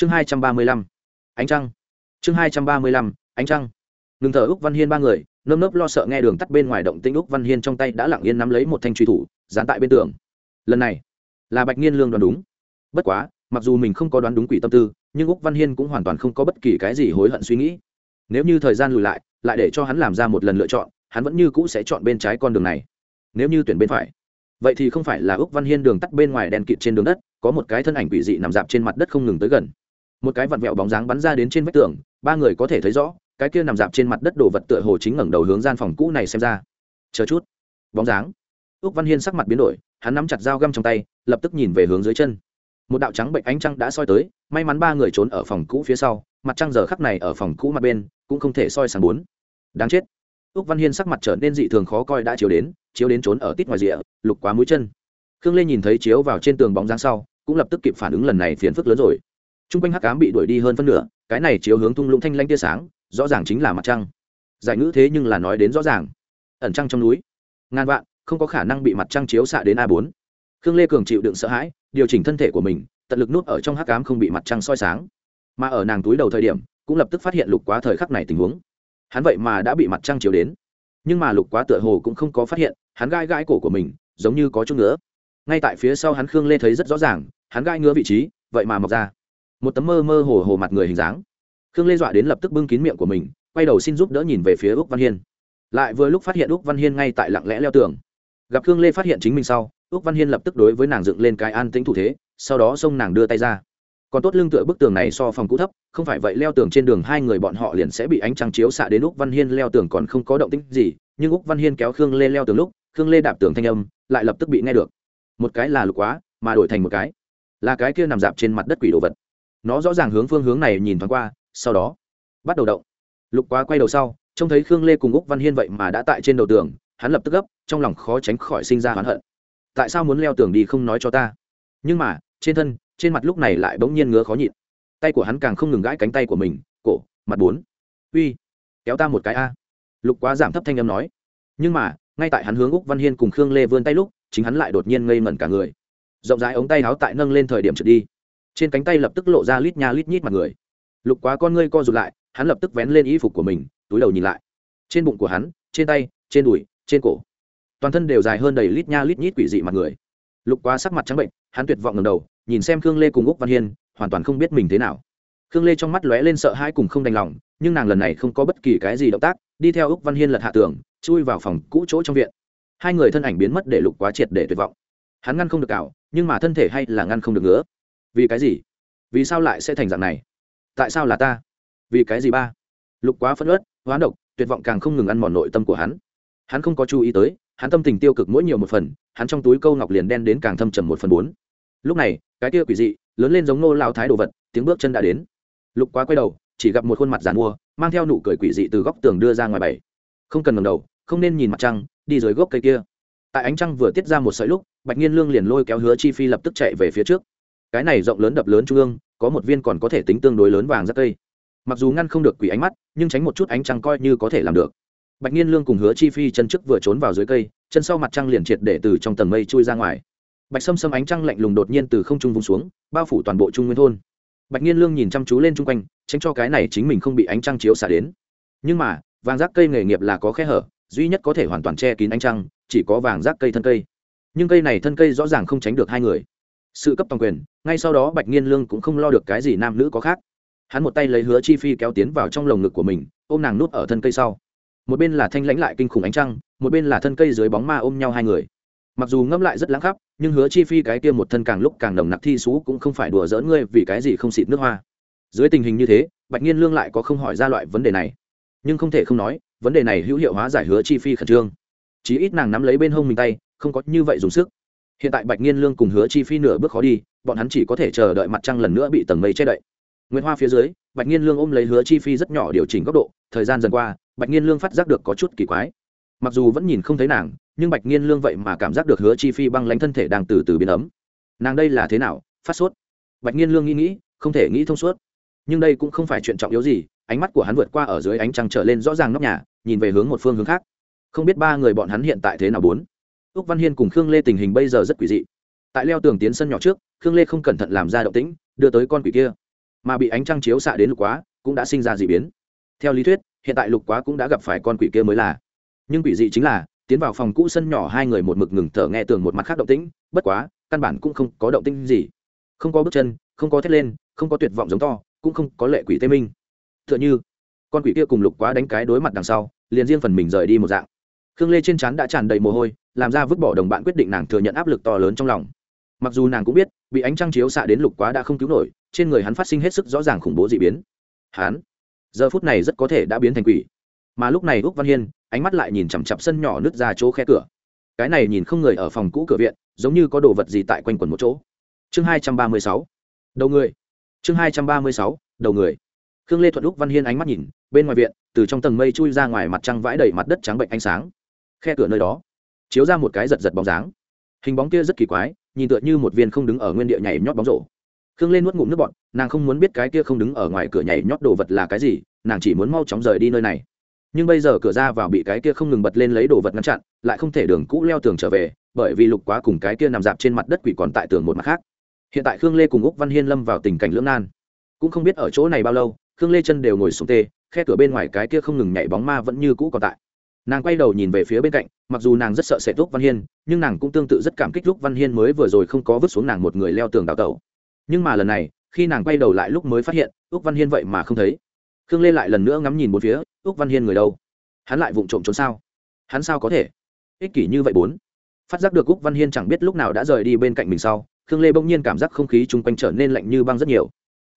chương hai trăm ba mươi lăm. Ánh trăng. Chương hai trăm ba mươi lăm, ánh trăng. Ngừng thở úc văn hiên ba người, nơm nớp lo sợ nghe đường tắt bên ngoài động tĩnh úc văn hiên trong tay đã lặng yên nắm lấy một thanh truy thủ, dán tại bên tường. Lần này, là bạch nghiên lương đoán đúng. Bất quá, mặc dù mình không có đoán đúng quỷ tâm tư, nhưng úc văn hiên cũng hoàn toàn không có bất kỳ cái gì hối hận suy nghĩ. Nếu như thời gian lùi lại lại để cho hắn làm ra một lần lựa chọn, hắn vẫn như cũ sẽ chọn bên trái con đường này. Nếu như tuyển bên phải, vậy thì không phải là úc văn hiên đường tắt bên ngoài đèn kịt trên đường đất, có một cái thân ảnh quỷ dị nằm dạp trên mặt đất không ngừng tới gần một cái vặn vẹo bóng dáng bắn ra đến trên vách tường, ba người có thể thấy rõ, cái kia nằm dạp trên mặt đất đồ vật tựa hồ chính ngẩng đầu hướng gian phòng cũ này xem ra. Chờ chút. Bóng dáng. Ước văn hiên sắc mặt biến đổi, hắn nắm chặt dao găm trong tay, lập tức nhìn về hướng dưới chân. Một đạo trắng bệnh ánh trăng đã soi tới, may mắn ba người trốn ở phòng cũ phía sau, mặt trăng giờ khắc này ở phòng cũ mặt bên, cũng không thể soi sáng bốn. Đáng chết. Ước văn hiên sắc mặt trở nên dị thường khó coi đã chiếu đến chiếu đến trốn ở tít ngoài rìa, lục quá mũi chân. Khương lê nhìn thấy chiếu vào trên tường bóng dáng sau, cũng lập tức kịp phản ứng lần này phiền phức lớn rồi t r u n g quanh hắc cám bị đuổi đi hơn phân nửa, cái này chiếu hướng thung lũng thanh lanh tia sáng, rõ ràng chính là mặt trăng. Giải ngữ thế nhưng là nói đến rõ ràng. Ẩn trăng trong núi. Ngàn vạn, không có khả năng bị mặt trăng chiếu xạ đến a bốn. Khương lê cường chịu đựng sợ hãi, điều chỉnh thân thể của mình, tận lực nút ở trong hắc cám không bị mặt trăng soi sáng. Mà ở nàng túi đầu thời điểm, cũng lập tức phát hiện lục quá thời khắc này tình huống. Hắn vậy mà đã bị mặt trăng chiếu đến. Nhưng mà lục quá tựa hồ cũng không có phát hiện, hắn gai gai cổ của mình, giống như có chút nữa ngay tại phía sau hắn khương lê thấy rất rõ ràng, hắn gai ngứa vị trí, vậy mà mọc ra một tấm mơ mơ hồ hồ mặt người hình dáng. Khương lê dọa đến lập tức bưng kín miệng của mình, quay đầu xin giúp đỡ nhìn về phía úc văn hiên. Lại vừa lúc phát hiện úc văn hiên ngay tại lặng lẽ leo tường. Gặp khương lê phát hiện chính mình sau, úc văn hiên lập tức đối với nàng dựng lên cái an tĩnh thủ thế, sau đó xông nàng đưa tay ra. Còn tốt lưng tựa bức tường này so phòng cũ thấp, không phải vậy leo tường trên đường hai người bọn họ liền sẽ bị ánh trăng chiếu xạ đến úc văn hiên leo tường còn không có động tĩnh gì, nhưng úc văn hiên kéo khương lê leo tường lúc, khương lê đạp tường thanh âm, lại lập tức bị nghe được. Một cái là lục quá, mà đổi thành một cái. Là cái kia nằm dạp trên mặt đất quỷ đồ vật nó rõ ràng hướng phương hướng này nhìn thoáng qua, sau đó, bắt đầu động. Lục quá quay đầu sau, trông thấy khương lê cùng úc văn hiên vậy mà đã tại trên đầu tường, hắn lập tức gấp, trong lòng khó tránh khỏi sinh ra oán hận. Tại sao muốn leo tường đi không nói cho ta? Nhưng mà, trên thân, trên mặt lúc này lại bỗng nhiên ngứa khó nhịn. Tay của hắn càng không ngừng gãi cánh tay của mình, cổ, mặt bốn. Uy, kéo ta một cái a. Lục quá giảm thấp thanh âm nói. Nhưng mà, ngay tại hắn hướng úc văn hiên cùng khương lê vươn tay lúc, chính hắn lại đột nhiên ngây mẩn cả người. Rộng rãi ống tay áo tại nâng lên thời điểm trượt đi trên cánh tay lập tức lộ ra lít nha lít nhít mặt người. Lục quá con ngươi co rụt lại, hắn lập tức vén lên y phục của mình, túi đầu nhìn lại. Trên bụng của hắn, trên tay, trên đùi, trên cổ, toàn thân đều dài hơn đầy lít nha lít nhít quỷ dị mặt người. Lục quá sắc mặt trắng bệnh, hắn tuyệt vọng ngầm đầu, nhìn xem khương lê cùng úc văn hiên, hoàn toàn không biết mình thế nào. Khương lê trong mắt lóe lên sợ hãi cùng không đành lòng, nhưng nàng lần này không có bất kỳ cái gì động tác, đi theo úc văn hiên lật hạ tường, chui vào phòng cũ chỗ trong viện. Hai người thân ảnh biến mất để lục quá triệt để tuyệt vọng. Hắn ngăn không được cào nhưng mà thân thể hay là ngăn không được nữa vì cái gì? Vì sao lại sẽ thành dạng này? Tại sao là ta? Vì cái gì ba? Lục quá phẫn ớt hoán độc, tuyệt vọng càng không ngừng ăn mòn nội tâm của hắn. Hắn không có chú ý tới, hắn tâm tình tiêu cực mỗi nhiều một phần, hắn trong túi câu ngọc liền đen đến càng thâm trầm một phần bốn. Lúc này, cái kia quỷ dị, lớn lên giống nô lao thái đồ vật, tiếng bước chân đã đến. Lục quá quay đầu, chỉ gặp một khuôn mặt giàn mua, mang theo nụ cười quỷ dị từ góc tường đưa ra ngoài bảy không cần ngầm đầu, không nên nhìn mặt trăng, đi dưới gốc cây kia. Tại ánh trăng vừa tiết ra một sợi lúc, bạch nhiên lương liền lôi kéo hứa chi phi lập tức chạy về phía trước cái này rộng lớn đập lớn trung ương, có một viên còn có thể tính tương đối lớn vàng rác cây. Mặc dù ngăn không được quỷ ánh mắt, nhưng tránh một chút ánh trăng coi như có thể làm được. Bạch nhiên lương cùng hứa chi phi chân trước vừa trốn vào dưới cây, chân sau mặt trăng liền triệt để từ trong tầng mây chui ra ngoài. Bạch sâm sâm ánh trăng lạnh lùng đột nhiên từ không trung vùng xuống, bao phủ toàn bộ trung nguyên thôn. Bạch nhiên lương nhìn chăm chú lên chung quanh, tránh cho cái này chính mình không bị ánh trăng chiếu xả đến. Nhưng mà, vàng rác cây nghề nghiệp là có khe hở, duy nhất có thể hoàn toàn che kín ánh trăng, chỉ có vàng rác cây thân cây. Nhưng cây này thân cây rõ ràng không tránh được hai người sự cấp toàn quyền, ngay sau đó bạch nghiên lương cũng không lo được cái gì nam nữ có khác. Hắn một tay lấy hứa chi phi kéo tiến vào trong lồng ngực của mình, ôm nàng nút ở thân cây sau. Một bên là thanh lãnh lại kinh khủng ánh trăng, một bên là thân cây dưới bóng ma ôm nhau hai người. Mặc dù ngâm lại rất lãng khắp, nhưng hứa chi phi cái kia một thân càng lúc càng nồng nặc thi xú cũng không phải đùa dỡ ngươi vì cái gì không xịt nước hoa. Dưới tình hình như thế, bạch nhiên lương lại có không hỏi ra loại vấn đề này. Nhưng không thể không nói, vấn đề này hữu hiệu hóa giải hứa chi phi khẩn trương. Chí ít nàng nắm lấy bên hông mình tay, không có như vậy dùng sức hiện tại bạch nghiên lương cùng hứa chi phi nửa bước khó đi, bọn hắn chỉ có thể chờ đợi mặt trăng lần nữa bị tầng mây che đậy. Nguyễn hoa phía dưới, bạch nghiên lương ôm lấy hứa chi phi rất nhỏ điều chỉnh góc độ, thời gian dần qua, bạch nghiên lương phát giác được có chút kỳ quái. Mặc dù vẫn nhìn không thấy nàng, nhưng bạch nghiên lương vậy mà cảm giác được hứa chi phi băng lánh thân thể đang từ từ biến ấm. Nàng đây là thế nào? Phát sốt. Bạch nghiên lương nghĩ nghĩ, không thể nghĩ thông suốt. Nhưng đây cũng không phải chuyện trọng yếu gì, ánh mắt của hắn vượt qua ở dưới ánh trăng trở lên rõ ràng nóc nhà, nhìn về hướng một phương hướng khác. Không biết ba người bọn hắn hiện tại thế nào bốn úc văn hiên cùng khương lê tình hình bây giờ rất quỷ dị. Tại leo tường tiến sân nhỏ trước, khương lê không cẩn thận làm ra động tĩnh, đưa tới con quỷ kia. Mà bị ánh trăng chiếu xạ đến lục quá, cũng đã sinh ra d ị biến. Theo lý thuyết, hiện tại lục quá cũng đã gặp phải con quỷ kia mới là. Nhưng quỷ dị chính là, tiến vào phòng cũ sân nhỏ hai người một mực ngừng thở nghe tường một mặt khác động tĩnh, bất quá, căn bản cũng không có động tĩnh gì. Không có bước chân, không có thét lên, không có tuyệt vọng giống to, cũng không có lệ quỷ tê minh. T h ư ợ n h ư con quỷ kia cùng lục quá đánh cái đối mặt đằng sau, liền riêng phần mình rời đi một dạng. Khương lê trên trán đã tràn đầy mồ hôi làm ra vứt bỏ đồng bạn quyết định nàng thừa nhận áp lực to lớn trong lòng. Mặc dù nàng cũng biết, bị ánh trăng chiếu xạ đến lục quá đã không cứu nổi, trên người hắn phát sinh hết sức rõ ràng khủng bố d ị biến. Hắn, giờ phút này rất có thể đã biến thành quỷ. Mà lúc này úc văn hiên, ánh mắt lại nhìn chằm chặp sân nhỏ nứt ra chỗ khe cửa. Cái này nhìn không người ở phòng cũ cửa viện, giống như có đồ vật gì tại quanh quần một chỗ. Chương hai trăm ba mươi sáu. Đầu người. Chương hai trăm ba mươi sáu. Đầu người. Khương lê thuận úc văn hiên ánh mắt nhìn, bên ngoài viện, từ trong tầng mây chui ra ngoài mặt trăng vãi đầy mặt đất trắng bệnh ánh sáng. Khe cửa nơi đó chiếu ra một cái giật giật bóng dáng. Hình bóng kia rất kỳ quái, nhìn tựa như một viên không đứng ở nguyên địa nhảy nhót bóng rổ. Khương lên nuốt ngụm nước bọn nàng không muốn biết cái kia không đứng ở ngoài cửa nhảy nhót đồ vật là cái gì, nàng chỉ muốn mau chóng rời đi nơi này. Nhưng bây giờ cửa ra vào bị cái kia không ngừng bật lên lấy đồ vật ngăn chặn, lại không thể đường cũ leo tường trở về, bởi vì lục quá cùng cái kia nằm dạp trên mặt đất quỷ còn tại tường một mặt khác. Hiện tại khương lê cùng úc văn hiên lâm vào tình cảnh lưỡng nan. Cũng không biết ở chỗ này bao lâu, khương lê chân đều ngồi xuống tê, khe cửa bên ngoài cái kia không ngừng nhảy bóng ma vẫn như cũ còn tại nàng quay đầu nhìn về phía bên cạnh, mặc dù nàng rất sợ sệt lúc văn hiên, nhưng nàng cũng tương tự rất cảm kích lúc văn hiên mới vừa rồi không có vứt xuống nàng một người leo tường đào tẩu. Nhưng mà lần này, khi nàng quay đầu lại lúc mới phát hiện úc văn hiên vậy mà không thấy. Khương lê lại lần nữa ngắm nhìn một phía úc văn hiên người đâu? Hắn lại vụng trộm trốn sao? Hắn sao có thể? Ích kỷ như vậy bốn. Phát giác được úc văn hiên chẳng biết lúc nào đã rời đi bên cạnh mình sau, khương lê bỗng nhiên cảm giác không khí chung quanh trở nên lạnh như băng rất nhiều.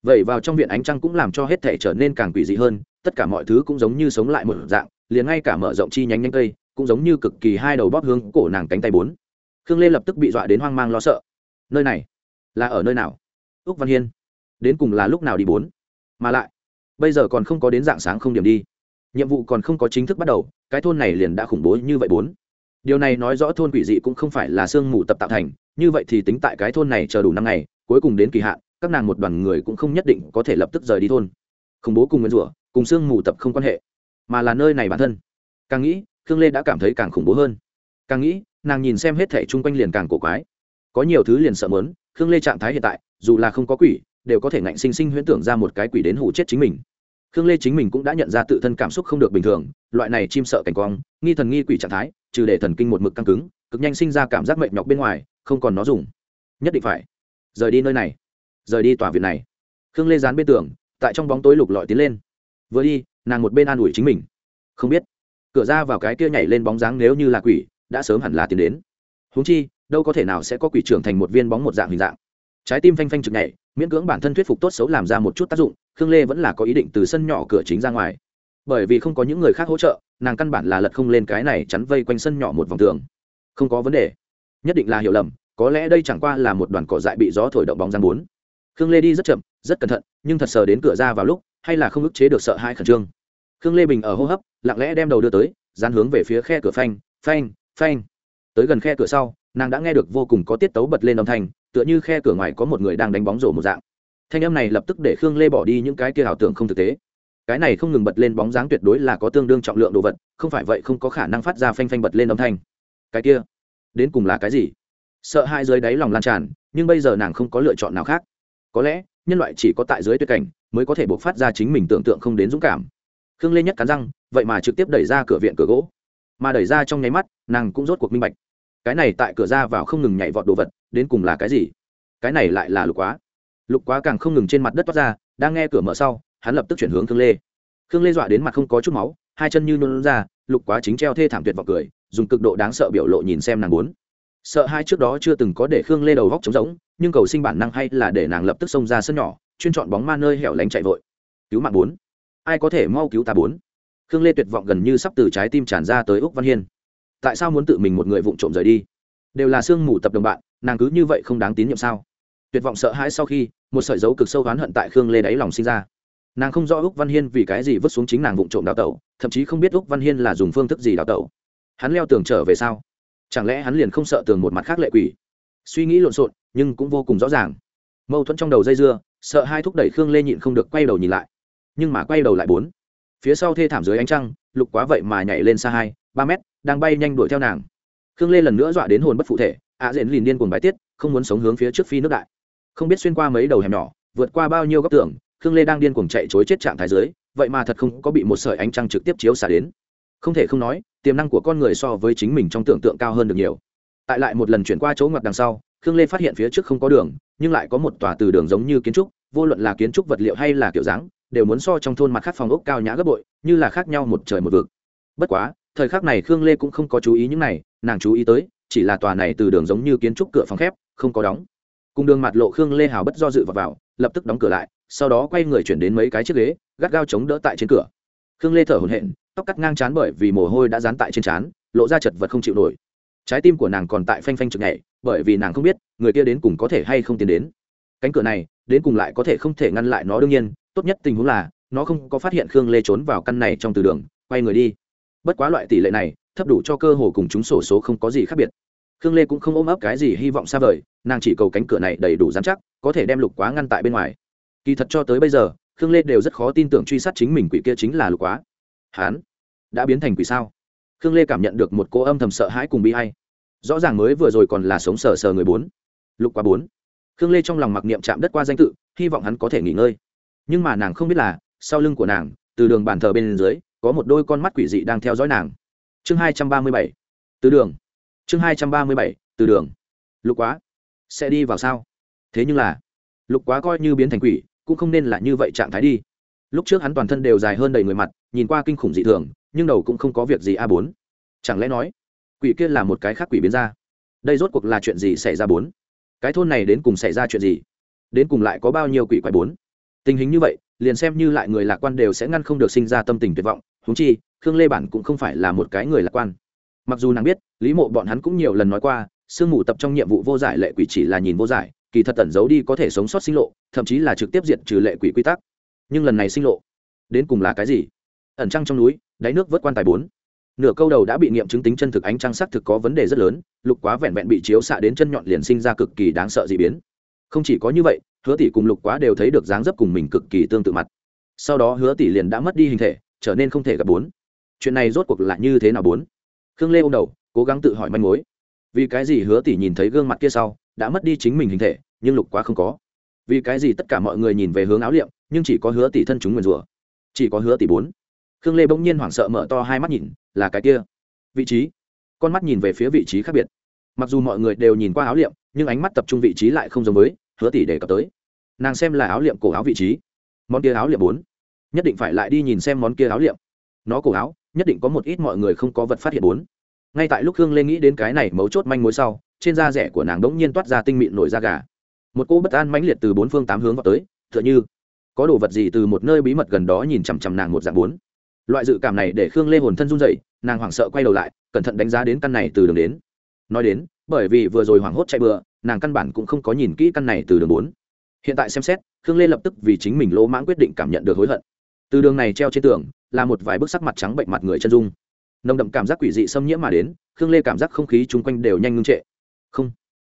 Vậy vào trong viện ánh trăng cũng làm cho hết thể trở nên càng quỷ dị hơn, tất cả mọi thứ cũng giống như sống lại một dạng liền ngay cả mở rộng chi nhánh nhánh cây, cũng giống như cực kỳ hai đầu bóp hướng cổ nàng cánh tay bốn. Khương lê lập tức bị dọa đến hoang mang lo sợ. Nơi này là ở nơi nào? Úc văn hiên. Đến cùng là lúc nào đi bốn? Mà lại, bây giờ còn không có đến dạng sáng không điểm đi. Nhiệm vụ còn không có chính thức bắt đầu, cái thôn này liền đã khủng bố như vậy bốn. Điều này nói rõ thôn quỷ dị cũng không phải là sương mù tập tạo thành, như vậy thì tính tại cái thôn này chờ đủ năm ngày, cuối cùng đến kỳ hạn, các nàng một đoàn người cũng không nhất định có thể lập tức rời đi thôn. Khủng bố cùng nguyên rủa, cùng sương mù tập không quan hệ mà là nơi này bản thân. Càng nghĩ, khương lê đã cảm thấy càng khủng bố hơn. Càng nghĩ, nàng nhìn xem hết thẻ chung quanh liền càng cổ quái. Có nhiều thứ liền sợ mớn khương lê trạng thái hiện tại, dù là không có quỷ, đều có thể ngạnh sinh sinh huyễn tưởng ra một cái quỷ đến hủ chết chính mình. Khương lê chính mình cũng đã nhận ra tự thân cảm xúc không được bình thường, loại này chim sợ cảnh quang, nghi thần nghi quỷ trạng thái, trừ để thần kinh một mực căng cứng, cực nhanh sinh ra cảm giác mệt nhọc bên ngoài, không còn nó dùng. Nhất định phải rời đi nơi này, rời đi tòa viện này. Khương lê dán bên tường, tại trong bóng tối lục lọi tiến lên. Vừa đi nàng một bên an ủi chính mình. Không biết. Cửa ra vào cái kia nhảy lên bóng dáng nếu như là quỷ, đã sớm hẳn là tiến đến. Húng chi, đâu có thể nào sẽ có quỷ trưởng thành một viên bóng một dạng hình dạng. Trái tim phanh phanh chực nhảy, miễn cưỡng bản thân thuyết phục tốt xấu làm ra một chút tác dụng, khương lê vẫn là có ý định từ sân nhỏ cửa chính ra ngoài. Bởi vì không có những người khác hỗ trợ, nàng căn bản là lật không lên cái này chắn vây quanh sân nhỏ một vòng tường. Không có vấn đề. Nhất định là hiểu lầm, có lẽ đây chẳng qua là một đoàn cỏ dại bị gió thổi động bóng giang bốn. Khương lê đi rất chậm, rất cẩn thận, nhưng thật sờ đến cửa ra vào lúc hay là không ức chế được sợ hãi khẩn trương. Khương lê bình ở hô hấp, lặng lẽ đem đầu đưa tới, dán hướng về phía khe cửa phanh phanh phanh. Tới gần khe cửa sau, nàng đã nghe được vô cùng có tiết tấu bật lên âm thanh, tựa như khe cửa ngoài có một người đang đánh bóng rổ một dạng. Thanh âm này lập tức để khương lê bỏ đi những cái kia ảo tưởng không thực tế. Cái này không ngừng bật lên bóng dáng tuyệt đối là có tương đương trọng lượng đồ vật, không phải vậy không có khả năng phát ra phanh phanh bật lên âm thanh. Cái kia, đến cùng là cái gì? Sợ hai dưới đáy lòng lan tràn, nhưng bây giờ nàng không có lựa chọn nào khác. Có lẽ, nhân loại chỉ có tại dưới tuyệt cảnh mới có thể buộc phát ra chính mình tưởng tượng không đến dũng cảm. Khương lê nhất cắn răng, vậy mà trực tiếp đẩy ra cửa viện cửa gỗ. Mà đẩy ra trong nháy mắt, nàng cũng rốt cuộc minh bạch. Cái này tại cửa ra vào không ngừng nhảy vọt đồ vật, đến cùng là cái gì? Cái này lại là lục quá. Lục quá càng không ngừng trên mặt đất toát ra, đang nghe cửa mở sau, hắn lập tức chuyển hướng khương lê. Khương lê dọa đến mặt không có chút máu, hai chân như nôn ra, lục quá chính treo thê thảm tuyệt vào cười, dùng cực độ đáng sợ biểu lộ nhìn xem nàng muốn. Sợ hai trước đó chưa từng có để khương lê đầu góc trống rỗng, nhưng cầu sinh bản năng hay là để nàng lập tức xông ra sân nhỏ chuyên chọn bóng ma nơi hẻo lánh chạy vội. Cứu mạng bốn. Ai có thể mau cứu ta bốn? Khương lê tuyệt vọng gần như sắp từ trái tim tràn ra tới úc văn hiên. Tại sao muốn tự mình một người vụng trộm rời đi? Đều là sương mù tập đồng bạn, nàng cứ như vậy không đáng tín nhiệm sao? Tuyệt vọng sợ hãi sau khi, một sợi dấu cực sâu oán hận tại khương lê đáy lòng sinh ra. Nàng không rõ úc văn hiên vì cái gì vứt xuống chính nàng vụng trộm đào tẩu, thậm chí không biết úc văn hiên là dùng phương thức gì đào tẩu. Hắn leo tường trở về sau chẳng lẽ hắn liền không sợ tường một mặt khác lệ quỷ? Suy nghĩ lộn xộn, nhưng cũng vô cùng rõ ràng mâu thuẫn trong đầu dây dưa, sợ hai thúc đẩy khương lê nhịn không được quay đầu nhìn lại. Nhưng mà quay đầu lại bốn. Phía sau thê thảm dưới ánh trăng, lục quá vậy mà nhảy lên xa hai, ba mét, đang bay nhanh đuổi theo nàng. Khương lê lần nữa dọa đến hồn bất phụ thể, ạ à diện lìn điên cuồng bài tiết, không muốn sống hướng phía trước phi nước đại. Không biết xuyên qua mấy đầu hẻm nhỏ, vượt qua bao nhiêu góc tường, khương lê đang điên cuồng chạy chối chết trạng thái dưới, vậy mà thật không có bị một sợi ánh trăng trực tiếp chiếu xả đến. Không thể không nói, tiềm năng của con người so với chính mình trong tưởng tượng cao hơn được nhiều. Tại lại một lần chuyển qua chỗ ngoặt đằng sau khương lê phát hiện phía trước không có đường nhưng lại có một tòa từ đường giống như kiến trúc vô luận là kiến trúc vật liệu hay là kiểu dáng đều muốn so trong thôn mặt khác phòng ốc cao nhã gấp bội như là khác nhau một trời một vực. Bất quá thời khắc này khương lê cũng không có chú ý những này nàng chú ý tới chỉ là tòa này từ đường giống như kiến trúc cửa phòng khép không có đóng. Cùng đường mặt lộ khương lê hào bất do dự vào, vào lập tức đóng cửa lại sau đó quay người chuyển đến mấy cái chiếc ghế gắt gao chống đỡ tại trên cửa. Khương lê thở hổn hển tóc cắt ngang chán bởi vì mồ hôi đã dán tại trên chán, lộ ra chật vật không chịu nổi trái tim của nàng còn tại phanh phanh chực nhảy, bởi vì nàng không biết, người kia đến cùng có thể hay không tiến đến. Cánh cửa này, đến cùng lại có thể không thể ngăn lại nó đương nhiên, tốt nhất tình huống là, nó không có phát hiện khương lê trốn vào căn này trong từ đường, quay người đi. Bất quá loại tỷ lệ này, thấp đủ cho cơ hồ cùng chúng sổ số không có gì khác biệt. Khương lê cũng không ôm ấp cái gì hy vọng xa vời, nàng chỉ cầu cánh cửa này đầy đủ dán chắc, có thể đem lục quá ngăn tại bên ngoài. Kỳ thật cho tới bây giờ, khương lê đều rất khó tin tưởng truy sát chính mình quỷ kia chính là lục quá. Hán đã biến thành quỷ sao? Khương lê cảm nhận được một cô âm thầm sợ hãi cùng bi hay rõ ràng mới vừa rồi còn là sống sờ sờ người bốn. Lục quá bốn. Khương lê trong lòng mặc niệm chạm đất qua danh tự, hy vọng hắn có thể nghỉ ngơi. Nhưng mà nàng không biết là, sau lưng của nàng, từ đường bàn thờ bên dưới, có một đôi con mắt quỷ dị đang theo dõi nàng. Chương hai trăm ba mươi bảy. Từ đường. Chương hai trăm ba mươi bảy, từ đường. Lục quá. Sẽ đi vào sao? Thế nhưng là, lục quá coi như biến thành quỷ, cũng không nên là như vậy trạng thái đi. Lúc trước hắn toàn thân đều dài hơn đầy người mặt, nhìn qua kinh khủng dị thường, nhưng đầu cũng không có việc gì a bốn. Chẳng lẽ nói quỷ kia là một cái khác quỷ biến ra. Đây rốt cuộc là chuyện gì xảy ra bốn? Cái thôn này đến cùng xảy ra chuyện gì? Đến cùng lại có bao nhiêu quỷ quái bốn? Tình hình như vậy, liền xem như lại người lạc quan đều sẽ ngăn không được sinh ra tâm tình tuyệt vọng. Húng chi, khương lê bản cũng không phải là một cái người lạc quan. Mặc dù nàng biết, lý mộ bọn hắn cũng nhiều lần nói qua, sương mù tập trong nhiệm vụ vô giải lệ quỷ chỉ là nhìn vô giải, kỳ thật tẩn giấu đi có thể sống sót sinh lộ, thậm chí là trực tiếp diện trừ lệ quỷ quy tắc. Nhưng lần này sinh lộ, đến cùng là cái gì? Ẩn trăng trong núi, đáy nước vớt quan tài bốn nửa câu đầu đã bị nghiệm chứng tính chân thực ánh trăng sắc thực có vấn đề rất lớn, lục quá vẹn vẹn bị chiếu xạ đến chân nhọn liền sinh ra cực kỳ đáng sợ d ị biến. Không chỉ có như vậy, hứa tỷ cùng lục quá đều thấy được dáng dấp cùng mình cực kỳ tương tự mặt. Sau đó hứa tỷ liền đã mất đi hình thể, trở nên không thể gặp bốn. Chuyện này rốt cuộc là như thế nào bốn? Khương lê ô m đầu, cố gắng tự hỏi manh mối. Vì cái gì hứa tỷ nhìn thấy gương mặt kia sau, đã mất đi chính mình hình thể, nhưng lục quá không có. Vì cái gì tất cả mọi người nhìn về hướng áo liệm, nhưng chỉ có hứa tỷ thân chúng nguyền rủa. Chỉ có hứa tỷ bốn. Khương lê bỗng nhiên hoảng sợ mở to hai mắt nhìn là cái kia. Vị trí. Con mắt nhìn về phía vị trí khác biệt. Mặc dù mọi người đều nhìn qua áo liệm, nhưng ánh mắt tập trung vị trí lại không giống với hứa tỷ đề cập tới. Nàng xem là áo liệm cổ áo vị trí. Món kia áo liệm bốn. Nhất định phải lại đi nhìn xem món kia áo liệm. Nó cổ áo, nhất định có một ít mọi người không có vật phát hiện bốn. Ngay tại lúc hương lê nghĩ đến cái này mấu chốt manh mối sau, trên da rẻ của nàng đ ỗ n g nhiên toát ra tinh mịn nổi da gà. Một cô bất an mãnh liệt từ bốn phương tám hướng vào tới t h ư ợ n h ư có đồ vật gì từ một nơi bí mật gần đó nhìn chằm chằm nàng một dạng bốn loại dự cảm này để khương lê hồn thân run dậy nàng hoảng sợ quay đầu lại, cẩn thận đánh giá đến căn này từ đường đến. Nói đến, bởi vì vừa rồi hoảng hốt chạy bừa, nàng căn bản cũng không có nhìn kỹ căn này từ đường bốn. Hiện tại xem xét, khương lê lập tức vì chính mình lỗ mãng quyết định cảm nhận được hối hận. Từ đường này treo trên tường, là một vài bức sắc mặt trắng bệnh mặt người chân dung. Nồng đậm cảm giác quỷ dị xâm nhiễm mà đến, khương lê cảm giác không khí chung quanh đều nhanh ngưng trệ. Không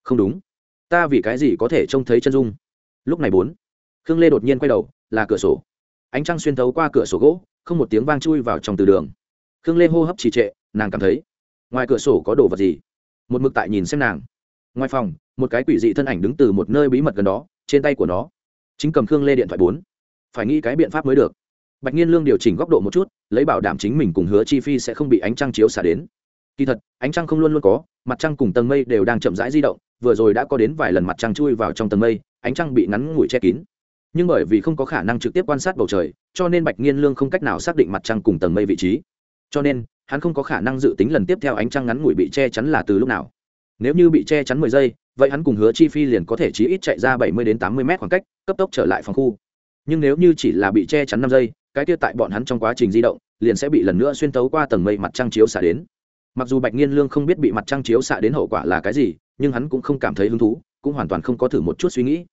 không đúng. Ta vì cái gì có thể trông thấy chân dung? Lúc này bốn, khương lê đột nhiên quay đầu, là cửa sổ ánh trăng xuyên thấu qua cửa sổ gỗ, không một tiếng vang chui vào trong từ đường. Khương lê hô hấp trì trệ, nàng cảm thấy, ngoài cửa sổ có đồ vật gì? Một mực tại nhìn xem nàng. Ngoài phòng, một cái quỷ dị thân ảnh đứng từ một nơi bí mật gần đó, trên tay của nó. Chính cầm khương lê điện thoại bốn. Phải nghĩ cái biện pháp mới được. Bạch nhiên lương điều chỉnh góc độ một chút, lấy bảo đảm chính mình cùng hứa chi phi sẽ không bị ánh trăng chiếu xả đến. Kỳ thật, ánh trăng không luôn luôn có, mặt trăng cùng tầng mây đều đang chậm rãi di động, vừa rồi đã có đến vài lần mặt trăng chui vào trong tầng mây, ánh trăng bị ngắn ngủi che kín nhưng bởi vì không có khả năng trực tiếp quan sát bầu trời, cho nên bạch nghiên lương không cách nào xác định mặt trăng cùng tầng mây vị trí. Cho nên, hắn không có khả năng dự tính lần tiếp theo ánh trăng ngắn ngủi bị che chắn là từ lúc nào. Nếu như bị che chắn mười giây, vậy hắn cùng hứa chi phi liền có thể chí ít chạy ra bảy mươi đến tám mươi mét khoảng cách, cấp tốc trở lại phòng khu. Nhưng nếu như chỉ là bị che chắn năm giây, cái kia tại bọn hắn trong quá trình di động, liền sẽ bị lần nữa xuyên tấu qua tầng mây mặt trăng chiếu xạ đến. Mặc dù bạch nghiên lương không biết bị mặt trăng chiếu xạ đến hậu quả là cái gì, nhưng hắn cũng không cảm thấy hứng thú, cũng hoàn toàn không có thử một chút suy nghĩ.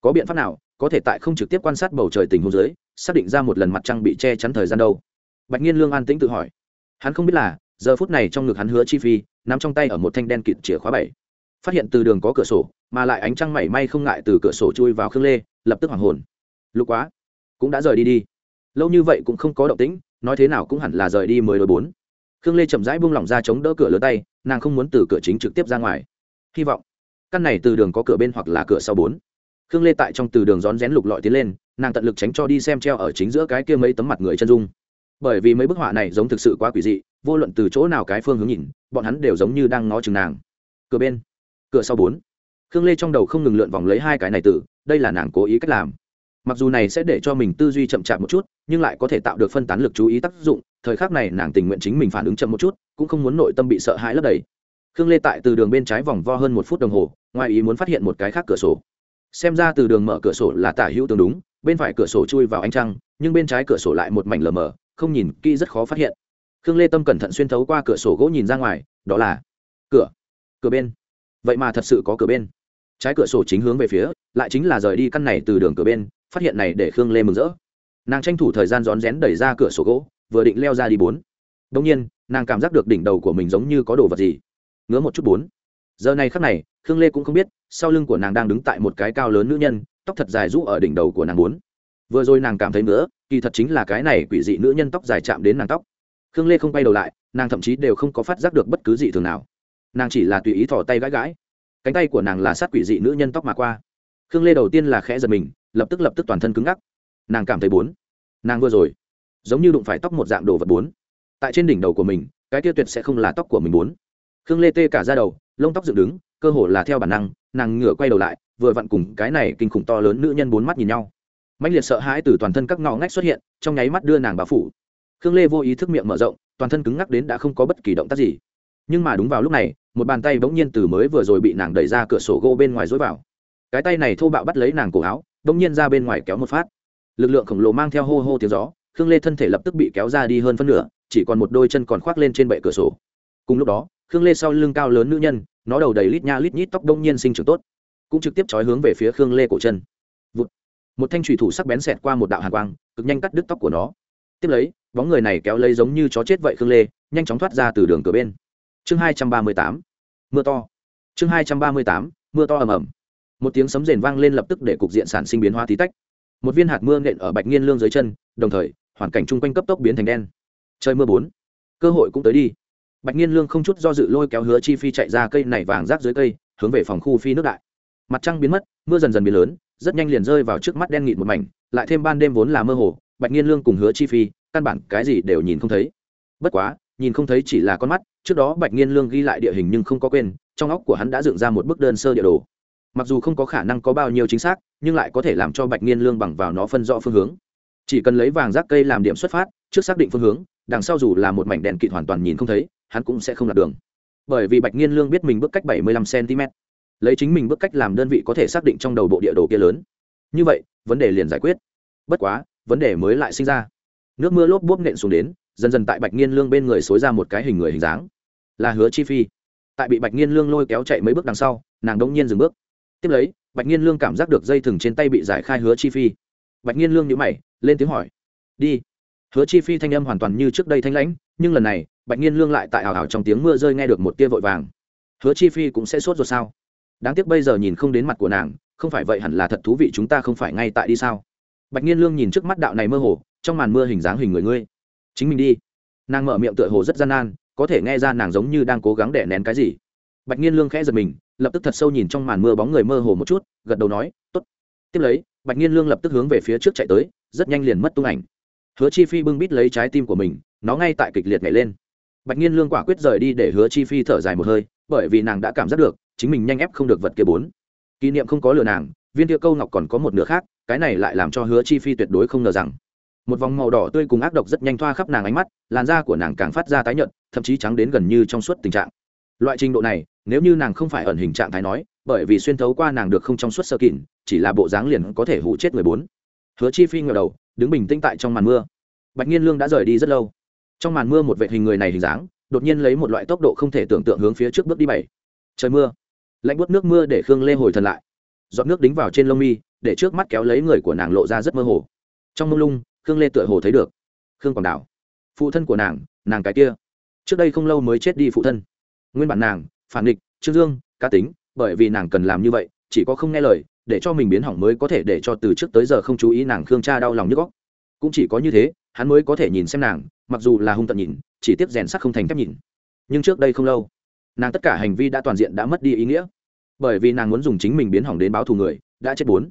Có biện pháp nào? Có thể tại không trực tiếp quan sát bầu trời tình huống dưới, xác định ra một lần mặt trăng bị che chắn thời gian đâu. Bạch nghiên lương an tĩnh tự hỏi. Hắn không biết là, giờ phút này trong ngực hắn hứa chi phi nằm trong tay ở một thanh đen kịt chìa khóa bảy. Phát hiện từ đường có cửa sổ, mà lại ánh trăng mảy may không ngại từ cửa sổ chui vào khương lê, lập tức hoảng hồn. Lục quá, cũng đã rời đi đi. Lâu như vậy cũng không có động tĩnh, nói thế nào cũng hẳn là rời đi mười đôi bốn. Khương lê chậm rãi buông lỏng ra chống đỡ cửa lớn tay, nàng không muốn từ cửa chính trực tiếp ra ngoài. Hy vọng, căn này từ đường có cửa bên hoặc là cửa sau bốn khương lê tại trong từ đường rón rén lục lọi tiến lên, nàng tận lực tránh cho đi xem treo ở chính giữa cái kia mấy tấm mặt người chân dung. Bởi vì mấy bức họa này giống thực sự quá quỷ dị, vô luận từ chỗ nào cái phương hướng nhìn, bọn hắn đều giống như đang ngó chừng nàng. Cửa bên, cửa sau bốn. Khương lê trong đầu không ngừng lượn vòng lấy hai cái này từ, đây là nàng cố ý cách làm. Mặc dù này sẽ để cho mình tư duy chậm chạp một chút, nhưng lại có thể tạo được phân tán lực chú ý tác dụng, thời khắc này nàng tình nguyện chính mình phản ứng chậm một chút, cũng không muốn nội tâm bị sợ hãi lấp đầy. Khương lê tại từ đường bên trái vòng vo hơn một phút đồng hồ, ngoài ý muốn phát hiện một cái khác cửa sổ xem ra từ đường mở cửa sổ là tả hữu tương đúng, bên phải cửa sổ chui vào ánh trăng, nhưng bên trái cửa sổ lại một mảnh lờ mờ, không nhìn kỹ rất khó phát hiện. Khương lê tâm cẩn thận xuyên thấu qua cửa sổ gỗ nhìn ra ngoài, đó là cửa cửa bên. Vậy mà thật sự có cửa bên. Trái cửa sổ chính hướng về phía, lại chính là rời đi căn này từ đường cửa bên, phát hiện này để khương lê mừng rỡ. Nàng tranh thủ thời gian rón rén đẩy ra cửa sổ gỗ, vừa định leo ra đi bốn. Đông nhiên, nàng cảm giác được đỉnh đầu của mình giống như có đồ vật gì. Ngứa một chút bốn. Giờ này khắc này khương lê cũng không biết, sau lưng của nàng đang đứng tại một cái cao lớn nữ nhân, tóc thật dài rũ ở đỉnh đầu của nàng bốn. Vừa rồi nàng cảm thấy nữa kỳ thật chính là cái này quỷ dị nữ nhân tóc dài chạm đến nàng tóc. Khương lê không quay đầu lại, nàng thậm chí đều không có phát giác được bất cứ gì thường nào. Nàng chỉ là tùy ý thỏ tay gãi gãi. Cánh tay của nàng là sát quỷ dị nữ nhân tóc mà qua. Khương lê đầu tiên là khẽ giật mình, lập tức lập tức toàn thân cứng ngắc. Nàng cảm thấy bốn. Nàng vừa rồi, giống như đụng phải tóc một dạng đồ vật bốn. Tại trên đỉnh đầu của mình, cái tiêu tuyệt sẽ không là tóc của mình bốn. Khương lê tê cả ra đầu, lông tóc dựng đứng cơ hồ là theo bản năng, nàng ngửa quay đầu lại, vừa vặn cùng cái này kinh khủng to lớn nữ nhân bốn mắt nhìn nhau. Mạnh liệt sợ hãi từ toàn thân các ngõ ngách xuất hiện, trong nháy mắt đưa nàng bà phủ. Khương lê vô ý thức miệng mở rộng, toàn thân cứng ngắc đến đã không có bất kỳ động tác gì. Nhưng mà đúng vào lúc này, một bàn tay bỗng nhiên từ mới vừa rồi bị nàng đẩy ra cửa sổ gỗ bên ngoài dối vào. Cái tay này thô bạo bắt lấy nàng cổ áo, bỗng nhiên ra bên ngoài kéo một phát. Lực lượng khổng lồ mang theo hô hô tiếng gió, khương lê thân thể lập tức bị kéo ra đi hơn phân nửa, chỉ còn một đôi chân còn khoác lên trên bệ cửa sổ. Cùng lúc đó, khương lê sau lưng cao lớn nữ nhân nó đầu đầy lít nha lít nhít tóc đông nhiên sinh trưởng tốt, cũng trực tiếp trói hướng về phía khương lê cổ chân. Vụt. một thanh trùy thủ sắc bén xẹt qua một đạo hàn quang, cực nhanh cắt đứt tóc của nó. Tiếp lấy, bóng người này kéo lấy giống như chó chết vậy khương lê, nhanh chóng thoát ra từ đường cửa bên. Chương hai trăm ba mươi tám. Mưa to. Chương hai trăm ba mươi tám. Mưa to ầm ầm. Một tiếng sấm rền vang lên lập tức để cục diện sản sinh biến hóa tí tách. Một viên hạt mưa nện ở bạch nghiên lương dưới chân, đồng thời, hoàn cảnh chung quanh cấp tốc biến thành đen. Trời mưa bốn. Cơ hội cũng tới đi bạch nghiên lương không chút do dự lôi kéo hứa chi phi chạy ra cây này vàng rác dưới cây, hướng về phòng khu phi nước đại. Mặt trăng biến mất, mưa dần dần biến lớn, rất nhanh liền rơi vào trước mắt đen nghịt một mảnh, lại thêm ban đêm vốn là mơ hồ, bạch nghiên lương cùng hứa chi phi, căn bản cái gì đều nhìn không thấy. Bất quá, nhìn không thấy chỉ là con mắt, trước đó bạch nghiên lương ghi lại địa hình nhưng không có quên, trong óc của hắn đã dựng ra một bức đơn sơ địa đồ. Mặc dù không có khả năng có bao nhiêu chính xác, nhưng lại có thể làm cho bạch nghiên lương bằng vào nó phân rõ phương hướng. Chỉ cần lấy vàng rác cây làm điểm xuất phát, trước xác định phương hướng, đằng sau dù là một mảnh đèn kịt hoàn toàn nhìn không thấy hắn cũng sẽ không lạc đường. Bởi vì bạch nghiên lương biết mình bước cách bảy mươi lăm cm. Lấy chính mình bước cách làm đơn vị có thể xác định trong đầu bộ địa đồ kia lớn. Như vậy, vấn đề liền giải quyết. Bất quá, vấn đề mới lại sinh ra. Nước mưa lốp bốp nện xuống đến, dần dần tại bạch nghiên lương bên người xối ra một cái hình người hình dáng. Là hứa chi phi. Tại bị bạch nghiên lương lôi kéo chạy mấy bước đằng sau, nàng đông nhiên dừng bước. Tiếp lấy, bạch nghiên lương cảm giác được dây thừng trên tay bị giải khai hứa chi phi. Bạch nghiên lương nhữ mày, lên tiếng hỏi. Đi. Hứa chi phi thanh âm hoàn toàn như trước đây thanh lãnh, nhưng lần này bạch nhiên lương lại tại ảo ảo trong tiếng mưa rơi nghe được một tia vội vàng. Hứa chi phi cũng sẽ sốt ruột sao? Đáng tiếc bây giờ nhìn không đến mặt của nàng, không phải vậy hẳn là thật thú vị chúng ta không phải ngay tại đi sao? Bạch nhiên lương nhìn trước mắt đạo này mơ hồ, trong màn mưa hình dáng hình người ngươi. Chính mình đi. Nàng mở miệng tựa hồ rất gian nan, có thể nghe ra nàng giống như đang cố gắng để nén cái gì. Bạch nhiên lương khẽ giật mình, lập tức thật sâu nhìn trong màn mưa bóng người mơ hồ một chút, gật đầu nói t ố t tiếp lấy, bạch nhiên lương lập tức hướng về phía trước chạy tới, rất nhanh liền mất tung ảnh. Hứa chi phi bưng bít lấy trái tim của mình, nó ngay tại kịch liệt nhảy lên bạch nhiên lương quả quyết rời đi để hứa chi phi thở dài một hơi, bởi vì nàng đã cảm giác được, chính mình nhanh ép không được vật kia bốn. Kỷ niệm không có lừa nàng, viên kia câu ngọc còn có một nửa khác, cái này lại làm cho hứa chi phi tuyệt đối không ngờ rằng. Một vòng màu đỏ tươi cùng ác độc rất nhanh thoa khắp nàng ánh mắt, làn da của nàng càng phát ra tái nhợt, thậm chí trắng đến gần như trong suốt tình trạng. Loại trình độ này, nếu như nàng không phải ẩn hình trạng thái nói, bởi vì xuyên thấu qua nàng được không trong suốt sơ kỉn chỉ là bộ dáng liền có thể hụ chết người bốn. Hứa chi phi ngờ đầu, đứng bình tĩnh tại trong màn mưa. Bạch nhiên lương đã rời đi rất lâu trong màn mưa một vệ hình người này hình dáng, đột nhiên lấy một loại tốc độ không thể tưởng tượng hướng phía trước bước đi bảy. Trời mưa. Lạnh bút nước mưa để khương lê hồi thần lại. Giọt nước đính vào trên lông mi, để trước mắt kéo lấy người của nàng lộ ra rất mơ hồ. Trong mông lung, khương lê tựa hồ thấy được khương quảng đảo phụ thân của nàng nàng cái kia. Trước đây không lâu mới chết đi phụ thân. Nguyên bản nàng, phản địch trương dương, cá tính, bởi vì nàng cần làm như vậy, chỉ có không nghe lời, để cho mình biến hỏng mới có thể để cho từ trước tới giờ không chú ý nàng khương cha đau lòng nhức góc cũng chỉ có như thế, hắn mới có thể nhìn xem nàng mặc dù là hung tận nhìn, chỉ tiếp rèn sắc không thành thép nhìn. Nhưng trước đây không lâu, nàng tất cả hành vi đã toàn diện đã mất đi ý nghĩa. Bởi vì nàng muốn dùng chính mình biến hỏng đến báo thù người, đã chết bốn.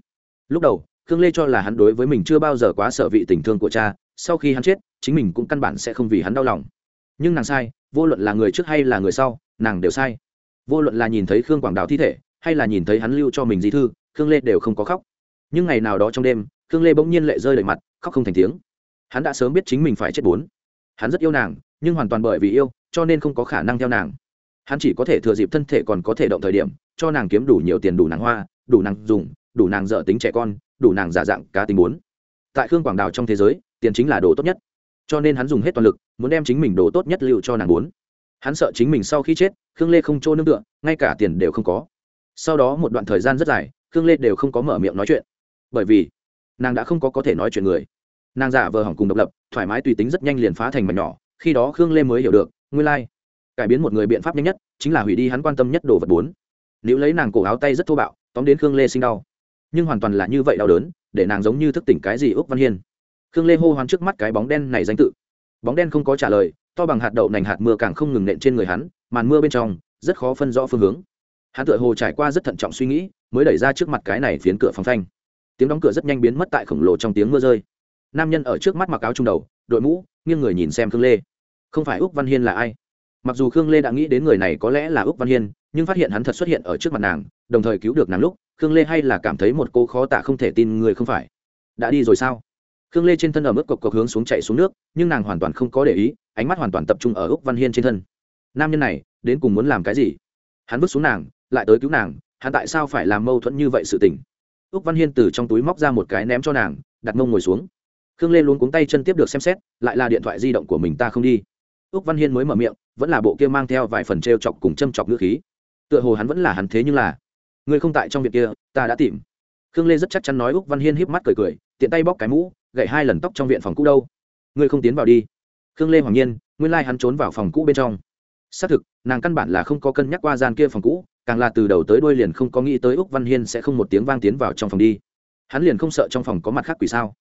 Lúc đầu, khương lê cho là hắn đối với mình chưa bao giờ quá sợ vị tình thương của cha, sau khi hắn chết, chính mình cũng căn bản sẽ không vì hắn đau lòng. Nhưng nàng sai, vô luận là người trước hay là người sau, nàng đều sai. Vô luận là nhìn thấy khương quảng đào thi thể, hay là nhìn thấy hắn lưu cho mình di thư, khương lê đều không có khóc. Nhưng ngày nào đó trong đêm, khương lê bỗng nhiên lệ rơi đầy mặt, khóc không thành tiếng. Hắn đã sớm biết chính mình phải chết bốn hắn rất yêu nàng, nhưng hoàn toàn bởi vì yêu, cho nên không có khả năng theo nàng. Hắn chỉ có thể thừa dịp thân thể còn có thể động thời điểm, cho nàng kiếm đủ nhiều tiền, đủ nàng hoa, đủ nàng dùng, đủ nàng dở tính trẻ con, đủ nàng giả dạng cá tính muốn. tại khương quảng đào trong thế giới, tiền chính là đồ tốt nhất. Cho nên hắn dùng hết toàn lực, muốn đem chính mình đồ tốt nhất liệu cho nàng muốn. hắn sợ chính mình sau khi chết, khương lê không trô nương tựa, ngay cả tiền đều không có. Sau đó một đoạn thời gian rất dài, khương lê đều không có mở miệng nói chuyện. Bởi vì, nàng đã không có có thể nói chuyện người nàng giả vờ hỏng cùng độc lập, thoải mái tùy tính rất nhanh liền phá thành mảnh nhỏ, khi đó khương lê mới hiểu được, nguyên lai、like. cải biến một người biện pháp nhanh nhất chính là hủy đi hắn quan tâm nhất đồ vật bốn. Nếu lấy nàng cổ áo tay rất thô bạo, tóm đến khương lê sinh đau. Nhưng hoàn toàn là như vậy đau đớn, để nàng giống như thức tỉnh cái gì úc văn hiên. Khương lê hô hoán trước mắt cái bóng đen này danh tự. Bóng đen không có trả lời, to bằng hạt đậu nành hạt mưa càng không ngừng nện trên người hắn, màn mưa bên trong, rất khó phân rõ phương hướng. Hắn tựa hồ trải qua rất thận trọng suy nghĩ, mới đẩy ra trước mặt cái này phiến cửa phòng phanh. Tiếng đóng cửa rất nhanh biến mất tại khổng lồ trong tiếng mưa rơi nam nhân ở trước mắt mặc áo trung đầu, đội mũ, nghiêng người nhìn xem khương lê. Không phải úc văn hiên là ai? Mặc dù khương lê đã nghĩ đến người này có lẽ là úc văn hiên, nhưng phát hiện hắn thật xuất hiện ở trước mặt nàng, đồng thời cứu được nàng lúc, khương lê hay là cảm thấy một cô khó tả không thể tin người không phải. Đã đi rồi sao? Khương lê trên thân ở mức cộc cộc hướng xuống chạy xuống nước, nhưng nàng hoàn toàn không có để ý, ánh mắt hoàn toàn tập trung ở úc văn hiên trên thân. Nam nhân này, đến cùng muốn làm cái gì? Hắn vứt xuống nàng, lại tới cứu nàng, hắn tại sao phải làm mâu thuẫn như vậy sự tình? Úc văn hiên từ trong túi móc ra một cái ném cho nàng, đặt mông ngồi xuống khương lê luôn cuống tay chân tiếp được xem xét, lại là điện thoại di động của mình ta không đi. Ước văn hiên mới mở miệng, vẫn là bộ kia mang theo vài phần t r e o chọc cùng châm chọc ngữ khí. Tựa hồ hắn vẫn là hắn thế nhưng là, người không tại trong việc kia, ta đã tìm. Khương lê rất chắc chắn nói ước văn hiên híp mắt cười cười, tiện tay bóc cái mũ, gậy hai lần tóc trong viện phòng cũ đâu. Ngươi không tiến vào đi. Khương lê hoàng nhiên, nguyên lai、like、hắn trốn vào phòng cũ bên trong. Xác thực, nàng căn bản là không có cân nhắc qua gian kia phòng cũ, càng là từ đầu tới đuôi liền không có nghĩ tới úc văn hiên sẽ không một tiếng vang tiến vào trong phòng đi. Hắn liền không sợ trong phòng có mặt khác quỷ sao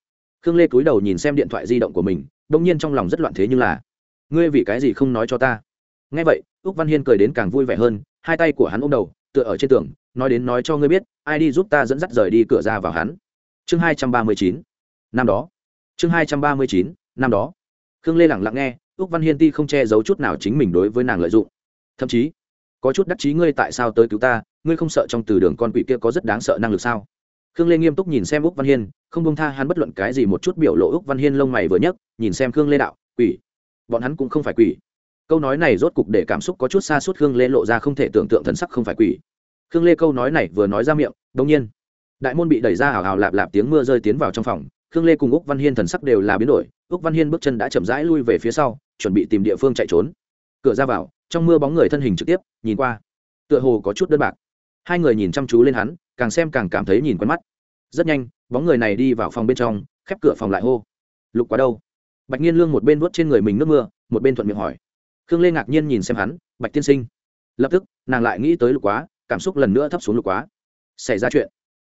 khương lê cúi đầu nhìn xem điện thoại di động của mình đ ỗ n g nhiên trong lòng rất loạn thế nhưng là, ngươi vì cái gì không nói cho ta? Nghe vậy, úc văn hiên cười đến càng vui vẻ hơn, hai tay của hắn ôm đầu, tựa ở trên tường, nói đến nói cho ngươi biết, ai đi giúp ta dẫn dắt rời đi cửa ra vào hắn. Chương hai trăm ba mươi chín, năm đó. Chương hai trăm ba mươi chín, năm đó. Khương lê lẳng lặng nghe, úc văn hiên ti không che giấu chút nào chính mình đối với nàng lợi dụng. Thậm chí, có chút đắc chí ngươi tại sao tới cứu ta, ngươi không sợ trong từ đường con quỷ kia có rất đáng sợ năng lực sao? Khương lê nghiêm túc nhìn xem úc văn hiên, không bông tha hắn bất luận cái gì một chút biểu lộ úc văn hiên lông mày vừa nhấc, nhìn xem khương lê đạo, quỷ, bọn hắn cũng không phải quỷ. Câu nói này rốt cục để cảm xúc có chút xa suốt khương lê lộ ra không thể tưởng tượng thần sắc không phải quỷ. Khương lê câu nói này vừa nói ra miệng đông nhiên, đại môn bị đẩy ra hào hào lạp lạp tiếng mưa rơi tiến vào trong phòng. Khương lê cùng úc văn hiên thần sắc đều là biến đổi, úc văn hiên bước chân đã chậm rãi lui về phía sau, chuẩn bị tìm địa phương chạy trốn. Cửa ra vào, trong mưa bóng người thân hình trực tiếp, nhìn qua, tựa hồ có chút đơn bạc hai người nhìn chăm chú lên hắn, càng xem càng cảm thấy nhìn quen mắt. Rất nhanh, bóng người này đi vào phòng bên trong, khép cửa phòng lại hô. Lục quá đâu? Bạch nhiên lương một bên vuốt trên người mình nước mưa, một bên thuận miệng hỏi. Khương lê ngạc nhiên nhìn xem hắn, bạch tiên sinh. Lập tức, nàng lại nghĩ tới lục quá, cảm xúc lần nữa thấp xuống lục quá. Xảy ra chuyện.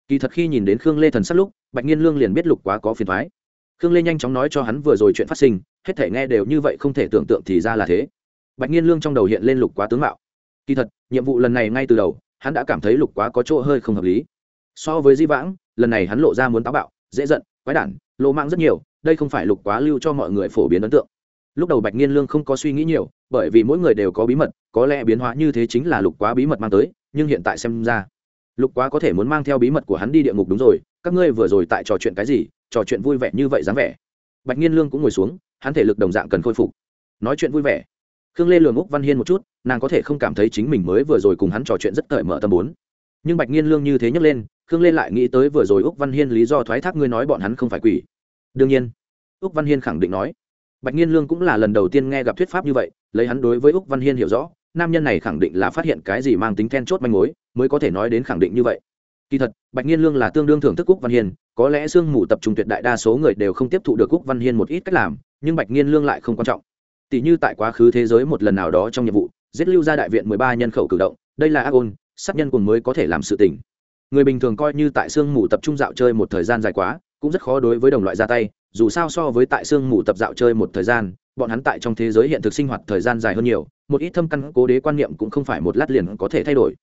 Kỳ thật khi nhìn đến khương lê thần sắc lúc, bạch nhiên lương liền biết lục quá có phiền thoái khương lê nhanh chóng nói cho hắn vừa rồi chuyện phát sinh, hết thể nghe đều như vậy không thể tưởng tượng thì ra là thế. Bạch nhiên lương trong đầu hiện lên lục quá tướng mạo. Kỳ thật, nhiệm vụ lần này ngay từ đầu hắn đã cảm thấy lục quá có chỗ hơi không hợp lý. So với di vãng, lần này hắn lộ ra muốn táo bạo, dễ giận, quái đản lộ mạng rất nhiều, đây không phải lục quá lưu cho mọi người phổ biến ấn tượng. Lúc đầu bạch nhiên lương không có suy nghĩ nhiều, bởi vì mỗi người đều có bí mật, có lẽ biến hóa như thế chính là lục quá bí mật mang tới, nhưng hiện tại xem ra, lục quá có thể muốn mang theo bí mật của hắn đi địa ngục đúng rồi, các ngươi vừa rồi tại trò chuyện cái gì, trò chuyện vui vẻ như vậy dáng vẻ. Bạch nhiên lương cũng ngồi xuống, hắn thể lực đồng dạng cần khôi phục. Nói chuyện vui vẻ khương lê lường úc văn hiên một chút, nàng có thể không cảm thấy chính mình mới vừa rồi cùng hắn trò chuyện rất cởi mở tâm bốn. Nhưng bạch nhiên lương như thế nhấc lên, khương lê lại nghĩ tới vừa rồi úc văn hiên lý do thoái thác ngươi nói bọn hắn không phải quỷ. Đương nhiên, úc văn hiên khẳng định nói. Bạch nhiên lương cũng là lần đầu tiên nghe gặp thuyết pháp như vậy, lấy hắn đối với úc văn hiên hiểu rõ, nam nhân này khẳng định là phát hiện cái gì mang tính then chốt manh mối, mới có thể nói đến khẳng định như vậy. Kỳ thật, bạch nhiên lương là tương đương thưởng thức úc văn hiên, có lẽ sương mù tập trung tuyệt đại đa số người đều không tiếp thụ được úc văn hiên một ít cách làm, nhưng bạch nhiên lương lại không quan trọng tỷ như tại quá khứ thế giới một lần nào đó trong nhiệm vụ, giết lưu ra đại viện mười ba nhân khẩu cử động, đây là ác ôn, sát nhân cùng mới có thể làm sự tình. Người bình thường coi như tại sương mù tập trung dạo chơi một thời gian dài quá, cũng rất khó đối với đồng loại ra tay, dù sao so với tại sương mù tập dạo chơi một thời gian, bọn hắn tại trong thế giới hiện thực sinh hoạt thời gian dài hơn nhiều, một ít thâm căn cố đế quan niệm cũng không phải một lát liền có thể thay đổi.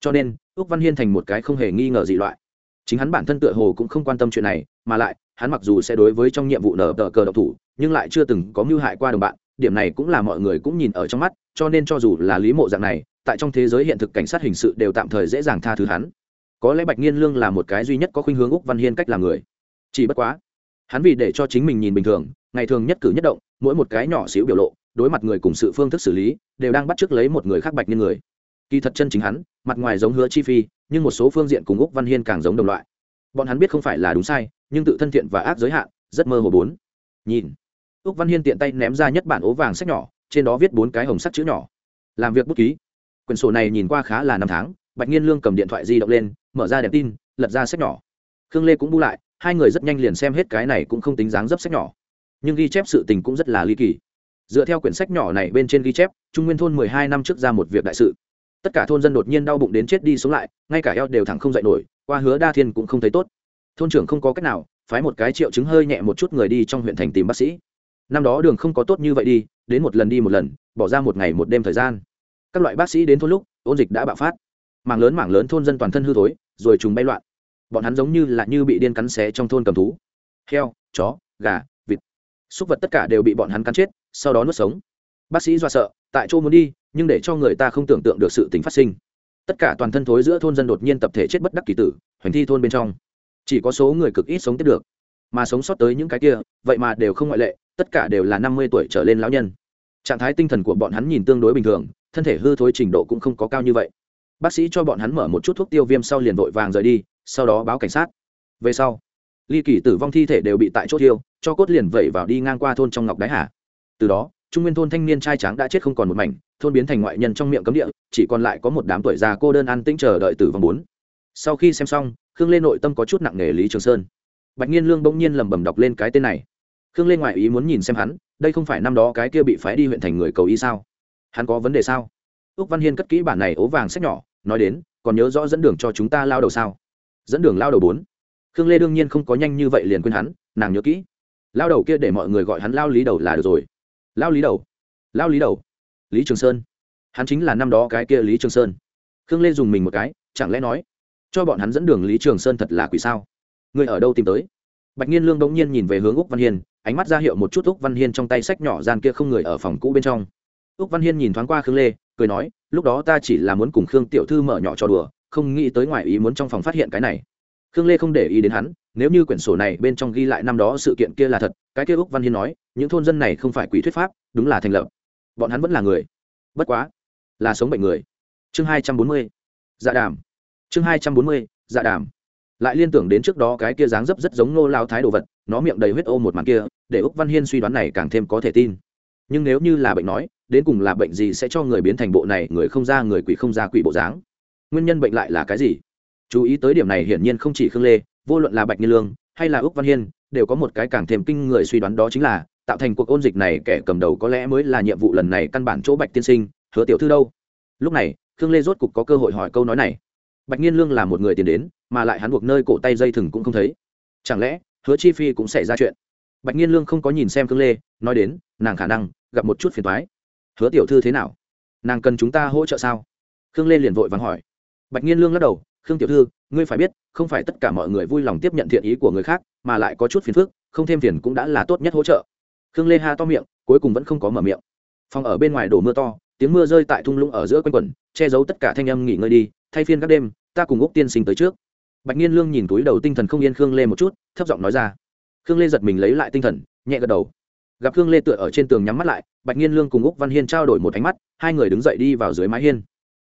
Cho nên ước văn hiên thành một cái không hề nghi ngờ gì loại. Chính hắn bản thân tựa hồ cũng không quan tâm chuyện này, mà lại, hắn mặc dù sẽ đối với trong nhiệm vụ nở tờ cờ độc thủ, nhưng lại chưa từng có mưu hại qua đồng bạn điểm này cũng là mọi người cũng nhìn ở trong mắt, cho nên cho dù là lý mộ dạng này, tại trong thế giới hiện thực cảnh sát hình sự đều tạm thời dễ dàng tha thứ hắn. Có lẽ bạch nghiên lương là một cái duy nhất có khuynh hướng úc văn hiên cách làm người. Chỉ bất quá, hắn vì để cho chính mình nhìn bình thường, ngày thường nhất cử nhất động, mỗi một cái nhỏ xíu biểu lộ, đối mặt người cùng sự phương thức xử lý, đều đang bắt chước lấy một người khác bạch nghiên người. Kỳ thật chân chính hắn, mặt ngoài giống hứa chi phi, nhưng một số phương diện cùng úc văn hiên càng giống đồng loại. Bọn hắn biết không phải là đúng sai, nhưng tự thân thiện và ác giới hạn, rất mơ hồ bốn. Nhìn úc văn hiên tiện tay ném ra nhất bản ố vàng sách nhỏ, trên đó viết bốn cái hồng sắc chữ nhỏ. Làm việc bút ký. Quyển sổ này nhìn qua khá là năm tháng, bạch nhiên lương cầm điện thoại di động lên, mở ra đèn tin, lật ra sách nhỏ. Khương lê cũng bu lại, hai người rất nhanh liền xem hết cái này cũng không tính dáng dấp sách nhỏ. Nhưng ghi chép sự tình cũng rất là ly kỳ. Dựa theo quyển sách nhỏ này bên trên ghi chép, trung nguyên thôn mười hai năm trước ra một việc đại sự. Tất cả thôn dân đột nhiên đau bụng đến chết đi sống lại, ngay cả eo đều thẳng không dậy nổi, qua hứa đa thiên cũng không thấy tốt. Thôn trưởng không có cách nào, phái một cái triệu chứng hơi nhẹ một chút người đi trong huyện thành tìm bác sĩ năm đó đường không có tốt như vậy đi, đến một lần đi một lần, bỏ ra một ngày một đêm thời gian. Các loại bác sĩ đến thôn lúc, ôn dịch đã bạo phát. Mảng lớn mảng lớn thôn dân toàn thân hư thối, rồi chúng bay loạn. Bọn hắn giống như là như bị điên cắn xé trong thôn cầm thú. Heo, chó, gà, vịt. Súc vật tất cả đều bị bọn hắn cắn chết, sau đó nuốt sống. Bác sĩ do sợ, tại chỗ muốn đi, nhưng để cho người ta không tưởng tượng được sự tình phát sinh. Tất cả toàn thân thối giữa thôn dân đột nhiên tập thể chết bất đắc kỳ tử, hoành thi thôn bên trong. Chỉ có số người cực ít sống tiếp được mà sống sót tới những cái kia, vậy mà đều không ngoại lệ, tất cả đều là năm mươi tuổi trở lên lão nhân. Trạng thái tinh thần của bọn hắn nhìn tương đối bình thường, thân thể hư thối trình độ cũng không có cao như vậy. Bác sĩ cho bọn hắn mở một chút thuốc tiêu viêm sau liền vội vàng rời đi, sau đó báo cảnh sát. Về sau, ly kỳ tử vong thi thể đều bị tại chỗ tiêu cho cốt liền vẩy vào đi ngang qua thôn trong ngọc đáy hà. Từ đó, trung nguyên thôn thanh niên trai tráng đã chết không còn một mảnh, thôn biến thành ngoại nhân trong miệng cấm địa, chỉ còn lại có một đám tuổi già cô đơn an tĩnh chờ đợi tử vong bốn. Sau khi xem xong, khương lê nội tâm có chút nặng nề lý trường sơn bạch nhiên lương bỗng nhiên lẩm bẩm đọc lên cái tên này. Khương lê ngoại ý muốn nhìn xem hắn, đây không phải năm đó cái kia bị phái đi huyện thành người cầu y sao? Hắn có vấn đề sao? Úc văn hiên cất kỹ bản này ố vàng sách nhỏ, nói đến, còn nhớ rõ dẫn đường cho chúng ta lao đầu sao? Dẫn đường lao đầu bốn. Khương lê đương nhiên không có nhanh như vậy liền quên hắn, nàng nhớ kỹ. Lao đầu kia để mọi người gọi hắn lao lý đầu là được rồi. Lao lý đầu. Lao lý đầu. Lý trường sơn. Hắn chính là năm đó cái kia lý trường sơn. Khương lê dùng mình một cái, chẳng lẽ nói, cho bọn hắn dẫn đường lý trường sơn thật là quỷ sao? Người ở đâu tìm tới? Bạch nhiên lương bỗng nhiên nhìn về hướng úc văn hiên, ánh mắt ra hiệu một chút úc văn hiên trong tay sách nhỏ gian kia không người ở phòng cũ bên trong. Úc văn hiên nhìn thoáng qua khương lê, cười nói, lúc đó ta chỉ là muốn cùng khương tiểu thư mở nhỏ cho đùa, không nghĩ tới ngoài ý muốn trong phòng phát hiện cái này. Khương lê không để ý đến hắn, nếu như quyển sổ này bên trong ghi lại năm đó sự kiện kia là thật, cái kia úc văn hiên nói, những thôn dân này không phải quỷ thuyết pháp, đúng là thành lập. Bọn hắn vẫn là người. Bất quá, là sống bệnh người. Chương hai trăm bốn mươi dạ đàm. Chương hai trăm bốn mươi dạ đàm lại liên tưởng đến trước đó cái kia dáng dấp rất giống nô lao thái đồ vật, nó miệng đầy huyết ô một màn kia, để úc văn hiên suy đoán này càng thêm có thể tin. Nhưng nếu như là bệnh nói, đến cùng là bệnh gì sẽ cho người biến thành bộ này, người không ra người quỷ không ra quỷ bộ dáng? Nguyên nhân bệnh lại là cái gì? Chú ý tới điểm này hiển nhiên không chỉ khương lê, vô luận là bạch như lương hay là úc văn hiên, đều có một cái càng thêm kinh người suy đoán đó chính là, tạo thành cuộc ôn dịch này kẻ cầm đầu có lẽ mới là nhiệm vụ lần này căn bản chỗ bạch tiên sinh, hứa tiểu thư đâu? Lúc này, khương lê rốt cục có cơ hội hỏi câu nói này bạch nhiên lương là một người tiền đến, mà lại hắn buộc nơi cổ tay dây thừng cũng không thấy. Chẳng lẽ, hứa chi phi cũng xảy ra chuyện? Bạch nhiên lương không có nhìn xem khương lê, nói đến, nàng khả năng gặp một chút phiền thoái hứa tiểu thư thế nào? Nàng cần chúng ta hỗ trợ sao? Khương lê liền vội vàng hỏi. Bạch nhiên lương lắc đầu, khương tiểu thư, ngươi phải biết, không phải tất cả mọi người vui lòng tiếp nhận thiện ý của người khác, mà lại có chút phiền phức, không thêm phiền cũng đã là tốt nhất hỗ trợ. Khương lê ha to miệng, cuối cùng vẫn không có mở miệng. Phòng ở bên ngoài đổ mưa to, tiếng mưa rơi tại thung lũng ở giữa quanh quẩn che giấu tất cả thanh âm nghỉ ngơi đi thay phiên các đêm, ta cùng úc tiên sinh tới trước. Bạch nhiên lương nhìn túi đầu tinh thần không yên khương lê một chút, thấp giọng nói ra. Khương lê giật mình lấy lại tinh thần, nhẹ gật đầu. Gặp khương lê tựa ở trên tường nhắm mắt lại, bạch nhiên lương cùng úc văn hiên trao đổi một ánh mắt, hai người đứng dậy đi vào dưới mái hiên.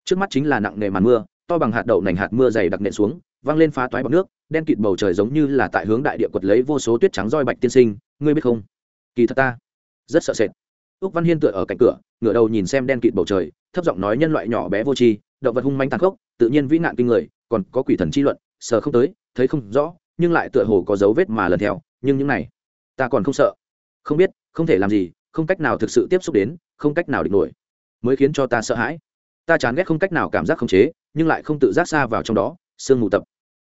Trước mắt chính là nặng nề màn mưa, to bằng hạt đậu nành hạt mưa dày đặc nện xuống văng lên phá toái bọc nước, đen kịt bầu trời giống như là tại hướng đại địa quật lấy vô số tuyết trắng roi bạch tiên sinh, ngươi biết không? Kỳ thật ta, rất sợ sệt. Úc văn hiên tựa ở cạnh cửa, ngửa đầu nhìn xem đen kịt bầu trời, thấp giọng nói nhân loại nhỏ bé vô tri động vật hung manh tàn khốc, tự nhiên vĩ nạn kinh người, còn có quỷ thần chi luận, sờ không tới, thấy không rõ, nhưng lại tựa hồ có dấu vết mà lần theo, nhưng những này, ta còn không sợ. Không biết, không thể làm gì, không cách nào thực sự tiếp xúc đến, không cách nào địch nổi, mới khiến cho ta sợ hãi. Ta chán ghét không cách nào cảm giác khống chế, nhưng lại không tự giác xa vào trong đó, sương mù tập,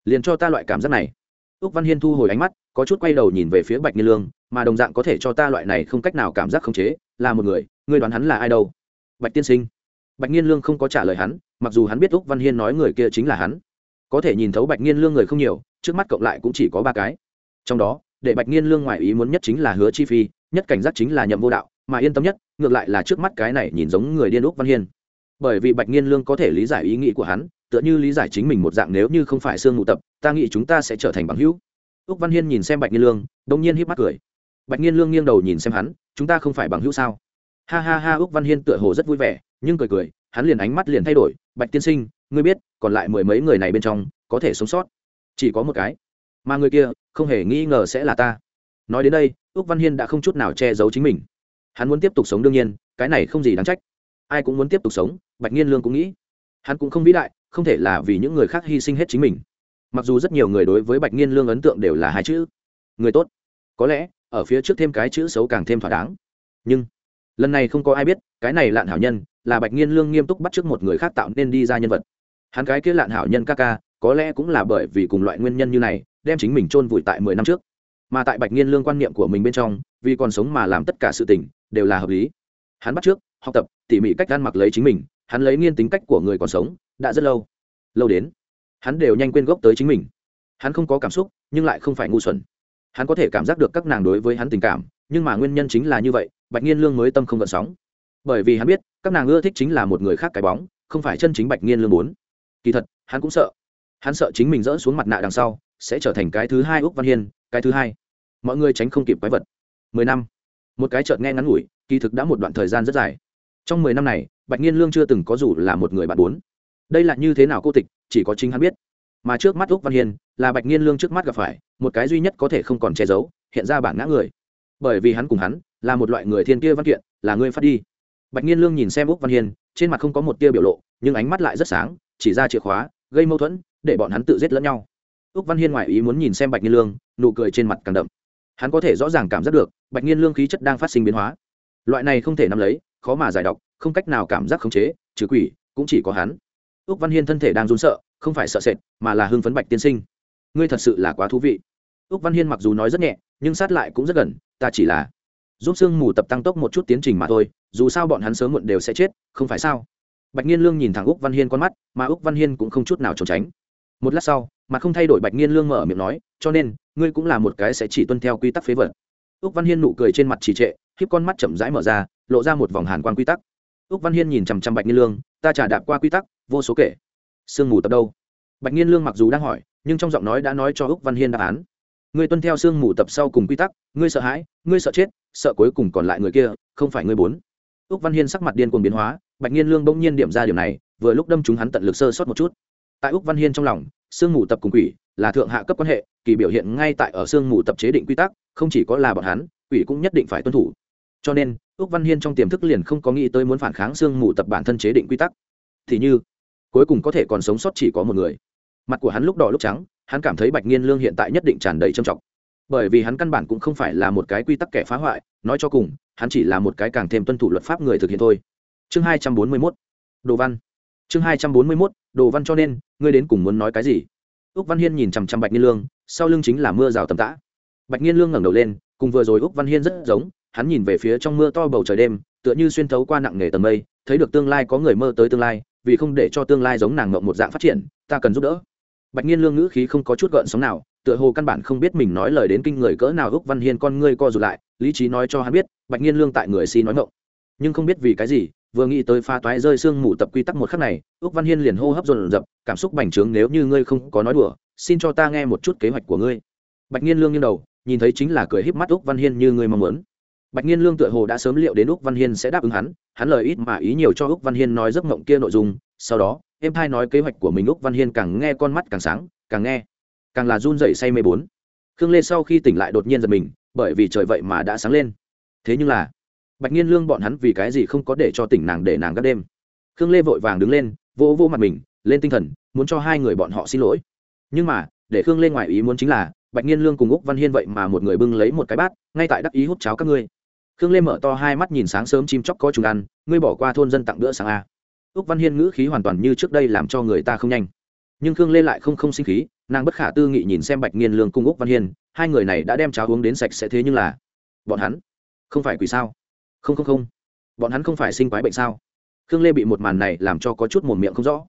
liền cho ta loại cảm giác này. Úc văn hiên thu hồi ánh mắt, có chút quay đầu nhìn về phía bạch nhiên lương, mà đồng dạng có thể cho ta loại này không cách nào cảm giác khống chế, là một người, ngươi đoán hắn là ai đâu? Bạch tiên sinh bạch nghiên lương không có trả lời hắn, mặc dù hắn biết úc văn hiên nói người kia chính là hắn. Có thể nhìn thấu bạch nghiên lương người không nhiều, trước mắt cộng lại cũng chỉ có ba cái. Trong đó, để bạch nghiên lương ngoài ý muốn nhất chính là hứa chi phi, nhất cảnh giác chính là nhậm vô đạo, mà yên tâm nhất, ngược lại là trước mắt cái này nhìn giống người điên úc văn hiên. Bởi vì bạch nghiên lương có thể lý giải ý nghĩ của hắn, tựa như lý giải chính mình một dạng nếu như không phải sương ngụ tập, ta nghĩ chúng ta sẽ trở thành bằng hữu. Úc văn hiên nhìn xem bạch nghiên lương đông nhiên híp mắt cười. Bạch nghiên lương nghiêng đầu nhìn xem hắn, chúng ta không phải bằng hữu sao? Ha ha ha, úc văn hiên tựa hồ rất vui vẻ nhưng cười cười, hắn liền ánh mắt liền thay đổi, bạch tiên sinh, ngươi biết, còn lại mười mấy người này bên trong, có thể sống sót. Chỉ có một cái. Mà người kia, không hề nghi ngờ sẽ là ta. Nói đến đây ước văn hiên đã không chút nào che giấu chính mình. Hắn muốn tiếp tục sống đương nhiên, cái này không gì đáng trách. Ai cũng muốn tiếp tục sống, bạch nghiên lương cũng nghĩ. Hắn cũng không vĩ đại, không thể là vì những người khác hy sinh hết chính mình. Mặc dù rất nhiều người đối với bạch nghiên lương ấn tượng đều là hai chữ. Người tốt. Có lẽ, ở phía trước thêm cái chữ xấu càng thêm thỏa đáng. Nhưng, lần này không có ai biết, cái này lạn hảo nhân là bạch nghiên lương nghiêm túc bắt trước một người khác tạo nên đi ra nhân vật. Hắn cái kia lạn hảo nhân ca ca, có lẽ cũng là bởi vì cùng loại nguyên nhân như này, đem chính mình chôn vùi tại mười năm trước. Mà tại bạch nghiên lương quan niệm của mình bên trong, vì còn sống mà làm tất cả sự tình, đều là hợp lý. Hắn bắt trước học tập, tỉ mỉ cách ăn mặc lấy chính mình, hắn lấy nghiên tính cách của người còn sống, đã rất lâu. Lâu đến, hắn đều nhanh quên gốc tới chính mình. Hắn không có cảm xúc, nhưng lại không phải ngu xuẩn. Hắn có thể cảm giác được các nàng đối với hắn tình cảm, nhưng mà nguyên nhân chính là như vậy, bạch nghiên lương mới tâm không gợn sóng. Bởi vì hắn biết các nàng ưa thích chính là một người khác cái bóng, không phải chân chính bạch nghiên lương muốn kỳ thật, hắn cũng sợ. Hắn sợ chính mình dỡ xuống mặt nạ đằng sau, sẽ trở thành cái thứ hai úc văn hiên, cái thứ hai. Mọi người tránh không kịp quái vật. Mười năm. Một cái chợt nghe ngắn ngủi, kỳ thực đã một đoạn thời gian rất dài. Trong mười năm này, bạch nghiên lương chưa từng có dù là một người bạn bốn. Đây là như thế nào cô tịch, chỉ có chính hắn biết. Mà trước mắt úc văn hiên, là bạch nghiên lương trước mắt gặp phải, một cái duy nhất có thể không còn che giấu, hiện ra bản ngã người. Bởi vì hắn cùng hắn, là một loại người thiên kia văn kiện, là người phát đi bạch nghiên lương nhìn xem úc văn hiên, trên mặt không có một tia biểu lộ, nhưng ánh mắt lại rất sáng, chỉ ra chìa khóa, gây mâu thuẫn, để bọn hắn tự giết lẫn nhau. Úc văn hiên ngoại ý muốn nhìn xem bạch nghiên lương, nụ cười trên mặt càng đậm. Hắn có thể rõ ràng cảm giác được, bạch nghiên lương khí chất đang phát sinh biến hóa. Loại này không thể nắm lấy, khó mà giải đọc không cách nào cảm giác khống chế, trừ quỷ, cũng chỉ có hắn. Úc văn hiên thân thể đang run sợ, không phải sợ sệt, mà là hưng phấn bạch tiên sinh. Ngươi thật sự là quá thú vị. Úc văn hiên mặc dù nói rất nhẹ, nhưng sát lại cũng rất gần, ta chỉ là giúp sương mù tập tăng tốc một chút tiến trình mà thôi, dù sao bọn hắn sớm muộn đều sẽ chết, không phải sao? Bạch nhiên lương nhìn thẳng úc văn hiên con mắt, mà úc văn hiên cũng không chút nào trốn tránh. Một lát sau, mà không thay đổi bạch nhiên lương mở miệng nói, cho nên, ngươi cũng là một cái sẽ chỉ tuân theo quy tắc phế vật. Úc văn hiên nụ cười trên mặt trì trệ khiếp con mắt chậm rãi mở ra, lộ ra một vòng hàn quan quy tắc. Úc văn hiên nhìn chằm chằm bạch nhiên lương, ta trả đạp qua quy tắc, vô số kể. Sương mù tập đâu? Bạch nhiên lương mặc dù đang hỏi, nhưng trong giọng nói đã nói cho úc văn hiên đáp án. Ngươi tuân theo sương mù tập sau cùng quy tắc, ngươi sợ hãi, ngươi sợ chết sợ cuối cùng còn lại người kia, không phải ngươi bốn. Úc văn hiên sắc mặt điên cuồng biến hóa, bạch nhiên lương bỗng nhiên điểm ra điều này, vừa lúc đâm chúng hắn tận lực sơ sót một chút. Tại úc văn hiên trong lòng, sương mù tập cùng quỷ là thượng hạ cấp quan hệ, kỳ biểu hiện ngay tại ở sương mù tập chế định quy tắc, không chỉ có là bọn hắn, quỷ cũng nhất định phải tuân thủ. Cho nên, úc văn hiên trong tiềm thức liền không có nghĩ tới muốn phản kháng sương mù tập bản thân chế định quy tắc. Thì như, cuối cùng có thể còn sống sót chỉ có một người. Mặt của hắn lúc đỏ lúc trắng, hắn cảm thấy bạch nhiên lương hiện tại nhất định tràn đầy trầm trọng bởi vì hắn căn bản cũng không phải là một cái quy tắc kẻ phá hoại, nói cho cùng, hắn chỉ là một cái càng thêm tuân thủ luật pháp người thực hiện thôi. Chương hai trăm bốn mươi mốt, đồ văn. Chương hai trăm bốn mươi mốt, đồ văn cho nên, ngươi đến cùng muốn nói cái gì? Úc văn hiên nhìn chằm chằm bạch nghiên lương, sau lưng chính là mưa rào tầm tã. Bạch nghiên lương ngẩng đầu lên, cùng vừa rồi úc văn hiên rất giống, hắn nhìn về phía trong mưa to bầu trời đêm, tựa như xuyên thấu qua nặng nề tầng mây, thấy được tương lai có người mơ tới tương lai, vì không để cho tương lai giống nàng ngộng một dạng phát triển, ta cần giúp đỡ. Bạch nhiên lương ngữ khí không có chút gợn sóng nào tựa hồ căn bản không biết mình nói lời đến kinh người cỡ nào úc văn hiên con ngươi co rụt lại, lý trí nói cho hắn biết, bạch nhiên lương tại người si nói ngộng nhưng không biết vì cái gì, vừa nghĩ tới pha toái rơi xương mù tập quy tắc một khắc này, úc văn hiên liền hô hấp dồn dập, cảm xúc bành trướng nếu như ngươi không có nói đùa, xin cho ta nghe một chút kế hoạch của ngươi. Bạch nhiên lương nghiêng đầu, nhìn thấy chính là cười híp mắt úc văn hiên như ngươi mong muốn. Bạch nghiên lương tựa hồ đã sớm liệu đến úc văn hiên sẽ đáp ứng hắn hắn lời ít mà ý nhiều cho úc văn hiên nói giấc mộng kia nội dung, sau đó em hai nói kế hoạch của mình úc văn hiên càng nghe con mắt càng sáng, càng nghe càng là run dậy say mê bốn. Khương lê sau khi tỉnh lại đột nhiên giật mình, bởi vì trời vậy mà đã sáng lên. Thế nhưng là, bạch nhiên lương bọn hắn vì cái gì không có để cho tỉnh nàng để nàng gác đêm? Khương lê vội vàng đứng lên, vỗ vỗ mặt mình, lên tinh thần, muốn cho hai người bọn họ xin lỗi. Nhưng mà, để khương lê ngoài ý muốn chính là, bạch nhiên lương cùng úc văn hiên vậy mà một người bưng lấy một cái bát, ngay tại đắc ý hút cháo các ngươi. Khương lê mở to hai mắt nhìn sáng sớm chim chóc có chúng ăn, ngươi bỏ qua thôn dân tặng bữa sáng a úc văn hiên ngữ khí hoàn toàn như trước đây làm cho người ta không nhanh. Nhưng khương lê lại không không sinh khí nàng bất khả tư nghị nhìn xem bạch nghiên lương cung úc văn hiên, hai người này đã đem cháo uống đến sạch sẽ thế nhưng là, bọn hắn không phải quỷ sao? Không không không. Bọn hắn không phải sinh quái bệnh sao? Khương lê bị một màn này làm cho có chút mồm miệng không rõ.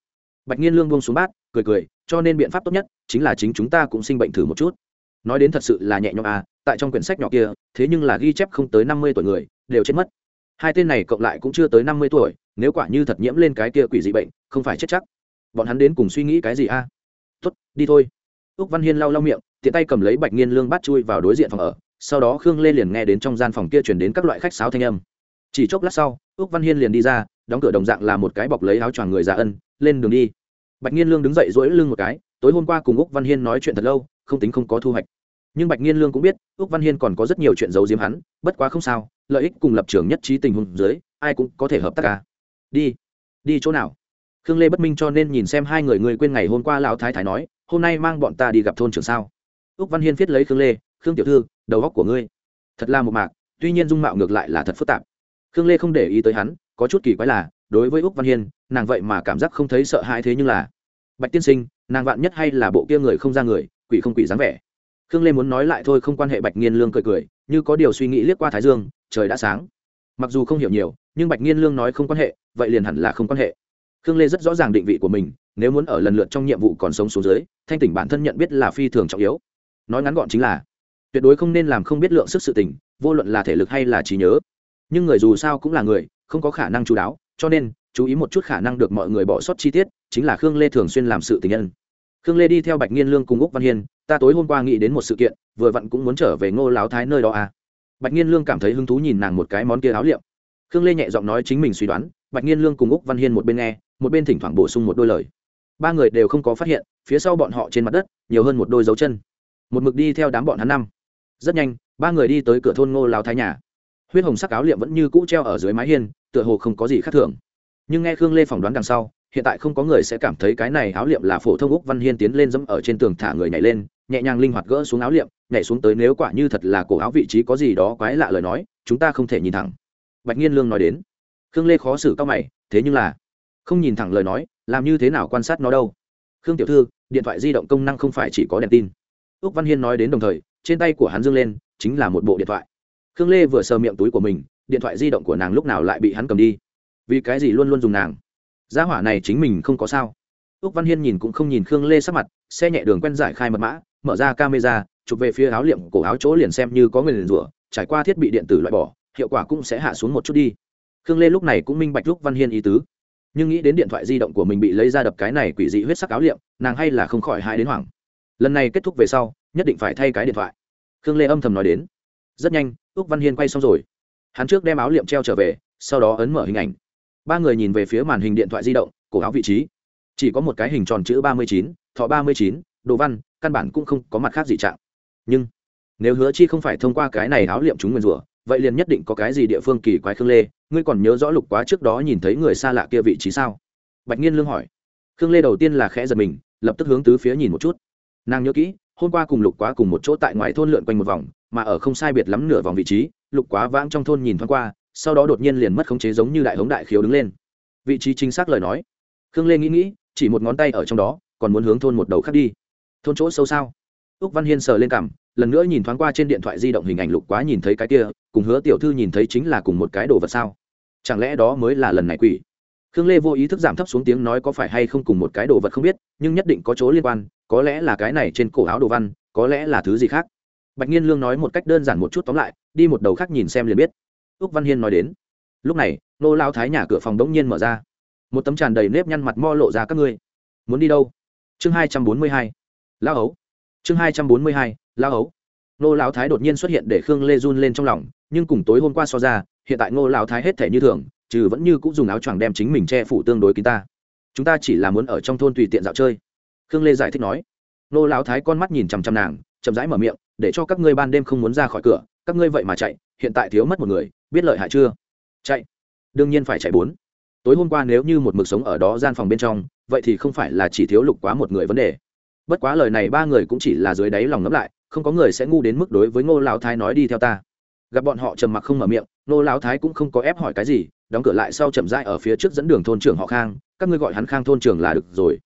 Bạch nghiên lương buông xuống bát, cười cười, cho nên biện pháp tốt nhất chính là chính chúng ta cũng sinh bệnh thử một chút. Nói đến thật sự là nhẹ nhõm à tại trong quyển sách nhỏ kia, thế nhưng là ghi chép không tới năm mươi tuổi người, đều chết mất. Hai tên này cộng lại cũng chưa tới năm mươi tuổi, nếu quả như thật nhiễm lên cái kia quỷ dị bệnh, không phải chết chắc. Bọn hắn đến cùng suy nghĩ cái gì a à? Tốt, đi thôi. Úc văn hiên lau lau miệng, tiện tay cầm lấy bạch nghiên lương bắt chui vào đối diện phòng ở, sau đó khương lê liền nghe đến trong gian phòng kia chuyển đến các loại khách sáo thanh âm. Chỉ chốc lát sau, úc văn hiên liền đi ra, đóng cửa đồng dạng là một cái bọc lấy áo choàng người già ân, lên đường đi. Bạch nghiên lương đứng dậy dỗi lưng một cái, tối hôm qua cùng úc văn hiên nói chuyện thật lâu, không tính không có thu hoạch. Nhưng bạch nghiên lương cũng biết, úc văn hiên còn có rất nhiều chuyện giấu giếm hắn, bất quá không sao, lợi ích cùng lập trường nhất trí tình huống dưới, ai cũng có thể hợp tác ca đi đi chỗ nào? Khương lê bất minh cho nên nhìn xem hai người người quên ngày hôm qua lão thái thái nói, hôm nay mang bọn ta đi gặp thôn trưởng sao? Úc văn hiên viết lấy khương lê, khương tiểu thư, đầu góc của ngươi thật là một mạc, tuy nhiên dung mạo ngược lại là thật phức tạp. Khương lê không để ý tới hắn, có chút kỳ quái là, đối với úc văn hiên, nàng vậy mà cảm giác không thấy sợ hãi thế nhưng là, bạch tiên sinh, nàng vạn nhất hay là bộ kia người không ra người, quỷ không quỷ dáng vẻ. Khương lê muốn nói lại thôi không quan hệ bạch nghiên lương cười cười, như có điều suy nghĩ liếc qua thái dương, trời đã sáng. Mặc dù không hiểu nhiều, nhưng bạch nghiên lương nói không quan hệ, vậy liền hẳn là không quan hệ khương lê rất rõ ràng định vị của mình, nếu muốn ở lần lượt trong nhiệm vụ còn sống xuống dưới, thanh tỉnh bản thân nhận biết là phi thường trọng yếu. Nói ngắn gọn chính là, tuyệt đối không nên làm không biết lượng sức sự tỉnh vô luận là thể lực hay là trí nhớ. Nhưng người dù sao cũng là người, không có khả năng chú đáo, cho nên, chú ý một chút khả năng được mọi người bỏ sót chi tiết, chính là khương lê thường xuyên làm sự tình nhân. Khương lê đi theo bạch nghiên lương cùng úc văn hiên, ta tối hôm qua nghĩ đến một sự kiện, vừa vặn cũng muốn trở về ngô láo thái nơi đó à. bạch nghiên lương cảm thấy hứng thú nhìn nàng một cái món kia áo liệm khương lê nhẹ giọng nói chính mình suy đoán, bạch nghiên lương cùng úc văn hiên một bên nghe một bên thỉnh thoảng bổ sung một đôi lời. Ba người đều không có phát hiện, phía sau bọn họ trên mặt đất, nhiều hơn một đôi dấu chân. Một mực đi theo đám bọn hắn năm. Rất nhanh, ba người đi tới cửa thôn ngô lao thái nhà. Huyết hồng sắc áo liệm vẫn như cũ treo ở dưới mái hiên, tựa hồ không có gì khác thường. Nhưng nghe khương lê phỏng đoán đằng sau, hiện tại không có người sẽ cảm thấy cái này áo liệm là phổ thông úc văn hiên tiến lên dẫm ở trên tường thả người nhảy lên, nhẹ nhàng linh hoạt gỡ xuống áo liệm, nhảy xuống tới nếu quả như thật là cổ áo vị trí có gì đó quái lạ lời nói, chúng ta không thể nhìn thẳng. Bạch nhiên lương nói đến. Khương lê khó xử cao mày, thế nhưng là không nhìn thẳng lời nói, làm như thế nào quan sát nó đâu? Khương tiểu thư, điện thoại di động công năng không phải chỉ có đèn tin. Úc văn hiên nói đến đồng thời, trên tay của hắn dương lên, chính là một bộ điện thoại. Khương lê vừa sờ miệng túi của mình, điện thoại di động của nàng lúc nào lại bị hắn cầm đi? Vì cái gì luôn luôn dùng nàng? Gia hỏa này chính mình không có sao. Úc văn hiên nhìn cũng không nhìn khương lê sắc mặt, xe nhẹ đường quen giải khai mật mã, mở ra camera, chụp về phía áo liệm, cổ áo chỗ liền xem như có người liền rủa, trải qua thiết bị điện tử loại bỏ, hiệu quả cũng sẽ hạ xuống một chút đi. Khương lê lúc này cũng minh bạch lúc văn hiên ý tứ nhưng nghĩ đến điện thoại di động của mình bị lấy ra đập cái này quỷ dị huyết sắc áo liệm, nàng hay là không khỏi hai đến hoảng. Lần này kết thúc về sau, nhất định phải thay cái điện thoại. Khương lê âm thầm nói đến. Rất nhanh, úc văn hiên quay xong rồi. Hắn trước đem áo liệm treo trở về, sau đó ấn mở hình ảnh. Ba người nhìn về phía màn hình điện thoại di động, cổ áo vị trí. Chỉ có một cái hình tròn chữ ba mươi chín, thọ ba mươi chín, đồ văn, căn bản cũng không có mặt khác gì trạng. Nhưng, nếu hứa chi không phải thông qua cái này áo liệm chúng nguyên rủa vậy liền nhất định có cái gì địa phương kỳ quái khương lê, ngươi còn nhớ rõ lục quá trước đó nhìn thấy người xa lạ kia vị trí sao? Bạch nhiên lương hỏi. Khương lê đầu tiên là khẽ giật mình, lập tức hướng tứ phía nhìn một chút. Nàng nhớ kỹ, hôm qua cùng lục quá cùng một chỗ tại ngoài thôn lượn quanh một vòng, mà ở không sai biệt lắm nửa vòng vị trí, lục quá vãng trong thôn nhìn thoáng qua, sau đó đột nhiên liền mất khống chế giống như đại hống đại khiếu đứng lên. Vị trí chính xác lời nói. Khương lê nghĩ nghĩ, chỉ một ngón tay ở trong đó, còn muốn hướng thôn một đầu khác đi. Thôn chỗ sâu sao? Úc văn hiên sờ lên cảm lần nữa nhìn thoáng qua trên điện thoại di động hình ảnh lục quá nhìn thấy cái kia, cùng hứa tiểu thư nhìn thấy chính là cùng một cái đồ vật sao? Chẳng lẽ đó mới là lần này quỷ? Khương lê vô ý thức giảm thấp xuống tiếng nói có phải hay không cùng một cái đồ vật không biết, nhưng nhất định có chỗ liên quan, có lẽ là cái này trên cổ áo đồ văn, có lẽ là thứ gì khác. Bạch nhiên lương nói một cách đơn giản một chút tóm lại, đi một đầu khác nhìn xem liền biết. Úc văn hiên nói đến. Lúc này, nô lao thái nhà cửa phòng đống nhiên mở ra. Một tấm tràn đầy nếp nhăn mặt mo lộ ra các ngươi. Muốn đi đâu? Chương hai trăm bốn mươi hai. Lao ấu chương hai trăm bốn mươi hai lao ấu nô lao thái đột nhiên xuất hiện để khương lê run lên trong lòng, nhưng cùng tối hôm qua so ra, hiện tại ngô lao thái hết thể như thường, trừ vẫn như cũng dùng áo choàng đem chính mình che phủ tương đối kín ta. Chúng ta chỉ là muốn ở trong thôn tùy tiện dạo chơi. Khương lê giải thích nói. Nô lao thái con mắt nhìn chằm chằm nàng, chậm rãi mở miệng, để cho các ngươi ban đêm không muốn ra khỏi cửa, các ngươi vậy mà chạy, hiện tại thiếu mất một người, biết lợi hại chưa? Chạy. Đương nhiên phải chạy bốn. Tối hôm qua nếu như một mực sống ở đó gian phòng bên trong, vậy thì không phải là chỉ thiếu lục quá một người vấn đề. Bất quá lời này ba người cũng chỉ là dưới đáy lòng ngẫm lại không có người sẽ ngu đến mức đối với ngô lão thái nói đi theo ta. Gặp bọn họ trầm mặc không mở miệng, ngô lão thái cũng không có ép hỏi cái gì, đóng cửa lại sau chậm rãi ở phía trước dẫn đường thôn trưởng họ khang, các ngươi gọi hắn khang thôn trưởng là được rồi.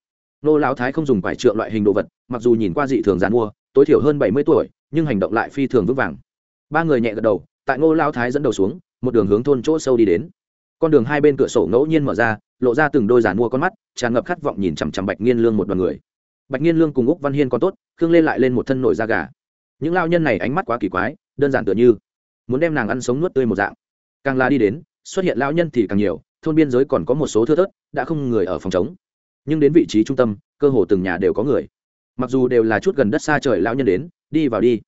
Ngô lão thái không dùng vải trượng loại hình đồ vật, mặc dù nhìn qua dị thường dàn mua, tối thiểu hơn bảy mươi tuổi, nhưng hành động lại phi thường vững vàng. Ba người nhẹ gật đầu, tại ngô lão thái dẫn đầu xuống, một đường hướng thôn chỗ sâu đi đến. Con đường hai bên cửa sổ ngẫu nhiên mở ra, lộ ra từng đôi giàn mua con mắt, tràn ngập khát vọng nhìn chằm chằm bạch nghiên lương một đoàn người. Bạch nghiên lương cùng úc văn hiên còn tốt, khương lê lại lên một thân nổi da gà những lao nhân này ánh mắt quá kỳ quái, đơn giản tựa như muốn đem nàng ăn sống nuốt tươi một dạng. Càng la đi đến, xuất hiện lao nhân thì càng nhiều, thôn biên giới còn có một số thưa thớt, đã không người ở phòng chống nhưng đến vị trí trung tâm, cơ hồ từng nhà đều có người. Mặc dù đều là chút gần đất xa trời lao nhân đến, đi vào đi.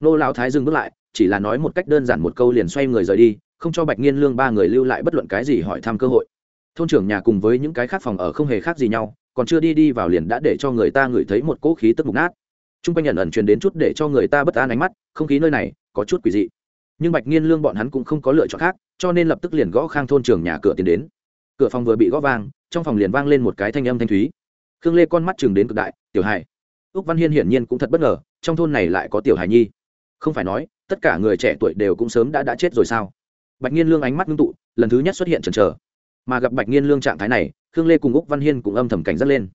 Nô lao thái dừng bước lại, chỉ là nói một cách đơn giản một câu liền xoay người rời đi, không cho bạch nghiên lương ba người lưu lại bất luận cái gì hỏi thăm cơ hội. Thôn trưởng nhà cùng với những cái khác phòng ở không hề khác gì nhau, còn chưa đi đi vào liền đã để cho người ta ngửi thấy một cỗ khí tức mục nát t r u n g quanh nhận ẩn truyền đến chút để cho người ta bất an ánh mắt, không khí nơi này có chút quỷ dị. Nhưng bạch nghiên lương bọn hắn cũng không có lựa chọn khác, cho nên lập tức liền gõ khang thôn trưởng nhà cửa tiến đến. Cửa phòng vừa bị gõ vang, trong phòng liền vang lên một cái thanh âm thanh thúy. Khương lê con mắt chừng đến cực đại, tiểu hài úc văn hiên hiển nhiên cũng thật bất ngờ, trong thôn này lại có tiểu hài nhi. Không phải nói, tất cả người trẻ tuổi đều cũng sớm đã đã chết rồi sao? Bạch nghiên lương ánh mắt ngưng tụ, lần thứ nhất xuất hiện chần chờ. Mà gặp bạch nghiên lương trạng thái này, khương lê cùng úc văn hiên cũng âm thầm cảnh giác lên.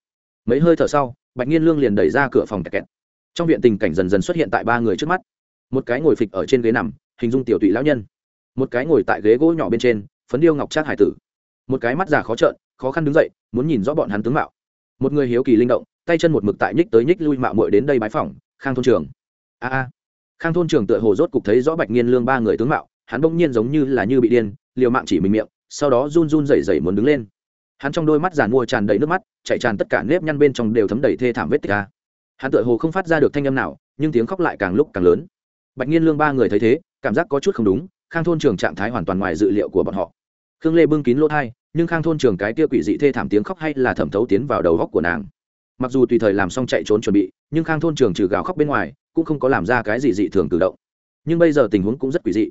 Mấy hơi thở sau, bạch nghiên lương liền đẩy ra cửa phòng kẹt kẹt trong viện tình cảnh dần dần xuất hiện tại ba người trước mắt. Một cái ngồi phịch ở trên ghế nằm, hình dung tiểu tụy lão nhân. Một cái ngồi tại ghế gỗ nhỏ bên trên, phấn điêu ngọc trác hải tử. Một cái mắt già khó trợn, khó khăn đứng dậy, muốn nhìn rõ bọn hắn tướng mạo. Một người hiếu kỳ linh động, tay chân một mực tại nhích tới nhích lui mạo muội đến đây bái phỏng, khang thôn trường a a. Khang thôn trường tựa hồ rốt cục thấy rõ bạch nghiên lương ba người tướng mạo, hắn bỗng nhiên giống như là như bị điên, liều mạng chỉ mình miệng, sau đó run run rẩy rẩy muốn đứng lên. Hắn trong đôi mắt giàn mua tràn đầy nước mắt chạy tràn tất cả nếp nhăn bên trong đều thấm đầy thê thảm vết tích a hắn tựa hồ không phát ra được thanh âm nào, nhưng tiếng khóc lại càng lúc càng lớn. Bạch nhiên lương ba người thấy thế, cảm giác có chút không đúng, khang thôn trường trạng thái hoàn toàn ngoài dự liệu của bọn họ. Khương lê bưng kín lỗ thai, nhưng khang thôn trường cái kia quỷ dị thê thảm tiếng khóc hay là thẩm thấu tiến vào đầu góc của nàng. Mặc dù tùy thời làm xong chạy trốn chuẩn bị, nhưng khang thôn trường trừ gào khóc bên ngoài, cũng không có làm ra cái gì dị thường cử động. Nhưng bây giờ tình huống cũng rất quỷ dị.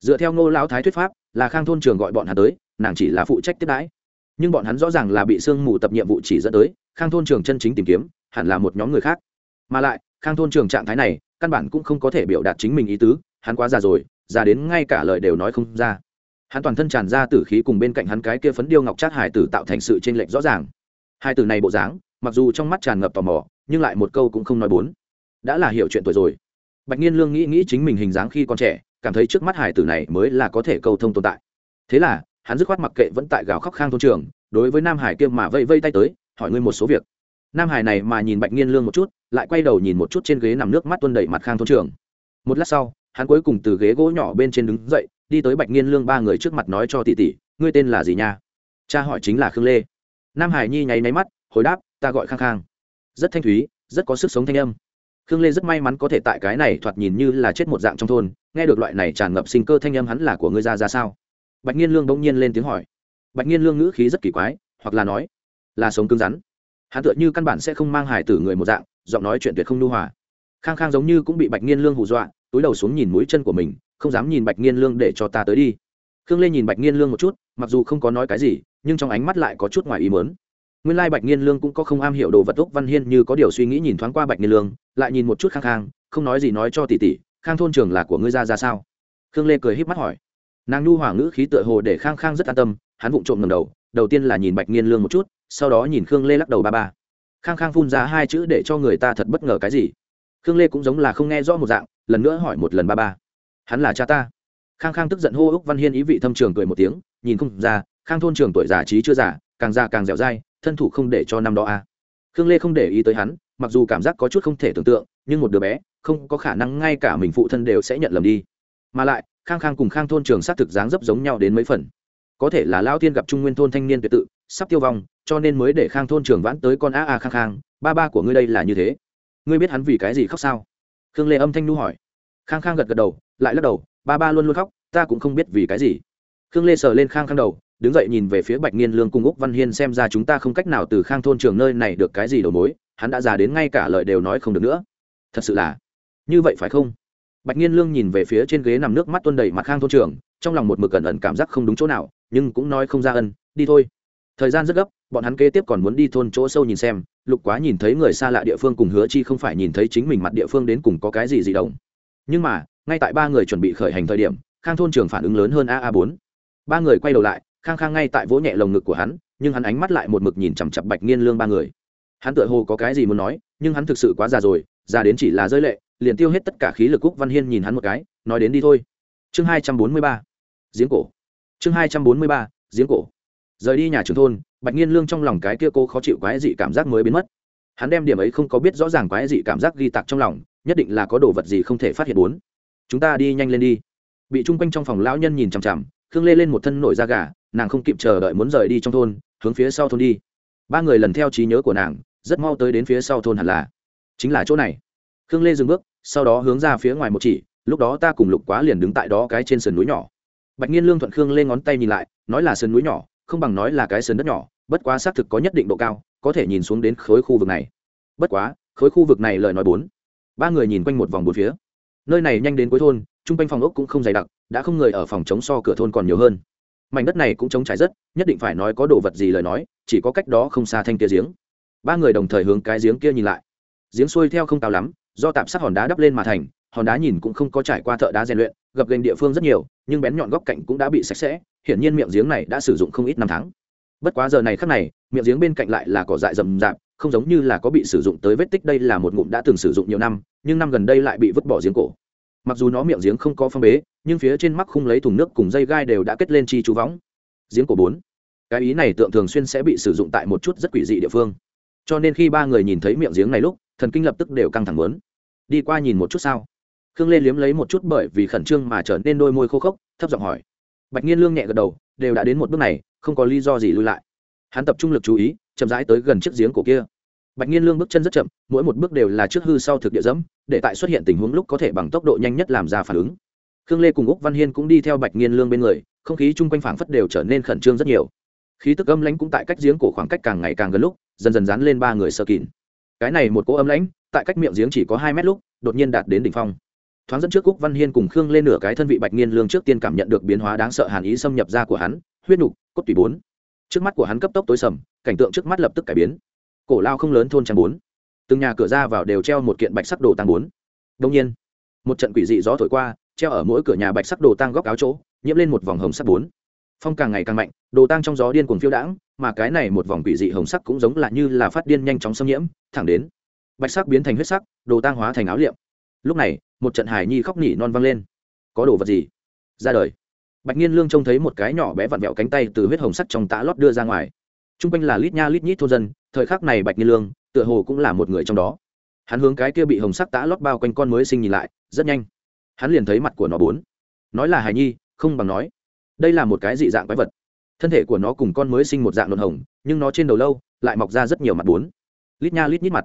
Dựa theo ngô lão thái thuyết pháp, là khang thôn trường gọi bọn hắn tới, nàng chỉ là phụ trách tiếp đãi. Nhưng bọn hắn rõ ràng là bị sương mù tập nhiệm vụ chỉ dẫn tới, khang thôn trường chân chính tìm kiếm hẳn là một nhóm người khác. Mà lại, khang thôn trường trạng thái này, căn bản cũng không có thể biểu đạt chính mình ý tứ, hắn quá già rồi, già đến ngay cả lời đều nói không ra. Hắn toàn thân tràn ra tử khí cùng bên cạnh hắn cái kia phấn điêu ngọc trát hải tử tạo thành sự chênh lệch rõ ràng. Hai tử này bộ dáng, mặc dù trong mắt tràn ngập tò mò, nhưng lại một câu cũng không nói bốn. Đã là hiểu chuyện tuổi rồi. Bạch nhiên lương nghĩ nghĩ chính mình hình dáng khi còn trẻ, cảm thấy trước mắt hải tử này mới là có thể câu thông tồn tại. Thế là, hắn dứt khoát mặc kệ vẫn tại gào khóc khang thôn trường, đối với nam hải kia mà vây vây tay tới, hỏi ngươi một số việc nam hải này mà nhìn bạch nghiên lương một chút, lại quay đầu nhìn một chút trên ghế nằm nước mắt tuôn đẩy mặt khang thôn trường. Một lát sau, hắn cuối cùng từ ghế gỗ nhỏ bên trên đứng dậy, đi tới bạch nghiên lương ba người trước mặt nói cho tỷ tỷ, ngươi tên là gì nha? Cha hỏi chính là khương lê. Nam hải nhi nháy máy mắt, hồi đáp, ta gọi khang khang. Rất thanh thúy, rất có sức sống thanh âm. Khương lê rất may mắn có thể tại cái này thoạt nhìn như là chết một dạng trong thôn, nghe được loại này tràn ngập sinh cơ thanh âm hắn là của ngươi ra ra sao? Bạch nghiên lương bỗng nhiên lên tiếng hỏi. Bạch nghiên lương ngữ khí rất kỳ quái, hoặc là nói, là sống cứng rắn hắn tựa như căn bản sẽ không mang hài tử người một dạng, giọng nói chuyện tuyệt không nu hòa. Khang khang giống như cũng bị bạch niên lương hù dọa, túi đầu xuống nhìn mũi chân của mình, không dám nhìn bạch niên lương để cho ta tới đi. Khương lê nhìn bạch niên lương một chút, mặc dù không có nói cái gì, nhưng trong ánh mắt lại có chút ngoài ý mớn nguyên lai bạch nhiên lương cũng có không am hiểu đồ vật úc văn hiên như có điều suy nghĩ nhìn thoáng qua bạch niên lương, lại nhìn một chút khang khang, không nói gì nói cho tỷ tỷ, khang thôn trường là của ngươi ra ra sao? Khương lê cười híp mắt hỏi. Nàng nhu hỏa ngữ khí tựa hồ để khang khang rất an tâm, hắn vụng trộm ngầm đầu đầu tiên là nhìn bạch niên lương một chút sau đó nhìn khương lê lắc đầu ba ba. Khang khang phun ra hai chữ để cho người ta thật bất ngờ cái gì? Khương lê cũng giống là không nghe rõ một dạng, lần nữa hỏi một lần ba ba. Hắn là cha ta. Khang khang tức giận hô úc văn hiên ý vị thâm trường cười một tiếng, nhìn không ra, khang thôn trường tuổi già trí chưa già, càng già càng dẻo dai, thân thủ không để cho năm đó a. À. khương lê không để ý tới hắn, mặc dù cảm giác có chút không thể tưởng tượng, nhưng một đứa bé, không có khả năng ngay cả mình phụ thân đều sẽ nhận lầm đi. Mà lại, khang khang cùng khang thôn trường xác thực dáng dấp giống nhau đến mấy phần. Có thể là lao tiên gặp trung nguyên thôn thanh niên tuyệt tự, sắp tiêu vong cho nên mới để khang thôn trường vãn tới con a a khang khang, ba ba của ngươi đây là như thế. Ngươi biết hắn vì cái gì khóc sao? Khương lê âm thanh nu hỏi. Khang khang gật gật đầu, lại lắc đầu, ba ba luôn luôn khóc, ta cũng không biết vì cái gì. Khương lê sờ lên khang khang đầu, đứng dậy nhìn về phía bạch nghiên lương cùng úc văn hiên xem ra chúng ta không cách nào từ khang thôn trường nơi này được cái gì đầu mối, hắn đã già đến ngay cả lời đều nói không được nữa. Thật sự là như vậy phải không? Bạch nghiên lương nhìn về phía trên ghế nằm nước mắt tuôn đầy mặt khang thôn trường trong lòng một mực ẩn ẩn cảm giác không đúng chỗ nào, nhưng cũng nói không ra ân, đi thôi thời gian rất gấp, bọn hắn kế tiếp còn muốn đi thôn chỗ sâu nhìn xem, lục quá nhìn thấy người xa lạ địa phương cùng hứa chi không phải nhìn thấy chính mình mặt địa phương đến cùng có cái gì gì đồng nhưng mà, ngay tại ba người chuẩn bị khởi hành thời điểm, khang thôn trường phản ứng lớn hơn a a bốn. Ba người quay đầu lại, khang khang ngay tại vỗ nhẹ lồng ngực của hắn, nhưng hắn ánh mắt lại một mực nhìn chằm chặp bạch nghiên lương ba người. Hắn tựa hồ có cái gì muốn nói, nhưng hắn thực sự quá già rồi, già đến chỉ là rơi lệ, liền tiêu hết tất cả khí lực cúc văn hiên nhìn hắn một cái, nói đến đi thôi. Chương hai trăm bốn mươi ba. Giếng cổ. Chương hai trăm bốn mươi ba, giếng cổ rời đi nhà trường thôn, bạch nghiên lương trong lòng cái kia cô khó chịu quái dị cảm giác mới biến mất. Hắn đem điểm ấy không có biết rõ ràng quái dị cảm giác ghi tạc trong lòng, nhất định là có đồ vật gì không thể phát hiện bốn. Chúng ta đi nhanh lên đi. Bị chung quanh trong phòng lão nhân nhìn chằm chằm, khương lê lên một thân nổi da gà, nàng không kịp chờ đợi muốn rời đi trong thôn, hướng phía sau thôn đi. Ba người lần theo trí nhớ của nàng, rất mau tới đến phía sau thôn hẳn là. Chính là chỗ này. Khương lê dừng bước, sau đó hướng ra phía ngoài một chỉ, lúc đó ta cùng lục quá liền đứng tại đó cái trên sườn núi nhỏ. Bạch nhiên lương thuận khương lên ngón tay nhìn lại, nói là sườn núi nhỏ không bằng nói là cái sườn đất nhỏ, bất quá xác thực có nhất định độ cao, có thể nhìn xuống đến khối khu vực này. Bất quá, khối khu vực này lời nói bốn. Ba người nhìn quanh một vòng bốn phía. Nơi này nhanh đến cuối thôn, chung quanh phòng ốc cũng không dày đặc, đã không người ở phòng chống so cửa thôn còn nhiều hơn. Mảnh đất này cũng chống trải rất, nhất định phải nói có đồ vật gì lời nói, chỉ có cách đó không xa thanh kia giếng. Ba người đồng thời hướng cái giếng kia nhìn lại. Giếng xuôi theo không cao lắm, do tạp sắc hòn đá đắp lên mà thành, hòn đá nhìn cũng không có trải qua thợ đá rèn luyện, gập gành địa phương rất nhiều, nhưng bén nhọn góc cạnh cũng đã bị sạch sẽ hiển nhiên miệng giếng này đã sử dụng không ít năm tháng. Bất quá giờ này khắc này, miệng giếng bên cạnh lại là cỏ dại rậm rạp, không giống như là có bị sử dụng tới vết tích đây là một ngụm đã từng sử dụng nhiều năm, nhưng năm gần đây lại bị vứt bỏ giếng cổ. Mặc dù nó miệng giếng không có phong bế, nhưng phía trên mắc khung lấy thùng nước cùng dây gai đều đã kết lên chi chú võng. Giếng cổ bốn. Cái ý này tượng thường xuyên sẽ bị sử dụng tại một chút rất quỷ dị địa phương. Cho nên khi ba người nhìn thấy miệng giếng này lúc, thần kinh lập tức đều căng thẳng lớn. Đi qua nhìn một chút sao? Khương lê liếm lấy một chút bởi vì khẩn trương mà trở nên đôi môi khô khốc, thấp giọng hỏi bạch nhiên lương nhẹ gật đầu, đều đã đến một bước này, không có lý do gì lui lại. Hắn tập trung lực chú ý, chậm rãi tới gần chiếc giếng cổ kia. Bạch nhiên lương bước chân rất chậm, mỗi một bước đều là trước hư sau thực địa dẫm, để tại xuất hiện tình huống lúc có thể bằng tốc độ nhanh nhất làm ra phản ứng. Khương lê cùng úc văn hiên cũng đi theo bạch nhiên lương bên người, không khí chung quanh phảng phất đều trở nên khẩn trương rất nhiều. Khí tức âm lãnh cũng tại cách giếng cổ khoảng cách càng ngày càng gần lúc, dần dần dán lên ba người sơ kín. Cái này một cỗ âm lãnh, tại cách miệng giếng chỉ có hai mét lúc, đột nhiên đạt đến đỉnh phong thoáng dẫn trước cúc văn hiên cùng khương lên nửa cái thân vị bạch nghiên lương trước tiên cảm nhận được biến hóa đáng sợ hàn ý xâm nhập ra của hắn, huyết nục, cốt tủy bốn. Trước mắt của hắn cấp tốc tối sầm, cảnh tượng trước mắt lập tức cải biến. Cổ lao không lớn thôn trang bốn. Từng nhà cửa ra vào đều treo một kiện bạch sắc đồ tăng bốn. Đông nhiên, một trận quỷ dị gió thổi qua, treo ở mỗi cửa nhà bạch sắc đồ tăng góc áo chỗ, nhiễm lên một vòng hồng sắc bốn. Phong càng ngày càng mạnh, đồ tăng trong gió điên cuồng phiêu đãng, mà cái này một vòng quỷ dị hồng sắc cũng giống là như là phát điên nhanh chóng xâm nhiễm, thẳng đến, bạch sắc biến thành huyết sắc, đồ tăng hóa thành áo liệm lúc này, một trận hài nhi khóc nỉ non vang lên. Có đồ vật gì? Ra đời. Bạch nhiên lương trông thấy một cái nhỏ bé vặn vẹo cánh tay từ huyết hồng sắt trong tã lót đưa ra ngoài. T r u n g quanh là lít nha lít nhít thôn dân, thời khắc này bạch nhiên lương, tựa hồ cũng là một người trong đó. Hắn hướng cái kia bị hồng sắc tã lót bao quanh con mới sinh nhìn lại, rất nhanh. Hắn liền thấy mặt của nó bốn. Nói là hài nhi, không bằng nói. Đây là một cái dị dạng quái vật. Thân thể của nó cùng con mới sinh một dạng nộn hồng, nhưng nó trên đầu lâu lại mọc ra rất nhiều mặt bốn. Lít nha lít nhít mặt.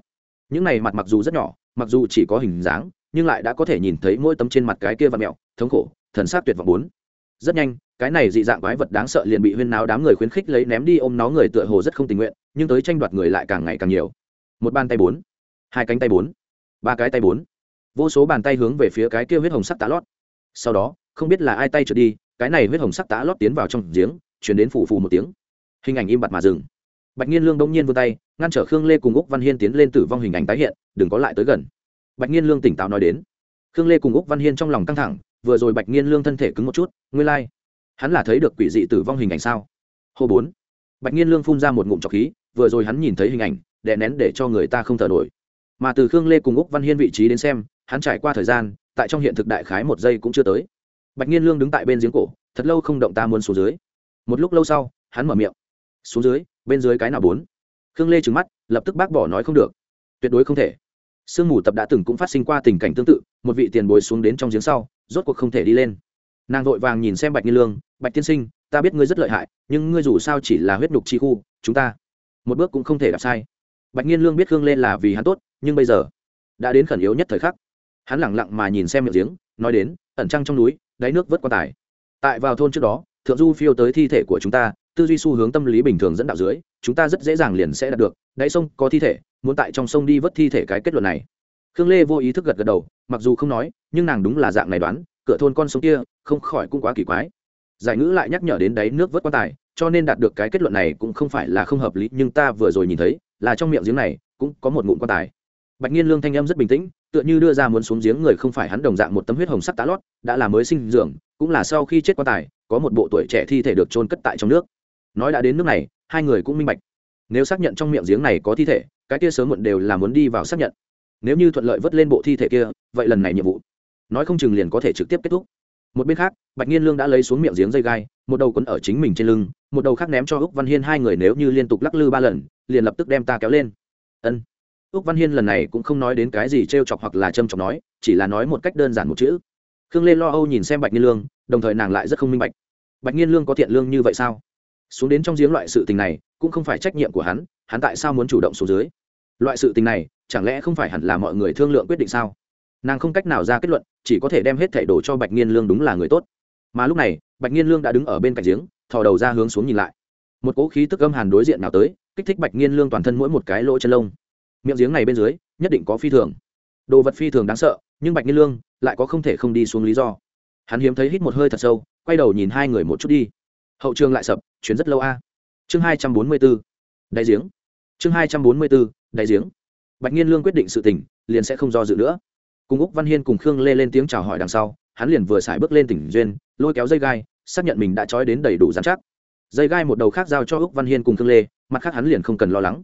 Những này mặt mặc dù rất nhỏ, mặc dù chỉ có hình dáng nhưng lại đã có thể nhìn thấy mỗi tấm trên mặt cái kia và mẹo, thống khổ, thần sát tuyệt vọng bốn. Rất nhanh, cái này dị dạng quái vật đáng sợ liền bị huyên náo đám người khuyến khích lấy ném đi ôm nó người tựa hồ rất không tình nguyện, nhưng tới tranh đoạt người lại càng ngày càng nhiều. Một bàn tay bốn, hai cánh tay bốn, ba cái tay bốn. Vô số bàn tay hướng về phía cái kia huyết hồng sắc tá lót. Sau đó, không biết là ai tay trượt đi, cái này huyết hồng sắc tá lót tiến vào trong giếng, chuyển đến phù phù một tiếng. Hình ảnh im bặt mà dừng. Bạch nhiên lương đông nhiên vươn tay, ngăn trở khương lê cùng úc văn hiên tiến lên tử vong hình ảnh tái hiện, đừng có lại tới gần bạch nhiên lương tỉnh táo nói đến. Khương lê cùng úc văn hiên trong lòng căng thẳng, vừa rồi bạch nhiên lương thân thể cứng một chút, Ngươi lai、like. hắn là thấy được quỷ dị tử vong hình ảnh sao? Hô bốn. Bạch nhiên lương phun ra một ngụm trọc khí, vừa rồi hắn nhìn thấy hình ảnh, đè nén để cho người ta không thở nổi. Mà từ khương lê cùng úc văn hiên vị trí đến xem, hắn trải qua thời gian, tại trong hiện thực đại khái một giây cũng chưa tới. Bạch nhiên lương đứng tại bên giếng cổ, thật lâu không động ta muốn xuống dưới. Một lúc lâu sau, hắn mở miệng. Xuống dưới, bên dưới cái nào bốn? Khương lê trừng mắt, lập tức bác bỏ nói không được. Tuyệt đối không thể sương mù tập đã từng cũng phát sinh qua tình cảnh tương tự, một vị tiền bồi xuống đến trong giếng sau, rốt cuộc không thể đi lên. Nàng vội vàng nhìn xem bạch nghi lương, bạch tiên sinh, ta biết ngươi rất lợi hại, nhưng ngươi dù sao chỉ là huyết nhục chi khu, chúng ta một bước cũng không thể đạp sai. Bạch nghiên lương biết khương lên là vì hắn tốt, nhưng bây giờ đã đến khẩn yếu nhất thời khắc. Hắn lẳng lặng mà nhìn xem miệng giếng, nói đến, ẩn trăng trong núi, đáy nước vớt quan tài. Tại vào thôn trước đó, thượng du phiêu tới thi thể của chúng ta, tư duy xu hướng tâm lý bình thường dẫn đạo dưới, chúng ta rất dễ dàng liền sẽ đạt được, đáy sông có thi thể muốn tại trong sông đi vớt thi thể cái kết luận này. Khương lê vô ý thức gật gật đầu, mặc dù không nói, nhưng nàng đúng là dạng này đoán, cửa thôn con sông kia, không khỏi cũng quá kỳ quái. Giải ngữ lại nhắc nhở đến đáy nước vớt quan tài, cho nên đạt được cái kết luận này cũng không phải là không hợp lý, nhưng ta vừa rồi nhìn thấy, là trong miệng giếng này, cũng có một ngụm quan tài. Bạch nhiên lương thanh âm rất bình tĩnh, tựa như đưa ra muốn xuống giếng người không phải hắn đồng dạng một tấm huyết hồng sắc tá lót, đã là mới sinh dưỡng, cũng là sau khi chết quan tài, có một bộ tuổi trẻ thi thể được chôn cất tại trong nước. Nói đã đến nước này, hai người cũng minh bạch. Nếu xác nhận trong miệng giếng này có thi thể cái kia sớm muộn đều là muốn đi vào xác nhận. Nếu như thuận lợi vớt lên bộ thi thể kia, vậy lần này nhiệm vụ, nói không chừng liền có thể trực tiếp kết thúc. Một bên khác, bạch nhiên lương đã lấy xuống miệng giếng dây gai, một đầu quấn ở chính mình trên lưng, một đầu khác ném cho úc văn hiên hai người nếu như liên tục lắc lư ba lần, liền lập tức đem ta kéo lên. Ân. Úc văn hiên lần này cũng không nói đến cái gì t r e o chọc hoặc là châm chọc nói, chỉ là nói một cách đơn giản một chữ. Khương lê lo âu nhìn xem bạch nhiên lương, đồng thời nàng lại rất không minh bạch. Bạch nhiên lương có thiện lương như vậy sao? Xuống đến trong giếng loại sự tình này cũng không phải trách nhiệm của hắn hắn tại sao muốn chủ động xuống dưới? Loại sự tình này, chẳng lẽ không phải hẳn là mọi người thương lượng quyết định sao? Nàng không cách nào ra kết luận, chỉ có thể đem hết thảy đổ cho bạch nghiên lương đúng là người tốt. Mà lúc này, bạch nghiên lương đã đứng ở bên cạnh giếng, thò đầu ra hướng xuống nhìn lại. Một cỗ khí tức âm hàn đối diện nào tới, kích thích bạch nghiên lương toàn thân mỗi một cái lỗ chân lông. Miệng giếng này bên dưới, nhất định có phi thường. Đồ vật phi thường đáng sợ, nhưng bạch nghiên lương lại có không thể không đi xuống lý do. Hắn hiếm thấy hít một hơi thật sâu, quay đầu nhìn hai người một chút đi. Hậu trường lại sập chuyến rất lâu a chương hai trăm bốn mươi bốn, đại giếng. Chương hai trăm bốn mươi bốn, đại giếng. Bạch nhiên lương quyết định sự tỉnh liền sẽ không do dự nữa. Cùng úc văn hiên cùng khương lê lên tiếng chào hỏi đằng sau hắn liền vừa xài bước lên tỉnh duyên lôi kéo dây gai xác nhận mình đã trói đến đầy đủ dán chắc. Dây gai một đầu khác giao cho úc văn hiên cùng khương lê mặt khác hắn liền không cần lo lắng.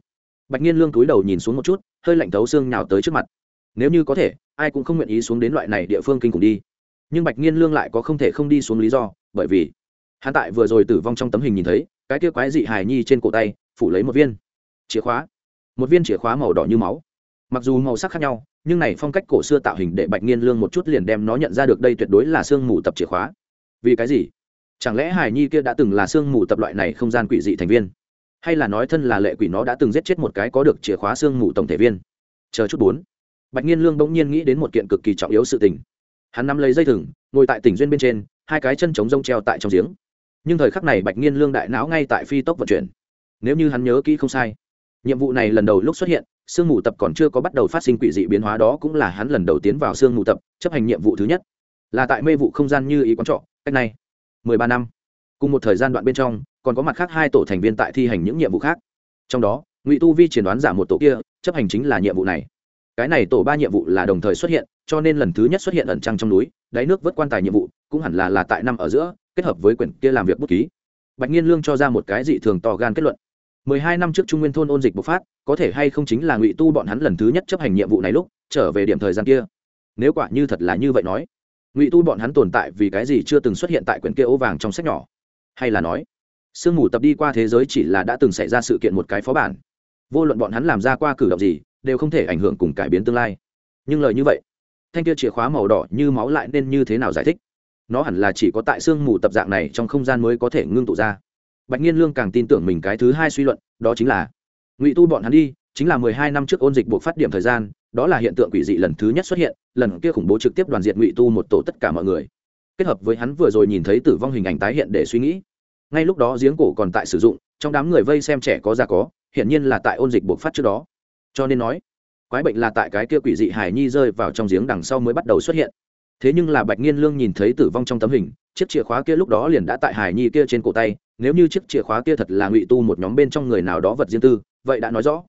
Bạch nhiên lương túi đầu nhìn xuống một chút hơi lạnh thấu xương nhào tới trước mặt. Nếu như có thể ai cũng không nguyện ý xuống đến loại này địa phương kinh cùng đi. Nhưng bạch nhiên lương lại có không thể không đi xuống lý do bởi vì hắn tại vừa rồi tử vong trong tấm hình nhìn thấy cái kia quái dị hài nhi trên cổ tay, phủ lấy một viên chìa khóa. Một viên chìa khóa màu đỏ như máu. Mặc dù màu sắc khác nhau, nhưng này phong cách cổ xưa tạo hình để bạch nghiên lương một chút liền đem nó nhận ra được đây tuyệt đối là sương mù tập chìa khóa. Vì cái gì? Chẳng lẽ hải nhi kia đã từng là sương mù tập loại này không gian quỷ dị thành viên? Hay là nói thân là lệ quỷ nó đã từng giết chết một cái có được chìa khóa sương mù tổng thể viên? Chờ chút bốn. Bạch nghiên lương bỗng nhiên nghĩ đến một kiện cực kỳ trọng yếu sự tình. Hắn nắm lấy dây thừng, ngồi tại tỉnh duyên bên trên, hai cái chân chống rông treo tại trong giếng nhưng thời khắc này bạch nghiên lương đại não ngay tại phi tốc vận chuyển. Nếu như hắn nhớ kỹ không sai, nhiệm vụ này lần đầu lúc xuất hiện, sương mù tập còn chưa có bắt đầu phát sinh quỷ dị biến hóa đó cũng là hắn lần đầu tiến vào sương mù tập, chấp hành nhiệm vụ thứ nhất. Là tại mê vụ không gian như ý quán trọ, cách này, mười ba năm. Cùng một thời gian đoạn bên trong, còn có mặt khác hai tổ thành viên tại thi hành những nhiệm vụ khác. Trong đó, ngụy tu vi triển đoán giả một tổ kia, chấp hành chính là nhiệm vụ này. Cái này tổ ba nhiệm vụ là đồng thời xuất hiện, cho nên lần thứ nhất xuất hiện ẩn trăng trong núi đáy nước vớt quan tài nhiệm vụ, cũng hẳn là là tại năm ở giữa, kết hợp với quyển kia làm việc bút ký. Bạch nhiên lương cho ra một cái dị thường to gan kết luận. Mười hai năm trước trung nguyên thôn ôn dịch bộc phát, có thể hay không chính là ngụy tu bọn hắn lần thứ nhất chấp hành nhiệm vụ này lúc, trở về điểm thời gian kia. Nếu quả như thật là như vậy nói, ngụy tu bọn hắn tồn tại vì cái gì chưa từng xuất hiện tại quyển kia ố vàng trong sách nhỏ? Hay là nói, sương mù tập đi qua thế giới chỉ là đã từng xảy ra sự kiện một cái phó bản. Vô luận bọn hắn làm ra qua cử động gì, đều không thể ảnh hưởng cùng cải biến tương lai. Nhưng lời như vậy thanh kia chìa khóa màu đỏ như máu lại nên như thế nào giải thích? Nó hẳn là chỉ có tại sương mù tập dạng này trong không gian mới có thể ngưng tụ ra. Bạch nhiên lương càng tin tưởng mình cái thứ hai suy luận, đó chính là, ngụy tu bọn hắn đi, chính là mười hai năm trước ôn dịch buộc phát điểm thời gian, đó là hiện tượng quỷ dị lần thứ nhất xuất hiện, lần kia khủng bố trực tiếp đoàn diện ngụy tu một tổ tất cả mọi người. Kết hợp với hắn vừa rồi nhìn thấy tử vong hình ảnh tái hiện để suy nghĩ. Ngay lúc đó giếng cổ còn tại sử dụng, trong đám người vây xem trẻ có già có, hiển nhiên là tại ôn dịch buộc phát trước đó. Cho nên nói quái bệnh là tại cái kia quỷ dị hải nhi rơi vào trong giếng đằng sau mới bắt đầu xuất hiện. Thế nhưng là bạch nghiên lương nhìn thấy tử vong trong tấm hình, chiếc chìa khóa kia lúc đó liền đã tại hải nhi kia trên cổ tay, nếu như chiếc chìa khóa kia thật là ngụy tu một nhóm bên trong người nào đó vật riêng tư, vậy đã nói rõ.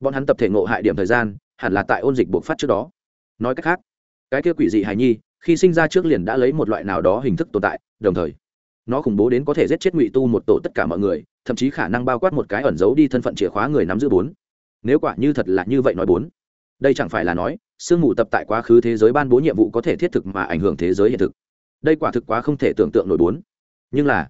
Bọn hắn tập thể ngộ hại điểm thời gian, hẳn là tại ôn dịch buộc phát trước đó. Nói cách khác, cái kia quỷ dị Hải nhi, khi sinh ra trước liền đã lấy một loại nào đó hình thức tồn tại, đồng thời, nó khủng bố đến có thể giết chết ngụy tu một tổ tất cả mọi người, thậm chí khả năng bao quát một cái ẩn giấu đi thân phận chìa khóa người nắm giữ bốn. Nếu quả như thật là như vậy nói bốn đây chẳng phải là nói, sương mù tập tại quá khứ thế giới ban bố nhiệm vụ có thể thiết thực mà ảnh hưởng thế giới hiện thực. Đây quả thực quá không thể tưởng tượng nổi bốn. Nhưng là,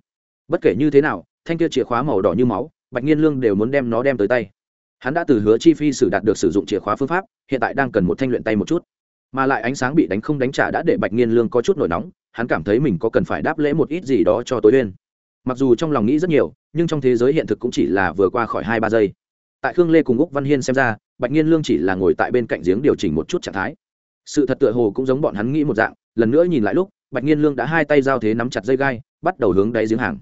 bất kể như thế nào, thanh kia chìa khóa màu đỏ như máu, bạch nhiên lương đều muốn đem nó đem tới tay. Hắn đã từ hứa chi phi sử đạt được sử dụng chìa khóa phương pháp, hiện tại đang cần một thanh luyện tay một chút. Mà lại ánh sáng bị đánh không đánh trả đã để bạch nhiên lương có chút nổi nóng, hắn cảm thấy mình có cần phải đáp lễ một ít gì đó cho tối lên mặc dù trong lòng nghĩ rất nhiều, nhưng trong thế giới hiện thực cũng chỉ là vừa qua khỏi hai ba giây. Tại khương lê cùng úc văn hiên xem ra bạch nhiên lương chỉ là ngồi tại bên cạnh giếng điều chỉnh một chút trạng thái. Sự thật tựa hồ cũng giống bọn hắn nghĩ một dạng, lần nữa nhìn lại lúc, bạch nhiên lương đã hai tay giao thế nắm chặt dây gai, bắt đầu hướng đáy giếng hàng.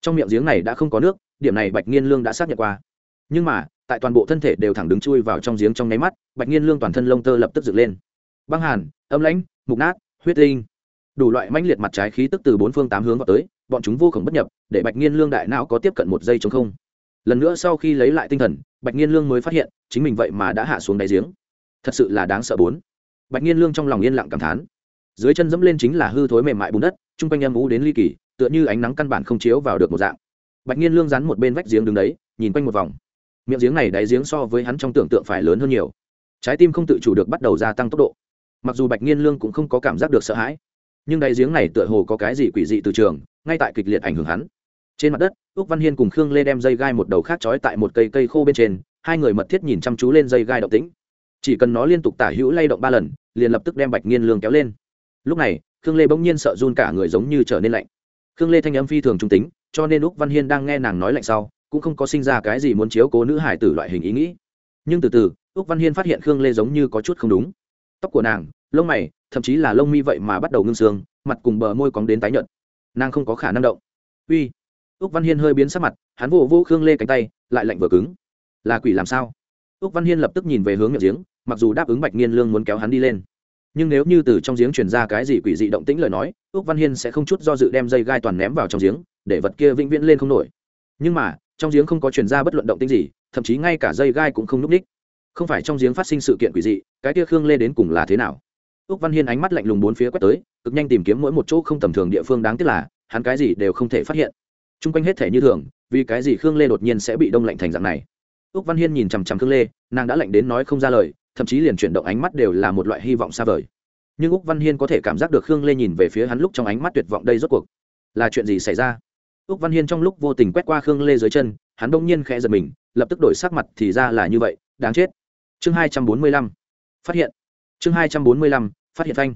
Trong miệng giếng này đã không có nước, điểm này bạch nhiên lương đã xác nhận qua. Nhưng mà, tại toàn bộ thân thể đều thẳng đứng chui vào trong giếng trong nháy mắt, bạch nhiên lương toàn thân lông tơ lập tức dựng lên. Băng hàn, âm lãnh, mục nát, huyết tinh. Đủ loại mãnh liệt mặt trái khí tức từ bốn phương tám hướng vào tới, bọn chúng vô khổng bất nhập, để bạch nhiên lương đại não có tiếp cận một giây chống không. Lần nữa sau khi lấy lại tinh thần bạch nhiên lương mới phát hiện, chính mình vậy mà đã hạ xuống đáy giếng. Thật sự là đáng sợ bốn. Bạch nhiên lương trong lòng yên lặng cảm thán. Dưới chân dẫm lên chính là hư thối mềm mại bùn đất, chung quanh âm ú đến ly kỳ, tựa như ánh nắng căn bản không chiếu vào được một dạng. Bạch nhiên lương rắn một bên vách giếng đứng đấy, nhìn quanh một vòng. Miệng giếng này đáy giếng so với hắn trong tưởng tượng phải lớn hơn nhiều. Trái tim không tự chủ được bắt đầu gia tăng tốc độ. Mặc dù bạch nhiên lương cũng không có cảm giác được sợ hãi, nhưng đáy giếng này tựa hồ có cái gì quỷ dị từ trường, ngay tại kịch liệt ảnh hưởng hắn trên mặt đất, úc văn hiên cùng khương lê đem dây gai một đầu khác trói tại một cây cây khô bên trên, hai người mật thiết nhìn chăm chú lên dây gai động tĩnh. Chỉ cần nó liên tục tả hữu lay động ba lần, liền lập tức đem bạch nghiên lương kéo lên. Lúc này, khương lê bỗng nhiên sợ run cả người giống như trở nên lạnh. Khương lê thanh âm phi thường trung tính, cho nên úc văn hiên đang nghe nàng nói lạnh sau, cũng không có sinh ra cái gì muốn chiếu cố nữ hải tử loại hình ý nghĩ. Nhưng từ từ, úc văn hiên phát hiện khương lê giống như có chút không đúng. Tóc của nàng, lông mày, thậm chí là lông mi vậy mà bắt đầu ngưng xương, mặt cùng bờ môi cóng đến tái nhợt. Nàng không có khả năng động. Uy úc văn hiên hơi biến sắc mặt, hắn vỗ vỗ khương lê cánh tay, lại lạnh vừa cứng. Là quỷ làm sao? Úc văn hiên lập tức nhìn về hướng miệng giếng, mặc dù đáp ứng bạch nghiên lương muốn kéo hắn đi lên. Nhưng nếu như từ trong giếng truyền ra cái gì quỷ dị động tĩnh lời nói, úc văn hiên sẽ không chút do dự đem dây gai toàn ném vào trong giếng, để vật kia vĩnh viễn lên không nổi. Nhưng mà, trong giếng không có truyền ra bất luận động tĩnh gì, thậm chí ngay cả dây gai cũng không núp ních. Không phải trong giếng phát sinh sự kiện quỷ dị, cái kia khương lê đến cùng là thế nào? Úc văn hiên ánh mắt lạnh lùng bốn phía quét tới, cực nhanh tìm kiếm mỗi một chỗ không tầm thường địa phương đáng tiếc là, hắn cái gì đều không thể phát hiện t r u n g quanh hết thể như thường, vì cái gì khương lê đột nhiên sẽ bị đông lạnh thành dạng này? Úc văn hiên nhìn chằm chằm khương lê, nàng đã lạnh đến nói không ra lời, thậm chí liền chuyển động ánh mắt đều là một loại hy vọng xa vời. Nhưng úc văn hiên có thể cảm giác được khương lê nhìn về phía hắn lúc trong ánh mắt tuyệt vọng đây rốt cuộc là chuyện gì xảy ra? Úc văn hiên trong lúc vô tình quét qua khương lê dưới chân, hắn đông nhiên khẽ giật mình, lập tức đổi sắc mặt thì ra là như vậy, đáng chết. Chương hai trăm bốn mươi lăm, phát hiện. Chương hai trăm bốn mươi lăm, phát hiện thanh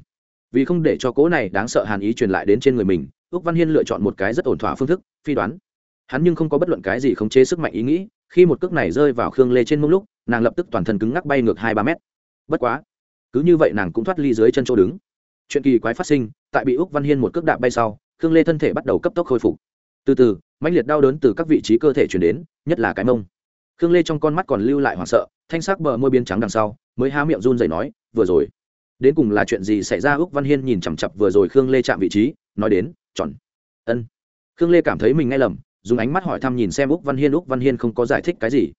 vì không để cho cỗ này đáng sợ hàn ý truyền lại đến trên người mình ước văn hiên lựa chọn một cái rất ổn thỏa phương thức phi đoán. Hắn nhưng không có bất luận cái gì khống chế sức mạnh ý nghĩ, khi một cước này rơi vào khương lê trên mông lúc, nàng lập tức toàn thân cứng ngắc bay ngược hai ba mét. Bất quá, cứ như vậy nàng cũng thoát ly dưới chân chỗ đứng. Chuyện kỳ quái phát sinh, tại bị úc văn hiên một cước đạp bay sau, khương lê thân thể bắt đầu cấp tốc khôi phục. Từ từ, mãnh liệt đau đớn từ các vị trí cơ thể chuyển đến, nhất là cái mông. Khương lê trong con mắt còn lưu lại hoảng sợ, thanh sắc bờ môi biến trắng đằng sau, mới há miệng run rẩy nói, vừa rồi, đến cùng là chuyện gì xảy ra? Úc văn hiên nhìn chằm chặp vừa rồi khương lê chạm vị trí nói đến tròn ân. Khương lê cảm thấy mình nghe lầm, dùng ánh mắt hỏi thăm nhìn xem úc văn hiên, úc văn hiên không có giải thích cái gì.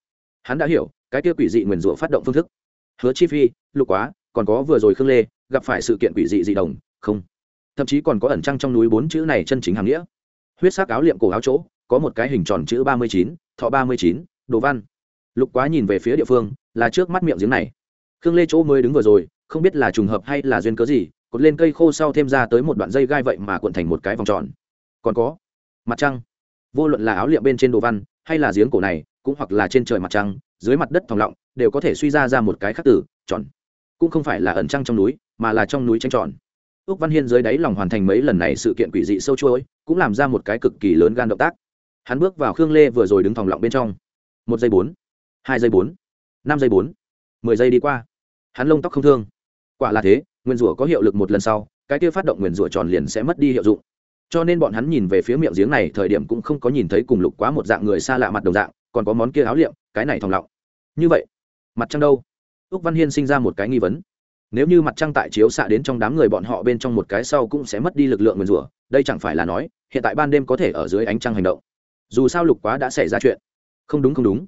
Hắn đã hiểu, cái kia quỷ dị nguyền rủa phát động phương thức. Hứa chi phi, lục quá, còn có vừa rồi khương lê, gặp phải sự kiện quỷ dị dị đồng không. Thậm chí còn có ẩn trăng trong núi bốn chữ này chân chính hàng nghĩa. Huyết sắc áo liệm cổ áo chỗ, có một cái hình tròn chữ ba mươi chín, thọ ba mươi chín, đồ văn. Lục quá nhìn về phía địa phương, là trước mắt miệng giếng này. Khương lê chỗ mới đứng vừa rồi, không biết là trùng hợp hay là duyên cớ gì cột lên cây khô sau thêm ra tới một đoạn dây gai vậy mà cuộn thành một cái vòng tròn. Còn có, mặt trăng. Vô luận là áo liệm bên trên đồ văn, hay là giếng cổ này, cũng hoặc là trên trời mặt trăng, dưới mặt đất thòng lọng, đều có thể suy ra ra một cái khắc tử, tròn. Cũng không phải là ẩn trăng trong núi, mà là trong núi tranh tròn. Ước văn hiên dưới đáy lòng hoàn thành mấy lần này sự kiện quỷ dị sâu chuỗi, cũng làm ra một cái cực kỳ lớn gan động tác. Hắn bước vào khương lê vừa rồi đứng thòng lọng bên trong. Một giây bốn, hai giây bốn, năm giây bốn, mười giây đi qua. Hắn lông tóc không thương. Quả là thế nguyên rủa có hiệu lực một lần sau, cái kia phát động nguyên rủa tròn liền sẽ mất đi hiệu dụng. Cho nên bọn hắn nhìn về phía miệng giếng này, thời điểm cũng không có nhìn thấy cùng lục quá một dạng người xa lạ mặt đồng dạng, còn có món kia áo liệm, cái này thòng lọng. Như vậy, mặt trăng đâu? Úc văn hiên sinh ra một cái nghi vấn. Nếu như mặt trăng tại chiếu xạ đến trong đám người bọn họ bên trong một cái sau cũng sẽ mất đi lực lượng nguyền rủa, đây chẳng phải là nói, hiện tại ban đêm có thể ở dưới ánh trăng hành động. Dù sao lục quá đã xảy ra chuyện. Không đúng không đúng.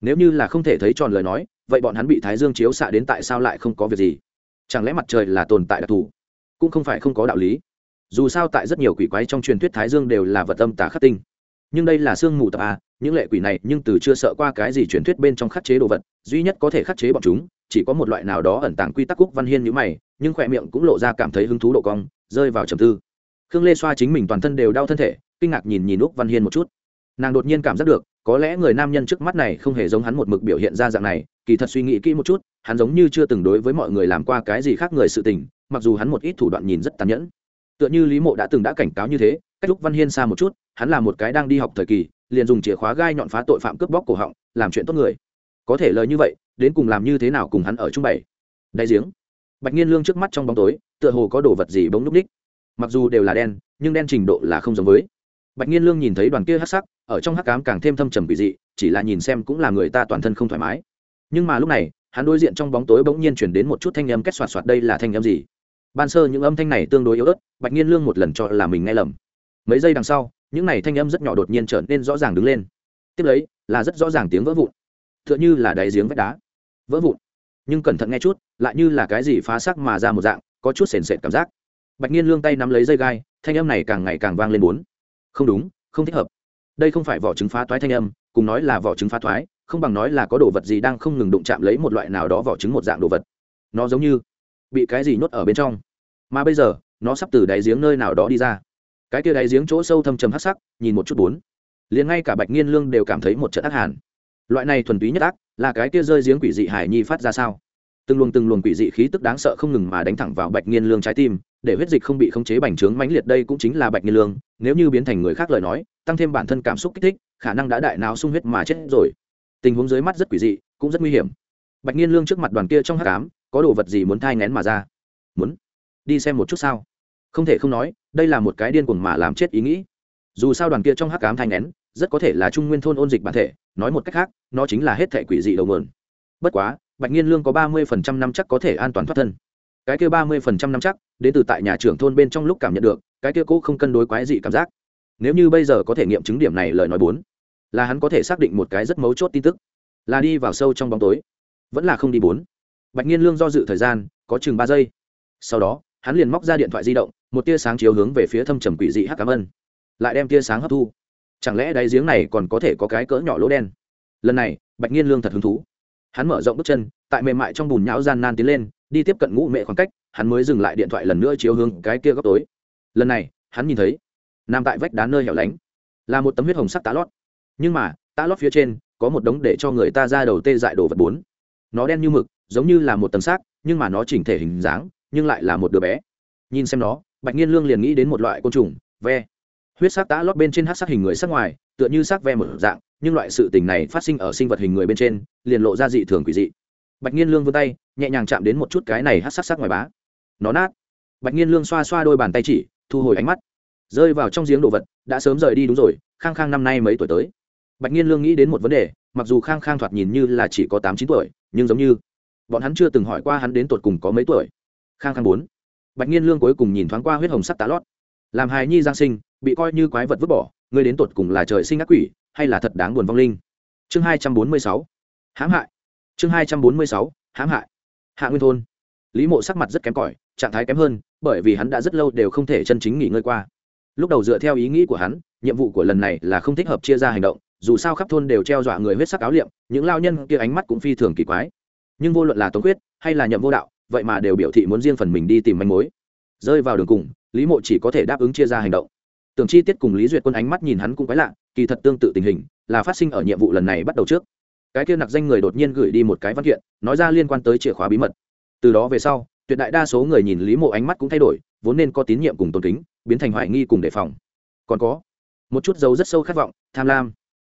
Nếu như là không thể thấy tròn lời nói, vậy bọn hắn bị thái dương chiếu xạ đến tại sao lại không có việc gì? Chẳng lẽ mặt trời là tồn tại đặc thù? Cũng không phải không có đạo lý. Dù sao tại rất nhiều quỷ quái trong truyền thuyết thái dương đều là vật âm tả khắc tinh. Nhưng đây là sương mù tập a à, những lệ quỷ này nhưng từ chưa sợ qua cái gì truyền thuyết bên trong khắc chế đồ vật, duy nhất có thể khắc chế bọn chúng, chỉ có một loại nào đó ẩn tàng quy tắc cúc văn hiên nhữ mày, nhưng khỏe miệng cũng lộ ra cảm thấy hứng thú độ cong, rơi vào trầm tư. Khương lê xoa chính mình toàn thân đều đau thân thể, kinh ngạc nhìn nhìn úc văn hiên một chút. Nàng đột nhiên cảm giác được, có lẽ người nam nhân trước mắt này không hề giống hắn một mực biểu hiện ra dạng này, kỳ thật suy nghĩ kỹ một chút hắn giống như chưa từng đối với mọi người làm qua cái gì khác người sự tình, mặc dù hắn một ít thủ đoạn nhìn rất tàn nhẫn. Tựa như lý mộ đã từng đã cảnh cáo như thế, cách lúc văn hiên xa một chút, hắn là một cái đang đi học thời kỳ, liền dùng chìa khóa gai nhọn phá tội phạm cướp bóc cổ họng, làm chuyện tốt người. Có thể lời như vậy, đến cùng làm như thế nào cùng hắn ở chung bảy? Đại giếng. Bạch nhiên lương trước mắt trong bóng tối, tựa hồ có đồ vật gì bỗng núp ních mặc dù đều là đen, nhưng đen trình độ là không giống với. Bạch nhiên lương nhìn thấy đoàn kia hắc sắc, ở trong hắc cám càng thêm thâm trầm quỷ dị, chỉ là nhìn xem cũng là người ta toàn thân không thoải mái. Nhưng mà lúc này hắn đối diện trong bóng tối bỗng nhiên chuyển đến một chút thanh âm kết soạt soạt đây là thanh âm gì? Ban sơ những âm thanh này tương đối yếu ớt, bạch nhiên lương một lần cho là mình nghe lầm. Mấy giây đằng sau, những này thanh âm rất nhỏ đột nhiên trở nên rõ ràng đứng lên. Tiếp lấy, là rất rõ ràng tiếng vỡ vụn. T h ư ợ n h ư là đáy giếng vách đá. Vỡ vụn. Nhưng cẩn thận nghe chút, lại như là cái gì phá sắc mà ra một dạng, có chút sền sệt cảm giác. Bạch nhiên lương tay nắm lấy dây gai, thanh âm này càng ngày càng vang lên bốn. Không đúng, không thích hợp. Đây không phải vỏ trứng phá toái thanh âm, cùng nói là vỏ trứng phá toái không bằng nói là có đồ vật gì đang không ngừng đụng chạm lấy một loại nào đó vỏ trứng một dạng đồ vật. Nó giống như bị cái gì nhốt ở bên trong. Mà bây giờ, nó sắp từ đáy giếng nơi nào đó đi ra. Cái kia đáy giếng chỗ sâu thâm trầm hắc sắc, nhìn một chút bốn. Liền ngay cả bạch nghiên lương đều cảm thấy một trận ác hàn. Loại này thuần túy nhất ác, là cái kia rơi giếng quỷ dị hải nhi phát ra sao? Từng luồng từng luồng quỷ dị khí tức đáng sợ không ngừng mà đánh thẳng vào bạch nghiên lương trái tim, để huyết dịch không bị khống chế bành trướng mãnh liệt đây cũng chính là bạch nghiên lương, nếu như biến thành người khác lời nói, tăng thêm bản thân cảm xúc kích thích, khả năng đã đại nào sung huyết mà chết rồi tình huống dưới mắt rất quỷ dị, cũng rất nguy hiểm. Bạch nhiên lương trước mặt đoàn kia trong hát cám có đồ vật gì muốn thai ngén mà ra? Muốn đi xem một chút sao? Không thể không nói, đây là một cái điên cuồng mà làm chết ý nghĩ. Dù sao đoàn kia trong hắc cám thai ngén rất có thể là trung nguyên thôn ôn dịch bản thể, nói một cách khác, nó chính là hết thể quỷ dị đầu nguồn. Bất quá, bạch nhiên lương có ba mươi phần trăm năm chắc có thể an toàn thoát thân. Cái kia ba mươi phần trăm năm chắc, đến từ tại nhà trưởng thôn bên trong lúc cảm nhận được, cái kia cũ không cân đối quái dị cảm giác. Nếu như bây giờ có thể nghiệm chứng điểm này lời nói bốn là hắn có thể xác định một cái rất mấu chốt tin tức, là đi vào sâu trong bóng tối, vẫn là không đi bốn. Bạch nhiên lương do dự thời gian, có chừng ba giây. Sau đó, hắn liền móc ra điện thoại di động, một tia sáng chiếu hướng về phía thâm trầm quỷ dị hắc cám ơn lại đem tia sáng hấp thu. Chẳng lẽ đáy giếng này còn có thể có cái cỡ nhỏ lỗ đen? Lần này, bạch nhiên lương thật hứng thú. Hắn mở rộng bước chân, tại mềm mại trong bùn nhão gian nan tiến lên, đi tiếp cận ngũ mẹ khoảng cách, hắn mới dừng lại điện thoại lần nữa chiếu hướng cái kia góc tối. Lần này, hắn nhìn thấy, nằm tại vách đá nơi hẻo lánh, là một tấm huyết hồng sắc tá lót nhưng mà tá lót phía trên, có một đống để cho người ta ra đầu tê dại đồ vật bốn. Nó đen như mực, giống như là một tầng xác, nhưng mà nó chỉnh thể hình dáng, nhưng lại là một đứa bé. Nhìn xem nó, bạch nhiên lương liền nghĩ đến một loại côn trùng, ve. Huyết sắc tã lót bên trên hát sắc hình người sắc ngoài, tựa như sắc ve một dạng, nhưng loại sự tình này phát sinh ở sinh vật hình người bên trên, liền lộ ra dị thường quỷ dị. Bạch nhiên lương vươn tay, nhẹ nhàng chạm đến một chút cái này hát sắc sắc ngoài bá. Nó nát. Bạch nhiên lương xoa xoa đôi bàn tay chỉ, thu hồi ánh mắt. Rơi vào trong giếng đồ vật, đã sớm rời đi đúng rồi, khang khang năm nay mấy tuổi tới? Bạch nhiên lương nghĩ đến một vấn đề, mặc dù khang khang thoạt nhìn như là chỉ có tám chín tuổi, nhưng giống như bọn hắn chưa từng hỏi qua hắn đến tột cùng có mấy tuổi. Khang khang bốn. Bạch nhiên lương cuối cùng nhìn thoáng qua huyết hồng sắc tá lót. Làm hài nhi giang sinh, bị coi như quái vật vứt bỏ người đến tột cùng là trời sinh ác quỷ, hay là thật đáng buồn vong linh? Chương hai trăm bốn mươi sáu. Hãm hại. Chương hai trăm bốn mươi sáu. Hãm hại. Hạ nguyên thôn. Lý mộ sắc mặt rất kém cỏi, trạng thái kém hơn, bởi vì hắn đã rất lâu đều không thể chân chính nghỉ ngơi qua. Lúc đầu dựa theo ý nghĩ của hắn, nhiệm vụ của lần này là không thích hợp chia ra hành động dù sao khắp thôn đều treo dọa người huyết sắc áo liệm, những lao nhân kia ánh mắt cũng phi thường kỳ quái. Nhưng vô luận là tống quyết hay là nhậm vô đạo, vậy mà đều biểu thị muốn riêng phần mình đi tìm manh mối. Rơi vào đường cùng, lý mộ chỉ có thể đáp ứng chia ra hành động. Tưởng chi tiết cùng lý duyệt quân ánh mắt nhìn hắn cũng quái lạ, kỳ thật tương tự tình hình, là phát sinh ở nhiệm vụ lần này bắt đầu trước. Cái kia nặc danh người đột nhiên gửi đi một cái văn kiện, nói ra liên quan tới chìa khóa bí mật. Từ đó về sau, tuyệt đại đa số người nhìn lý mộ ánh mắt cũng thay đổi, vốn nên có tín nhiệm cùng tôn kính, biến thành hoài nghi cùng đề phòng. Còn có, một chút dấu rất sâu khát vọng, tham lam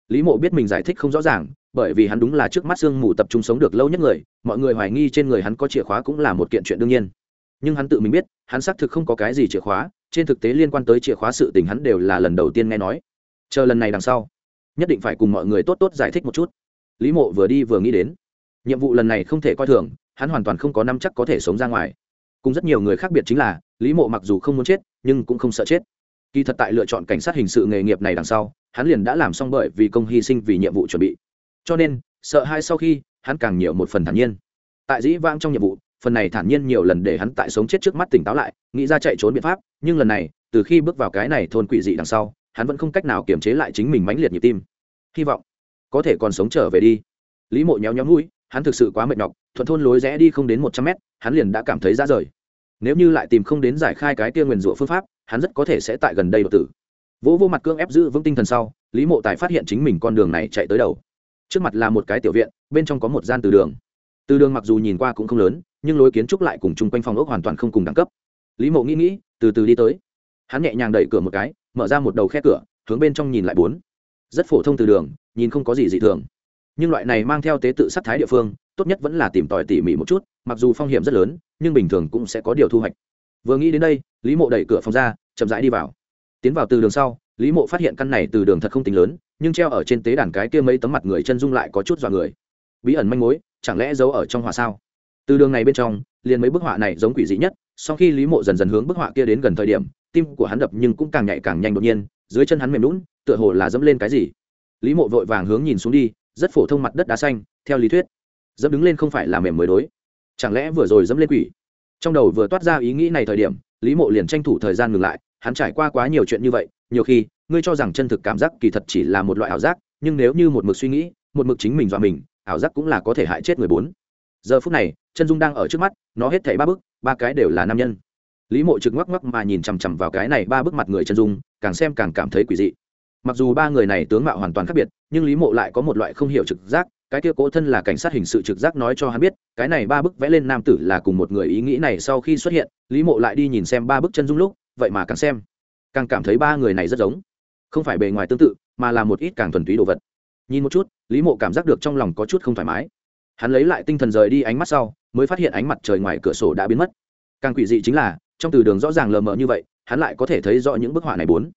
lý mộ biết mình giải thích không rõ ràng, bởi vì hắn đúng là trước mắt sương mù tập trung sống được lâu nhất người, mọi người hoài nghi trên người hắn có chìa khóa cũng là một kiện chuyện đương nhiên. Nhưng hắn tự mình biết, hắn xác thực không có cái gì chìa khóa, trên thực tế liên quan tới chìa khóa sự tình hắn đều là lần đầu tiên nghe nói. Chờ lần này đằng sau, nhất định phải cùng mọi người tốt tốt giải thích một chút. Lý mộ vừa đi vừa nghĩ đến, nhiệm vụ lần này không thể coi thường, hắn hoàn toàn không có năm chắc có thể sống ra ngoài. Cùng rất nhiều người khác biệt chính là, lý mộ mặc dù không muốn chết, nhưng cũng không sợ chết. Kỳ thật tại lựa chọn cảnh sát hình sự nghề nghiệp này đằng sau hắn liền đã làm xong bởi vì công hy sinh vì nhiệm vụ chuẩn bị. Cho nên, sợ hai sau khi, hắn càng nhiều một phần thản nhiên. Tại dĩ vãng trong nhiệm vụ, phần này thản nhiên nhiều lần để hắn tại sống chết trước mắt tỉnh táo lại, nghĩ ra chạy trốn biện pháp, nhưng lần này, từ khi bước vào cái này thôn quỷ dị đằng sau, hắn vẫn không cách nào kiềm chế lại chính mình mãnh liệt nhịp tim. Hy vọng, có thể còn sống trở về đi. Lý mộ nhéo nhéo mũi, hắn thực sự quá mệt nhọc, thuận thôn lối rẽ đi không đến một trăm mét, hắn liền đã cảm thấy ra rời. Nếu như lại tìm không đến giải khai cái kia nguyền rủa phương pháp, hắn rất có thể sẽ tại gần đây đột tử vỗ vô mặt cương ép giữ vững tinh thần sau, lý mộ tài phát hiện chính mình con đường này chạy tới đầu. Trước mặt là một cái tiểu viện, bên trong có một gian từ đường. Từ đường mặc dù nhìn qua cũng không lớn, nhưng lối kiến trúc lại cùng chung quanh phòng ốc hoàn toàn không cùng đẳng cấp. Lý mộ nghĩ nghĩ, từ từ đi tới. Hắn nhẹ nhàng đẩy cửa một cái, mở ra một đầu khe cửa, hướng bên trong nhìn lại bốn. Rất phổ thông từ đường, nhìn không có gì dị thường. Nhưng loại này mang theo tế tự sắc thái địa phương, tốt nhất vẫn là tìm tòi tỉ mỉ một chút, mặc dù phong hiểm rất lớn, nhưng bình thường cũng sẽ có điều thu hoạch. Vừa nghĩ đến đây, lý mộ đẩy cửa phòng ra, chậm rãi đi vào tiến vào từ đường sau, lý mộ phát hiện căn này từ đường thật không tính lớn, nhưng treo ở trên tế đàn cái kia mấy tấm mặt người chân dung lại có chút dọa người. Bí ẩn manh mối, chẳng lẽ giấu ở trong họa sao? Từ đường này bên trong, liền mấy bức họa này giống quỷ dị nhất, sau khi lý mộ dần dần hướng bức họa kia đến gần thời điểm, tim của hắn đập nhưng cũng càng nhạy càng nhanh đột nhiên, dưới chân hắn mềm lún tựa hồ là dẫm lên cái gì. Lý mộ vội vàng hướng nhìn xuống đi, rất phổ thông mặt đất đá xanh, theo lý thuyết, dẫm đứng lên không phải là mềm mới đối. Chẳng lẽ vừa rồi dẫm lên quỷ? Trong đầu vừa toát ra ý nghĩ này thời điểm, lý mộ liền tranh thủ thời gian ngừng lại hắn trải qua quá nhiều chuyện như vậy, nhiều khi, ngươi cho rằng chân thực cảm giác kỳ thật chỉ là một loại ảo giác, nhưng nếu như một mực suy nghĩ, một mực chính mình dọa mình, ảo giác cũng là có thể hại chết người bốn. Giờ phút này, chân dung đang ở trước mắt, nó hết thảy ba bức ba cái đều là nam nhân. Lý mộ trực ngoắc ngoắc mà nhìn chằm chằm vào cái này ba bức mặt người chân dung, càng xem càng cảm thấy quỷ dị. Mặc dù ba người này tướng mạo hoàn toàn khác biệt, nhưng lý mộ lại có một loại không hiểu trực giác, cái kia cố thân là cảnh sát hình sự trực giác nói cho hắn biết, cái này ba bức vẽ lên nam tử là cùng một người ý nghĩ này sau khi xuất hiện, lý mộ lại đi nhìn xem ba bức chân dung lúc vậy mà càng xem, càng cảm thấy ba người này rất giống. Không phải bề ngoài tương tự, mà là một ít càng thuần túy đồ vật. Nhìn một chút, lý mộ cảm giác được trong lòng có chút không thoải mái. Hắn lấy lại tinh thần rời đi ánh mắt sau, mới phát hiện ánh mặt trời ngoài cửa sổ đã biến mất. Càng quỷ dị chính là, trong từ đường rõ ràng lờ mờ như vậy, hắn lại có thể thấy rõ những bức họa này bốn.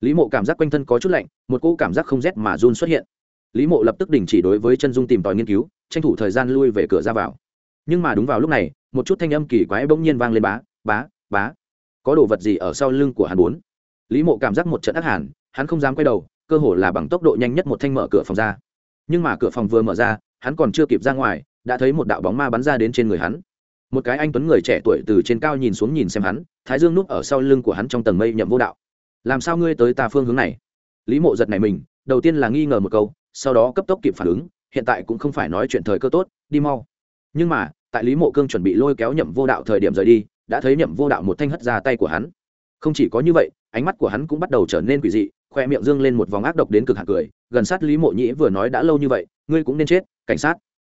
Lý mộ cảm giác quanh thân có chút lạnh, một cỗ cảm giác không rét mà run xuất hiện. Lý mộ lập tức đình chỉ đối với chân dung tìm tòi nghiên cứu, tranh thủ thời gian lui về cửa ra vào. Nhưng mà đúng vào lúc này, một chút thanh âm kỳ quái bỗng nhiên vang lên bá bá bá có đồ vật gì ở sau lưng của hắn bốn lý mộ cảm giác một trận ác hàn, hắn không dám quay đầu, cơ hồ là bằng tốc độ nhanh nhất một thanh mở cửa phòng ra. Nhưng mà cửa phòng vừa mở ra, hắn còn chưa kịp ra ngoài, đã thấy một đạo bóng ma bắn ra đến trên người hắn. Một cái anh tuấn người trẻ tuổi từ trên cao nhìn xuống nhìn xem hắn, thái dương núp ở sau lưng của hắn trong tầng mây nhậm vô đạo. Làm sao ngươi tới ta phương hướng này? Lý mộ giật này mình, đầu tiên là nghi ngờ một câu, sau đó cấp tốc kịp phản ứng, hiện tại cũng không phải nói chuyện thời cơ tốt, đi mau. Nhưng mà, tại lý mộ cương chuẩn bị lôi kéo nhậm vô đạo thời điểm rời đi đã thấy nhậm vô đạo một thanh hất ra tay của hắn. Không chỉ có như vậy, ánh mắt của hắn cũng bắt đầu trở nên quỷ dị, khoe miệng dương lên một vòng ác độc đến cực hạt cười, gần sát lý mộ nhĩ vừa nói đã lâu như vậy, ngươi cũng nên chết, cảnh sát.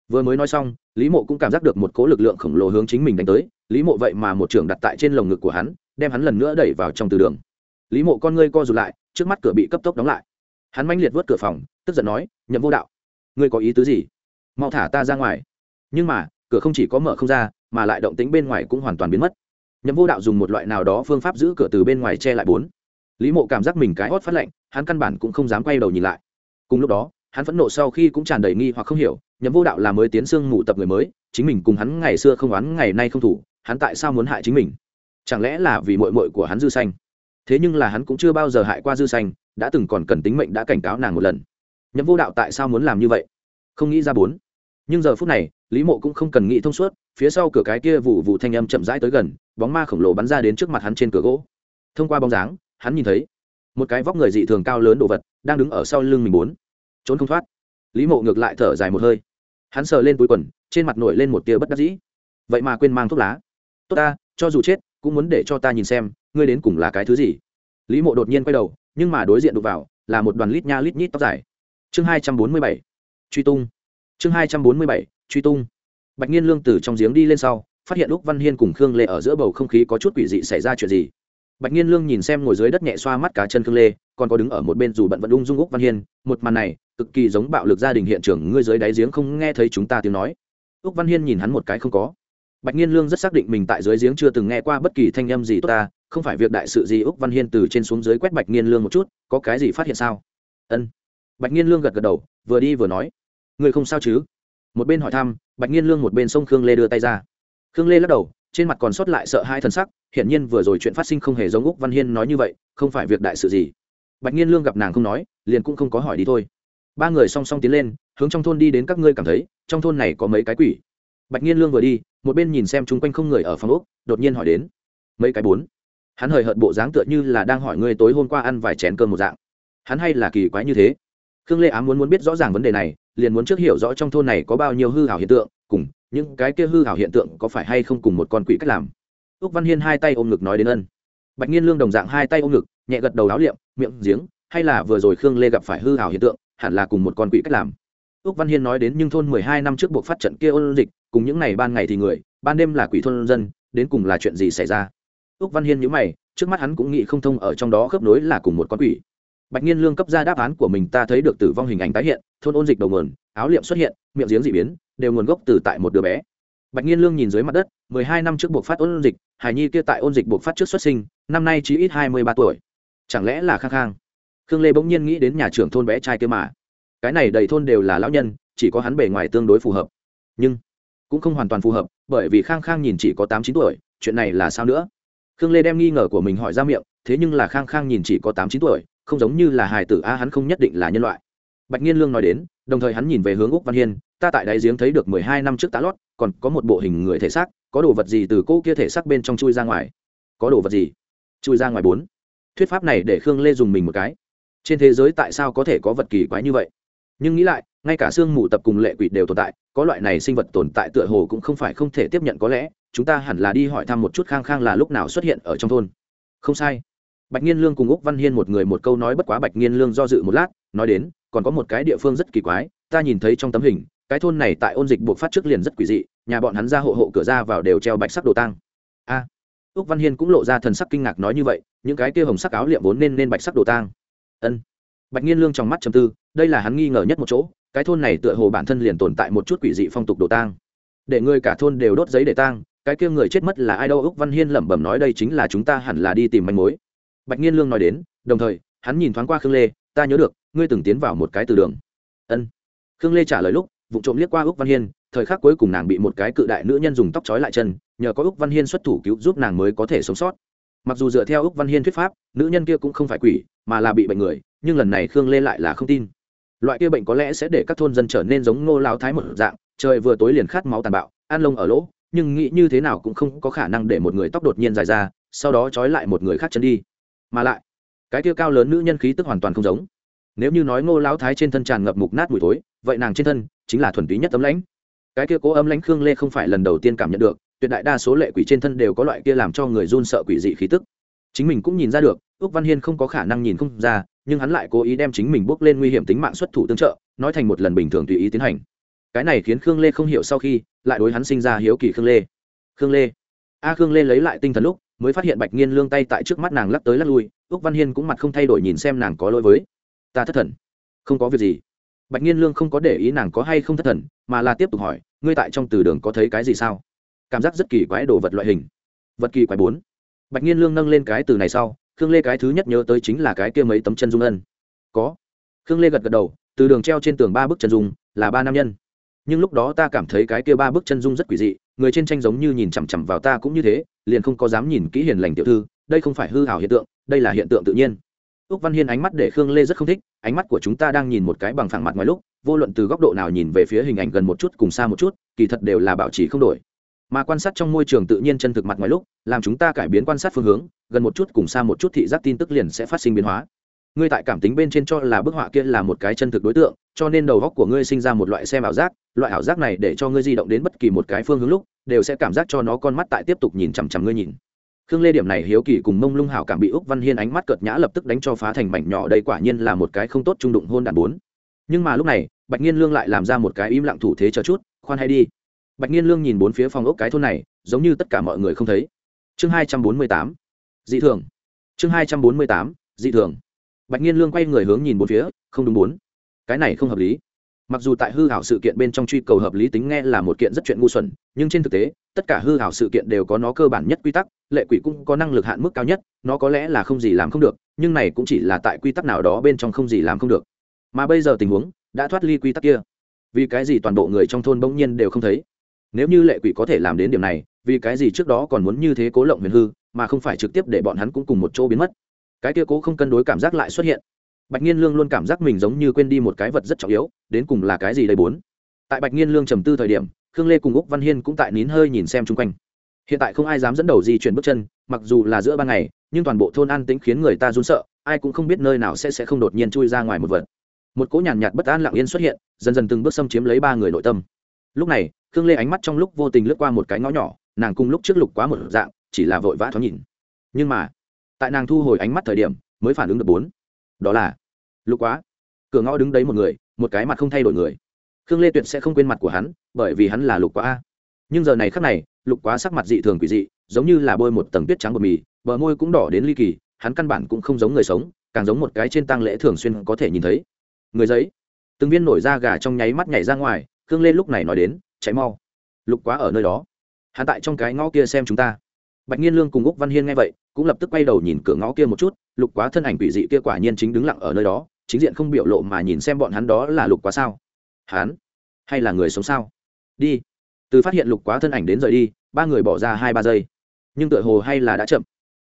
Vừa mới nói xong, lý mộ cũng cảm giác được một cố lực lượng khổng lồ hướng chính mình đánh tới, lý mộ vậy mà một trưởng đặt tại trên lồng ngực của hắn, đem hắn lần nữa đẩy vào trong từ đường. Lý mộ con ngươi co rụt lại, trước mắt cửa bị cấp tốc đóng lại. Hắn manh liệt vớt cửa phòng, tức giận nói, nhậm vô đạo, ngươi có ý tứ gì? Mau thả ta ra ngoài. Nhưng mà, cửa không chỉ có mở không ra mà lại động tính bên ngoài cũng hoàn toàn biến mất. Nhậm vô đạo dùng một loại nào đó phương pháp giữ cửa từ bên ngoài che lại bốn. Lý mộ cảm giác mình cái hót phát lạnh, hắn căn bản cũng không dám quay đầu nhìn lại. Cùng lúc đó, hắn phẫn nộ sau khi cũng tràn đầy nghi hoặc không hiểu, nhậm vô đạo là mới tiến xương mù tập người mới, chính mình cùng hắn ngày xưa không oán, ngày nay không thủ, hắn tại sao muốn hại chính mình? Chẳng lẽ là vì mội mội của hắn dư xanh thế nhưng là hắn cũng chưa bao giờ hại qua dư xanh đã từng còn cần tính mệnh đã cảnh cáo nàng một lần. Nhậm vô đạo tại sao muốn làm như vậy? Không nghĩ ra bốn nhưng giờ phút này, lý mộ cũng không cần nghĩ thông suốt, phía sau cửa cái kia vụ vụ thanh âm chậm rãi tới gần, bóng ma khổng lồ bắn ra đến trước mặt hắn trên cửa gỗ. Thông qua bóng dáng, hắn nhìn thấy một cái vóc người dị thường cao lớn đồ vật đang đứng ở sau lưng mình bốn. Trốn không thoát. Lý mộ ngược lại thở dài một hơi. Hắn sờ lên túi quần, trên mặt nổi lên một tia bất đắc dĩ. Vậy mà quên mang thuốc lá. Tốt ta, cho dù chết, cũng muốn để cho ta nhìn xem, ngươi đến cùng là cái thứ gì. Lý mộ đột nhiên quay đầu, nhưng mà đối diện đụng vào, là một đoàn lít nha lít nhít tóc dài. Chương hai trăm bốn mươi bảy. Truy tung chương hai trăm bốn mươi bảy, truy tung. Bạch nhiên lương từ trong giếng đi lên sau, phát hiện lúc văn hiên cùng khương lê ở giữa bầu không khí có chút quỷ dị xảy ra chuyện gì. Bạch nhiên lương nhìn xem ngồi dưới đất nhẹ xoa mắt cá chân khương lê, còn có đứng ở một bên dù bận vẫn ung dung úc văn hiên, một màn này, cực kỳ giống bạo lực gia đình hiện trường, ngươi dưới đáy giếng không nghe thấy chúng ta tiếng nói. Úc văn hiên nhìn hắn một cái không có. Bạch nhiên lương rất xác định mình tại dưới giếng chưa từng nghe qua bất kỳ thanh âm gì tốt ta, không phải việc đại sự gì úc văn hiên từ trên xuống dưới quét bạch nhiên lương một chút, có cái gì phát hiện sao? Ân. Bạch nhiên lương gật gật đầu, vừa đi vừa nói người không sao chứ? Một bên hỏi thăm, bạch nhiên lương một bên sông khương lê đưa tay ra. Khương lê lắc đầu, trên mặt còn sót lại sợ hai t sắc, hiển nhiên vừa rồi chuyện phát sinh không hề giống úc văn hiên nói như vậy, không phải việc đại sự gì. Bạch nhiên lương gặp nàng không nói, liền cũng không có hỏi đi thôi. Ba người song song tiến lên, hướng trong thôn đi đến các ngươi cảm thấy, trong thôn này có mấy cái quỷ. Bạch nhiên lương vừa đi, một bên nhìn xem chung quanh không người ở phòng úc, đột nhiên hỏi đến, mấy cái bốn? Hắn hời hợt bộ dáng tựa như là đang hỏi ngươi tối hôm qua ăn vài chén cơm một dạng. Hắn hay là kỳ quái như thế? Khương lê ám muốn muốn biết rõ ràng vấn đề này liền muốn trước hiểu rõ trong thôn này có bao nhiêu hư hảo hiện tượng, cùng những cái kia hư hảo hiện tượng có phải hay không cùng một con quỷ cách làm. Úc văn hiên hai tay ôm ngực nói đến ân. Bạch nhiên lương đồng dạng hai tay ôm ngực, nhẹ gật đầu áo liệm, miệng giếng, hay là vừa rồi khương lê gặp phải hư hảo hiện tượng, hẳn là cùng một con quỷ cách làm. Úc văn hiên nói đến nhưng thôn mười hai năm trước buộc phát trận kia ôn dịch, cùng những ngày ban ngày thì người, ban đêm là quỷ thôn dân, đến cùng là chuyện gì xảy ra? Úc văn hiên nhữ mày, trước mắt hắn cũng nghĩ không thông ở trong đó khớp nối là cùng một con quỷ bạch nhiên lương cấp ra đáp án của mình, ta thấy được tử vong hình ảnh tái hiện, thôn ôn dịch đầu nguồn, áo liệm xuất hiện, miệng giếng dị biến, đều nguồn gốc từ tại một đứa bé. Bạch nhiên lương nhìn dưới mặt đất, mười hai năm trước buộc phát ôn dịch hải nhi kia tại ôn dịch buộc phát trước xuất sinh, năm nay chỉ ít hai mươi ba tuổi. Chẳng lẽ là khang khang? Khương lê bỗng nhiên nghĩ đến nhà trưởng thôn bé trai kia mà. Cái này đầy thôn đều là lão nhân, chỉ có hắn bề ngoài tương đối phù hợp. Nhưng cũng không hoàn toàn phù hợp, bởi vì khang khang nhìn chỉ có tám chín tuổi, chuyện này là sao nữa? Khương lê đem nghi ngờ của mình hỏi ra miệng, thế nhưng là khang khang nhìn chỉ có tám chín tuổi không giống như là hài tử a, hắn không nhất định là nhân loại. Bạch nghiên lương nói đến, đồng thời hắn nhìn về hướng úc văn hiên, ta tại đáy giếng thấy được mười hai năm trước tá lót, còn có một bộ hình người thể xác, có đồ vật gì từ cô kia thể xác bên trong chui ra ngoài? Có đồ vật gì? Chui ra ngoài bốn. Thuyết pháp này để khương lê dùng mình một cái. Trên thế giới tại sao có thể có vật kỳ quái như vậy? Nhưng nghĩ lại, ngay cả xương mù tập cùng lệ quỷ đều tồn tại, có loại này sinh vật tồn tại tựa hồ cũng không phải không thể tiếp nhận có lẽ, chúng ta hẳn là đi hỏi thăm một chút khang khang là lúc nào xuất hiện ở trong thôn. Không sai bạch nghiên lương cùng úc văn hiên một người một câu nói bất quá bạch nghiên lương do dự một lát nói đến còn có một cái địa phương rất kỳ quái ta nhìn thấy trong tấm hình cái thôn này tại ôn dịch buộc phát trước liền rất quỷ dị nhà bọn hắn ra hộ hộ cửa ra vào đều treo bạch sắc đồ tang. A. À, úc văn hiên cũng lộ ra thần sắc kinh ngạc nói như vậy những cái kia hồng sắc áo liệm vốn nên nên bạch sắc đồ tang. Ân. Bạch nghiên lương trong mắt chầm tư đây là hắn nghi ngờ nhất một chỗ cái thôn này tựa hồ bản thân liền tồn tại một chút quỷ dị phong tục đồ tang. Để người cả thôn đều đốt giấy để tang cái kia người chết mất là ai đâu úc văn hiên lẩm bẩm nói đây chính là chúng ta hẳn là đi tìm manh mối bạch nghiên lương nói đến, đồng thời, hắn nhìn thoáng qua khương lê, ta nhớ được, ngươi từng tiến vào một cái từ đường. Ân. Khương lê trả lời lúc, vụ trộm liếc qua úc văn hiên, thời khắc cuối cùng nàng bị một cái cự đại nữ nhân dùng tóc trói lại chân, nhờ có úc văn hiên xuất thủ cứu giúp nàng mới có thể sống sót. Mặc dù dựa theo úc văn hiên thuyết pháp, nữ nhân kia cũng không phải quỷ, mà là bị bệnh người, nhưng lần này khương lê lại là không tin. Loại kia bệnh có lẽ sẽ để các thôn dân trở nên giống ngô lao thái một dạng, trời vừa tối liền khát máu tàn bạo, ăn lông ở lỗ, nhưng nghĩ như thế nào cũng không có khả năng để một người tóc đột nhiên dài ra, sau đó trói lại một người khác chân đi mà lại, cái kia cao lớn nữ nhân khí tức hoàn toàn không giống. Nếu như nói ngô lão thái trên thân tràn ngập mục nát mùi thối, vậy nàng trên thân chính là thuần túy nhất tấm lãnh. Cái kia cố âm lãnh khương lê không phải lần đầu tiên cảm nhận được, tuyệt đại đa số lệ quỷ trên thân đều có loại kia làm cho người run sợ quỷ dị khí tức. Chính mình cũng nhìn ra được ước văn hiên không có khả năng nhìn không ra, nhưng hắn lại cố ý đem chính mình bước lên nguy hiểm tính mạng xuất thủ tương trợ, nói thành một lần bình thường tùy ý tiến hành. Cái này khiến khương lê không hiểu sau khi, lại đối hắn sinh ra hiếu kỳ khương lê. Khương lê. A khương lê lấy lại tinh thần lúc mới phát hiện bạch nghiên lương tay tại trước mắt nàng lắc tới lắc lui ước văn hiên cũng mặt không thay đổi nhìn xem nàng có lỗi với ta thất thần, không có việc gì. Bạch nghiên lương không có để ý nàng có hay không thất thần, mà là tiếp tục hỏi, ngươi tại trong từ đường có thấy cái gì sao? Cảm giác rất kỳ quái đồ vật loại hình. Vật kỳ quái bốn. Bạch nghiên lương nâng lên cái từ này sau, khương lê cái thứ nhất nhớ tới chính là cái kia mấy tấm chân dung ân. Có. Khương lê gật gật đầu, từ đường treo trên tường ba bức chân dung, là ba nam nhân. Nhưng lúc đó ta cảm thấy cái kia ba bức chân dung rất quỷ dị người trên tranh giống như nhìn chằm chằm vào ta cũng như thế, liền không có dám nhìn kỹ hiền lành tiểu thư, đây không phải hư hảo hiện tượng, đây là hiện tượng tự nhiên. Úc văn hiên ánh mắt để khương lê rất không thích, ánh mắt của chúng ta đang nhìn một cái bằng phẳng mặt ngoài lúc, vô luận từ góc độ nào nhìn về phía hình ảnh gần một chút cùng xa một chút, kỳ thật đều là bảo trì không đổi. Mà quan sát trong môi trường tự nhiên chân thực mặt ngoài lúc, làm chúng ta cải biến quan sát phương hướng, gần một chút cùng xa một chút thị giác tin tức liền sẽ phát sinh biến hóa. Ngươi tại cảm tính bên trên cho là bức họa kia là một cái chân thực đối tượng cho nên đầu góc của ngươi sinh ra một loại xem ảo giác, loại ảo giác này để cho ngươi di động đến bất kỳ một cái phương hướng lúc, đều sẽ cảm giác cho nó con mắt tại tiếp tục nhìn chằm chằm ngươi nhìn. Khương lê điểm này hiếu kỳ cùng mông lung hảo cảm bị úc văn hiên ánh mắt cợt nhã lập tức đánh cho phá thành mảnh nhỏ đây quả nhiên là một cái không tốt trung đụng hôn đàn bốn. Nhưng mà lúc này, bạch nhiên lương lại làm ra một cái im lặng thủ thế chờ chút, khoan hay đi. Bạch nhiên lương nhìn bốn phía phòng ốc cái thôn này, giống như tất cả mọi người không thấy. Chương hai trăm bốn mươi tám, dị thường. Chương hai trăm bốn mươi tám, dị thường. Bạch nhiên lương quay người hướng nhìn bốn phía, không đúng bốn cái này không hợp lý. Mặc dù tại hư hảo sự kiện bên trong truy cầu hợp lý tính nghe là một kiện rất chuyện ngu xuẩn, nhưng trên thực tế, tất cả hư hảo sự kiện đều có nó cơ bản nhất quy tắc, lệ quỷ cũng có năng lực hạn mức cao nhất, nó có lẽ là không gì làm không được, nhưng này cũng chỉ là tại quy tắc nào đó bên trong không gì làm không được. Mà bây giờ tình huống, đã thoát ly quy tắc kia. Vì cái gì toàn bộ người trong thôn bỗng nhiên đều không thấy? Nếu như lệ quỷ có thể làm đến điểm này, vì cái gì trước đó còn muốn như thế cố lộng huyền hư, mà không phải trực tiếp để bọn hắn cũng cùng một chỗ biến mất? Cái kia cố không cân đối cảm giác lại xuất hiện bạch nghiên lương luôn cảm giác mình giống như quên đi một cái vật rất trọng yếu đến cùng là cái gì đây bốn? Tại bạch nghiên lương trầm tư thời điểm khương lê cùng úc văn hiên cũng tại nín hơi nhìn xem chung quanh. Hiện tại không ai dám dẫn đầu di chuyển bước chân mặc dù là giữa ban ngày nhưng toàn bộ thôn an tĩnh khiến người ta run sợ ai cũng không biết nơi nào sẽ sẽ không đột nhiên chui ra ngoài một vật. Một cỗ nhàn nhạt, nhạt bất an lặng yên xuất hiện dần dần từng bước xâm chiếm lấy ba người nội tâm. Lúc này khương lê ánh mắt trong lúc vô tình lướt qua một cái ngõ nhỏ nàng cùng lúc trước lục quá một dạng chỉ là vội vã thoáng nhìn. Nhưng mà tại nàng thu hồi ánh mắt thời điểm mới phản ứng được bốn đó là, lục quá. Cửa ngõ đứng đấy một người, một cái mặt không thay đổi người. Khương lê tuyệt sẽ không quên mặt của hắn, bởi vì hắn là lục quá a. Nhưng giờ này khắc này, lục quá sắc mặt dị thường quỷ dị, giống như là bôi một tầng tuyết trắng bột mì, bờ môi cũng đỏ đến ly kỳ, hắn căn bản cũng không giống người sống, càng giống một cái trên tăng lễ thường xuyên có thể nhìn thấy. Người giấy. Từng viên nổi da gà trong nháy mắt nhảy ra ngoài, khương lê lúc này nói đến cháy mau. Lục quá ở nơi đó. Hắn tại trong cái ngõ kia xem chúng ta bạch nhiên lương cùng úc văn hiên nghe vậy, cũng lập tức quay đầu nhìn cửa ngõ kia một chút, lục quá thân ảnh quỷ dị kia quả nhiên chính đứng lặng ở nơi đó, chính diện không biểu lộ mà nhìn xem bọn hắn đó là lục quá sao. Hắn hay là người sống sao? Đi. Từ phát hiện lục quá thân ảnh đến rời đi, ba người bỏ ra hai ba giây. Nhưng tựa hồ hay là đã chậm.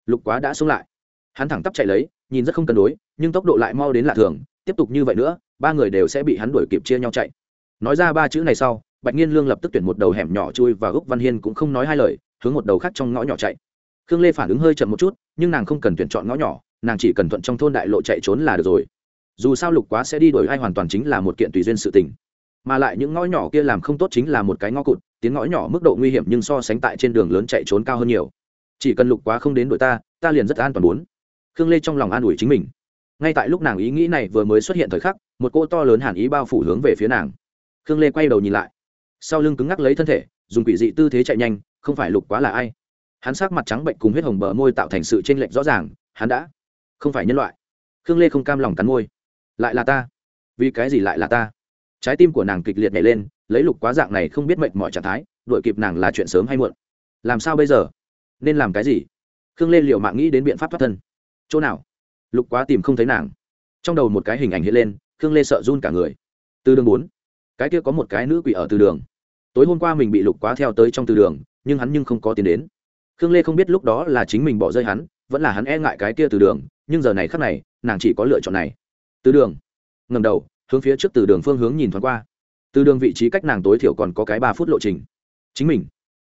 Lục quá đã xuống lại. Hắn thẳng tắp chạy lấy, nhìn rất không cân đối, nhưng tốc độ lại mau đến lạ thường, tiếp tục như vậy nữa, ba người đều sẽ bị hắn đuổi kịp chia nhau chạy. Nói ra ba chữ này sau, bạch nhiên lương lập tức tuyển một đầu hẻm nhỏ chui và úc văn hiên cũng không nói hai lời hướng một đầu khác trong ngõ nhỏ chạy. Khương lê phản ứng hơi chậm một chút, nhưng nàng không cần tuyển chọn ngõ nhỏ, nàng chỉ cần thuận trong thôn đại lộ chạy trốn là được rồi. Dù sao lục quá sẽ đi đổi ai hoàn toàn chính là một kiện tùy duyên sự tình. Mà lại những ngõ nhỏ kia làm không tốt chính là một cái ngõ cụt, tiếng ngõ nhỏ mức độ nguy hiểm nhưng so sánh tại trên đường lớn chạy trốn cao hơn nhiều. Chỉ cần lục quá không đến đội ta ta liền rất an toàn bốn khương lê trong lòng an ủi chính mình. Ngay tại lúc nàng ý nghĩ này vừa mới xuất hiện thời khắc, một cô to lớn hàn ý bao phủ hướng về phía nàng. Khương lê quay đầu nhìn lại. Sau lưng cứng ngắc lấy thân thể, dùng quỷ dị tư thế chạy nhanh không phải lục quá là ai. Hắn sắc mặt trắng bệnh cùng huyết hồng bờ môi tạo thành sự chênh lệch rõ ràng, hắn đã không phải nhân loại. Khương lê không cam lòng cắn môi. Lại là ta. Vì cái gì lại là ta? Trái tim của nàng kịch liệt nhảy lên, lấy lục quá dạng này không biết mệnh mọi trạng thái, đuổi kịp nàng là chuyện sớm hay muộn. Làm sao bây giờ? Nên làm cái gì? Khương lê liệu mạng nghĩ đến biện pháp thoát thân. Chỗ nào? Lục quá tìm không thấy nàng. Trong đầu một cái hình ảnh hiện lên, khương lê sợ run cả người. Từ đường bốn, cái kia có một cái nữ quỷ ở từ đường. Tối hôm qua mình bị lục quá theo tới trong từ đường nhưng hắn nhưng không có tiền đến. Khương lê không biết lúc đó là chính mình bỏ rơi hắn, vẫn là hắn e ngại cái kia từ đường, nhưng giờ này khắc này, nàng chỉ có lựa chọn này. Từ đường. Ngầm đầu, hướng phía trước từ đường phương hướng nhìn thoáng qua. Từ đường vị trí cách nàng tối thiểu còn có cái ba phút lộ trình. Chính mình.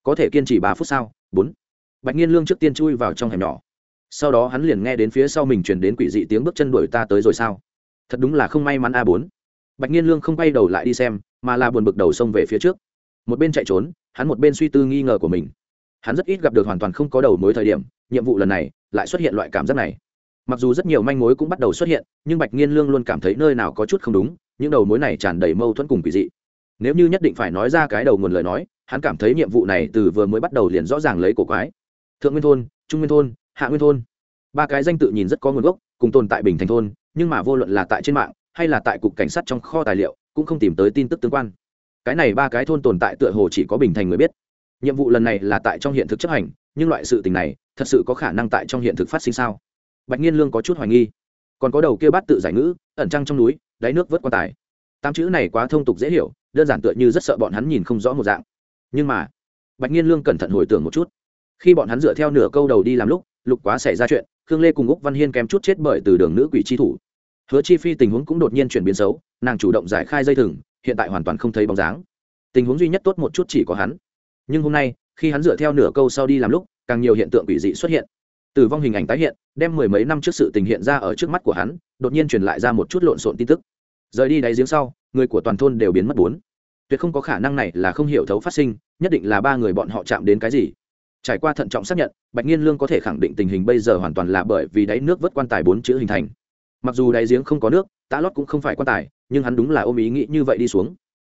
Có thể kiên trì ba phút sao? Bốn. Bạch nhiên lương trước tiên chui vào trong hẻm nhỏ. Sau đó hắn liền nghe đến phía sau mình chuyển đến quỷ dị tiếng bước chân đuổi ta tới rồi sao? Thật đúng là không may mắn a bốn. Bạch nhiên lương không quay đầu lại đi xem, mà là buồn bực đầu xông về phía trước. Một bên chạy trốn hắn một bên suy tư nghi ngờ của mình. Hắn rất ít gặp được hoàn toàn không có đầu mối thời điểm, nhiệm vụ lần này lại xuất hiện loại cảm giác này. Mặc dù rất nhiều manh mối cũng bắt đầu xuất hiện, nhưng bạch nhiên lương luôn cảm thấy nơi nào có chút không đúng, những đầu mối này tràn đầy mâu thuẫn cùng quỷ dị. Nếu như nhất định phải nói ra cái đầu nguồn lời nói, hắn cảm thấy nhiệm vụ này từ vừa mới bắt đầu liền rõ ràng lấy cổ quái. Thượng nguyên thôn, trung nguyên thôn, hạ nguyên thôn. Ba cái danh tự nhìn rất có nguồn gốc, cùng tồn tại bình thành thôn, nhưng mà vô luận là tại trên mạng, hay là tại cục cảnh sát trong kho tài liệu, cũng không tìm tới tin tức tương quan cái này ba cái thôn tồn tại tựa hồ chỉ có bình thành người biết. Nhiệm vụ lần này là tại trong hiện thực chấp hành, nhưng loại sự tình này thật sự có khả năng tại trong hiện thực phát sinh sao? Bạch nhiên lương có chút hoài nghi. Còn có đầu kia bát tự giải ngữ, ẩn trăng trong núi, đáy nước vớt quan tài. Tám chữ này quá thông tục dễ hiểu, đơn giản tựa như rất sợ bọn hắn nhìn không rõ một dạng. Nhưng mà, bạch nhiên lương cẩn thận hồi tưởng một chút. Khi bọn hắn dựa theo nửa câu đầu đi làm lúc, lục quá xảy ra chuyện, khương lê cùng úc văn hiên kém chút chết bởi từ đường nữ quỷ chi thủ. Hứa chi phi tình huống cũng đột nhiên chuyển biến xấu, nàng chủ động giải khai dây thừng hiện tại hoàn toàn không thấy bóng dáng. Tình huống duy nhất tốt một chút chỉ có hắn. Nhưng hôm nay, khi hắn dựa theo nửa câu sau đi làm lúc, càng nhiều hiện tượng quỷ dị xuất hiện. Tử vong hình ảnh tái hiện, đem mười mấy năm trước sự tình hiện ra ở trước mắt của hắn, đột nhiên truyền lại ra một chút lộn xộn tin tức. Rời đi đáy giếng sau, người của toàn thôn đều biến mất bốn. Tuyệt không có khả năng này là không hiểu thấu phát sinh, nhất định là ba người bọn họ chạm đến cái gì. Trải qua thận trọng xác nhận, bạch nhiên lương có thể khẳng định tình hình bây giờ hoàn toàn là bởi vì đáy nước vớt quan tài bốn chữ hình thành. Mặc dù đáy giếng không có nước tá lót cũng không phải quan tài nhưng hắn đúng là ôm ý nghĩ như vậy đi xuống.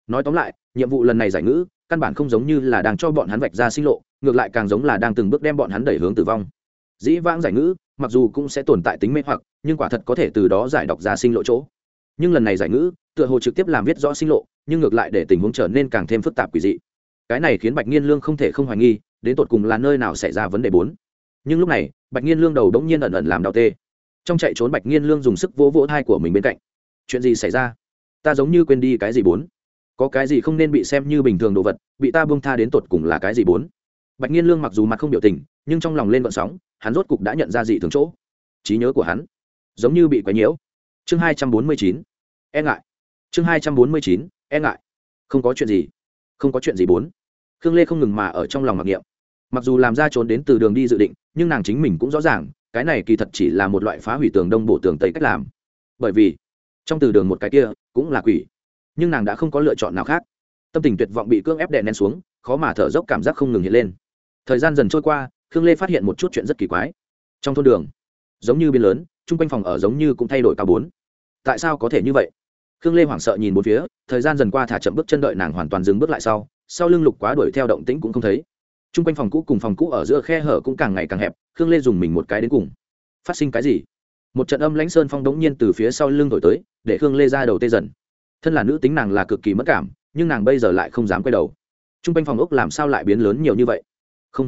Nói tóm lại, nhiệm vụ lần này giải ngữ, căn bản không giống như là đang cho bọn hắn vạch ra sinh lộ, ngược lại càng giống là đang từng bước đem bọn hắn đẩy hướng tử vong. Dĩ vãng giải ngữ, mặc dù cũng sẽ tồn tại tính mê hoặc, nhưng quả thật có thể từ đó giải đọc ra sinh lộ chỗ. Nhưng lần này giải ngữ, tựa hồ trực tiếp làm viết rõ sinh lộ, nhưng ngược lại để tình huống trở nên càng thêm phức tạp quỷ dị. Cái này khiến bạch nghiên lương không thể không hoài nghi, đến tột cùng là nơi nào xảy ra vấn đề bốn. Nhưng lúc này, bạch nghiên lương đầu đống nhiên ẩn ẩn làm đau tê. Trong chạy trốn bạch nghiên lương dùng sức vỗ vỗ thai của mình bên cạnh. Chuyện gì xảy ra? Ta giống như quên đi cái gì bốn. Có cái gì không nên bị xem như bình thường đồ vật, bị ta buông tha đến tột cùng là cái gì bốn? Bạch nghiên lương mặc dù mặt không biểu tình, nhưng trong lòng lên vận sóng, hắn rốt cục đã nhận ra dị thường chỗ. Trí nhớ của hắn, giống như bị quấy nhiễu. Chương hai trăm bốn mươi chín e ngại. Chương hai trăm bốn mươi chín e ngại. Không có chuyện gì, không có chuyện gì bốn. Khương lê không ngừng mà ở trong lòng mặc niệm. Mặc dù làm ra trốn đến từ đường đi dự định, nhưng nàng chính mình cũng rõ ràng, cái này kỳ thật chỉ là một loại phá hủy tường đông bổ tường tây cách làm. Bởi vì trong từ đường một cái kia, cũng là quỷ. Nhưng nàng đã không có lựa chọn nào khác. Tâm tình tuyệt vọng bị cưỡng ép đè nén xuống, khó mà thở dốc cảm giác không ngừng hiện lên. Thời gian dần trôi qua, khương lê phát hiện một chút chuyện rất kỳ quái. Trong thôn đường, giống như biên lớn, chung quanh phòng ở giống như cũng thay đổi cao bốn. Tại sao có thể như vậy? Khương lê hoảng sợ nhìn bốn phía, thời gian dần qua thả chậm bước chân đợi nàng hoàn toàn dừng bước lại sau sau lưng lục quá đuổi theo động tĩnh cũng không thấy. Chung quanh phòng cũ cùng phòng cũ ở giữa khe hở cũng càng ngày càng hẹp, khương lê dùng mình một cái đến cùng. Phát sinh cái gì? Một trận âm lãnh sơn phong đống nhiên từ phía sau lưng thổi tới, để khương lê ra đầu tê dần. Thân là nữ tính nàng là cực kỳ mất cảm, nhưng nàng bây giờ lại không dám quay đầu. T r u n g quanh phòng ốc làm sao lại biến lớn nhiều như vậy? Không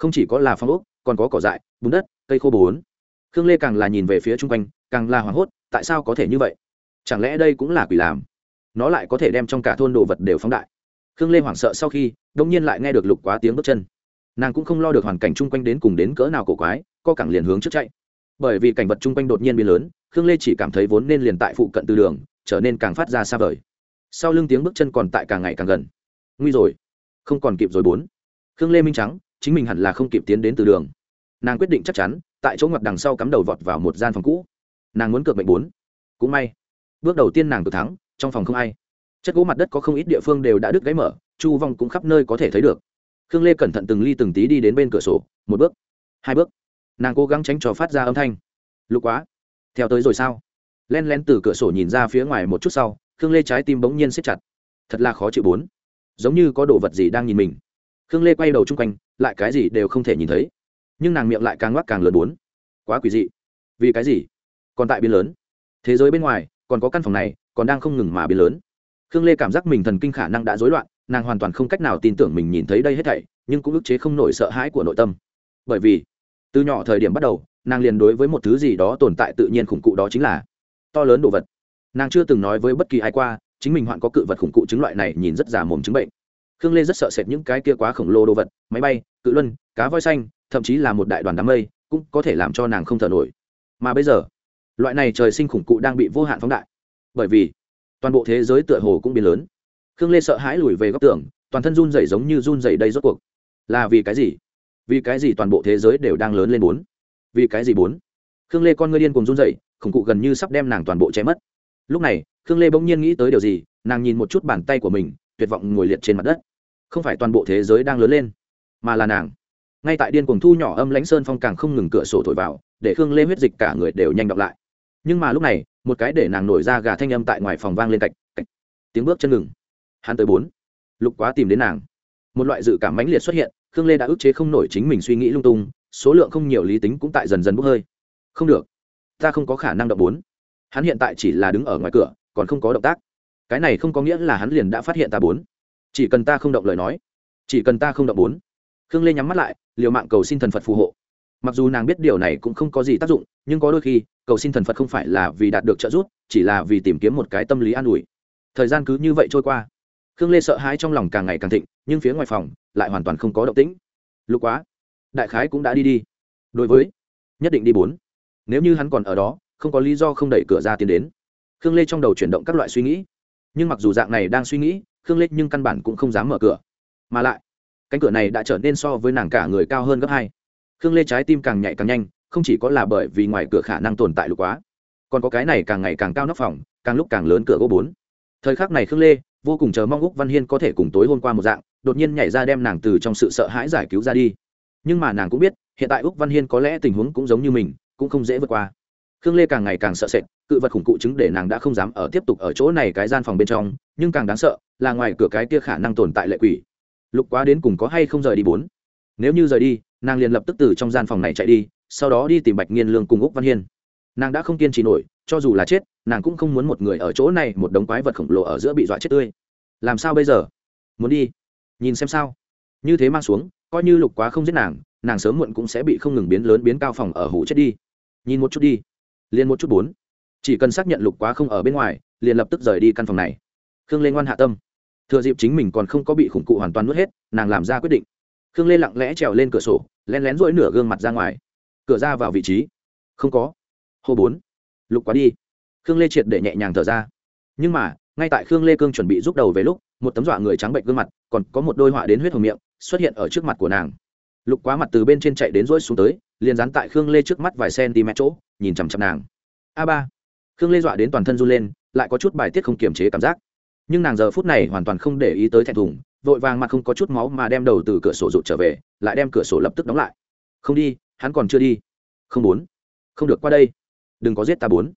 không chỉ có là phòng ốc, còn có cỏ dại, bùn đất, cây khô bốn. Khương lê càng là nhìn về phía chung quanh, càng là hoảng hốt, tại sao có thể như vậy? Chẳng lẽ đây cũng là quỷ làm? Nó lại có thể đem trong cả thôn đồ vật đều phóng đại. Khương lê hoảng sợ sau khi đông nhiên lại nghe được lục quá tiếng bước chân. Nàng cũng không lo được hoàn cảnh chung quanh đến cùng đến cỡ nào cổ quái, co cẳng liền hướng trước chạy bởi vì cảnh vật chung quanh đột nhiên biến lớn, khương lê chỉ cảm thấy vốn nên liền tại phụ cận từ đường, trở nên càng phát ra xa vời. Sau lưng tiếng bước chân còn tại càng ngày càng gần. Nguy rồi. Không còn kịp rồi bốn. Khương lê minh trắng, chính mình hẳn là không kịp tiến đến từ đường. Nàng quyết định chắc chắn, tại chỗ ngoặt đằng sau cắm đầu vọt vào một gian phòng cũ. Nàng muốn cược mệnh bốn. Cũng may. Bước đầu tiên nàng cực thắng, trong phòng không ai. Chất gỗ mặt đất có không ít địa phương đều đã đứt gáy mở, chu vong cũng khắp nơi có thể thấy được. Khương lê cẩn thận từng ly từng tí đi đến bên cửa sổ, một bước, hai bước nàng cố gắng tránh cho phát ra âm thanh. Lục quá, theo tới rồi sao? Len len từ cửa sổ nhìn ra phía ngoài một chút sau, khương lê trái tim bỗng nhiên xếp chặt. Thật là khó chịu bốn. Giống như có đồ vật gì đang nhìn mình. Khương lê quay đầu chung quanh, lại cái gì đều không thể nhìn thấy. Nhưng nàng miệng lại càng ngoắc càng lớn bốn. Quá quỷ dị. Vì cái gì? Còn tại biến lớn. Thế giới bên ngoài, còn có căn phòng này, còn đang không ngừng mà biến lớn. Khương lê cảm giác mình thần kinh khả năng đã rối loạn, nàng hoàn toàn không cách nào tin tưởng mình nhìn thấy đây hết thảy, nhưng cũng ức chế không nổi sợ hãi của nội tâm. Bởi vì từ nhỏ thời điểm bắt đầu, nàng liền đối với một thứ gì đó tồn tại tự nhiên khủng cụ đó chính là to lớn đồ vật. Nàng chưa từng nói với bất kỳ ai qua, chính mình hoạn có cự vật khủng cụ chứng loại này nhìn rất già mồm chứng bệnh. Khương lê rất sợ sệt những cái kia quá khổng lồ đồ vật, máy bay, cự luân, cá voi xanh, thậm chí là một đại đoàn đám mây, cũng có thể làm cho nàng không thở nổi. Mà bây giờ, loại này trời sinh khủng cụ đang bị vô hạn phóng đại. Bởi vì, toàn bộ thế giới tựa hồ cũng biến lớn. Khương lê sợ hãi lùi về góc tường, toàn thân run rẩy giống như run rẩy đây rốt cuộc. Là vì cái gì? Vì cái gì toàn bộ thế giới đều đang lớn lên bốn? Vì cái gì bốn? Khương lê con ngươi điên cùng run rẩy, khủng cụ gần như sắp đem nàng toàn bộ che mất. Lúc này, khương lê bỗng nhiên nghĩ tới điều gì, nàng nhìn một chút bàn tay của mình, tuyệt vọng ngồi liệt trên mặt đất. Không phải toàn bộ thế giới đang lớn lên, mà là nàng. Ngay tại điên cuồng thu nhỏ âm lãnh sơn phong càng không ngừng cửa sổ thổi vào, để khương lê huyết dịch cả người đều nhanh đọc lại. Nhưng mà lúc này, một cái để nàng nổi ra gà thanh âm tại ngoài phòng vang lên cạch cạch. Tiếng bước chân ngừng. Hắn tới bốn. Lục quá tìm đến nàng. Một loại dự cảm mãnh liệt xuất hiện khương lê đã ức chế không nổi chính mình suy nghĩ lung tung, số lượng không nhiều lý tính cũng tại dần dần bốc hơi. Không được, ta không có khả năng động bốn. Hắn hiện tại chỉ là đứng ở ngoài cửa, còn không có động tác. Cái này không có nghĩa là hắn liền đã phát hiện ta bốn. Chỉ cần ta không động lời nói, chỉ cần ta không động bốn. Khương lê nhắm mắt lại, liều mạng cầu xin thần phật phù hộ. Mặc dù nàng biết điều này cũng không có gì tác dụng, nhưng có đôi khi, cầu xin thần phật không phải là vì đạt được trợ giúp, chỉ là vì tìm kiếm một cái tâm lý an ủi. Thời gian cứ như vậy trôi qua khương lê sợ hãi trong lòng càng ngày càng thịnh, nhưng phía ngoài phòng lại hoàn toàn không có động tĩnh. Lục quá, đại khái cũng đã đi đi. Đối với, nhất định đi bốn. Nếu như hắn còn ở đó, không có lý do không đẩy cửa ra tiến đến. Khương lê trong đầu chuyển động các loại suy nghĩ. Nhưng mặc dù dạng này đang suy nghĩ, khương lê nhưng căn bản cũng không dám mở cửa. Mà lại, cánh cửa này đã trở nên so với nàng cả người cao hơn gấp hai. Khương lê trái tim càng nhạy càng nhanh, không chỉ có là bởi vì ngoài cửa khả năng tồn tại lục quá, còn có cái này càng ngày càng cao nóc phòng, càng lúc càng lớn cửa gỗ bốn. Thời khắc này khương lê vô cùng chờ mong úc văn hiên có thể cùng tối hôm qua một dạng, đột nhiên nhảy ra đem nàng từ trong sự sợ hãi giải cứu ra đi. Nhưng mà nàng cũng biết, hiện tại úc văn hiên có lẽ tình huống cũng giống như mình, cũng không dễ vượt qua. Khương lê càng ngày càng sợ sệt, cự vật khủng cụ chứng để nàng đã không dám ở tiếp tục ở chỗ này cái gian phòng bên trong, nhưng càng đáng sợ là ngoài cửa cái kia khả năng tồn tại lệ quỷ. Lục quá đến cùng có hay không rời đi bốn? Nếu như rời đi, nàng liền lập tức từ trong gian phòng này chạy đi, sau đó đi tìm bạch nghiên lương cùng úc văn hiên nàng đã không kiên trì nổi, cho dù là chết, nàng cũng không muốn một người ở chỗ này một đống quái vật khổng lồ ở giữa bị dọa chết tươi. Làm sao bây giờ? Muốn đi. Nhìn xem sao. Như thế mang xuống, coi như lục quá không giết nàng nàng sớm muộn cũng sẽ bị không ngừng biến lớn biến cao phòng ở hủ chết đi. Nhìn một chút đi. Liền một chút bốn. Chỉ cần xác nhận lục quá không ở bên ngoài, liền lập tức rời đi căn phòng này. Khương lê ngoan hạ tâm. Thừa dịp chính mình còn không có bị khủng cụ hoàn toàn nuốt hết, nàng làm ra quyết định. Khương lê lặng lẽ trèo lên cửa sổ len lén rỗi nửa gương mặt ra ngoài. Cửa ra vào vị trí. Không có hô bốn. Lục quá đi. Khương lê triệt để nhẹ nhàng thở ra. Nhưng mà, ngay tại khương lê cương chuẩn bị rút đầu về lúc, một tấm dọa người trắng bệnh gương mặt, còn có một đôi họa đến huyết hồng miệng, xuất hiện ở trước mặt của nàng. Lục quá mặt từ bên trên chạy đến rỗi xuống tới, liền dán tại khương lê trước mắt vài cm chỗ, nhìn chằm chằm nàng. A ba. Khương lê dọa đến toàn thân run lên, lại có chút bài tiết không kiềm chế cảm giác. Nhưng nàng giờ phút này hoàn toàn không để ý tới thẹn thùng, vội vàng mặt không có chút máu mà đem đầu từ cửa sổ rụt trở về, lại đem cửa sổ lập tức đóng lại. Không đi, hắn còn chưa đi. Không muốn. Không được qua đây đừng có giết ta bốn.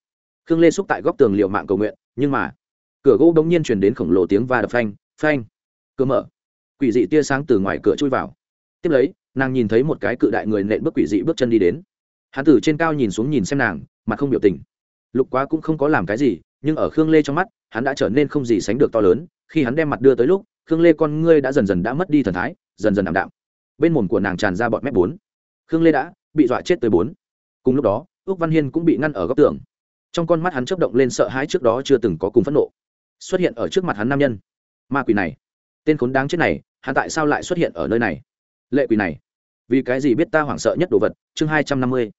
Khương lê xúc tại góc tường liệu mạng cầu nguyện, nhưng mà, cửa gỗ bỗng nhiên truyền đến khổng lồ tiếng va đập phanh phanh. Cửa mở. Quỷ dị tia sáng từ ngoài cửa chui vào. Tiếp lấy, nàng nhìn thấy một cái cự đại người nện bước quỷ dị bước chân đi đến. Hắn từ trên cao nhìn xuống nhìn xem nàng, mặt không biểu tình. Lục quá cũng không có làm cái gì, nhưng ở khương lê trong mắt, hắn đã trở nên không gì sánh được to lớn. Khi hắn đem mặt đưa tới lúc, khương lê con ngươi đã dần dần đã mất đi thần thái, dần dần ảm đạm. Bên mồm của nàng tràn ra bọn mép bốn. Khương lê đã bị dọa chết tới bốn. Cùng lúc đó ước văn hiên cũng bị ngăn ở góc tường. Trong con mắt hắn chớp động lên sợ hãi trước đó chưa từng có cùng phẫn nộ. Xuất hiện ở trước mặt hắn nam nhân. Ma quỷ này. Tên khốn đáng chết này, hắn tại sao lại xuất hiện ở nơi này? Lệ quỷ này. Vì cái gì biết ta hoảng sợ nhất đồ vật? Chương hai trăm năm mươi.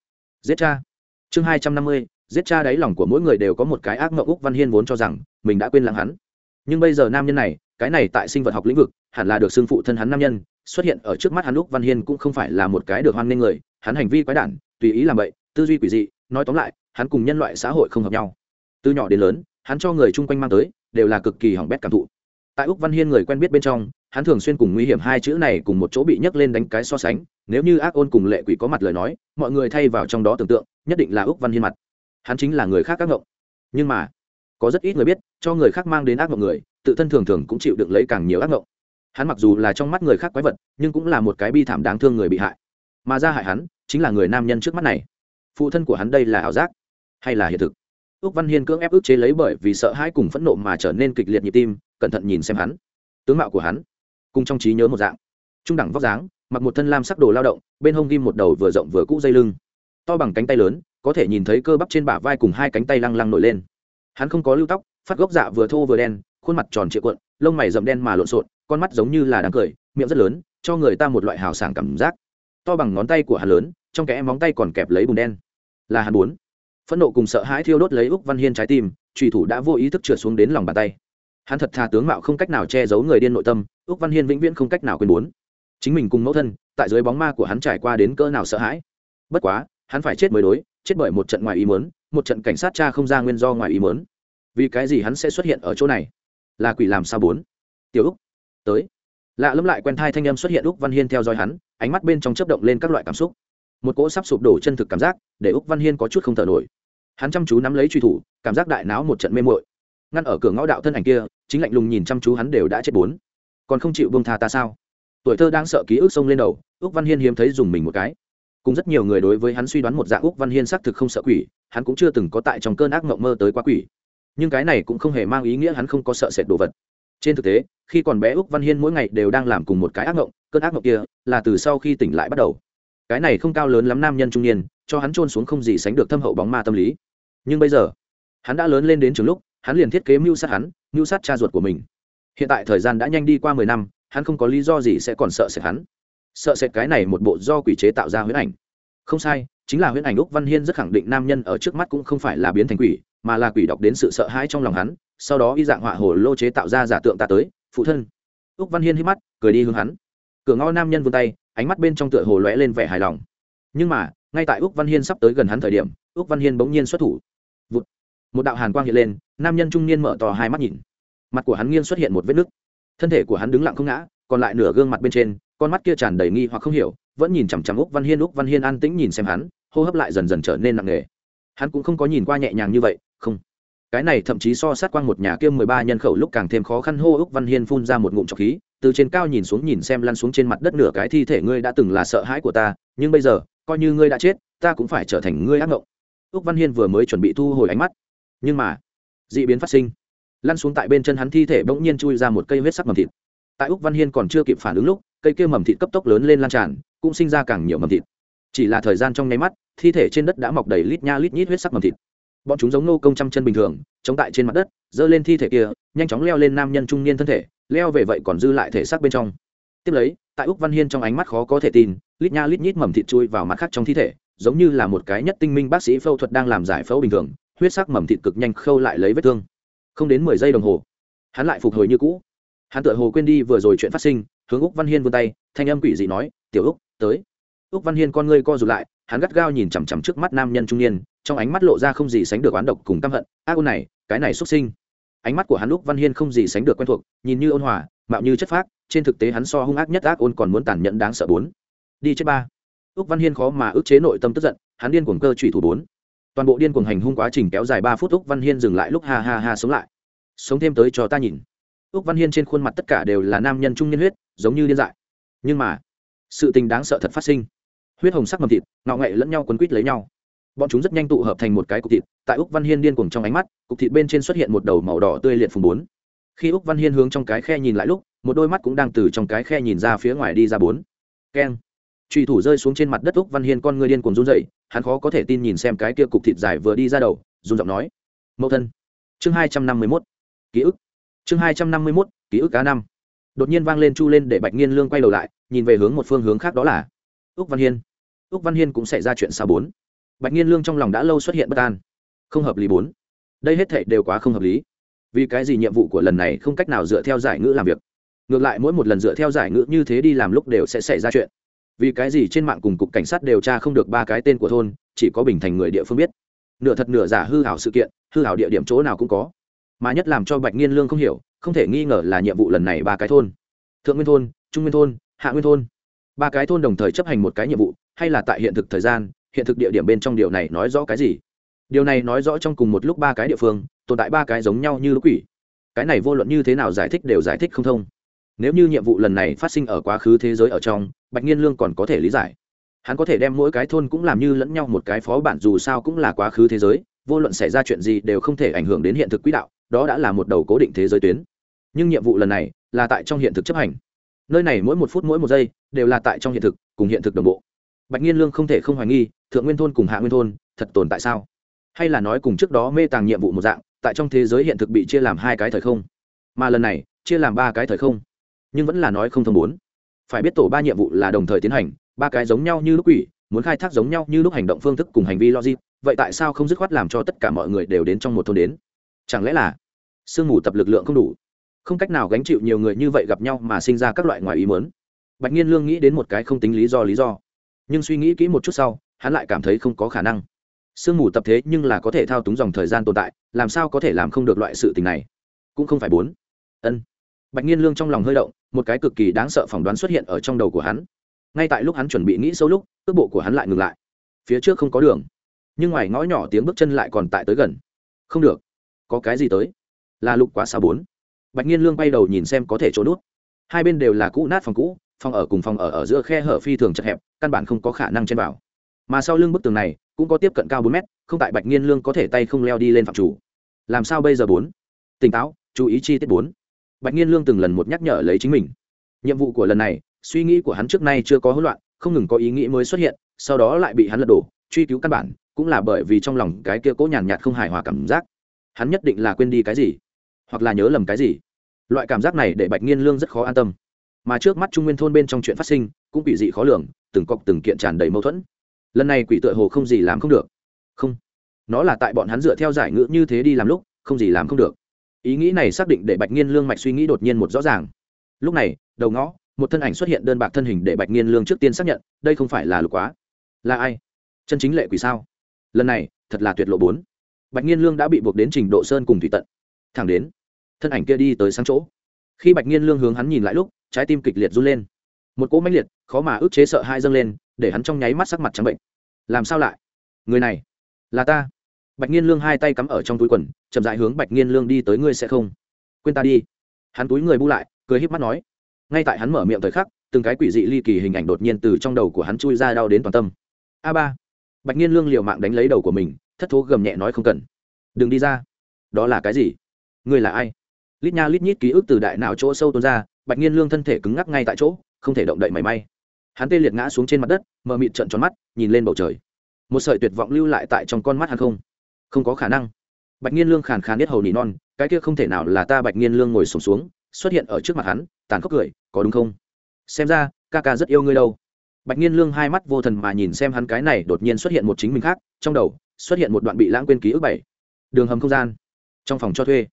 Giết cha. Chương hai trăm năm mươi. Giết cha đáy lòng của mỗi người đều có một cái ác mộng úc văn hiên vốn cho rằng mình đã quên lãng hắn. Nhưng bây giờ nam nhân này, cái này tại sinh vật học lĩnh vực, hẳn là được xưng phụ thân hắn nam nhân, xuất hiện ở trước mắt hắn úc văn hiên cũng không phải là một cái được hoan nghênh người, hắn hành vi quái đản, tùy ý làm vậy tư duy quỷ dị, nói tóm lại, hắn cùng nhân loại xã hội không hợp nhau. Từ nhỏ đến lớn, hắn cho người chung quanh mang tới, đều là cực kỳ hỏng bét cảm thụ. Tại úc văn hiên người quen biết bên trong, hắn thường xuyên cùng nguy hiểm hai chữ này cùng một chỗ bị nhấc lên đánh cái so sánh, nếu như ác ôn cùng lệ quỷ có mặt lời nói, mọi người thay vào trong đó tưởng tượng, nhất định là úc văn hiên mặt. Hắn chính là người khác ác ngộng. Nhưng mà, có rất ít người biết, cho người khác mang đến ác ngộng người, tự thân thường thường cũng chịu được lấy càng nhiều ác ngộng. hắn mặc dù là trong mắt người khác quái vật, nhưng cũng là một cái bi thảm đáng thương người bị hại. Mà ra hại hắn, chính là người nam nhân trước mắt này phụ thân của hắn đây là ảo giác hay là hiện thực? Ước văn hiên cưỡng ép ức chế lấy bởi vì sợ hãi cùng phẫn nộ mà trở nên kịch liệt nhịp tim, cẩn thận nhìn xem hắn. Tướng mạo của hắn, cùng trong trí nhớ một dạng. Trung đẳng vóc dáng, mặc một thân lam sắc đồ lao động, bên hông ghim một đầu vừa rộng vừa cũ dây lưng. To bằng cánh tay lớn, có thể nhìn thấy cơ bắp trên bả vai cùng hai cánh tay lăng lăng nổi lên. Hắn không có lưu tóc, phát gốc dạ vừa thô vừa đen, khuôn mặt tròn trịa cuộn, lông mày rậm đen mà lộn xộn, con mắt giống như là đang cười, miệng rất lớn, cho người ta một loại hào sảng cảm giác. To bằng ngón tay của hắn lớn, trong kẽ móng tay còn kẹp lấy bùn đen là hắn bốn phẫn nộ cùng sợ hãi thiêu đốt lấy úc văn hiên trái tim, trùy thủ đã vô ý thức trượt xuống đến lòng bàn tay. Hắn thật thà tướng mạo không cách nào che giấu người điên nội tâm, úc văn hiên vĩnh viễn không cách nào quên bốn chính mình cùng mẫu thân, tại dưới bóng ma của hắn trải qua đến cỡ nào sợ hãi. Bất quá, hắn phải chết mới đối, chết bởi một trận ngoài ý mớn một trận cảnh sát cha không ra nguyên do ngoài ý mớn vì cái gì hắn sẽ xuất hiện ở chỗ này? Là quỷ làm sao bốn? Tiểu úc, tới. Lạ lẫm lại quen thai thanh âm xuất hiện úc văn hiên theo dõi hắn, ánh mắt bên trong chớp động lên các loại cảm xúc một cỗ sắp sụp đổ chân thực cảm giác, để úc văn hiên có chút không thở nổi. Hắn chăm chú nắm lấy truy thủ, cảm giác đại não một trận mê mội ngăn ở cửa ngõ đạo thân ảnh kia, chính lạnh lùng nhìn chăm chú hắn đều đã chết bốn. Còn không chịu bông tha ta sao? Tuổi thơ đang sợ ký ức sông lên đầu, úc văn hiên hiếm thấy dùng mình một cái. Cùng rất nhiều người đối với hắn suy đoán một dạng úc văn hiên xác thực không sợ quỷ, hắn cũng chưa từng có tại trong cơn ác mộng mơ tới quá quỷ. Nhưng cái này cũng không hề mang ý nghĩa hắn không có sợ sệt đồ vật. Trên thực tế, khi còn bé úc văn hiên mỗi ngày đều đang làm cùng một cái ác mộng, cơn ác mộng kia là từ sau khi tỉnh lại bắt đầu cái này không cao lớn lắm nam nhân trung niên, cho hắn trôn xuống không gì sánh được thâm hậu bóng ma tâm lý. Nhưng bây giờ, hắn đã lớn lên đến trường lúc, hắn liền thiết kế mưu sát hắn, mưu sát cha ruột của mình. Hiện tại thời gian đã nhanh đi qua mười năm, hắn không có lý do gì sẽ còn sợ sệt hắn. Sợ sệt cái này một bộ do quỷ chế tạo ra huyễn ảnh. Không sai, chính là huyễn ảnh úc văn hiên rất khẳng định nam nhân ở trước mắt cũng không phải là biến thành quỷ, mà là quỷ đọc đến sự sợ hãi trong lòng hắn, sau đó y dạng họa hồ lô chế tạo ra giả tượng ta tới, phụ thân. Úc văn hiên hít mắt, cười đi hướng hắn. Cửa ngõ nam nhân vươn tay ánh mắt bên trong tựa hồ lóe lên vẻ hài lòng. Nhưng mà, ngay tại úc văn hiên sắp tới gần hắn thời điểm, úc văn hiên bỗng nhiên xuất thủ. Vụt. một đạo hàn quang hiện lên, nam nhân trung niên mở to hai mắt nhìn. Mặt của hắn nghiêng xuất hiện một vết nứt. Thân thể của hắn đứng lặng không ngã, còn lại nửa gương mặt bên trên, con mắt kia tràn đầy nghi hoặc không hiểu, vẫn nhìn chằm chằm úc văn hiên, úc văn hiên an tĩnh nhìn xem hắn, hô hấp lại dần dần trở nên nặng nề. Hắn cũng không có nhìn qua nhẹ nhàng như vậy, không. Cái này thậm chí so sát quang một nhà kia mười ba nhân khẩu lúc càng thêm khó khăn, hô úc văn hiên phun ra một ngụm trọc khí từ trên cao nhìn xuống nhìn xem lăn xuống trên mặt đất nửa cái thi thể ngươi đã từng là sợ hãi của ta, nhưng bây giờ, coi như ngươi đã chết, ta cũng phải trở thành ngươi ác mộng ước văn hiên vừa mới chuẩn bị thu hồi ánh mắt. Nhưng mà d ị biến phát sinh. Lăn xuống tại bên chân hắn thi thể bỗng nhiên chui ra một cây huyết sắc mầm thịt. Tại úc văn hiên còn chưa kịp phản ứng lúc, cây kia mầm thịt cấp tốc lớn lên lan tràn, cũng sinh ra càng nhiều mầm thịt. Chỉ là thời gian trong nháy mắt, thi thể trên đất đã mọc đầy lít nha lít nhít huyết sắc mầm thịt. Bọn chúng giống nô công trăm chân bình thường, chống tại trên mặt đất, giơ lên thi thể kia nhanh chóng leo lên nam nhân trung niên thân thể, leo về vậy còn dư lại thể xác bên trong. Tiếp lấy, tại úc văn hiên trong ánh mắt khó có thể tin, lít nha lít nhít mầm thịt chui vào mặt khác trong thi thể, giống như là một cái nhất tinh minh bác sĩ phẫu thuật đang làm giải phẫu bình thường, huyết sắc mầm thịt cực nhanh khâu lại lấy vết thương. Không đến mười giây đồng hồ, hắn lại phục hồi như cũ. Hắn tựa hồ quên đi vừa rồi chuyện phát sinh, hướng úc văn hiên vươn tay, thanh âm quỷ dị nói, tiểu úc, tới. Úc văn hiên con ngươi co rụt lại, hắn gắt gao nhìn chằm chằm trước mắt nam nhân trung niên, trong ánh mắt lộ ra không gì sánh được oán độc cùng căm hận. Ác ôn này, cái này xuất sinh ánh mắt của hắn lúc văn hiên không gì sánh được quen thuộc, nhìn như ôn hòa, mạo như chất phác, trên thực tế hắn so hung ác nhất ác ôn còn muốn tàn nhẫn đáng sợ bốn. Đi chết ba. Úc văn hiên khó mà ức chế nội tâm tức giận, hắn điên cuồng cơ trụy thủ bốn. Toàn bộ điên cuồng hành hung quá trình kéo dài ba phút, úc văn hiên dừng lại lúc ha ha ha sống lại. Sống thêm tới cho ta nhìn. Úc văn hiên trên khuôn mặt tất cả đều là nam nhân trung niên huyết, giống như điên dại. Nhưng mà, sự tình đáng sợ thật phát sinh. Huyết hồng sắc mầm thịt, ngạo nghệ lẫn nhau quấn quít lấy nhau bọn chúng rất nhanh tụ hợp thành một cái cục thịt, tại úc văn hiên điên cuồng trong ánh mắt, cục thịt bên trên xuất hiện một đầu màu đỏ tươi liệt phùng bốn. Khi úc văn hiên hướng trong cái khe nhìn lại lúc, một đôi mắt cũng đang từ trong cái khe nhìn ra phía ngoài đi ra bốn. Keng. Trùy thủ rơi xuống trên mặt đất úc văn hiên con người điên cuồng run dậy hắn khó có thể tin nhìn xem cái kia cục thịt dài vừa đi ra đầu, run giọng nói. Mẫu thân. Chương hai trăm năm mươi mốt. Ký ức. Chương hai trăm năm mươi mốt, ký ức cá năm. Đột nhiên vang lên chu lên để bạch nghiên lương quay đầu lại, nhìn về hướng một phương hướng khác đó là úc văn hiên. Úc văn hiên cũng xảy ra chuyện xa bốn bạch nhiên lương trong lòng đã lâu xuất hiện bất an. Không hợp lý bốn. Đây hết thệ đều quá không hợp lý. Vì cái gì nhiệm vụ của lần này không cách nào dựa theo giải ngữ làm việc? Ngược lại mỗi một lần dựa theo giải ngữ như thế đi làm lúc đều sẽ xảy ra chuyện. Vì cái gì trên mạng cùng cục cảnh sát điều tra không được ba cái tên của thôn, chỉ có bình thành người địa phương biết? Nửa thật nửa giả hư hảo sự kiện, hư hảo địa điểm chỗ nào cũng có. Mà nhất làm cho bạch nghiên lương không hiểu, không thể nghi ngờ là nhiệm vụ lần này ba cái thôn. Thượng nguyên thôn, trung nguyên thôn, hạ nguyên thôn. Ba cái thôn đồng thời chấp hành một cái nhiệm vụ, hay là tại hiện thực thời gian hiện thực địa điểm bên trong điều này nói rõ cái gì? Điều này nói rõ trong cùng một lúc ba cái địa phương, tồn tại ba cái giống nhau như quỷ. Cái này vô luận như thế nào giải thích đều giải thích không thông. Nếu như nhiệm vụ lần này phát sinh ở quá khứ thế giới ở trong, bạch nhiên lương còn có thể lý giải. Hắn có thể đem mỗi cái thôn cũng làm như lẫn nhau một cái phó bản dù sao cũng là quá khứ thế giới, vô luận xảy ra chuyện gì đều không thể ảnh hưởng đến hiện thực quỹ đạo, đó đã là một đầu cố định thế giới tuyến. Nhưng nhiệm vụ lần này là tại trong hiện thực chấp hành. Nơi này mỗi một phút mỗi một giây đều là tại trong hiện thực, cùng hiện thực đồng bộ. Bạch nhiên lương không thể không hoài nghi thượng nguyên thôn cùng hạ nguyên thôn, thật tồn tại sao? Hay là nói cùng trước đó mê tàng nhiệm vụ một dạng, tại trong thế giới hiện thực bị chia làm hai cái thời không? Mà lần này, chia làm ba cái thời không. Nhưng vẫn là nói không thông bốn. Phải biết tổ ba nhiệm vụ là đồng thời tiến hành, ba cái giống nhau như lúc quỷ, muốn khai thác giống nhau như lúc hành động phương thức cùng hành vi logic, vậy tại sao không dứt khoát làm cho tất cả mọi người đều đến trong một thôn đến? Chẳng lẽ là sương mù tập lực lượng không đủ? Không cách nào gánh chịu nhiều người như vậy gặp nhau mà sinh ra các loại ngoài ý mớn bạch nhiên lương nghĩ đến một cái không tính lý do lý do. Nhưng suy nghĩ kỹ một chút sau hắn lại cảm thấy không có khả năng. Sương mù tập thế nhưng là có thể thao túng dòng thời gian tồn tại, làm sao có thể làm không được loại sự tình này? Cũng không phải bốn. Ân. Bạch nhiên lương trong lòng hơi động, một cái cực kỳ đáng sợ phỏng đoán xuất hiện ở trong đầu của hắn. Ngay tại lúc hắn chuẩn bị nghĩ sâu lúc, cước bộ của hắn lại ngừng lại. Phía trước không có đường, nhưng ngoài ngõ nhỏ tiếng bước chân lại còn tại tới gần. Không được. Có cái gì tới? Là lục quá xa bốn. Bạch nhiên lương bay đầu nhìn xem có thể trốn nút hai bên đều là cũ nát phòng cũ, phòng ở cùng phòng ở ở giữa khe hở phi thường chật hẹp, căn bản không có khả năng chen vào mà sau lưng bức tường này cũng có tiếp cận cao bốn mét, không tại bạch nghiên lương có thể tay không leo đi lên phạm chủ. Làm sao bây giờ bốn? Tỉnh táo, chú ý chi tiết bốn. Bạch nghiên lương từng lần một nhắc nhở lấy chính mình. Nhiệm vụ của lần này, suy nghĩ của hắn trước nay chưa có hỗn loạn, không ngừng có ý nghĩ mới xuất hiện, sau đó lại bị hắn lật đổ, truy cứu căn bản, cũng là bởi vì trong lòng cái kia cố nhàn nhạt không hài hòa cảm giác. Hắn nhất định là quên đi cái gì, hoặc là nhớ lầm cái gì. Loại cảm giác này để bạch nghiên lương rất khó an tâm. Mà trước mắt trung nguyên thôn bên trong chuyện phát sinh, cũng bị dị khó lường, từng cọc từng kiện tràn đầy mâu thuẫn lần này quỷ tựa hồ không gì làm không được. Không. Nó là tại bọn hắn dựa theo giải ngữ như thế đi làm lúc, không gì làm không được. Ý nghĩ này xác định để bạch nghiên lương mạch suy nghĩ đột nhiên một rõ ràng. Lúc này, đầu ngõ, một thân ảnh xuất hiện đơn bạc thân hình để bạch nghiên lương trước tiên xác nhận, đây không phải là lục quá. Là ai? Chân chính lệ quỷ sao? Lần này, thật là tuyệt lộ bốn. Bạch nghiên lương đã bị buộc đến trình độ sơn cùng thủy tận. Thẳng đến, thân ảnh kia đi tới sáng chỗ. Khi bạch nghiên lương hướng hắn nhìn lại lúc, trái tim kịch liệt run lên. Một cỗ mãnh liệt khó mà ức chế sợ hai dâng lên, để hắn trong nháy mắt sắc mặt trắng bệnh. Làm sao lại? Người này, là ta. Bạch nghiên lương hai tay cắm ở trong túi quần, chậm dại hướng bạch nghiên lương đi tới, ngươi sẽ không? Quên ta đi. Hắn túi người bu lại, cười híp mắt nói. Ngay tại hắn mở miệng thời khắc, từng cái quỷ dị ly kỳ hình ảnh đột nhiên từ trong đầu của hắn chui ra đau đến toàn tâm. A ba. Bạch nhiên lương liều mạng đánh lấy đầu của mình, thất thố gầm nhẹ nói không cần. Đừng đi ra. Đó là cái gì? Ngươi là ai? Lít nha lít nhít ký ức từ đại não chỗ sâu tuôn ra, bạch nhiên lương thân thể cứng ngắc ngay tại chỗ, không thể động đậy mảy may hắn tê liệt ngã xuống trên mặt đất mờ mịt trận tròn mắt nhìn lên bầu trời. Một sợi tuyệt vọng lưu lại tại trong con mắt hắn không? Không có khả năng. Bạch nhiên lương khàn khàn biết hầu nỉ non cái kia không thể nào là ta bạch nhiên lương ngồi sùng xuống, xuống xuất hiện ở trước mặt hắn tàn khốc cười có đúng không? Xem ra ca ca rất yêu ngươi đâu. Bạch nhiên lương hai mắt vô thần mà nhìn xem hắn cái này đột nhiên xuất hiện một chính mình khác trong đầu xuất hiện một đoạn bị lãng quên ký ức bảy. Đường hầm không gian. Trong phòng cho thuê.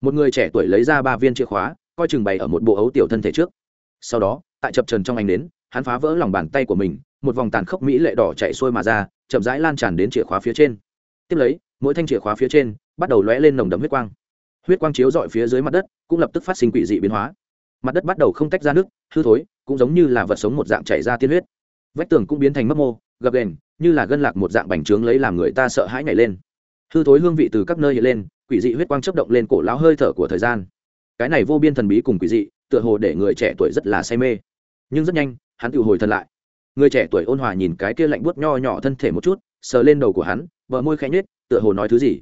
Một người trẻ tuổi lấy ra ba viên chìa khóa coi chừng bày ở một bộ ấu tiểu thân thể trước. Sau đó tại chập trần trong ánh đến hắn phá vỡ lòng bàn tay của mình, một vòng tàn khốc mỹ lệ đỏ chạy xuôi mà ra, chậm rãi lan tràn đến chìa khóa phía trên. Tiếp lấy, mỗi thanh chìa khóa phía trên bắt đầu lóe lên nồng đấm huyết quang. Huyết quang chiếu dọi phía dưới mặt đất, cũng lập tức phát sinh quỷ dị biến hóa. Mặt đất bắt đầu không tách ra nước, hư thối, cũng giống như là vật sống một dạng chảy ra tiên huyết. Vách tường cũng biến thành mấp mô, gập đền như là gân lạc một dạng bành trướng lấy làm người ta sợ hãi nhảy lên. Hư thối hương vị từ các nơi hiện lên, quỷ dị huyết quang chấp động lên cổ láo hơi thở của thời gian. Cái này vô biên thần bí cùng quỷ dị, tựa hồ để người trẻ tuổi rất là say mê. Nhưng rất nhanh hắn tự hồi thân lại. Người trẻ tuổi ôn hòa nhìn cái kia lạnh buốt nho nhỏ thân thể một chút, sờ lên đầu của hắn, bờ môi khẽ nhếch, tựa hồ nói thứ gì.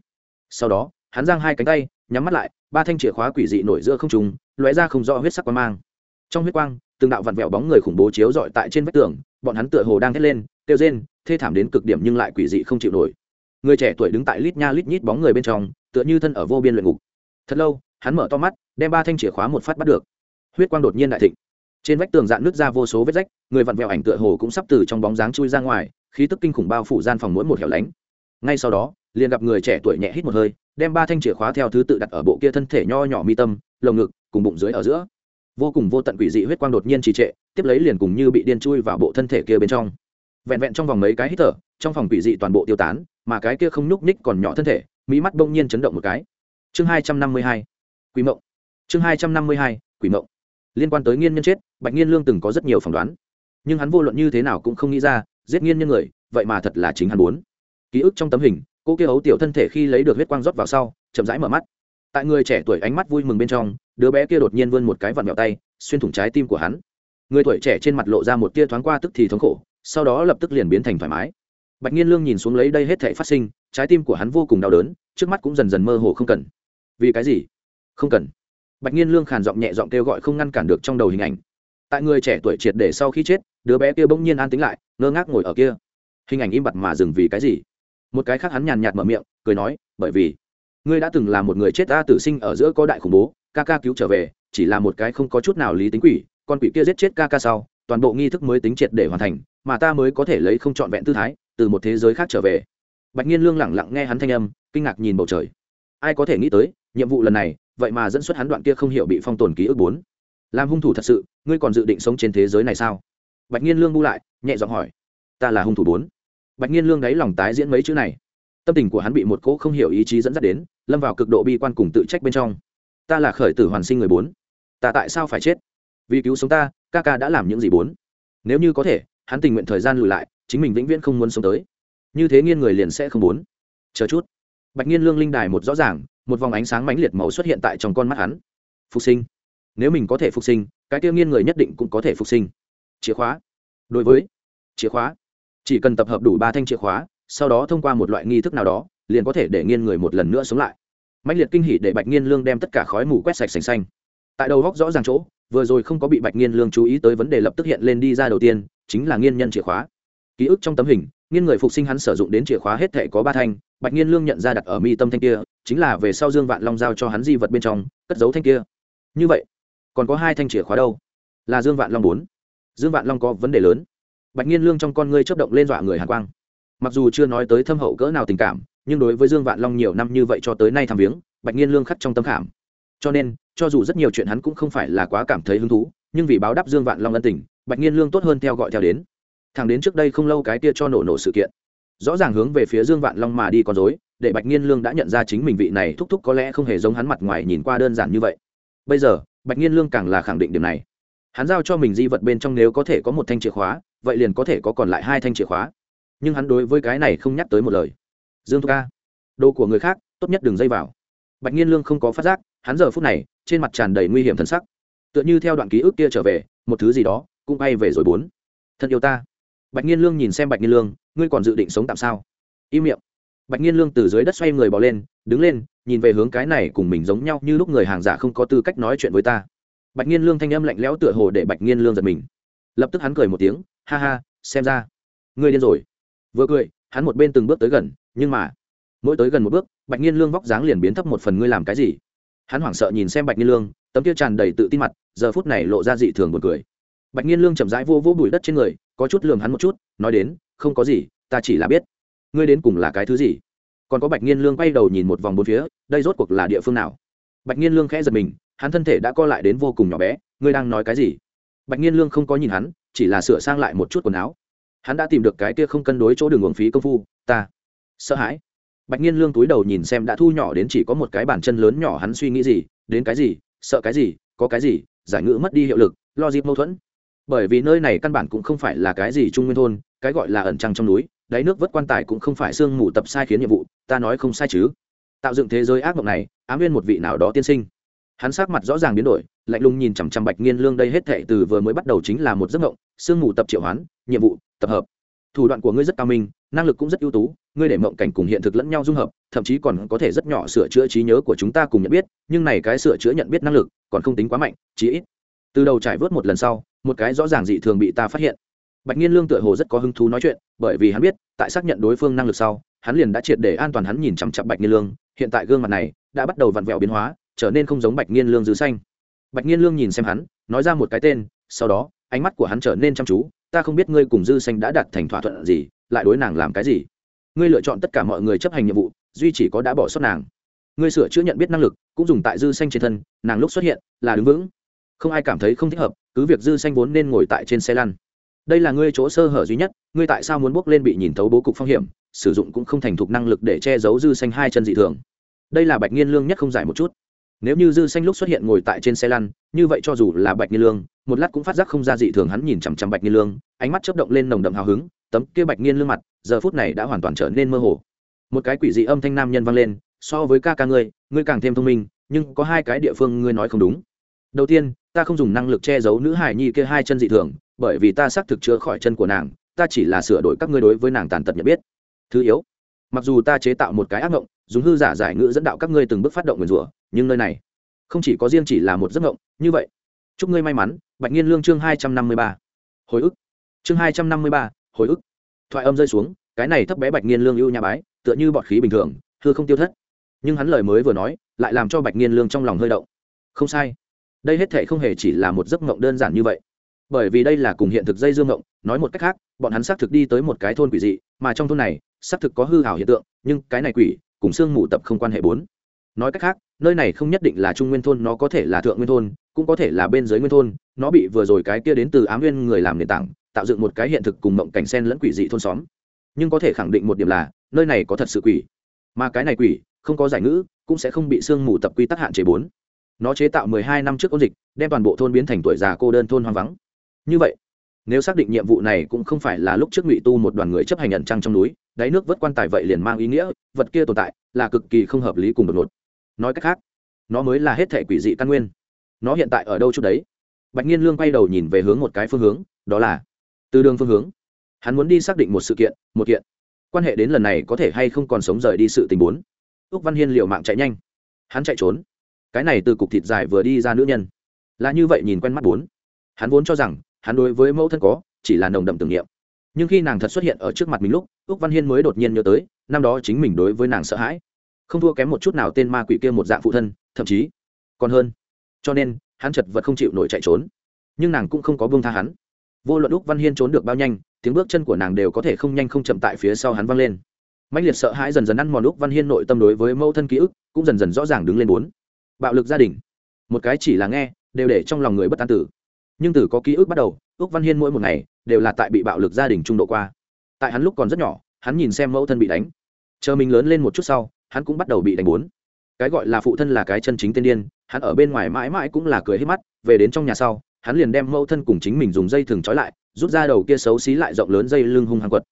Sau đó, hắn giang hai cánh tay, nhắm mắt lại, ba thanh chìa khóa quỷ dị nổi giữa không trùng lóe ra không rõ huyết sắc quang mang. Trong huyết quang, từng đạo vặn vẹo bóng người khủng bố chiếu dọi tại trên vách tường, bọn hắn tựa hồ đang thét lên, kêu rên, thê thảm đến cực điểm nhưng lại quỷ dị không chịu nổi. Người trẻ tuổi đứng tại lít nha lít nhít bóng người bên trong, tựa như thân ở vô biên luyện ngục. Thật lâu, hắn mở to mắt, đem ba thanh chìa khóa một phát bắt được. Huyết quang đột nhiên đại thịnh trên vách tường dạn nước ra vô số vết rách, người vặn vẹo ảnh tựa hồ cũng sắp từ trong bóng dáng chui ra ngoài, khí tức kinh khủng bao phủ gian phòng mỗi một hẻo lánh. Ngay sau đó, liền gặp người trẻ tuổi nhẹ hít một hơi, đem ba thanh chìa khóa theo thứ tự đặt ở bộ kia thân thể nho nhỏ mi tâm, lồng ngực, cùng bụng dưới ở giữa. Vô cùng vô tận quỷ dị huyết quang đột nhiên trì trệ, tiếp lấy liền cùng như bị điên chui vào bộ thân thể kia bên trong. Vẹn vẹn trong vòng mấy cái hít thở, trong phòng quỷ dị toàn bộ tiêu tán, mà cái kia không nhúc nhích còn nhỏ thân thể mỹ mắt bỗng nhiên chấn động một cái. Chương hai trăm năm mươi hai, quỷ mộng. Chương hai trăm năm mươi hai, quỷ mộng liên quan tới nghiên nhân chết, bạch nghiên lương từng có rất nhiều phỏng đoán. Nhưng hắn vô luận như thế nào cũng không nghĩ ra, giết nghiên nhân người, vậy mà thật là chính hắn muốn. Ký ức trong tấm hình, cô kia ấu tiểu thân thể khi lấy được huyết quang rót vào sau, chậm rãi mở mắt. Tại người trẻ tuổi ánh mắt vui mừng bên trong, đứa bé kia đột nhiên vươn một cái vặn mèo tay, xuyên thủng trái tim của hắn. Người tuổi trẻ trên mặt lộ ra một tia thoáng qua tức thì thống khổ, sau đó lập tức liền biến thành thoải mái. Bạch nhiên lương nhìn xuống lấy đây hết thể phát sinh, trái tim của hắn vô cùng đau đớn, trước mắt cũng dần dần mơ hồ không cần. Vì cái gì? Không cần bạch nhiên lương khàn giọng nhẹ giọng kêu gọi không ngăn cản được trong đầu hình ảnh. Tại người trẻ tuổi triệt để sau khi chết, đứa bé kia bỗng nhiên an tính lại, ngơ ngác ngồi ở kia. Hình ảnh im bặt mà dừng vì cái gì? Một cái khác hắn nhàn nhạt mở miệng, cười nói, bởi vì, ngươi đã từng là một người chết ta tử sinh ở giữa có đại khủng bố, ca ca cứu trở về, chỉ là một cái không có chút nào lý tính quỷ, con quỷ kia giết chết ca ca sau, toàn bộ nghi thức mới tính triệt để hoàn thành, mà ta mới có thể lấy không trọn vẹn tư thái, từ một thế giới khác trở về. Bạch nhiên lương lẳng lặng nghe hắn thanh âm, kinh ngạc nhìn bầu trời. Ai có thể nghĩ tới, nhiệm vụ lần này vậy mà dẫn xuất hắn đoạn kia không hiểu bị phong tồn ký ức bốn. Làm hung thủ thật sự, ngươi còn dự định sống trên thế giới này sao? Bạch nhiên lương bu lại, nhẹ giọng hỏi. Ta là hung thủ bốn. Bạch nhiên lương đáy lòng tái diễn mấy chữ này. Tâm tình của hắn bị một cỗ không hiểu ý chí dẫn dắt đến, lâm vào cực độ bi quan cùng tự trách bên trong. Ta là khởi tử hoàn sinh người bốn. Ta tại sao phải chết? Vì cứu sống ta, ca ca đã làm những gì bốn? Nếu như có thể, hắn tình nguyện thời gian lùi lại, chính mình vĩnh viễn không muốn sống tới. Như thế nghiên người liền sẽ không muốn chờ chút bạch nhiên lương linh đài một rõ ràng, một vòng ánh sáng mãnh liệt màu xuất hiện tại trong con mắt hắn. Phục sinh. Nếu mình có thể phục sinh, cái tiêu nghiên người nhất định cũng có thể phục sinh. Chìa khóa. Đối với. Chìa khóa. Chỉ cần tập hợp đủ ba thanh chìa khóa, sau đó thông qua một loại nghi thức nào đó, liền có thể để nghiên người một lần nữa sống lại. Mãnh liệt kinh hỉ để bạch nghiên lương đem tất cả khói mù quét sạch sành xanh. Tại đầu góc rõ ràng chỗ, vừa rồi không có bị bạch nghiên lương chú ý tới vấn đề lập tức hiện lên đi ra đầu tiên, chính là nghiên nhân chìa khóa. Ký ức trong tấm hình, nghiên người phục sinh hắn sử dụng đến chìa khóa hết thể có ba thanh bạch nghiên lương nhận ra đặt ở mi tâm thanh kia, chính là về sau dương vạn long giao cho hắn di vật bên trong, cất giấu thanh kia. Như vậy, còn có hai thanh chìa khóa đâu? Là dương vạn long bốn. Dương vạn long có vấn đề lớn. Bạch nghiên lương trong con ngươi chấp động lên dọa người hàn quang. Mặc dù chưa nói tới thâm hậu cỡ nào tình cảm, nhưng đối với dương vạn long nhiều năm như vậy cho tới nay tham viếng, bạch nghiên lương khắc trong tâm khảm. Cho nên, cho dù rất nhiều chuyện hắn cũng không phải là quá cảm thấy hứng thú, nhưng vì báo đáp dương vạn long ân tình, bạch nghiên lương tốt hơn theo gọi theo đến. Thằng đến trước đây không lâu cái kia cho nổ nổ sự kiện rõ ràng hướng về phía dương vạn long mà đi con dối để bạch nghiên lương đã nhận ra chính mình vị này thúc thúc có lẽ không hề giống hắn mặt ngoài nhìn qua đơn giản như vậy. Bây giờ, bạch nghiên lương càng là khẳng định điểm này. Hắn giao cho mình di vật bên trong nếu có thể có một thanh chìa khóa, vậy liền có thể có còn lại hai thanh chìa khóa. Nhưng hắn đối với cái này không nhắc tới một lời. Dương thúc ca, đồ của người khác, tốt nhất đừng dây vào. Bạch nhiên lương không có phát giác, hắn giờ phút này, trên mặt tràn đầy nguy hiểm thân sắc. Tựa như theo đoạn ký ức kia trở về, một thứ gì đó cũng bay về rồi bốn. Thân yêu ta bạch nhiên lương nhìn xem bạch nhiên lương, ngươi còn dự định sống tạm sao? Im miệng. Bạch nhiên lương từ dưới đất xoay người bỏ lên, đứng lên, nhìn về hướng cái này cùng mình giống nhau như lúc người hàng giả không có tư cách nói chuyện với ta. Bạch nhiên lương thanh âm lạnh lẽo tựa hồ để bạch nhiên lương giật mình. Lập tức hắn cười một tiếng, ha ha, xem ra ngươi điên rồi. Vừa cười, hắn một bên từng bước tới gần, nhưng mà, mỗi tới gần một bước, bạch nhiên lương vóc dáng liền biến thấp một phần ngươi làm cái gì? Hắn hoảng sợ nhìn xem bạch nhiên lương, tấm kia tràn đầy tự tin mặt, giờ phút này lộ ra dị thường buồn cười. Bạch nhiên lương chậm rãi vô vô bụi đất trên người có chút lường hắn một chút, nói đến, không có gì, ta chỉ là biết. Ngươi đến cùng là cái thứ gì? Còn có bạch nghiên lương quay đầu nhìn một vòng bốn phía, đây rốt cuộc là địa phương nào? Bạch nghiên lương khẽ giật mình, hắn thân thể đã co lại đến vô cùng nhỏ bé, ngươi đang nói cái gì? Bạch nghiên lương không có nhìn hắn, chỉ là sửa sang lại một chút quần áo. Hắn đã tìm được cái kia không cân đối chỗ đường uổng phí công phu, ta sợ hãi. Bạch nghiên lương túi đầu nhìn xem đã thu nhỏ đến chỉ có một cái bàn chân lớn nhỏ hắn suy nghĩ gì, đến cái gì? Sợ cái gì? Có cái gì? Giải ngữ mất đi hiệu lực lo dịp mâu thuẫn bởi vì nơi này căn bản cũng không phải là cái gì trung nguyên thôn, cái gọi là ẩn trăng trong núi, đáy nước vớt quan tài cũng không phải sương mù tập sai khiến nhiệm vụ, ta nói không sai chứ. Tạo dựng thế giới ác mộng này, ám viên một vị nào đó tiên sinh. Hắn sắc mặt rõ ràng biến đổi, lạnh lùng nhìn chằm chằm bạch nghiên lương đây hết thệ từ vừa mới bắt đầu chính là một giấc mộng, sương mù tập triệu hoán, nhiệm vụ, tập hợp. Thủ đoạn của ngươi rất cao minh, năng lực cũng rất ưu tú, ngươi để mộng cảnh cùng hiện thực lẫn nhau dung hợp, thậm chí còn có thể rất nhỏ sửa chữa trí nhớ của chúng ta cùng nhận biết, nhưng này cái sửa chữa nhận biết năng lực còn không tính quá mạnh, chí ít. Từ đầu trải vớt một lần sau một cái rõ ràng dị thường bị ta phát hiện. Bạch nhiên lương tựa hồ rất có hứng thú nói chuyện, bởi vì hắn biết, tại xác nhận đối phương năng lực sau, hắn liền đã triệt để an toàn hắn nhìn chằm chặp bạch nhiên lương, hiện tại gương mặt này đã bắt đầu vặn vẹo biến hóa, trở nên không giống bạch nhiên lương dư xanh. Bạch nhiên lương nhìn xem hắn, nói ra một cái tên, sau đó, ánh mắt của hắn trở nên chăm chú, ta không biết ngươi cùng dư xanh đã đạt thành thỏa thuận gì, lại đối nàng làm cái gì? Ngươi lựa chọn tất cả mọi người chấp hành nhiệm vụ, duy chỉ có đã bỏ sót nàng. Ngươi sửa chữa nhận biết năng lực, cũng dùng tại dư xanh trên thân, nàng lúc xuất hiện, là đứng vững. Không ai cảm thấy không thích hợp cứ việc dư xanh vốn nên ngồi tại trên xe lăn. Đây là ngươi chỗ sơ hở duy nhất, ngươi tại sao muốn bước lên bị nhìn thấu bố cục phong hiểm, sử dụng cũng không thành thục năng lực để che giấu dư xanh hai chân dị thường. Đây là bạch nghiên lương nhất không giải một chút. Nếu như dư xanh lúc xuất hiện ngồi tại trên xe lăn, như vậy cho dù là bạch nghiên lương, một lát cũng phát giác không ra dị thường hắn nhìn chằm chằm bạch nghiên lương, ánh mắt chớp động lên nồng đậm hào hứng, tấm kia bạch nghiên lương mặt, giờ phút này đã hoàn toàn trở nên mơ hồ. Một cái quỷ dị âm thanh nam nhân vang lên, so với ca ca ngươi ngươi càng thêm thông minh, nhưng có hai cái địa phương ngươi nói không đúng. Đầu tiên ta không dùng năng lực che giấu nữ hải nhi kia hai chân dị thường, bởi vì ta xác thực chữa khỏi chân của nàng, ta chỉ là sửa đổi các ngươi đối với nàng tàn tật nhận biết. Thứ yếu, mặc dù ta chế tạo một cái ác mộng dùng hư giả giải ngữ dẫn đạo các ngươi từng bước phát động nguyền rủa, nhưng nơi này không chỉ có riêng chỉ là một giấc mộng như vậy, chúc ngươi may mắn, bạch nhiên lương chương hai trăm năm mươi ba. Hồi ức. Chương hai trăm năm mươi ba, hồi ức. Thoại âm rơi xuống, cái này thấp bé bạch nhiên lương ưu nhà bái, tựa như bọt khí bình thường thưa không tiêu thất. Nhưng hắn lời mới vừa nói, lại làm cho bạch nhiên lương trong lòng hơi động. Không sai đây hết thể không hề chỉ là một giấc mộng đơn giản như vậy. Bởi vì đây là cùng hiện thực dây dương mộng, nói một cách khác, bọn hắn xác thực đi tới một cái thôn quỷ dị, mà trong thôn này, xác thực có hư hảo hiện tượng, nhưng cái này quỷ, cùng xương mù tập không quan hệ bốn. Nói cách khác, nơi này không nhất định là trung nguyên thôn, nó có thể là thượng nguyên thôn, cũng có thể là bên dưới nguyên thôn, nó bị vừa rồi cái kia đến từ ám nguyên người làm nền tảng, tạo dựng một cái hiện thực cùng mộng cảnh sen lẫn quỷ dị thôn xóm. Nhưng có thể khẳng định một điểm là, nơi này có thật sự quỷ. Mà cái này quỷ, không có giải ngữ, cũng sẽ không bị sương mù tập quy tắc hạn chế bốn nó chế tạo mười hai năm trước ôn dịch, đem toàn bộ thôn biến thành tuổi già cô đơn thôn hoang vắng. Như vậy, nếu xác định nhiệm vụ này cũng không phải là lúc trước ngụy tu một đoàn người chấp hành nhận trăng trong núi, đáy nước vớt quan tài vậy liền mang ý nghĩa, vật kia tồn tại là cực kỳ không hợp lý cùng đột ngột. Nói cách khác, nó mới là hết thể quỷ dị căn nguyên. Nó hiện tại ở đâu chút đấy? Bạch nhiên lương quay đầu nhìn về hướng một cái phương hướng, đó là từ đường phương hướng. Hắn muốn đi xác định một sự kiện, một kiện. Quan hệ đến lần này có thể hay không còn sống rời đi sự tình bốn. Ước văn hiên liệu mạng chạy nhanh. Hắn chạy trốn cái này từ cục thịt dài vừa đi ra nữ nhân. Là như vậy nhìn quen mắt bốn. Hắn vốn cho rằng, hắn đối với mẫu thân có, chỉ là nồng đậm tưởng niệm. Nhưng khi nàng thật xuất hiện ở trước mặt mình lúc, úc văn hiên mới đột nhiên nhớ tới, năm đó chính mình đối với nàng sợ hãi. Không thua kém một chút nào tên ma quỷ kia một dạng phụ thân, thậm chí còn hơn. Cho nên, hắn chật vật không chịu nổi chạy trốn. Nhưng nàng cũng không có buông tha hắn. Vô luận úc văn hiên trốn được bao nhanh, tiếng bước chân của nàng đều có thể không nhanh không chậm tại phía sau hắn văng lên. Mạnh liệt sợ hãi dần dần ăn mòn úc văn hiên nội tâm đối với mẫu thân ký ức, cũng dần dần rõ ràng đứng lên bốn bạo lực gia đình. Một cái chỉ là nghe, đều để trong lòng người bất an tử. Nhưng từ có ký ức bắt đầu ước văn hiên mỗi một ngày, đều là tại bị bạo lực gia đình trung độ qua. Tại hắn lúc còn rất nhỏ, hắn nhìn xem mẫu thân bị đánh. Chờ mình lớn lên một chút sau, hắn cũng bắt đầu bị đánh bốn. Cái gọi là phụ thân là cái chân chính tên điên, hắn ở bên ngoài mãi mãi cũng là cười hết mắt, về đến trong nhà sau, hắn liền đem mẫu thân cùng chính mình dùng dây thừng trói lại, rút ra đầu kia xấu xí lại rộng lớn dây lưng hung hăng quật.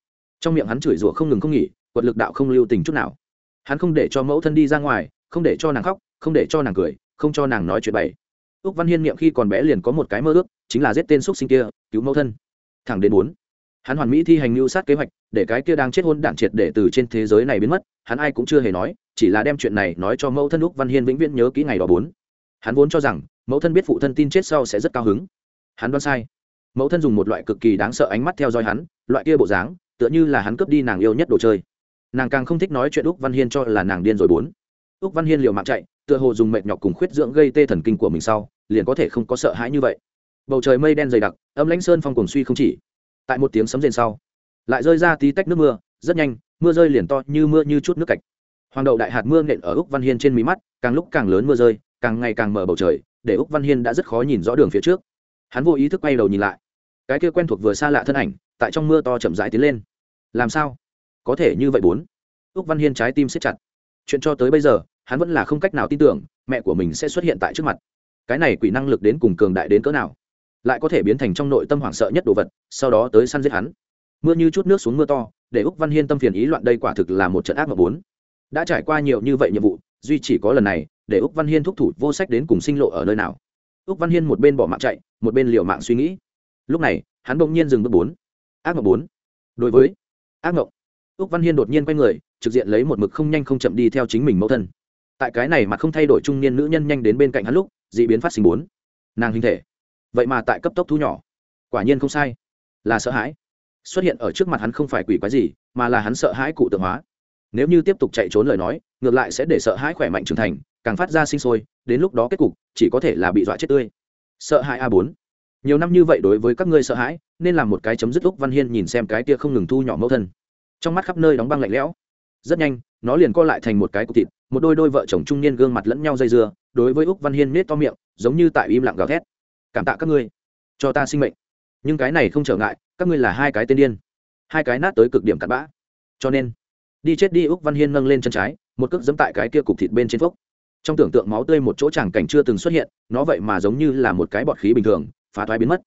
Trong miệng hắn chửi rủa không ngừng không nghỉ, quật lực đạo không lưu tình chút nào. Hắn không để cho mẫu thân đi ra ngoài, không để cho nàng khóc không để cho nàng cười, không cho nàng nói chuyện bậy. úc văn hiên niệm khi còn bé liền có một cái mơ ước, chính là giết tên x sinh kia, cứu mẫu thân. Thẳng đến bốn, hắn hoàn mỹ thi hành mưu sát kế hoạch, để cái kia đang chết hôn đản triệt để từ trên thế giới này biến mất, hắn ai cũng chưa hề nói, chỉ là đem chuyện này nói cho mẫu thân úc văn hiên vĩnh viễn nhớ kỹ ngày đó bốn. Hắn vốn cho rằng, mẫu thân biết phụ thân tin chết sau sẽ rất cao hứng. Hắn đoán sai. Mẫu thân dùng một loại cực kỳ đáng sợ ánh mắt theo dõi hắn, loại kia bộ dáng, tựa như là hắn cướp đi nàng yêu nhất đồ chơi. Nàng càng không thích nói chuyện úc văn hiên cho là nàng điên rồi bốn úc văn hiên liều mạng chạy, tựa hồ dùng mệt nhọc cùng khuyết dưỡng gây tê thần kinh của mình sau, liền có thể không có sợ hãi như vậy. Bầu trời mây đen dày đặc, âm lãnh sơn phong cuồng suy không chỉ. Tại một tiếng sấm rền sau, lại rơi ra tí tách nước mưa, rất nhanh, mưa rơi liền to như mưa như chút nước cạch. Hoàng đậu đại hạt mưa nện ở úc văn hiên trên mí mắt, càng lúc càng lớn mưa rơi, càng ngày càng mở bầu trời, để úc văn hiên đã rất khó nhìn rõ đường phía trước. Hắn vô ý thức quay đầu nhìn lại. Cái kia quen thuộc vừa xa lạ thân ảnh, tại trong mưa to chậm rãi tiến lên. Làm sao? Có thể như vậy bốn. Úc văn hiên trái tim siết chặt. Chuyện cho tới bây giờ hắn vẫn là không cách nào tin tưởng mẹ của mình sẽ xuất hiện tại trước mặt. Cái này quỷ năng lực đến cùng cường đại đến cỡ nào? Lại có thể biến thành trong nội tâm hoảng sợ nhất đồ vật, sau đó tới săn giết hắn. Mưa như chút nước xuống mưa to, để úc văn hiên tâm phiền ý loạn đây quả thực là một trận ác mộng bốn. Đã trải qua nhiều như vậy nhiệm vụ, duy chỉ có lần này, để úc văn hiên thúc thủ vô sách đến cùng sinh lộ ở nơi nào. Úc văn hiên một bên bỏ mạng chạy, một bên liều mạng suy nghĩ. Lúc này, hắn bỗng nhiên dừng bước bốn. Ác mộng bốn. Đối với ác mộng, úc văn hiên đột nhiên quay người, trực diện lấy một mực không nhanh không chậm đi theo chính mình mẫu thân tại cái này mà không thay đổi trung niên nữ nhân nhanh đến bên cạnh hắn lúc, d ị biến phát sinh bốn. Nàng hình thể. Vậy mà tại cấp tốc thu nhỏ. Quả nhiên không sai. Là sợ hãi. Xuất hiện ở trước mặt hắn không phải quỷ quái gì, mà là hắn sợ hãi cụ tượng hóa. Nếu như tiếp tục chạy trốn lời nói, ngược lại sẽ để sợ hãi khỏe mạnh trưởng thành, càng phát ra sinh sôi, đến lúc đó kết cục chỉ có thể là bị dọa chết tươi. Sợ hãi a bốn. Nhiều năm như vậy đối với các ngươi sợ hãi, nên làm một cái chấm dứt lúc văn hiên nhìn xem cái tia không ngừng thu nhỏ mẫu thân. Trong mắt khắp nơi đóng băng lạnh lẽo. Rất nhanh, nó liền co lại thành một cái cục thịt một đôi đôi vợ chồng trung niên gương mặt lẫn nhau dây dưa, đối với úc văn hiên nết to miệng, giống như tại im lặng gào thét. Cảm tạ các ngươi, cho ta sinh mệnh. Nhưng cái này không trở ngại, các ngươi là hai cái tên điên, hai cái nát tới cực điểm cặn bã. Cho nên, đi chết đi. Úc văn hiên nâng lên chân trái, một cước dẫm tại cái kia cục thịt bên trên phốc. Trong tưởng tượng máu tươi một chỗ tràng cảnh chưa từng xuất hiện, nó vậy mà giống như là một cái bọt khí bình thường, phá thoái biến mất.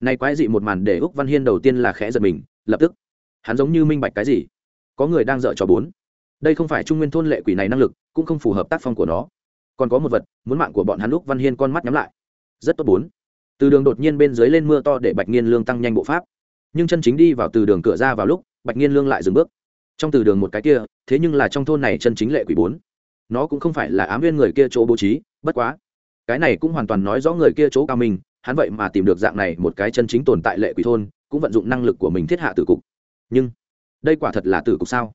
Nay quái dị một màn để úc văn hiên đầu tiên là khẽ giật mình, lập tức, hắn giống như minh bạch cái gì. Có người đang dợ cho bốn đây không phải trung nguyên thôn lệ quỷ này năng lực, cũng không phù hợp tác phong của nó. Còn có một vật, muốn mạng của bọn hắn lúc văn hiên con mắt nhắm lại. Rất tốt bốn. Từ đường đột nhiên bên dưới lên mưa to để bạch nghiên lương tăng nhanh bộ pháp. Nhưng chân chính đi vào từ đường cửa ra vào lúc, bạch nghiên lương lại dừng bước. Trong từ đường một cái kia, thế nhưng là trong thôn này chân chính lệ quỷ bốn. Nó cũng không phải là ám viên người kia chỗ bố trí, bất quá. Cái này cũng hoàn toàn nói rõ người kia chỗ cao mình, hắn vậy mà tìm được dạng này một cái chân chính tồn tại lệ quỷ thôn, cũng vận dụng năng lực của mình thiết hạ tử cục. Nhưng, đây quả thật là tử cục sao?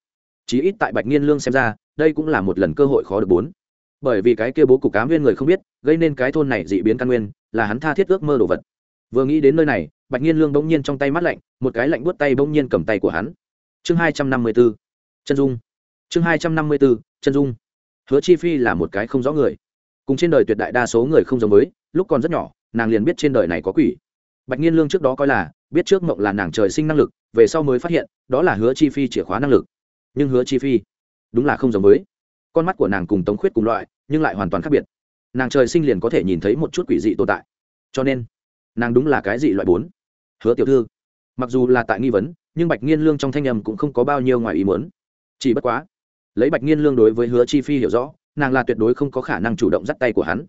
Chí ít tại bạch nghiên lương xem ra, đây cũng là một lần cơ hội khó được bốn. Bởi vì cái kia bố cục cám viên người không biết, gây nên cái thôn này dị biến căn nguyên, là hắn tha thiết ước mơ đồ vật. Vừa nghĩ đến nơi này, bạch nghiên lương bỗng nhiên trong tay mắt lạnh, một cái lạnh buốt tay bỗng nhiên cầm tay của hắn. Chương hai trăm năm mươi b ố chân dung. Chương hai trăm năm mươi b ố chân dung. Hứa chi phi là một cái không rõ người. Cùng trên đời tuyệt đại đa số người không giống với, lúc còn rất nhỏ, nàng liền biết trên đời này có quỷ. Bạch nghiên lương trước đó coi là, biết trước mộng là nàng trời sinh năng lực, về sau mới phát hiện, đó là hứa chi phi chìa khóa năng lực nhưng hứa chi phi đúng là không giống với con mắt của nàng cùng tống khuyết cùng loại nhưng lại hoàn toàn khác biệt nàng trời sinh liền có thể nhìn thấy một chút quỷ dị tồn tại cho nên nàng đúng là cái dị loại bốn hứa tiểu thư mặc dù là tại nghi vấn nhưng bạch nghiên lương trong thanh âm cũng không có bao nhiêu ngoài ý muốn chỉ bất quá lấy bạch nghiên lương đối với hứa chi phi hiểu rõ nàng là tuyệt đối không có khả năng chủ động dắt tay của hắn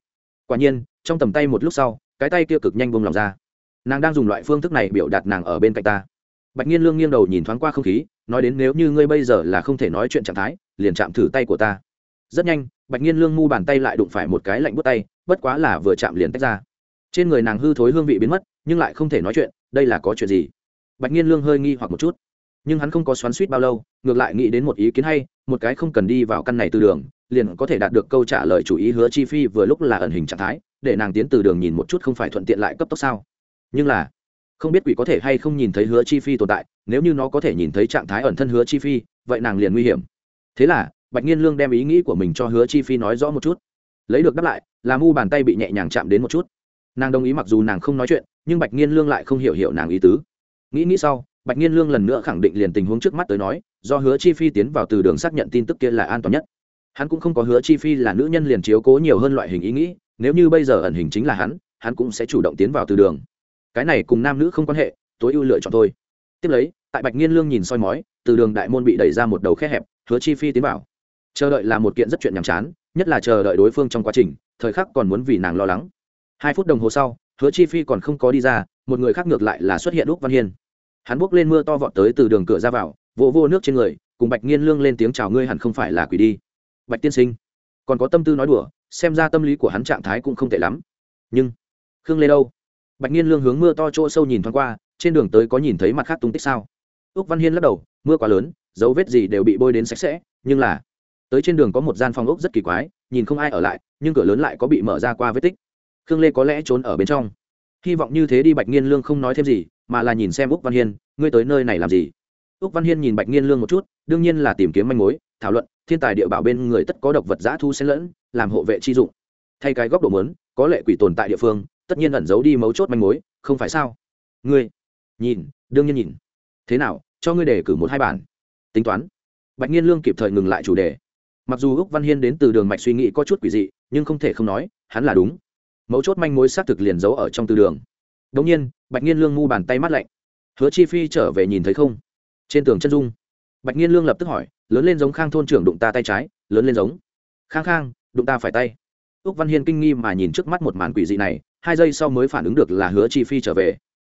quả nhiên trong tầm tay một lúc sau cái tay kia cực nhanh bông lòng ra nàng đang dùng loại phương thức này biểu đạt nàng ở bên cạnh ta bạch nghiên lương nghiêng đầu nhìn thoáng qua không khí nói đến nếu như ngươi bây giờ là không thể nói chuyện trạng thái, liền chạm thử tay của ta. Rất nhanh, bạch Nhiên lương mu bàn tay lại đụng phải một cái lạnh bút tay, bất quá là vừa chạm liền tách ra. Trên người nàng hư thối hương vị biến mất, nhưng lại không thể nói chuyện, đây là có chuyện gì? Bạch Nhiên lương hơi nghi hoặc một chút. Nhưng hắn không có xoắn suýt bao lâu, ngược lại nghĩ đến một ý kiến hay, một cái không cần đi vào căn này từ đường, liền có thể đạt được câu trả lời chủ ý hứa chi phi vừa lúc là ẩn hình trạng thái, để nàng tiến từ đường nhìn một chút không phải thuận tiện lại cấp tốc sao. Nhưng là không biết quỷ có thể hay không nhìn thấy hứa chi phi tồn tại, nếu như nó có thể nhìn thấy trạng thái ẩn thân hứa chi phi, vậy nàng liền nguy hiểm. Thế là, bạch nhiên lương đem ý nghĩ của mình cho hứa chi phi nói rõ một chút. Lấy được đáp lại, là mu bàn tay bị nhẹ nhàng chạm đến một chút. Nàng đồng ý mặc dù nàng không nói chuyện, nhưng bạch nhiên lương lại không hiểu hiểu nàng ý tứ. Nghĩ nghĩ sau, bạch nhiên lương lần nữa khẳng định liền tình huống trước mắt tới nói, do hứa chi phi tiến vào từ đường xác nhận tin tức kia là an toàn nhất. Hắn cũng không có hứa chi phi là nữ nhân liền chiếu cố nhiều hơn loại hình ý nghĩ, nếu như bây giờ ẩn hình chính là hắn hắn cũng sẽ chủ động tiến vào từ đường cái này cùng nam nữ không quan hệ tối ưu lựa chọn thôi. Tiếp lấy tại bạch nghiên lương nhìn soi mói từ đường đại môn bị đẩy ra một đầu khe hẹp hứa chi phi tiến vào. Chờ đợi là một kiện rất chuyện nhàm chán nhất là chờ đợi đối phương trong quá trình thời khắc còn muốn vì nàng lo lắng. Hai phút đồng hồ sau hứa chi phi còn không có đi ra một người khác ngược lại là xuất hiện úc văn hiên. Hắn bốc lên mưa to vọt tới từ đường cửa ra vào vỗ vô, vô nước trên người cùng bạch nghiên lương lên tiếng chào ngươi hẳn không phải là quỷ đi. Bạch tiên sinh còn có tâm tư nói đùa xem ra tâm lý của hắn trạng thái cũng không tệ lắm. Nhưng khương lê đâu? Bạch nghiên lương hướng mưa to chỗ sâu nhìn thoáng qua, trên đường tới có nhìn thấy mặt khác tung tích sao? Úc văn hiên lắc đầu, mưa quá lớn, dấu vết gì đều bị bôi đến sạch sẽ, nhưng là tới trên đường có một gian phòng ốc rất kỳ quái, nhìn không ai ở lại, nhưng cửa lớn lại có bị mở ra qua vết tích. Khương lê có lẽ trốn ở bên trong. Hy vọng như thế đi, bạch nghiên lương không nói thêm gì, mà là nhìn xem úc văn hiên, ngươi tới nơi này làm gì? Úc văn hiên nhìn bạch nghiên lương một chút, đương nhiên là tìm kiếm manh mối, thảo luận, thiên tài địa bảo bên người tất có độc vật giã thu xen lẫn, làm hộ vệ chi dụng. Thay cái góc độ mớn có lệ quỷ tồn tại địa phương tất nhiên ẩn giấu đi mấu chốt manh mối, không phải sao? Ngươi, nhìn, đương nhiên nhìn. Thế nào, cho ngươi để cử một hai bản. Tính toán. Bạch nhiên lương kịp thời ngừng lại chủ đề. Mặc dù úc văn hiên đến từ đường mạch suy nghĩ có chút quỷ dị, nhưng không thể không nói, hắn là đúng. Mấu chốt manh mối xác thực liền giấu ở trong từ đường. Đống nhiên, bạch nhiên lương ngu bàn tay mắt lạnh. Hứa chi phi trở về nhìn thấy không? Trên tường chân dung. Bạch nhiên lương lập tức hỏi, lớn lên giống khang thôn trưởng đụng ta tay trái, lớn lên giống. Khang khang, đụng ta phải tay. Úc văn hiên kinh nghi mà nhìn trước mắt một màn quỷ dị này hai giây sau mới phản ứng được là hứa chi phi trở về.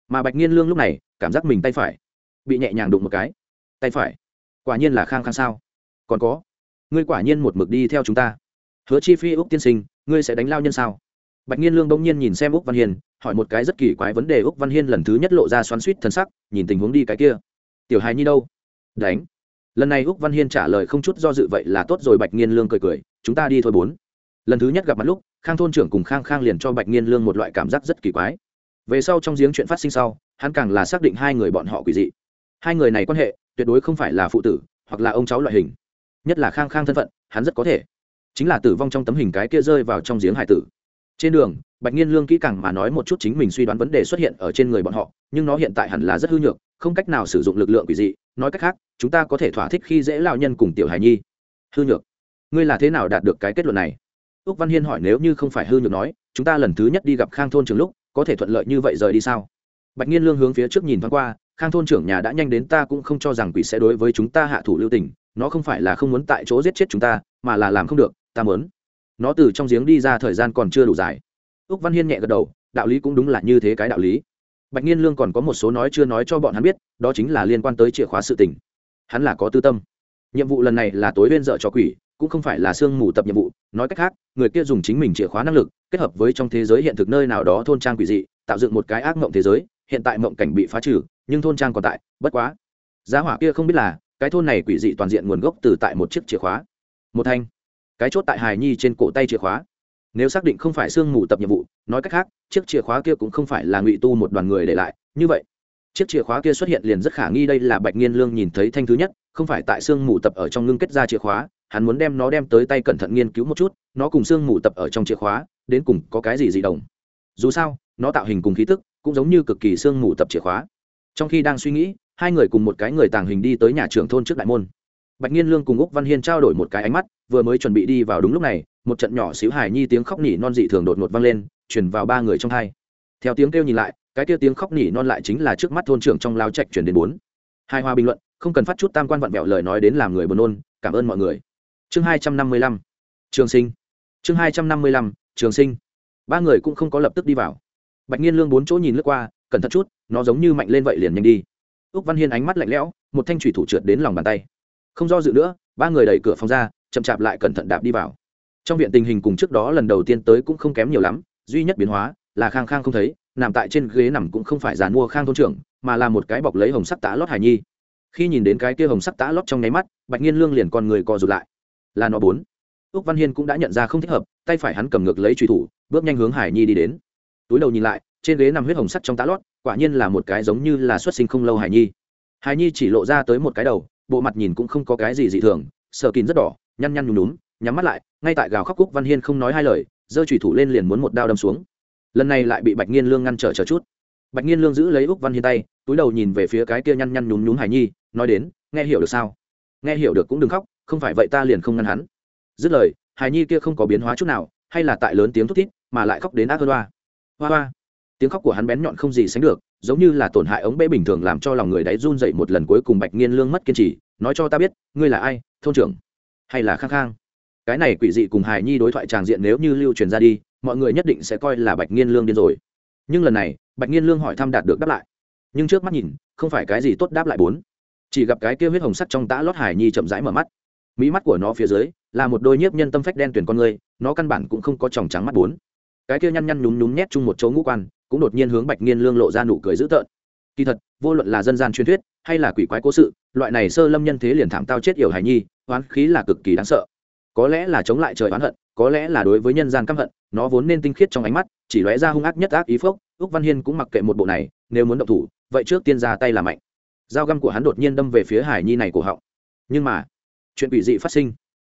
Mà bạch nghiên lương lúc này cảm giác mình tay phải bị nhẹ nhàng đụng một cái. Tay phải? Quả nhiên là khang khang sao? Còn có ngươi quả nhiên một mực đi theo chúng ta. Hứa chi phi úc tiên sinh ngươi sẽ đánh lao nhân sao? Bạch nhiên lương bỗng nhiên nhìn xem úc văn hiền, hỏi một cái rất kỳ quái vấn đề úc văn hiên lần thứ nhất lộ ra xoắn suýt thân sắc nhìn tình huống đi cái kia. Tiểu hài nhi đâu? Đánh. Lần này úc văn hiên trả lời không chút do dự vậy là tốt rồi bạch nhiên lương cười cười chúng ta đi thôi bốn. Lần thứ nhất gặp mặt lúc khang thôn trưởng cùng khang khang liền cho bạch nghiên lương một loại cảm giác rất kỳ quái. Về sau trong giếng chuyện phát sinh sau, hắn càng là xác định hai người bọn họ quỷ dị. Hai người này quan hệ, tuyệt đối không phải là phụ tử, hoặc là ông cháu loại hình. Nhất là khang khang thân phận, hắn rất có thể chính là tử vong trong tấm hình cái kia rơi vào trong giếng hải tử. Trên đường, bạch nhiên lương kỹ càng mà nói một chút chính mình suy đoán vấn đề xuất hiện ở trên người bọn họ, nhưng nó hiện tại hẳn là rất hư nhược, không cách nào sử dụng lực lượng quỷ dị. Nói cách khác, chúng ta có thể thỏa thích khi dễ lao nhân cùng tiểu hài nhi. Hư nhược. Ngươi là thế nào đạt được cái kết luận này? Úc văn hiên hỏi nếu như không phải hư nhược nói, chúng ta lần thứ nhất đi gặp khang thôn trường lúc, có thể thuận lợi như vậy rời đi sao? Bạch nhiên lương hướng phía trước nhìn thoáng qua, khang thôn trưởng nhà đã nhanh đến ta cũng không cho rằng quỷ sẽ đối với chúng ta hạ thủ lưu tình, nó không phải là không muốn tại chỗ giết chết chúng ta, mà là làm không được, ta muốn. Nó từ trong giếng đi ra thời gian còn chưa đủ dài. Úc văn hiên nhẹ gật đầu, đạo lý cũng đúng là như thế cái đạo lý. Bạch nhiên lương còn có một số nói chưa nói cho bọn hắn biết, đó chính là liên quan tới chìa khóa sự tình. Hắn là có tư tâm. Nhiệm vụ lần này là tối bên dợ cho quỷ cũng không phải là sương mù tập nhiệm vụ, nói cách khác, người kia dùng chính mình chìa khóa năng lực, kết hợp với trong thế giới hiện thực nơi nào đó thôn trang quỷ dị, tạo dựng một cái ác mộng thế giới, hiện tại mộng cảnh bị phá trừ, nhưng thôn trang còn tại, bất quá. Giá hỏa kia không biết là, cái thôn này quỷ dị toàn diện nguồn gốc từ tại một chiếc chìa khóa. Một thanh. Cái chốt tại hài nhi trên cổ tay chìa khóa. Nếu xác định không phải sương mù tập nhiệm vụ, nói cách khác, chiếc chìa khóa kia cũng không phải là ngụy tu một đoàn người để lại, như vậy. Chiếc chìa khóa kia xuất hiện liền rất khả nghi đây là bạch nghiên lương nhìn thấy thanh thứ nhất, không phải tại sương mù tập ở trong ngưng kết ra chìa khóa hắn muốn đem nó đem tới tay cẩn thận nghiên cứu một chút, nó cùng xương mù tập ở trong chìa khóa, đến cùng có cái gì dị đồng dù sao, nó tạo hình cùng khí tức cũng giống như cực kỳ xương mù tập chìa khóa. Trong khi đang suy nghĩ, hai người cùng một cái người tàng hình đi tới nhà trưởng thôn trước đại môn. Bạch nhiên lương cùng úc văn hiên trao đổi một cái ánh mắt, vừa mới chuẩn bị đi vào đúng lúc này, một trận nhỏ xíu hài nhi tiếng khóc nỉ non dị thường đột ngột vang lên chuyển vào ba người trong hai. Theo tiếng kêu nhìn lại, cái kia tiếng khóc nỉ non lại chính là trước mắt thôn trưởng trong lao trạch chuyển đến bốn. Hai hoa bình luận, không cần phát chút tam quan vặn vẹo lời nói đến làm người buồn nôn, cảm ơn mọi người chương hai trăm năm mươi lăm. Trường sinh. Chương hai trăm năm mươi lăm, trường sinh. Ba người cũng không có lập tức đi vào. Bạch nhiên lương bốn chỗ nhìn lướt qua, cẩn thận chút, nó giống như mạnh lên vậy liền nhanh đi. Úc văn hiên ánh mắt lạnh lẽo, một thanh thủy thủ trượt đến lòng bàn tay. Không do dự nữa, ba người đẩy cửa phòng ra, chậm chạp lại cẩn thận đạp đi vào. Trong viện tình hình cùng trước đó lần đầu tiên tới cũng không kém nhiều lắm, duy nhất biến hóa là khang khang không thấy, nằm tại trên ghế nằm cũng không phải giàn mua khang thôn trưởng, mà là một cái bọc lấy hồng sắc tá lót hải nhi. Khi nhìn đến cái kia hồng sắc tá lót trong nháy mắt, bạch nhiên lương liền con người co rụt lại là nó bốn. Úc văn hiên cũng đã nhận ra không thích hợp, tay phải hắn cầm ngược lấy truy thủ, bước nhanh hướng hải nhi đi đến. Túi đầu nhìn lại, trên ghế nằm huyết hồng sắt trong tá lót, quả nhiên là một cái giống như là xuất sinh không lâu hải nhi. Hải nhi chỉ lộ ra tới một cái đầu, bộ mặt nhìn cũng không có cái gì dị thường sợ kín rất đỏ, nhăn nhăn nhúm nhúm nhắm mắt lại, ngay tại gào khóc cúc văn hiên không nói hai lời, giơ trùy thủ lên liền muốn một đao đâm xuống. Lần này lại bị bạch nghiên lương ngăn trở chờ chút. Bạch nghiên lương giữ lấy úc văn hiên tay, túi đầu nhìn về phía cái kia nhăn nhăn nhúm nhúm hải nhi, nói đến, nghe hiểu được sao? Nghe hiểu được cũng đừng khóc không phải vậy ta liền không ngăn hắn. Dứt lời hải nhi kia không có biến hóa chút nào, hay là tại lớn tiếng thút thít, mà lại khóc đến ác hơn hoa. Hoa hoa. Tiếng khóc của hắn bén nhọn không gì sánh được, giống như là tổn hại ống bẫy bình thường làm cho lòng người đáy run dậy một lần cuối cùng bạch nghiên lương mất kiên trì, nói cho ta biết, ngươi là ai, thôn trưởng? Hay là khang khang? Cái này quỷ dị cùng hài nhi đối thoại tràng diện nếu như lưu truyền ra đi, mọi người nhất định sẽ coi là bạch nghiên lương điên rồi. Nhưng lần này, bạch nghiên lương hỏi thăm đạt được đáp lại. Nhưng trước mắt nhìn, không phải cái gì tốt đáp lại bốn. Chỉ gặp cái kia huyết hồng sắt trong tã lót hải nhi chậm rãi mở mắt mỹ mắt của nó phía dưới là một đôi nhiếp nhân tâm phách đen tuyển con người, nó căn bản cũng không có tròng trắng mắt bốn. Cái kia nhăn nhăn nhúm nhúm nhét chung một chỗ ngũ quan, cũng đột nhiên hướng bạch nghiên lương lộ ra nụ cười dữ tợn. Kỳ thật, vô luận là dân gian truyền thuyết hay là quỷ quái cố sự, loại này sơ lâm nhân thế liền thảm tao chết yểu hải nhi, oán khí là cực kỳ đáng sợ. Có lẽ là chống lại trời oán hận, có lẽ là đối với nhân gian căm hận, nó vốn nên tinh khiết trong ánh mắt, chỉ lóe ra hung ác nhất ác ý phốc, úc văn hiên cũng mặc kệ một bộ này, nếu muốn động thủ, vậy trước tiên ra tay là mạnh. Dao găm của hắn đột nhiên đâm về phía hải nhi này của họng. Nhưng mà chuyện quỷ dị phát sinh.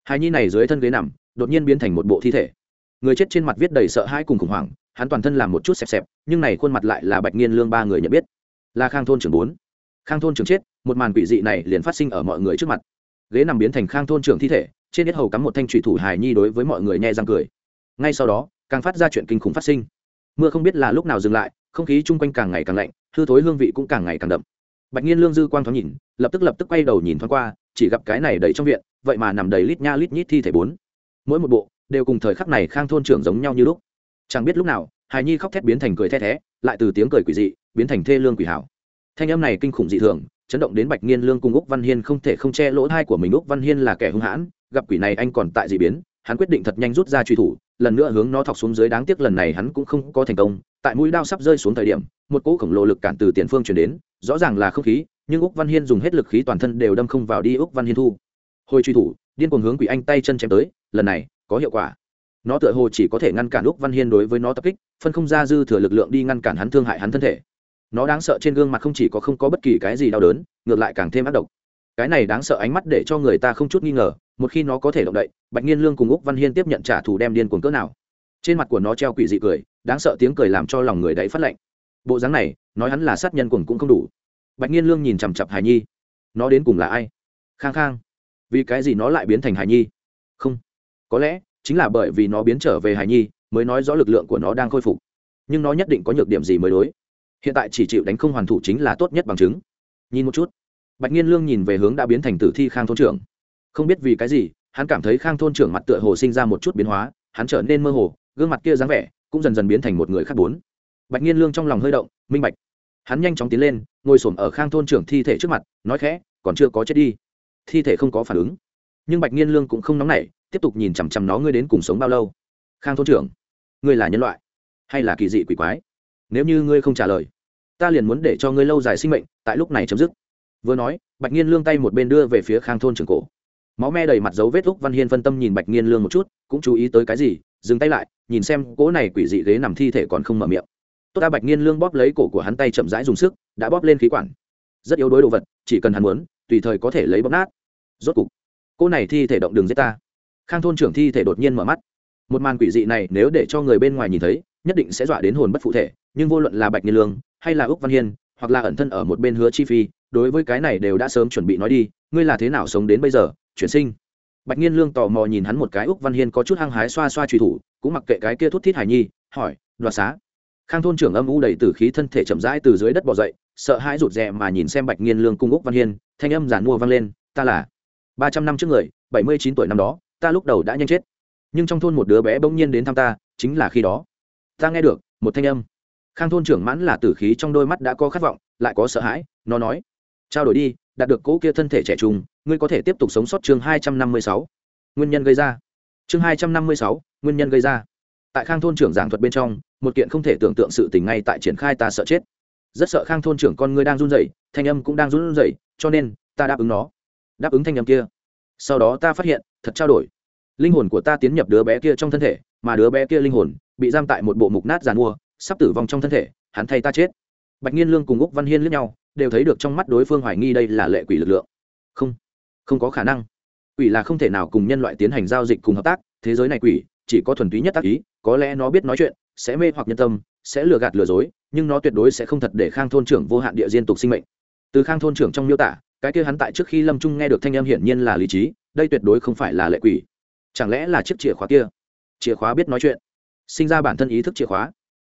Hải nhi này dưới thân ghế nằm, đột nhiên biến thành một bộ thi thể. Người chết trên mặt viết đầy sợ hãi cùng khủng hoảng, hắn toàn thân làm một chút xẹp xẹp, nhưng này khuôn mặt lại là bạch nghiên lương ba người nhận biết. Là khang thôn trưởng bốn. Khang thôn trưởng chết, một màn quỷ dị này liền phát sinh ở mọi người trước mặt. Ghế nằm biến thành khang thôn trưởng thi thể, trên hết hầu cắm một thanh trụy thủ hài nhi đối với mọi người nhẹ răng cười. Ngay sau đó, càng phát ra chuyện kinh khủng phát sinh. Mưa không biết là lúc nào dừng lại, không khí chung quanh càng ngày càng lạnh, hư thối hương vị cũng càng ngày càng đậm. Bạch nhiên lương dư quang thoáng nhìn, lập tức lập tức quay đầu nhìn thoáng qua chỉ gặp cái này đầy trong viện, vậy mà nằm đầy lít nha lít nhít thi thể bốn. Mỗi một bộ, đều cùng thời khắc này khang thôn trưởng giống nhau như lúc. Chẳng biết lúc nào hài nhi khóc thét biến thành cười the thé, lại từ tiếng cười quỷ dị, biến thành thê lương quỷ hảo. Thanh âm này kinh khủng dị thường, chấn động đến bạch nghiên lương cùng úc văn hiên không thể không che lỗ thai của mình. Úc văn hiên là kẻ hung hãn, gặp quỷ này anh còn tại dị biến, hắn quyết định thật nhanh rút ra truy thủ, lần nữa hướng nó thọc xuống dưới. Đáng tiếc lần này hắn cũng không có thành công, tại mũi đao sắp rơi xuống thời điểm, một cỗ khổng lồ lực cản từ tiền phương chuyển đến, rõ ràng là không khí nhưng úc văn hiên dùng hết lực khí toàn thân đều đâm không vào đi úc văn hiên thu. Hồi truy thủ, điên cuồng hướng quỷ anh tay chân chém tới, lần này, có hiệu quả. Nó tựa hồ chỉ có thể ngăn cản úc văn hiên đối với nó tập kích, phân không ra dư thừa lực lượng đi ngăn cản hắn thương hại hắn thân thể. Nó đáng sợ trên gương mặt không chỉ có không có bất kỳ cái gì đau đớn, ngược lại càng thêm ác độc. Cái này đáng sợ ánh mắt để cho người ta không chút nghi ngờ, một khi nó có thể động đậy, bạch nhiên lương cùng úc văn hiên tiếp nhận trả thù đem điên cuồng cỡ nào. Trên mặt của nó treo quỷ dị cười, đáng sợ tiếng cười làm cho lòng người đấy phát lạnh. Bộ dáng này, nói hắn là sát nhân cuồng cũng không đủ bạch nhiên lương nhìn chằm chặp Hải nhi. Nó đến cùng là ai? Khang khang. Vì cái gì nó lại biến thành Hải nhi? Không. Có lẽ, chính là bởi vì nó biến trở về Hải nhi, mới nói rõ lực lượng của nó đang khôi phục. Nhưng nó nhất định có nhược điểm gì mới đối? Hiện tại chỉ chịu đánh không hoàn thủ chính là tốt nhất bằng chứng. Nhìn một chút. Bạch nhiên lương nhìn về hướng đã biến thành tử thi khang thôn trưởng. Không biết vì cái gì, hắn cảm thấy khang thôn trưởng mặt tựa hồ sinh ra một chút biến hóa, hắn trở nên mơ hồ, gương mặt kia dáng vẻ cũng dần dần biến thành một người khác bốn. Bạch nhiên lương trong lòng hơi động, minh bạch hắn nhanh chóng tiến lên, ngồi s ở khang thôn trưởng thi thể trước mặt, nói khẽ, còn chưa có chết đi. Thi thể không có phản ứng. Nhưng bạch nhiên lương cũng không nóng nảy, tiếp tục nhìn chằm chằm nó ngươi đến cùng sống bao lâu. Khang thôn trưởng, ngươi là nhân loại hay là kỳ dị quỷ quái? Nếu như ngươi không trả lời, ta liền muốn để cho ngươi lâu dài sinh mệnh tại lúc này chấm dứt. Vừa nói, bạch nhiên lương tay một bên đưa về phía khang thôn trưởng cổ. Máu me đầy mặt dấu vết lúc văn hiên phân tâm nhìn bạch nhiên lương một chút, cũng chú ý tới cái gì, dừng tay lại, nhìn xem cỗ này quỷ dị ghế nằm thi thể còn không mở miệng tốt ta bạch niên lương bóp lấy cổ của hắn tay chậm rãi dùng sức, đã bóp lên khí quản. Rất yếu đối đồ vật, chỉ cần hắn muốn, tùy thời có thể lấy bóp nát. Rốt cục, cô này thi thể động đường giết ta. Khang thôn trưởng thi thể đột nhiên mở mắt. Một màn quỷ dị này nếu để cho người bên ngoài nhìn thấy, nhất định sẽ dọa đến hồn bất phụ thể, nhưng vô luận là bạch niên lương, hay là úc văn hiên, hoặc là ẩn thân ở một bên hứa chi phi, đối với cái này đều đã sớm chuẩn bị nói đi, ngươi là thế nào sống đến bây giờ, chuyển sinh. Bạch niên lương tò mò nhìn hắn một cái úc văn hiên có chút hăng hái xoa xoa truy thủ, cũng mặc kệ cái kia thút thít hải nhi, hỏi, đoạt xá? Khang thôn trưởng âm u đầy từ khí thân thể chậm rãi từ dưới đất bỏ dậy, sợ hãi rụt rè mà nhìn xem bạch nghiên lương cung úc văn hiên, thanh âm giản mua vang lên, ta là ba trăm năm trước người, bảy mươi chín tuổi năm đó, ta lúc đầu đã nhanh chết. Nhưng trong thôn một đứa bé bỗng nhiên đến thăm ta, chính là khi đó. Ta nghe được một thanh âm. Khang thôn trưởng mãn là tử khí trong đôi mắt đã có khát vọng, lại có sợ hãi, nó nói, trao đổi đi, đạt được cỗ kia thân thể trẻ trung, ngươi có thể tiếp tục sống sót chương hai trăm năm mươi sáu. Nguyên nhân gây ra. Chương hai trăm năm mươi sáu, nguyên nhân gây ra. Tại khang thôn trưởng giảng thuật bên trong một kiện không thể tưởng tượng sự tình ngay tại triển khai ta sợ chết. Rất sợ khang thôn trưởng con ngươi đang run rẩy, thanh âm cũng đang run rẩy, cho nên ta đáp ứng nó. Đáp ứng thanh âm kia. Sau đó ta phát hiện, thật trao đổi. Linh hồn của ta tiến nhập đứa bé kia trong thân thể, mà đứa bé kia linh hồn bị giam tại một bộ mục nát giàn mua, sắp tử vong trong thân thể, hắn thay ta chết. Bạch nhiên lương cùng úc văn hiên lướt nhau, đều thấy được trong mắt đối phương hoài nghi đây là lệ quỷ lực lượng. Không không có khả năng. Quỷ là không thể nào cùng nhân loại tiến hành giao dịch cùng hợp tác, thế giới này quỷ chỉ có thuần túy nhất tác ý, có lẽ nó biết nói chuyện sẽ mê hoặc nhân tâm, sẽ lừa gạt lừa dối, nhưng nó tuyệt đối sẽ không thật để khang thôn trưởng vô hạn địa diên tục sinh mệnh. Từ khang thôn trưởng trong miêu tả, cái kia hắn tại trước khi lâm trung nghe được thanh âm hiển nhiên là lý trí, đây tuyệt đối không phải là lệ quỷ. Chẳng lẽ là chiếc chìa khóa kia? Chìa khóa biết nói chuyện. Sinh ra bản thân ý thức chìa khóa.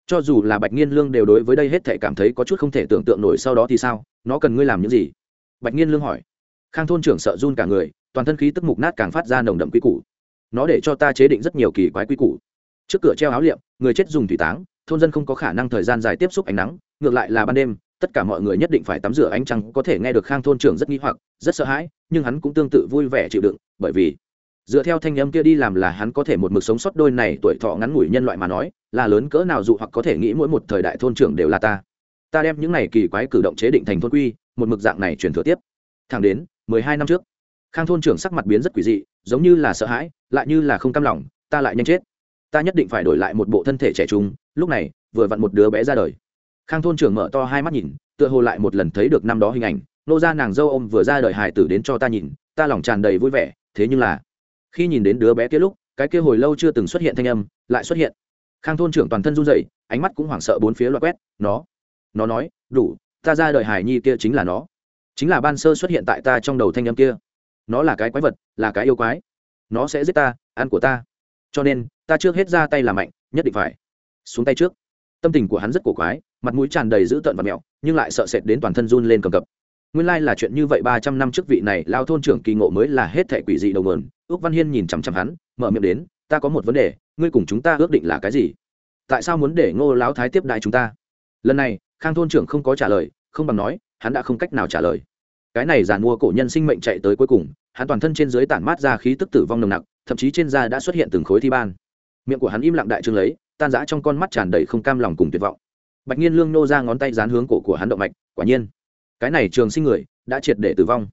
Cho dù là bạch nghiên lương đều đối với đây hết thể cảm thấy có chút không thể tưởng tượng nổi sau đó thì sao? Nó cần ngươi làm những gì? Bạch nghiên lương hỏi. Khang thôn trưởng sợ run cả người, toàn thân khí tức mục nát càng phát ra nồng đậm quy củ. Nó để cho ta chế định rất nhiều kỳ quái quy củ. Trước cửa treo áo liệm người chết dùng thủy táng, thôn dân không có khả năng thời gian dài tiếp xúc ánh nắng, ngược lại là ban đêm, tất cả mọi người nhất định phải tắm rửa ánh trăng, có thể nghe được khang thôn trưởng rất nghi hoặc, rất sợ hãi, nhưng hắn cũng tương tự vui vẻ chịu đựng, bởi vì dựa theo thanh âm kia đi làm là hắn có thể một mực sống sót đôi này tuổi thọ ngắn ngủi nhân loại mà nói, là lớn cỡ nào dụ hoặc có thể nghĩ mỗi một thời đại thôn trưởng đều là ta. Ta đem những này kỳ quái cử động chế định thành thôn quy, một mực dạng này truyền thừa tiếp. Thẳng đến mười hai năm trước, khang thôn trưởng sắc mặt biến rất quỷ dị, giống như là sợ hãi, lại như là không cam lòng, ta lại nhanh chết ta nhất định phải đổi lại một bộ thân thể trẻ trung, lúc này, vừa vặn một đứa bé ra đời. Khang thôn trưởng mở to hai mắt nhìn, tựa hồ lại một lần thấy được năm đó hình ảnh. Nô ra nàng dâu ôm vừa ra đời hài tử đến cho ta nhìn, ta lòng tràn đầy vui vẻ, thế nhưng là, khi nhìn đến đứa bé kia lúc, cái kia hồi lâu chưa từng xuất hiện thanh âm, lại xuất hiện. Khang thôn trưởng toàn thân run rẩy, ánh mắt cũng hoảng sợ bốn phía loạt quét, nó nó nói, đủ, ta ra đời hải nhi kia chính là nó. Chính là ban sơ xuất hiện tại ta trong đầu thanh âm kia. Nó là cái quái vật, là cái yêu quái. Nó sẽ giết ta, ăn của ta. Cho nên ta trước hết ra tay làm mạnh, nhất định phải. Xuống tay trước. Tâm tình của hắn rất cổ quái, mặt mũi tràn đầy dữ tợn và mẹo, nhưng lại sợ sệt đến toàn thân run lên cầm cập. Nguyên lai là chuyện như vậy ba trăm năm trước vị này lao thôn trưởng kỳ ngộ mới là hết thẻ quỷ dị đầu nguồn. Ước văn hiên nhìn chằm chằm hắn, mở miệng đến, ta có một vấn đề, ngươi cùng chúng ta ước định là cái gì? Tại sao muốn để ngô lão thái tiếp đại chúng ta? Lần này, khang thôn trưởng không có trả lời, không bằng nói, hắn đã không cách nào trả lời. Cái này giàn mua cổ nhân sinh mệnh chạy tới cuối cùng, hắn toàn thân trên dưới tản mát ra khí tức tử vong nồng nặc, thậm chí trên da đã xuất hiện từng khối thi ban miệng của hắn im lặng đại trương lấy, tan rã trong con mắt tràn đầy không cam lòng cùng tuyệt vọng. Bạch nhiên lương nô ra ngón tay dán hướng cổ của hắn động mạch, quả nhiên, cái này trường sinh người đã triệt để tử vong.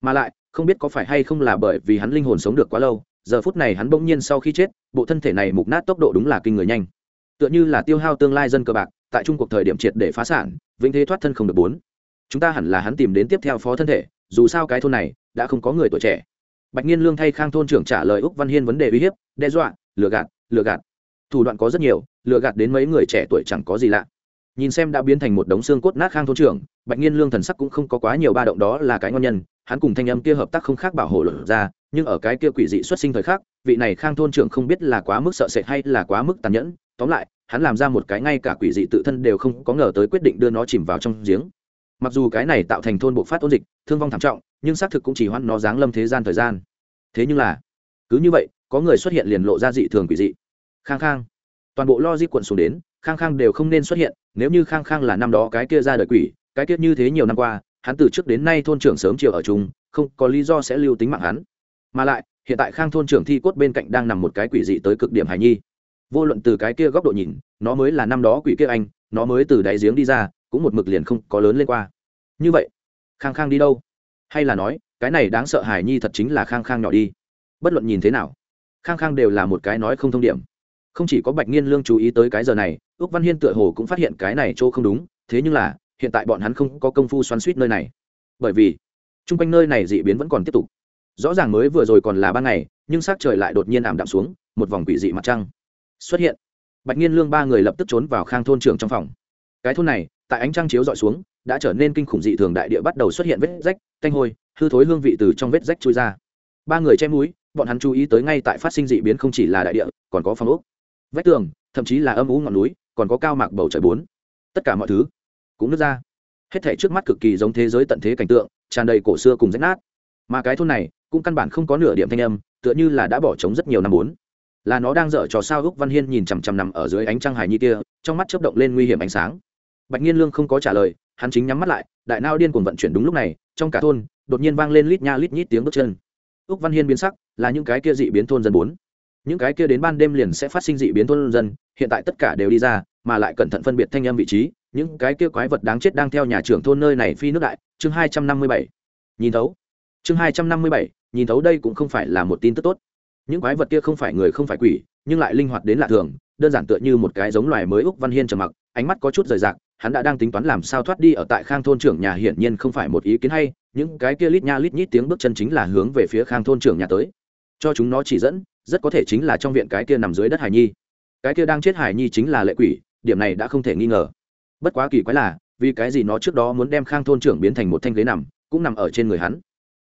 Mà lại, không biết có phải hay không là bởi vì hắn linh hồn sống được quá lâu, giờ phút này hắn bỗng nhiên sau khi chết, bộ thân thể này mục nát tốc độ đúng là kinh người nhanh. Tựa như là tiêu hao tương lai dân cờ bạc, tại trung cuộc thời điểm triệt để phá sản, vĩnh thế thoát thân không được bốn. Chúng ta hẳn là hắn tìm đến tiếp theo phó thân thể, dù sao cái thôn này đã không có người tuổi trẻ. Bạch nhiên lương thay khang thôn trưởng trả lời úc văn hiên vấn đề uy hiếp, đe dọa, lừa gạt lừa gạt. Thủ đoạn có rất nhiều, lừa gạt đến mấy người trẻ tuổi chẳng có gì lạ. Nhìn xem đã biến thành một đống xương cốt nát khang thôn trưởng, bạch nhiên lương thần sắc cũng không có quá nhiều ba động đó là cái ngon nhân, hắn cùng thanh âm kia hợp tác không khác bảo hộ luận ra, nhưng ở cái kia quỷ dị xuất sinh thời khắc, vị này khang thôn trưởng không biết là quá mức sợ sệt hay là quá mức tàn nhẫn, tóm lại, hắn làm ra một cái ngay cả quỷ dị tự thân đều không có ngờ tới quyết định đưa nó chìm vào trong giếng. Mặc dù cái này tạo thành thôn bộ phát ôn dịch, thương vong thảm trọng, nhưng xác thực cũng chỉ hoãn nó giáng lâm thế gian thời gian. Thế nhưng là, cứ như vậy có người xuất hiện liền lộ ra dị thường quỷ dị. Khang khang. Toàn bộ lo di quận xuống đến, khang khang đều không nên xuất hiện, nếu như khang khang là năm đó cái kia ra đời quỷ, cái kia như thế nhiều năm qua, hắn từ trước đến nay thôn trưởng sớm chiều ở chung, không có lý do sẽ lưu tính mạng hắn. Mà lại, hiện tại khang thôn trưởng thi cốt bên cạnh đang nằm một cái quỷ dị tới cực điểm hài nhi. Vô luận từ cái kia góc độ nhìn, nó mới là năm đó quỷ kia anh, nó mới từ đáy giếng đi ra, cũng một mực liền không có lớn lên qua. Như vậy, khang khang đi đâu? Hay là nói, cái này đáng sợ hài nhi thật chính là khang khang nhỏ đi. Bất luận nhìn thế nào khang khang đều là một cái nói không thông điểm. Không chỉ có bạch nghiên lương chú ý tới cái giờ này ước văn hiên tựa hồ cũng phát hiện cái này chỗ không đúng, thế nhưng là, hiện tại bọn hắn không có công phu xoắn suýt nơi này. Bởi vì, chung quanh nơi này dị biến vẫn còn tiếp tục. Rõ ràng mới vừa rồi còn là ban ngày, nhưng s trời lại đột nhiên ảm đạm xuống, một vòng quỷ dị mặt trăng xuất hiện. Bạch nhiên lương ba người lập tức trốn vào khang thôn trường trong phòng. Cái thôn này, tại ánh trăng chiếu dọi xuống, đã trở nên kinh khủng dị thường đại địa bắt đầu xuất hiện vết rách tanh hôi, hư thối hương vị từ trong vết rách chui ra. Ba người che mũi bọn hắn chú ý tới ngay tại phát sinh dị biến không chỉ là đại địa, còn có phong ốc, vách tường, thậm chí là âm ú ngọn núi, còn có cao mạc bầu trời bốn. Tất cả mọi thứ cũng nứt ra. Hết thể trước mắt cực kỳ giống thế giới tận thế cảnh tượng, tràn đầy cổ xưa cùng rách nát. Mà cái thôn này cũng căn bản không có nửa điểm thanh âm, tựa như là đã bỏ trống rất nhiều năm bốn. Là nó đang dở trò sao úc văn hiên nhìn chằm chằm nằm ở dưới ánh trăng hài nhi kia, trong mắt chớp động lên nguy hiểm ánh sáng. Bạch nhiên lương không có trả lời, hắn chính nhắm mắt lại, đại nao điên cuồng vận chuyển đúng lúc này, trong cả thôn, đột nhiên vang lên lít nha lít nhít tiếng bước chân úc văn hiên biến sắc, là những cái kia dị biến thôn dân bốn. Những cái kia đến ban đêm liền sẽ phát sinh dị biến thôn dân, hiện tại tất cả đều đi ra, mà lại cẩn thận phân biệt thanh âm vị trí, những cái kia quái vật đáng chết đang theo nhà trưởng thôn nơi này phi nước đại, chương hai trăm năm mươi bảy. Nhìn thấu. Chương hai trăm năm mươi bảy, nhìn thấu đây cũng không phải là một tin tức tốt. Những quái vật kia không phải người không phải quỷ, nhưng lại linh hoạt đến lạ thường, đơn giản tựa như một cái giống loài mới úc văn hiên trầm mặc, ánh mắt có chút rời rạc hắn đã đang tính toán làm sao thoát đi ở tại khang thôn trưởng nhà hiển nhiên không phải một ý kiến hay, những cái kia lít nha lít nhít tiếng bước chân chính là hướng về phía khang thôn trưởng nhà tới. Cho chúng nó chỉ dẫn, rất có thể chính là trong viện cái kia nằm dưới đất hải nhi. Cái kia đang chết hải nhi chính là lệ quỷ, điểm này đã không thể nghi ngờ. Bất quá kỳ quái là, vì cái gì nó trước đó muốn đem khang thôn trưởng biến thành một thanh ghế nằm, cũng nằm ở trên người hắn?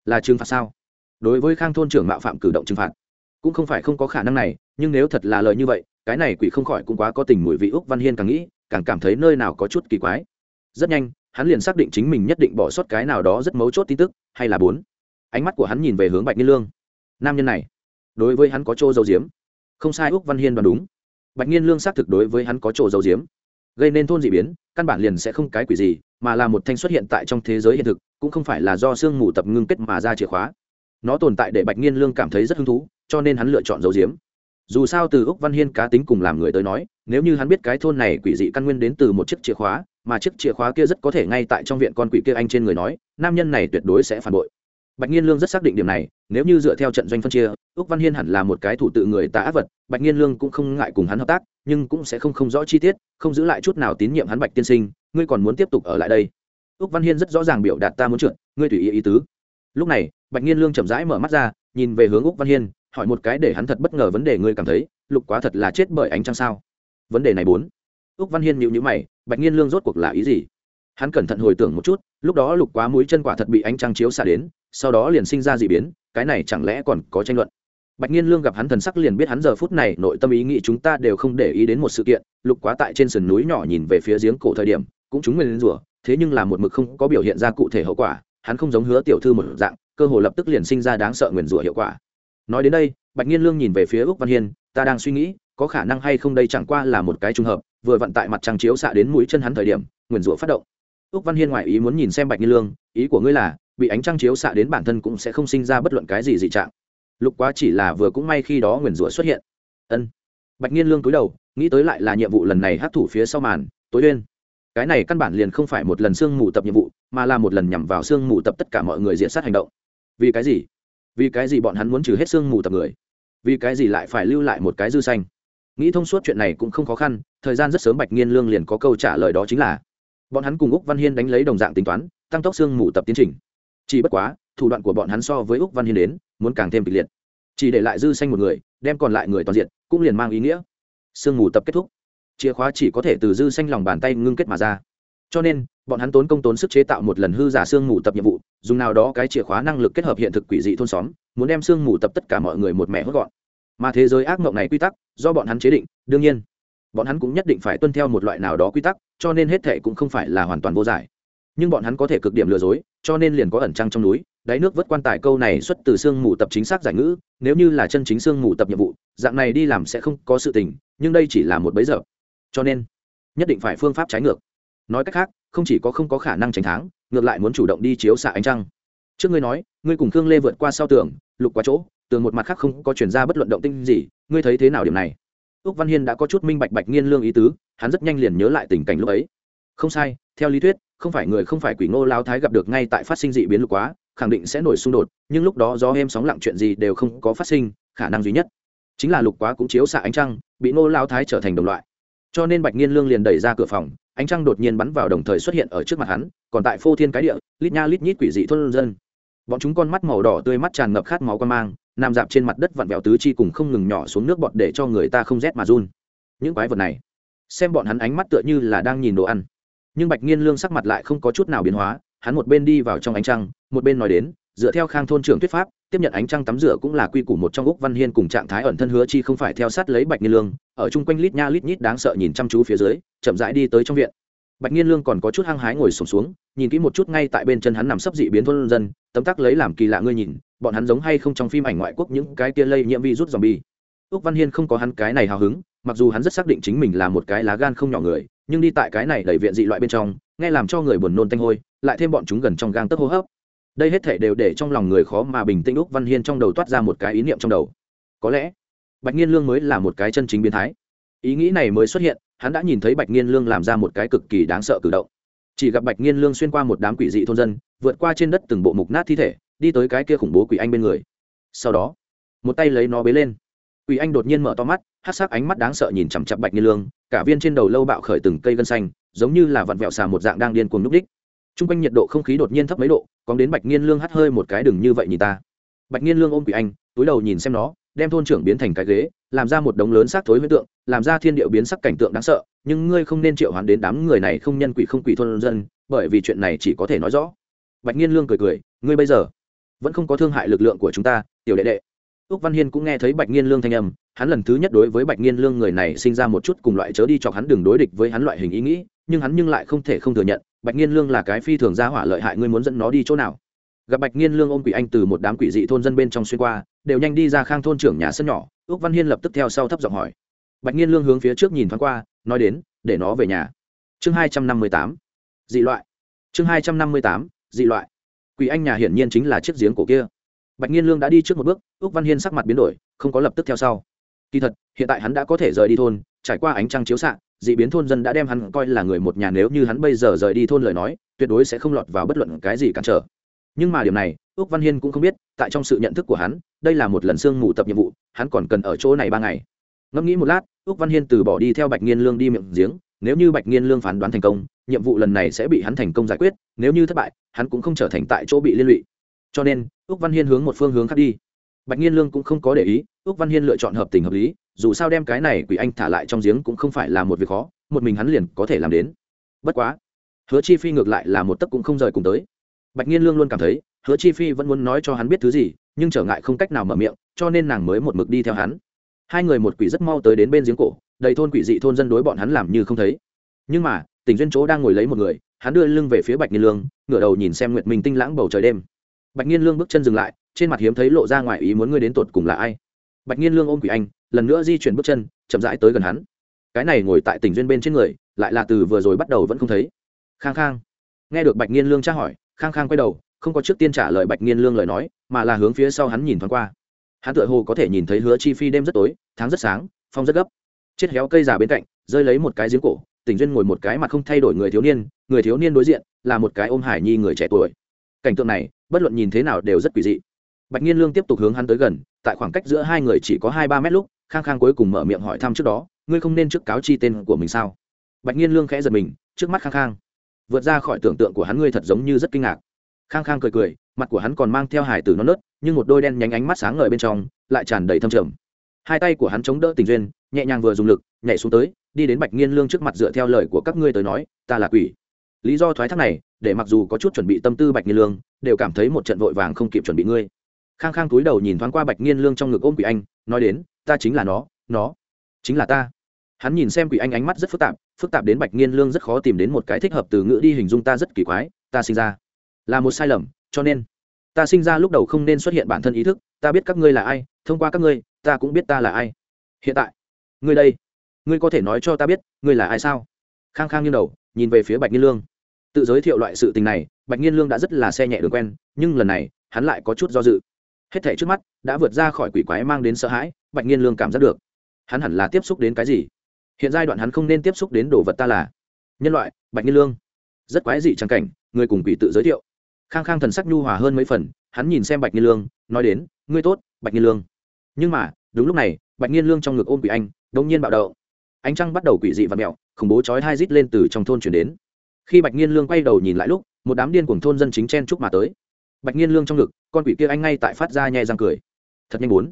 Là trừng phạt sao? Đối với khang thôn trưởng mạo phạm cử động trừng phạt, cũng không phải không có khả năng này, nhưng nếu thật là lời như vậy cái này quỷ không khỏi cũng quá có tình mùi vị úc văn hiên càng nghĩ, càng cảm thấy nơi nào có chút kỳ quái. Rất nhanh, hắn liền xác định chính mình nhất định bỏ sót cái nào đó rất mấu chốt tin tức, hay là bốn. Ánh mắt của hắn nhìn về hướng bạch nhiên lương. Nam nhân này, đối với hắn có chỗ dấu diếm không sai úc văn hiên đoán đúng. Bạch nhiên lương xác thực đối với hắn có chỗ dấu diếm gây nên thôn d ị biến, căn bản liền sẽ không cái quỷ gì, mà là một thanh xuất hiện tại trong thế giới hiện thực, cũng không phải là do sương mù tập ngưng kết mà ra chìa khóa. Nó tồn tại để bạch nhiên lương cảm thấy rất hứng thú, cho nên hắn lựa chọn dấu diếm dù sao từ úc văn hiên cá tính cùng làm người tới nói, nếu như hắn biết cái thôn này quỷ dị căn nguyên đến từ một chiếc chìa khóa, mà chiếc chìa khóa kia rất có thể ngay tại trong viện con quỷ kia anh trên người nói, nam nhân này tuyệt đối sẽ phản bội. Bạch nhiên lương rất xác định điểm này, nếu như dựa theo trận doanh phân chia, úc văn hiên hẳn là một cái thủ tự người tà ác vật, bạch nhiên lương cũng không ngại cùng hắn hợp tác, nhưng cũng sẽ không không rõ chi tiết, không giữ lại chút nào tín nhiệm hắn bạch tiên sinh, ngươi còn muốn tiếp tục ở lại đây? Úc văn hiên rất rõ ràng biểu đạt ta muốn trượt, ngươi tùy ý ý tứ. Lúc này, bạch nhiên lương chậm rãi mở mắt ra, nhìn về hướng úc văn hiên hỏi một cái để hắn thật bất ngờ vấn đề ngươi cảm thấy, lục quá thật là chết bởi ánh trăng sao? Vấn đề này bốn. Úc văn hiên nhịu nhữ mày, bạch nhiên lương rốt cuộc là ý gì? Hắn cẩn thận hồi tưởng một chút, lúc đó lục quá mũi chân quả thật bị ánh trăng chiếu xả đến, sau đó liền sinh ra d ị biến, cái này chẳng lẽ còn có tranh luận? Bạch nhiên lương gặp hắn thần sắc liền biết hắn giờ phút này nội tâm ý nghĩ chúng ta đều không để ý đến một sự kiện, lục quá tại trên sườn núi nhỏ nhìn về phía giếng cổ thời điểm, cũng chúng nguyên rủa, thế nhưng là một mực không có biểu hiện ra cụ thể hậu quả, hắn không giống hứa tiểu thư một dạng, cơ hồ lập tức liền sinh ra đáng sợ nguyền rủa hiệu quả nói đến đây, bạch nhiên lương nhìn về phía úc văn hiên, ta đang suy nghĩ, có khả năng hay không đây chẳng qua là một cái trùng hợp, vừa vận tại mặt trăng chiếu xạ đến mũi chân hắn thời điểm, nguyền rủa phát động. Úc văn hiên ngoại ý muốn nhìn xem bạch nhiên lương, ý của ngươi là, bị ánh trăng chiếu xạ đến bản thân cũng sẽ không sinh ra bất luận cái gì dị trạng. Lục quá chỉ là vừa cũng may khi đó nguyền rủa xuất hiện. Ân. Bạch nhiên lương cúi đầu, nghĩ tới lại là nhiệm vụ lần này hát thủ phía sau màn, tối lên cái này căn bản liền không phải một lần sương mù tập nhiệm vụ, mà là một lần nhằm vào sương mù tập tất cả mọi người diện sát hành động. Vì cái gì? Vì cái gì bọn hắn muốn trừ hết xương mù tập người? Vì cái gì lại phải lưu lại một cái dư xanh? Nghĩ thông suốt chuyện này cũng không khó khăn, thời gian rất sớm bạch nghiên lương liền có câu trả lời đó chính là, bọn hắn cùng úc văn hiên đánh lấy đồng dạng tính toán, tăng tốc xương mù tập tiến trình. Chỉ bất quá, thủ đoạn của bọn hắn so với úc văn hiên đến, muốn càng thêm kịch liệt. Chỉ để lại dư xanh một người, đem còn lại người toàn diện, cũng liền mang ý nghĩa. Sương mù tập kết thúc. Chìa khóa chỉ có thể từ dư xanh lòng bàn tay ngưng kết mà ra. Cho nên bọn hắn tốn công tốn sức chế tạo một lần hư giả xương mù tập nhiệm vụ, dùng nào đó cái chìa khóa năng lực kết hợp hiện thực quỷ dị thôn xóm, muốn đem xương mù tập tất cả mọi người một mẹ hốt gọn. Mà thế giới ác mộng này quy tắc, do bọn hắn chế định, đương nhiên, bọn hắn cũng nhất định phải tuân theo một loại nào đó quy tắc, cho nên hết thệ cũng không phải là hoàn toàn vô giải. Nhưng bọn hắn có thể cực điểm lừa dối, cho nên liền có ẩn trăng trong núi, đáy nước vớt quan tài câu này xuất từ xương mù tập chính xác giải ngữ, nếu như là chân chính xương mù tập nhiệm vụ, dạng này đi làm sẽ không có sự tình, nhưng đây chỉ là một bấy giờ. Cho nên, nhất định phải phương pháp trái ngược nói cách khác, không chỉ có không có khả năng tránh tháng ngược lại muốn chủ động đi chiếu xạ ánh trăng. Trước ngươi nói, ngươi cùng khương lê vượt qua sau tường, lục qua chỗ, tường một mặt khác không có chuyển ra bất luận động tinh gì, ngươi thấy thế nào điểm này? Úc văn hiên đã có chút minh bạch bạch nghiên lương ý tứ, hắn rất nhanh liền nhớ lại tình cảnh lúc ấy. Không sai, theo lý thuyết, không phải người không phải quỷ ngô lao thái gặp được ngay tại phát sinh dị biến lục quá, khẳng định sẽ nổi xung đột, nhưng lúc đó do em sóng lặng chuyện gì đều không có phát sinh, khả năng duy nhất chính là lục quá cũng chiếu xạ ánh trăng, bị ngô lao thái trở thành đồng loại. Cho nên bạch nghiên lương liền đẩy ra cửa phòng ánh trăng đột nhiên bắn vào đồng thời xuất hiện ở trước mặt hắn, còn tại phô thiên cái địa, lít nha lít nhít quỷ dị thôn dân. Bọn chúng con mắt màu đỏ tươi mắt tràn ngập khát máu quan mang, nằm dạp trên mặt đất vặn vẹo tứ chi cùng không ngừng nhỏ xuống nước bọt để cho người ta không rét mà run. Những quái vật này, xem bọn hắn ánh mắt tựa như là đang nhìn đồ ăn. Nhưng bạch nghiên lương sắc mặt lại không có chút nào biến hóa, hắn một bên đi vào trong ánh trăng, một bên nói đến dựa theo khang thôn trưởng thuyết pháp tiếp nhận ánh trăng tắm rửa cũng là quy củ một trong úc văn hiên cùng trạng thái ẩn thân hứa chi không phải theo sát lấy bạch nhiên lương ở chung quanh lít nha lít nhít đáng sợ nhìn chăm chú phía dưới chậm rãi đi tới trong viện. Bạch nhiên lương còn có chút hăng hái ngồi sùng xuống, xuống nhìn kỹ một chút ngay tại bên chân hắn nằm sấp dị biến thôn dân tấm tắc lấy làm kỳ lạ ngươi nhìn bọn hắn giống hay không trong phim ảnh ngoại quốc những cái kia lây nhiễm vi rút virus bi úc văn hiên không có hắn cái này hào hứng mặc dù hắn rất xác định chính mình là một cái lá gan không nhỏ người nhưng đi tại cái này đẩy viện dị loại bên trong nghe làm cho người buồn nôn tanh hôi lại thêm bọn chúng gần trong gang tấc hô hấp đây hết thể đều để trong lòng người khó mà bình tĩnh úc văn hiên trong đầu toát ra một cái ý niệm trong đầu. Có lẽ, bạch nghiên lương mới là một cái chân chính biến thái. Ý nghĩ này mới xuất hiện, hắn đã nhìn thấy bạch nghiên lương làm ra một cái cực kỳ đáng sợ cử động. Chỉ gặp bạch nghiên lương xuyên qua một đám quỷ dị thôn dân, vượt qua trên đất từng bộ mục nát thi thể, đi tới cái kia khủng bố quỷ anh bên người. Sau đó, một tay lấy nó bế lên. Quỷ anh đột nhiên mở to mắt hát sắc ánh mắt đáng sợ nhìn chằm chặp bạch nghiên lương, cả viên trên đầu lâu bạo khởi từng cây gân xanh, giống như là vặn vẹo xà một dạng đang điên cuồng núp đích. T r u n g quanh nhiệt độ không khí đột nhiên thấp mấy độ còn đến bạch nghiên lương hắt hơi một cái, đừng như vậy nhìn ta. Bạch nghiên lương ôm quỷ anh, túi đầu nhìn xem nó, đem thôn trưởng biến thành cái ghế, làm ra một đống lớn xác thối huyết tượng, làm ra thiên điệu biến sắc cảnh tượng đáng sợ, nhưng ngươi không nên triệu hoán đến đám người này không nhân quỷ không quỷ thôn dân, bởi vì chuyện này chỉ có thể nói rõ. Bạch nghiên lương cười cười, ngươi bây giờ vẫn không có thương hại lực lượng của chúng ta, tiểu đệ đệ. Úc văn hiên cũng nghe thấy bạch nghiên lương thanh âm, hắn lần thứ nhất đối với bạch nghiên lương người này sinh ra một chút cùng loại chớ đi cho hắn đường đối địch với hắn loại hình ý nghĩ, nhưng hắn nhưng lại không thể không thừa nhận bạch nghiên lương là cái phi thường gia hỏa lợi hại, ngươi muốn dẫn nó đi chỗ nào? Gặp bạch nghiên lương ôm quỷ anh từ một đám quỷ dị thôn dân bên trong xuyên qua, đều nhanh đi ra khang thôn trưởng nhà sân nhỏ ước văn hiên lập tức theo sau thấp giọng hỏi. Bạch nghiên lương hướng phía trước nhìn thoáng qua, nói đến, để nó về nhà. Chương hai trăm năm mươi tám. Dị loại. Chương hai trăm năm mươi tám, dị loại. Quỷ anh nhà hiển nhiên chính là chiếc giếng cổ kia. Bạch nghiên lương đã đi trước một bước ước văn hiên sắc mặt biến đổi, không có lập tức theo sau. Kỳ thật, hiện tại hắn đã có thể rời đi thôn trải qua ánh trăng chiếu xạ, dị biến thôn dân đã đem hắn coi là người một nhà nếu như hắn bây giờ rời đi thôn lời nói, tuyệt đối sẽ không lọt vào bất luận cái gì cản trở. Nhưng mà điểm này ước văn hiên cũng không biết, tại trong sự nhận thức của hắn, đây là một lần sương mù tập nhiệm vụ, hắn còn cần ở chỗ này ba ngày. Ngẫm nghĩ một lát ước văn hiên từ bỏ đi theo bạch nghiên lương đi miệng giếng, nếu như bạch nghiên lương phán đoán thành công, nhiệm vụ lần này sẽ bị hắn thành công giải quyết, nếu như thất bại, hắn cũng không trở thành tại chỗ bị liên lụy. Cho nên ước văn hiên hướng một phương hướng khác đi. Bạch nghiên lương cũng không có để ý ước văn hiên lựa chọn hợp tình hợp lý dù sao đem cái này quỷ anh thả lại trong giếng cũng không phải là một việc khó, một mình hắn liền có thể làm đến. Bất quá, hứa chi phi ngược lại là một tấc cũng không rời cùng tới. Bạch nhiên lương luôn cảm thấy, hứa chi phi vẫn muốn nói cho hắn biết thứ gì, nhưng trở ngại không cách nào mở miệng, cho nên nàng mới một mực đi theo hắn. Hai người một quỷ rất mau tới đến bên giếng cổ, đầy thôn quỷ dị thôn dân đối bọn hắn làm như không thấy. Nhưng mà tỉnh duyên chỗ đang ngồi lấy một người, hắn đưa lưng về phía bạch nhiên lương, ngửa đầu nhìn xem nguyệt minh tinh lãng bầu trời đêm. Bạch nhiên lương bước chân dừng lại, trên mặt hiếm thấy lộ ra ngoài ý muốn ngươi đến tột cùng là ai. Bạch nhiên lương ôm quỷ anh lần nữa di chuyển bước chân, chậm rãi tới gần hắn. Cái này ngồi tại tỉnh duyên bên trên người, lại là từ vừa rồi bắt đầu vẫn không thấy. Khang khang. Nghe được bạch nhiên lương tra hỏi, khang khang quay đầu, không có trước tiên trả lời bạch nghiên lương lời nói, mà là hướng phía sau hắn nhìn thoáng qua. Hắn tựa hồ có thể nhìn thấy hứa chi phi đêm rất tối, tháng rất sáng, phong rất gấp. Chết héo cây già bên cạnh, rơi lấy một cái giếng cổ tỉnh duyên ngồi một cái mặt không thay đổi người thiếu niên, người thiếu niên đối diện, là một cái ôm hải nhi người trẻ tuổi. Cảnh tượng này, bất luận nhìn thế nào đều rất quỷ dị. Bạch nghiên lương tiếp tục hướng hắn tới gần, tại khoảng cách giữa hai người chỉ có hai ba mét lúc khang khang cuối cùng mở miệng hỏi thăm trước đó, ngươi không nên trước cáo chi tên của mình sao? Bạch nhiên lương khẽ giật mình, trước mắt khang khang, vượt ra khỏi tưởng tượng của hắn ngươi thật giống như rất kinh ngạc. Khang khang cười cười, mặt của hắn còn mang theo hải tử non nớt, nhưng một đôi đen nhánh ánh mắt sáng ngời bên trong lại tràn đầy thâm trầm. Hai tay của hắn chống đỡ tình duyên, nhẹ nhàng vừa dùng lực, nhảy xuống tới, đi đến bạch nghiên lương trước mặt dựa theo lời của các ngươi tới nói, ta là quỷ. Lý do thoái thác này, để mặc dù có chút chuẩn bị tâm tư bạch nghiên lương, đều cảm thấy một trận vội vàng không kịp chuẩn bị ngươi. Khang khang túi đầu nhìn thoáng qua bạch nghiên lương trong ngực ôm quỷ anh nói đến, ta chính là nó nó chính là ta. Hắn nhìn xem quỷ anh ánh mắt rất phức tạp phức tạp đến bạch nghiên lương rất khó tìm đến một cái thích hợp từ ngữ đi hình dung ta rất kỳ quái, ta sinh ra là một sai lầm, cho nên ta sinh ra lúc đầu không nên xuất hiện bản thân ý thức, ta biết các ngươi là ai, thông qua các ngươi, ta cũng biết ta là ai. Hiện tại, ngươi đây, ngươi có thể nói cho ta biết, ngươi là ai sao? Khang khang như đầu, nhìn về phía bạch nghiên lương. Tự giới thiệu loại sự tình này, bạch nghiên lương đã rất là xe nhẹ đường quen, nhưng lần này, hắn lại có chút do dự hết thảy trước mắt đã vượt ra khỏi quỷ quái mang đến sợ hãi, bạch nhiên lương cảm giác được. Hắn hẳn là tiếp xúc đến cái gì? Hiện giai đoạn hắn không nên tiếp xúc đến đồ vật ta là. Nhân loại, bạch nhiên lương. Rất quái dị trang cảnh, người cùng quỷ tự giới thiệu. Khang khang thần sắc nhu hòa hơn mấy phần, hắn nhìn xem bạch nhiên lương, nói đến, ngươi tốt, bạch nhiên lương. Nhưng mà, đúng lúc này, bạch nhiên lương trong ngực ôm quỷ anh đông nhiên bạo đậu ánh trăng bắt đầu quỷ dị và mẹo, khủng bố chói hai rít lên từ trong thôn chuyển đến. Khi bạch nhiên lương quay đầu nhìn lại lúc, một đám điên cuồng thôn dân chính chen chúc mà tới bạch nhiên lương trong ngực, con quỷ kia anh ngay tại phát ra nhẹ răng cười. Thật nhanh bốn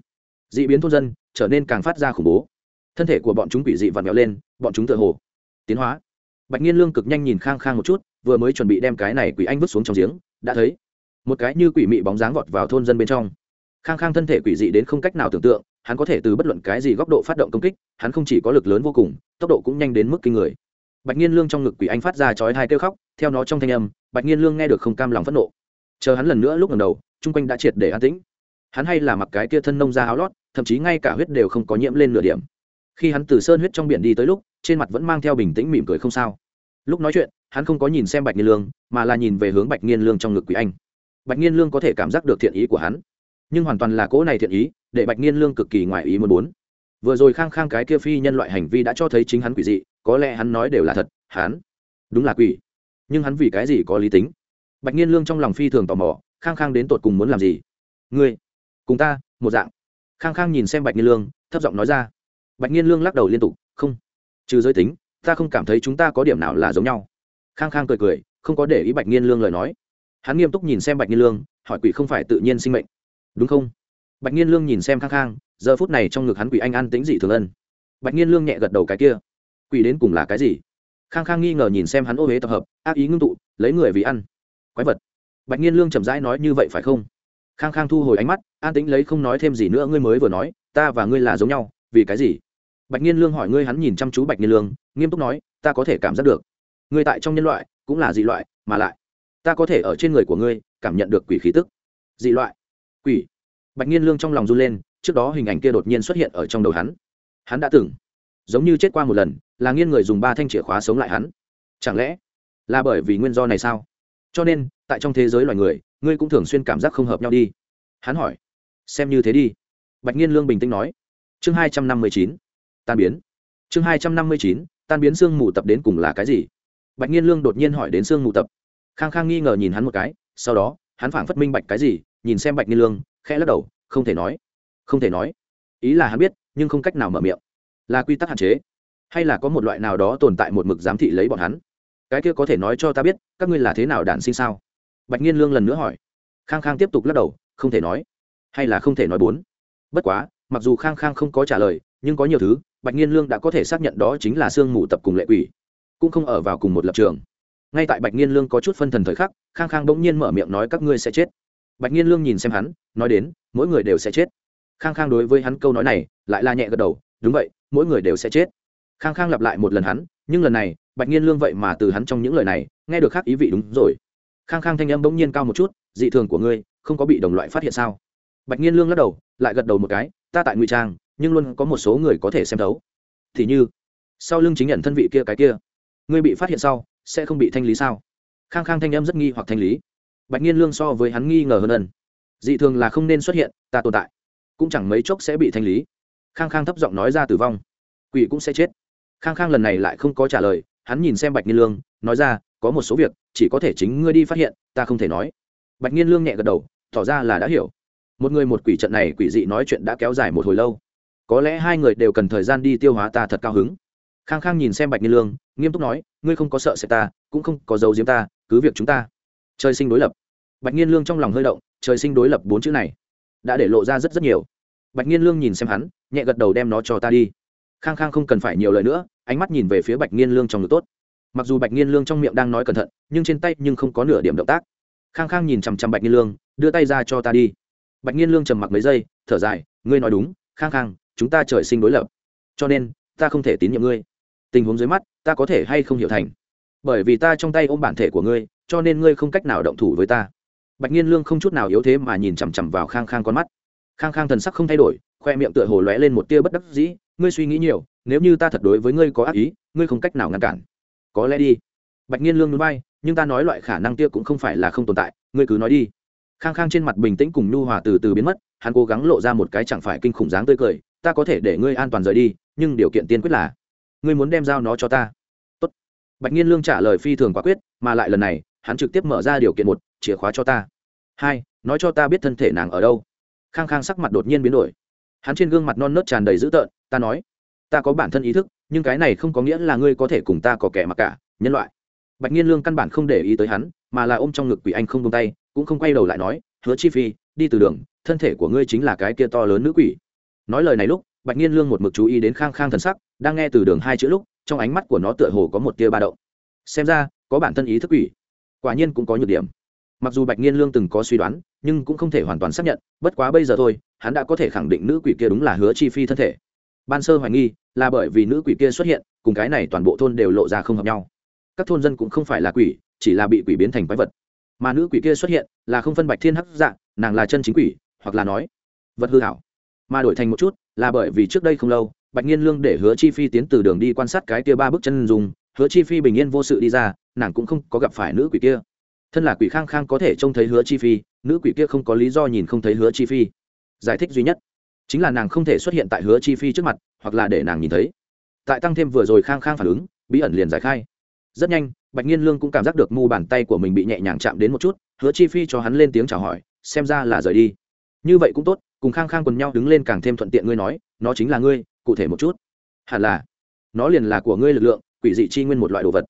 d ị biến thôn dân, trở nên càng phát ra khủng bố. Thân thể của bọn chúng quỷ dị vặn vẹo lên, bọn chúng tựa hồ. Tiến hóa. Bạch nhiên lương cực nhanh nhìn khang khang một chút, vừa mới chuẩn bị đem cái này quỷ anh vứt xuống trong giếng, đã thấy một cái như quỷ mị bóng dáng vọt vào thôn dân bên trong. Khang khang thân thể quỷ dị đến không cách nào tưởng tượng, hắn có thể từ bất luận cái gì góc độ phát động công kích, hắn không chỉ có lực lớn vô cùng, tốc độ cũng nhanh đến mức kinh người. Bạch nhiên lương trong ngực quỷ anh phát ra chói hai kêu khóc, theo nó trong thanh âm, bạch nhiên lương nghe được không cam lòng phẫn nộ chờ hắn lần nữa lúc lần đầu, chung quanh đã triệt để an tĩnh. Hắn hay là mặc cái kia thân nông ra áo lót, thậm chí ngay cả huyết đều không có nhiễm lên nửa điểm. Khi hắn từ sơn huyết trong biển đi tới lúc, trên mặt vẫn mang theo bình tĩnh mỉm cười không sao. Lúc nói chuyện, hắn không có nhìn xem bạch nghiên lương, mà là nhìn về hướng bạch nghiên lương trong ngực quỷ anh. Bạch nghiên lương có thể cảm giác được thiện ý của hắn, nhưng hoàn toàn là cỗ này thiện ý, để bạch nghiên lương cực kỳ ngoài ý muốn muốn. Vừa rồi khang khang cái kia phi nhân loại hành vi đã cho thấy chính hắn quỷ dị, có lẽ hắn nói đều là thật, hắn đúng là quỷ, nhưng hắn vì cái gì có lý tính? Bạch nhiên lương trong lòng phi thường tò mò, khang khang đến tột cùng muốn làm gì? Ngươi, cùng ta, một dạng. Khang khang nhìn xem bạch nhiên lương, thấp giọng nói ra. Bạch nhiên lương lắc đầu liên tục, không, trừ giới tính, ta không cảm thấy chúng ta có điểm nào là giống nhau. Khang khang cười cười, không có để ý bạch nhiên lương lời nói. Hắn nghiêm túc nhìn xem bạch nhiên lương, hỏi quỷ không phải tự nhiên sinh mệnh. Đúng không? Bạch nhiên lương nhìn xem khang khang, giờ phút này trong ngực hắn quỷ anh an tính dị thường ân. Bạch nhiên lương nhẹ gật đầu cái kia. Quỷ đến cùng là cái gì? Khang khang nghi ngờ nhìn xem hắn ô huế tập hợp, ác ý ngưng tụ, lấy người vì ăn quái vật. Bạch nhiên lương chậm rãi nói như vậy phải không? Khang khang thu hồi ánh mắt, an tĩnh lấy không nói thêm gì nữa, ngươi mới vừa nói, ta và ngươi là giống nhau, vì cái gì? Bạch nhiên lương hỏi ngươi hắn nhìn chăm chú bạch nhiên lương, nghiêm túc nói, ta có thể cảm giác được. Ngươi tại trong nhân loại, cũng là dị loại, mà lại, ta có thể ở trên người của ngươi, cảm nhận được quỷ khí tức. Dị loại. Quỷ. Bạch nhiên lương trong lòng run lên, trước đó hình ảnh kia đột nhiên xuất hiện ở trong đầu hắn. Hắn đã từng, giống như chết qua một lần, là nghiên người dùng ba thanh chìa khóa sống lại hắn. Chẳng lẽ là bởi vì nguyên do này sao? Cho nên, tại trong thế giới loài người, ngươi cũng thường xuyên cảm giác không hợp nhau đi. Hắn hỏi, xem như thế đi. Bạch nhiên lương bình tĩnh nói. Chương hai trăm năm mươi chín, tan biến. Chương hai trăm năm mươi chín, tan biến sương mù tập đến cùng là cái gì? Bạch nhiên lương đột nhiên hỏi đến sương mù tập. Khang khang nghi ngờ nhìn hắn một cái, sau đó, hắn phảng phất minh bạch cái gì, nhìn xem bạch nhiên lương, khẽ lắc đầu, không thể nói. Không thể nói. Ý là hắn biết, nhưng không cách nào mở miệng. Là quy tắc hạn chế. Hay là có một loại nào đó tồn tại một mực giám thị lấy bọn hắn? Cái kia có thể nói cho ta biết, các ngươi là thế nào đản sinh sao? Bạch nhiên lương lần nữa hỏi. Khang khang tiếp tục lắc đầu, không thể nói. Hay là không thể nói bốn. Bất quá, mặc dù khang khang không có trả lời, nhưng có nhiều thứ, bạch nhiên lương đã có thể xác nhận đó chính là sương mù tập cùng lệ quỷ. Cũng không ở vào cùng một lập trường. Ngay tại bạch nhiên lương có chút phân thần thời khắc, khang khang bỗng nhiên mở miệng nói các ngươi sẽ chết. Bạch nhiên lương nhìn xem hắn, nói đến, mỗi người đều sẽ chết. Khang khang đối với hắn câu nói này, lại là nhẹ gật đầu, đúng vậy, mỗi người đều sẽ chết. Khang khang lặp lại một lần hắn, nhưng lần này bạch nhiên lương vậy mà từ hắn trong những lời này, nghe được khác ý vị đúng rồi. Khang khang thanh âm bỗng nhiên cao một chút, dị thường của ngươi, không có bị đồng loại phát hiện sao? Bạch nhiên lương lắc đầu, lại gật đầu một cái, ta tại ngụy trang, nhưng luôn có một số người có thể xem thấu. Thì như, sau lưng chính nhận thân vị kia cái kia, ngươi bị phát hiện sau, sẽ không bị thanh lý sao? Khang khang thanh âm rất nghi hoặc thanh lý. Bạch nhiên lương so với hắn nghi ngờ hơn ẩn dị thường là không nên xuất hiện, ta tồn tại, cũng chẳng mấy chốc sẽ bị thanh lý. Khang khang thấp giọng nói ra tử vong. Quỷ cũng sẽ chết. Khang khang lần này lại không có trả lời hắn nhìn xem bạch nghiên lương, nói ra, có một số việc, chỉ có thể chính ngươi đi phát hiện, ta không thể nói. Bạch nghiên lương nhẹ gật đầu, tỏ ra là đã hiểu. Một người một quỷ trận này quỷ dị nói chuyện đã kéo dài một hồi lâu. Có lẽ hai người đều cần thời gian đi tiêu hóa ta thật cao hứng. Khang khang nhìn xem bạch nghiên lương, nghiêm túc nói, ngươi không có sợ sẽ ta, cũng không có dấu diếm ta, cứ việc chúng ta trời sinh đối lập. Bạch nghiên lương trong lòng hơi động, trời sinh đối lập bốn chữ này đã để lộ ra rất rất nhiều. Bạch nghiên lương nhìn xem hắn, nhẹ gật đầu đem nó cho ta đi khang khang không cần phải nhiều lời nữa, ánh mắt nhìn về phía bạch nghiên lương trong ngực tốt. Mặc dù bạch nghiên lương trong miệng đang nói cẩn thận, nhưng trên tay nhưng không có nửa điểm động tác. Khang khang nhìn chằm chằm bạch nghiên lương, đưa tay ra cho ta đi. Bạch nghiên lương trầm mặc mấy giây, thở dài, ngươi nói đúng, khang khang, chúng ta trời sinh đối lập. Cho nên, ta không thể tín nhiệm ngươi. Tình huống dưới mắt, ta có thể hay không hiểu thành? Bởi vì ta trong tay ôm bản thể của ngươi, cho nên ngươi không cách nào động thủ với ta. Bạch nghiên lương không chút nào yếu thế mà nhìn chằm chằm vào khang khang con mắt. Khang khang thần sắc không thay đổi, khoe miệng tựa hồ lóe lên một tia bất đắc dĩ ngươi suy nghĩ nhiều, nếu như ta thật đối với ngươi có ác ý, ngươi không cách nào ngăn cản. Có lẽ đi. Bạch nhiên lương núi bay nhưng ta nói loại khả năng kia cũng không phải là không tồn tại, ngươi cứ nói đi. Khang khang trên mặt bình tĩnh cùng nhu hòa từ từ biến mất, hắn cố gắng lộ ra một cái chẳng phải kinh khủng dáng tươi cười, ta có thể để ngươi an toàn rời đi, nhưng điều kiện tiên quyết là, ngươi muốn đem giao nó cho ta. Tốt. bạch nhiên lương trả lời phi thường quả quyết, mà lại lần này, hắn trực tiếp mở ra điều kiện một, chìa khóa cho ta. Hai, nói cho ta biết thân thể nàng ở đâu. Khang khang sắc mặt đột nhiên biến đổi hắn trên gương mặt non nớt tràn đầy dữ tợn, ta nói, ta có bản thân ý thức, nhưng cái này không có nghĩa là ngươi có thể cùng ta có kẻ mặc cả, nhân loại. Bạch nhiên lương căn bản không để ý tới hắn, mà là ôm trong ngực quỷ anh không tung tay, cũng không quay đầu lại nói, hứa chi phi, đi từ đường, thân thể của ngươi chính là cái kia to lớn nữ quỷ. Nói lời này lúc, bạch nhiên lương một mực chú ý đến khang khang thần sắc, đang nghe từ đường hai chữ lúc, trong ánh mắt của nó tựa hồ có một tia ba động. Xem ra, có bản thân ý thức quỷ, quả nhiên cũng có nhược điểm. Mặc dù bạch nhiên lương từng có suy đoán nhưng cũng không thể hoàn toàn xác nhận, bất quá bây giờ thôi, hắn đã có thể khẳng định nữ quỷ kia đúng là hứa chi phi thân thể. Ban sơ hoài nghi là bởi vì nữ quỷ kia xuất hiện, cùng cái này toàn bộ thôn đều lộ ra không hợp nhau. Các thôn dân cũng không phải là quỷ, chỉ là bị quỷ biến thành quái vật. Mà nữ quỷ kia xuất hiện là không phân bạch thiên hắc dạng, nàng là chân chính quỷ, hoặc là nói, vật hư hảo. Mà đổi thành một chút, là bởi vì trước đây không lâu, bạch nhiên lương để hứa chi phi tiến từ đường đi quan sát cái kia ba bước chân dùng hứa chi phi bình yên vô sự đi ra, nàng cũng không có gặp phải nữ quỷ kia. Thân là quỷ khang khang có thể trông thấy hứa chi phi nữ quỷ kia không có lý do nhìn không thấy hứa chi phi. Giải thích duy nhất, chính là nàng không thể xuất hiện tại hứa chi phi trước mặt, hoặc là để nàng nhìn thấy. Tại tăng thêm vừa rồi khang khang phản ứng, bí ẩn liền giải khai. Rất nhanh, bạch nhiên lương cũng cảm giác được mu bàn tay của mình bị nhẹ nhàng chạm đến một chút, hứa chi phi cho hắn lên tiếng chào hỏi, xem ra là rời đi. Như vậy cũng tốt, cùng khang khang quần nhau đứng lên càng thêm thuận tiện ngươi nói, nó chính là ngươi, cụ thể một chút. Hẳn là, nó liền là của ngươi lực lượng, quỷ dị chi nguyên một loại đồ vật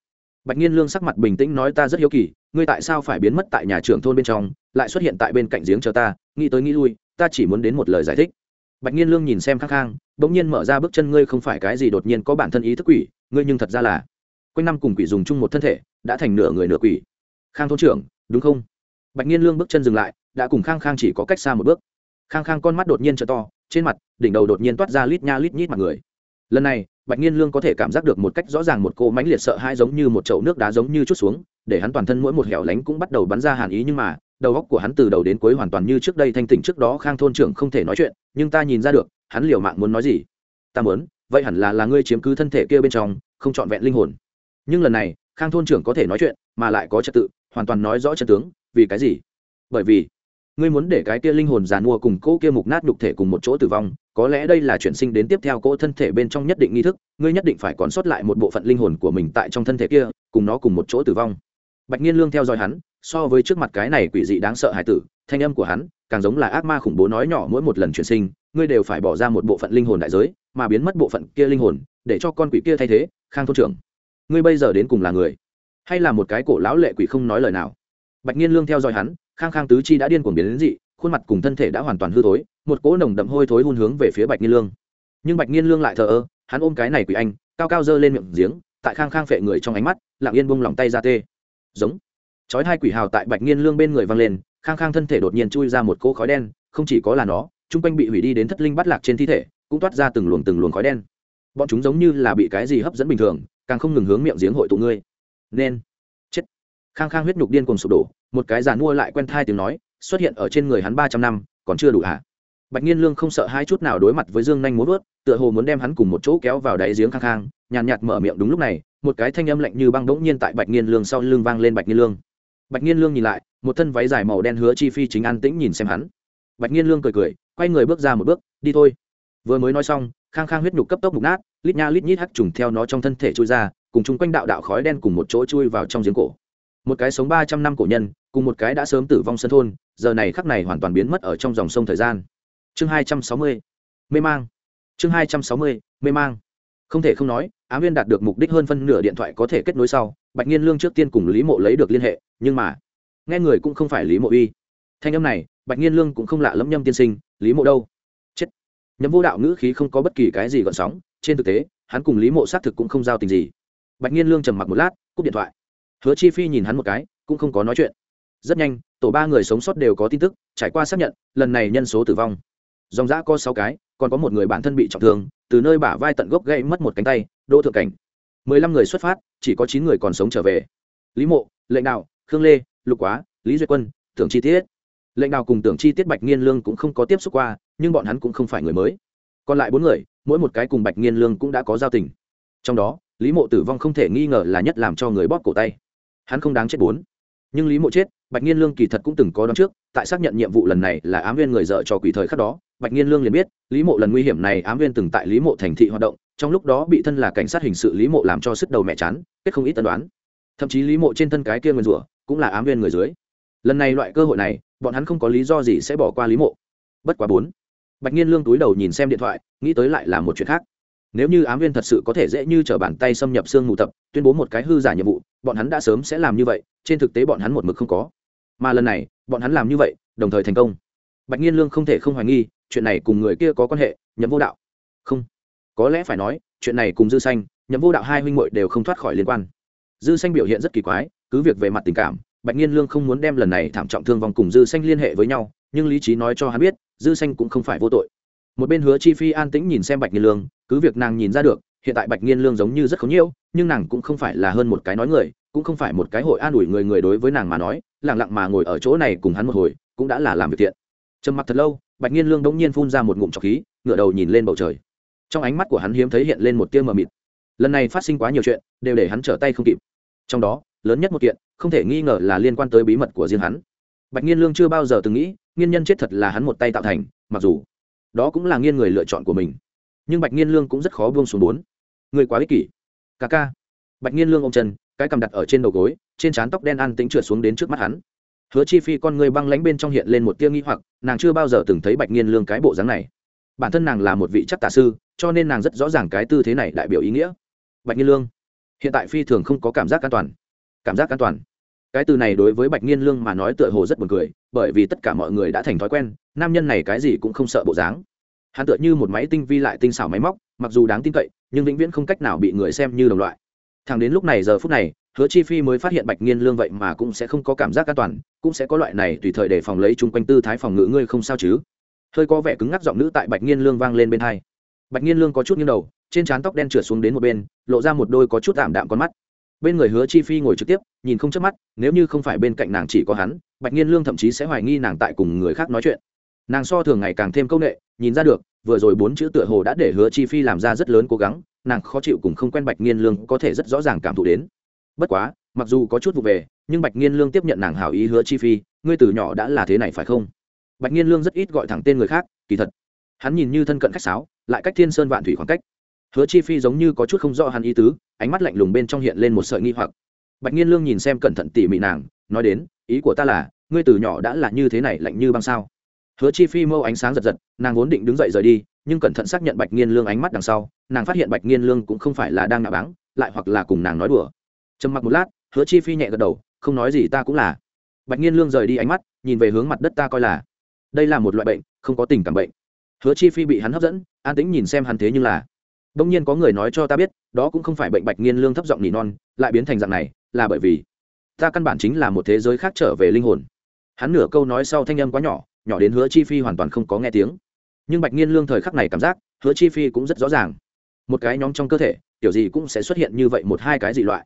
bạch nhiên lương sắc mặt bình tĩnh nói ta rất hiếu kỳ, ngươi tại sao phải biến mất tại nhà trưởng thôn bên trong, lại xuất hiện tại bên cạnh giếng chờ ta, nghĩ tới nghĩ lui, ta chỉ muốn đến một lời giải thích. Bạch nhiên lương nhìn xem khang khang đ ỗ n g nhiên mở ra bước chân ngươi không phải cái gì đột nhiên có bản thân ý thức quỷ, ngươi nhưng thật ra là. Quanh năm cùng quỷ dùng chung một thân thể, đã thành nửa người nửa quỷ. Khang thôn trưởng, đúng không? Bạch nhiên lương bước chân dừng lại, đã cùng khang khang chỉ có cách xa một bước. Khang khang con mắt đột nhiên t to, trên mặt, đỉnh đầu đột nhiên toát ra lít nha lít nhít mặt người. Lần này bạch nghiên lương có thể cảm giác được một cách rõ ràng một cô mãnh liệt sợ hãi giống như một chậu nước đá giống như chút xuống, để hắn toàn thân mỗi một hẻo lánh cũng bắt đầu bắn ra hàn ý nhưng mà, đầu óc của hắn từ đầu đến cuối hoàn toàn như trước đây thanh tỉnh trước đó khang thôn trưởng không thể nói chuyện, nhưng ta nhìn ra được, hắn liều mạng muốn nói gì. Ta muốn, vậy hẳn là là ngươi chiếm cứ thân thể kia bên trong, không trọn vẹn linh hồn. Nhưng lần này, khang thôn trưởng có thể nói chuyện, mà lại có trật tự, hoàn toàn nói rõ chân tướng, vì cái gì? Bởi vì ngươi muốn để cái kia linh hồn giàn mua cùng cỗ kia mục nát nhục thể cùng một chỗ tử vong, có lẽ đây là chuyển sinh đến tiếp theo cỗ thân thể bên trong nhất định nghi thức, ngươi nhất định phải còn sót lại một bộ phận linh hồn của mình tại trong thân thể kia, cùng nó cùng một chỗ tử vong. Bạch nhiên lương theo dõi hắn, so với trước mặt cái này quỷ dị đáng sợ hải tử, thanh âm của hắn càng giống là ác ma khủng bố nói nhỏ mỗi một lần chuyển sinh, ngươi đều phải bỏ ra một bộ phận linh hồn đại giới, mà biến mất bộ phận kia linh hồn, để cho con quỷ kia thay thế, khang thôn trưởng. Ngươi bây giờ đến cùng là người hay là một cái cổ lão lệ quỷ không nói lời nào? Bạch nhiên lương theo dõi hắn khang khang tứ chi đã điên cuồng biến đến dị, khuôn mặt cùng thân thể đã hoàn toàn hư thối, một cỗ nồng đậm hôi thối hun hướng về phía bạch Niên lương. Nhưng bạch Niên lương lại thờ ơ, hắn ôm cái này quỷ anh, cao cao dơ lên miệng giếng, tại khang khang phệ người trong ánh mắt, lặng yên bung lòng tay ra tê giống. Chói hai quỷ hào tại bạch nghiên lương bên người văng lên, khang khang thân thể đột nhiên chui ra một cỗ khói đen, không chỉ có là nó, chung quanh bị hủy đi đến thất linh bắt lạc trên thi thể, cũng toát ra từng luồng từng luồng khói đen. Bọn chúng giống như là bị cái gì hấp dẫn bình thường, càng không ngừng hướng miệng giếng hội tụ ngươi. Nên. Chết. Khang khang huyết nhục điên cùng sụp đổ một cái giàn mua lại quen thai tiếng nói, xuất hiện ở trên người hắn ba trăm năm, còn chưa đủ hả? Bạch nhiên lương không sợ hai chút nào đối mặt với dương nhanh muốn vớt, tựa hồ muốn đem hắn cùng một chỗ kéo vào đáy giếng khang khang, nhàn nhạt mở miệng đúng lúc này, một cái thanh âm lạnh như băng đống nhiên tại bạch nhiên lương sau lưng vang lên bạch nhiên lương. Bạch nhiên lương nhìn lại, một thân váy dài màu đen hứa chi phi chính an tĩnh nhìn xem hắn. Bạch nhiên lương cười cười, quay người bước ra một bước, đi thôi. Vừa mới nói xong, khang khang huyết nhục cấp tốc mục nát, lít nha lít nhít hắc trùng theo nó trong thân thể chui ra, cùng chung quanh đạo đạo khói đen cùng một chỗ chui vào trong giếng cổ một cái sống ba trăm năm cổ nhân, cùng một cái đã sớm tử vong sân thôn, giờ này khắc này hoàn toàn biến mất ở trong dòng sông thời gian. Chương hai trăm sáu mươi, mê mang. Chương hai trăm sáu mươi, mê mang. Không thể không nói, á viên đạt được mục đích hơn phân nửa điện thoại có thể kết nối sau, bạch nhiên lương trước tiên cùng lý mộ lấy được liên hệ, nhưng mà, nghe người cũng không phải lý mộ uy. Thanh âm này, bạch nhiên lương cũng không lạ lẫm nhâm tiên sinh, lý mộ đâu? Chết. Nhấm vô đạo ngữ khí không có bất kỳ cái gì gọn sóng, trên thực tế, hắn cùng lý mộ xác thực cũng không giao tình gì. Bạch nhiên lương trầm mặc một lát, cúp điện thoại hứa chi phi nhìn hắn một cái, cũng không có nói chuyện. Rất nhanh, tổ ba người sống sót đều có tin tức, trải qua xác nhận, lần này nhân số tử vong. Dòng giã có sáu cái, còn có một người bản thân bị trọng thương, từ nơi bả vai tận gốc gây mất một cánh tay, đỗ thượng cảnh. Mười lăm người xuất phát, chỉ có chín người còn sống trở về. Lý mộ, lệnh đạo, khương lê, lục quá, lý duy quân, tưởng chi tiết. Lệnh đạo cùng tưởng chi tiết bạch nghiên lương cũng không có tiếp xúc qua, nhưng bọn hắn cũng không phải người mới. Còn lại bốn người, mỗi một cái cùng bạch nghiên lương cũng đã có giao tình. Trong đó, lý mộ tử vong không thể nghi ngờ là nhất làm cho người bóp cổ tay hắn không đáng chết bốn. Nhưng lý mộ chết, bạch nghiên lương kỳ thật cũng từng có đón trước, tại xác nhận nhiệm vụ lần này là ám viên người dợ cho quỷ thời khắc đó, bạch nghiên lương liền biết, lý mộ lần nguy hiểm này ám viên từng tại lý mộ thành thị hoạt động, trong lúc đó bị thân là cảnh sát hình sự lý mộ làm cho sức đầu mẹ chán, kết không ít tân đoán. Thậm chí lý mộ trên thân cái kia nguyên rủa cũng là ám viên người dưới. Lần này loại cơ hội này, bọn hắn không có lý do gì sẽ bỏ qua lý mộ. Bất quá bốn. Bạch nhiên lương túi đầu nhìn xem điện thoại, nghĩ tới lại là một chuyện khác. Nếu như ám viên thật sự có thể dễ như t r ở bàn tay xâm nhập xương mù tập, tuyên bố một cái hư giả nhiệm vụ bọn hắn đã sớm sẽ làm như vậy, trên thực tế bọn hắn một mực không có. Mà lần này, bọn hắn làm như vậy, đồng thời thành công. Bạch nhiên lương không thể không hoài nghi, chuyện này cùng người kia có quan hệ, nhậm vô đạo. Không. Có lẽ phải nói, chuyện này cùng dư xanh, nhậm vô đạo hai huynh muội đều không thoát khỏi liên quan. Dư xanh biểu hiện rất kỳ quái, cứ việc về mặt tình cảm, bạch nhiên lương không muốn đem lần này thảm trọng thương vong cùng dư xanh liên hệ với nhau, nhưng lý trí nói cho hắn biết, dư xanh cũng không phải vô tội. Một bên hứa chi phi an tĩnh nhìn xem bạch nhiên lương, cứ việc nàng nhìn ra được hiện tại bạch nghiên lương giống như rất khó nhiễu, nhưng nàng cũng không phải là hơn một cái nói người, cũng không phải một cái hội an ủi người người đối với nàng mà nói, lặng lặng mà ngồi ở chỗ này cùng hắn một hồi, cũng đã là làm việc thiện trầm mặc thật lâu, bạch nghiên lương đống nhiên phun ra một ngụm trọc khí, ngửa đầu nhìn lên bầu trời. Trong ánh mắt của hắn hiếm thấy hiện lên một tia mờ mịt. Lần này phát sinh quá nhiều chuyện, đều để hắn trở tay không kịp. Trong đó, lớn nhất một kiện, không thể nghi ngờ là liên quan tới bí mật của riêng hắn. Bạch nghiên lương chưa bao giờ từng nghĩ, nghiên nhân chết thật là hắn một tay tạo thành, mặc dù đó cũng là nghiên người lựa chọn của mình. Nhưng bạch nghiên lương cũng rất khó buông xuống bốn người quá ích kỷ. Ca ca. Bạch nhiên lương ôm chân, cái cầm đặt ở trên đầu gối, trên trán tóc đen ăn tính trượt xuống đến trước mắt hắn. Hứa chi phi con người băng lánh bên trong hiện lên một tia nghi hoặc, nàng chưa bao giờ từng thấy bạch nhiên lương cái bộ dáng này. Bản thân nàng là một vị chắc tả sư, cho nên nàng rất rõ ràng cái tư thế này đại biểu ý nghĩa. Bạch nhiên lương. Hiện tại phi thường không có cảm giác an toàn. Cảm giác an toàn. Cái từ này đối với bạch nhiên lương mà nói tựa hồ rất buồn cười, bởi vì tất cả mọi người đã thành thói quen, nam nhân này cái gì cũng không sợ bộ dáng. Hắn tựa như một máy tinh vi lại tinh xảo máy móc, mặc dù đáng tin cậy nhưng vĩnh viễn không cách nào bị người xem như đồng loại. Thẳng đến lúc này giờ phút này, hứa chi phi mới phát hiện bạch nghiên lương vậy mà cũng sẽ không có cảm giác an toàn, cũng sẽ có loại này tùy thời để phòng lấy chung quanh tư thái phòng ngự ngươi không sao chứ? Hơi có vẻ cứng ngắc giọng nữ tại bạch nghiên lương vang lên bên hai. Bạch nghiên lương có chút nghiêng đầu, trên trán tóc đen trượt xuống đến một bên, lộ ra một đôi có chút tạm đạm con mắt. Bên người hứa chi phi ngồi trực tiếp, nhìn không chớp mắt, nếu như không phải bên cạnh nàng chỉ có hắn, bạch nghiên lương thậm chí sẽ hoài nghi nàng tại cùng người khác nói chuyện. Nàng so thường ngày càng thêm công nghệ, nhìn ra được vừa rồi bốn chữ tựa hồ đã để hứa chi phi làm ra rất lớn cố gắng, nàng khó chịu cùng không quen bạch nghiên lương có thể rất rõ ràng cảm thụ đến. Bất quá, mặc dù có chút vụ về, nhưng bạch nghiên lương tiếp nhận nàng hảo ý hứa chi phi, ngươi từ nhỏ đã là thế này phải không? Bạch nghiên lương rất ít gọi thẳng tên người khác, kỳ thật. Hắn nhìn như thân cận khách sáo, lại cách thiên sơn vạn thủy khoảng cách. Hứa chi phi giống như có chút không rõ hắn ý tứ, ánh mắt lạnh lùng bên trong hiện lên một sợi nghi hoặc. Bạch nghiên lương nhìn xem cẩn thận tỉ mỉ nàng, nói đến, ý của ta là, ngươi từ nhỏ đã là như thế này lạnh như băng sao? Hứa chi phi mâu ánh sáng giật giật, nàng vốn định đứng dậy rời đi, nhưng cẩn thận xác nhận bạch nghiên lương ánh mắt đằng sau, nàng phát hiện bạch nghiên lương cũng không phải là đang nạ báng, lại hoặc là cùng nàng nói đùa. Trầm mặc một lát, hứa chi phi nhẹ gật đầu, không nói gì ta cũng là. Bạch nghiên lương rời đi ánh mắt, nhìn về hướng mặt đất ta coi là. Đây là một loại bệnh, không có tình cảm bệnh. Hứa chi phi bị hắn hấp dẫn, an tĩnh nhìn xem hắn thế nhưng là. Đông nhiên có người nói cho ta biết, đó cũng không phải bệnh bạch nghiên lương thấp giọng nỉ non, lại biến thành dạng này, là bởi vì ta căn bản chính là một thế giới khác trở về linh hồn. Hắn nửa câu nói sau thanh âm quá nhỏ nhỏ đến hứa chi phi hoàn toàn không có nghe tiếng. Nhưng bạch nghiên lương thời khắc này cảm giác, hứa chi phi cũng rất rõ ràng. Một cái nhóm trong cơ thể, kiểu gì cũng sẽ xuất hiện như vậy một hai cái dị loại.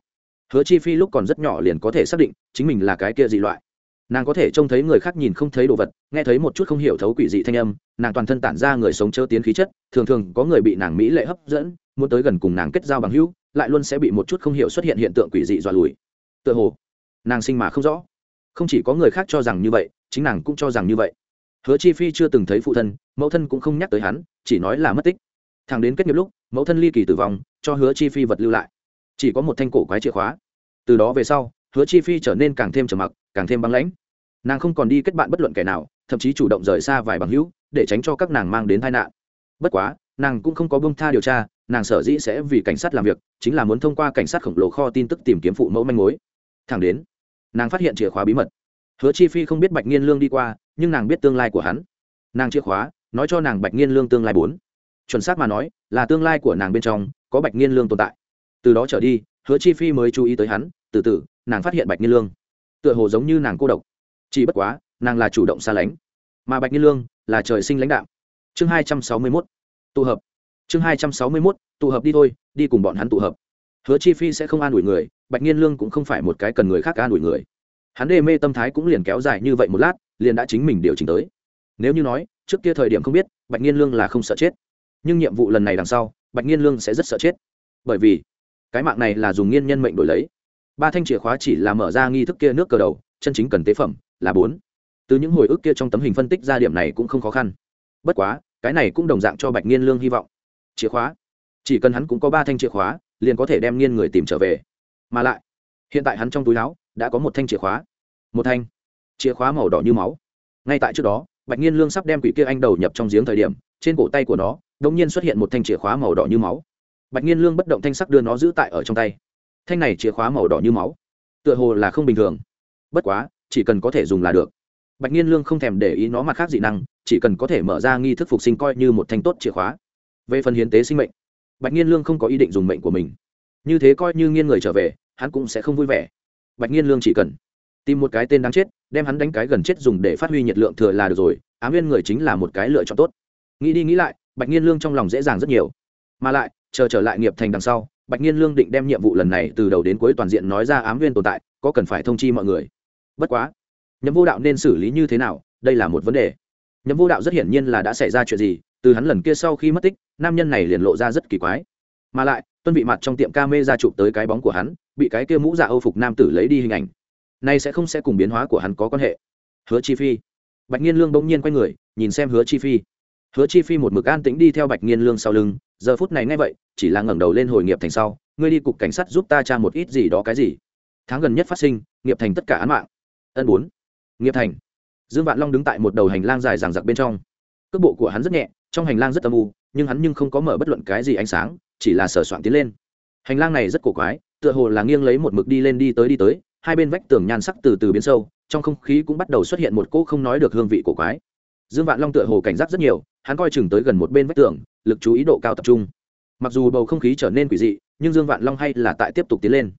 Hứa chi phi lúc còn rất nhỏ liền có thể xác định, chính mình là cái kia dị loại. Nàng có thể trông thấy người khác nhìn không thấy đồ vật, nghe thấy một chút không hiểu thấu quỷ dị thanh âm, nàng toàn thân tản ra người sống chớ tiến khí chất, thường thường có người bị nàng mỹ lệ hấp dẫn, muốn tới gần cùng nàng kết giao bằng hữu, lại luôn sẽ bị một chút không hiểu xuất hiện hiện tượng quỷ dị dọa lùi. Tựa hồ, nàng sinh mà không rõ. Không chỉ có người khác cho rằng như vậy, chính nàng cũng cho rằng như vậy hứa chi phi chưa từng thấy phụ thân, mẫu thân cũng không nhắc tới hắn, chỉ nói là mất tích. Thằng đến kết nghiệp lúc, mẫu thân ly kỳ tử vong, cho hứa chi phi vật lưu lại. Chỉ có một thanh cổ quái chìa khóa. Từ đó về sau, hứa chi phi trở nên càng thêm trầm mặc, càng thêm băng lãnh. Nàng không còn đi kết bạn bất luận kẻ nào, thậm chí chủ động rời xa vài bằng hữu, để tránh cho các nàng mang đến tai nạn. Bất quá, nàng cũng không có bông tha điều tra, nàng sở dĩ sẽ vì cảnh sát làm việc, chính là muốn thông qua cảnh sát khổng lồ kho tin tức tìm kiếm phụ mẫu manh mối. Thẳng đến, nàng phát hiện chìa khóa bí mật hứa chi phi không biết bạch nghiên lương đi qua, nhưng nàng biết tương lai của hắn. Nàng chìa khóa, nói cho nàng bạch nghiên lương tương lai bốn. Chuẩn xác mà nói, là tương lai của nàng bên trong, có bạch nghiên lương tồn tại. Từ đó trở đi, hứa chi phi mới chú ý tới hắn, từ từ, nàng phát hiện bạch nghiên lương. Tựa hồ giống như nàng cô độc. Chỉ bất quá, nàng là chủ động xa lánh. Mà bạch nghiên lương là trời sinh lãnh đạo. Chương hai trăm sáu mươi mốt, tụ hợp. Chương hai trăm sáu mươi mốt, tụ hợp đi thôi, đi cùng bọn hắn tụ hợp. Hứa chi phi sẽ không an ủi người, bạch nghiên lương cũng không phải một cái cần người khác an ủi người hắn đê mê tâm thái cũng liền kéo dài như vậy một lát, liền đã chính mình điều chỉnh tới. Nếu như nói, trước kia thời điểm không biết, bạch nhiên lương là không sợ chết. Nhưng nhiệm vụ lần này đằng sau, bạch nhiên lương sẽ rất sợ chết. Bởi vì, cái mạng này là dùng nghiên nhân mệnh đổi lấy. Ba thanh chìa khóa chỉ là mở ra nghi thức kia nước cờ đầu, chân chính cần tế phẩm là bốn. Từ những hồi ức kia trong tấm hình phân tích ra điểm này cũng không khó khăn. Bất quá, cái này cũng đồng dạng cho bạch nghiên lương hy vọng. Chìa khóa. Chỉ cần hắn cũng có ba thanh chìa khóa, liền có thể đem nghiên người tìm trở về. Mà lại, hiện tại hắn trong túi láo đã có một thanh chìa khóa một thanh. Chìa khóa màu đỏ như máu. Ngay tại trước đó, bạch nhiên lương sắp đem quỷ kia anh đầu nhập trong giếng thời điểm, trên cổ tay của nó, đột nhiên xuất hiện một thanh chìa khóa màu đỏ như máu. Bạch nhiên lương bất động thanh sắc đưa nó giữ tại ở trong tay. Thanh này chìa khóa màu đỏ như máu, tựa hồ là không bình thường. Bất quá, chỉ cần có thể dùng là được. Bạch nhiên lương không thèm để ý nó mặt khác dị năng, chỉ cần có thể mở ra nghi thức phục sinh coi như một thanh tốt chìa khóa. Về phần hiến tế sinh mệnh, bạch nhiên lương không có ý định dùng mệnh của mình. Như thế coi như nghiên người trở về, hắn cũng sẽ không vui vẻ. Bạch nhiên lương chỉ cần tìm một cái tên đáng chết, đem hắn đánh cái gần chết dùng để phát huy nhiệt lượng thừa là được rồi, ám viên người chính là một cái lựa chọn tốt. Nghĩ đi nghĩ lại, bạch nhiên lương trong lòng dễ dàng rất nhiều. Mà lại, chờ trở lại nghiệp thành đằng sau, bạch nhiên lương định đem nhiệm vụ lần này từ đầu đến cuối toàn diện nói ra ám viên tồn tại, có cần phải thông chi mọi người. Bất quá nhấm vô đạo nên xử lý như thế nào, đây là một vấn đề. Nhấm vô đạo rất hiển nhiên là đã xảy ra chuyện gì, từ hắn lần kia sau khi mất tích, nam nhân này liền lộ ra rất kỳ quái. Mà lại, tuân bị mặt trong tiệm ca mê ra chụp tới cái bóng của hắn, bị cái kia mũ dạ âu phục nam tử lấy đi hình ảnh nay sẽ không sẽ cùng biến hóa của hắn có quan hệ. Hứa chi phi. Bạch nhiên lương bỗng nhiên quay người, nhìn xem hứa chi phi. Hứa chi phi một mực an tĩnh đi theo bạch nhiên lương sau lưng, giờ phút này ngay vậy, chỉ là ngẩng đầu lên hồi nghiệp thành sau, ngươi đi cục cảnh sát giúp ta tra một ít gì đó cái gì? Tháng gần nhất phát sinh, nghiệp thành tất cả án mạng. Ân bốn. Nghiệp thành. Dương vạn long đứng tại một đầu hành lang dài ràng giặc bên trong. Cước bộ của hắn rất nhẹ, trong hành lang rất âm u, nhưng hắn nhưng không có mở bất luận cái gì ánh sáng, chỉ là sờ soạn tiến lên. Hành lang này rất cổ quái, tựa hồ là nghiêng lấy một mực đi lên đi tới đi tới hai bên vách tường nhan sắc từ từ biến sâu, trong không khí cũng bắt đầu xuất hiện một cỗ không nói được hương vị cổ quái. Dương vạn long tựa hồ cảnh giác rất nhiều, hắn coi chừng tới gần một bên vách tường, lực chú ý độ cao tập trung. Mặc dù bầu không khí trở nên quỷ dị, nhưng dương vạn long hay là tại tiếp tục tiến lên.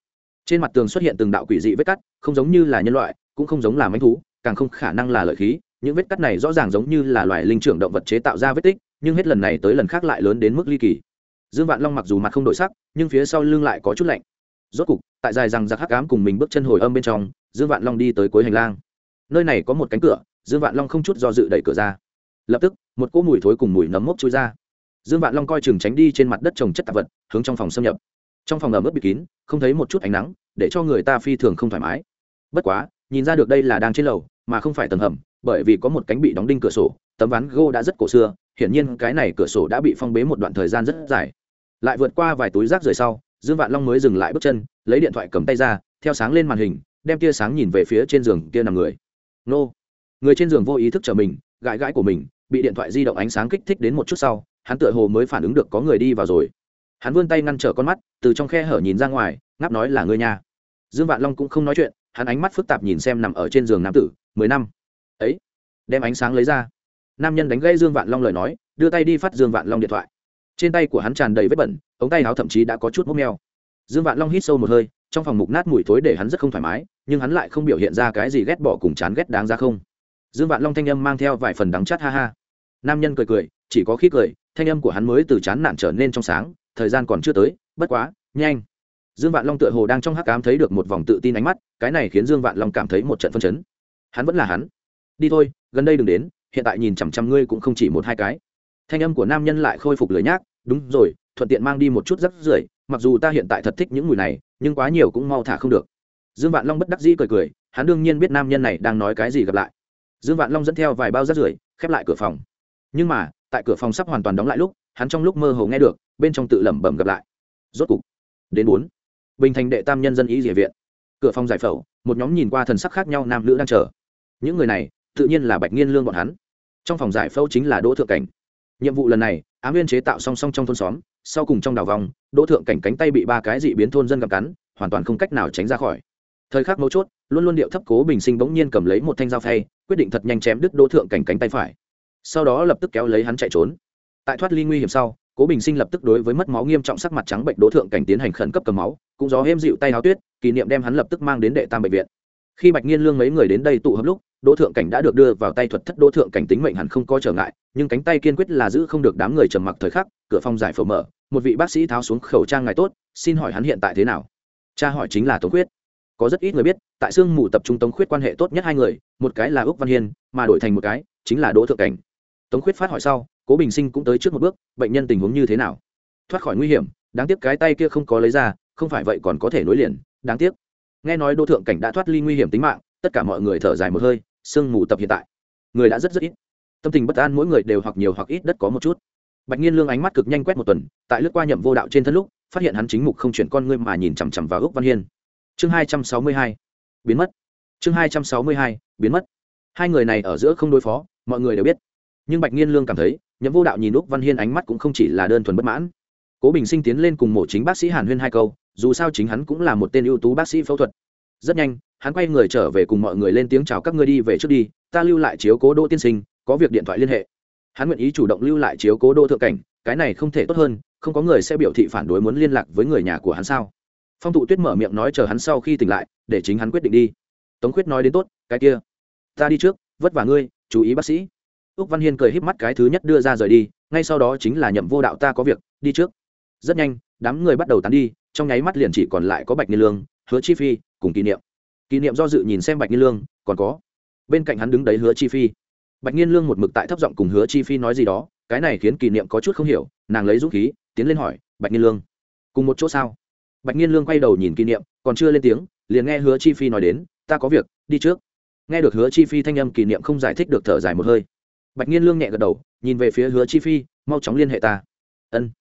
Trên mặt tường xuất hiện từng đạo quỷ dị vết cắt, không giống như là nhân loại, cũng không giống là manh thú, càng không khả năng là lợi khí. Những vết cắt này rõ ràng giống như là loài linh trưởng động vật chế tạo ra vết tích, nhưng hết lần này tới lần khác lại lớn đến mức ly kỳ. Dương vạn long mặc dù mặt không đổi sắc, nhưng phía sau lưng lại có chút lạnh rốt cục, tại dài rằng giặc hắc ám cùng mình bước chân hồi âm bên trong, dương vạn long đi tới cuối hành lang. Nơi này có một cánh cửa, dương vạn long không chút do dự đẩy cửa ra. Lập tức, một cỗ mùi thối cùng mùi nấm mốc trôi ra. Dương vạn long coi chừng tránh đi trên mặt đất trồng chất tạp vật, hướng trong phòng xâm nhập. Trong phòng ẩm ướt bịt kín, không thấy một chút ánh nắng, để cho người ta phi thường không thoải mái. Bất quá, nhìn ra được đây là đang trên lầu, mà không phải tầng hầm, bởi vì có một cánh bị đóng đinh cửa sổ, tấm ván gỗ đã rất cổ xưa, hiển nhiên cái này cửa sổ đã bị phong bế một đoạn thời gian rất dài. Lại vượt qua vài túi rác rời sau dương vạn long mới dừng lại bước chân, lấy điện thoại cầm tay ra, theo sáng lên màn hình, đem tia sáng nhìn về phía trên giường kia nằm người. Nô. Người trên giường vô ý thức trở mình, gãi gãi của mình, bị điện thoại di động ánh sáng kích thích đến một chút sau, hắn tựa hồ mới phản ứng được có người đi vào rồi. Hắn vươn tay ngăn trở con mắt, từ trong khe hở nhìn ra ngoài, ngáp nói là người nhà dương vạn long cũng không nói chuyện, hắn ánh mắt phức tạp nhìn xem nằm ở trên giường nam tử, mười năm. Ấy. Đem ánh sáng lấy ra. Nam nhân đánh gây dương vạn long lời nói, đưa tay đi phát dương vạn long điện thoại. Trên tay của hắn tràn đầy vết bẩn ống tay áo thậm chí đã có chút mốc meo. Dương vạn long hít sâu một hơi, trong phòng mục nát mùi thối để hắn rất không thoải mái, nhưng hắn lại không biểu hiện ra cái gì ghét bỏ cùng chán ghét đáng ra không. Dương vạn long thanh âm mang theo vài phần đắng chát ha ha. Nam nhân cười cười, chỉ có khí cười, thanh âm của hắn mới từ chán nản trở nên trong sáng, thời gian còn chưa tới, bất quá, nhanh. Dương vạn long tựa hồ đang trong hắc cám thấy được một vòng tự tin ánh mắt, cái này khiến dương vạn long cảm thấy một trận phân chấn. Hắn vẫn là hắn. Đi thôi, gần đây đừng đến, hiện tại nhìn chằm chằm ngươi cũng không chỉ một hai cái. Thanh âm của nam nhân lại khôi phục lời nhác đúng rồi thuận tiện mang đi một chút rắc rưởi, mặc dù ta hiện tại thật thích những mùi này, nhưng quá nhiều cũng mau thả không được. Dương vạn long bất đắc dĩ cười cười, hắn đương nhiên biết nam nhân này đang nói cái gì gặp lại. Dương vạn long dẫn theo vài bao rắc rưởi, khép lại cửa phòng. Nhưng mà, tại cửa phòng sắp hoàn toàn đóng lại lúc, hắn trong lúc mơ hồ nghe được, bên trong tự lẩm bẩm gặp lại. Rốt cục, đến bốn. Bình thành đệ tam nhân dân ý địa viện. Cửa phòng giải phẫu, một nhóm nhìn qua thần sắc khác nhau nam nữ đang chờ. Những người này, tự nhiên là bạch nghiên lương bọn hắn. Trong phòng giải phẫu chính là đỗ thượng cảnh nhiệm vụ lần này ám viên chế tạo song song trong thôn xóm, sau cùng trong đào vòng, đỗ thượng cảnh cánh tay bị ba cái dị biến thôn dân gặp cắn, hoàn toàn không cách nào tránh ra khỏi. Thời khắc mấu chốt, luôn luôn điệu thấp cố bình sinh bỗng nhiên cầm lấy một thanh dao phay, quyết định thật nhanh chém đứt đỗ thượng cảnh cánh tay phải. Sau đó lập tức kéo lấy hắn chạy trốn. Tại thoát ly nguy hiểm sau, cố bình sinh lập tức đối với mất máu nghiêm trọng sắc mặt trắng bệnh đỗ thượng cảnh tiến hành khẩn cấp cầm máu, cũng gió êm dịu tay áo tuyết, kỷ niệm đem hắn lập tức mang đến đệ tam bệnh viện khi bạch nghiên lương mấy người đến đây tụ hợp lúc, đỗ thượng cảnh đã được đưa vào tay thuật thất đỗ thượng cảnh tính mệnh hẳn không có trở ngại, nhưng cánh tay kiên quyết là giữ không được đám người trầm mặc thời khắc, cửa phòng giải phẫu mở, một vị bác sĩ tháo xuống khẩu trang ngài tốt, xin hỏi hắn hiện tại thế nào? Cha hỏi chính là tống khuyết. Có rất ít người biết, tại sương mù tập trung tống khuyết quan hệ tốt nhất hai người, một cái là úc văn hiên, mà đổi thành một cái, chính là đỗ thượng cảnh. Tống khuyết phát hỏi sau, cố bình sinh cũng tới trước một bước, bệnh nhân tình huống như thế nào? Thoát khỏi nguy hiểm, đáng tiếc cái tay kia không có lấy ra, không phải vậy còn có thể nối liền, đáng tiếc nghe nói đô thượng cảnh đã thoát ly nguy hiểm tính mạng, tất cả mọi người thở dài một hơi, sương mù tập hiện tại. Người đã rất rất ít. Tâm tình bất an mỗi người đều hoặc nhiều hoặc ít đất có một chút. Bạch nhiên lương ánh mắt cực nhanh quét một tuần, tại lướt qua nhậm vô đạo trên thân lúc, phát hiện hắn chính mục không chuyển con ngươi mà nhìn chằm chằm vào ước văn hiên. Chương hai trăm sáu mươi hai, biến mất. Chương hai trăm sáu mươi hai, biến mất. Hai người này ở giữa không đối phó, mọi người đều biết. Nhưng bạch nhiên lương cảm thấy, nhậm vô đạo nhìn úc văn hiên ánh mắt cũng không chỉ là đơn thuần bất mãn. Cố bình sinh tiến lên cùng mổ chính bác sĩ hàn huyên hai câu dù sao chính hắn cũng là một tên ưu tú bác sĩ phẫu thuật. Rất nhanh, hắn quay người trở về cùng mọi người lên tiếng chào các ngươi đi về trước đi, ta lưu lại chiếu cố đỗ tiên sinh, có việc điện thoại liên hệ. Hắn nguyện ý chủ động lưu lại chiếu cố đỗ thượng cảnh, cái này không thể tốt hơn, không có người sẽ biểu thị phản đối muốn liên lạc với người nhà của hắn sao? Phong tụ tuyết mở miệng nói chờ hắn sau khi tỉnh lại, để chính hắn quyết định đi. Tống quyết nói đến tốt, cái kia. Ta đi trước, vất vả ngươi, chú ý bác sĩ. Úc văn hiên cười híp mắt cái thứ nhất đưa ra rời đi, ngay sau đó chính là nhậm vô đạo ta có việc, đi trước. Rất nhanh, đám người bắt đầu tán đi trong nháy mắt liền chỉ còn lại có bạch niên lương, hứa chi phi cùng kỷ niệm. Kỷ niệm do dự nhìn xem bạch niên lương, còn có. Bên cạnh hắn đứng đấy hứa chi phi. Bạch niên lương một mực tại thấp giọng cùng hứa chi phi nói gì đó, cái này khiến kỷ niệm có chút không hiểu, nàng lấy dũng khí, tiến lên hỏi, bạch niên lương, cùng một chỗ sao? Bạch niên lương quay đầu nhìn kỷ niệm, còn chưa lên tiếng, liền nghe hứa chi phi nói đến, ta có việc, đi trước. Nghe được hứa chi phi thanh âm, kỷ niệm không giải thích được thở dài một hơi. Bạch niên lương nhẹ gật đầu, nhìn về phía hứa chi phi, mau chóng liên hệ ta. Ân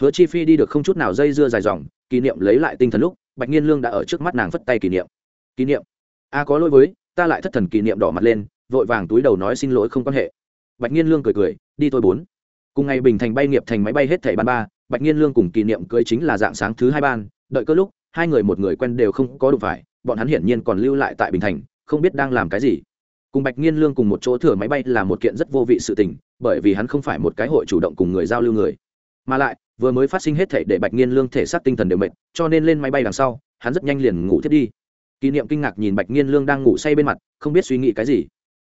hứa chi phi đi được không chút nào dây dưa dài dòng, kỷ niệm lấy lại tinh thần lúc, bạch nhiên lương đã ở trước mắt nàng phất tay kỷ niệm. Kỷ niệm? A, có lỗi với, ta lại thất thần kỷ niệm đỏ mặt lên, vội vàng túi đầu nói xin lỗi không quan hệ. Bạch nhiên lương cười cười, đi thôi bốn. Cùng ngày bình thành bay nghiệp thành máy bay hết thảy ban ba, bạch nhiên lương cùng kỷ niệm cưới chính là dạng sáng thứ hai ban, đợi cơ lúc, hai người một người quen đều không có đủ phải, bọn hắn hiển nhiên còn lưu lại tại bình thành, không biết đang làm cái gì. Cùng bạch nghiên lương cùng một chỗ thừa máy bay là một kiện rất vô vị sự tình, bởi vì hắn không phải một cái hội chủ động cùng người giao lưu người mà lại, vừa mới phát sinh hết thể để bạch nghiên lương thể xác tinh thần đều mệt, cho nên lên máy bay đằng sau, hắn rất nhanh liền ngủ thiết đi. Kỷ niệm kinh ngạc nhìn bạch nghiên lương đang ngủ say bên mặt, không biết suy nghĩ cái gì.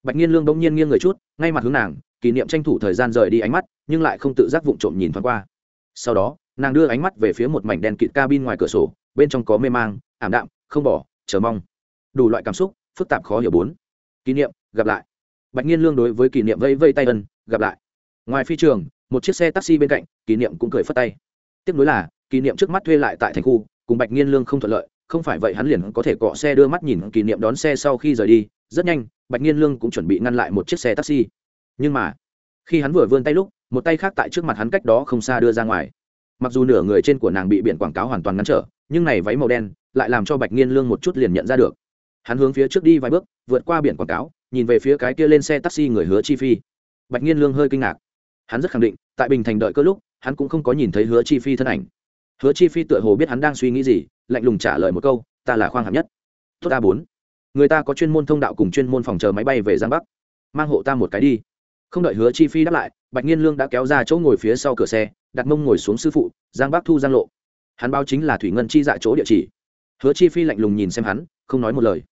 Bạch nghiên lương bỗng nhiên nghiêng người chút, ngay mặt hướng nàng, kỷ niệm tranh thủ thời gian rời đi ánh mắt, nhưng lại không tự giác vụng trộm nhìn thoáng qua. Sau đó, nàng đưa ánh mắt về phía một mảnh đèn kịt cabin ngoài cửa sổ, bên trong có mê mang, ảm đạm, không bỏ, chờ mong. Đủ loại cảm xúc, phức tạp khó hiểu bốn. Kỷ niệm, gặp lại. Bạch nhiên lương đối với kỷ niệm vây vây tay ân, gặp lại. Ngoài phi trường, một chiếc xe taxi bên cạnh kỷ niệm cũng cười phất tay. Tiếp nối là, kỷ niệm trước mắt thuê lại tại thành khu, cùng bạch nghiên lương không thuận lợi, không phải vậy hắn liền có thể cọ xe đưa mắt nhìn kỷ niệm đón xe sau khi rời đi. Rất nhanh, bạch nghiên lương cũng chuẩn bị ngăn lại một chiếc xe taxi. Nhưng mà, khi hắn vừa vươn tay lúc, một tay khác tại trước mặt hắn cách đó không xa đưa ra ngoài. Mặc dù nửa người trên của nàng bị biển quảng cáo hoàn toàn ngăn trở, nhưng này váy màu đen lại làm cho bạch nghiên lương một chút liền nhận ra được. Hắn hướng phía trước đi vài bước, vượt qua biển quảng cáo, nhìn về phía cái kia lên xe taxi người hứa chi phi. Bạch nghiên lương hơi kinh ngạc. Hắn rất khẳng định, tại bình thành đợi cơ lúc hắn cũng không có nhìn thấy hứa chi phi thân ảnh. Hứa chi phi tựa hồ biết hắn đang suy nghĩ gì, lạnh lùng trả lời một câu, ta là khoang hạng nhất. Tốt a bốn. Người ta có chuyên môn thông đạo cùng chuyên môn phòng chờ máy bay về giang bắc. Mang hộ ta một cái đi. Không đợi hứa chi phi đáp lại, bạch nhiên lương đã kéo ra chỗ ngồi phía sau cửa xe, đặt mông ngồi xuống sư phụ, giang bắc thu giang lộ. Hắn báo chính là thủy ngân chi dạ chỗ địa chỉ. Hứa chi phi lạnh lùng nhìn xem hắn, không nói một lời.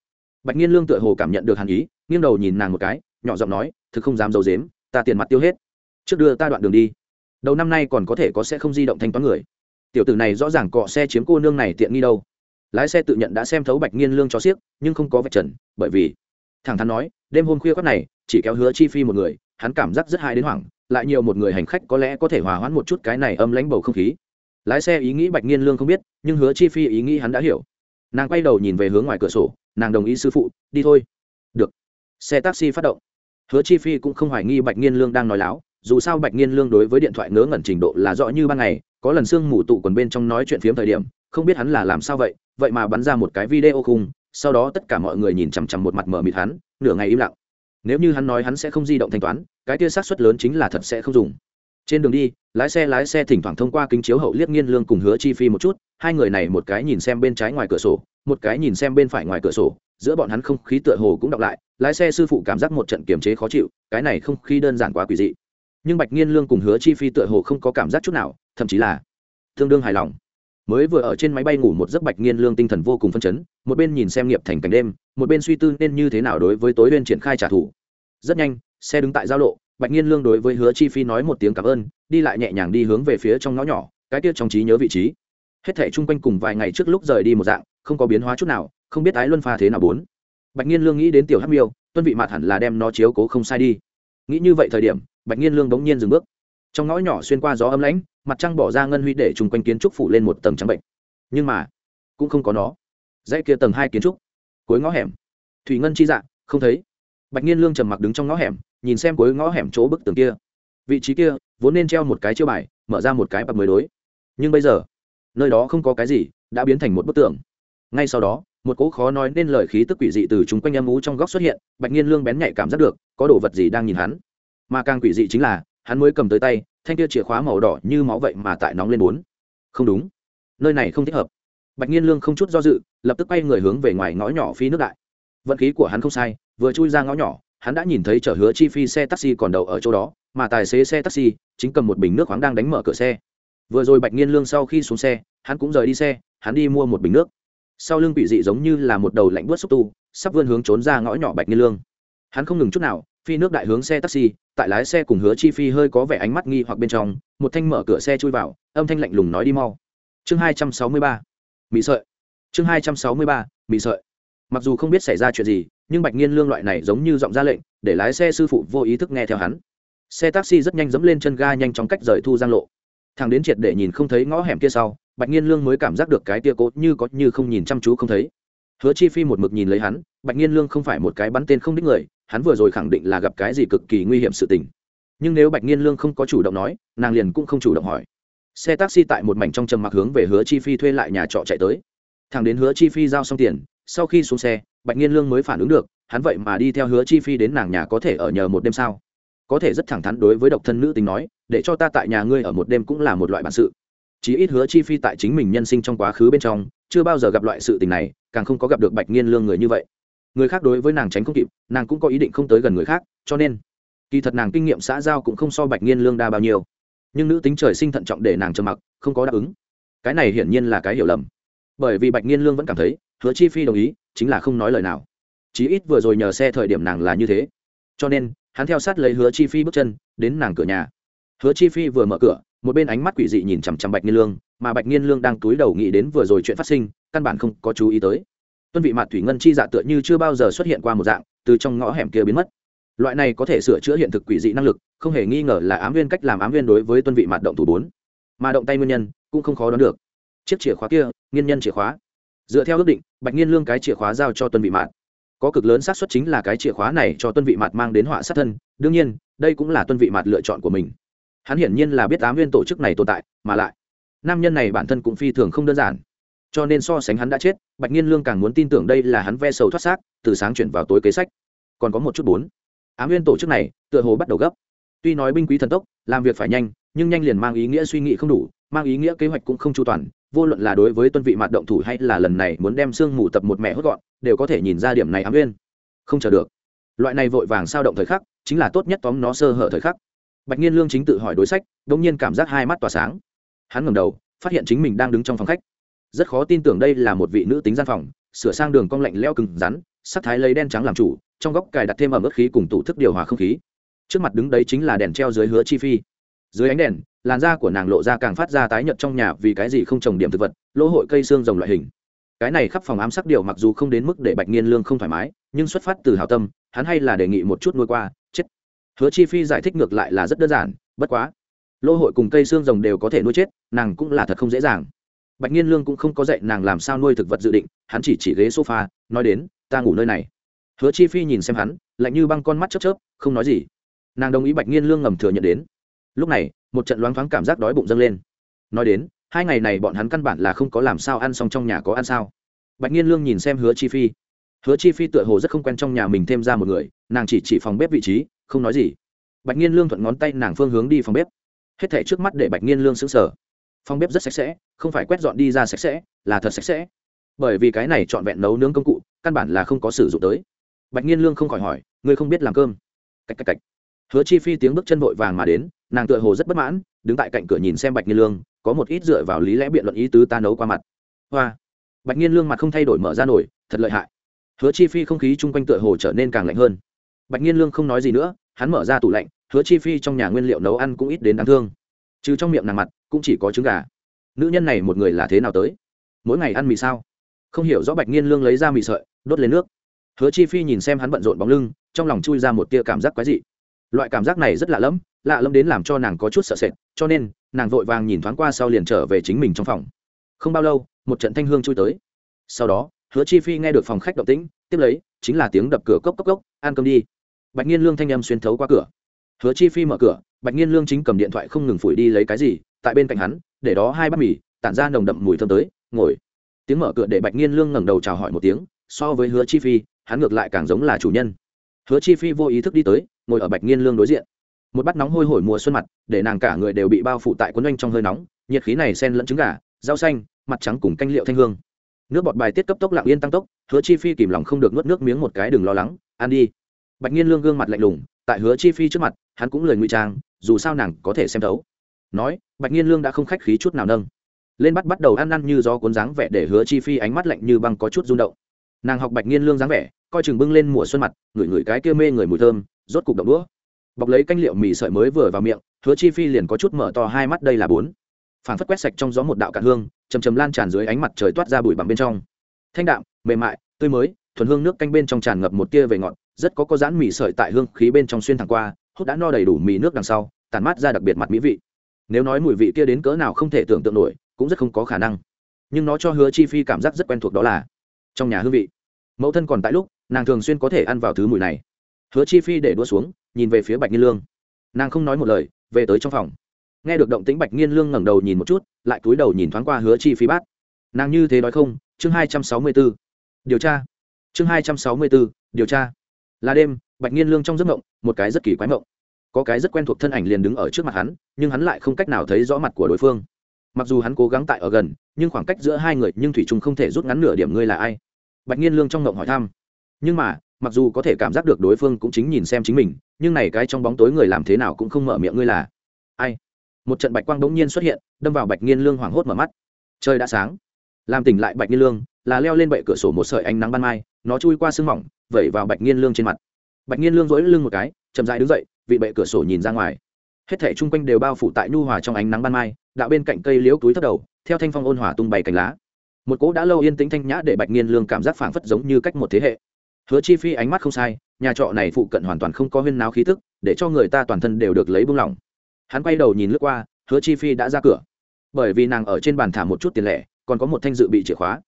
Bạch nhiên lương tựa hồ cảm nhận được hàn ý, nghiêng đầu nhìn nàng một cái, nhỏ giọng nói, thực không dám d i ấ u dếm ta tiền mặt tiêu hết. Trước đưa ta đoạn đường đi đầu năm nay còn có thể có xe không di động thanh toán người. Tiểu tử này rõ ràng cọ xe chiếm cô nương này tiện nghi đâu. Lái xe tự nhận đã xem thấu bạch nhiên lương cho xiếc, nhưng không có vạch trần, bởi vì, thẳng thắn nói, đêm hôm khuya khoác này, chỉ kéo hứa chi phi một người, hắn cảm giác rất hại đến hoảng, lại nhiều một người hành khách có lẽ có thể hòa hoãn một chút cái này âm lánh bầu không khí. Lái xe ý nghĩ bạch nhiên lương không biết, nhưng hứa chi phi ý nghĩ hắn đã hiểu. Nàng quay đầu nhìn về hướng ngoài cửa sổ, nàng đồng ý sư phụ, đi thôi. Được. Xe taxi phát động. Hứa chi phi cũng không hoài nghi bạch nghiên lương đang nói láo dù sao bạch nghiên lương đối với điện thoại ngớ ngẩn trình độ là rõ như ban ngày, có lần sương mù tụ quần bên trong nói chuyện phiếm thời điểm, không biết hắn là làm sao vậy vậy mà bắn ra một cái video khung, sau đó tất cả mọi người nhìn chằm chằm một mặt mở mịt hắn, nửa ngày im lặng. Nếu như hắn nói hắn sẽ không di động thanh toán, cái tia xác suất lớn chính là thật sẽ không dùng. Trên đường đi, lái xe lái xe thỉnh thoảng thông qua kính chiếu hậu liếc nghiên lương cùng hứa chi phi một chút, hai người này một cái nhìn xem bên trái ngoài cửa sổ, một cái nhìn xem bên phải ngoài cửa sổ, giữa bọn hắn không khí tựa hồ cũng đọc lại, lái xe sư phụ cảm giác một trận kiềm chế khó chịu, cái này không khí đơn giản quá quỷ dị nhưng bạch nghiên lương cùng hứa chi phi tựa hồ không có cảm giác chút nào, thậm chí là tương đương hài lòng. Mới vừa ở trên máy bay ngủ một giấc bạch nghiên lương tinh thần vô cùng phân chấn, một bên nhìn xem nghiệp thành cảnh đêm, một bên suy tư nên như thế nào đối với tối bên triển khai trả thù. Rất nhanh, xe đứng tại giao lộ, bạch nghiên lương đối với hứa chi phi nói một tiếng cảm ơn, đi lại nhẹ nhàng đi hướng về phía trong ngõ nhỏ, cái tiết trong trí nhớ vị trí. Hết thảy chung quanh cùng vài ngày trước lúc rời đi một dạng, không có biến hóa chút nào, không biết ái luân pha thế nào bốn. Bạch nhiên lương nghĩ đến tiểu hắc miêu, tuân vị mạt hẳn là đem nó chiếu cố không sai đi. Nghĩ như vậy thời điểm bạch nhiên lương bỗng nhiên dừng bước. Trong ngõ nhỏ xuyên qua gió âm lãnh, mặt trăng bỏ ra ngân huy để chung quanh kiến trúc phủ lên một tầng trắng bệnh. Nhưng mà, cũng không có nó. Dãy kia tầng hai kiến trúc, cuối ngõ hẻm. Thủy ngân chi dạ không thấy. Bạch nhiên lương trầm mặc đứng trong ngõ hẻm, nhìn xem cuối ngõ hẻm chỗ bức tường kia. Vị trí kia, vốn nên treo một cái chiêu bài, mở ra một cái bậc mới đối. Nhưng bây giờ, nơi đó không có cái gì, đã biến thành một bức tường. Ngay sau đó, một cỗ khó nói nên lời khí tức quỷ dị từ chúng quanh âm ú trong góc xuất hiện, bạch nhiên lương bén nhạy cảm giác được, có đồ vật gì đang nhìn hắn mà càng quỷ dị chính là, hắn mới cầm tới tay, thanh kia chìa khóa màu đỏ như máu vậy mà tại nóng lên bốn. Không đúng. Nơi này không thích hợp. Bạch nhiên lương không chút do dự, lập tức quay người hướng về ngoài ngõ nhỏ phi nước đại. Vận khí của hắn không sai, vừa chui ra ngõ nhỏ, hắn đã nhìn thấy chở hứa chi phi xe taxi còn đậu ở chỗ đó, mà tài xế xe taxi chính cầm một bình nước khoáng đang đánh mở cửa xe. Vừa rồi bạch nhiên lương sau khi xuống xe, hắn cũng rời đi xe, hắn đi mua một bình nước. Sau lưng quỷ dị giống như là một đầu lạnh buốt xúc tu, sắp vươn hướng trốn ra ngõ nhỏ bạch nhiên lương. Hắn không ngừng chút nào phi nước đại hướng xe taxi, tại lái xe cùng hứa chi phi hơi có vẻ ánh mắt nghi hoặc bên trong, một thanh mở cửa xe chui vào, âm thanh lạnh lùng nói đi mau. Chương hai trăm sáu mươi ba, mỹ sợi. Chương hai trăm sáu mươi ba, mỹ sợi. Mặc dù không biết xảy ra chuyện gì, nhưng bạch nhiên lương loại này giống như giọng ra lệnh, để lái xe sư phụ vô ý thức nghe theo hắn. Xe taxi rất nhanh dẫm lên chân ga nhanh chóng cách rời thu giang lộ. Thằng đến triệt để nhìn không thấy ngõ hẻm kia sau, bạch nhiên lương mới cảm giác được cái tia cốt như có như không nhìn chăm chú không thấy hứa chi phi một mực nhìn lấy hắn, bạch nhiên lương không phải một cái bắn tên không đích người, hắn vừa rồi khẳng định là gặp cái gì cực kỳ nguy hiểm sự tình. Nhưng nếu bạch nhiên lương không có chủ động nói, nàng liền cũng không chủ động hỏi. Xe taxi tại một mảnh trong trầm mặc hướng về hứa chi phi thuê lại nhà trọ chạy tới. Thằng đến hứa chi phi giao xong tiền, sau khi xuống xe, bạch nhiên lương mới phản ứng được, hắn vậy mà đi theo hứa chi phi đến nàng nhà có thể ở nhờ một đêm sao? Có thể rất thẳng thắn đối với độc thân nữ tính nói, để cho ta tại nhà ngươi ở một đêm cũng là một loại bản sự. Chí ít hứa chi phi tại chính mình nhân sinh trong quá khứ bên trong chưa bao giờ gặp loại sự tình này, càng không có gặp được bạch nghiên lương người như vậy. Người khác đối với nàng tránh không kịp, nàng cũng có ý định không tới gần người khác, cho nên, kỳ thật nàng kinh nghiệm xã giao cũng không so bạch nghiên lương đa bao nhiêu. Nhưng nữ tính trời sinh thận trọng để nàng trầm mặc, không có đáp ứng. Cái này hiển nhiên là cái hiểu lầm. Bởi vì bạch nghiên lương vẫn cảm thấy, hứa chi phi đồng ý, chính là không nói lời nào. Chí ít vừa rồi nhờ xe thời điểm nàng là như thế. Cho nên, hắn theo sát lấy hứa chi phi bước chân, đến nàng cửa nhà. Hứa chi phi vừa mở cửa, một bên ánh mắt quỷ dị nhìn chằm chằm bạch nghiên lương mà bạch nghiên lương đang túi đầu nghĩ đến vừa rồi chuyện phát sinh, căn bản không có chú ý tới. Tuân vị mặt thủy ngân chi dạ tựa như chưa bao giờ xuất hiện qua một dạng, từ trong ngõ hẻm kia biến mất. Loại này có thể sửa chữa hiện thực quỷ dị năng lực, không hề nghi ngờ là ám viên cách làm ám viên đối với tuân vị mặt động thủ bốn. Mà động tay nguyên nhân, cũng không khó đoán được. Chiếc chìa khóa kia nguyên nhân chìa khóa. Dựa theo ước định, bạch nghiên lương cái chìa khóa giao cho tuân vị mạt. Có cực lớn xác suất chính là cái chìa khóa này cho tuân vị mạt mang đến họa sát thân, đương nhiên, đây cũng là tuân vị mạt lựa chọn của mình. Hắn hiển nhiên là biết ám viên tổ chức này tồn tại, mà lại nam nhân này bản thân cũng phi thường không đơn giản. Cho nên so sánh hắn đã chết, bạch nhiên lương càng muốn tin tưởng đây là hắn ve sầu thoát xác, từ sáng chuyển vào tối kế sách. Còn có một chút bốn. Ám viên tổ chức này, tựa hồ bắt đầu gấp. Tuy nói binh quý thần tốc, làm việc phải nhanh, nhưng nhanh liền mang ý nghĩa suy nghĩ không đủ, mang ý nghĩa kế hoạch cũng không chu toàn, vô luận là đối với tuân vị mặt động thủ hay là lần này muốn đem xương mù tập một mẹ hốt gọn, đều có thể nhìn ra điểm này ám viên không chờ được. Loại này vội vàng sao động thời khắc, chính là tốt nhất tóm nó sơ hở thời khắc. Bạch nhiên lương chính tự hỏi đối sách đ ỗ n g nhiên cảm giác hai mắt tỏa sáng hắn ngầm đầu, phát hiện chính mình đang đứng trong phòng khách. Rất khó tin tưởng đây là một vị nữ tính gian phòng, sửa sang đường cong lạnh leo cứng rắn, sắc thái lấy đen trắng làm chủ, trong góc cài đặt thêm ẩm ướt khí cùng tủ thức điều hòa không khí. Trước mặt đứng đấy chính là đèn treo dưới hứa chi phi. Dưới ánh đèn, làn da của nàng lộ ra càng phát ra tái nhợt trong nhà vì cái gì không trồng điểm thực vật, lỗ hội cây xương rồng loại hình. Cái này khắp phòng ám sắc điều mặc dù không đến mức để bạch nghiên lương không thoải mái, nhưng xuất phát từ hào tâm, hắn hay là đề nghị một chút nuôi qua, chết. Hứa chi phi giải thích ngược lại là rất đơn giản, bất quá lô hội cùng cây xương rồng đều có thể nuôi chết, nàng cũng là thật không dễ dàng. Bạch nhiên lương cũng không có dạy nàng làm sao nuôi thực vật dự định, hắn chỉ chỉ ghế sofa, nói đến, ta ngủ nơi này. Hứa chi phi nhìn xem hắn, lạnh như băng con mắt chớp chớp, không nói gì. Nàng đồng ý bạch nhiên lương ngầm thừa nhận đến. Lúc này, một trận loáng thoáng cảm giác đói bụng dâng lên. Nói đến, hai ngày này bọn hắn căn bản là không có làm sao ăn xong trong nhà có ăn sao. Bạch nhiên lương nhìn xem hứa chi phi. Hứa chi phi tựa hồ rất không quen trong nhà mình thêm ra một người, nàng chỉ chỉ phòng bếp vị trí, không nói gì. Bạch nhiên lương thuận ngón tay nàng phương hướng đi phòng bếp hết thể trước mắt để bạch nghiên lương xứng sở phòng bếp rất sạch sẽ, không phải quét dọn đi ra sạch sẽ, là thật sạch sẽ. Bởi vì cái này trọn vẹn nấu nướng công cụ, căn bản là không có sử dụng tới. Bạch nghiên lương không khỏi hỏi, ngươi không biết làm cơm? Cạch cạch cạch. Hứa chi phi tiếng bước chân vội vàng mà đến, nàng tựa hồ rất bất mãn, đứng tại cạnh cửa nhìn xem bạch nghiên lương, có một ít dựa vào lý lẽ biện luận ý tứ ta nấu qua mặt. Hoa. Bạch nghiên lương mặt không thay đổi mở ra nổi, thật lợi hại. Hứa chi phi không khí chung quanh tựa hồ trở nên càng lạnh hơn. Bạch nghiên lương không nói gì nữa hắn mở ra tủ lạnh, hứa chi phi trong nhà nguyên liệu nấu ăn cũng ít đến đáng thương. Chứ trong miệng nàng mặt, cũng chỉ có trứng gà. Nữ nhân này một người là thế nào tới? Mỗi ngày ăn mì sao? Không hiểu rõ bạch nhiên lương lấy ra mì sợi, đốt lên nước. Hứa chi phi nhìn xem hắn bận rộn bóng lưng, trong lòng chui ra một tia cảm giác quái dị. Loại cảm giác này rất lạ lẫm lạ lẫm đến làm cho nàng có chút sợ sệt, cho nên, nàng vội vàng nhìn thoáng qua sau liền trở về chính mình trong phòng. Không bao lâu, một trận thanh hương chui tới. Sau đó, hứa chi phi nghe được phòng khách động tĩnh, tiếp lấy, chính là tiếng đập cửa cốc cốc cốc, ăn cơm đi bạch nhiên lương thanh âm xuyên thấu qua cửa. Hứa chi phi mở cửa, bạch nhiên lương chính cầm điện thoại không ngừng phủi đi lấy cái gì, tại bên cạnh hắn, để đó hai bát mì, tản ra nồng đậm mùi thơm tới, ngồi. Tiếng mở cửa để bạch nhiên lương ngẩng đầu chào hỏi một tiếng, so với hứa chi phi, hắn ngược lại càng giống là chủ nhân. Hứa chi phi vô ý thức đi tới, ngồi ở bạch nhiên lương đối diện. Một bát nóng hôi hổi mùa xuân mặt, để nàng cả người đều bị bao phủ tại quấn oanh trong hơi nóng, nhiệt khí này xen lẫn trứng gà, rau xanh, mặt trắng cùng canh liệu thanh hương. Nước bọt bài tiết cấp tốc lặng yên tăng tốc, hứa chi phi kìm lòng không được nuốt nước miếng một cái đừng lo lắng, ăn đi bạch nhiên lương gương mặt lạnh lùng, tại hứa chi phi trước mặt, hắn cũng lời ngụy trang, dù sao nàng có thể xem thấu. Nói, bạch nhiên lương đã không khách khí chút nào nâng. Lên bắt bắt đầu ăn ăn như gió cuốn dáng vẻ để hứa chi phi ánh mắt lạnh như băng có chút rung động. Nàng học bạch nhiên lương dáng vẻ, coi chừng bưng lên mùa xuân mặt, ngửi ngửi cái kia mê người mùi thơm, rốt cục động đũa. Bọc lấy canh liệu mì sợi mới vừa vào miệng, hứa chi phi liền có chút mở to hai mắt, đây là bốn. Phản phất quét sạch trong gió một đạo cạn hương, chầm chầm lan tràn dưới ánh mặt trời toát ra bụi bằng bên trong. Thanh đạm, mềm mại, tươi mới, thuần hương nước canh bên trong tràn ngập một tia về ngọt rất có có dán mì sợi tại hương khí bên trong xuyên thẳng qua, hút đã no đầy đủ mì nước đằng sau tàn mát ra đặc biệt mặt mỹ vị. Nếu nói mùi vị kia đến cỡ nào không thể tưởng tượng nổi, cũng rất không có khả năng. Nhưng nó cho hứa chi phi cảm giác rất quen thuộc đó là trong nhà hương vị. Mẫu thân còn tại lúc, nàng thường xuyên có thể ăn vào thứ mùi này. Hứa chi phi để đua xuống, nhìn về phía bạch nhiên lương. Nàng không nói một lời, về tới trong phòng. Nghe được động tĩnh, bạch nhiên lương ngẩng đầu nhìn một chút, lại cúi đầu nhìn thoáng qua hứa chi phi bát. Nàng như thế nói không? Chương hai trăm sáu mươi b ố điều tra. Chương hai trăm sáu mươi b ố điều tra là đêm, bạch nhiên lương trong giấc mộng, một cái rất kỳ quái mộng. Có cái rất quen thuộc thân ảnh liền đứng ở trước mặt hắn, nhưng hắn lại không cách nào thấy rõ mặt của đối phương. Mặc dù hắn cố gắng tại ở gần, nhưng khoảng cách giữa hai người nhưng thủy trung không thể rút ngắn nửa điểm ngươi là ai? Bạch nhiên lương trong mộng hỏi thăm. Nhưng mà, mặc dù có thể cảm giác được đối phương cũng chính nhìn xem chính mình, nhưng này cái trong bóng tối người làm thế nào cũng không mở miệng ngươi là ai. Một trận bạch quang bỗng nhiên xuất hiện, đâm vào bạch nhiên lương hoảng hốt mở mắt. Trời đã sáng. Làm tỉnh lại bạch nhiên lương, là leo lên bệ cửa sổ một sợi ánh nắng ban mai, nó chui qua sương mỏng vẩy vào bạch nhiên lương trên mặt. Bạch nhiên lương dỗi lưng một cái, chậm dại đứng dậy, vị bệ cửa sổ nhìn ra ngoài. Hết thể chung quanh đều bao phủ tại nhu hòa trong ánh nắng ban mai, đạo bên cạnh cây liễu túi thất đầu, theo thanh phong ôn hòa tung bày cành lá. Một cỗ đã lâu yên tĩnh thanh nhã để bạch nhiên lương cảm giác phảng phất giống như cách một thế hệ. Hứa chi phi ánh mắt không sai, nhà trọ này phụ cận hoàn toàn không có huyên náo khí tức, để cho người ta toàn thân đều được lấy buông lỏng. Hắn quay đầu nhìn lướt qua, hứa chi phi đã ra cửa. Bởi vì nàng ở trên bàn thả một chút tiền lẻ, còn có một thanh dự bị chìa khóa.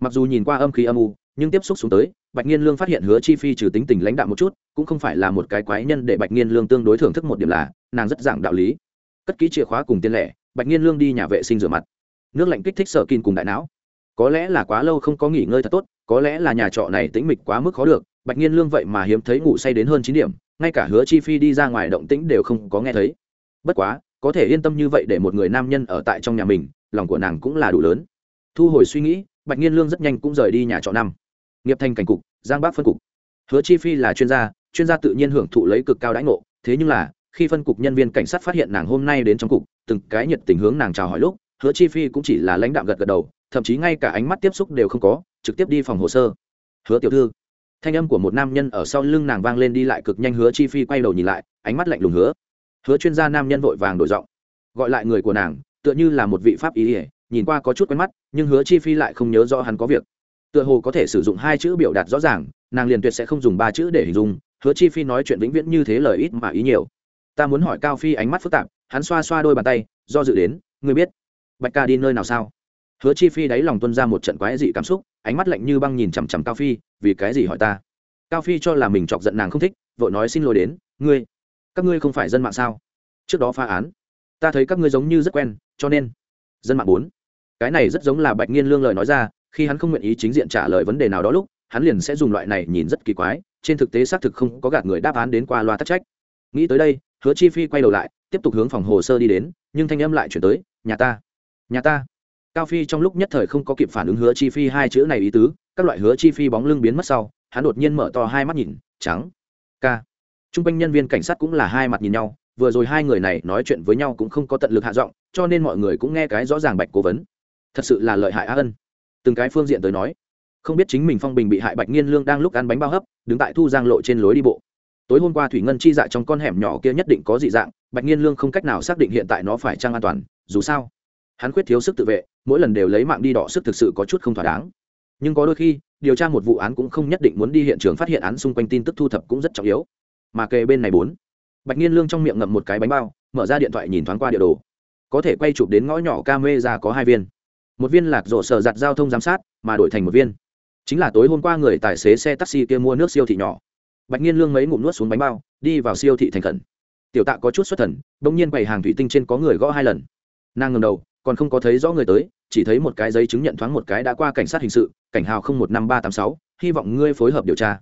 Mặc dù nhìn qua âm khí âm u nhưng tiếp xúc xuống tới, bạch nhiên lương phát hiện hứa chi phi trừ tính tình lãnh đạo một chút, cũng không phải là một cái quái nhân để bạch nhiên lương tương đối thưởng thức một điểm là, nàng rất giảng đạo lý. Cất ký chìa khóa cùng tiền lẻ, bạch nhiên lương đi nhà vệ sinh rửa mặt. Nước lạnh kích thích sợ kín cùng đại não. Có lẽ là quá lâu không có nghỉ ngơi thật tốt, có lẽ là nhà trọ này tĩnh mịch quá mức khó được, bạch nhiên lương vậy mà hiếm thấy ngủ say đến hơn chín điểm, ngay cả hứa chi phi đi ra ngoài động tĩnh đều không có nghe thấy. Bất quá, có thể yên tâm như vậy để một người nam nhân ở tại trong nhà mình, lòng của nàng cũng là đủ lớn. Thu hồi suy nghĩ, bạch nhiên lương rất nhanh cũng rời đi nhà trọ năm nghiệp thành cảnh cục, giang bắc phân cục. Hứa chi phi là chuyên gia chuyên gia tự nhiên hưởng thụ lấy cực cao đãi ngộ, thế nhưng là, khi phân cục nhân viên cảnh sát phát hiện nàng hôm nay đến trong cục, từng cái nhiệt tình hướng nàng chào hỏi lúc, hứa chi phi cũng chỉ là lãnh đạo gật gật đầu, thậm chí ngay cả ánh mắt tiếp xúc đều không có, trực tiếp đi phòng hồ sơ. Hứa tiểu thư. Thanh âm của một nam nhân ở sau lưng nàng vang lên đi lại cực nhanh, hứa chi phi quay đầu nhìn lại, ánh mắt lạnh lùng hứa. Hứa chuyên gia nam nhân vội vàng đổi giọng, gọi lại người của nàng, tựa như là một vị pháp ý ỉa nhìn qua có chút quen mắt, nhưng hứa chi phi lại không nhớ rõ hắn có việc tựa hồ có thể sử dụng hai chữ biểu đạt rõ ràng, nàng liền tuyệt sẽ không dùng ba chữ để hình dung, hứa chi phi nói chuyện vĩnh viễn như thế lời ít mà ý nhiều. Ta muốn hỏi cao phi ánh mắt phức tạp, hắn xoa xoa đôi bàn tay, do dự đến, ngươi biết, bạch ca đi nơi nào sao? Hứa chi phi đáy lòng tuân ra một trận quái dị cảm xúc, ánh mắt lạnh như băng nhìn chằm chằm cao phi, vì cái gì hỏi ta? Cao phi cho là mình chọc giận nàng không thích, vội nói xin lỗi đến, ngươi, các ngươi không phải dân mạng sao? Trước đó phá án, ta thấy các ngươi giống như rất quen, cho nên, dân mạng bốn. Cái này rất giống là bạch nghiên lương lời nói ra khi hắn không nguyện ý chính diện trả lời vấn đề nào đó lúc, hắn liền sẽ dùng loại này nhìn rất kỳ quái, trên thực tế xác thực không có gạt người đáp án đến qua loa tắc trách. Nghĩ tới đây, hứa chi phi quay đầu lại, tiếp tục hướng phòng hồ sơ đi đến, nhưng thanh âm lại chuyển tới, nhà ta nhà ta. Cao phi trong lúc nhất thời không có kịp phản ứng hứa chi phi hai chữ này ý tứ, các loại hứa chi phi bóng lưng biến mất sau, hắn đột nhiên mở to hai mắt nhìn, trắng k t r u n g quanh nhân viên cảnh sát cũng là hai mặt nhìn nhau, vừa rồi hai người này nói chuyện với nhau cũng không có tận lực hạ giọng, cho nên mọi người cũng nghe cái rõ ràng bạch cố vấn. Thật sự là lợi hại á ân từng cái phương diện tới nói, không biết chính mình phong bình bị hại bạch nghiên lương đang lúc ăn bánh bao hấp, đứng tại thu giang lộ trên lối đi bộ. Tối hôm qua thủy ngân chi dạ trong con hẻm nhỏ kia nhất định có dị dạng, bạch nghiên lương không cách nào xác định hiện tại nó phải trang an toàn, dù sao, hắn khuyết thiếu sức tự vệ, mỗi lần đều lấy mạng đi đỏ sức thực sự có chút không thỏa đáng. Nhưng có đôi khi, điều tra một vụ án cũng không nhất định muốn đi hiện trường phát hiện án xung quanh tin tức thu thập cũng rất trọng yếu. Mà kề bên này bốn, bạch nghiên lương trong miệng ngậm một cái bánh bao, mở ra điện thoại nhìn thoáng qua địa đồ. Có thể quay chụp đến ngõ nhỏ ca mê ra có hai viên một viên lạc rộ sở giặt giao thông giám sát, mà đổi thành một viên. Chính là tối hôm qua người tài xế xe taxi kia mua nước siêu thị nhỏ. Bạch nhiên lương mấy ngụm nuốt xuống bánh bao, đi vào siêu thị thành khẩn. Tiểu tạ có chút xuất thần bỗng nhiên bày hàng thủy tinh trên có người gõ hai lần. Nàng ngầm đầu, còn không có thấy rõ người tới, chỉ thấy một cái giấy chứng nhận thoáng một cái đã qua cảnh sát hình sự, cảnh hào không một năm ba tám sáu, hy vọng ngươi phối hợp điều tra.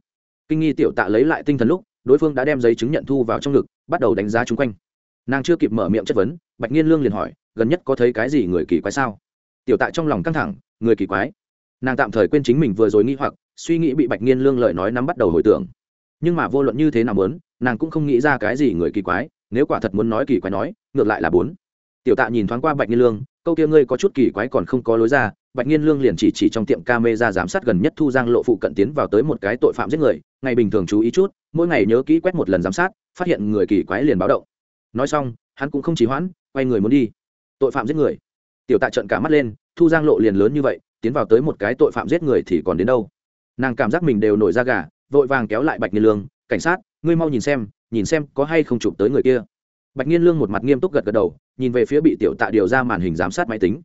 Kinh nghi tiểu tạ lấy lại tinh thần lúc, đối phương đã đem giấy chứng nhận thu vào trong ngực, bắt đầu đánh giá chung quanh. Nàng chưa kịp mở miệng chất vấn, bạch nhiên lương liền hỏi, gần nhất có thấy cái gì người kỳ quái sao? Tiểu tạ trong lòng căng thẳng, người kỳ quái. Nàng tạm thời quên chính mình vừa rồi nghi hoặc, suy nghĩ bị bạch nghiên lương lời nói nắm bắt đầu hồi tưởng. Nhưng mà vô luận như thế nào muốn, nàng cũng không nghĩ ra cái gì người kỳ quái, nếu quả thật muốn nói kỳ quái nói, ngược lại là bốn. Tiểu tạ nhìn thoáng qua bạch nghiên lương, câu kia ngươi có chút kỳ quái còn không có lối ra, bạch nghiên lương liền chỉ chỉ trong tiệm ca mê ra giám sát gần nhất thu giang lộ phụ cận tiến vào tới một cái tội phạm giết người, ngày bình thường chú ý chút, mỗi ngày nhớ kỹ quét một lần giám sát, phát hiện người kỳ quái liền báo động. Nói xong, hắn cũng không chỉ hoãn, quay người muốn đi. Tội phạm giết người tiểu tạ trận cả mắt lên, thu giang lộ liền lớn như vậy, tiến vào tới một cái tội phạm giết người thì còn đến đâu? Nàng cảm giác mình đều nổi da gà, vội vàng kéo lại bạch nhiên lương, cảnh sát, ngươi mau nhìn xem nhìn xem có hay không chụp tới người kia. Bạch nhiên lương một mặt nghiêm túc gật gật đầu, nhìn về phía bị tiểu tạ điều ra màn hình giám sát máy tính.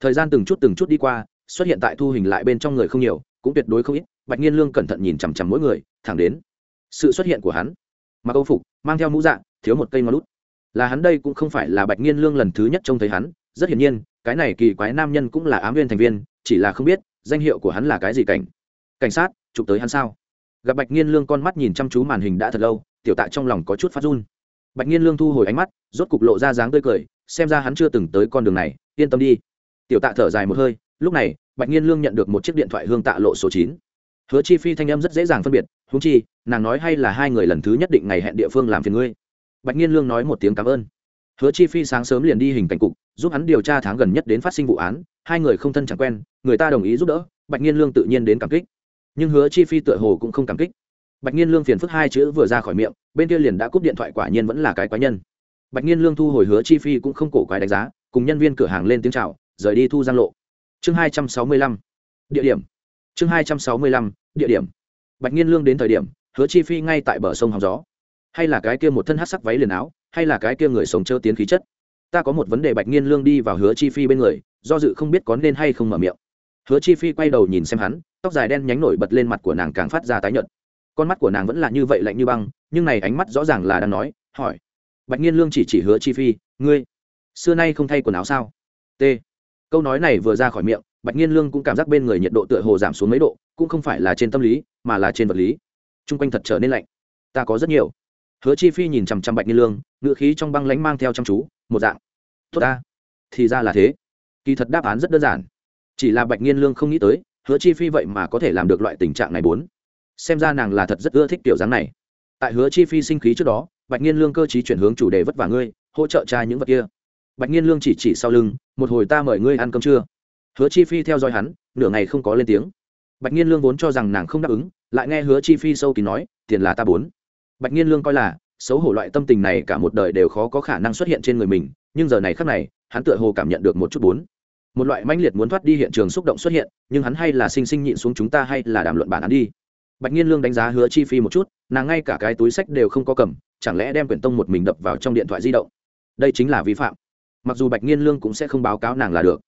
Thời gian từng chút từng chút đi qua, xuất hiện tại thu hình lại bên trong người không nhiều, cũng tuyệt đối không ít. Bạch nhiên lương cẩn thận nhìn chằm chằm mỗi người, thẳng đến sự xuất hiện của hắn. Mặc âu phục, mang theo mũ dạng thiếu một cây ngón lút là hắn đây cũng không phải là bạch nhiên lương lần thứ nhất trông thấy hắn rất hiển nhiên, cái này kỳ quái nam nhân cũng là ám viên thành viên, chỉ là không biết, danh hiệu của hắn là cái gì cảnh. Cảnh sát, chụp tới hắn sao? Gặp bạch nhiên lương con mắt nhìn chăm chú màn hình đã thật lâu, tiểu tạ trong lòng có chút phát run. Bạch nhiên lương thu hồi ánh mắt, rốt cục lộ ra dáng tươi cười, xem ra hắn chưa từng tới con đường này, yên tâm đi. Tiểu tạ thở dài một hơi, lúc này, bạch nhiên lương nhận được một chiếc điện thoại hương tạ lộ số chín. Hứa chi phi thanh âm rất dễ dàng phân biệt húng chi, nàng nói hay là hai người lần thứ nhất định ngày hẹn địa phương làm phiền ngươi. Bạch nhiên lương nói một tiếng cảm ơn. Hứa chi phi sáng sớm liền đi hình cảnh cục giúp hắn điều tra tháng gần nhất đến phát sinh vụ án, hai người không thân chẳng quen, người ta đồng ý giúp đỡ, bạch nhiên lương tự nhiên đến cảm kích. Nhưng hứa chi phi tựa hồ cũng không cảm kích. Bạch nhiên lương phiền phức hai chữ vừa ra khỏi miệng, bên kia liền đã cúp điện thoại quả nhiên vẫn là cái quái nhân. Bạch nhiên lương thu hồi hứa chi phi cũng không cổ quái đánh giá, cùng nhân viên cửa hàng lên tiếng chào, rời đi thu giang lộ. Chương hai trăm sáu mươi lăm, địa điểm. Chương hai trăm sáu mươi lăm, địa điểm. Bạch nhiên lương đến thời điểm, hứa chi phi ngay tại bờ sông hòng gió. Hay là cái kia một thân hát sắc váy liền áo, hay là cái kia người sống chơ tiến khí chất ta có một vấn đề bạch nghiên lương đi vào hứa chi phi bên người, do dự không biết có nên hay không mở miệng. Hứa chi phi quay đầu nhìn xem hắn, tóc dài đen nhánh nổi bật lên mặt của nàng càng phát ra tái nhợt. Con mắt của nàng vẫn là như vậy lạnh như băng, nhưng này ánh mắt rõ ràng là đang nói, hỏi. Bạch nghiên lương chỉ chỉ hứa chi phi, ngươi, xưa nay không thay quần áo sao? T. Câu nói này vừa ra khỏi miệng, bạch nghiên lương cũng cảm giác bên người nhiệt độ tựa hồ giảm xuống mấy độ, cũng không phải là trên tâm lý, mà là trên vật lý. T r u n g quanh thật trở nên lạnh. Ta có rất nhiều. Hứa chi phi nhìn chằm chằm bạch nghiên lương ngựa khí trong băng lánh mang theo chăm chú, một dạng tốt ta. Thì ra là thế. Kỳ thật đáp án rất đơn giản. Chỉ là bạch nhiên lương không nghĩ tới, hứa chi phi vậy mà có thể làm được loại tình trạng này bốn. Xem ra nàng là thật rất ưa thích kiểu dáng này. Tại hứa chi phi sinh khí trước đó, bạch nhiên lương cơ t chuyển hướng chủ đề vất vả ngươi, hỗ trợ trai những vật kia. Bạch nhiên lương chỉ chỉ sau lưng, một hồi ta mời ngươi ăn cơm trưa. Hứa chi phi theo dõi hắn, nửa ngày không có lên tiếng. Bạch nhiên lương vốn cho rằng nàng không đáp ứng, lại nghe hứa chi phi sâu kín nói, tiền là ta bốn. Bạch nhiên lương coi là xấu hổ loại tâm tình này cả một đời đều khó có khả năng xuất hiện trên người mình, nhưng giờ này khắc này, hắn tựa hồ cảm nhận được một chút bốn. Một loại mãnh liệt muốn thoát đi hiện trường xúc động xuất hiện, nhưng hắn hay là sinh sinh nhịn xuống chúng ta hay là đàm luận bản án đi. Bạch nhiên lương đánh giá hứa chi phi một chút, nàng ngay cả cái túi sách đều không có cầm, chẳng lẽ đem quyển tông một mình đập vào trong điện thoại di động? Đây chính là vi phạm. Mặc dù bạch nhiên lương cũng sẽ không báo cáo nàng là được.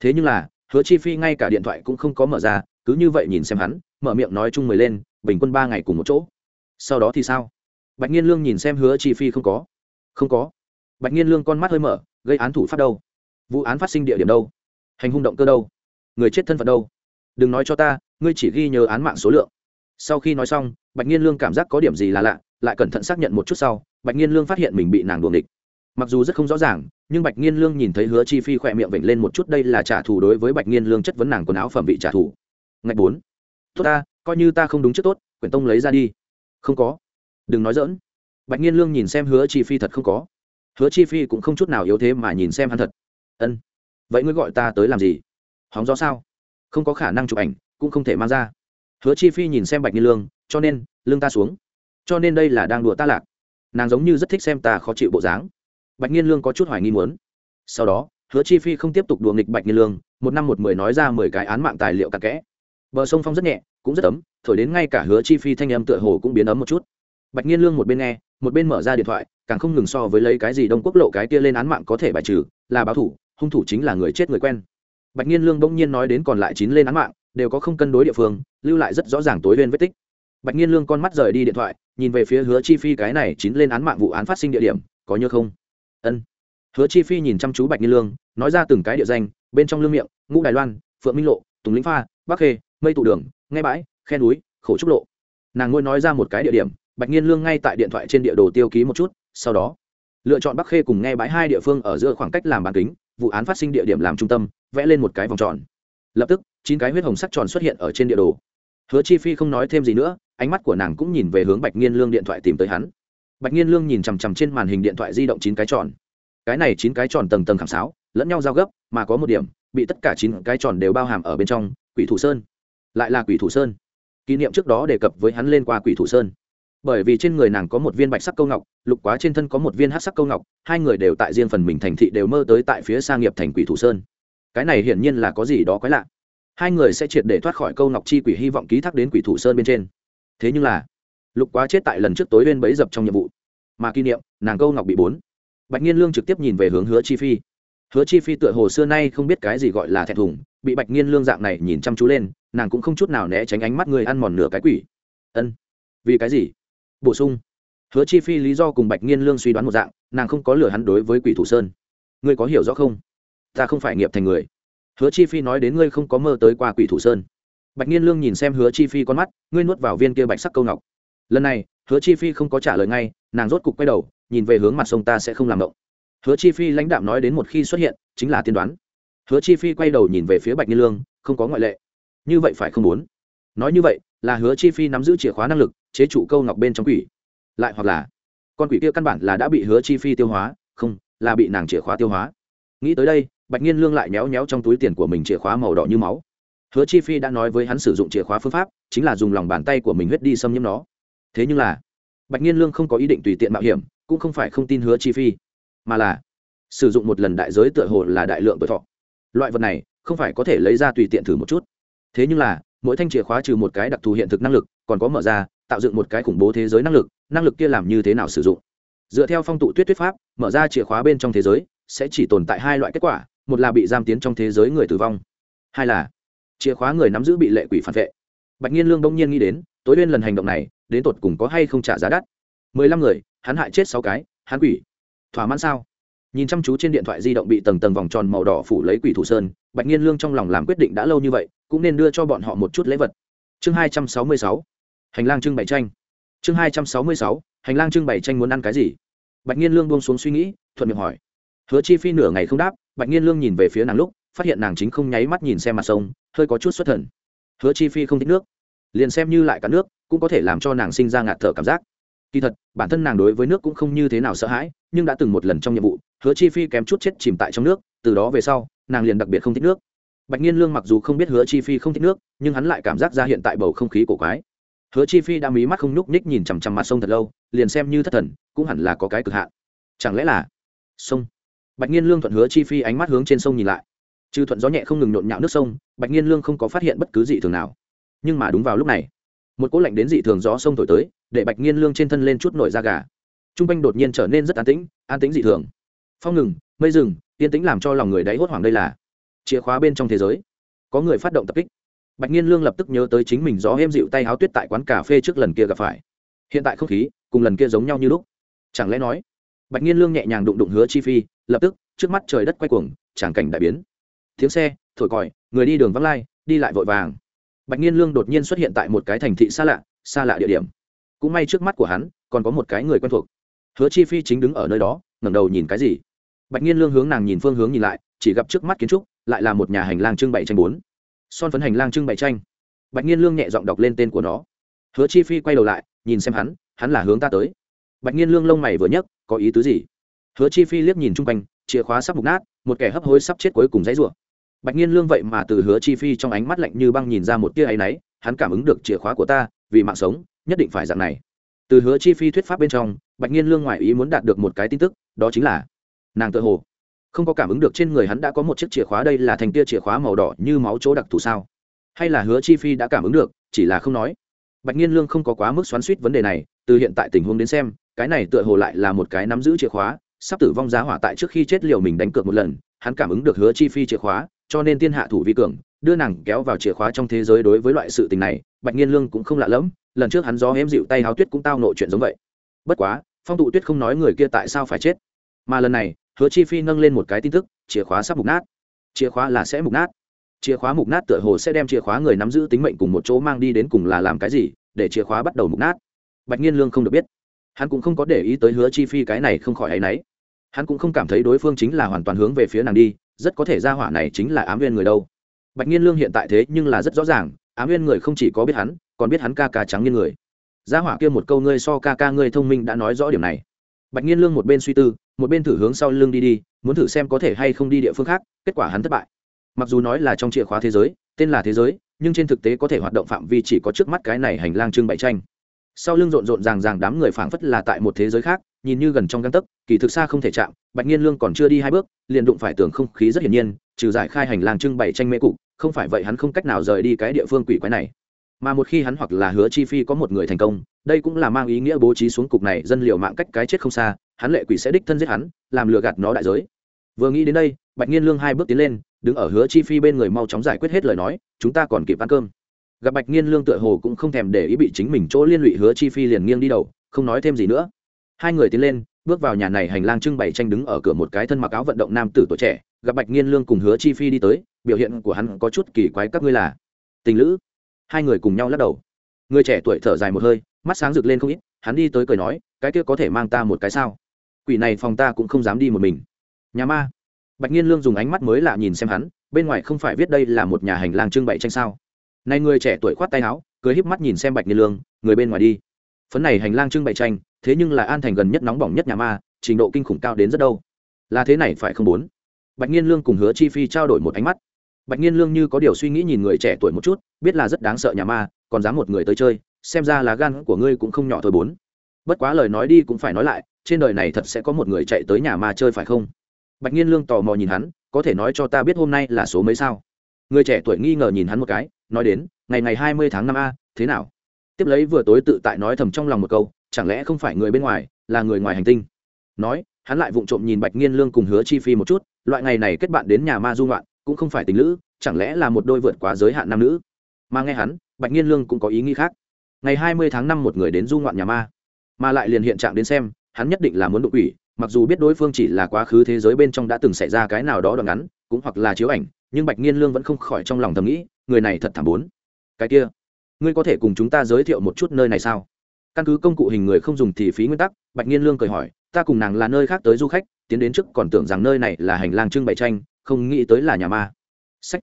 Thế nhưng là, hứa chi phi ngay cả điện thoại cũng không có mở ra, cứ như vậy nhìn xem hắn, mở miệng nói chung mười lên, bình quân ba ngày cùng một chỗ. Sau đó thì sao? Bạch nghiên lương nhìn xem hứa chi phi không có. Không có. Bạch nghiên lương con mắt hơi mở, gây án thủ pháp đâu? Vụ án phát sinh địa điểm đâu? Hành hung động cơ đâu? Người chết thân phận đâu? Đừng nói cho ta, ngươi chỉ ghi nhớ án mạng số lượng. Sau khi nói xong, bạch nghiên lương cảm giác có điểm gì là lạ, lại cẩn thận xác nhận một chút sau, bạch nghiên lương phát hiện mình bị nàng đuồng địch mặc dù rất không rõ ràng, nhưng bạch nghiên lương nhìn thấy hứa chi phi khỏe miệng vểnh lên một chút, đây là trả thù đối với bạch nghiên lương chất vấn nàng quần áo phẩm vị trả thù. Ngạch bốn. Tốt ta, coi như ta không đúng trước tốt, quyển tông lấy ra đi. Không có đừng nói dỡn bạch nghiên lương nhìn xem hứa chi phi thật không có. Hứa chi phi cũng không chút nào yếu thế mà nhìn xem hắn thật. Ân, vậy ngươi gọi ta tới làm gì? Hóng gió sao? Không có khả năng chụp ảnh, cũng không thể mang ra. Hứa chi phi nhìn xem bạch nghiên lương, cho nên lương ta xuống. Cho nên đây là đang đùa ta lạc. Nàng giống như rất thích xem ta khó chịu bộ dáng. Bạch nhiên lương có chút hoài nghi muốn. Sau đó, hứa chi phi không tiếp tục đùa nghịch bạch nhiên lương, một năm một mười nói ra mười cái án mạng tài liệu cặn kẽ. Bờ sông phong rất nhẹ, cũng rất ấm, thổi đến ngay cả hứa chi phi thanh âm tựa hồ cũng biến ấm một chút bạch nhiên lương một bên nghe, một bên mở ra điện thoại, càng không ngừng so với lấy cái gì đông quốc lộ cái kia lên án mạng có thể bài trừ, là báo thủ, hung thủ chính là người chết người quen. Bạch nhiên lương bỗng nhiên nói đến còn lại chín lên án mạng, đều có không cân đối địa phương, lưu lại rất rõ ràng tối lên vết tích. Bạch nhiên lương con mắt rời đi điện thoại, nhìn về phía hứa chi phi cái này chín lên án mạng vụ án phát sinh địa điểm, có nhớ không? Ân. Hứa chi phi nhìn chăm chú bạch nhiên lương, nói ra từng cái địa danh, bên trong lương miệng, ngũ đài loan, phượng minh lộ, tùng lĩnh pha, bắc khê, mây tụ đường, nghe bãi, khe núi, khổ trúc lộ. Nàng ngôi nói ra một cái địa điểm bạch nhiên lương ngay tại điện thoại trên địa đồ tiêu ký một chút, sau đó, lựa chọn bắc khê cùng nghe bãi hai địa phương ở giữa khoảng cách làm bàn kính, vụ án phát sinh địa điểm làm trung tâm, vẽ lên một cái vòng tròn. Lập tức, chín cái huyết hồng sắc tròn xuất hiện ở trên địa đồ. Hứa chi phi không nói thêm gì nữa, ánh mắt của nàng cũng nhìn về hướng bạch nghiên lương điện thoại tìm tới hắn. Bạch nghiên lương nhìn chằm chằm trên màn hình điện thoại di động chín cái tròn. Cái này chín cái tròn tầng tầng khảm sáo, lẫn nhau giao gấp, mà có một điểm, bị tất cả chín cái tròn đều bao hàm ở bên trong, quỷ thủ sơn. Lại là quỷ thủ sơn. Kỷ niệm trước đó đề cập với hắn lên qua quỷ thủ sơn bởi vì trên người nàng có một viên bạch sắc câu ngọc, lục quá trên thân có một viên hát sắc câu ngọc, hai người đều tại riêng phần mình thành thị đều mơ tới tại phía sa nghiệp thành quỷ thủ sơn. Cái này hiển nhiên là có gì đó quái lạ. Hai người sẽ triệt để thoát khỏi câu ngọc chi quỷ hy vọng ký thác đến quỷ thủ sơn bên trên. Thế nhưng là, lục quá chết tại lần trước tối bên bấy dập trong nhiệm vụ. Mà kỷ niệm, nàng câu ngọc bị bốn. Bạch nhiên lương trực tiếp nhìn về hướng hứa chi phi. Hứa chi phi tựa hồ xưa nay không biết cái gì gọi là thẹn thùng, bị bạch nhiên lương dạng này nhìn chăm chú lên, nàng cũng không chút nào né tránh ánh mắt người ăn mòn nửa cái quỷ. Ân, vì cái gì? Bổ sung. Hứa chi phi lý do cùng bạch nhiên lương suy đoán một dạng, nàng không có lừa hắn đối với quỷ thủ sơn. Ngươi có hiểu rõ không? Ta không phải nghiệp thành người. Hứa chi phi nói đến ngươi không có mơ tới qua quỷ thủ sơn. Bạch nhiên lương nhìn xem hứa chi phi con mắt, ngươi nuốt vào viên kia bạch sắc câu ngọc. Lần này, hứa chi phi không có trả lời ngay, nàng rốt cục quay đầu, nhìn về hướng mặt sông ta sẽ không làm động. Hứa chi phi lãnh đạm nói đến một khi xuất hiện, chính là tiên đoán. Hứa chi phi quay đầu nhìn về phía bạch nhiên lương, không có ngoại lệ. Như vậy phải không muốn? Nói như vậy, là hứa chi phi nắm giữ chìa khóa năng lực chế trụ câu ngọc bên trong quỷ. Lại hoặc là, con quỷ kia căn bản là đã bị hứa chi phi tiêu hóa, không, là bị nàng chìa khóa tiêu hóa. Nghĩ tới đây, bạch nhiên lương lại méo méo trong túi tiền của mình chìa khóa màu đỏ như máu. Hứa chi phi đã nói với hắn sử dụng chìa khóa phương pháp, chính là dùng lòng bàn tay của mình huyết đi xâm nhiễm nó. Thế nhưng là, bạch nhiên lương không có ý định tùy tiện mạo hiểm, cũng không phải không tin hứa chi phi, mà là sử dụng một lần đại giới tựa hồ là đại lượng tuổi thọ. Loại vật này, không phải có thể lấy ra tùy tiện thử một chút. Thế nhưng là, mỗi thanh chìa khóa trừ một cái đặc thù hiện thực năng lực, còn có mở ra tạo dựng một cái khủng bố thế giới năng lực năng lực kia làm như thế nào sử dụng? Dựa theo phong tụ tuyết tuyết pháp, mở ra chìa khóa bên trong thế giới, sẽ chỉ tồn tại hai loại kết quả, một là bị giam tiến trong thế giới người tử vong, hai là chìa khóa người nắm giữ bị lệ quỷ phản vệ. Bạch nhiên lương đông nhiên nghĩ đến, tối lên lần hành động này, đến tột cùng có hay không trả giá đắt? Mười lăm người, hắn hại chết sáu cái, hắn quỷ. Thỏa mãn sao? Nhìn chăm chú trên điện thoại di động bị tầng tầng vòng tròn màu đỏ phủ lấy quỷ thủ sơn, bạch nhiên lương trong lòng làm quyết định đã lâu như vậy, cũng nên đưa cho bọn họ một chút lễ vật. Chương hai trăm sáu mươi sáu hành lang trưng bày tranh. Chương hai trăm sáu mươi sáu, hành lang trưng bày tranh muốn ăn cái gì? Bạch nhiên lương buông xuống suy nghĩ, thuận miệng hỏi. Hứa chi phi nửa ngày không đáp, bạch nhiên lương nhìn về phía nàng lúc, phát hiện nàng chính không nháy mắt nhìn xem mặt sông, hơi có chút xuất thần. Hứa chi phi không thích nước. Liền xem như lại cả nước, cũng có thể làm cho nàng sinh ra ngạt thở cảm giác. Kỳ thật, bản thân nàng đối với nước cũng không như thế nào sợ hãi, nhưng đã từng một lần trong nhiệm vụ, hứa chi phi kém chút chết chìm tại trong nước, từ đó về sau, nàng liền đặc biệt không thích nước. Bạch nhiên lương mặc dù không biết hứa chi phi không thích nước, nhưng hắn lại cảm giác ra hiện tại bầu không khí cổ quái hứa chi phi đã mí mắt không nhúc nhích nhìn chằm chằm mặt sông thật lâu, liền xem như thất thần, cũng hẳn là có cái cực hạn. Chẳng lẽ là sông? Bạch nhiên lương thuận hứa chi phi ánh mắt hướng trên sông nhìn lại. Trừ thuận gió nhẹ không ngừng nhộn nhạo nước sông, bạch nhiên lương không có phát hiện bất cứ gì thường nào. Nhưng mà đúng vào lúc này, một cỗ lạnh đến dị thường gió sông thổi tới, để bạch nhiên lương trên thân lên chút nổi da gà. T r u n g quanh đột nhiên trở nên rất an tĩnh an tĩnh dị thường. Phong ngừng, mây rừng yên tĩnh làm cho lòng người đáy hốt hoảng đây là chìa khóa bên trong thế giới. Có người phát động tập kích bạch nhiên lương lập tức nhớ tới chính mình gió êm dịu tay háo tuyết tại quán cà phê trước lần kia gặp phải. Hiện tại không khí, cùng lần kia giống nhau như lúc. Chẳng lẽ nói, bạch nhiên lương nhẹ nhàng đụng đụng hứa chi phi, lập tức, trước mắt trời đất quay cuồng, tràng cảnh đại biến. Tiếng xe, thổi còi, người đi đường vắng lai, đi lại vội vàng. Bạch nhiên lương đột nhiên xuất hiện tại một cái thành thị xa lạ xa lạ địa điểm. Cũng may trước mắt của hắn, còn có một cái người quen thuộc. Hứa chi phi chính đứng ở nơi đó, ngẩng đầu nhìn cái gì? Bạch nhiên lương hướng nàng nhìn phương hướng nhìn lại, chỉ gặp trước mắt kiến trúc, lại là một nhà hành lang trưng bày tranh bốn son phấn hành lang trưng bày tranh. Bạch nhiên lương nhẹ giọng đọc lên tên của nó. Hứa chi phi quay đầu lại, nhìn xem hắn hắn là hướng ta tới. Bạch nhiên lương lông mày vừa nhấc, có ý tứ gì? Hứa chi phi liếc nhìn chung quanh, chìa khóa sắp mục nát, một kẻ hấp hối sắp chết cuối cùng dãy rủa. Bạch nhiên lương vậy mà từ hứa chi phi trong ánh mắt lạnh như băng nhìn ra một tia áy náy, hắn cảm ứng được chìa khóa của ta, vì mạng sống, nhất định phải dạng này. Từ hứa chi phi thuyết pháp bên trong, bạch nhiên lương ngoại ý muốn đạt được một cái tin tức, đó chính là nàng tự hồ không có cảm ứng được trên người hắn đã có một chiếc chìa khóa đây là thành tia chìa khóa màu đỏ như máu chỗ đặc thù sao? Hay là hứa chi phi đã cảm ứng được, chỉ là không nói. Bạch nhiên lương không có quá mức xoắn suýt vấn đề này, từ hiện tại tình huống đến xem, cái này tựa hồ lại là một cái nắm giữ chìa khóa, sắp tử vong giá hỏa tại trước khi chết liều mình đánh cược một lần, hắn cảm ứng được hứa chi phi chìa khóa, cho nên tiên hạ thủ vi cường, đưa nàng kéo vào chìa khóa trong thế giới đối với loại sự tình này, bạch nhiên lương cũng không lạ lẫm, lần trước hắn gió em dịu tay háo tuyết cũng tao nội chuyện giống vậy. Bất quá, phong tụ tuyết không nói người kia tại sao phải chết, mà lần này hứa chi phi nâng lên một cái tin tức, chìa khóa sắp mục nát. Chìa khóa là sẽ mục nát. Chìa khóa mục nát tựa hồ sẽ đem chìa khóa người nắm giữ tính mệnh cùng một chỗ mang đi đến cùng là làm cái gì, để chìa khóa bắt đầu mục nát. Bạch nhiên lương không được biết. Hắn cũng không có để ý tới hứa chi phi cái này không khỏi áy náy. Hắn cũng không cảm thấy đối phương chính là hoàn toàn hướng về phía nàng đi, rất có thể ra hỏa này chính là ám viên người đâu. Bạch nhiên lương hiện tại thế nhưng là rất rõ ràng, ám viên người không chỉ có biết hắn, còn biết hắn ca ca trắng như người. Gia hỏa kia một câu ngươi so ca ca ngươi thông minh đã nói rõ điểm này. Bạch nhiên lương một bên suy tư một bên thử hướng sau lưng đi đi, muốn thử xem có thể hay không đi địa phương khác, kết quả hắn thất bại. Mặc dù nói là trong chìa khóa thế giới, tên là thế giới, nhưng trên thực tế có thể hoạt động phạm vi chỉ có trước mắt cái này hành lang trưng bày tranh. Sau lưng rộn rộn ràng ràng đám người phảng phất là tại một thế giới khác, nhìn như gần trong găng tấc, kỳ thực xa không thể chạm, bạch nhiên lương còn chưa đi hai bước, liền đụng phải tường không khí rất hiển nhiên, trừ giải khai hành lang trưng bày tranh mê cục, không phải vậy hắn không cách nào rời đi cái địa phương quỷ quái này mà một khi hắn hoặc là hứa chi phi có một người thành công, đây cũng là mang ý nghĩa bố trí xuống cục này dân liệu mạng cách cái chết không xa, hắn lệ quỷ sẽ đích thân giết hắn, làm lừa gạt nó đại giới. Vừa nghĩ đến đây, bạch nhiên lương hai bước tiến lên, đứng ở hứa chi phi bên người mau chóng giải quyết hết lời nói, chúng ta còn kịp ăn cơm. Gặp bạch nhiên lương tựa hồ cũng không thèm để ý bị chính mình chỗ liên lụy, hứa chi phi liền nghiêng đi đầu, không nói thêm gì nữa. Hai người tiến lên, bước vào nhà này hành lang trưng bày tranh đứng ở cửa một cái thân mặc áo vận động nam tử tuổi trẻ, gặp bạch nhiên lương cùng hứa chi phi đi tới, biểu hiện của hắn có chút kỳ quái các ngươi là tình lữ hai người cùng nhau lắc đầu. Người trẻ tuổi thở dài một hơi, mắt sáng rực lên không ít, hắn đi tới cười nói, cái kia có thể mang ta một cái sao? Quỷ này phòng ta cũng không dám đi một mình. Nhà ma. Bạch nhiên lương dùng ánh mắt mới lạ nhìn xem hắn, bên ngoài không phải viết đây là một nhà hành lang trưng bày tranh sao? Này người trẻ tuổi khoát tay áo, cười híp mắt nhìn xem bạch nhiên lương, người bên ngoài đi. Phấn này hành lang trưng bày tranh, thế nhưng là an thành gần nhất nóng bỏng nhất nhà ma, trình độ kinh khủng cao đến rất đâu. Là thế này phải không muốn bạch nhiên lương cùng hứa chi phi trao đổi một ánh mắt bạch nhiên lương như có điều suy nghĩ nhìn người trẻ tuổi một chút, biết là rất đáng sợ nhà ma, còn dám một người tới chơi, xem ra là gan của ngươi cũng không nhỏ thôi bốn. Bất quá lời nói đi cũng phải nói lại, trên đời này thật sẽ có một người chạy tới nhà ma chơi phải không? Bạch nhiên lương tò mò nhìn hắn, có thể nói cho ta biết hôm nay là số mấy sao? Người trẻ tuổi nghi ngờ nhìn hắn một cái, nói đến, ngày ngày hai mươi tháng năm a, thế nào? Tiếp lấy vừa tối tự tại nói thầm trong lòng một câu, chẳng lẽ không phải người bên ngoài, là người ngoài hành tinh? Nói, hắn lại vụng trộm nhìn bạch nghiên lương cùng hứa chi phi một chút, loại ngày này kết bạn đến nhà ma du ngoạn cũng không phải tình lữ, chẳng lẽ là một đôi vượt quá giới hạn nam nữ? Mà nghe hắn, bạch nhiên lương cũng có ý nghĩ khác. Ngày hai mươi tháng năm một người đến du ngoạn nhà ma, mà lại liền hiện trạng đến xem, hắn nhất định là muốn đụng quỷ, mặc dù biết đối phương chỉ là quá khứ thế giới bên trong đã từng xảy ra cái nào đó đoạn ngắn, cũng hoặc là chiếu ảnh, nhưng bạch nhiên lương vẫn không khỏi trong lòng thầm nghĩ, người này thật thảm bốn. Cái kia, ngươi có thể cùng chúng ta giới thiệu một chút nơi này sao? Căn cứ công cụ hình người không dùng thì phí nguyên tắc, bạch nhiên lương cười hỏi, ta cùng nàng là nơi khác tới du khách, tiến đến trước còn tưởng rằng nơi này là hành lang trưng bày tranh không nghĩ tới là nhà ma. Sách.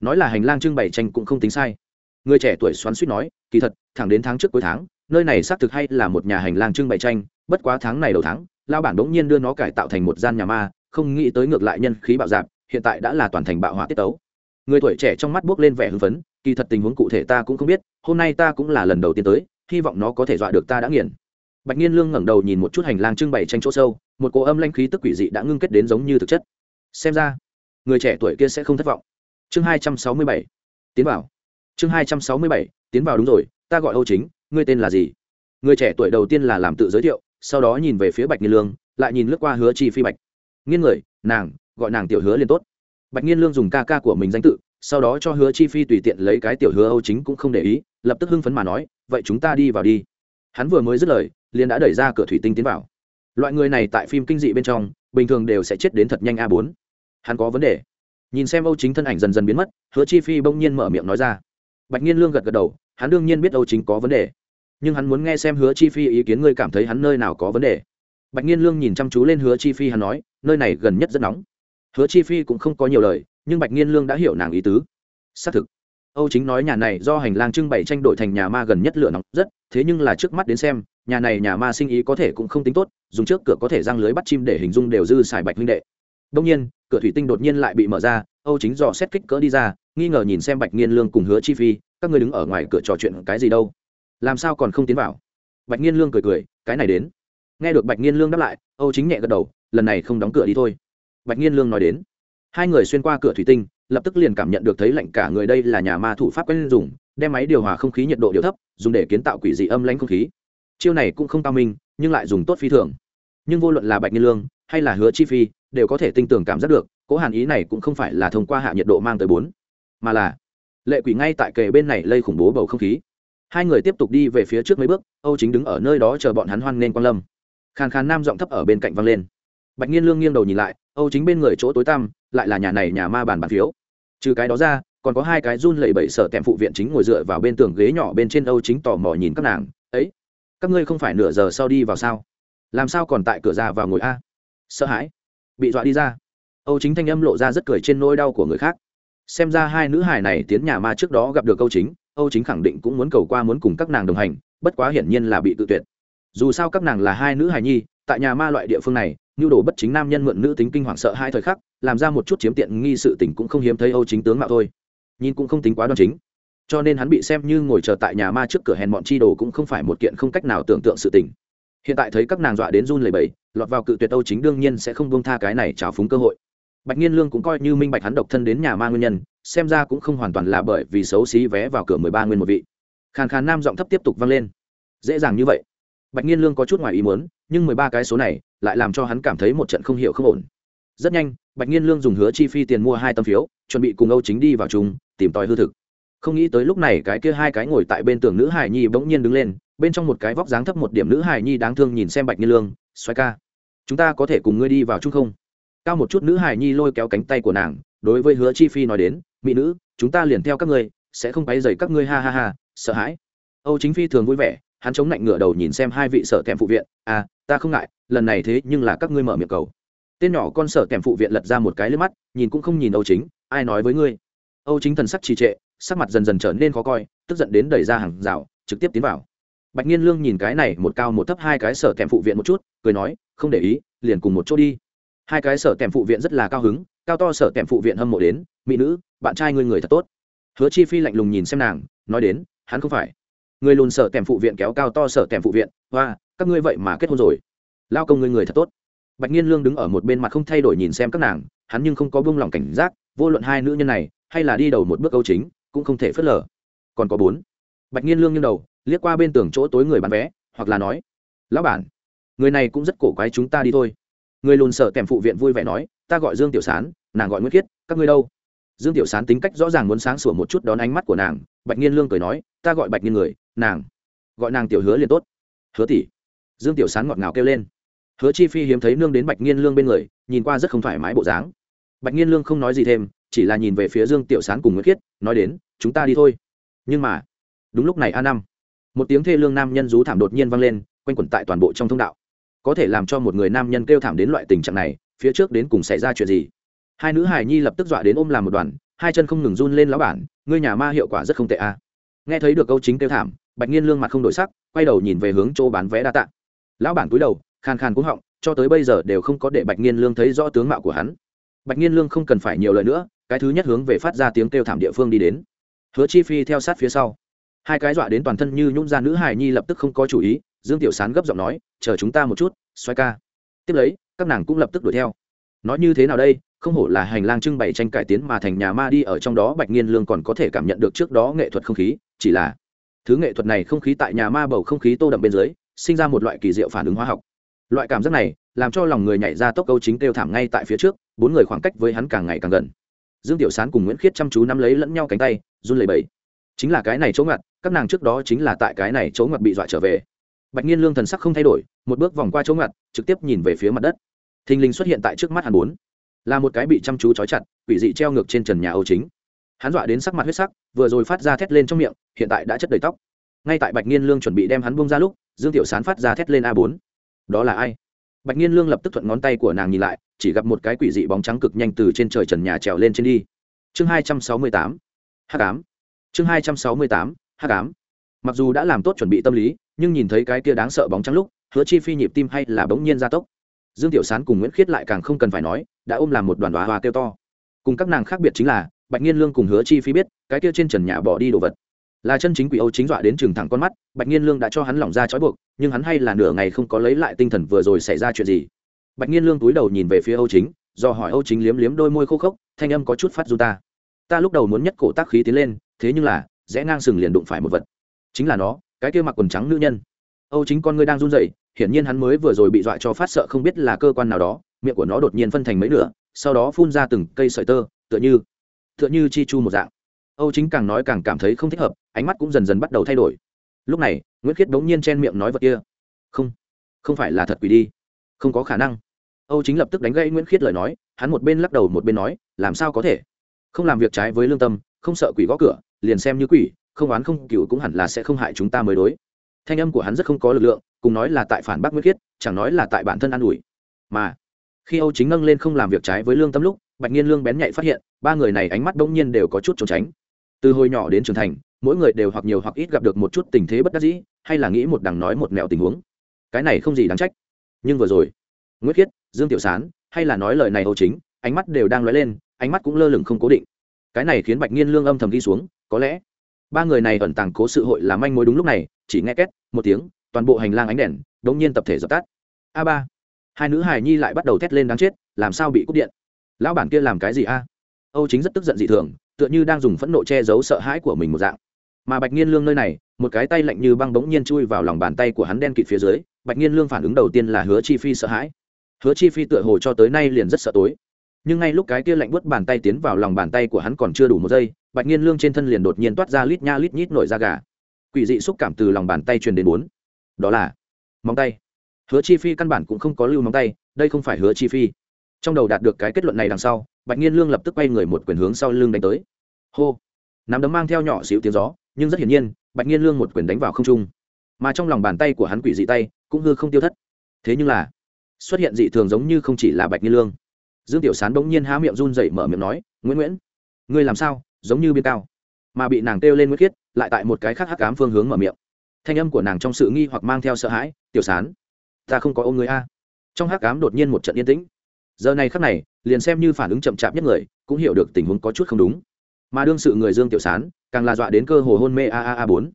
Nói là hành lang trưng bày tranh cũng không tính sai. Người trẻ tuổi xoắn suýt nói, kỳ thật, thẳng đến tháng trước cuối tháng, nơi này xác thực hay là một nhà hành lang trưng bày tranh, bất quá tháng này đầu tháng lao bản đống nhiên đưa nó cải tạo thành một gian nhà ma, không nghĩ tới ngược lại nhân khí bạo dạp hiện tại đã là toàn thành bạo hỏa tiết tấu. Người tuổi trẻ trong mắt buốc lên vẻ hưng phấn, kỳ thật tình huống cụ thể ta cũng không biết, hôm nay ta cũng là lần đầu tiên tới, hy vọng nó có thể dọa được ta đã nghiền. Bạch nhiên lương ngẩng đầu nhìn một chút hành lang trưng bày tranh chỗ sâu, một cỗ âm lanh khí tức quỷ dị đã ngưng kết đến giống như thực chất. Xem ra người trẻ tuổi kia sẽ không thất vọng. Chương hai trăm sáu mươi bảy, tiến vào. Chương hai trăm sáu mươi bảy, tiến vào đúng rồi, ta gọi âu chính, ngươi tên là gì? Người trẻ tuổi đầu tiên là làm tự giới thiệu, sau đó nhìn về phía bạch nghiên lương, lại nhìn lướt qua hứa chi phi bạch. Nghiên người, nàng, gọi nàng tiểu hứa liền tốt. Bạch nghiên lương dùng ca ca của mình danh tự, sau đó cho hứa chi phi tùy tiện lấy cái tiểu hứa âu chính cũng không để ý, lập tức hưng phấn mà nói, vậy chúng ta đi vào đi. Hắn vừa mới dứt lời, liền đã đẩy ra cửa thủy tinh tiến vào. Loại người này tại phim kinh dị bên trong, bình thường đều sẽ chết đến thật nhanh a bốn hắn có vấn đề. Nhìn xem âu chính thân ảnh dần dần biến mất, hứa chi phi bỗng nhiên mở miệng nói ra. Bạch nhiên lương gật gật đầu, hắn đương nhiên biết âu chính có vấn đề. Nhưng hắn muốn nghe xem hứa chi phi ý kiến ngươi cảm thấy hắn nơi nào có vấn đề. Bạch nhiên lương nhìn chăm chú lên hứa chi phi, hắn nói, nơi này gần nhất rất nóng. Hứa chi phi cũng không có nhiều lời, nhưng bạch nhiên lương đã hiểu nàng ý tứ. Xác thực, âu chính nói nhà này do hành lang trưng bày tranh đổi thành nhà ma gần nhất lửa nóng rất, thế nhưng là trước mắt đến xem, nhà này nhà ma sinh ý có thể cũng không tính tốt, dùng trước cửa có thể răng lưới bắt chim để hình dung đều dư xài bạch huynh đệ đông nhiên, cửa thủy tinh đột nhiên lại bị mở ra, âu chính dò xét kích cỡ đi ra, nghi ngờ nhìn xem bạch nghiên lương cùng hứa chi phi, các người đứng ở ngoài cửa trò chuyện cái gì đâu? Làm sao còn không tiến vào? Bạch nghiên lương cười cười, cái này đến. Nghe được bạch nghiên lương đáp lại, âu chính nhẹ gật đầu, lần này không đóng cửa đi thôi. Bạch nghiên lương nói đến. Hai người xuyên qua cửa thủy tinh, lập tức liền cảm nhận được thấy lạnh cả người đây là nhà ma thủ pháp quen dùng, đem máy điều hòa không khí nhiệt độ điều thấp, dùng để kiến tạo quỷ dị âm lãnh không khí. Chiêu này cũng không cao minh, nhưng lại dùng tốt phi thường. Nhưng vô luận là bạch Nghiên lương hay là hứa chi phi đều có thể tinh tường cảm giác được, cố hàn ý này cũng không phải là thông qua hạ nhiệt độ mang tới bốn, mà là lệ quỷ ngay tại kề bên này lây khủng bố bầu không khí. Hai người tiếp tục đi về phía trước mấy bước, âu chính đứng ở nơi đó chờ bọn hắn hoan nên quan lâm. Khàn khàn nam giọng thấp ở bên cạnh văng lên. Bạch nhiên lương nghiêng đầu nhìn lại, âu chính bên người chỗ tối tăm, lại là nhà này nhà ma bàn bàn phiếu. Trừ cái đó ra, còn có hai cái run lẩy bẩy sợ tèm phụ viện chính ngồi dựa vào bên tường ghế nhỏ bên trên âu chính tò mò nhìn các nàng. Ấy, các ngươi không phải nửa giờ sau đi vào sao? Làm sao còn tại cửa ra vào ngồi a? Sợ hãi bị dọa đi ra. Âu chính thanh âm lộ ra rất cười trên nỗi đau của người khác. Xem ra hai nữ hải này tiến nhà ma trước đó gặp được âu chính âu chính khẳng định cũng muốn cầu qua muốn cùng các nàng đồng hành, bất quá hiển nhiên là bị tự tuyệt. Dù sao các nàng là hai nữ hài nhi, tại nhà ma loại địa phương này, nhu đồ bất chính nam nhân mượn nữ tính kinh hoàng sợ hai thời khắc, làm ra một chút chiếm tiện nghi sự tình cũng không hiếm thấy âu chính tướng mạo thôi. Nhìn cũng không tính quá đoan chính. Cho nên hắn bị xem như ngồi chờ tại nhà ma trước cửa hèn bọn chi đồ cũng không phải một kiện không cách nào tưởng tượng sự tình. Hiện tại thấy các nàng dọa đến run lầy bầy lọt vào cự tuyệt âu chính đương nhiên sẽ không buông tha cái này trào phúng cơ hội. Bạch nhiên lương cũng coi như minh bạch hắn độc thân đến nhà ma nguyên nhân, xem ra cũng không hoàn toàn là bởi vì xấu xí vé vào cửa mười ba nguyên một vị. Khàn khàn nam giọng thấp tiếp tục vang lên. Dễ dàng như vậy. Bạch nhiên lương có chút ngoài ý muốn, nhưng mười ba cái số này lại làm cho hắn cảm thấy một trận không hiểu không ổn. Rất nhanh, bạch nhiên lương dùng hứa chi phi tiền mua hai tấm phiếu, chuẩn bị cùng âu chính đi vào chung, tìm tòi hư thực. Không nghĩ tới lúc này cái kia hai cái ngồi tại bên tường nữ hải nhi bỗng nhiên đứng lên, bên trong một cái vóc dáng thấp một điểm nữ hải nhi đáng thương nhìn xem bạch nhiên lương xoay ca chúng ta có thể cùng ngươi đi vào chung không? Cao một chút nữ hải nhi lôi kéo cánh tay của nàng, đối với hứa chi phi nói đến, mỹ nữ, chúng ta liền theo các ngươi, sẽ không bay dày các ngươi, ha ha ha, sợ hãi. Âu chính phi thường vui vẻ, hắn chống lạnh ngửa đầu nhìn xem hai vị sở kèm phụ viện à ta không ngại, lần này thế nhưng là các ngươi mở miệng cầu. Tên nhỏ con sở kèm phụ viện lật ra một cái lên mắt, nhìn cũng không nhìn âu chính, ai nói với ngươi? Âu chính thần sắc trì trệ, sắc mặt dần dần trở nên khó coi, tức giận đến đẩy ra hàng rào, trực tiếp tiến vào. Bạch nhiên lương nhìn cái này, một cao một thấp hai cái sở kèm phụ viện một chút cười nói, không để ý, liền cùng một chỗ đi. Hai cái sở kèm phụ viện rất là cao hứng, cao to sở kèm phụ viện hâm mộ đến, mỹ nữ, bạn trai ngươi người thật tốt. Hứa chi phi lạnh lùng nhìn xem nàng, nói đến, hắn không phải. Người lùn sở kèm phụ viện kéo cao to sở kèm phụ viện, hoa, các ngươi vậy mà kết hôn rồi. Lao công ngươi người thật tốt. Bạch nhiên lương đứng ở một bên mặt không thay đổi nhìn xem các nàng, hắn nhưng không có buông lỏng cảnh giác, vô luận hai nữ nhân này, hay là đi đầu một bước câu chính, cũng không thể phớt lờ. Còn có bốn. Bạch nhiên lương nghiêng đầu, liếc qua bên tường chỗ tối người bán vé, hoặc là nói, lão bản người này cũng rất cổ quái chúng ta đi thôi. Người lùn sợ kèm phụ viện vui vẻ nói, ta gọi dương tiểu sán, nàng gọi nguyễn khiết, các ngươi đâu? Dương tiểu sán tính cách rõ ràng muốn sáng sủa một chút đón ánh mắt của nàng, bạch nhiên lương cười nói, ta gọi bạch nhiên người, nàng. Gọi nàng tiểu hứa liền tốt. Hứa tỷ. Dương tiểu sán ngọt ngào kêu lên. Hứa chi phi hiếm thấy nương đến bạch nhiên lương bên người, nhìn qua rất không thoải mái bộ dáng. Bạch nhiên lương không nói gì thêm, chỉ là nhìn về phía dương tiểu sán cùng nguyễn khiết, nói đến, chúng ta đi thôi. Nhưng mà, đúng lúc này a năm, một tiếng thê lương nam nhân rú thảm đột nhiên vang lên, quanh quẩn tại toàn bộ trong thông đạo có thể làm cho một người nam nhân kêu thảm đến loại tình trạng này, phía trước đến cùng xảy ra chuyện gì? Hai nữ hài nhi lập tức dọa đến ôm làm một đoàn, hai chân không ngừng run lên lão bản, ngươi nhà ma hiệu quả rất không tệ a nghe thấy được câu chính kêu thảm, bạch nhiên lương mặt không đổi sắc, quay đầu nhìn về hướng chỗ bán vé đa tạ. Lão bản cúi đầu, khàn khàn cũng họng, cho tới bây giờ đều không có để bạch nhiên lương thấy rõ tướng mạo của hắn. Bạch nhiên lương không cần phải nhiều lời nữa, cái thứ nhất hướng về phát ra tiếng kêu thảm địa phương đi đến. Hứa chi phi theo sát phía sau. Hai cái dọa đến toàn thân như nhung ra, nữ hài nhi lập tức không có chủ ý dương tiểu sán gấp giọng nói, chờ chúng ta một chút xoay ca. Tiếp lấy, các nàng cũng lập tức đuổi theo. Nói như thế nào đây? Không hổ là hành lang trưng bày tranh cải tiến mà thành nhà ma đi ở trong đó, bạch nghiên lương còn có thể cảm nhận được trước đó nghệ thuật không khí, chỉ là thứ nghệ thuật này không khí tại nhà ma bầu không khí tô đậm bên dưới, sinh ra một loại kỳ diệu phản ứng hóa học. Loại cảm giác này làm cho lòng người nhảy ra tốc câu chính kêu thảm ngay tại phía trước, bốn người khoảng cách với hắn càng ngày càng gần. Dương tiểu sán cùng nguyễn khiết chăm chú nắm lấy lẫn nhau cánh tay, run lẩy bẩy. Chính là cái này chỗ ngặt các nàng trước đó chính là tại cái này chỗ ngặt bị dọa trở về bạch nhiên lương thần sắc không thay đổi, một bước vòng qua chỗ ngặt, trực tiếp nhìn về phía mặt đất. Thình lình xuất hiện tại trước mắt hắn bốn. Là một cái bị chăm chú trói chặt, quỷ dị treo ngược trên trần nhà âu chính. Hắn dọa đến sắc mặt huyết sắc, vừa rồi phát ra thét lên trong miệng, hiện tại đã chất đầy tóc. Ngay tại bạch nhiên lương chuẩn bị đem hắn bông ra lúc, dương tiểu sán phát ra thét lên a bốn. Đó là ai? Bạch nhiên lương lập tức thuận ngón tay của nàng nhìn lại, chỉ gặp một cái quỷ dị bóng trắng cực nhanh từ trên trời trần nhà trèo lên trên đi. Chương hai trăm sáu mươi tám. H tám chương hai trăm sáu mươi tám. H tám mặc dù đã làm tốt chuẩn bị tâm lý nhưng nhìn thấy cái kia đáng sợ bóng trắng lúc, hứa chi phi nhịp tim hay là bỗng nhiên gia tốc. Dương tiểu sán cùng nguyễn khiết lại càng không cần phải nói, đã ôm làm một đoàn đoá hoa kêu to. Cùng các nàng khác biệt chính là, bạch nhiên lương cùng hứa chi phi biết, cái kia trên trần nhà bỏ đi đồ vật. Là chân chính quỷ âu chính dọa đến trường thẳng con mắt, bạch nhiên lương đã cho hắn lỏng ra trói buộc, nhưng hắn hay là nửa ngày không có lấy lại tinh thần vừa rồi xảy ra chuyện gì. Bạch nhiên lương túi đầu nhìn về phía âu chính, do hỏi âu chính liếm liếm đôi môi khô khốc, thanh âm có chút phát du ta. Ta lúc đầu muốn nhất cổ tác khí tiến lên, thế nhưng là, rẽ ngang sừng liền đụng phải một vật. Chính là nó cái kia mặc quần trắng nữ nhân. Âu chính con ngươi đang run rẩy, hiển nhiên hắn mới vừa rồi bị dọa cho phát sợ không biết là cơ quan nào đó, miệng của nó đột nhiên phân thành mấy nửa, sau đó phun ra từng cây sợi tơ, tựa như tựa như chi chu một dạng. Âu chính càng nói càng cảm thấy không thích hợp, ánh mắt cũng dần dần bắt đầu thay đổi. Lúc này, nguyễn khiết bỗng nhiên chen miệng nói vật kia. Không không phải là thật quỷ đi. Không có khả năng. Âu chính lập tức đánh gãy nguyễn khiết lời nói, hắn một bên lắc đầu một bên nói, làm sao có thể? Không làm việc trái với lương tâm, không sợ quỷ gõ cửa, liền xem như quỷ không oán không cựu cũng hẳn là sẽ không hại chúng ta mới đối. Thanh âm của hắn rất không có lực lượng, cùng nói là tại phản bác nguyễn khiết, chẳng nói là tại bản thân an ủi. Mà, khi âu chính nâng lên không làm việc trái với lương tâm lúc, bạch nhiên lương bén nhạy phát hiện, ba người này ánh mắt bỗng nhiên đều có chút trốn tránh. Từ hồi nhỏ đến trưởng thành, mỗi người đều hoặc nhiều hoặc ít gặp được một chút tình thế bất đắc dĩ, hay là nghĩ một đằng nói một mẹo tình huống. Cái này không gì đáng trách. Nhưng vừa rồi, nguyễn khiết, dương tiểu sán, hay là nói lời này âu chính, ánh mắt đều đang lóe lên, ánh mắt cũng lơ lửng không cố định. Cái này khiến bạch nhiên lương âm thầm đi xuống, có lẽ ba người này ẩn tàng cố sự hội làm manh mối đúng lúc này, chỉ nghe két, một tiếng, toàn bộ hành lang ánh đèn, đống nhiên tập thể dập tắt. A ba. Hai nữ hài nhi lại bắt đầu thét lên đáng chết, làm sao bị cúp điện? Lão bản kia làm cái gì a? Âu chính rất tức giận dị thường, tựa như đang dùng phẫn nộ che giấu sợ hãi của mình một dạng. Mà bạch nhiên lương nơi này, một cái tay lạnh như băng bỗng nhiên chui vào lòng bàn tay của hắn đen kịt phía dưới, bạch nhiên lương phản ứng đầu tiên là hứa chi phi sợ hãi. Hứa chi phi tựa hồ cho tới nay liền rất sợ tối nhưng ngay lúc cái kia lạnh buốt bàn tay tiến vào lòng bàn tay của hắn còn chưa đủ một giây, bạch nhiên lương trên thân liền đột nhiên toát ra lít nha lít nhít nổi da gà. Quỷ dị xúc cảm từ lòng bàn tay truyền đến bốn. Đó là móng tay. Hứa chi phi căn bản cũng không có lưu móng tay, đây không phải hứa chi phi. Trong đầu đạt được cái kết luận này đằng sau, bạch nhiên lương lập tức quay người một quyền hướng sau lưng đánh tới. Hô. Nắm đấm mang theo nhỏ xíu tiếng gió, nhưng rất hiển nhiên, bạch nhiên lương một quyền đánh vào không trung. Mà trong lòng bàn tay của hắn quỷ dị tay cũng hư không tiêu thất. Thế nhưng là, xuất hiện dị thường giống như không chỉ là bạch nhiên lương dương tiểu sán bỗng nhiên há miệng run dậy mở miệng nói, nguyễn nguyễn, ngươi làm sao? Giống như biên cao. Mà bị nàng kêu lên nguyễn khiết, lại tại một cái khác hắc cám phương hướng mở miệng. Thanh âm của nàng trong sự nghi hoặc mang theo sợ hãi, tiểu sán, ta không có ôm người a. Trong hắc cám đột nhiên một trận yên tĩnh. Giờ này khắc này, liền xem như phản ứng chậm chạp nhất người, cũng hiểu được tình huống có chút không đúng. Mà đương sự người dương tiểu sán, càng là dọa đến cơ hồ hôn mê a a a bốn.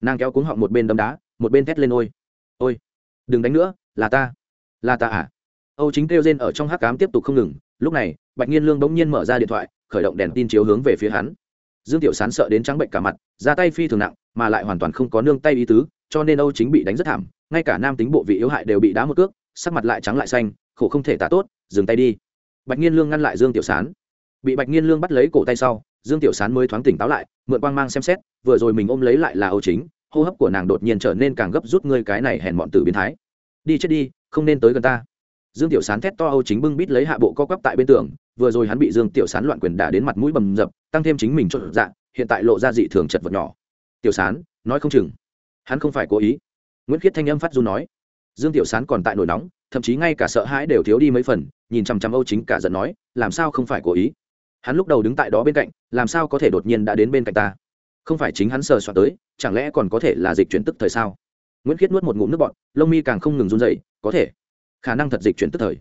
Nàng kéo cuống họng một bên đấm đá, một bên thét lên, ôi ôi, đừng đánh nữa, là ta là ta à? Âu chính kêu rên ở trong hắc cám tiếp tục không ngừng. Lúc này, bạch nhiên lương bỗng nhiên mở ra điện thoại, khởi động đèn tin chiếu hướng về phía hắn. Dương tiểu sán sợ đến trắng bệnh cả mặt ra tay phi thường nặng, mà lại hoàn toàn không có nương tay ý tứ, cho nên âu chính bị đánh rất thảm. Ngay cả nam tính bộ vị yếu hại đều bị đá một cước, sắc mặt lại trắng lại xanh, khổ không thể tả tốt, dừng tay đi. Bạch nhiên lương ngăn lại dương tiểu sán. Bị bạch nhiên lương bắt lấy cổ tay sau, dương tiểu sán mới thoáng tỉnh táo lại, mượn quang mang xem xét, vừa rồi mình ôm lấy lại là âu chính, hô hấp của nàng đột nhiên trở nên càng gấp rút, ngươi cái này hèn bọn tử biến thái. Đi chết đi, không nên tới gần ta dương tiểu sán thét to âu chính bưng bít lấy hạ bộ co quắp tại bên tường, vừa rồi hắn bị dương tiểu sán loạn quyền đả đến mặt mũi bầm dập, tăng thêm chính mình trộn dạ hiện tại lộ ra dị thường chật vật nhỏ. Tiểu sán, nói không chừng. Hắn không phải cố ý. Nguyễn khiết thanh âm phát du nói. Dương tiểu sán còn tại nổi nóng, thậm chí ngay cả sợ hãi đều thiếu đi mấy phần, nhìn chằm chằm âu chính cả giận nói, làm sao không phải cố ý? Hắn lúc đầu đứng tại đó bên cạnh, làm sao có thể đột nhiên đã đến bên cạnh ta? Không phải chính hắn sờ soạt tới, chẳng lẽ còn có thể là dịch chuyển tức thời sao? Nguyễn khiết nuốt một ngụm nước bọt, lông mi càng không ngừng run dậy có thể khả năng thật dịch chuyển tức thời.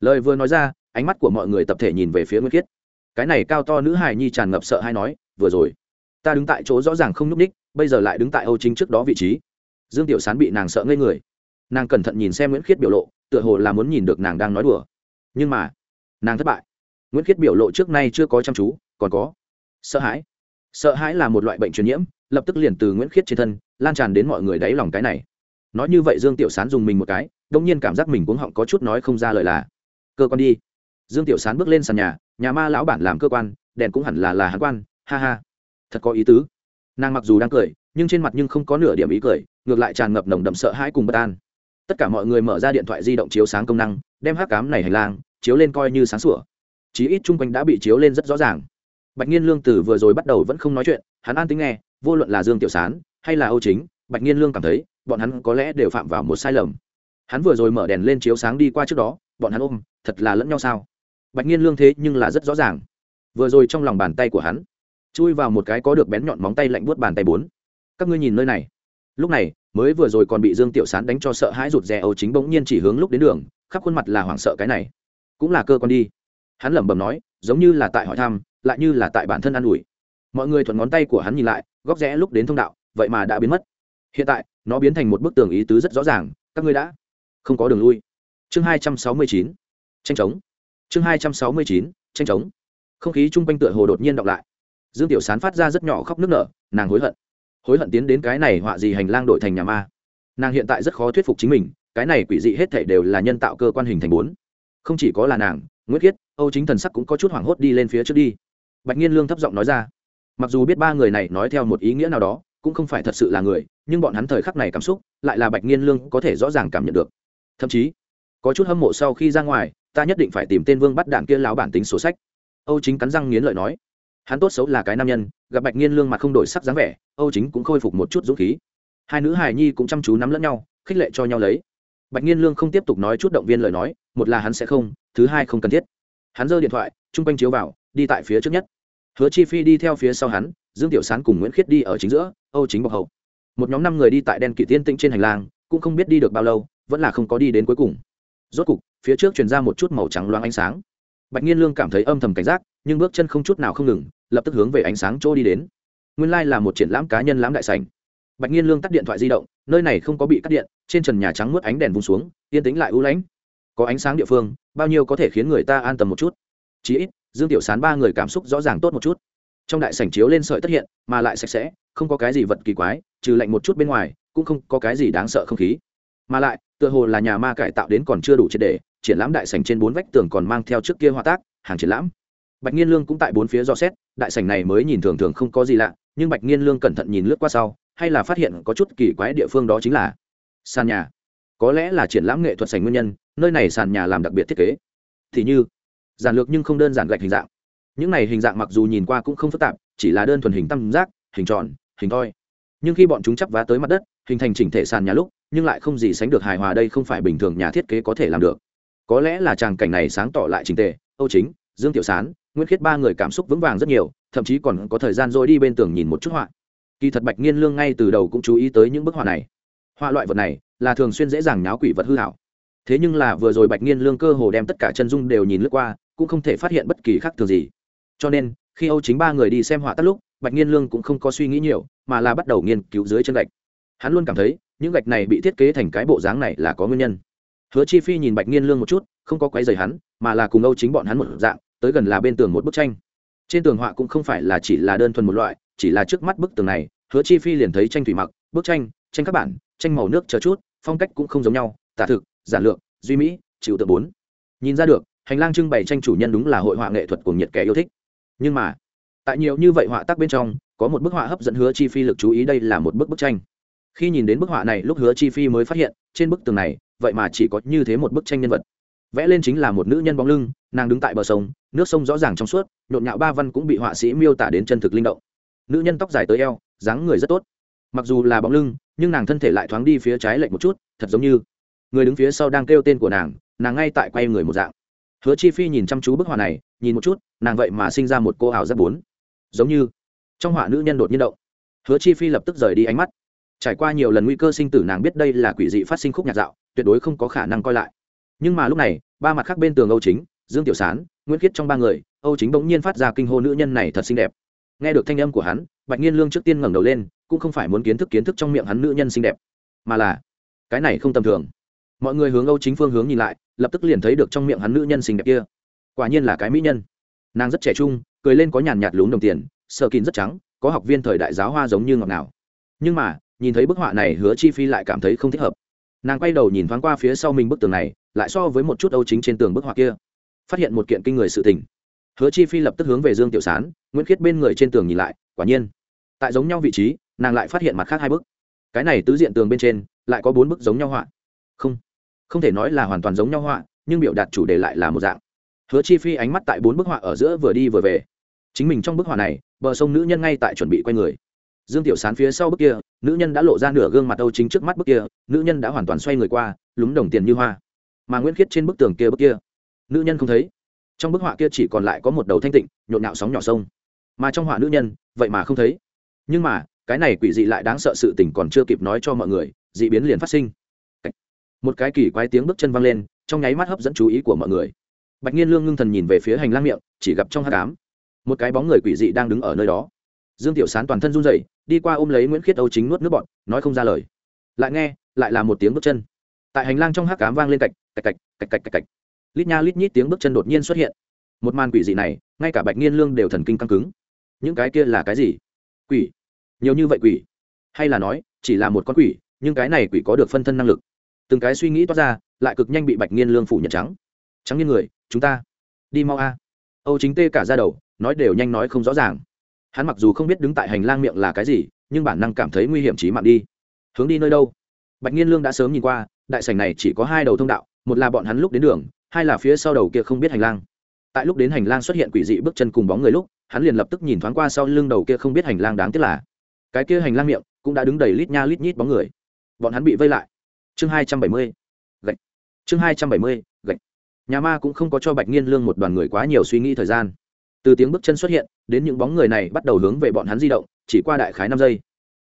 Lời vừa nói ra, ánh mắt của mọi người tập thể nhìn về phía nguyễn khiết. Cái này cao to nữ hài nhi tràn ngập sợ hay nói, vừa rồi, ta đứng tại chỗ rõ ràng không n ú c ních bây giờ lại đứng tại âu chính trước đó vị trí. Dương tiểu sán bị nàng sợ ngây người. Nàng cẩn thận nhìn xem nguyễn khiết biểu lộ, tựa hồ là muốn nhìn được nàng đang nói đùa. Nhưng mà, nàng thất bại. Nguyễn khiết biểu lộ trước nay chưa có chăm chú, còn có sợ hãi. Sợ hãi là một loại bệnh truyền nhiễm, lập tức liền từ nguyễn khiết trên thân, lan tràn đến mọi người đáy lòng cái này. Nói như vậy dương tiểu sán dùng mình một cái đông nhiên cảm giác mình cuống họng có chút nói không ra lời là, cơ quan đi. Dương tiểu sán bước lên sàn nhà nhà ma lão bản làm cơ quan, đèn cũng hẳn là là hán quan, ha ha. Thật có ý tứ. Nàng mặc dù đang cười, nhưng trên mặt nhưng không có nửa điểm ý cười, ngược lại tràn ngập nồng đậm sợ hãi cùng bất an. Tất cả mọi người mở ra điện thoại di động chiếu sáng công năng, đem hát cám này hành lang chiếu lên coi như sáng sủa. Chí ít chung quanh đã bị chiếu lên rất rõ ràng. Bạch nhiên lương từ vừa rồi bắt đầu vẫn không nói chuyện, hắn an tính nghe, vô luận là dương tiểu sán hay là âu chính, bạch nhiên lương cảm thấy, bọn hắn có lẽ đều phạm vào một sai lầm hắn vừa rồi mở đèn lên chiếu sáng đi qua trước đó, bọn hắn ôm, thật là lẫn nhau sao? Bạch nhiên lương thế nhưng là rất rõ ràng. Vừa rồi trong lòng bàn tay của hắn, chui vào một cái có được bén nhọn móng tay lạnh buốt bàn tay bốn. Các ngươi nhìn nơi này. Lúc này, mới vừa rồi còn bị dương tiểu sán đánh cho sợ hãi rụt rè âu chính bỗng nhiên chỉ hướng lúc đến đường, khắp khuôn mặt là hoảng sợ cái này. Cũng là cơ con đi. Hắn lẩm bẩm nói, giống như là tại hỏi thăm, lại như là tại bản thân an ủi. Mọi người thuận ngón tay của hắn nhìn lại, góc rẽ lúc đến thông đạo, vậy mà đã biến mất. Hiện tại, nó biến thành một bức tường ý tứ rất rõ ràng, các ngươi đã không có đường lui. Chương hai trăm sáu mươi chín, tranh chống. Chương hai trăm sáu mươi chín, tranh chống. Không khí chung quanh tựa hồ đột nhiên đọng lại. Dương tiểu sán phát ra rất nhỏ khóc nước nở, nàng hối hận. Hối hận tiến đến cái này họa gì hành lang đổi thành nhà ma. Nàng hiện tại rất khó thuyết phục chính mình, cái này quỷ dị hết thể đều là nhân tạo cơ quan hình thành bốn. Không chỉ có là nàng, nguyễn khiết, âu chính thần sắc cũng có chút hoảng hốt đi lên phía trước đi. Bạch nhiên lương thấp giọng nói ra. Mặc dù biết ba người này nói theo một ý nghĩa nào đó, cũng không phải thật sự là người, nhưng bọn hắn thời khắc này cảm xúc, lại là bạch nhiên lương có thể rõ ràng cảm nhận được thậm chí, có chút hâm mộ sau khi ra ngoài, ta nhất định phải tìm tên vương bắt đạn kia láo bản tính sổ sách. Âu chính cắn răng nghiến lợi nói. Hắn tốt xấu là cái nam nhân, gặp bạch nghiên lương mặt không đổi sắc dáng vẻ, âu chính cũng khôi phục một chút dũng khí. Hai nữ hài nhi cũng chăm chú nắm lẫn nhau, khích lệ cho nhau lấy. Bạch nghiên lương không tiếp tục nói chút động viên lời nói, một là hắn sẽ không, thứ hai không cần thiết. Hắn giơ điện thoại, chung quanh chiếu vào, đi tại phía trước nhất. Hứa chi phi đi theo phía sau hắn, dương tiểu sán cùng nguyễn khiết đi ở chính giữa, âu chính bọc hậu. Một nhóm năm người đi tại đen kỵ tiên tĩnh trên hành lang, cũng không biết đi được bao lâu vẫn là không có đi đến cuối cùng. Rốt cục, phía trước truyền ra một chút màu trắng loáng ánh sáng. Bạch nhiên lương cảm thấy âm thầm cảnh giác, nhưng bước chân không chút nào không ngừng, lập tức hướng về ánh sáng chỗ đi đến. Nguyên lai、like、là một triển lãm cá nhân lãm đại sành bạch nhiên lương tắt điện thoại di động, nơi này không có bị cắt điện, trên trần nhà trắng mướt ánh đèn vùng xuống, yên tĩnh lại ưu lãnh. Có ánh sáng địa phương, bao nhiêu có thể khiến người ta an tâm một chút. Chí ít, dương tiểu sán ba người cảm xúc rõ ràng tốt một chút. Trong đại sảnh chiếu lên sợi tất hiện, mà lại sạch sẽ, không có cái gì vật kỳ quái, trừ lạnh một chút bên ngoài, cũng không có cái gì đáng sợ không khí mà lại, tựa hồ là nhà ma cải tạo đến còn chưa đủ triệt đề triển lãm đại sảnh trên bốn vách tường còn mang theo trước kia hoa tác, hàng triển lãm. Bạch nghiên lương cũng tại bốn phía do xét, đại sảnh này mới nhìn thường thường không có gì lạ, nhưng bạch nghiên lương cẩn thận nhìn lướt qua sau, hay là phát hiện có chút kỳ quái địa phương đó chính là sàn nhà. Có lẽ là triển lãm nghệ thuật sành nguyên nhân, nơi này sàn nhà làm đặc biệt thiết kế. Thì như, giản lược nhưng không đơn giản gạch hình dạng. Những này hình dạng mặc dù nhìn qua cũng không phức tạp, chỉ là đơn thuần hình tam giác, hình tròn, hình thoi. Nhưng khi bọn chúng chắp vá tới mặt đất hình thành chỉnh thể sàn nhà lúc, nhưng lại không gì sánh được hài hòa đây không phải bình thường nhà thiết kế có thể làm được. Có lẽ là tràng cảnh này sáng tỏ lại trình tề, âu chính, dương tiểu sán, nguyễn khiết ba người cảm xúc vững vàng rất nhiều, thậm chí còn có thời gian rồi đi bên tường nhìn một chút họa. Kỳ thật bạch nghiên lương ngay từ đầu cũng chú ý tới những bức họa này. Họa loại vật này là thường xuyên dễ dàng nháo quỷ vật hư hảo. Thế nhưng là vừa rồi bạch nghiên lương cơ hồ đem tất cả chân dung đều nhìn lướt qua, cũng không thể phát hiện bất kỳ khác thường gì. Cho nên, khi âu chính ba người đi xem họa tắt lúc, bạch nghiên lương cũng không có suy nghĩ nhiều, mà là bắt đầu nghiên cứu dưới chân gạch hắn luôn cảm thấy những gạch này bị thiết kế thành cái bộ dáng này là có nguyên nhân. Hứa chi phi nhìn bạch nghiên lương một chút không có quấy rầy hắn mà là cùng âu chính bọn hắn một dạng tới gần là bên tường một bức tranh. Trên tường họa cũng không phải là chỉ là đơn thuần một loại chỉ là trước mắt bức tường này hứa chi phi liền thấy tranh thủy mặc bức tranh tranh các bản tranh màu nước chờ chút phong cách cũng không giống nhau tả thực giản lược, duy mỹ chịu tự bốn. Nhìn ra được hành lang trưng bày tranh chủ nhân đúng là hội họa nghệ thuật của nhiệt kẻ yêu thích. Nhưng mà tại nhiều như vậy họa tác bên trong có một bức họa hấp dẫn hứa chi phi lực chú ý đây là một bức bức tranh khi nhìn đến bức họa này, lúc hứa chi phi mới phát hiện, trên bức tường này, vậy mà chỉ có như thế một bức tranh nhân vật. Vẽ lên chính là một nữ nhân bóng lưng, nàng đứng tại bờ sông, nước sông rõ ràng trong suốt, nhộn nhạo ba văn cũng bị họa sĩ miêu tả đến chân thực linh động. Nữ nhân tóc dài tới eo, dáng người rất tốt. Mặc dù là bóng lưng, nhưng nàng thân thể lại thoáng đi phía trái lệch một chút, thật giống như người đứng phía sau đang kêu tên của nàng nàng ngay tại quay người một dạng. Hứa chi phi nhìn chăm chú bức họa này, nhìn một chút, nàng vậy mà sinh ra một cô ảo rất bốn. Giống như trong họa nữ nhân đột nhiên động. Hứa chi phi lập tức rời đi ánh mắt trải qua nhiều lần nguy cơ sinh tử nàng biết đây là quỷ dị phát sinh khúc nhạc dạo, tuyệt đối không có khả năng coi lại. Nhưng mà lúc này, ba mặt khác bên tường âu chính, dương tiểu sán, nguyễn khiết trong ba người, âu chính bỗng nhiên phát ra kinh hô nữ nhân này thật xinh đẹp. Nghe được thanh âm của hắn, bạch nhiên lương trước tiên ngẩng đầu lên, cũng không phải muốn kiến thức kiến thức trong miệng hắn nữ nhân xinh đẹp, mà là, cái này không tầm thường. Mọi người hướng âu chính phương hướng nhìn lại, lập tức liền thấy được trong miệng hắn nữ nhân xinh đẹp kia. Quả nhiên là cái mỹ nhân. Nàng rất trẻ trung, cười lên có nhàn nhạt lún đồng tiền sợ kín rất trắng, có học viên thời đại giáo hoa giống như ngọc nào. Nhưng mà nhìn thấy bức họa này hứa chi phi lại cảm thấy không thích hợp. Nàng quay đầu nhìn thoáng qua phía sau mình bức tường này, lại so với một chút âu chính trên tường bức họa kia, phát hiện một kiện kinh người sự tình. Hứa chi phi lập tức hướng về dương tiểu sán, nguyễn khiết bên người trên tường nhìn lại, quả nhiên, tại giống nhau vị trí, nàng lại phát hiện mặt khác hai bức. Cái này tứ diện tường bên trên, lại có bốn bức giống nhau họa. Không không thể nói là hoàn toàn giống nhau họa, nhưng biểu đạt chủ đề lại là một dạng. Hứa chi phi ánh mắt tại bốn bức họa ở giữa vừa đi vừa về. Chính mình trong bức họa này, bờ sông nữ nhân ngay tại chuẩn bị quay người dương tiểu sán phía sau bức kia, nữ nhân đã lộ ra nửa gương mặt âu chính trước mắt bức kia, nữ nhân đã hoàn toàn xoay người qua, lúng đồng tiền như hoa. Mà nguyễn khiết trên bức tường kia bức kia, nữ nhân không thấy. Trong bức họa kia chỉ còn lại có một đầu thanh tịnh, nhộn nhạo sóng nhỏ sông. Mà trong họa nữ nhân, vậy mà không thấy. Nhưng mà, cái này quỷ dị lại đáng sợ sự tình còn chưa kịp nói cho mọi người dị biến liền phát sinh. Một cái kỳ quái tiếng bước chân văng lên, trong nháy mắt hấp dẫn chú ý của mọi người. Bạch nhiên lương ngưng thần nhìn về phía hành lang miệng, chỉ gặp trong hát cám một cái bóng người quỷ dị đang đứng ở nơi đó dương tiểu sán toàn thân run rẩy, đi qua ôm lấy nguyễn khiết âu chính nuốt nước bọn nói không ra lời. Lại nghe, lại là một tiếng bước chân. Tại hành lang trong hắc cám vang lên cạch cạch cạch cạch cạch cạch cạch. Lít nha lít nhít tiếng bước chân đột nhiên xuất hiện. Một màn quỷ dị này, ngay cả bạch nghiên lương đều thần kinh căng cứng. Những cái kia là cái gì? Quỷ? Nhiều như vậy quỷ? Hay là nói, chỉ là một con quỷ, nhưng cái này quỷ có được phân thân năng lực. Từng cái suy nghĩ toát ra, lại cực nhanh bị bạch nghiên lương phủ nhận trắng. Trắng như người, chúng ta đi mau a. Âu chính tê cả ra đầu, nói đều nhanh nói không rõ ràng hắn mặc dù không biết đứng tại hành lang miệng là cái gì, nhưng bản năng cảm thấy nguy hiểm trí mạng đi. Hướng đi nơi đâu? Bạch nhiên lương đã sớm nhìn qua, đại sảnh này chỉ có hai đầu thông đạo, một là bọn hắn lúc đến đường, hai là phía sau đầu kia không biết hành lang. Tại lúc đến hành lang xuất hiện quỷ dị bước chân cùng bóng người lúc, hắn liền lập tức nhìn thoáng qua sau lưng đầu kia không biết hành lang đáng tiếc là, cái kia hành lang miệng cũng đã đứng đầy lít nha lít nhít bóng người. Bọn hắn bị vây lại. Chương hai trăm bảy mươi, gạch. Chương hai trăm bảy mươi, gạch. Nhà ma cũng không có cho bạch nhiên lương một đoàn người quá nhiều suy nghĩ thời gian từ tiếng bước chân xuất hiện, đến những bóng người này bắt đầu hướng về bọn hắn di động, chỉ qua đại khái năm giây.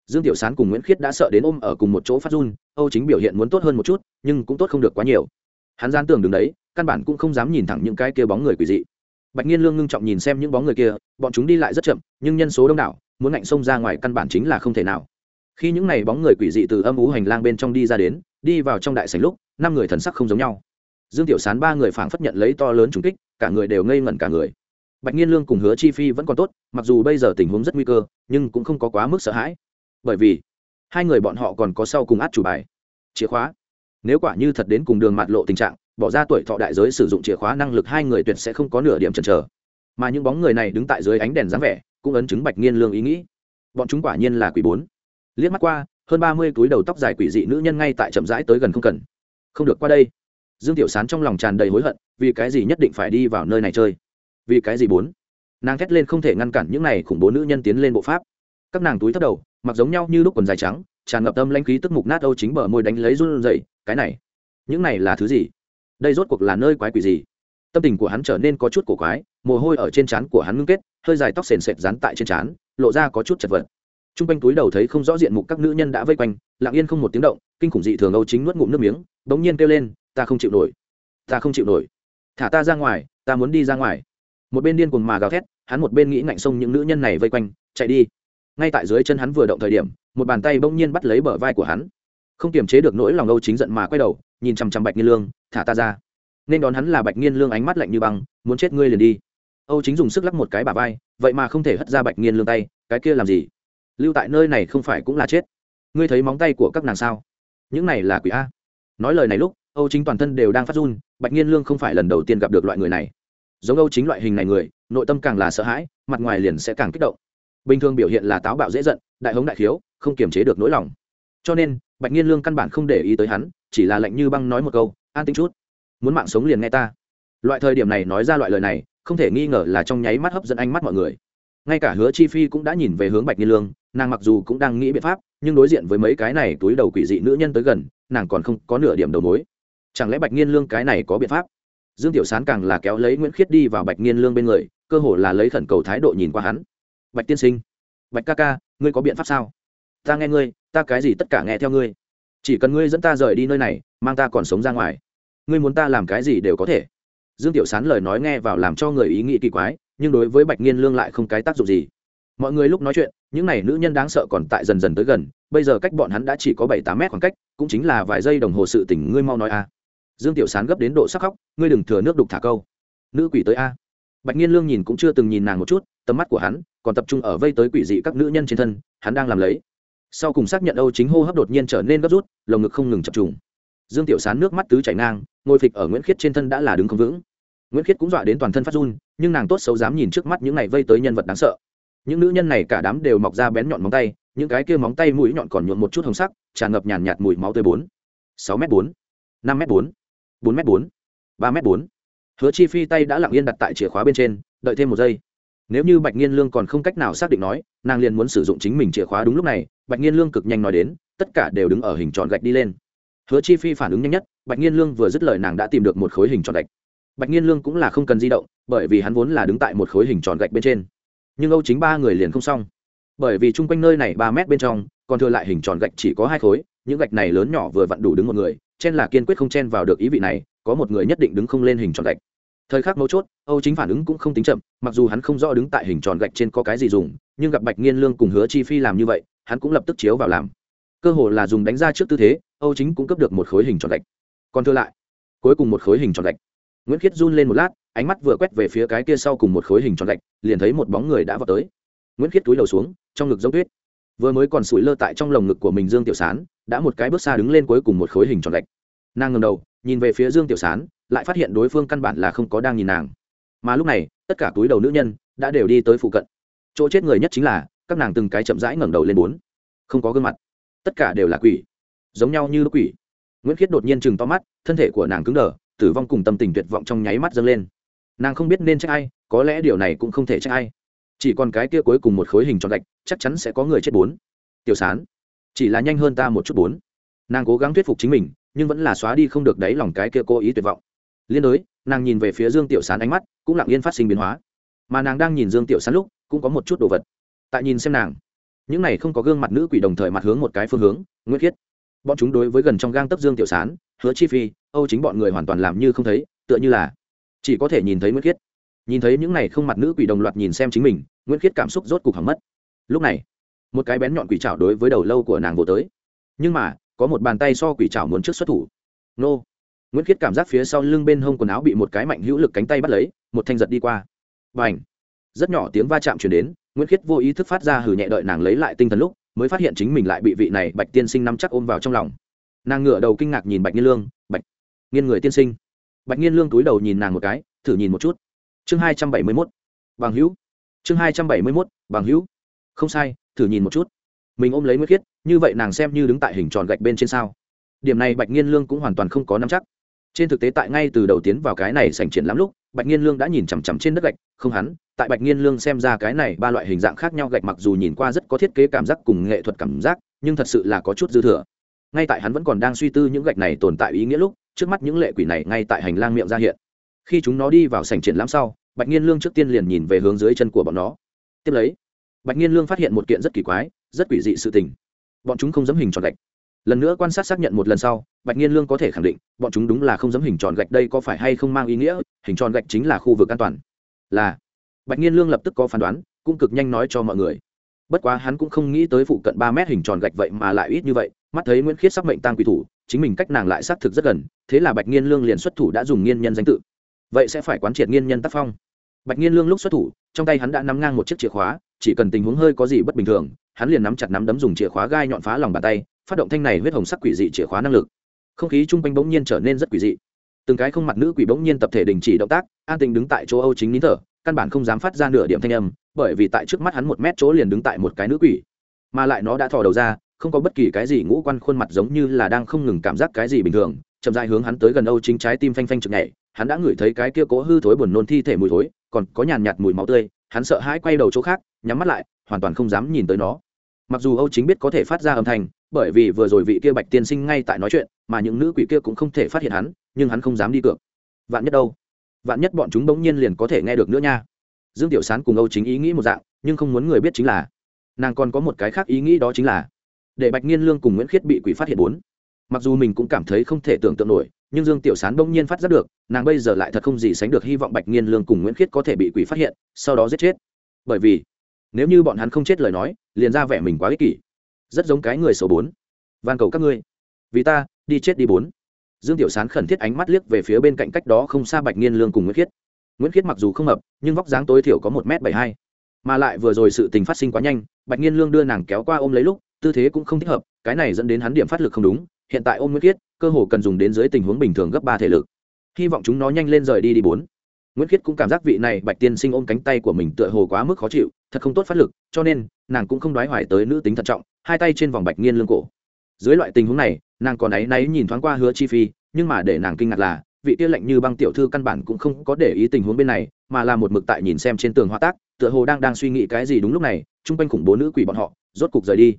Dương tiểu sán cùng nguyễn khiết đã sợ đến ôm ở cùng một chỗ phát run, âu chính biểu hiện muốn tốt hơn một chút, nhưng cũng tốt không được quá nhiều. Hắn gian tường đứng đấy, căn bản cũng không dám nhìn thẳng những cái kia bóng người quỷ dị. Bạch nhiên lương ngưng trọng nhìn xem những bóng người kia, bọn chúng đi lại rất chậm, nhưng nhân số đông đảo, muốn ngạnh xông ra ngoài căn bản chính là không thể nào. Khi những n à y bóng người quỷ dị từ âm ú hành lang bên trong đi ra đến, đi vào trong đại sành lúc, năm người thần sắc không giống nhau. Dương tiểu sán ba người phảng phất nhận lấy to lớn trùng kích, cả người đều ngây ngẩn cả người bạch nhiên lương cùng hứa chi phi vẫn còn tốt, mặc dù bây giờ tình huống rất nguy cơ, nhưng cũng không có quá mức sợ hãi. Bởi vì, hai người bọn họ còn có sau cùng át chủ bài. Chìa khóa. Nếu quả như thật đến cùng đường mạt lộ tình trạng, bỏ ra tuổi thọ đại giới sử dụng chìa khóa năng lực hai người tuyệt sẽ không có nửa điểm chần chờ. Mà những bóng người này đứng tại dưới ánh đèn dáng vẻ, cũng ấn chứng bạch nghiên lương ý nghĩ. Bọn chúng quả nhiên là quỷ bốn. Liếc mắt qua, hơn ba mươi túi đầu tóc dài quỷ dị nữ nhân ngay tại chậm rãi tới gần không cần. Không được qua đây. Dương tiểu sán trong lòng tràn đầy hối hận, vì cái gì nhất định phải đi vào nơi này chơi? Vì cái gì bốn? Nàng thét lên không thể ngăn cản những này khủng bố nữ nhân tiến lên bộ pháp. Các nàng túi thấp đầu, mặc giống nhau như lúc quần dài trắng, tràn ngập tâm lãnh khí tức mục nát âu chính bờ môi đánh lấy run dậy cái này, những này là thứ gì? Đây rốt cuộc là nơi quái quỷ gì? Tâm tình của hắn trở nên có chút cổ quái, mồ hôi ở trên trán của hắn ngưng kết, hơi dài tóc sền sệt dán tại trên trán, lộ ra có chút chật vật. T r u n g quanh túi đầu thấy không rõ diện mục các nữ nhân đã vây quanh, lặng yên không một tiếng động, kinh khủng dị thường âu chính nuốt ngụm nước miếng, bỗng nhiên kêu lên, ta không chịu nổi, ta không chịu nổi. Thả ta ra ngoài, ta muốn đi ra ngoài một bên điên cuồng mà gào thét, hắn một bên nghĩ ngạnh sông những nữ nhân này vây quanh, chạy đi. Ngay tại dưới chân hắn vừa động thời điểm, một bàn tay bỗng nhiên bắt lấy bờ vai của hắn. Không kiềm chế được nỗi lòng âu chính giận mà quay đầu, nhìn chằm chằm bạch nghiên lương, thả ta ra. Nên đón hắn là bạch nghiên lương ánh mắt lạnh như băng, muốn chết ngươi liền đi. Âu chính dùng sức lắc một cái bà vai, vậy mà không thể hất ra bạch nghiên lương tay, cái kia làm gì? Lưu tại nơi này không phải cũng là chết. Ngươi thấy móng tay của các nàng sao? Những này là quỷ a. Nói lời này lúc, âu chính toàn thân đều đang phát run, bạch nghiên lương không phải lần đầu tiên gặp được loại người này giống âu chính loại hình này người, nội tâm càng là sợ hãi, mặt ngoài liền sẽ càng kích động. Bình thường biểu hiện là táo bạo dễ giận, đại hống đại khiếu, không kiềm chế được nỗi lòng. Cho nên, bạch nhiên lương căn bản không để ý tới hắn, chỉ là lạnh như băng nói một câu, an tính chút, muốn mạng sống liền nghe ta. Loại thời điểm này nói ra loại lời này, không thể nghi ngờ là trong nháy mắt hấp dẫn ánh mắt mọi người. Ngay cả hứa chi phi cũng đã nhìn về hướng bạch nhiên lương, nàng mặc dù cũng đang nghĩ biện pháp, nhưng đối diện với mấy cái này túi đầu quỷ dị nữ nhân tới gần, nàng còn không có nửa điểm đầu mối. Chẳng lẽ bạch nhiên lương cái này có biện pháp? Dương tiểu sán càng là kéo lấy nguyễn khiết đi vào bạch Niên lương bên người, cơ hồ là lấy khẩn cầu thái độ nhìn qua hắn. Bạch tiên sinh, bạch ca ca, ngươi có biện pháp sao? Ta nghe ngươi, ta cái gì tất cả nghe theo ngươi. Chỉ cần ngươi dẫn ta rời đi nơi này, mang ta còn sống ra ngoài. Ngươi muốn ta làm cái gì đều có thể. Dương tiểu sán lời nói nghe vào làm cho người ý nghĩ kỳ quái, nhưng đối với bạch nghiên lương lại không cái tác dụng gì. Mọi người lúc nói chuyện, những n à y nữ nhân đáng sợ còn tại dần dần tới gần, bây giờ cách bọn hắn đã chỉ có bảy tám mét khoảng cách, cũng chính là vài giây đồng hồ sự tỉnh ngươi mau nói a dương tiểu sán gấp đến độ sắc khóc, ngươi đừng thừa nước đục thả câu. Nữ quỷ tới a. Bạch Nhiên lương nhìn cũng chưa từng nhìn nàng một chút, tầm mắt của hắn còn tập trung ở vây tới quỷ dị các nữ nhân trên thân, hắn đang làm lấy. Sau cùng xác nhận âu chính hô hấp đột nhiên trở nên gấp rút, lồng ngực không ngừng chập trùng. Dương tiểu sán nước mắt tứ chảy ngang, ngồi phịch ở nguyễn khiết trên thân đã là đứng không vững. Nguyễn khiết cũng dọa đến toàn thân phát run, nhưng nàng tốt xấu dám nhìn trước mắt những này vây tới nhân vật đáng sợ. Những nữ nhân này cả đám đều mọc ra bén nhọn móng tay, những cái kia móng tay mũi nhọn còn nhuộn một chút hồng sắc, tràn ngập nhàn nhạt mùi máu tươi bốn. Sáu m bốn, năm m bốn bốn m bốn, ba m bốn. Hứa chi phi tay đã lặng yên đặt tại chìa khóa bên trên, đợi thêm một giây. Nếu như bạch nghiên lương còn không cách nào xác định nói, nàng liền muốn sử dụng chính mình chìa khóa đúng lúc này, bạch nghiên lương cực nhanh nói đến, tất cả đều đứng ở hình tròn gạch đi lên. Hứa chi phi phản ứng nhanh nhất, bạch nghiên lương vừa dứt lời nàng đã tìm được một khối hình tròn gạch. Bạch nghiên lương cũng là không cần di động, bởi vì hắn vốn là đứng tại một khối hình tròn gạch bên trên. Nhưng âu chính ba người liền không xong. Bởi vì chung quanh nơi này ba mét bên trong, còn thừa lại hình tròn gạch chỉ có hai khối, những gạch này lớn nhỏ vừa vặn đủ đứng một người chen là kiên quyết không chen vào được ý vị này, có một người nhất định đứng không lên hình tròn gạch. Thời khắc mấu chốt, âu chính phản ứng cũng không tính chậm, mặc dù hắn không rõ đứng tại hình tròn gạch trên có cái gì dùng, nhưng gặp bạch nghiên lương cùng hứa chi phi làm như vậy, hắn cũng lập tức chiếu vào làm. Cơ hồ là dùng đánh ra trước tư thế, âu chính cũng cấp được một khối hình tròn gạch. Còn thưa lại, cuối cùng một khối hình tròn gạch. Nguyễn khiết run lên một lát, ánh mắt vừa quét về phía cái kia sau cùng một khối hình tròn gạch, liền thấy một bóng người đã vào tới. Nguyễn khiết túi đầu xuống, trong ngực giống tuyết vừa mới còn sủi lơ tại trong lồng ngực của mình dương tiểu sán, đã một cái bước xa đứng lên cuối cùng một khối hình tròn lệch nàng ngầm đầu, nhìn về phía dương tiểu sán, lại phát hiện đối phương căn bản là không có đang nhìn nàng. Mà lúc này, tất cả túi đầu nữ nhân đã đều đi tới phụ cận. Chỗ chết người nhất chính là các nàng từng cái chậm rãi ngẩng đầu lên bốn. Không có gương mặt. Tất cả đều là quỷ. Giống nhau như quỷ. Nguyễn khiết đột nhiên chừng to mắt, thân thể của nàng cứng đờ, tử vong cùng tâm tình tuyệt vọng trong nháy mắt dâng lên. Nàng không biết nên trách ai, có lẽ điều này cũng không thể trách ai chỉ còn cái kia cuối cùng một khối hình tròn gạch, chắc chắn sẽ có người chết bốn. Tiểu sán, chỉ là nhanh hơn ta một chút bốn. Nàng cố gắng thuyết phục chính mình, nhưng vẫn là xóa đi không được đáy lòng cái kia cố ý tuyệt vọng. Liên đối, nàng nhìn về phía dương tiểu sán ánh mắt, cũng lặng yên phát sinh biến hóa. Mà nàng đang nhìn dương tiểu sán lúc, cũng có một chút đồ vật. Tại nhìn xem nàng, những này không có gương mặt nữ quỷ đồng thời mặt hướng một cái phương hướng nguyên khiết. Bọn chúng đối với gần trong gang tấp dương tiểu sán, hứa chi phi, âu chính bọn người hoàn toàn làm như không thấy, tựa như là chỉ có thể nhìn thấy nguyên khiết nhìn thấy những này không mặt nữ quỷ đồng loạt nhìn xem chính mình, nguyễn khiết cảm xúc rốt cục hỏng mất. Lúc này, một cái bén nhọn quỷ trảo đối với đầu lâu của nàng vô tới. Nhưng mà, có một bàn tay so quỷ trảo muốn trước xuất thủ. Nô! Nguyễn khiết cảm giác phía sau lưng bên hông quần áo bị một cái mạnh hữu lực cánh tay bắt lấy, một thanh giật đi qua. Và ảnh rất nhỏ tiếng va chạm chuyển đến, nguyễn khiết vô ý thức phát ra hử nhẹ đợi nàng lấy lại tinh thần lúc, mới phát hiện chính mình lại bị vị này bạch tiên sinh nắm chắc ôm vào trong lòng. Nàng ngửa đầu kinh ngạc nhìn bạch nghiên lương. Bạch nghiên người tiên sinh. Bạch nghiên lương túi đầu nhìn nàng một cái, thử nhìn một chút chương hai trăm bảy mươi mốt. Bằng hữu. Chương hai trăm bảy mươi mốt, bằng hữu. Không sai, thử nhìn một chút. Mình ôm lấy nguyễn khiết, như vậy nàng xem như đứng tại hình tròn gạch bên trên sao? Điểm này bạch nghiên lương cũng hoàn toàn không có nắm chắc. Trên thực tế tại ngay từ đầu tiến vào cái này sành triển lắm lúc, bạch nghiên lương đã nhìn chằm chằm trên đất gạch, không hắn, tại bạch nghiên lương xem ra cái này ba loại hình dạng khác nhau gạch mặc dù nhìn qua rất có thiết kế cảm giác cùng nghệ thuật cảm giác, nhưng thật sự là có chút dư thừa. Ngay tại hắn vẫn còn đang suy tư những gạch này tồn tại ý nghĩa lúc, trước mắt những lệ quỷ này ngay tại hành lang miệng ra hiện. Khi chúng nó đi vào sành triển lãm sau bạch nghiên lương trước tiên liền nhìn về hướng dưới chân của bọn nó. Tiếp lấy, bạch nghiên lương phát hiện một kiện rất kỳ quái, rất quỷ dị sự tình. Bọn chúng không dám hình tròn gạch. Lần nữa quan sát xác nhận một lần sau, bạch nhiên lương có thể khẳng định, bọn chúng đúng là không dám hình tròn gạch đây có phải hay không mang ý nghĩa, hình tròn gạch chính là khu vực an toàn. Là, bạch nhiên lương lập tức có phán đoán, cũng cực nhanh nói cho mọi người. Bất quá hắn cũng không nghĩ tới phụ cận ba mét hình tròn gạch vậy mà lại ít như vậy, mắt thấy nguyễn khiết sắc mệnh tăng quỷ thủ, chính mình cách nàng lại xác thực rất gần, thế là bạch nhiên lương liền xuất thủ đã dùng nghiên nhân danh tự vậy sẽ phải quán triệt nghiên nhân tác phong. Bạch nghiên lương lúc xuất thủ, trong tay hắn đã nắm ngang một chiếc chìa khóa, chỉ cần tình huống hơi có gì bất bình thường, hắn liền nắm chặt nắm đấm dùng chìa khóa gai nhọn phá lòng bàn tay, phát động thanh này huyết hồng sắc quỷ dị chìa khóa năng lực. Không khí chung quanh bỗng nhiên trở nên rất quỷ dị. Từng cái không mặt nữ quỷ bỗng nhiên tập thể đình chỉ động tác, an tình đứng tại chỗ âu chính nín thở, căn bản không dám phát ra nửa điểm thanh âm, bởi vì tại trước mắt hắn một mét chỗ liền đứng tại một cái nữ quỷ. Mà lại nó đã thò đầu ra, không có bất kỳ cái gì ngũ quan khuôn mặt giống như là đang không ngừng cảm giác cái gì bình thường, chậm dài hướng hắn tới gần âu chính trái tim phanh phanh chực nhảy hắn đã ngửi thấy cái kia cố hư thối buồn nôn thi thể mùi thối, còn có nhàn nhạt mùi máu tươi, hắn sợ hãi quay đầu chỗ khác, nhắm mắt lại, hoàn toàn không dám nhìn tới nó. Mặc dù âu chính biết có thể phát ra âm thanh, bởi vì vừa rồi vị kia bạch tiên sinh ngay tại nói chuyện, mà những nữ quỷ kia cũng không thể phát hiện hắn, nhưng hắn không dám đi cược. Vạn nhất đâu? Vạn nhất bọn chúng bỗng nhiên liền có thể nghe được nữa nha. Dương tiểu sán cùng âu chính ý nghĩ một dạng, nhưng không muốn người biết chính là, nàng còn có một cái khác ý nghĩ đó chính là, để bạch nghiên lương cùng nguyễn khiết bị quỷ phát hiện bốn. Mặc dù mình cũng cảm thấy không thể tưởng tượng nổi nhưng dương tiểu sán bỗng nhiên phát giác được, nàng bây giờ lại thật không gì sánh được hy vọng bạch nghiên lương cùng nguyễn khiết có thể bị quỷ phát hiện, sau đó giết chết. Bởi vì, nếu như bọn hắn không chết lời nói, liền ra vẻ mình quá ích kỷ. Rất giống cái người số bốn. Van cầu các ngươi. Vì ta, đi chết đi bốn. Dương tiểu sán khẩn thiết ánh mắt liếc về phía bên cạnh cách đó không xa bạch nghiên lương cùng nguyễn khiết. Nguyễn khiết mặc dù không hợp nhưng vóc dáng tối thiểu có một m bảy hai. Mà lại vừa rồi sự tình phát sinh quá nhanh, bạch nghiên lương đưa nàng kéo qua ôm lấy lúc, tư thế cũng không thích hợp, cái này dẫn đến hắn điểm phát lực không đúng hiện tại ôm nguyễn khiết, cơ hồ cần dùng đến dưới tình huống bình thường gấp ba thể lực. Hy vọng chúng nó nhanh lên rời đi đi bốn. Nguyễn khiết cũng cảm giác vị này bạch tiên sinh ôm cánh tay của mình tựa hồ quá mức khó chịu, thật không tốt phát lực, cho nên, nàng cũng không đoái hoài tới nữ tính thận trọng, hai tay trên vòng bạch nghiên lương cổ. Dưới loại tình huống này, nàng còn áy náy nhìn thoáng qua hứa chi phi, nhưng mà để nàng kinh ngạc là, vị tiên lệnh như băng tiểu thư căn bản cũng không có để ý tình huống bên này, mà là một mực tại nhìn xem trên tường hoa tác, tựa hồ đang đang suy nghĩ cái gì đúng lúc này, chung quanh khủng bố nữ quỷ bọn họ, rốt cục rời đi.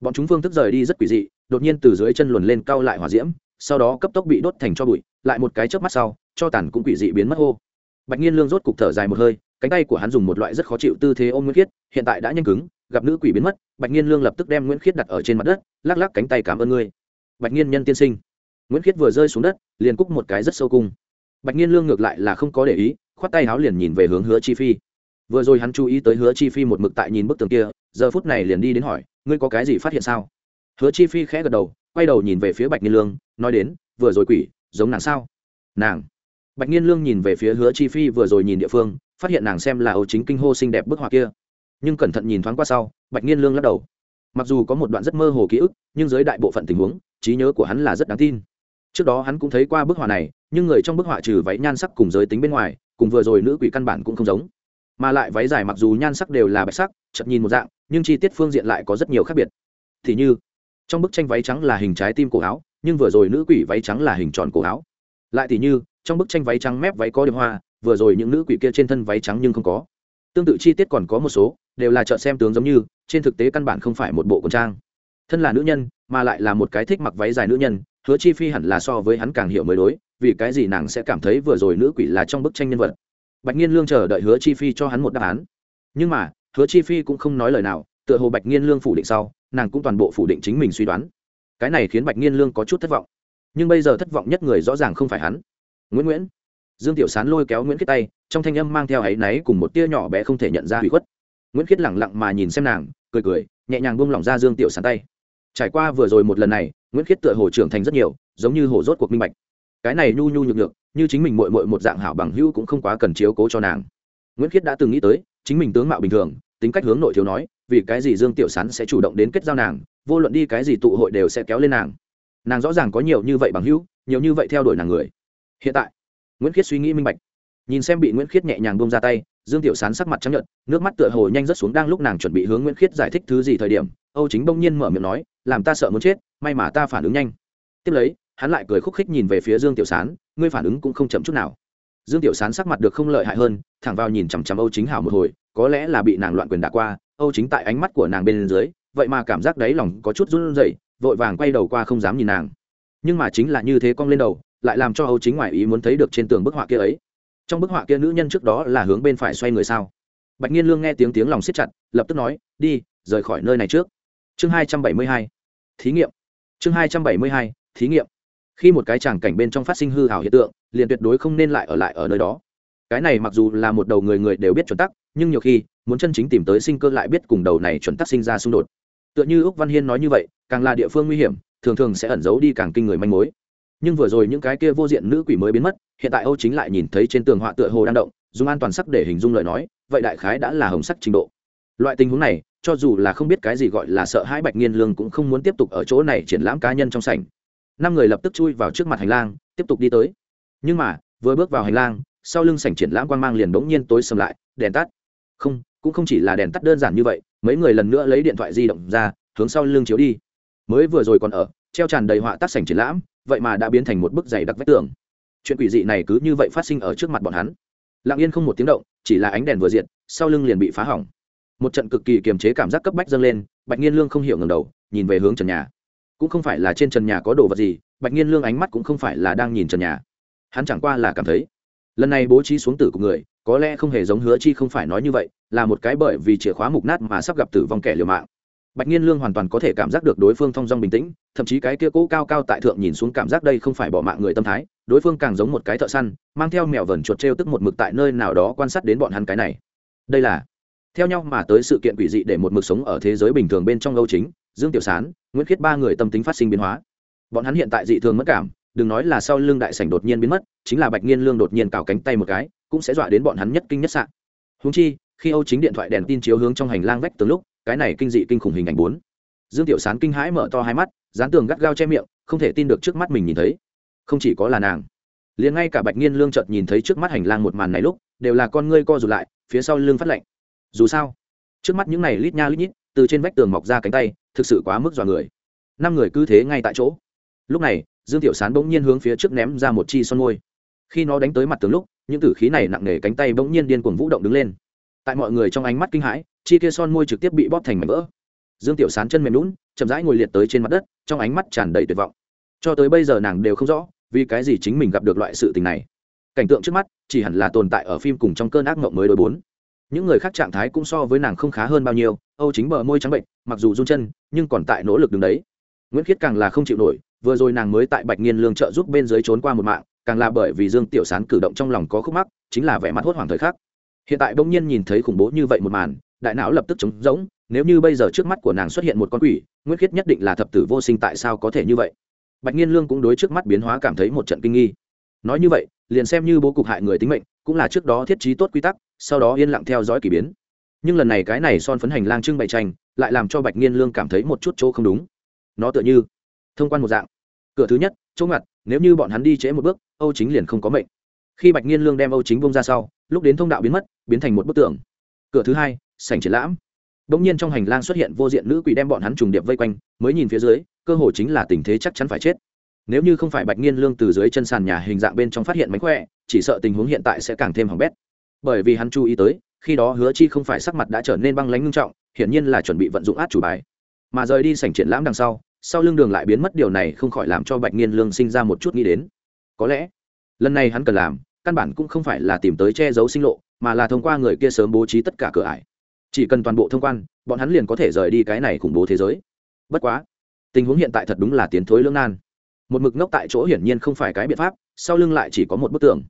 Bọn chúng phương thức rời đi rất quỷ dị đột nhiên từ dưới chân luồn lên cao lại hỏa diễm, sau đó cấp tốc bị đốt thành cho bụi, lại một cái chớp mắt sau, cho tàn cũng quỷ dị biến mất hô. Bạch nhiên lương rốt cục thở dài một hơi, cánh tay của hắn dùng một loại rất khó chịu tư thế ôm nguyễn khiết, hiện tại đã nhanh cứng, gặp nữ quỷ biến mất, bạch nhiên lương lập tức đem nguyễn khiết đặt ở trên mặt đất, lắc lắc cánh tay cảm ơn ngươi. Bạch nhiên nhân tiên sinh. Nguyễn khiết vừa rơi xuống đất, liền cúc một cái rất sâu cung. Bạch nhiên lương ngược lại là không có để ý, khoát tay áo liền nhìn về hướng hứa chi phi. Vừa rồi hắn chú ý tới hứa chi phi một mực tại nhìn bức tường kia, giờ phút này liền đi đến hỏi, ngươi có cái gì phát hiện sao? Hứa chi phi khẽ gật đầu, quay đầu nhìn về phía bạch nhiên lương, nói đến, vừa rồi quỷ, giống nàng sao? Nàng. Bạch nhiên lương nhìn về phía hứa chi phi vừa rồi nhìn địa phương, phát hiện nàng xem là ấu chính kinh hô xinh đẹp bức họa kia. Nhưng cẩn thận nhìn thoáng qua sau, bạch nhiên lương lắc đầu. Mặc dù có một đoạn rất mơ hồ ký ức, nhưng dưới đại bộ phận tình huống, trí nhớ của hắn là rất đáng tin. Trước đó hắn cũng thấy qua bức họa này, nhưng người trong bức họa trừ váy nhan sắc cùng giới tính bên ngoài, cùng vừa rồi nữ quỷ căn bản cũng không giống. Mà lại váy dài mặc dù nhan sắc đều là bạch sắc chậm nhìn một dạng, nhưng chi tiết phương diện lại có rất nhiều khác biệt. Thì như trong bức tranh váy trắng là hình trái tim cổ áo, nhưng vừa rồi nữ quỷ váy trắng là hình tròn cổ áo. Lại thì như, trong bức tranh váy trắng mép váy có điểm hoa, vừa rồi những nữ quỷ kia trên thân váy trắng nhưng không có. Tương tự chi tiết còn có một số, đều là chợ xem tướng giống như, trên thực tế căn bản không phải một bộ quần trang. Thân là nữ nhân, mà lại là một cái thích mặc váy dài nữ nhân, hứa chi phi hẳn là so với hắn càng hiểu mới đối, vì cái gì nàng sẽ cảm thấy vừa rồi nữ quỷ là trong bức tranh nhân vật. Bạch nhiên lương chờ đợi hứa chi phi cho hắn một đáp án. Nhưng mà, hứa chi phi cũng không nói lời nào, tựa hồ bạch nhiên lương phủ định sau nàng cũng toàn bộ phủ định chính mình suy đoán. Cái này khiến bạch nhiên lương có chút thất vọng. Nhưng bây giờ thất vọng nhất người rõ ràng không phải hắn. Nguyễn nguyễn. Dương tiểu sán lôi kéo nguyễn khiết tay, trong thanh âm mang theo áy náy cùng một tia nhỏ bé không thể nhận ra hủy khuất. Nguyễn khiết lẳng lặng mà nhìn xem nàng, cười cười, nhẹ nhàng buông lỏng ra dương tiểu sán tay. Trải qua vừa rồi một lần này, nguyễn khiết tựa hồ trưởng thành rất nhiều, giống như hồ rốt cuộc minh bạch. Cái này nhu nhu nhược nhược, như chính mình mội mội một dạng hảo bằng hữu cũng không quá cần chiếu cố cho nàng. Nguyễn khiết đã từng nghĩ tới, chính mình tướng mạo bình thường, tính cách hướng nội thiếu nói vì cái gì dương tiểu sán sẽ chủ động đến kết giao nàng, vô luận đi cái gì tụ hội đều sẽ kéo lên nàng. Nàng rõ ràng có nhiều như vậy bằng hữu, nhiều như vậy theo đuổi nàng người. Hiện tại, nguyễn khiết suy nghĩ minh bạch. Nhìn xem bị nguyễn khiết nhẹ nhàng bông ra tay, dương tiểu sán sắc mặt chấp nhận nước mắt tựa hồ nhanh rất xuống đang lúc nàng chuẩn bị hướng nguyễn khiết giải thích thứ gì thời điểm, âu chính bỗng nhiên mở miệng nói, làm ta sợ muốn chết, may mà ta phản ứng nhanh. Tiếp lấy, hắn lại cười khúc khích nhìn về phía dương tiểu sán, ngươi phản ứng cũng không chậm chút nào. Dương tiểu sán sắc mặt được không lợi hại hơn, thẳng vào nhìn chằm chằm âu chính hảo một hồi, có lẽ là bị nàng loạn quyền đạ qua âu chính tại ánh mắt của nàng bên dưới, vậy mà cảm giác đáy lòng có chút run rẩy, vội vàng quay đầu qua không dám nhìn nàng. Nhưng mà chính là như thế cong lên đầu, lại làm cho âu chính ngoài ý muốn thấy được trên tường bức họa kia ấy. Trong bức họa kia nữ nhân trước đó là hướng bên phải xoay người sao? Bạch nhiên lương nghe tiếng tiếng lòng siết chặt, lập tức nói, đi, rời khỏi nơi này trước. Chương hai trăm bảy mươi hai, thí nghiệm. Chương hai trăm bảy mươi hai, thí nghiệm. Khi một cái tràng cảnh bên trong phát sinh hư hảo hiện tượng, liền tuyệt đối không nên lại ở lại ở nơi đó cái này mặc dù là một đầu người người đều biết chuẩn tắc, nhưng nhiều khi, muốn chân chính tìm tới sinh cơ lại biết cùng đầu này chuẩn tắc sinh ra xung đột. Tựa như úc văn hiên nói như vậy, càng là địa phương nguy hiểm, thường thường sẽ ẩn giấu đi càng kinh người manh mối. Nhưng vừa rồi những cái kia vô diện nữ quỷ mới biến mất, hiện tại âu chính lại nhìn thấy trên tường họa tựa hồ đang động, dùng an toàn sắc để hình dung lời nói, vậy đại khái đã là hồng sắc trình độ. Loại tình huống này, cho dù là không biết cái gì gọi là sợ hãi bạch nghiên lương cũng không muốn tiếp tục ở chỗ này triển lãm cá nhân trong sảnh. Năm người lập tức chui vào trước mặt hành lang, tiếp tục đi tới. Nhưng mà, vừa bước vào hành lang sau lưng sảnh triển lãm quan mang liền bỗng nhiên tối sầm lại, đèn tắt. Không, cũng không chỉ là đèn tắt đơn giản như vậy, mấy người lần nữa lấy điện thoại di động ra, hướng sau lưng chiếu đi. Mới vừa rồi còn ở, treo tràn đầy họa tác sảnh triển lãm, vậy mà đã biến thành một bức giày đặc vách tường. Chuyện quỷ dị này cứ như vậy phát sinh ở trước mặt bọn hắn. Lặng yên không một tiếng động, chỉ là ánh đèn vừa diện sau lưng liền bị phá hỏng. Một trận cực kỳ kiềm chế cảm giác cấp bách dâng lên, bạch nhiên lương không hiểu ngầm đầu, nhìn về hướng trần nhà. Cũng không phải là trên trần nhà có đồ vật gì, bạch nhiên lương ánh mắt cũng không phải là đang nhìn trần nhà. Hắn chẳng qua là cảm thấy lần này bố trí xuống tử của người, có lẽ không hề giống hứa chi không phải nói như vậy, là một cái bởi vì chìa khóa mục nát mà sắp gặp tử vong kẻ liều mạng. Bạch nhiên lương hoàn toàn có thể cảm giác được đối phương thong dong bình tĩnh, thậm chí cái kia cũ cao cao tại thượng nhìn xuống cảm giác đây không phải bỏ mạng người tâm thái, đối phương càng giống một cái thợ săn, mang theo mèo vẩn chuột t r e o tức một mực tại nơi nào đó quan sát đến bọn hắn cái này. Đây là, theo nhau mà tới sự kiện quỷ dị để một mực sống ở thế giới bình thường bên trong âu chính, dương tiểu sán, nguyễn khiết ba người tâm tính phát sinh biến hóa. Bọn hắn hiện tại dị thường mất cảm đừng nói là sau lưng đại sảnh đột nhiên biến mất, chính là bạch nghiên lương đột nhiên cào cánh tay một cái, cũng sẽ dọa đến bọn hắn nhất kinh nhất sạn húng chi, khi âu chính điện thoại đèn tin chiếu hướng trong hành lang vách từ lúc, cái này kinh dị kinh khủng hình ảnh bốn. Dương tiểu sán kinh hãi mở to hai mắt, dán tường gắt gao che miệng, không thể tin được trước mắt mình nhìn thấy. Không chỉ có là nàng, liền ngay cả bạch nghiên lương chợt nhìn thấy trước mắt hành lang một màn này lúc, đều là con ngươi co rụt lại, phía sau lưng phát lạnh. Dù sao, trước mắt những này lít nha lít nhít, từ trên vách tường mọc ra cánh tay, thực sự quá mức dọa người. Năm người cứ thế ngay tại chỗ. Lúc này dương tiểu sán bỗng nhiên hướng phía trước ném ra một chi son môi. Khi nó đánh tới mặt tường lúc, những tử khí này nặng nề cánh tay bỗng nhiên điên cuồng vũ động đứng lên. Tại mọi người trong ánh mắt kinh hãi, chi kia son môi trực tiếp bị bóp thành mảnh vỡ. Dương tiểu sán chân mềm lún chậm rãi ngồi liệt tới trên mặt đất, trong ánh mắt tràn đầy tuyệt vọng. Cho tới bây giờ nàng đều không rõ, vì cái gì chính mình gặp được loại sự tình này. Cảnh tượng trước mắt, chỉ hẳn là tồn tại ở phim cùng trong cơn ác mộng mới đôi bốn. Những người khác trạng thái cũng so với nàng không khá hơn bao nhiêu, âu chính bờ môi trắng bệnh, mặc dù run chân, nhưng còn tại nỗ lực đứng đấy. Nguyễn khiết càng là không chịu nổi vừa rồi nàng mới tại bạch nghiên lương trợ giúp bên dưới trốn qua một mạng, càng là bởi vì dương tiểu sán cử động trong lòng có khúc mắc, chính là vẻ mặt hốt hoảng thời khắc. Hiện tại bỗng nhiên nhìn thấy khủng bố như vậy một màn, đại não lập tức trống rỗng, nếu như bây giờ trước mắt của nàng xuất hiện một con quỷ nguyễn khiết nhất định là thập tử vô sinh tại sao có thể như vậy? Bạch nghiên lương cũng đối trước mắt biến hóa cảm thấy một trận kinh nghi. Nói như vậy, liền xem như bố cục hại người tính mệnh, cũng là trước đó thiết trí tốt quy tắc, sau đó yên lặng theo dõi k ỳ biến. Nhưng lần này cái này son phấn hành lang trưng bày tranh, lại làm cho bạch nghiên lương cảm thấy một chút chỗ không đúng. Nó tựa như thông quan một dạng cửa thứ nhất, chỗ ngặt, nếu như bọn hắn đi trễ một bước, âu chính liền không có mệnh. Khi bạch nghiên lương đem âu chính bông ra sau, lúc đến thông đạo biến mất, biến thành một bức tường. Cửa thứ hai, sảnh triển lãm. Bỗng nhiên trong hành lang xuất hiện vô diện nữ quỷ đem bọn hắn trùng điệp vây quanh, mới nhìn phía dưới, cơ hội chính là tình thế chắc chắn phải chết. Nếu như không phải bạch nghiên lương từ dưới chân sàn nhà hình dạng bên trong phát hiện mánh khỏe, chỉ sợ tình huống hiện tại sẽ càng thêm hỏng bét. Bởi vì hắn chú ý tới, khi đó hứa chi không phải sắc mặt đã trở nên băng lánh ngưng trọng, hiển nhiên là chuẩn bị vận dụng át chủ bài. Mà rời đi sảnh triển lãm đằng sau sau lưng đường lại biến mất điều này không khỏi làm cho bạch nghiên lương sinh ra một chút nghĩ đến. Có lẽ, lần này hắn cần làm, căn bản cũng không phải là tìm tới che giấu sinh lộ, mà là thông qua người kia sớm bố trí tất cả cửa ải. Chỉ cần toàn bộ thông quan, bọn hắn liền có thể rời đi cái này khủng bố thế giới. Bất quá, tình huống hiện tại thật đúng là tiến thối lưỡng nan. Một mực ngốc tại chỗ hiển nhiên không phải cái biện pháp, sau lưng lại chỉ có một bức tường.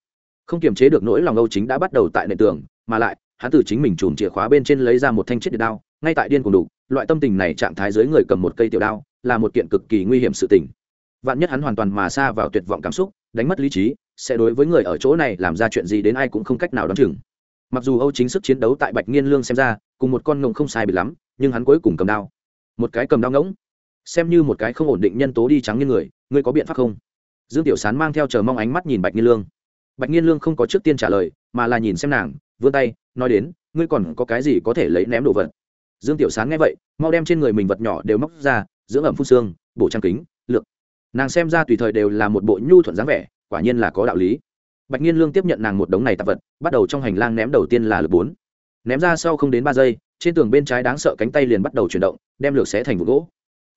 Không kiềm chế được nỗi lòng âu chính đã bắt đầu tại nền tường, mà lại, hắn từ chính mình chùm chìa khóa bên trên lấy ra một thanh chiếc đao, ngay tại điên cùng đủ loại tâm tình này trạng thái dưới người cầm một cây tiểu đao là một kiện cực kỳ nguy hiểm sự tình. Vạn nhất hắn hoàn toàn mà xa vào tuyệt vọng cảm xúc, đánh mất lý trí, sẽ đối với người ở chỗ này làm ra chuyện gì đến ai cũng không cách nào đoán chừng. Mặc dù âu chính sức chiến đấu tại bạch nghiên lương xem ra, cùng một con ngỗng không sai biệt lắm, nhưng hắn cuối cùng cầm đao. Một cái cầm đao ngỗng. Xem như một cái không ổn định nhân tố đi trắng như người, ngươi có biện pháp không? Dương tiểu sán mang theo chờ mong ánh mắt nhìn bạch nghiên lương. Bạch nghiên lương không có trước tiên trả lời, mà là nhìn xem nàng, vươn tay, nói đến, ngươi còn có cái gì có thể lấy ném đồ vật? Dương tiểu sán nghe vậy, mau đem trên người mình vật nhỏ đều móc ra dưỡng ẩm phun xương, bổ trang kính, lược. Nàng xem ra tùy thời đều là một bộ nhu thuận dáng vẻ, quả nhiên là có đạo lý. Bạch nhiên lương tiếp nhận nàng một đống này tạp vật, bắt đầu trong hành lang ném đầu tiên là lượt bốn. Ném ra sau không đến ba giây, trên tường bên trái đáng sợ cánh tay liền bắt đầu chuyển động, đem lược xé thành vụ gỗ.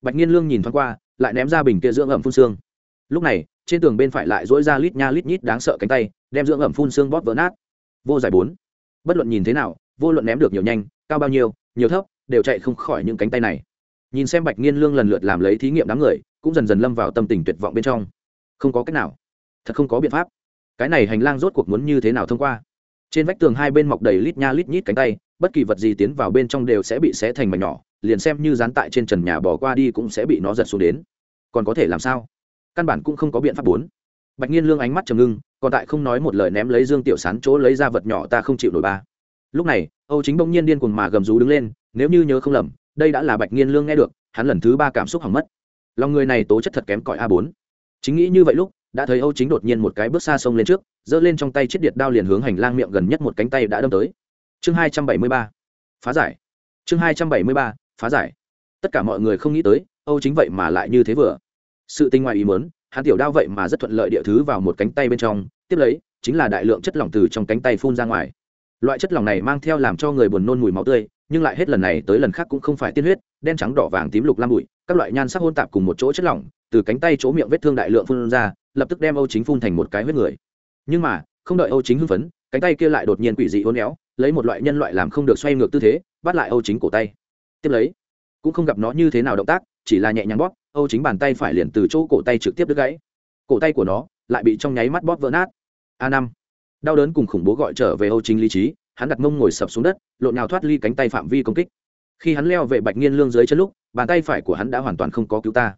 Bạch nhiên lương nhìn thoáng qua, lại ném ra bình kia dưỡng ẩm phun xương. Lúc này, trên tường bên phải lại dỗi ra lít nha lít nhít đáng sợ cánh tay, đem dưỡng ẩm phun xương bóp vỡ nát. Vô giải bốn. Bất luận nhìn thế nào, vô luận ném được nhiều nhanh, cao bao nhiêu, nhiều thấp, đều chạy không khỏi những cánh tay này nhìn xem bạch nghiên lương lần lượt làm lấy thí nghiệm đám người, cũng dần dần lâm vào tâm tình tuyệt vọng bên trong. Không có cách nào. Thật không có biện pháp. Cái này hành lang rốt cuộc muốn như thế nào thông qua? Trên vách tường hai bên mọc đầy lít nha lít nhít cánh tay, bất kỳ vật gì tiến vào bên trong đều sẽ bị xé thành mảnh nhỏ, liền xem như dán tại trên trần nhà bỏ qua đi cũng sẽ bị nó giật xuống đến. Còn có thể làm sao? Căn bản cũng không có biện pháp bốn. Bạch nhiên lương ánh mắt trầm ngưng, còn tại không nói một lời ném lấy dương tiểu sán chỗ lấy ra vật nhỏ ta không chịu nổi ba. Lúc này, âu chính bỗng nhiên điên cuồng mà gầm rú đứng lên, nếu như nhớ không lầm đây đã là bạch nghiên lương nghe được, hắn lần thứ ba cảm xúc hỏng mất. Lòng người này tố chất thật kém cỏi a bốn. Chính nghĩ như vậy lúc, đã thấy âu chính đột nhiên một cái bước xa sông lên trước, giơ lên trong tay chiếc điện đao liền hướng hành lang miệng gần nhất một cánh tay đã đâm tới. Chương hai trăm bảy mươi ba. Phá giải. Chương hai trăm bảy mươi ba. Phá giải. Tất cả mọi người không nghĩ tới, âu chính vậy mà lại như thế vừa. Sự tinh ngoài ý mớn hắn tiểu đao vậy mà rất thuận lợi địa thứ vào một cánh tay bên trong, tiếp lấy, chính là đại lượng chất lỏng từ trong cánh tay phun ra ngoài. Loại chất lỏng này mang theo làm cho người buồn nôn mùi máu tươi nhưng lại hết lần này tới lần khác cũng không phải tiên huyết, đen trắng, đỏ vàng, tím lục, lam bụi, các loại nhan sắc hôn tạp cùng một chỗ chất lỏng, từ cánh tay chỗ miệng vết thương đại lượng phun ra, lập tức đem âu chính phun thành một cái huyết người. Nhưng mà, không đợi âu chính hưng phấn, cánh tay kia lại đột nhiên quỷ dị hôn éo, lấy một loại nhân loại làm không được xoay ngược tư thế, bắt lại âu chính cổ tay. Tiếp lấy, cũng không gặp nó như thế nào động tác, chỉ là nhẹ nhàng bóp, âu chính bàn tay phải liền từ chỗ cổ tay trực tiếp đứt gãy. Cổ tay của nó lại bị trong nháy mắt bóp vỡ nát. A năm. Đau đớn cùng khủng bố gọi trở về âu chính lý trí hắn đặt mông ngồi sập xuống đất, lộn nào thoát ly cánh tay phạm vi công kích. Khi hắn leo về bạch nghiên lương dưới chân lúc, bàn tay phải của hắn đã hoàn toàn không có cứu ta.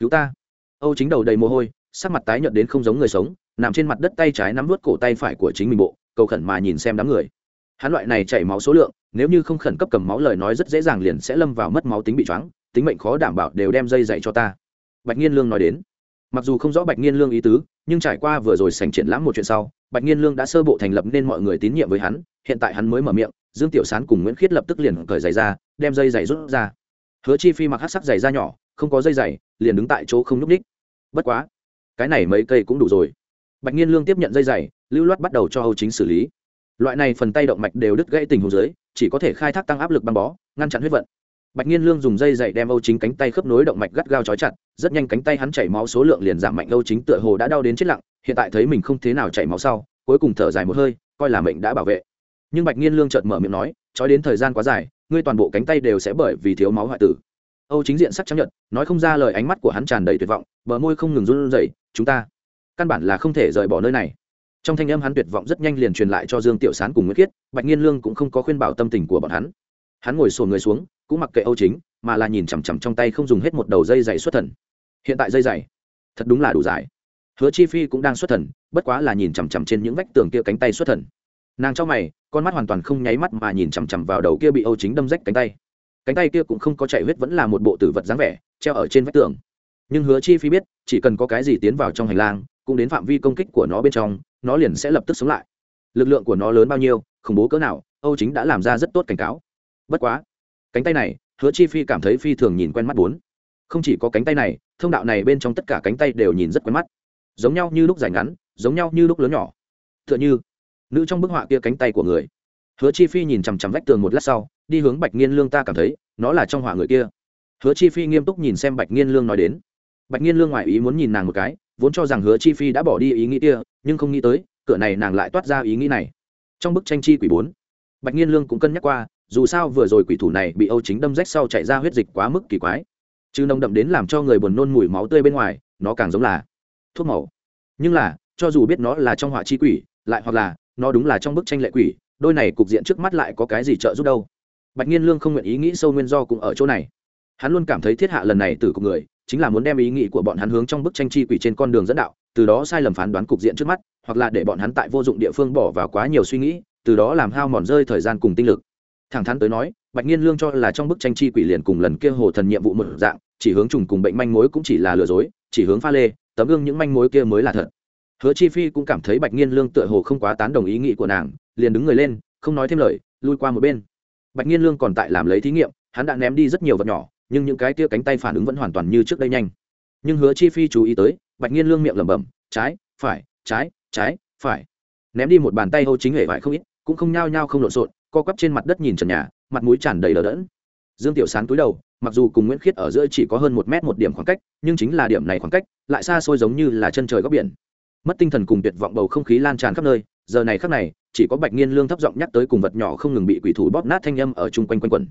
Cứu ta? Âu chính đầu đầy mồ hôi, sắc mặt tái nhợt đến không giống người sống, nằm trên mặt đất tay trái nắm vút cổ tay phải của chính mình bộ, cầu khẩn mà nhìn xem đám người. Hắn loại này chảy máu số lượng, nếu như không khẩn cấp cầm máu lời nói rất dễ dàng liền sẽ lâm vào mất máu tính bị choáng, tính mệnh khó đảm bảo đều đem dây dạy cho ta. Bạch nghiên lương nói đến mặc dù không rõ bạch nghiên lương ý tứ, nhưng trải qua vừa rồi sành triển lãm một chuyện sau, bạch nghiên lương đã sơ bộ thành lập nên mọi người tín nhiệm với hắn, hiện tại hắn mới mở miệng, dương tiểu sán cùng nguyễn khiết lập tức liền cởi giày ra, đem dây giày rút ra. Hứa chi phi mặc hát sắc giày ra nhỏ, không có dây giày, liền đứng tại chỗ không nhúc ních bất quá, cái này mấy cây cũng đủ rồi. Bạch nhiên lương tiếp nhận dây giày, lưu loát bắt đầu cho hầu chính xử lý. Loại này phần tay động mạch đều đứt gãy tình hồ dưới, chỉ có thể khai thác tăng áp lực băng bó, ngăn chặn huyết vận bạch Nghiên lương dùng dây dày đem âu chính cánh tay khớp nối động mạch gắt gao trói chặt, rất nhanh cánh tay hắn chảy máu số lượng liền giảm mạnh, âu chính tựa hồ đã đau đến chết lặng, hiện tại thấy mình không thế nào chảy máu sau, cuối cùng thở dài một hơi, coi là mệnh đã bảo vệ. Nhưng bạch Nghiên lương chợt mở miệng nói, trói đến thời gian quá dài, ngươi toàn bộ cánh tay đều sẽ bởi vì thiếu máu hoại tử. Âu chính diện sắc chấp nhận, nói không ra lời ánh mắt của hắn tràn đầy tuyệt vọng, bờ môi không ngừng run rẩy, chúng ta căn bản là không thể rời bỏ nơi này. Trong thanh âm hắn tuyệt vọng rất nhanh liền truyền lại cho dương tiểu sán cùng nguyễn khiết, bạch Nghiên lương cũng không có khuyên bảo tâm tình của bọn hắn hắn ngồi sổ người xuống, cũng mặc kệ âu chính, mà là nhìn chằm chằm trong tay không dùng hết một đầu dây dày xuất thần. Hiện tại dây dày, thật đúng là đủ dài. Hứa chi phi cũng đang xuất thần, bất quá là nhìn chằm chằm trên những vách tường kia cánh tay xuất thần. Nàng trong mày, con mắt hoàn toàn không nháy mắt mà nhìn chằm chằm vào đầu kia bị âu chính đâm rách cánh tay. Cánh tay kia cũng không có chạy huyết, vẫn là một bộ tử vật dáng vẻ, treo ở trên vách tường. Nhưng hứa chi phi biết, chỉ cần có cái gì tiến vào trong hành lang, cũng đến phạm vi công kích của nó bên trong, nó liền sẽ lập tức sống lại. Lực lượng của nó lớn bao nhiêu, khủng bố cỡ nào, âu chính đã làm ra rất tốt cảnh cáo bất quá, cánh tay này, hứa chi phi cảm thấy phi thường nhìn quen mắt bốn. Không chỉ có cánh tay này, thông đạo này bên trong tất cả cánh tay đều nhìn rất quen mắt. Giống nhau như lúc dài ngắn, giống nhau như lúc lớn nhỏ. T h ư ợ n h ư nữ trong bức họa kia cánh tay của người. Hứa chi phi nhìn chằm chằm vách tường một lát sau, đi hướng bạch nghiên lương ta cảm thấy, nó là trong họa người kia. Hứa chi phi nghiêm túc nhìn xem bạch nghiên lương nói đến. Bạch nghiên lương ngoại ý muốn nhìn nàng một cái, vốn cho rằng hứa chi phi đã bỏ đi ý nghĩ kia, nhưng không nghĩ tới, cửa này nàng lại toát ra ý nghĩ này. Trong bức tranh chi quỷ bốn, bạch nghiên lương cũng cân nhắc qua dù sao vừa rồi quỷ thủ này bị âu chính đâm rách sau chạy ra huyết dịch quá mức kỳ quái. Chứ nồng đậm đến làm cho người buồn nôn mùi máu tươi bên ngoài, nó càng giống là thuốc màu. Nhưng là, cho dù biết nó là trong họa chi quỷ, lại hoặc là nó đúng là trong bức tranh lệ quỷ, đôi này cục diện trước mắt lại có cái gì trợ giúp đâu? Bạch nhiên lương không nguyện ý nghĩ sâu nguyên do cũng ở chỗ này. Hắn luôn cảm thấy thiết hạ lần này từ cục người, chính là muốn đem ý nghĩ của bọn hắn hướng trong bức tranh chi quỷ trên con đường dẫn đạo, từ đó sai lầm phán đoán cục diện trước mắt, hoặc là để bọn hắn tại vô dụng địa phương bỏ vào quá nhiều suy nghĩ, từ đó làm hao mòn rơi thời gian cùng tinh lực thẳng thắn tới nói, bạch nhiên lương cho là trong bức tranh chi quỷ liền cùng lần kia hồ thần nhiệm vụ một dạng, chỉ hướng trùng cùng bệnh manh mối cũng chỉ là lừa dối, chỉ hướng pha lê, tấm gương những manh mối kia mới là thật. Hứa chi phi cũng cảm thấy bạch nhiên lương tựa hồ không quá tán đồng ý nghĩ của nàng, liền đứng người lên, không nói thêm lời, lui qua một bên. Bạch nhiên lương còn tại làm lấy thí nghiệm, hắn đã ném đi rất nhiều vật nhỏ, nhưng những cái kia cánh tay phản ứng vẫn hoàn toàn như trước đây nhanh. Nhưng hứa chi phi chú ý tới, bạch nhiên lương miệng lẩm bẩm, trái, phải, trái trái, phải. Ném đi một bàn tay hô chính hệ vải không ít, cũng không nhao nhao không lộn xộn co quắp trên mặt đất nhìn trần nhà, mặt mũi tràn đầy đờ đẫn. Dương tiểu sán túi đầu, mặc dù cùng nguyễn khiết ở giữa chỉ có hơn một mét một điểm khoảng cách, nhưng chính là điểm này khoảng cách, lại xa xôi giống như là chân trời góc biển. Mất tinh thần cùng tuyệt vọng bầu không khí lan tràn khắp nơi, giờ này khắc này, chỉ có bạch nghiên lương thấp giọng nhắc tới cùng vật nhỏ không ngừng bị quỷ thủ bóp nát thanh âm ở chung quanh quanh quẩn.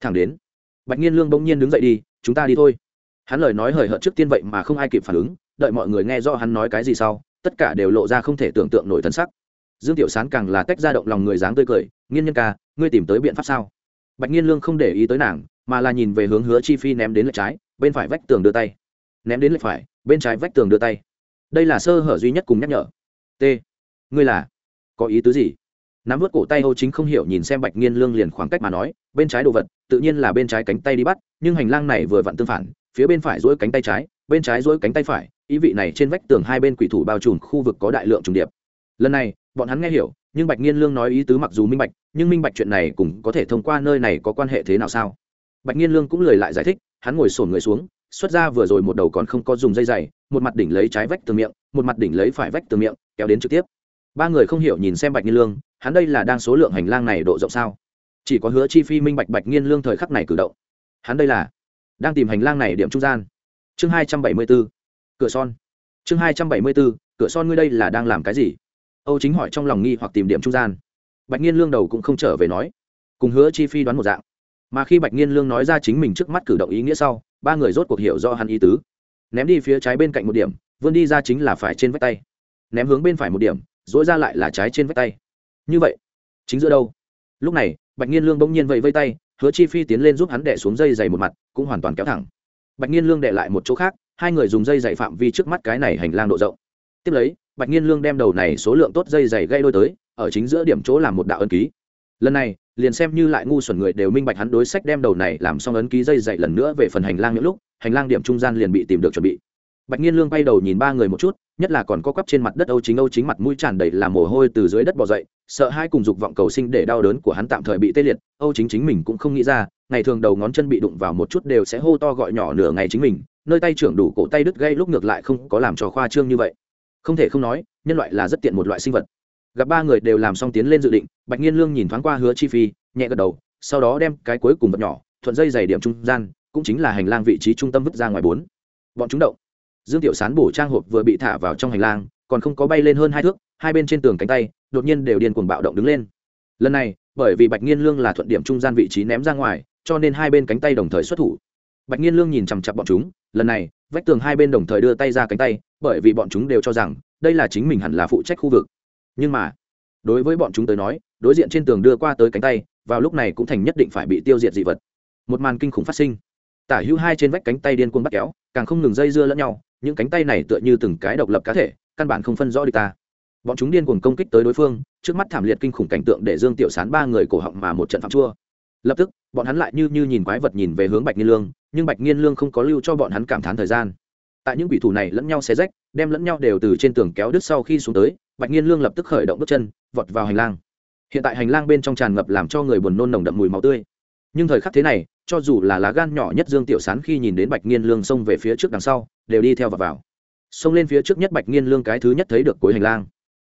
Thẳng đến. Bạch nghiên lương bỗng nhiên đứng dậy đi, chúng ta đi thôi. Hắn lời nói hời hợt trước tiên vậy mà không ai kịp phản ứng, đợi mọi người nghe do hắn nói cái gì sau, tất cả đều lộ ra không thể tưởng tượng nổi thân sắc. Dương tiểu sán càng là tách ra động lòng người dáng tươi cười nghiên nhân ca, ngươi tìm tới biện pháp sao? Bạch nghiên lương không để ý tới nàng, mà là nhìn về hướng hứa chi phi ném đến lệch trái, bên phải vách tường đưa tay. Ném đến lệch phải, bên trái vách tường đưa tay. Đây là sơ hở duy nhất cùng nhắc nhở. T. Ngươi là? Có ý tứ gì? Nắm vớt cổ tay âu chính không hiểu nhìn xem bạch nghiên lương liền khoảng cách mà nói, bên trái đồ vật, tự nhiên là bên trái cánh tay đi bắt, nhưng hành lang này vừa vặn tương phản, phía bên phải dỗi cánh tay trái, bên trái dỗi cánh tay phải, ý vị này trên vách tường hai bên quỷ thủ bao trùm khu vực có đại lượng trùng điệp. Lần này, bọn hắn nghe hiểu nhưng bạch nghiên lương nói ý tứ mặc dù minh bạch, nhưng minh bạch chuyện này cũng có thể thông qua nơi này có quan hệ thế nào sao? Bạch nghiên lương cũng lời lại giải thích, hắn ngồi sổn người xuống, xuất ra vừa rồi một đầu còn không có dùng dây dày, một mặt đỉnh lấy trái vách từ miệng, một mặt đỉnh lấy phải vách từ miệng, kéo đến trực tiếp. Ba người không hiểu nhìn xem bạch nghiên lương, hắn đây là đang số lượng hành lang này độ rộng sao? Chỉ có hứa chi phi minh bạch bạch nghiên lương thời khắc này cử động. Hắn đây là đang tìm hành lang này điểm trung gian. Chương hai trăm bảy mươi b ố cửa son. Chương hai trăm bảy mươi b ố cửa son ngươi đây là đang làm cái gì? Âu chính hỏi trong lòng nghi hoặc tìm điểm trung gian. Bạch nhiên lương đầu cũng không trở về nói. Cùng hứa chi phi đoán một dạng. Mà khi bạch nhiên lương nói ra chính mình trước mắt cử động ý nghĩa sau, ba người rốt cuộc hiểu do hắn ý tứ. Ném đi phía trái bên cạnh một điểm, vươn đi ra chính là phải trên vách tay. Ném hướng bên phải một điểm dỗi ra lại là trái trên vách tay. Như vậy, chính giữa đâu? Lúc này, bạch nhiên lương bỗng nhiên vẫy vây tay, hứa chi phi tiến lên giúp hắn đẻ xuống dây dày một mặt, cũng hoàn toàn kéo thẳng. Bạch nhiên lương đẻ lại một chỗ khác, hai người dùng dây dày phạm vi trước mắt cái này hành lang độ rộng. Tiếp lấy bạch nghiên lương đem đầu này số lượng tốt dây dày gây đôi tới, ở chính giữa điểm chỗ làm một đạo ấn ký. Lần này, liền xem như lại ngu xuẩn người đều minh bạch hắn đối sách đem đầu này làm xong ấn ký dây dày lần nữa về phần hành lang những lúc, hành lang điểm trung gian liền bị tìm được chuẩn bị. Bạch nghiên lương bay đầu nhìn ba người một chút, nhất là còn có quắp trên mặt đất âu chính âu chính mặt mũi tràn đầy là mồ hôi từ dưới đất bỏ dậy, sợ hai cùng dục vọng cầu sinh để đau đớn của hắn tạm thời bị tê liệt, âu chính chính mình cũng không nghĩ ra, ngày thường đầu ngón chân bị đụng vào một chút đều sẽ hô to gọi nhỏ nửa ngày chính mình, nơi tay trưởng đủ cổ tay đứt gây lúc ngược lại không có làm cho khoa trương như vậy không thể không nói, nhân loại là rất tiện một loại sinh vật. Gặp ba người đều làm xong tiến lên dự định, bạch nhiên lương nhìn thoáng qua hứa chi phi, nhẹ gật đầu, sau đó đem cái cuối cùng vật nhỏ, thuận dây dày điểm trung gian, cũng chính là hành lang vị trí trung tâm vứt ra ngoài bốn. Bọn chúng động. Dương tiểu sán bổ trang hộp vừa bị thả vào trong hành lang, còn không có bay lên hơn hai thước, hai bên trên tường cánh tay, đột nhiên đều điên cuồng bạo động đứng lên. Lần này, bởi vì bạch nhiên lương là thuận điểm trung gian vị trí ném ra ngoài, cho nên hai bên cánh tay đồng thời xuất thủ bạch nhiên lương nhìn chằm chặp bọn chúng, lần này, vách tường hai bên đồng thời đưa tay ra cánh tay, bởi vì bọn chúng đều cho rằng, đây là chính mình hẳn là phụ trách khu vực. Nhưng mà, đối với bọn chúng tới nói, đối diện trên tường đưa qua tới cánh tay, vào lúc này cũng thành nhất định phải bị tiêu diệt dị vật. Một màn kinh khủng phát sinh. Tả hữu hai trên vách cánh tay điên cuồng bắt kéo, càng không ngừng dây dưa lẫn nhau, những cánh tay này tựa như từng cái độc lập cá thể, căn bản không phân rõ địch ta. Bọn chúng điên cuồng công kích tới đối phương, trước mắt thảm liệt kinh khủng cảnh tượng để dương tiểu sán ba người cổ họng mà một trận phạm chua. Lập tức, bọn hắn lại như như nhìn quái vật nhìn về hướng bạch nghiên lương nhưng bạch nghiên lương không có lưu cho bọn hắn cảm thán thời gian. Tại những quỷ thủ này lẫn nhau xé rách, đem lẫn nhau đều từ trên tường kéo đứt sau khi xuống tới, bạch nghiên lương lập tức khởi động bước chân, vọt vào hành lang. Hiện tại hành lang bên trong tràn ngập làm cho người buồn nôn nồng đậm mùi máu tươi. Nhưng thời khắc thế này, cho dù là lá gan nhỏ nhất dương tiểu sán khi nhìn đến bạch nghiên lương xông về phía trước đằng sau, đều đi theo và vào. Xông lên phía trước nhất bạch nghiên lương cái thứ nhất thấy được cuối hành lang.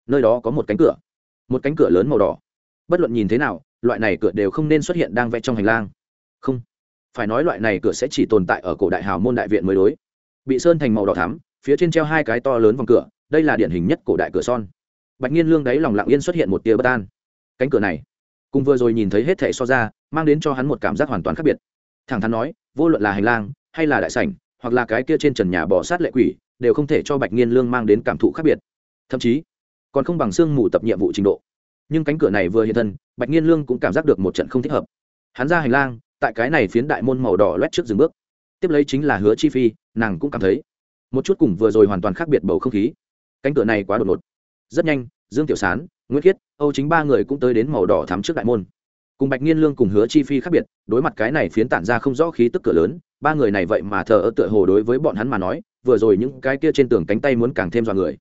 Nơi đó có một cánh cửa. Một cánh cửa lớn màu đỏ. Bất luận nhìn thế nào, loại này cửa đều không nên xuất hiện đang vẽ trong hành lang. Không phải nói loại này cửa sẽ chỉ tồn tại ở cổ đại hào môn đại viện mới đối. Bị sơn thành màu đỏ thắm, phía trên treo hai cái to lớn vòng cửa, đây là điển hình nhất cổ đại cửa son. Bạch nhiên lương đáy lòng lặng yên xuất hiện một tia bất an. Cánh cửa này, cùng vừa rồi nhìn thấy hết thẻ so ra, mang đến cho hắn một cảm giác hoàn toàn khác biệt. Thẳng thắn nói, vô luận là hành lang, hay là đại sảnh, hoặc là cái kia trên trần nhà bỏ sát lệ quỷ, đều không thể cho bạch nhiên lương mang đến cảm thụ khác biệt. Thậm chí, còn không bằng xương mù tập nhiệm vụ trình độ. Nhưng cánh cửa này vừa hiện thân, bạch nhiên lương cũng cảm giác được một trận không thích hợp. Hắn ra hành lang tại cái này phiến đại môn màu đỏ loét trước dừng bước. Tiếp lấy chính là hứa chi phi, nàng cũng cảm thấy, một chút cùng vừa rồi hoàn toàn khác biệt bầu không khí. Cánh cửa này quá đột ngột. Rất nhanh, dương tiểu sán, nguyễn khiết, âu chính ba người cũng tới đến màu đỏ thắm trước đại môn. Cùng bạch nghiên lương cùng hứa chi phi khác biệt, đối mặt cái này phiến tản ra không rõ khí tức cửa lớn, ba người này vậy mà thờ ơ tựa hồ đối với bọn hắn mà nói, vừa rồi những cái kia trên tường cánh tay muốn càng thêm dọa người.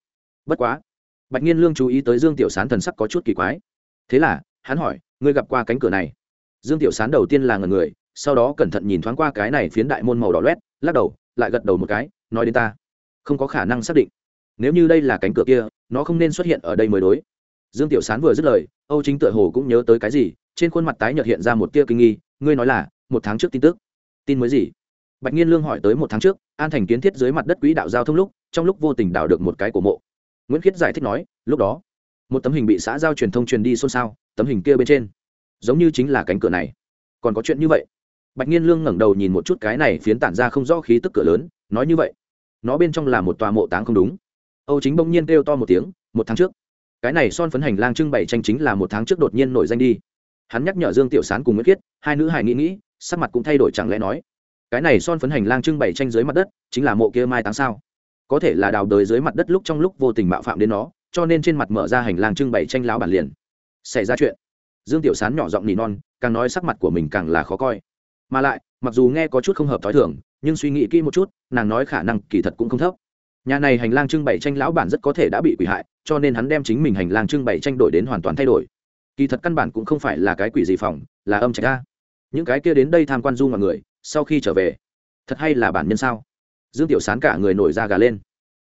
Bất quá, bạch nghiên lương chú ý tới dương tiểu sán thần sắc có chút kỳ quái. Thế là, hắn hỏi, ngươi gặp qua cánh cửa này? Dương tiểu sán đầu tiên là ngần người, sau đó cẩn thận nhìn thoáng qua cái này phiến đại môn màu đỏ loét, lắc đầu, lại gật đầu một cái, nói đến ta. Không có khả năng xác định. Nếu như đây là cánh cửa kia, nó không nên xuất hiện ở đây mới đối. Dương tiểu sán vừa dứt lời, âu chính tựa hồ cũng nhớ tới cái gì, trên khuôn mặt tái nhợt hiện ra một tia kinh nghi, ngươi nói là, một tháng trước tin tức. Tin mới gì? Bạch nhiên lương hỏi tới một tháng trước, an thành kiến thiết dưới mặt đất quỹ đạo giao thông lúc, trong lúc vô tình đào được một cái cổ mộ. Nguyễn khiết giải thích nói, lúc đó, một tấm hình bị xã giao truyền thông truyền đi xôn xao, tấm hình kia bên trên giống như chính là cánh cửa này. Còn có chuyện như vậy? Bạch nhiên lương ngẩng đầu nhìn một chút cái này phiến tản ra không rõ khí tức cửa lớn, nói như vậy. Nó bên trong là một tòa mộ táng không đúng. Âu chính bỗng nhiên kêu to một tiếng, một tháng trước. Cái này son phấn hành lang trưng bày tranh chính là một tháng trước đột nhiên nổi danh đi. Hắn nhắc nhở dương tiểu sán cùng nguyễn khiết, hai nữ hài nghĩ nghĩ, sắc mặt cũng thay đổi chẳng lẽ nói. Cái này son phấn hành lang trưng bày tranh dưới mặt đất, chính là mộ kia mai táng sao? Có thể là đào đời dưới mặt đất lúc trong lúc vô tình mạo phạm đến nó, cho nên trên mặt mở ra hành lang trưng bày tranh láo bản liền. Xảy ra chuyện dương tiểu sán nhỏ giọng nỉ non, càng nói sắc mặt của mình càng là khó coi. Mà lại, mặc dù nghe có chút không hợp t h ó i thưởng nhưng suy nghĩ kỹ một chút, nàng nói khả năng kỳ thật cũng không thấp. Nhà này hành lang trưng bày tranh lão bản rất có thể đã bị quỷ hại, cho nên hắn đem chính mình hành lang trưng bày tranh đổi đến hoàn toàn thay đổi. Kỳ thật căn bản cũng không phải là cái quỷ gì phòng, là âm trạch ra những cái kia đến đây tham quan du mọi người, sau khi trở về, thật hay là bản nhân sao? Dương tiểu sán cả người nổi da gà lên.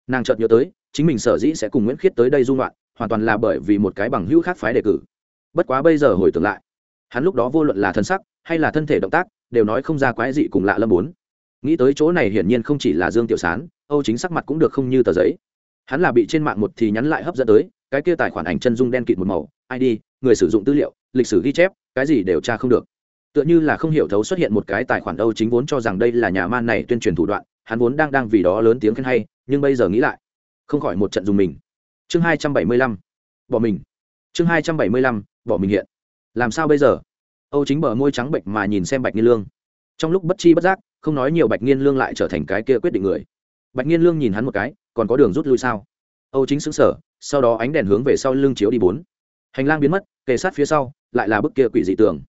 Nàng chợt nhớ tới, chính mình sở dĩ sẽ cùng nguyễn khiết tới đây du loạn hoàn toàn là bởi vì một cái bằng hữu khác phái đề cử bất quá bây giờ hồi tưởng lại, hắn lúc đó vô luận là thân sắc hay là thân thể động tác đều nói không ra quái dị cùng lạ lâm bốn. Nghĩ tới chỗ này hiển nhiên không chỉ là dương tiểu sán, âu chính sắc mặt cũng được không như tờ giấy. Hắn là bị trên mạng một thì nhắn lại hấp dẫn tới, cái kia tài khoản ảnh chân dung đen kịt một màu id người sử dụng tư liệu, lịch sử ghi chép, cái gì đều tra không được. Tựa như là không hiểu thấu xuất hiện một cái tài khoản âu chính vốn cho rằng đây là nhà man này tuyên truyền thủ đoạn, hắn vốn đang đang vì đó lớn tiếng khen hay, nhưng bây giờ nghĩ lại, không khỏi một trận dùng mình. Chương hai trăm bảy mươi lăm, bỏ mình. Chương hai trăm bảy mươi lăm bỏ mình hiện. Làm sao bây giờ? Âu chính bờ môi trắng bệnh mà nhìn xem bạch nghiên lương. Trong lúc bất chi bất giác, không nói nhiều bạch nghiên lương lại trở thành cái kia quyết định người. Bạch nghiên lương nhìn hắn một cái, còn có đường rút lui sao? Âu chính xứng sở sau đó ánh đèn hướng về sau lưng chiếu đi bốn. Hành lang biến mất, kề sát phía sau, lại là bức kia quỷ dị tường.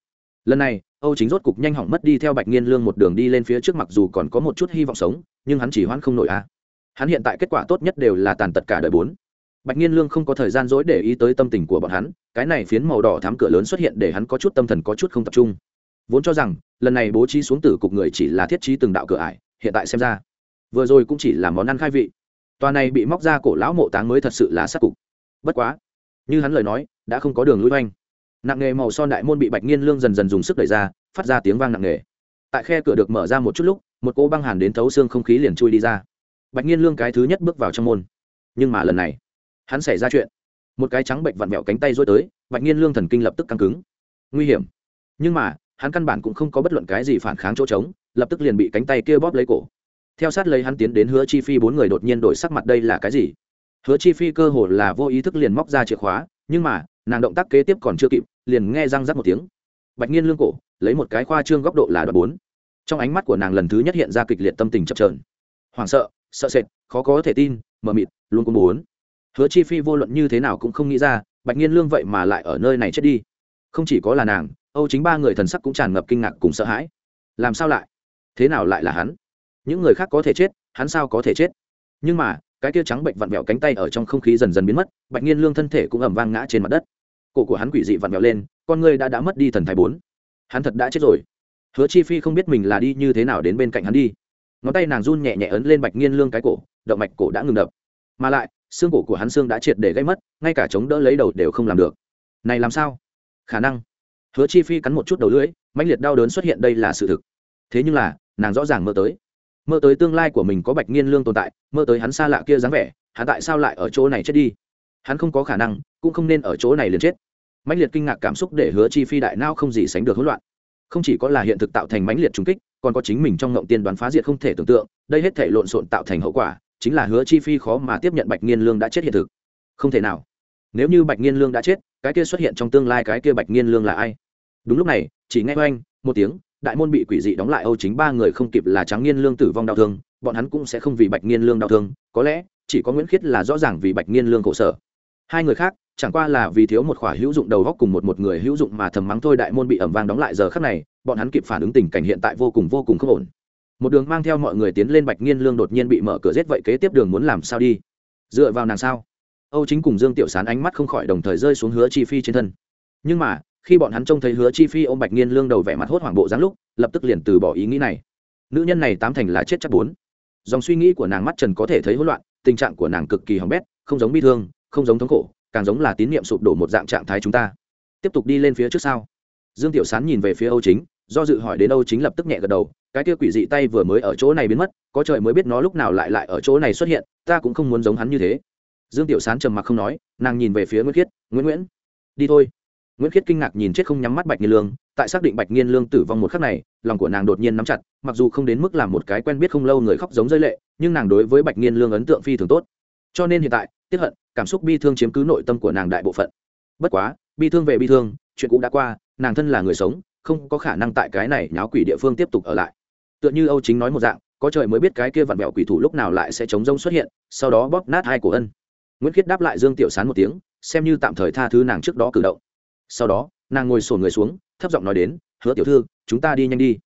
Lần này, âu chính rốt cục nhanh hỏng mất đi theo bạch nghiên lương một đường đi lên phía trước mặc dù còn có một chút hy vọng sống, nhưng hắn chỉ hoãn không nổi a. À. hắn hiện tại kết quả tốt nhất đều là tàn tật cả đời bốn bạch nhiên lương không có thời gian dối để ý tới tâm tình của bọn hắn, cái này phiến màu đỏ thám cửa lớn xuất hiện để hắn có chút tâm thần có chút không tập trung. Vốn cho rằng, lần này bố trí xuống tử cục người chỉ là thiết trí từng đạo cửa ải, hiện tại xem ra, vừa rồi cũng chỉ là món ăn khai vị. Tòa này bị móc ra cổ lão mộ táng mới thật sự là sát cục. Bất quá, như hắn lời nói, đã không có đường lui oanh. Nặng nghề màu son đại môn bị bạch nghiên lương dần dần dùng sức đẩy ra, phát ra tiếng vang nặng nghề. Tại khe cửa được mở ra một chút lúc, một cô băng hàn đến thấu xương không khí liền chui đi ra. Bạch nghiên lương cái thứ nhất bước vào trong môn. Nhưng mà lần này hắn xảy ra chuyện. Một cái trắng bệnh vặn vẹo cánh tay rối tới, bạch nhiên lương thần kinh lập tức căng cứng. Nguy hiểm. Nhưng mà, hắn căn bản cũng không có bất luận cái gì phản kháng chỗ trống, lập tức liền bị cánh tay kia bóp lấy cổ. Theo sát lấy hắn tiến đến hứa chi phi, bốn người đột nhiên đổi sắc mặt đây là cái gì? Hứa chi phi cơ hồ là vô ý thức liền móc ra chìa khóa, nhưng mà, nàng động tác kế tiếp còn chưa kịp, liền nghe răng rắc một tiếng. Bạch nhiên lương cổ, lấy một cái khoa trương góc độ là đoạn bốn. Trong ánh mắt của nàng lần thứ nhất hiện ra kịch liệt tâm tình chập trờn hoảng sợ sợ sệt, khó có thể tin, mờ mịt, luôn có muốn hứa chi phi vô luận như thế nào cũng không nghĩ ra, bạch nghiên lương vậy mà lại ở nơi này chết đi. Không chỉ có là nàng, âu chính ba người thần sắc cũng tràn ngập kinh ngạc cùng sợ hãi. Làm sao lại? Thế nào lại là hắn? Những người khác có thể chết, hắn sao có thể chết? Nhưng mà, cái kia trắng bệnh vặn vẹo cánh tay ở trong không khí dần dần biến mất, bạch nghiên lương thân thể cũng ẩm vang ngã trên mặt đất. Cổ của hắn quỷ dị vặn vẹo lên, con người đã đã mất đi thần thái bốn. Hắn thật đã chết rồi. Hứa chi phi không biết mình là đi như thế nào đến bên cạnh hắn đi. Ngón tay nàng run nhẹ nhẹ ấn lên bạch nghiên lương cái cổ, động mạch cổ đã ngừng đập. Mà lại xương cổ của hắn xương đã triệt để gây mất, ngay cả chống đỡ lấy đầu đều không làm được. Này làm sao? Khả năng. Hứa chi phi cắn một chút đầu lưỡi, mãnh liệt đau đớn xuất hiện đây là sự thực. Thế nhưng là, nàng rõ ràng mơ tới. Mơ tới tương lai của mình có bạch nghiên lương tồn tại, mơ tới hắn xa lạ kia dáng vẻ, hắn tại sao lại ở chỗ này chết đi? Hắn không có khả năng, cũng không nên ở chỗ này liền chết. Mãnh liệt kinh ngạc cảm xúc để hứa chi phi đại nao không gì sánh được hỗn loạn. Không chỉ có là hiện thực tạo thành mãnh liệt trùng kích, còn có chính mình trong ngộng tiên đoán phá diệt không thể tưởng tượng, đây hết thể lộn xộn tạo thành hậu quả chính là hứa chi phi khó mà tiếp nhận bạch nghiên lương đã chết hiện thực. Không thể nào. Nếu như bạch nghiên lương đã chết, cái kia xuất hiện trong tương lai cái kia bạch nghiên lương là ai? Đúng lúc này, chỉ nghe oanh, một tiếng, đại môn bị quỷ dị đóng lại, âu chính ba người không kịp là trắng nghiên lương tử vong đau thương, bọn hắn cũng sẽ không vì bạch nghiên lương đau thương, có lẽ, chỉ có nguyễn khiết là rõ ràng vì bạch nghiên lương khổ sở. Hai người khác, chẳng qua là vì thiếu một khỏa hữu dụng đầu góc cùng một một người hữu dụng mà thầm mắng thôi đại môn bị ẩm vang đóng lại giờ khắc này, bọn hắn kịp phản ứng tình cảnh hiện tại vô cùng vô cùng không ổn một đường mang theo mọi người tiến lên bạch nghiên lương đột nhiên bị mở cửa giết vậy kế tiếp đường muốn làm sao đi? Dựa vào nàng sao? Âu chính cùng dương tiểu sán ánh mắt không khỏi đồng thời rơi xuống hứa chi phi trên thân. Nhưng mà, khi bọn hắn trông thấy hứa chi phi ôm bạch nghiên lương đầu vẻ mặt hốt hoảng bộ dáng lúc, lập tức liền từ bỏ ý nghĩ này. Nữ nhân này tám thành là chết chắc bốn. Dòng suy nghĩ của nàng mắt trần có thể thấy hỗn loạn, tình trạng của nàng cực kỳ hỏng bét, không giống bi thương, không giống thống khổ, càng giống là tín niệm sụp đổ một dạng trạng thái chúng ta. Tiếp tục đi lên phía trước sau dương tiểu sán nhìn về phía âu chính do dự hỏi đến âu chính lập tức nhẹ gật đầu, cái kia quỷ dị tay vừa mới ở chỗ này biến mất, có trời mới biết nó lúc nào lại lại ở chỗ này xuất hiện, ta cũng không muốn giống hắn như thế. Dương tiểu sán trầm mặc không nói, nàng nhìn về phía nguyễn khiết, nguyễn nguyễn, đi thôi. Nguyễn khiết kinh ngạc nhìn chết không nhắm mắt bạch nghiên lương, tại xác định bạch nghiên lương tử vong một khắc này, lòng của nàng đột nhiên nắm chặt, mặc dù không đến mức làm một cái quen biết không lâu người khóc giống rơi lệ, nhưng nàng đối với bạch nghiên lương ấn tượng phi thường tốt. Cho nên hiện tại, tiếp hận, cảm xúc bi thương chiếm cứ nội tâm của nàng đại bộ phận. Bất quá, bi thương về bi thương, chuyện cũ đã qua, nàng thân là người sống không có khả năng tại cái này nháo quỷ địa phương tiếp tục ở lại. Tựa như âu chính nói một dạng, có trời mới biết cái kia vặn vẹo quỷ thủ lúc nào lại sẽ chống rông xuất hiện, sau đó bóp nát hai cổ ân. Nguyễn khiết đáp lại dương tiểu sán một tiếng, xem như tạm thời tha thứ nàng trước đó cử động. Sau đó, nàng ngồi sổ người xuống, thấp giọng nói đến, hứa tiểu thư, chúng ta đi nhanh đi.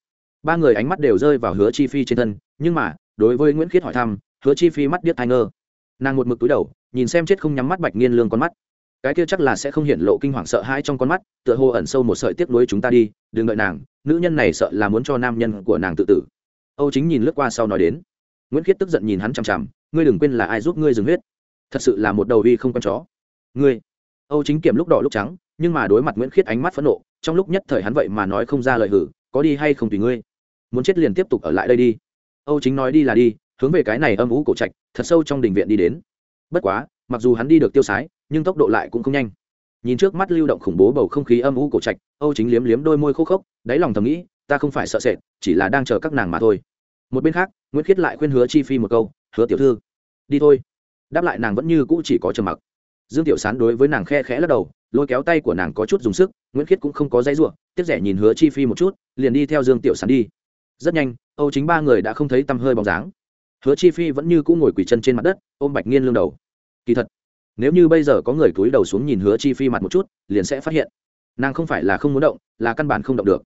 Ba người ánh mắt đều rơi vào hứa chi phi trên thân, nhưng mà, đối với nguyễn khiết hỏi thăm, hứa chi phi mắt điếc thai ngơ. Nàng một mực túi đầu, nhìn xem chết không nhắm mắt bạch nghiên lương con mắt cái kia chắc là sẽ không hiện lộ kinh hoàng sợ hãi trong con mắt, tựa hồ ẩn sâu một sợi tiếc nuối chúng ta đi, đừng đợi nàng, nữ nhân này sợ là muốn cho nam nhân của nàng tự tử. Âu chính nhìn lướt qua sau nói đến. Nguyễn khiết tức giận nhìn hắn chằm chằm, ngươi đừng quên là ai giúp ngươi dừng huyết. Thật sự là một đầu uy không con chó. Ngươi. Âu chính kiểm lúc đỏ lúc trắng, nhưng mà đối mặt nguyễn khiết ánh mắt phẫn nộ, trong lúc nhất thời hắn vậy mà nói không ra lời hử, có đi hay không tùy ngươi. Muốn chết liền tiếp tục ở lại đây đi. Âu chính nói đi là đi, hướng về cái này âm ú cổ trạch, thật sâu trong đình viện đi đến. Bất quá mặc dù hắn đi được tiêu sái, nhưng tốc độ lại cũng không nhanh. Nhìn trước mắt lưu động khủng bố bầu không khí âm u cổ trạch, âu chính liếm liếm đôi môi khô khốc, đáy lòng thầm nghĩ, ta không phải sợ sệt, chỉ là đang chờ các nàng mà thôi. Một bên khác, nguyễn khiết lại khuyên hứa chi phi một câu, hứa tiểu thư, đi thôi. Đáp lại nàng vẫn như cũ chỉ có trầm mặc. Dương tiểu sán đối với nàng khe khẽ lắc đầu, lôi kéo tay của nàng có chút dùng sức, nguyễn khiết cũng không có dãy ruộng tiếc rẻ nhìn hứa chi phi một chút, liền đi theo dương tiểu sán đi. Rất nhanh, âu chính ba người đã không thấy tăm hơi bóng dáng. Hứa chi phi vẫn như cũ ngồi quỳ chân trên mặt đất, ôm bạch nghiên lương đầu kỳ thật, nếu như bây giờ có người cúi đầu xuống nhìn hứa chi phi mặt một chút, liền sẽ phát hiện, nàng không phải là không muốn động, là căn bản không động được.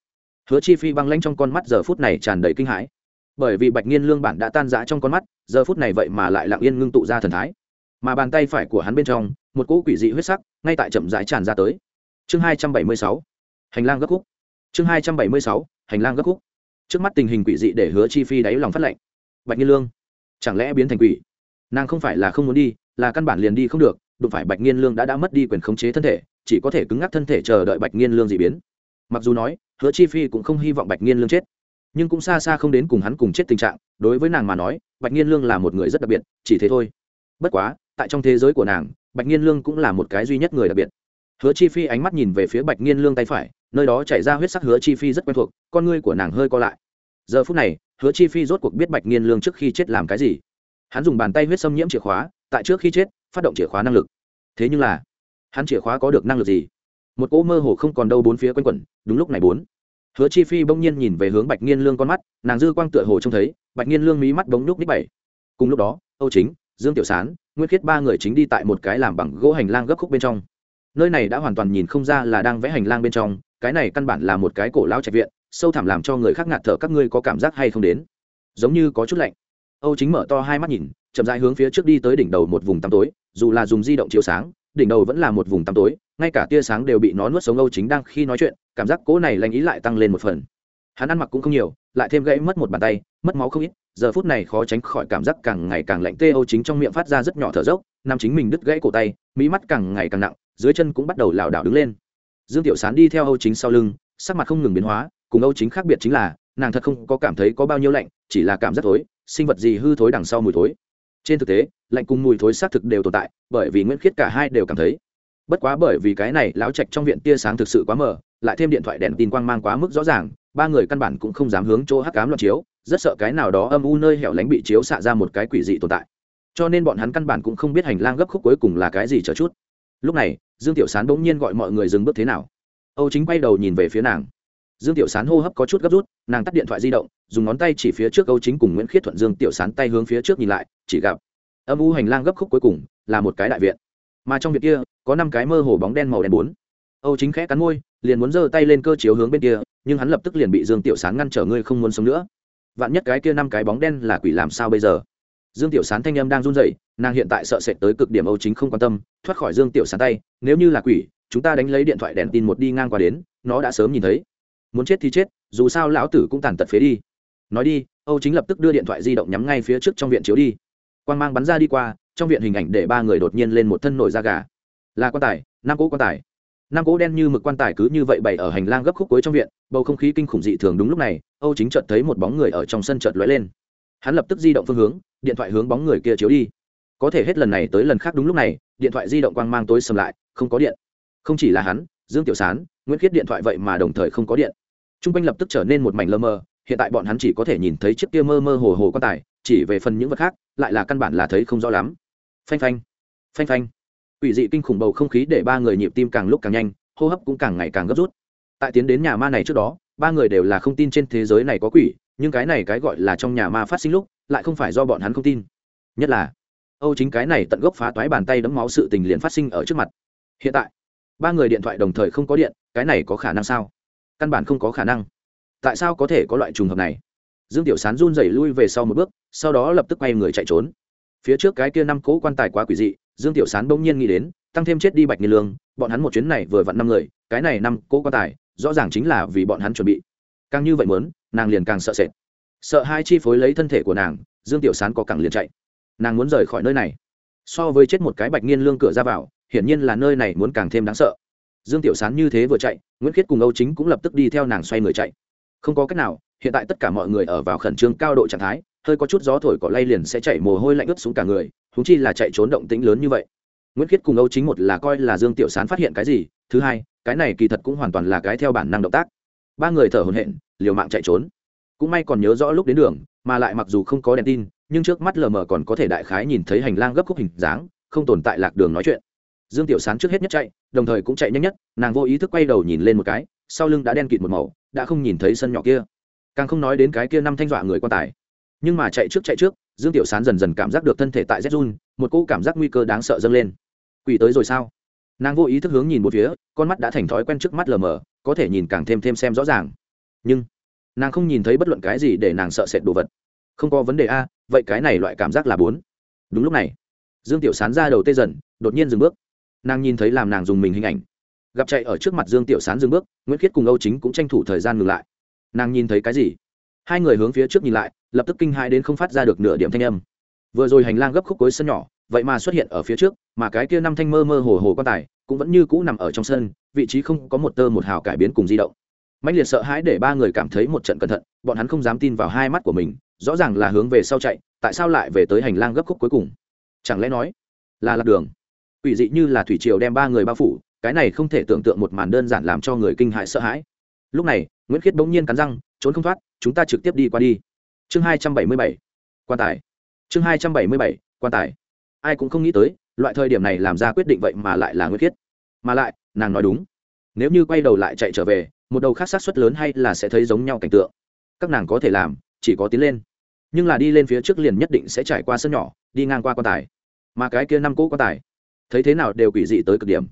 Hứa chi phi băng lanh trong con mắt giờ phút này tràn đầy kinh hãi. Bởi vì bạch nghiên lương bản đã tan rã trong con mắt, giờ phút này vậy mà lại lặng yên ngưng tụ ra thần thái. Mà bàn tay phải của hắn bên trong, một cỗ quỷ dị huyết sắc, ngay tại chậm rãi tràn ra tới. Chương hai trăm bảy mươi sáu, hành lang gấp khúc. Chương hai trăm bảy mươi sáu, hành lang gấp khúc. Trước mắt tình hình quỷ dị để hứa chi phi đáy lòng phát lệnh. Bạch nghiên lương, chẳng lẽ biến thành quỷ? Nàng không phải là không muốn đi là căn bản liền đi không được, đụng phải bạch nghiên lương đã đã mất đi quyền khống chế thân thể, chỉ có thể cứng ngắc thân thể chờ đợi bạch nghiên lương d ị biến. Mặc dù nói, hứa chi phi cũng không hy vọng bạch nghiên lương chết, nhưng cũng xa xa không đến cùng hắn cùng chết tình trạng, đối với nàng mà nói, bạch nghiên lương là một người rất đặc biệt, chỉ thế thôi. Bất quá, tại trong thế giới của nàng, bạch nghiên lương cũng là một cái duy nhất người đặc biệt. Hứa chi phi ánh mắt nhìn về phía bạch nghiên lương tay phải, nơi đó chảy ra huyết sắc hứa chi phi rất quen thuộc, con ngươi của nàng hơi co lại. Giờ phút này, hứa chi phi rốt cuộc biết bạch nghiên lương trước khi chết làm cái gì. Hắn dùng bàn tay huyết xâm nhiễm chìa khóa tại trước khi chết, phát động chìa khóa năng lực. Thế nhưng là, hắn chìa khóa có được năng lực gì? Một cỗ mơ hồ không còn đâu bốn phía quanh quẩn, đúng lúc này bốn. Hứa chi phi bỗng nhiên nhìn về hướng bạch nghiên lương con mắt, nàng dư quang tựa hồ trông thấy, bạch nghiên lương mí mắt bỗng nhúc ních bảy. Cùng lúc đó, âu chính, dương tiểu sán, nguyên khiết ba người chính đi tại một cái làm bằng gỗ hành lang gấp khúc bên trong. Nơi này đã hoàn toàn nhìn không ra là đang vẽ hành lang bên trong, cái này căn bản là một cái cổ lao trạch viện, sâu thẳm làm cho người khác ngạt thở các ngươi có cảm giác hay không đến? Giống như có chút lạnh. Âu chính mở to hai mắt nhìn chậm rãi hướng phía trước đi tới đỉnh đầu một vùng tăm tối, dù là dùng di động chiếu sáng, đỉnh đầu vẫn là một vùng tăm tối, ngay cả tia sáng đều bị nó nuốt sống âu chính đang khi nói chuyện, cảm giác cố này lạnh ý lại tăng lên một phần. Hắn ăn mặc cũng không nhiều, lại thêm gãy mất một bàn tay, mất máu không ít, giờ phút này khó tránh khỏi cảm giác càng ngày càng lạnh tê âu chính trong miệng phát ra rất nhỏ thở dốc nam chính mình đứt gãy cổ tay mỹ mắt càng ngày càng nặng, dưới chân cũng bắt đầu lảo đảo đứng lên. Dương tiểu sán đi theo âu chính sau lưng, sắc mặt không ngừng biến hóa, cùng âu chính khác biệt chính là, nàng thật không có cảm thấy có bao nhiêu lạnh, chỉ là cảm giác thối, sinh vật gì hư thối đằng sau mùi thối trên thực tế, lạnh cùng mùi thối xác thực đều tồn tại, bởi vì nguyễn khiết cả hai đều cảm thấy. Bất quá bởi vì cái này lão trạch trong viện tia sáng thực sự quá mờ, lại thêm điện thoại đèn tin quang mang quá mức rõ ràng, ba người căn bản cũng không dám hướng chỗ hắc cám loạn chiếu, rất sợ cái nào đó âm u nơi hẻo lánh bị chiếu xạ ra một cái quỷ dị tồn tại. Cho nên bọn hắn căn bản cũng không biết hành lang gấp khúc cuối cùng là cái gì chờ chút. Lúc này, dương tiểu sán bỗng nhiên gọi mọi người dừng bước thế nào. Âu chính quay đầu nhìn về phía nàng. Dương tiểu sán hô hấp có chút gấp rút, nàng tắt điện thoại di động, dùng ngón tay chỉ phía trước âu chính cùng nguyễn khiết thuận dương tiểu sán tay hướng phía trước nhìn lại chỉ gặp âm u hành lang gấp khúc cuối cùng là một cái đại viện. Mà trong viện kia, có năm cái mơ hồ bóng đen màu đen bốn. Âu chính khẽ cắn môi, liền muốn giơ tay lên cơ chiếu hướng bên kia, nhưng hắn lập tức liền bị dương tiểu sán ngăn trở ngươi không muốn sống nữa. Vạn nhất cái kia năm cái bóng đen là quỷ làm sao bây giờ? Dương tiểu sán thanh âm đang run rẩy, nàng hiện tại sợ sệt tới cực điểm âu chính không quan tâm, thoát khỏi dương tiểu sán tay, nếu như là quỷ, chúng ta đánh lấy điện thoại đèn tin một đi ngang qua đến, nó đã sớm nhìn thấy. Muốn chết thì chết, dù sao lão tử cũng tàn tật phế đi. Nói đi, âu chính lập tức đưa điện thoại di động nhắm ngay phía trước trong viện chiếu đi quan g mang bắn ra đi qua, trong viện hình ảnh để ba người đột nhiên lên một thân nổi da gà. Là quan tài, năm cỗ quan tài. Năm cỗ đen như mực quan tài cứ như vậy bày ở hành lang gấp khúc cuối trong viện, bầu không khí kinh khủng dị thường đúng lúc này, âu chính chợt thấy một bóng người ở trong sân chợt lóe lên. Hắn lập tức di động phương hướng, điện thoại hướng bóng người kia chiếu đi. Có thể hết lần này tới lần khác đúng lúc này, điện thoại di động quang mang tối sầm lại, không có điện. Không chỉ là hắn, dương tiểu sán, nguyễn khiết điện thoại vậy mà đồng thời không có điện. T r u n g quanh lập tức trở nên một mảnh lơ mơ, hiện tại bọn hắn chỉ có thể nhìn thấy chiếc kia mơ mơ hồ hồ quan tài chỉ về phần những vật khác, lại là căn bản là thấy không rõ lắm. Phanh phanh phanh phanh. Ủy dị kinh khủng bầu không khí để ba người nhịp tim càng lúc càng nhanh, hô hấp cũng càng ngày càng gấp rút. Tại tiến đến nhà ma này trước đó, ba người đều là không tin trên thế giới này có quỷ, nhưng cái này cái gọi là trong nhà ma phát sinh lúc, lại không phải do bọn hắn không tin. Nhất là, âu chính cái này tận gốc phá toái bàn tay đấm máu sự tình liền phát sinh ở trước mặt. Hiện tại, ba người điện thoại đồng thời không có điện, cái này có khả năng sao? Căn bản không có khả năng. Tại sao có thể có loại trùng hợp này? Dương tiểu sán run rẩy lui về sau một bước, sau đó lập tức quay người chạy trốn. Phía trước cái kia năm cố quan tài quá quỷ dị, dương tiểu sán bỗng nhiên nghĩ đến, tăng thêm chết đi bạch nghiên lương, bọn hắn một chuyến này vừa vặn năm người, cái này năm cố quan tài, rõ ràng chính là vì bọn hắn chuẩn bị. Càng như vậy mớn nàng liền càng sợ sệt. Sợ hai chi phối lấy thân thể của nàng, dương tiểu sán có càng liền chạy. Nàng muốn rời khỏi nơi này. So với chết một cái bạch nghiên lương cửa ra vào, hiển nhiên là nơi này muốn càng thêm đáng sợ. Dương tiểu sán như thế vừa chạy, nguyễn khiết cùng âu chính cũng lập tức đi theo nàng xoay người chạy. Không có cách nào hiện tại tất cả mọi người ở vào khẩn trương cao độ trạng thái, hơi có chút gió thổi cỏ lay liền sẽ chạy mồ hôi lạnh ướt xuống cả người húng chi là chạy trốn động tĩnh lớn như vậy. Nguyễn khiết cùng âu chính một là coi là dương tiểu sán phát hiện cái gì, thứ hai, cái này kỳ thật cũng hoàn toàn là cái theo bản năng động tác. Ba người thở hổn hển, liều mạng chạy trốn. Cũng may còn nhớ rõ lúc đến đường, mà lại mặc dù không có đèn tin, nhưng trước mắt lờ mờ còn có thể đại khái nhìn thấy hành lang gấp khúc hình dáng, không tồn tại lạc đường nói chuyện. Dương tiểu sán trước hết nhất chạy, đồng thời cũng chạy nhanh nhất, nàng vô ý thức quay đầu nhìn lên một cái, sau lưng đã đen kịt một màu, đã không nhìn thấy sân nhỏ kia càng không nói đến cái kia năm thanh dọa người quan tài. Nhưng mà chạy trước chạy trước, dương tiểu sán dần dần cảm giác được thân thể tại z một cỗ cảm giác nguy cơ đáng sợ dâng lên. Quỷ tới rồi sao? Nàng vô ý thức hướng nhìn một phía, con mắt đã thành thói quen trước mắt lờ mờ, có thể nhìn càng thêm thêm xem rõ ràng. Nhưng, nàng không nhìn thấy bất luận cái gì để nàng sợ sệt đồ vật. Không có vấn đề a, vậy cái này loại cảm giác là bốn. Đúng lúc này, dương tiểu sán ra đầu tê dần, đột nhiên dừng bước. Nàng nhìn thấy làm nàng dùng mình hình ảnh. Gặp chạy ở trước mặt dương tiểu sán dừng bước, nguyễn khiết cùng âu chính cũng tranh thủ thời gian ngừng lại nàng nhìn thấy cái gì? Hai người hướng phía trước nhìn lại, lập tức kinh hai đến không phát ra được nửa điểm thanh âm. Vừa rồi hành lang gấp khúc cối sân nhỏ, vậy mà xuất hiện ở phía trước, mà cái kia năm thanh mơ mơ hồ hồ quan tài cũng vẫn như cũ nằm ở trong sân, vị trí không có một tơ một hào cải biến cùng di động. Mạnh liệt sợ hãi để ba người cảm thấy một trận cẩn thận, bọn hắn không dám tin vào hai mắt của mình, rõ ràng là hướng về sau chạy, tại sao lại về tới hành lang gấp khúc cuối cùng? Chẳng lẽ nói là lạc đường? Quỷ dị như là thủy triều đem ba người bao phủ, cái này không thể tưởng tượng một màn đơn giản làm cho người kinh hại sợ hãi. Lúc này nguyễn khiết bỗng nhiên cắn răng, trốn không thoát, chúng ta trực tiếp đi qua đi. Chương hai trăm bảy mươi bảy, quan tài. Chương hai trăm bảy mươi bảy, quan tài. Ai cũng không nghĩ tới, loại thời điểm này làm ra quyết định vậy mà lại là nguyễn khiết. Mà lại, nàng nói đúng. Nếu như quay đầu lại chạy trở về, một đầu khác sát xuất lớn hay là sẽ thấy giống nhau cảnh tượng. Các nàng có thể làm, chỉ có tiến lên. Nhưng là đi lên phía trước liền nhất định sẽ trải qua sân nhỏ, đi ngang qua quan tài. Mà cái kia năm cỗ quan tài, thấy thế nào đều quỷ dị tới cực điểm.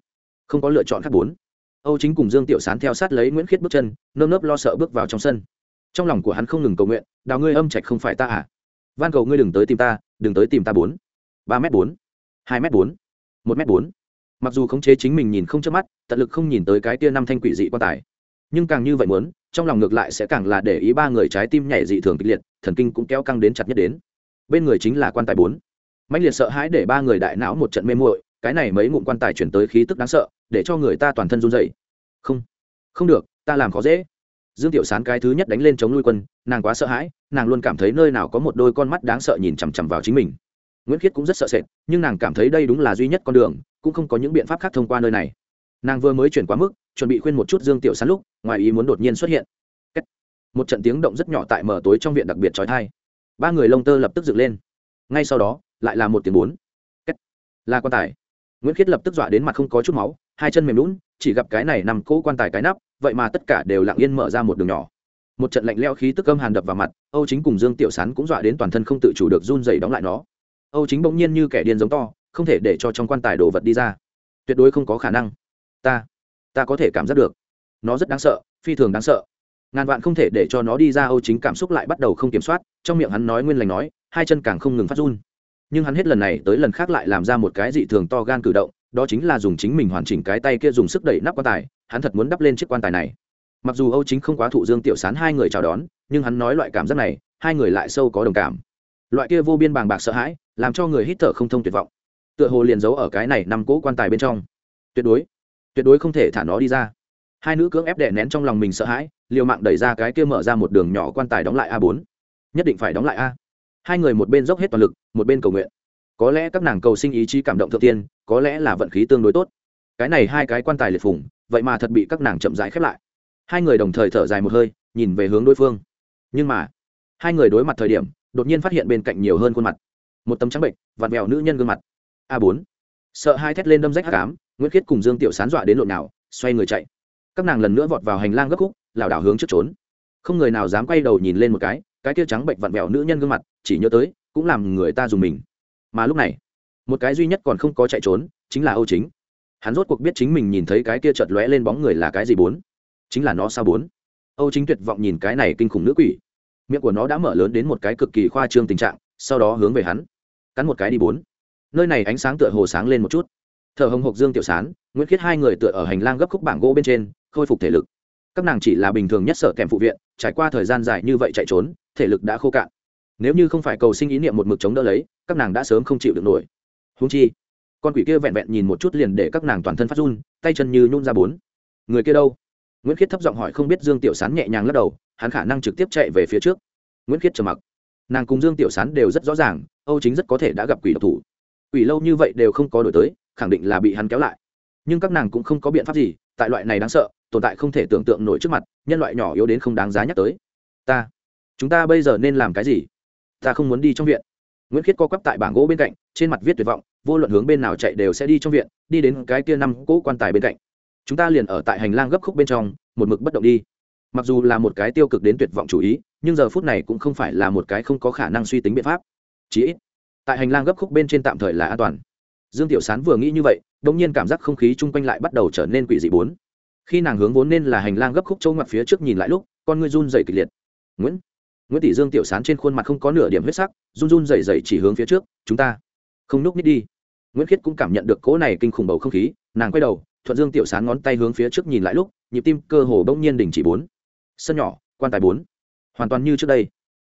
Không có lựa chọn khác bốn âu chính cùng dương tiểu sán theo sát lấy nguyễn khiết bước chân, nơm nớp lo sợ bước vào trong sân. Trong lòng của hắn không ngừng cầu nguyện, đào ngươi âm trạch không phải ta à? Van cầu ngươi đừng tới tìm ta, đừng tới tìm ta bốn. Ba m bốn, hai m bốn, một m bốn. Mặc dù khống chế chính mình nhìn không chớp mắt, tận lực không nhìn tới cái tia năm thanh quỷ dị quan tài. Nhưng càng như vậy muốn, trong lòng ngược lại sẽ càng là để ý ba người trái tim nhảy dị thường kịch liệt, thần kinh cũng kéo căng đến chặt nhất đến. Bên người chính là quan tài bốn. Mạnh liệt sợ hãi để ba người đại não một trận mê muội cái này mấy ngụm quan tài chuyển tới khí tức đáng sợ, để cho người ta toàn thân run dậy không không được, ta làm khó dễ. Dương tiểu sán cái thứ nhất đánh lên chống lui quân, nàng quá sợ hãi, nàng luôn cảm thấy nơi nào có một đôi con mắt đáng sợ nhìn chằm chằm vào chính mình. Nguyễn khiết cũng rất sợ sệt, nhưng nàng cảm thấy đây đúng là duy nhất con đường, cũng không có những biện pháp khác thông qua nơi này. Nàng vừa mới chuyển quá mức, chuẩn bị khuyên một chút dương tiểu sán lúc, ngoài ý muốn đột nhiên xuất hiện. Một trận tiếng động rất nhỏ tại mở tối trong viện đặc biệt trói thai. Ba người lông tơ lập tức dựng lên. Ngay sau đó, lại là một tiếng bốn. Là quan tài nguyễn khiết lập tức dọa đến mặt không có chút máu, hai chân mềm lún chỉ gặp cái này nằm cỗ quan tài cái nắp, vậy mà tất cả đều lặng yên mở ra một đường nhỏ. Một trận lạnh leo khí tức âm hàn đập vào mặt, âu chính cùng dương tiểu sán cũng dọa đến toàn thân không tự chủ được run dày đóng lại nó. Âu chính bỗng nhiên như kẻ điên giống to, không thể để cho trong quan tài đồ vật đi ra. Tuyệt đối không có khả năng. Ta ta có thể cảm giác được. Nó rất đáng sợ, phi thường đáng sợ. Ngàn vạn không thể để cho nó đi ra, âu chính cảm xúc lại bắt đầu không kiểm soát, trong miệng hắn nói nguyên lành nói, hai chân càng không ngừng phát run nhưng hắn hết lần này tới lần khác lại làm ra một cái dị thường to gan cử động, đó chính là dùng chính mình hoàn chỉnh cái tay kia dùng sức đẩy nắp quan tài, hắn thật muốn đắp lên chiếc quan tài này. Mặc dù âu chính không quá thụ dương tiểu sán hai người chào đón, nhưng hắn nói loại cảm giác này, hai người lại sâu có đồng cảm. Loại kia vô biên bàng bạc sợ hãi, làm cho người hít thở không thông tuyệt vọng. Tựa hồ liền giấu ở cái này nằm cỗ quan tài bên trong. Tuyệt đối tuyệt đối không thể thả nó đi ra. Hai nữ cưỡng ép đè nén trong lòng mình sợ hãi, liều mạng đẩy ra cái kia mở ra một đường nhỏ quan tài đóng lại a bốn. Nhất định phải đóng lại a. Hai người một bên dốc hết toàn lực một bên cầu nguyện. Có lẽ các nàng cầu sinh ý chí cảm động thượng tiên, có lẽ là vận khí tương đối tốt. Cái này hai cái quan tài liệt phủng vậy mà thật bị các nàng chậm rãi khép lại. Hai người đồng thời thở dài một hơi, nhìn về hướng đối phương. Nhưng mà, hai người đối mặt thời điểm, đột nhiên phát hiện bên cạnh nhiều hơn khuôn mặt. Một tấm trắng bệnh vạt vẹo nữ nhân gương mặt. A bốn. Sợ hai thét lên đâm rách hát cám nguyễn khiết cùng dương tiểu sán dọa đến lộn nào, xoay người chạy. Các nàng lần nữa vọt vào hành lang gấp khúc, lảo đảo hướng trước trốn. Không người nào dám quay đầu nhìn lên một cái cái kia trắng bệnh vặn vẹo nữ nhân gương mặt, chỉ nhớ tới cũng làm người ta dùng mình. Mà lúc này, một cái duy nhất còn không có chạy trốn chính là âu chính. Hắn rốt cuộc biết chính mình nhìn thấy cái kia chợt lóe lên bóng người là cái gì bốn. Chính là nó sao bốn? Âu chính tuyệt vọng nhìn cái này kinh khủng nữ quỷ. Miệng của nó đã mở lớn đến một cái cực kỳ khoa trương tình trạng, sau đó hướng về hắn, cắn một cái đi bốn. Nơi này ánh sáng tựa hồ sáng lên một chút. Thở hồng hộc dương tiểu sán, nguyễn khiết hai người tựa ở hành lang gấp khúc bảng gỗ bên trên, khôi phục thể lực. Các nàng chỉ là bình thường nhất sở kèm phụ viện, trải qua thời gian dài như vậy chạy trốn, thể lực đã khô cạn nếu như không phải cầu sinh ý niệm một mực chống đỡ lấy, các nàng đã sớm không chịu được nổi. Húng chi, con quỷ kia vẹn vẹn nhìn một chút liền để các nàng toàn thân phát run, tay chân như nhún ra bốn. Người kia đâu? Nguyễn khiết thấp giọng hỏi không biết dương tiểu sán nhẹ nhàng lắc đầu, hắn khả năng trực tiếp chạy về phía trước. Nguyễn khiết trầm mặc. Nàng cùng dương tiểu sán đều rất rõ ràng, âu chính rất có thể đã gặp quỷ độc thủ. Quỷ lâu như vậy đều không có đổi tới, khẳng định là bị hắn kéo lại. Nhưng các nàng cũng không có biện pháp gì, tại loại này đáng sợ, tồn tại không thể tưởng tượng nổi trước mặt, nhân loại nhỏ yếu đến không đáng giá nhắc tới. Ta, chúng ta bây giờ nên làm cái gì? Ta không muốn đi trong viện. Nguyễn khiết co quắp tại bảng gỗ bên cạnh, trên mặt viết tuyệt vọng, vô luận hướng bên nào chạy đều sẽ đi trong viện, đi đến cái kia năm cỗ quan tài bên cạnh. Chúng ta liền ở tại hành lang gấp khúc bên trong, một mực bất động đi. Mặc dù là một cái tiêu cực đến tuyệt vọng chủ ý, nhưng giờ phút này cũng không phải là một cái không có khả năng suy tính biện pháp. Chí ít, tại hành lang gấp khúc bên trên tạm thời là an toàn. Dương tiểu sán vừa nghĩ như vậy đ ỗ n g nhiên cảm giác không khí chung quanh lại bắt đầu trở nên quỷ dị bốn. Khi nàng hướng vốn nên là hành lang gấp khúc châu ngoặt phía trước nhìn lại lúc, con ngươi run dày kịch liệt. Nguyễn nguyễn tỷ dương tiểu sán trên khuôn mặt không có nửa điểm huyết sắc, run run dày dày chỉ hướng phía trước, chúng ta không núp nít đi. Nguyễn khiết cũng cảm nhận được cỗ này kinh khủng bầu không khí, nàng quay đầu, thuận dương tiểu sán ngón tay hướng phía trước nhìn lại lúc, nhịp tim cơ hồ bỗng nhiên đình chỉ bốn. Sân nhỏ, quan tài bốn. Hoàn toàn như trước đây.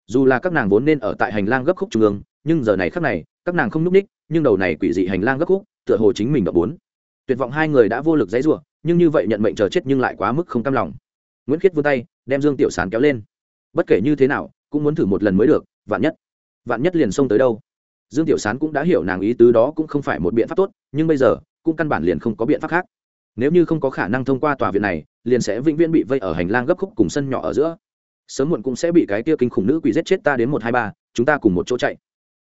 Dù là các nàng vốn nên ở tại hành lang gấp khúc trung ương, nhưng giờ này khác này, các nàng không núp ních nhưng đầu này quỷ dị hành lang gấp khúc, tựa hồ chính mình đập bốn. Tuyệt vọng hai người đã vô lực dãy rủa, nhưng như vậy nhận mệnh chờ chết nhưng lại quá mức không cam lòng. Nguyễn khiết vươn tay, đem dương tiểu sán kéo lên bất kể như thế nào, cũng muốn thử một lần mới được, vạn nhất vạn nhất liền xông tới đâu. Dương tiểu sán cũng đã hiểu nàng ý tứ đó cũng không phải một biện pháp tốt, nhưng bây giờ, cũng căn bản liền không có biện pháp khác. Nếu như không có khả năng thông qua tòa viện này, liền sẽ vĩnh viễn bị vây ở hành lang gấp khúc cùng sân nhỏ ở giữa. Sớm muộn cũng sẽ bị cái kia kinh khủng nữ quỷ giết chết ta đến một hai ba, chúng ta cùng một chỗ chạy.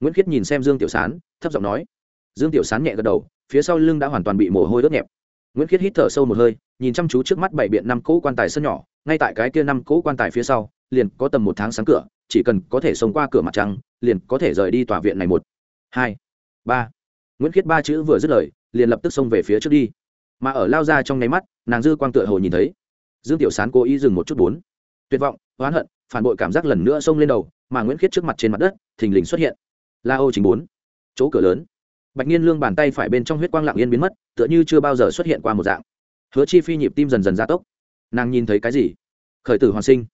Nguyễn khiết nhìn xem dương tiểu sán, thấp giọng nói. Dương tiểu sán nhẹ gật đầu, phía sau lưng đã hoàn toàn bị mồ hôi đốt nhẹp. Nguyễn khiết hít thở sâu một hơi, nhìn chăm chú trước mắt bảy biện năm cỗ quan tài sân nhỏ, ngay tại cái kia năm cỗ quan tài phía sau liền có tầm một tháng sáng cửa, chỉ cần có thể xông qua cửa mặt trăng, liền có thể rời đi tòa viện này một. Hai. Ba. Nguyễn khiết ba chữ vừa dứt lời, liền lập tức xông về phía trước đi. Mà ở lao ra trong nháy mắt, nàng dư quang tựa hồ nhìn thấy. Dương tiểu sán cố ý dừng một chút bốn. Tuyệt vọng, oán hận, phản bội cảm giác lần nữa xông lên đầu, mà nguyễn khiết trước mặt trên mặt đất, thình lình xuất hiện. La ô chính bốn. Chỗ cửa lớn. Bạch nhiên lương bàn tay phải bên trong huyết quang lặng yên biến mất, tựa như chưa bao giờ xuất hiện qua một dạng. Hứa chi phi nhịp tim dần dần gia tốc. Nàng nhìn thấy cái gì? Khởi tử hoàn sinh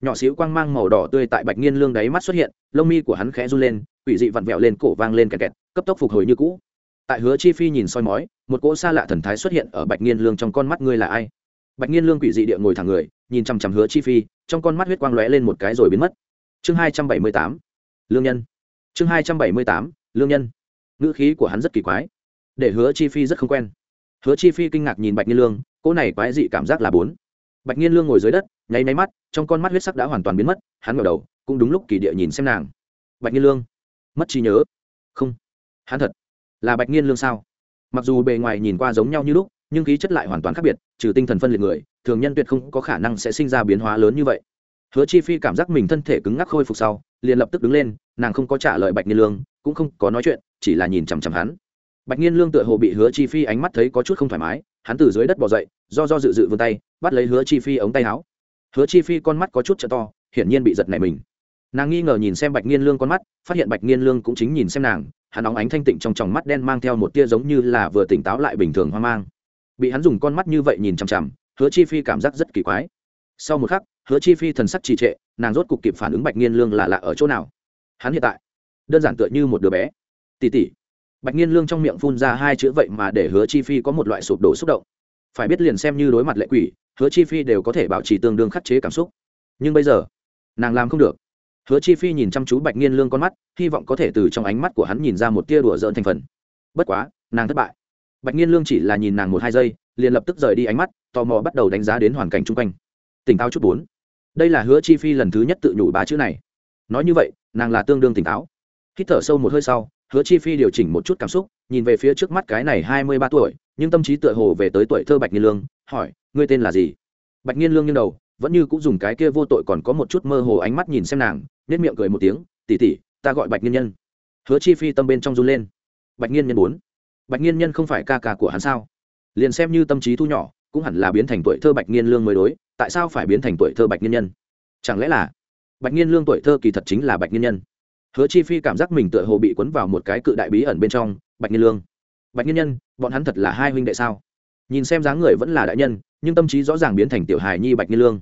nhỏ xíu quang mang màu đỏ tươi tại bạch nghiên lương đáy mắt xuất hiện, lông mi của hắn khẽ run lên, quỷ dị vặn vẹo lên, cổ vang lên kẹt kẹt, cấp tốc phục hồi như cũ. Tại hứa chi phi nhìn soi mói, một cỗ xa lạ thần thái xuất hiện ở bạch nghiên lương trong con mắt ngươi là ai? Bạch nghiên lương quỷ dị địa ngồi thẳng người, nhìn chằm chằm hứa chi phi, trong con mắt huyết quang lóe lên một cái rồi biến mất. Chương hai trăm bảy mươi tám, lương nhân. Chương hai trăm bảy mươi tám, lương nhân. Ngữ khí của hắn rất kỳ quái, để hứa chi phi rất không quen. Hứa chi phi kinh ngạc nhìn bạch nghiên lương, cỗ này quái dị cảm giác là bốn bạch nhiên lương ngồi dưới đất, nháy nháy mắt, trong con mắt huyết sắc đã hoàn toàn biến mất, hắn ngẩng đầu, cũng đúng lúc kỳ địa nhìn xem nàng. Bạch nhiên lương, mất trí nhớ. Không, hắn thật là bạch nhiên lương sao? Mặc dù bề ngoài nhìn qua giống nhau như lúc, nhưng khí chất lại hoàn toàn khác biệt, trừ tinh thần phân liệt người, thường nhân tuyệt không có khả năng sẽ sinh ra biến hóa lớn như vậy. Hứa chi phi cảm giác mình thân thể cứng ngắc khôi phục sau, liền lập tức đứng lên, nàng không có trả lời bạch nhiên lương, cũng không có nói chuyện, chỉ là nhìn chằm chằm hắn. Bạch nhiên lương tựa hồ bị hứa chi phi ánh mắt thấy có chút không thoải mái hắn từ dưới đất bỏ dậy, do do dự dự vươn tay, bắt lấy hứa chi phi ống tay áo. Hứa chi phi con mắt có chút t to, hiển nhiên bị giật này mình. Nàng nghi ngờ nhìn xem bạch nghiên lương con mắt, phát hiện bạch nghiên lương cũng chính nhìn xem nàng, hắn óng ánh thanh tịnh trong tròng mắt đen mang theo một tia giống như là vừa tỉnh táo lại bình thường hoang mang. Bị hắn dùng con mắt như vậy nhìn chằm chằm, hứa chi phi cảm giác rất kỳ quái. Sau một khắc, hứa chi phi thần sắc trì trệ, nàng rốt cục kịp phản ứng bạch nghiên lương là lạ ở chỗ nào? Hắn hiện tại, đơn giản tựa như một đứa bé. Tỉ tỉ bạch nhiên lương trong miệng phun ra hai chữ vậy mà để hứa chi phi có một loại sụp đổ xúc động. Phải biết liền xem như đối mặt lệ quỷ, hứa chi phi đều có thể bảo trì tương đương khắc chế cảm xúc. Nhưng bây giờ, nàng làm không được. Hứa chi phi nhìn chăm chú bạch nhiên lương con mắt, hy vọng có thể từ trong ánh mắt của hắn nhìn ra một tia đùa dỡn thành phần. Bất quá, nàng thất bại. Bạch nhiên lương chỉ là nhìn nàng một hai giây, liền lập tức rời đi ánh mắt, tò mò bắt đầu đánh giá đến hoàn cảnh chung quanh. Tỉnh táo chút bốn. Đây là hứa chi phi lần thứ nhất tự nhủ ba chữ này. Nói như vậy, nàng là tương đương tỉnh táo. Hít thở sâu một hơi sau hứa chi phi điều chỉnh một chút cảm xúc, nhìn về phía trước mắt cái này hai mươi ba tuổi, nhưng tâm trí tựa hồ về tới tuổi thơ bạch nghiên lương, hỏi, ngươi tên là gì? Bạch nghiên lương nghiêng đầu, vẫn như cũng dùng cái kia vô tội còn có một chút mơ hồ ánh mắt nhìn xem nàng nết miệng cười một tiếng tỉ tỉ ta gọi bạch nghiên nhân. Hứa chi phi tâm bên trong run lên. Bạch nghiên nhân bốn bạch nghiên nhân không phải ca ca của hắn sao? Liền xem như tâm trí thu nhỏ, cũng hẳn là biến thành tuổi thơ bạch nghiên lương mới đối, tại sao phải biến thành tuổi thơ bạch nghiên nhân? Chẳng lẽ là bạch nghiên lương tuổi thơ kỳ thật chính là bạch nghiên nhân? Hứa chi phi cảm giác mình tựa hồ bị cuốn vào một cái cự đại bí ẩn bên trong, bạch nhiên lương. Bạch nhiên nhân, bọn hắn thật là hai huynh đệ sao? Nhìn xem dáng người vẫn là đại nhân, nhưng tâm trí rõ ràng biến thành tiểu hài nhi bạch nhiên lương.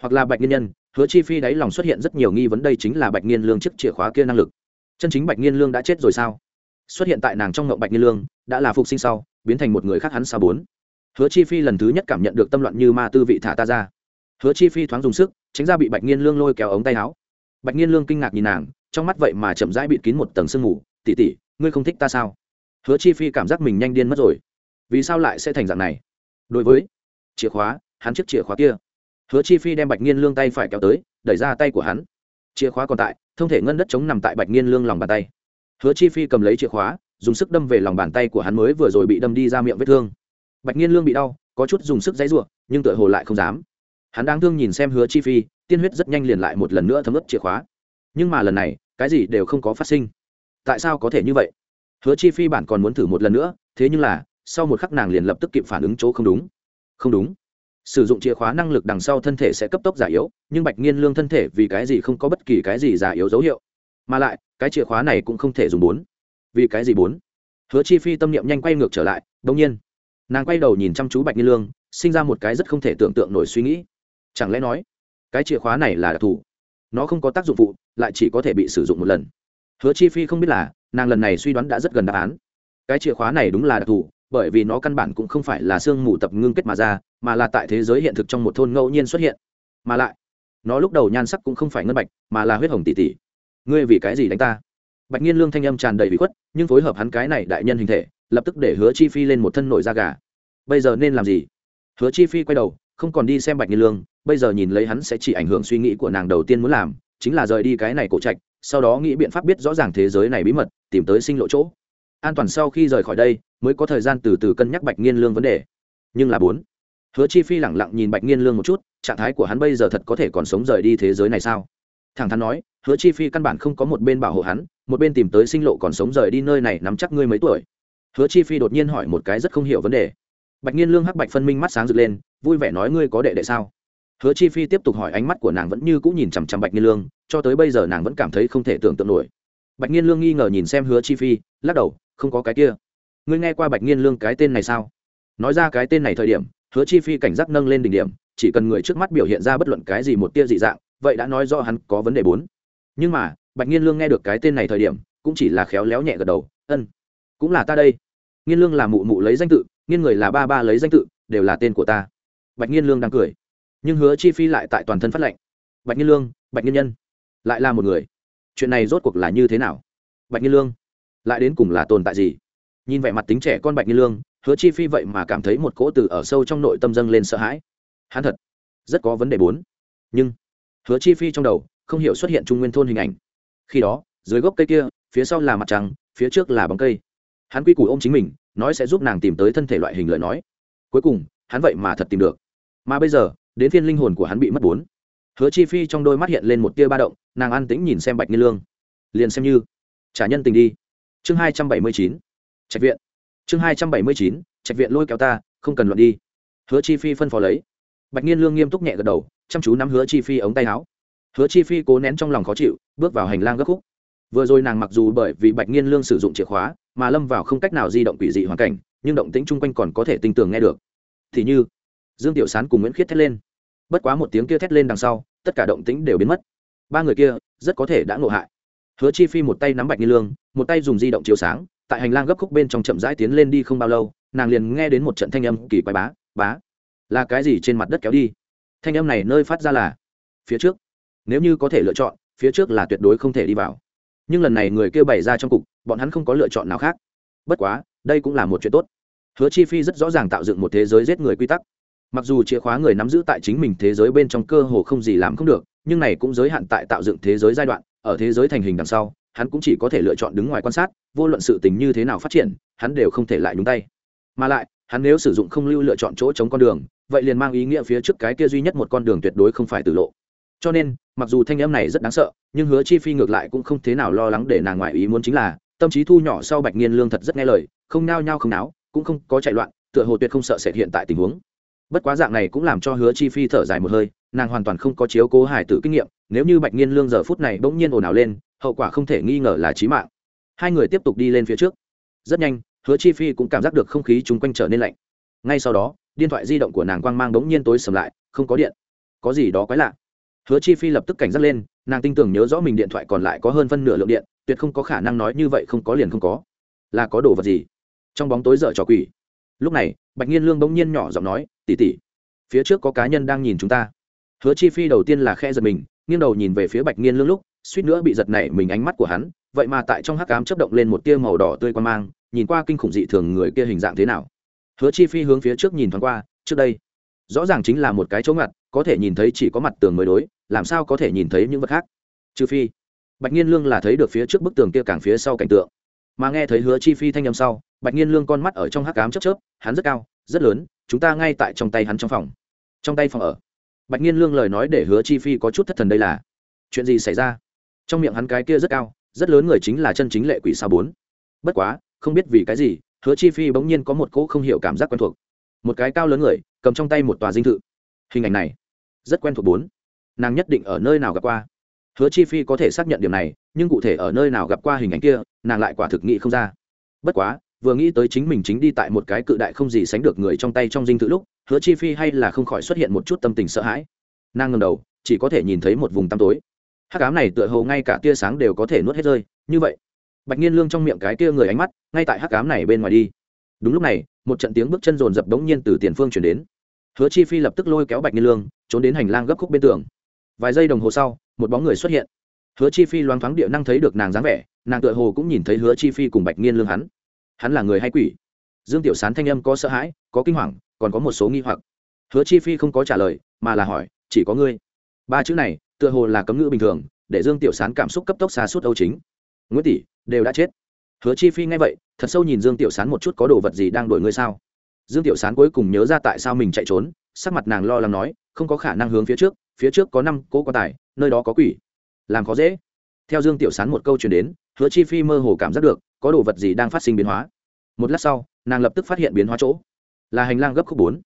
Hoặc là bạch nhiên nhân, hứa chi phi đáy lòng xuất hiện rất nhiều nghi vấn đây chính là bạch nhiên lương chiếc chìa khóa kia năng lực. Chân chính bạch nhiên lương đã chết rồi sao? Xuất hiện tại nàng trong ngộng bạch nhiên lương, đã là phục sinh sau, biến thành một người khác hắn sao bốn? Hứa chi phi lần thứ nhất cảm nhận được tâm loạn như ma tư vị thả ta ra. Hứa chi phi thoáng dùng sức, tránh ra bị bạch nhiên lương lôi kéo ống tay áo. Bạch nhiên lương kinh ngạc nhìn nàng trong mắt vậy mà chậm rãi bịt kín một tầng sương mù tỉ tỉ ngươi không thích ta sao? Hứa chi phi cảm giác mình nhanh điên mất rồi. Vì sao lại sẽ thành dạng này? Đối với chìa khóa, hắn chiếc chìa khóa kia, hứa chi phi đem bạch nghiên lương tay phải kéo tới, đẩy ra tay của hắn. Chìa khóa còn tại, thông thể ngân đất chống nằm tại bạch nghiên lương lòng bàn tay. Hứa chi phi cầm lấy chìa khóa, dùng sức đâm về lòng bàn tay của hắn mới vừa rồi bị đâm đi ra miệng vết thương. Bạch nghiên lương bị đau, có chút dùng sức dãy ruộng nhưng tựa hồ lại không dám. Hắn đang thương nhìn xem hứa chi phi, tiên huyết rất nhanh liền lại một lần nữa thấm ướt chìa khóa. Nhưng mà lần này cái gì đều không có phát sinh. Tại sao có thể như vậy? Hứa chi phi bản còn muốn thử một lần nữa, thế nhưng là, sau một khắc nàng liền lập tức kịp phản ứng chỗ không đúng. Không đúng. Sử dụng chìa khóa năng lực đằng sau thân thể sẽ cấp tốc giả yếu, nhưng bạch nghiên lương thân thể vì cái gì không có bất kỳ cái gì giả yếu dấu hiệu? Mà lại, cái chìa khóa này cũng không thể dùng bốn. Vì cái gì bốn? Hứa chi phi tâm niệm nhanh quay ngược trở lại đông nhiên, nàng quay đầu nhìn chăm chú bạch nghiên lương, sinh ra một cái rất không thể tưởng tượng nổi suy nghĩ. Chẳng lẽ nói, cái chìa khóa này là đặc thù? Nó không có tác dụng phụ, lại chỉ có thể bị sử dụng một lần. Hứa chi phi không biết là, nàng lần này suy đoán đã rất gần đáp án. Cái chìa khóa này đúng là đặc thù, bởi vì nó căn bản cũng không phải là sương mù tập ngưng kết mà ra, mà là tại thế giới hiện thực trong một thôn ngẫu nhiên xuất hiện. Mà lại, nó lúc đầu nhan sắc cũng không phải ngân bạch, mà là huyết hồng tỷ tỷ. Ngươi vì cái gì đánh ta? Bạch nhiên lương thanh âm tràn đầy bị khuất, nhưng phối hợp hắn cái này đại nhân hình thể, lập tức để hứa chi phi lên một thân nổi da gà. Bây giờ nên làm gì? Hứa chi phi quay đầu, không còn đi xem bạch nhiên lương bây giờ nhìn lấy hắn sẽ chỉ ảnh hưởng suy nghĩ của nàng đầu tiên muốn làm, chính là rời đi cái này cổ trạch, sau đó nghĩ biện pháp biết rõ ràng thế giới này bí mật, tìm tới sinh lộ chỗ. An toàn sau khi rời khỏi đây, mới có thời gian từ từ cân nhắc bạch nghiên lương vấn đề. Nhưng là bốn, hứa chi phi lẳng lặng nhìn bạch nghiên lương một chút, trạng thái của hắn bây giờ thật có thể còn sống rời đi thế giới này sao? Thẳng thắn nói, hứa chi phi căn bản không có một bên bảo hộ hắn, một bên tìm tới sinh lộ còn sống rời đi nơi này nắm chắc ngươi mấy tuổi. Hứa chi phi đột nhiên hỏi một cái rất không hiểu vấn đề. Bạch nghiên lương hắc bạch phân minh mắt sáng rực lên, vui vẻ nói ngươi có đệ đệ sao? Hứa chi phi tiếp tục hỏi ánh mắt của nàng vẫn như cũng nhìn chằm chằm bạch nghiên lương, cho tới bây giờ nàng vẫn cảm thấy không thể tưởng tượng nổi. Bạch nghiên lương nghi ngờ nhìn xem hứa chi phi, lắc đầu, không có cái kia. Ngươi nghe qua bạch nghiên lương cái tên này sao? Nói ra cái tên này thời điểm, hứa chi phi cảnh giác nâng lên đỉnh điểm, chỉ cần người trước mắt biểu hiện ra bất luận cái gì một tia dị dạng, vậy đã nói do hắn có vấn đề bốn. Nhưng mà, bạch nghiên lương nghe được cái tên này thời điểm, cũng chỉ là khéo léo nhẹ gật đầu, ân, cũng là ta đây. Nghiên lương là mụ mụ lấy danh tự, nghiên người là ba ba lấy danh tự, đều là tên của ta. Bạch nghiên lương đang cười nhưng hứa chi phi lại tại toàn thân phát lệnh. Bạch nhiên lương, bạch nhiên nhân, lại là một người. Chuyện này rốt cuộc là như thế nào? Bạch nhiên lương, lại đến cùng là tồn tại gì? Nhìn vẻ mặt tính trẻ con bạch nhiên lương, hứa chi phi vậy mà cảm thấy một cỗ từ ở sâu trong nội tâm dâng lên sợ hãi. Hắn thật, rất có vấn đề bốn. Nhưng, hứa chi phi trong đầu, không hiểu xuất hiện trung nguyên thôn hình ảnh. Khi đó, dưới gốc cây kia, phía sau là mặt trăng, phía trước là bóng cây. Hắn quy củ ô m chính mình, nói sẽ giúp nàng tìm tới thân thể loại hình lời nói. Cuối cùng, hắn vậy mà thật tìm được. Mà bây giờ đến phiên linh hồn của hắn bị mất bốn. Hứa chi phi trong đôi mắt hiện lên một tia ba động, nàng an tĩnh nhìn xem bạch nghi lương. Liền xem như, trả nhân tình đi. Chương hai trăm bảy mươi chín, trạch viện. Chương hai trăm bảy mươi chín, trạch viện lôi kéo ta, không cần luận đi. Hứa chi phi phân phó lấy. Bạch nghiên lương nghiêm túc nhẹ gật đầu, chăm chú nắm hứa chi phi ống tay áo. Hứa chi phi cố nén trong lòng khó chịu, bước vào hành lang gấp khúc. Vừa rồi nàng mặc dù bởi vì bạch nghiên lương sử dụng chìa khóa, mà lâm vào không cách nào di động quỷ dị hoàn cảnh, nhưng động tĩnh chung quanh còn có thể tinh tường nghe được. Thì như dương tiểu sán cùng nguyễn khiết thét lên. Bất quá một tiếng kia thét lên đằng sau, tất cả động tĩnh đều biến mất. Ba người kia, rất có thể đã ngộ hại. Hứa chi phi một tay nắm bạch nghiên lương, một tay dùng di động chiếu sáng, tại hành lang gấp khúc bên trong chậm rãi tiến lên đi không bao lâu, nàng liền nghe đến một trận thanh âm kỳ quái bá bá, là cái gì trên mặt đất kéo đi? Thanh âm này nơi phát ra là, phía trước, nếu như có thể lựa chọn, phía trước là tuyệt đối không thể đi vào. Nhưng lần này người kêu bày ra trong cục, bọn hắn không có lựa chọn nào khác. Bất quá, đây cũng là một chuyện tốt. Hứa chi phi rất rõ ràng tạo dựng một thế giới giết người quy tắc mặc dù chìa khóa người nắm giữ tại chính mình thế giới bên trong cơ hồ không gì làm không được, nhưng này cũng giới hạn tại tạo dựng thế giới giai đoạn, ở thế giới thành hình đằng sau, hắn cũng chỉ có thể lựa chọn đứng ngoài quan sát, vô luận sự tình như thế nào phát triển, hắn đều không thể lại nhúng tay. Mà lại, hắn nếu sử dụng không lưu lựa chọn chỗ chống con đường, vậy liền mang ý nghĩa phía trước cái kia duy nhất một con đường tuyệt đối không phải từ lộ. Cho nên, mặc dù thanh âm này rất đáng sợ, nhưng hứa chi phi ngược lại cũng không thế nào lo lắng để nàng ngoại ý muốn chính là, tâm trí thu nhỏ sau bạch nghiên lương thật rất nghe lời, không nao nhao không náo, cũng không có chạy loạn, tựa hồ tuyệt không sợ sệt hiện tại tình huống bất quá dạng này cũng làm cho hứa chi phi thở dài một hơi, nàng hoàn toàn không có chiếu cố hải tử kinh nghiệm, nếu như bạch nghiên lương giờ phút này bỗng nhiên ồn ào lên, hậu quả không thể nghi ngờ là chí mạng. Hai người tiếp tục đi lên phía trước. Rất nhanh, hứa chi phi cũng cảm giác được không khí chung quanh trở nên lạnh. Ngay sau đó, điện thoại di động của nàng quang mang đống nhiên tối sầm lại, không có điện. Có gì đó quái lạ. Hứa chi phi lập tức cảnh giác lên, nàng tin tưởng nhớ rõ mình điện thoại còn lại có hơn phân nửa lượng điện, tuyệt không có khả năng nói như vậy không có liền không có. Là có đồ vật gì? Trong bóng tối dở trò quỷ lúc này, bạch nhiên lương bỗng nhiên nhỏ giọng nói tỉ tỉ phía trước có cá nhân đang nhìn chúng ta. Hứa chi phi đầu tiên là khe giật mình, nghiêng đầu nhìn về phía bạch nhiên lương lúc, suýt nữa bị giật nảy mình ánh mắt của hắn, vậy mà tại trong hắc cám chấp động lên một tia màu đỏ tươi quan mang, nhìn qua kinh khủng dị thường người kia hình dạng thế nào. Hứa chi phi hướng phía trước nhìn thoáng qua, trước đây, rõ ràng chính là một cái chỗ ngặt, có thể nhìn thấy chỉ có mặt tường mới đối, làm sao có thể nhìn thấy những vật khác? Trừ phi, bạch nhiên lương là thấy được phía trước bức tường kia càng phía sau cảnh tượng mà nghe thấy hứa chi phi thanh âm sau, bạch nhiên lương con mắt ở trong hắc cám chớp chớp, hắn rất cao, rất lớn, chúng ta ngay tại trong tay hắn trong phòng. Trong tay phòng ở. Bạch nhiên lương lời nói để hứa chi phi có chút thất thần đây là, chuyện gì xảy ra? Trong miệng hắn cái kia rất cao, rất lớn người chính là chân chính lệ quỷ sao bốn. Bất quá, không biết vì cái gì, hứa chi phi bỗng nhiên có một cỗ không hiểu cảm giác quen thuộc. Một cái cao lớn người, cầm trong tay một tòa dinh thự. Hình ảnh này, rất quen thuộc bốn. Nàng nhất định ở nơi nào gặp qua. Hứa chi phi có thể xác nhận điểm này nhưng cụ thể ở nơi nào gặp qua hình ảnh kia, nàng lại quả thực nghĩ không ra. Bất quá, vừa nghĩ tới chính mình chính đi tại một cái cự đại không gì sánh được người trong tay trong dinh thự lúc, hứa chi phi hay là không khỏi xuất hiện một chút tâm tình sợ hãi. Nàng ngầm đầu, chỉ có thể nhìn thấy một vùng tăm tối. Hát cám này tựa hồ ngay cả tia sáng đều có thể nuốt hết rơi, như vậy. Bạch nhiên lương trong miệng cái tia người ánh mắt, ngay tại hát cám này bên ngoài đi. Đúng lúc này, một trận tiếng bước chân rồn rập đống nhiên từ tiền phương chuyển đến. Hứa chi phi lập tức lôi kéo bạch nhiên lương, trốn đến hành lang gấp khúc bên tường. Vài giây đồng hồ sau, một bóng người xuất hiện hứa chi phi loáng thoáng địa năng thấy được nàng dáng vẻ, nàng tựa hồ cũng nhìn thấy hứa chi phi cùng bạch nghiên lương hắn. Hắn là người hay quỷ? Dương tiểu sán thanh âm có sợ hãi, có kinh hoàng, còn có một số nghi hoặc. Hứa chi phi không có trả lời, mà là hỏi, chỉ có ngươi? Ba chữ này, tựa hồ là cấm ngữ bình thường, để dương tiểu sán cảm xúc cấp tốc xa suốt âu chính. Nguyễn tỷ, đều đã chết. Hứa chi phi nghe vậy, thật sâu nhìn dương tiểu sán một chút có đồ vật gì đang đổi ngươi sao? Dương tiểu sán cuối cùng nhớ ra tại sao mình chạy trốn, sắc mặt nàng lo lắng nói, không có khả năng hướng phía trước phía trước có năm cỗ quan tài, nơi đó có quỷ làm khó dễ. Theo dương tiểu sán một câu chuyển đến, hứa chi phi mơ hồ cảm giác được có đồ vật gì đang phát sinh biến hóa. Một lát sau, nàng lập tức phát hiện biến hóa chỗ là hành lang gấp khúc bốn.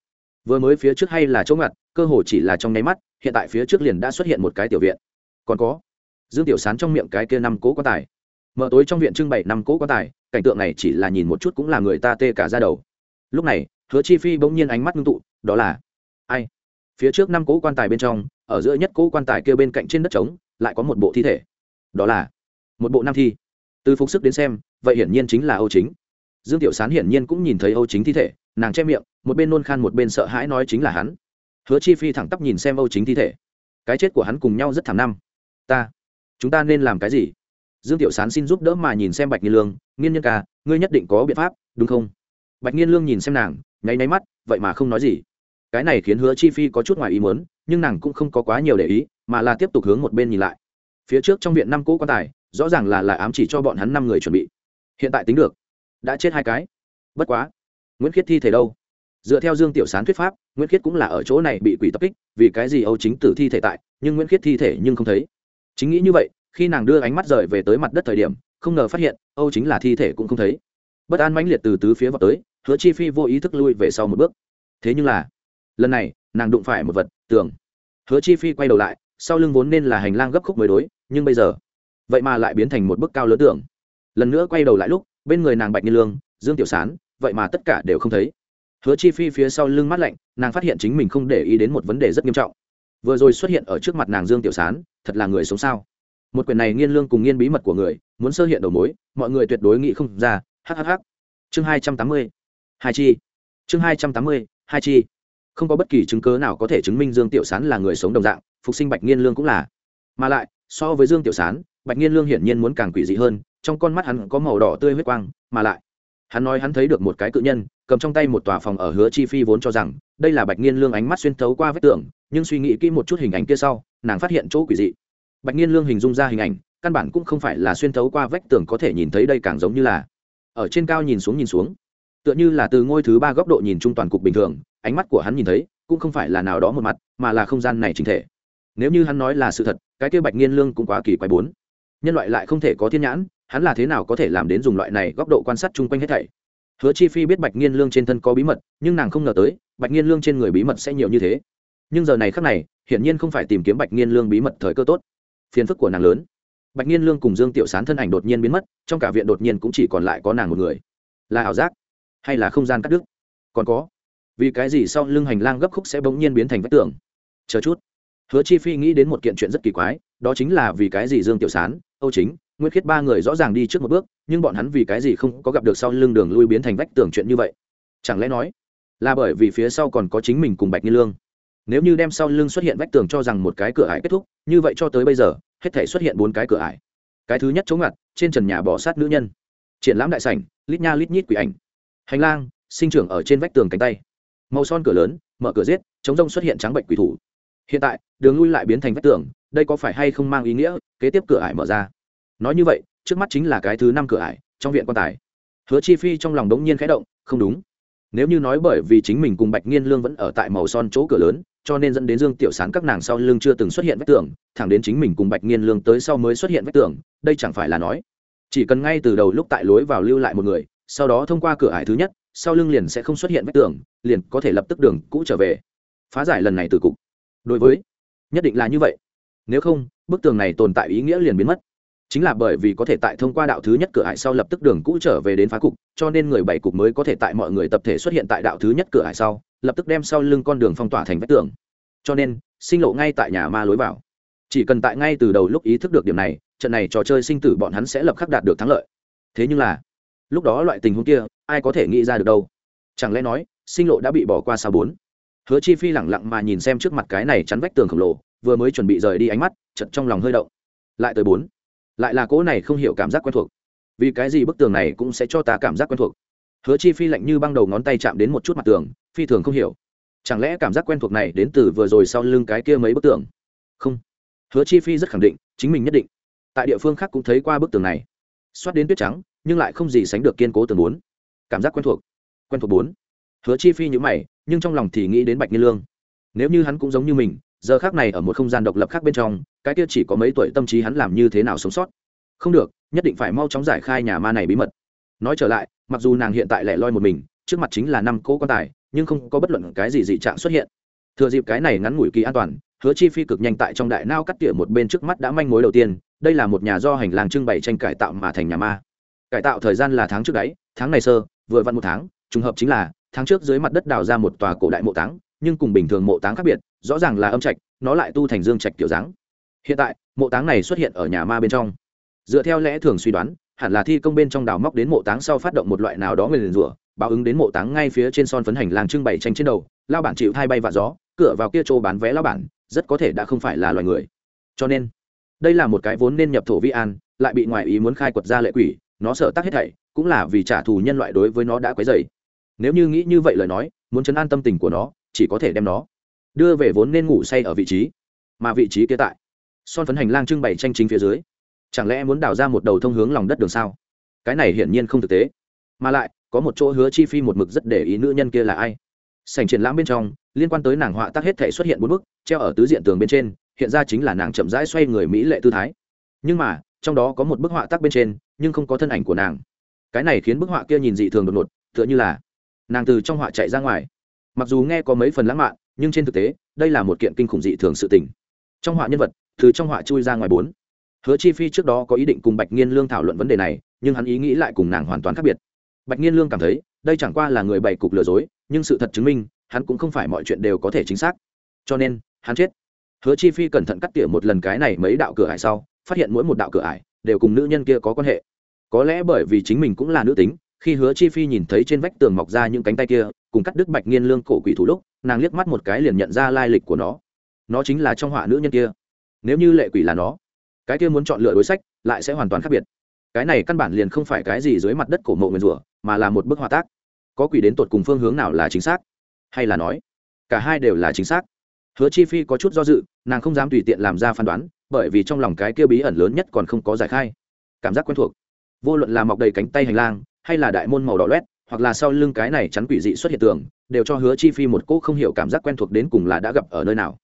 Vừa mới phía trước hay là chỗ ngặt, cơ hồ chỉ là trong nháy mắt, hiện tại phía trước liền đã xuất hiện một cái tiểu viện. Còn có, dương tiểu sán trong miệng cái kia năm cố quan tài. Mở tối trong viện trưng bày năm cố quan tài, cảnh tượng này chỉ là nhìn một chút cũng là người ta tê cả ra đầu. Lúc này, hứa chi phi bỗng nhiên ánh mắt ngưng tụ, đó là ai? Phía trước năm cố quan tài bên trong, ở giữa nhất cố quan tài kia bên cạnh trên đất trống lại có một bộ thi thể. Đó là một bộ nam thi. Từ phục sức đến xem, vậy hiển nhiên chính là âu chính. Dương tiểu sán hiển nhiên cũng nhìn thấy âu chính thi thể, nàng che miệng, một bên nôn khan một bên sợ hãi nói chính là hắn. Hứa chi phi thẳng tắp nhìn xem âu chính thi thể. Cái chết của hắn cùng nhau rất thảm năm. Ta, chúng ta nên làm cái gì? Dương tiểu sán xin giúp đỡ mà nhìn xem bạch nghiên lương. Nghiên nhân ca, ngươi nhất định có biện pháp, đúng không? Bạch nghiên lương nhìn xem nàng, nháy nháy mắt, vậy mà không nói gì cái này khiến hứa chi phi có chút ngoài ý muốn, nhưng nàng cũng không có quá nhiều để ý, mà là tiếp tục hướng một bên nhìn lại. Phía trước trong viện năm cỗ quan tài, rõ ràng là là ám chỉ cho bọn hắn năm người chuẩn bị. Hiện tại tính được. Đã chết hai cái. Bất quá. Nguyễn khiết thi thể đâu? Dựa theo dương tiểu sán thuyết pháp, nguyễn khiết cũng là ở chỗ này bị quỷ tập kích, vì cái gì âu chính tử thi thể tại, nhưng nguyễn khiết thi thể nhưng không thấy. Chính nghĩ như vậy, khi nàng đưa ánh mắt rời về tới mặt đất thời điểm, không ngờ phát hiện, âu chính là thi thể cũng không thấy. Bất an mãnh liệt từ tứ phía vào tới, hứa chi phi vô ý thức lui về sau một bước. Thế nhưng là lần này, nàng đụng phải một vật, tường. Hứa chi phi quay đầu lại, sau lưng vốn nên là hành lang gấp khúc mới đối, nhưng bây giờ, vậy mà lại biến thành một bức cao lớn tưởng lần nữa quay đầu lại lúc, bên người nàng bạch như lương, dương tiểu sán, vậy mà tất cả đều không thấy. Hứa chi phi phía sau lưng mắt lạnh, nàng phát hiện chính mình không để ý đến một vấn đề rất nghiêm trọng. Vừa rồi xuất hiện ở trước mặt nàng dương tiểu sán, thật là người sống sao? Một quyền này nghiên lương cùng nghiên bí mật của người, muốn sơ hiện đầu mối, mọi người tuyệt đối nghĩ không ra. Hhh chương hai trăm tám mươi, hai chi. Chương hai trăm tám mươi, hai chi không có bất kỳ chứng cớ nào có thể chứng minh dương tiểu sán là người sống đồng dạng, phục sinh bạch nghiên lương cũng là. Mà lại, so với dương tiểu sán, bạch nghiên lương hiển nhiên muốn càng quỷ dị hơn, trong con mắt hắn có màu đỏ tươi huyết quang, mà lại, hắn nói hắn thấy được một cái cự nhân, cầm trong tay một tòa phòng ở hứa chi phi vốn cho rằng, đây là bạch nghiên lương ánh mắt xuyên thấu qua vết tường nhưng suy nghĩ kỹ một chút hình ảnh kia sau, nàng phát hiện chỗ quỷ dị. Bạch nghiên lương hình dung ra hình ảnh, căn bản cũng không phải là xuyên thấu qua vách tường có thể nhìn thấy đây càng giống như là, ở trên cao nhìn xuống nhìn xuống, tựa như là từ ngôi thứ ba góc độ nhìn chung toàn cục bình thường ánh mắt của hắn nhìn thấy, cũng không phải là nào đó một mặt, mà là không gian này chính thể. Nếu như hắn nói là sự thật, cái kia bạch nghiên lương cũng quá kỳ quái bốn. Nhân loại lại không thể có thiên nhãn, hắn là thế nào có thể làm đến dùng loại này góc độ quan sát chung quanh hết thảy? Hứa chi phi biết bạch nghiên lương trên thân có bí mật, nhưng nàng không ngờ tới, bạch nghiên lương trên người bí mật sẽ nhiều như thế. Nhưng giờ này khác này, hiển nhiên không phải tìm kiếm bạch nghiên lương bí mật thời cơ tốt. Phiền phức của nàng lớn. Bạch nghiên lương cùng dương tiểu sán thân ảnh đột nhiên biến mất, trong cả viện đột nhiên cũng chỉ còn lại có nàng một người. Là ảo giác, hay là không gian cắt đứt? Còn có vì cái gì sau lưng hành lang gấp khúc sẽ bỗng nhiên biến thành vách tường? Chờ chút. Hứa chi phi nghĩ đến một kiện chuyện rất kỳ quái, đó chính là vì cái gì dương tiểu sán, âu chính nguyễn khiết ba người rõ ràng đi trước một bước, nhưng bọn hắn vì cái gì không có gặp được sau lưng đường lui biến thành vách tường chuyện như vậy? Chẳng lẽ nói là bởi vì phía sau còn có chính mình cùng bạch như lương? Nếu như đem sau lưng xuất hiện vách tường cho rằng một cái cửa ải kết thúc, như vậy cho tới bây giờ, hết thể xuất hiện bốn cái cửa ải. Cái thứ nhất chống ngặt, trên trần nhà bỏ sát nữ nhân. Triển lãm đại sảnh, lít nha lít nhít quỷ ảnh. Hành lang, sinh trưởng ở trên vách tường cánh tay màu son cửa lớn, mở cửa giết, chống rông xuất hiện trắng bệnh quỷ thủ. Hiện tại, đường lui lại biến thành vách tường, đây có phải hay không mang ý nghĩa? Kế tiếp cửa ải mở ra. Nói như vậy, trước mắt chính là cái thứ năm cửa ải, trong viện quan tài. Hứa chi phi trong lòng đống nhiên khẽ động, không đúng. Nếu như nói bởi vì chính mình cùng bạch nghiên lương vẫn ở tại màu son chỗ cửa lớn, cho nên dẫn đến dương tiểu sán các nàng sau lưng chưa từng xuất hiện vách tường, thẳng đến chính mình cùng bạch nghiên lương tới sau mới xuất hiện vách tường, đây chẳng phải là nói. Chỉ cần ngay từ đầu lúc tại lối vào lưu lại một người, sau đó thông qua cửa ải thứ nhất sau lưng liền sẽ không xuất hiện vách tường, liền có thể lập tức đường cũ trở về. Phá giải lần này từ cục. Đối với, nhất định là như vậy. Nếu không, bức tường này tồn tại ý nghĩa liền biến mất. Chính là bởi vì có thể tại thông qua đạo thứ nhất cửa ải sau lập tức đường cũ trở về đến phá cục, cho nên người bảy cục mới có thể tại mọi người tập thể xuất hiện tại đạo thứ nhất cửa ải sau, lập tức đem sau lưng con đường phong tỏa thành vách tường. Cho nên, sinh lộ ngay tại nhà ma lối vào. Chỉ cần tại ngay từ đầu lúc ý thức được điểm này, trận này trò chơi sinh tử bọn hắn sẽ lập khắc đạt được thắng lợi. Thế nhưng là lúc đó loại tình huống kia, ai có thể nghĩ ra được đâu. Chẳng lẽ nói, sinh lộ đã bị bỏ qua sao bốn? Hứa chi phi lẳng lặng mà nhìn xem trước mặt cái này chắn vách tường khổng lồ, vừa mới chuẩn bị rời đi ánh mắt chật trong lòng hơi động. Lại tới bốn. Lại là cỗ này không hiểu cảm giác quen thuộc. Vì cái gì bức tường này cũng sẽ cho ta cảm giác quen thuộc? Hứa chi phi lạnh như băng đầu ngón tay chạm đến một chút mặt tường, phi thường không hiểu. Chẳng lẽ cảm giác quen thuộc này đến từ vừa rồi sau lưng cái kia mấy bức tường? Không. Hứa chi phi rất khẳng định, chính mình nhất định. Tại địa phương khác cũng thấy qua bức tường này. Xoát đến tuyết trắng nhưng lại không gì sánh được kiên cố tường bốn. Cảm giác quen thuộc. Quen thuộc bốn. Hứa chi phi nhữ mày, nhưng trong lòng thì nghĩ đến bạch nhiên lương. Nếu như hắn cũng giống như mình, giờ khác này ở một không gian độc lập khác bên trong, cái kia chỉ có mấy tuổi tâm trí hắn làm như thế nào sống sót? Không được, nhất định phải mau chóng giải khai nhà ma này bí mật. Nói trở lại, mặc dù nàng hiện tại lẻ loi một mình, trước mặt chính là năm cỗ quan tài, nhưng không có bất luận cái gì dị trạng xuất hiện. Thừa dịp cái này ngắn ngủi kỳ an toàn, hứa chi phi cực nhanh tại trong đại nao cắt tỉa một bên trước mắt đã manh mối đầu tiên, đây là một nhà do hành lang trưng bày tranh cải tạo mà thành nhà ma cải tạo thời gian là tháng trước đấy, tháng này sơ, vừa vặn một tháng, trùng hợp chính là, tháng trước dưới mặt đất đào ra một tòa cổ đại mộ táng, nhưng cùng bình thường mộ táng khác biệt, rõ ràng là âm trạch, nó lại tu thành dương trạch kiểu dáng. Hiện tại, mộ táng này xuất hiện ở nhà ma bên trong. Dựa theo lẽ thường suy đoán, hẳn là thi công bên trong đào móc đến mộ táng sau phát động một loại nào đó người liền rủa, báo ứng đến mộ táng ngay phía trên son phấn hành làng trưng bày tranh trên đầu, lao bản chịu thay bay và gió, cửa vào kia chỗ bán vé lao bản, rất có thể đã không phải là loài người. Cho nên, đây là một cái vốn nên nhập thổ vi an, lại bị ngoại ý muốn khai quật ra lệ quỷ nó sợ tắc hết thảy, cũng là vì trả thù nhân loại đối với nó đã quấy dày nếu như nghĩ như vậy lời nói, muốn chấn an tâm tình của nó, chỉ có thể đem nó đưa về vốn nên ngủ say ở vị trí, mà vị trí kia tại son phấn hành lang trưng bày tranh chính phía dưới. Chẳng lẽ muốn đào ra một đầu thông hướng lòng đất đường sao? Cái này hiển nhiên không thực tế. Mà lại, có một chỗ hứa chi phi một mực rất để ý nữ nhân kia là ai. Sành triển lãm bên trong, liên quan tới nàng họa tác hết thể xuất hiện bốn bức, treo ở tứ diện tường bên trên, hiện ra chính là nàng chậm rãi xoay người mỹ lệ tư thái. Nhưng mà trong đó có một bức họa tác bên trên, nhưng không có thân ảnh của nàng. Cái này khiến bức họa kia nhìn dị thường đột ngột, tựa như là nàng từ trong họa chạy ra ngoài. Mặc dù nghe có mấy phần lãng mạn, nhưng trên thực tế, đây là một kiện kinh khủng dị thường sự tình. Trong họa nhân vật, từ trong họa chui ra ngoài bốn. Hứa chi phi trước đó có ý định cùng bạch nghiên lương thảo luận vấn đề này, nhưng hắn ý nghĩ lại cùng nàng hoàn toàn khác biệt. Bạch nghiên lương cảm thấy, đây chẳng qua là người bày cục lừa dối, nhưng sự thật chứng minh, hắn cũng không phải mọi chuyện đều có thể chính xác. Cho nên, hắn chết. Hứa chi phi cẩn thận cắt tỉa một lần cái này mấy đạo cửa hải sau phát hiện mỗi một đạo cửa ải đều cùng nữ nhân kia có quan hệ. Có lẽ bởi vì chính mình cũng là nữ tính, khi hứa chi phi nhìn thấy trên vách tường mọc ra những cánh tay kia, cùng cắt đứt bạch nghiên lương cổ quỷ thủ lúc, nàng liếc mắt một cái liền nhận ra lai lịch của nó. Nó chính là trong họa nữ nhân kia. Nếu như lệ quỷ là nó, cái kia muốn chọn lựa đối sách lại sẽ hoàn toàn khác biệt. Cái này căn bản liền không phải cái gì dưới mặt đất cổ mộ nguyên rủa, mà là một bức họa tác. Có quỷ đến tột cùng phương hướng nào là chính xác? Hay là nói, cả hai đều là chính xác? Hứa chi phi có chút do dự, nàng không dám tùy tiện làm ra phán đoán bởi vì trong lòng cái kia bí ẩn lớn nhất còn không có giải khai. Cảm giác quen thuộc. Vô luận là mọc đầy cánh tay hành lang, hay là đại môn màu đỏ loét, hoặc là sau lưng cái này chắn quỷ dị xuất hiện tường, đều cho hứa chi phi một cỗ không hiểu cảm giác quen thuộc đến cùng là đã gặp ở nơi nào.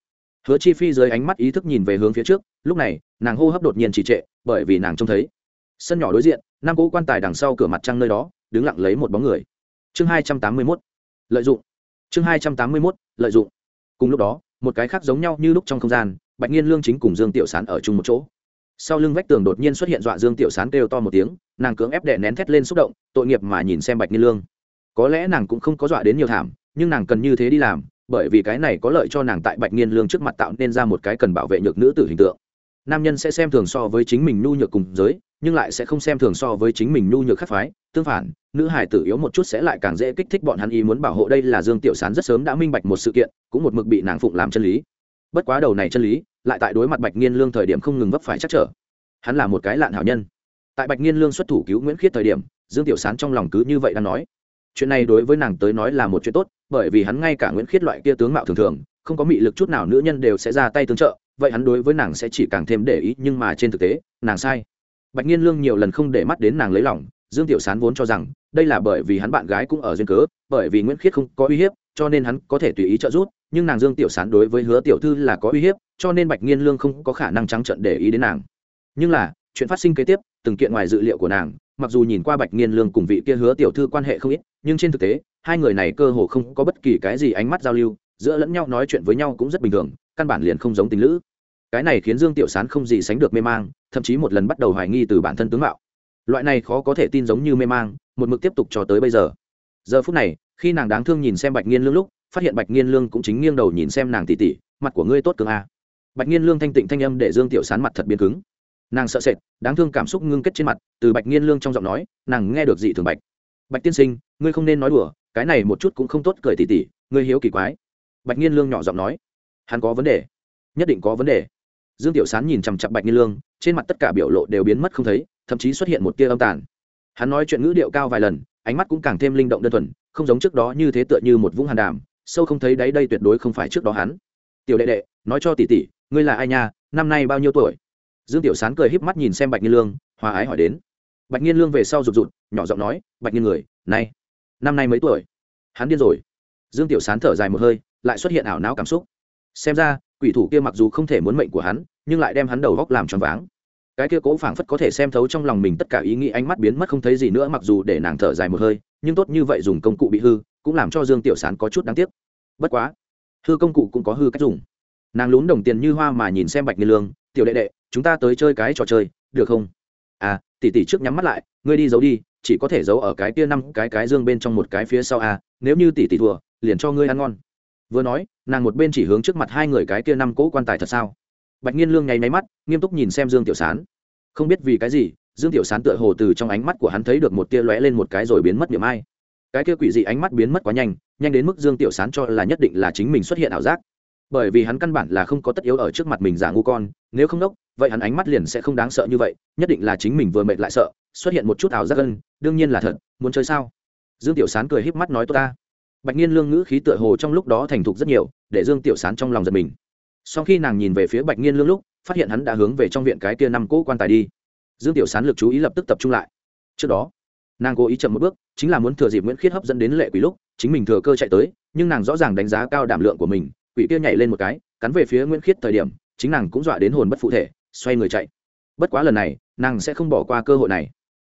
Hứa chi phi dưới ánh mắt ý thức nhìn về hướng phía trước, lúc này, nàng hô hấp đột nhiên trì trệ, bởi vì nàng trông thấy. Sân nhỏ đối diện, năm cỗ quan tài đằng sau cửa mặt trăng nơi đó, đứng lặng lấy một bóng người. Chương hai trăm tám mươi mốt. Lợi dụng. Chương hai trăm tám mươi mốt, lợi dụng. Cùng lúc đó, một cái khác giống nhau như lúc trong không gian bạch nhiên lương chính cùng dương tiểu sán ở chung một chỗ. Sau lưng vách tường đột nhiên xuất hiện dọa dương tiểu sán kêu to một tiếng, nàng cưỡng ép đệ nén thét lên xúc động, tội nghiệp mà nhìn xem bạch nhiên lương. Có lẽ nàng cũng không có dọa đến nhiều thảm, nhưng nàng cần như thế đi làm, bởi vì cái này có lợi cho nàng tại bạch nhiên lương trước mặt tạo nên ra một cái cần bảo vệ nhược nữ tử hình tượng. Nam nhân sẽ xem thường so với chính mình nhu nhược cùng giới, nhưng lại sẽ không xem thường so với chính mình nhu nhược khắc phái, tương phản, nữ hải tử yếu một chút sẽ lại càng dễ kích thích bọn hắn ý muốn bảo hộ. Đây là dương tiểu sán rất sớm đã minh bạch một sự kiện, cũng một mực bị nàng phụng làm chân lý bất quá đầu này chân lý, lại tại đối mặt bạch nghiên lương thời điểm không ngừng vấp phải chắc trở. Hắn là một cái lạn hảo nhân. Tại bạch nghiên lương xuất thủ cứu nguyễn khiết thời điểm, dương tiểu sán trong lòng cứ như vậy đang nói. Chuyện này đối với nàng tới nói là một chuyện tốt, bởi vì hắn ngay cả nguyễn khiết loại kia tướng mạo thường thường, không có mị lực chút nào nữ nhân đều sẽ ra tay tương trợ, vậy hắn đối với nàng sẽ chỉ càng thêm để ý, nhưng mà trên thực tế, nàng sai. Bạch nghiên lương nhiều lần không để mắt đến nàng lấy lòng, dương tiểu sán vốn cho rằng, đây là bởi vì hắn bạn gái cũng ở duyên cớ, bởi vì nguyễn khiết không có uy hiếp, cho nên hắn có thể tùy ý trợ giúp nhưng nàng dương tiểu sán đối với hứa tiểu thư là có uy hiếp, cho nên bạch nghiên lương không có khả năng trắng trận để ý đến nàng. Nhưng là, chuyện phát sinh kế tiếp, từng kiện ngoài dự liệu của nàng, mặc dù nhìn qua bạch nghiên lương cùng vị kia hứa tiểu thư quan hệ không ít, nhưng trên thực tế, hai người này cơ hồ không có bất kỳ cái gì ánh mắt giao lưu, giữa lẫn nhau nói chuyện với nhau cũng rất bình thường, căn bản liền không giống tình lữ. Cái này khiến dương tiểu sán không gì sánh được mê mang, thậm chí một lần bắt đầu hoài nghi từ bản thân tướng mạo. Loại này khó có thể tin giống như mê mang, một mực tiếp tục cho tới bây giờ. Giờ phút này, khi nàng đáng thương nhìn xem bạch nghiên lương lúc phát hiện bạch nghiên lương cũng chính nghiêng đầu nhìn xem nàng tỉ tỉ, mặt của ngươi tốt cường a bạch nghiên lương thanh tịnh thanh âm để dương tiểu sán mặt thật biến cứng. Nàng sợ sệt, đáng thương cảm xúc ngưng kết trên mặt, từ bạch nghiên lương trong giọng nói, nàng nghe được dị thường bạch. Bạch tiên sinh, ngươi không nên nói đùa, cái này một chút cũng không tốt, cười tỉ tỉ, ngươi hiếu kỳ quái. Bạch nghiên lương nhỏ giọng nói, hắn có vấn đề. Nhất định có vấn đề. Dương tiểu sán nhìn chằm chặp bạch nghiên lương, trên mặt tất cả biểu lộ đều biến mất không thấy, thậm chí xuất hiện một tia âm tàn. Hắn nói chuyện ngữ điệu cao vài lần, ánh mắt cũng càng thêm linh động đơn thuần, không giống trước đó như thế tựa như một vũng hàn đàm sâu không thấy đáy đây tuyệt đối không phải trước đó hắn. Tiểu đệ đệ, nói cho tỷ tỷ, ngươi là ai nha, năm nay bao nhiêu tuổi? Dương tiểu sán cười híp mắt nhìn xem bạch nghiên lương, hòa ái hỏi đến. Bạch nghiên lương về sau rụt rụt, nhỏ giọng nói, bạch nghiên người, này, năm nay mấy tuổi? Hắn điên rồi. Dương tiểu sán thở dài một hơi, lại xuất hiện ảo não cảm xúc. Xem ra, quỷ thủ kia mặc dù không thể muốn mệnh của hắn, nhưng lại đem hắn đầu góc làm tròn váng. Cái kia cố phảng phất có thể xem thấu trong lòng mình tất cả ý nghĩ ánh mắt biến mất không thấy gì nữa mặc dù để nàng thở dài một hơi, nhưng tốt như vậy dùng công cụ bị hư cũng làm cho dương tiểu sán có chút đáng tiếc. Bất quá, hư công cụ cũng có hư cách dùng. Nàng lún đồng tiền như hoa mà nhìn xem bạch nghiên lương, tiểu đệ đệ, chúng ta tới chơi cái trò chơi, được không? À tỷ tỷ trước nhắm mắt lại, ngươi đi giấu đi, chỉ có thể giấu ở cái kia năm cái cái dương bên trong một cái phía sau à nếu như tỷ tỷ thua, liền cho ngươi ăn ngon. Vừa nói, nàng một bên chỉ hướng trước mặt hai người cái kia năm cỗ quan tài thật sao? Bạch nghiên lương nháy máy mắt, nghiêm túc nhìn xem dương tiểu sán. Không biết vì cái gì, dương tiểu sán tựa hồ từ trong ánh mắt của hắn thấy được một tia lóe lên một cái rồi biến mất điểm ai cái kia quỷ dị ánh mắt biến mất quá nhanh nhanh đến mức dương tiểu sán cho là nhất định là chính mình xuất hiện ảo giác. Bởi vì hắn căn bản là không có tất yếu ở trước mặt mình giả ngu con, nếu không đốc, vậy hắn ánh mắt liền sẽ không đáng sợ như vậy, nhất định là chính mình vừa mệt lại sợ, xuất hiện một chút ảo giác gân đương nhiên là thật, muốn chơi sao? Dương tiểu sán cười híp mắt nói tôi ta. Bạch nhiên lương ngữ khí tựa hồ trong lúc đó thành thục rất nhiều, để dương tiểu sán trong lòng giật mình. Sau khi nàng nhìn về phía bạch nhiên lương lúc, phát hiện hắn đã hướng về trong viện cái kia năm cỗ quan tài đi. Dương tiểu sán lực chú ý lập tức tập trung lại. Trước đó nàng cố ý chậm một bước, chính là muốn thừa dịp nguyễn khiết hấp dẫn đến lệ quỷ lúc, chính mình thừa cơ chạy tới, nhưng nàng rõ ràng đánh giá cao đảm lượng của mình, quỷ kia nhảy lên một cái, cắn về phía nguyễn khiết thời điểm, chính nàng cũng dọa đến hồn bất phụ thể, xoay người chạy. Bất quá lần này, nàng sẽ không bỏ qua cơ hội này.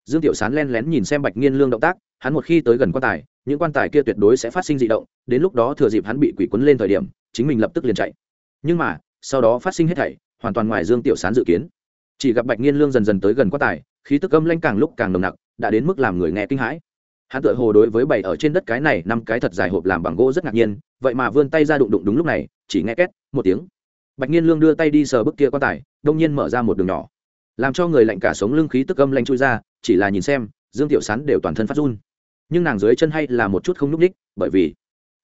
Dương tiểu sán len lén nhìn xem bạch nghiên lương động tác, hắn một khi tới gần quan tài, những quan tài kia tuyệt đối sẽ phát sinh d ị động, đến lúc đó thừa dịp hắn bị quỷ quấn lên thời điểm, chính mình lập tức liền chạy. Nhưng mà, sau đó phát sinh hết thảy, hoàn toàn ngoài dương tiểu sán dự kiến. Chỉ gặp bạch nghiên lương dần dần tới gần quan tài, khí tức âm lanh càng lúc càng nồng nặc đã đến mức làm người nghe kinh hãi. Hắn tự hồ đối với bảy ở trên đất cái này năm cái thật dài hộp làm bằng gỗ rất ngạc nhiên, vậy mà vươn tay ra đụng đụng đúng lúc này, chỉ nghe két, một tiếng. Bạch nhiên lương đưa tay đi sờ bức kia quan tài, đông nhiên mở ra một đường nhỏ. Làm cho người lạnh cả sống lưng khí tức âm lanh chui ra, chỉ là nhìn xem, dương tiểu sán đều toàn thân phát run. Nhưng nàng dưới chân hay là một chút không n ú c ních bởi vì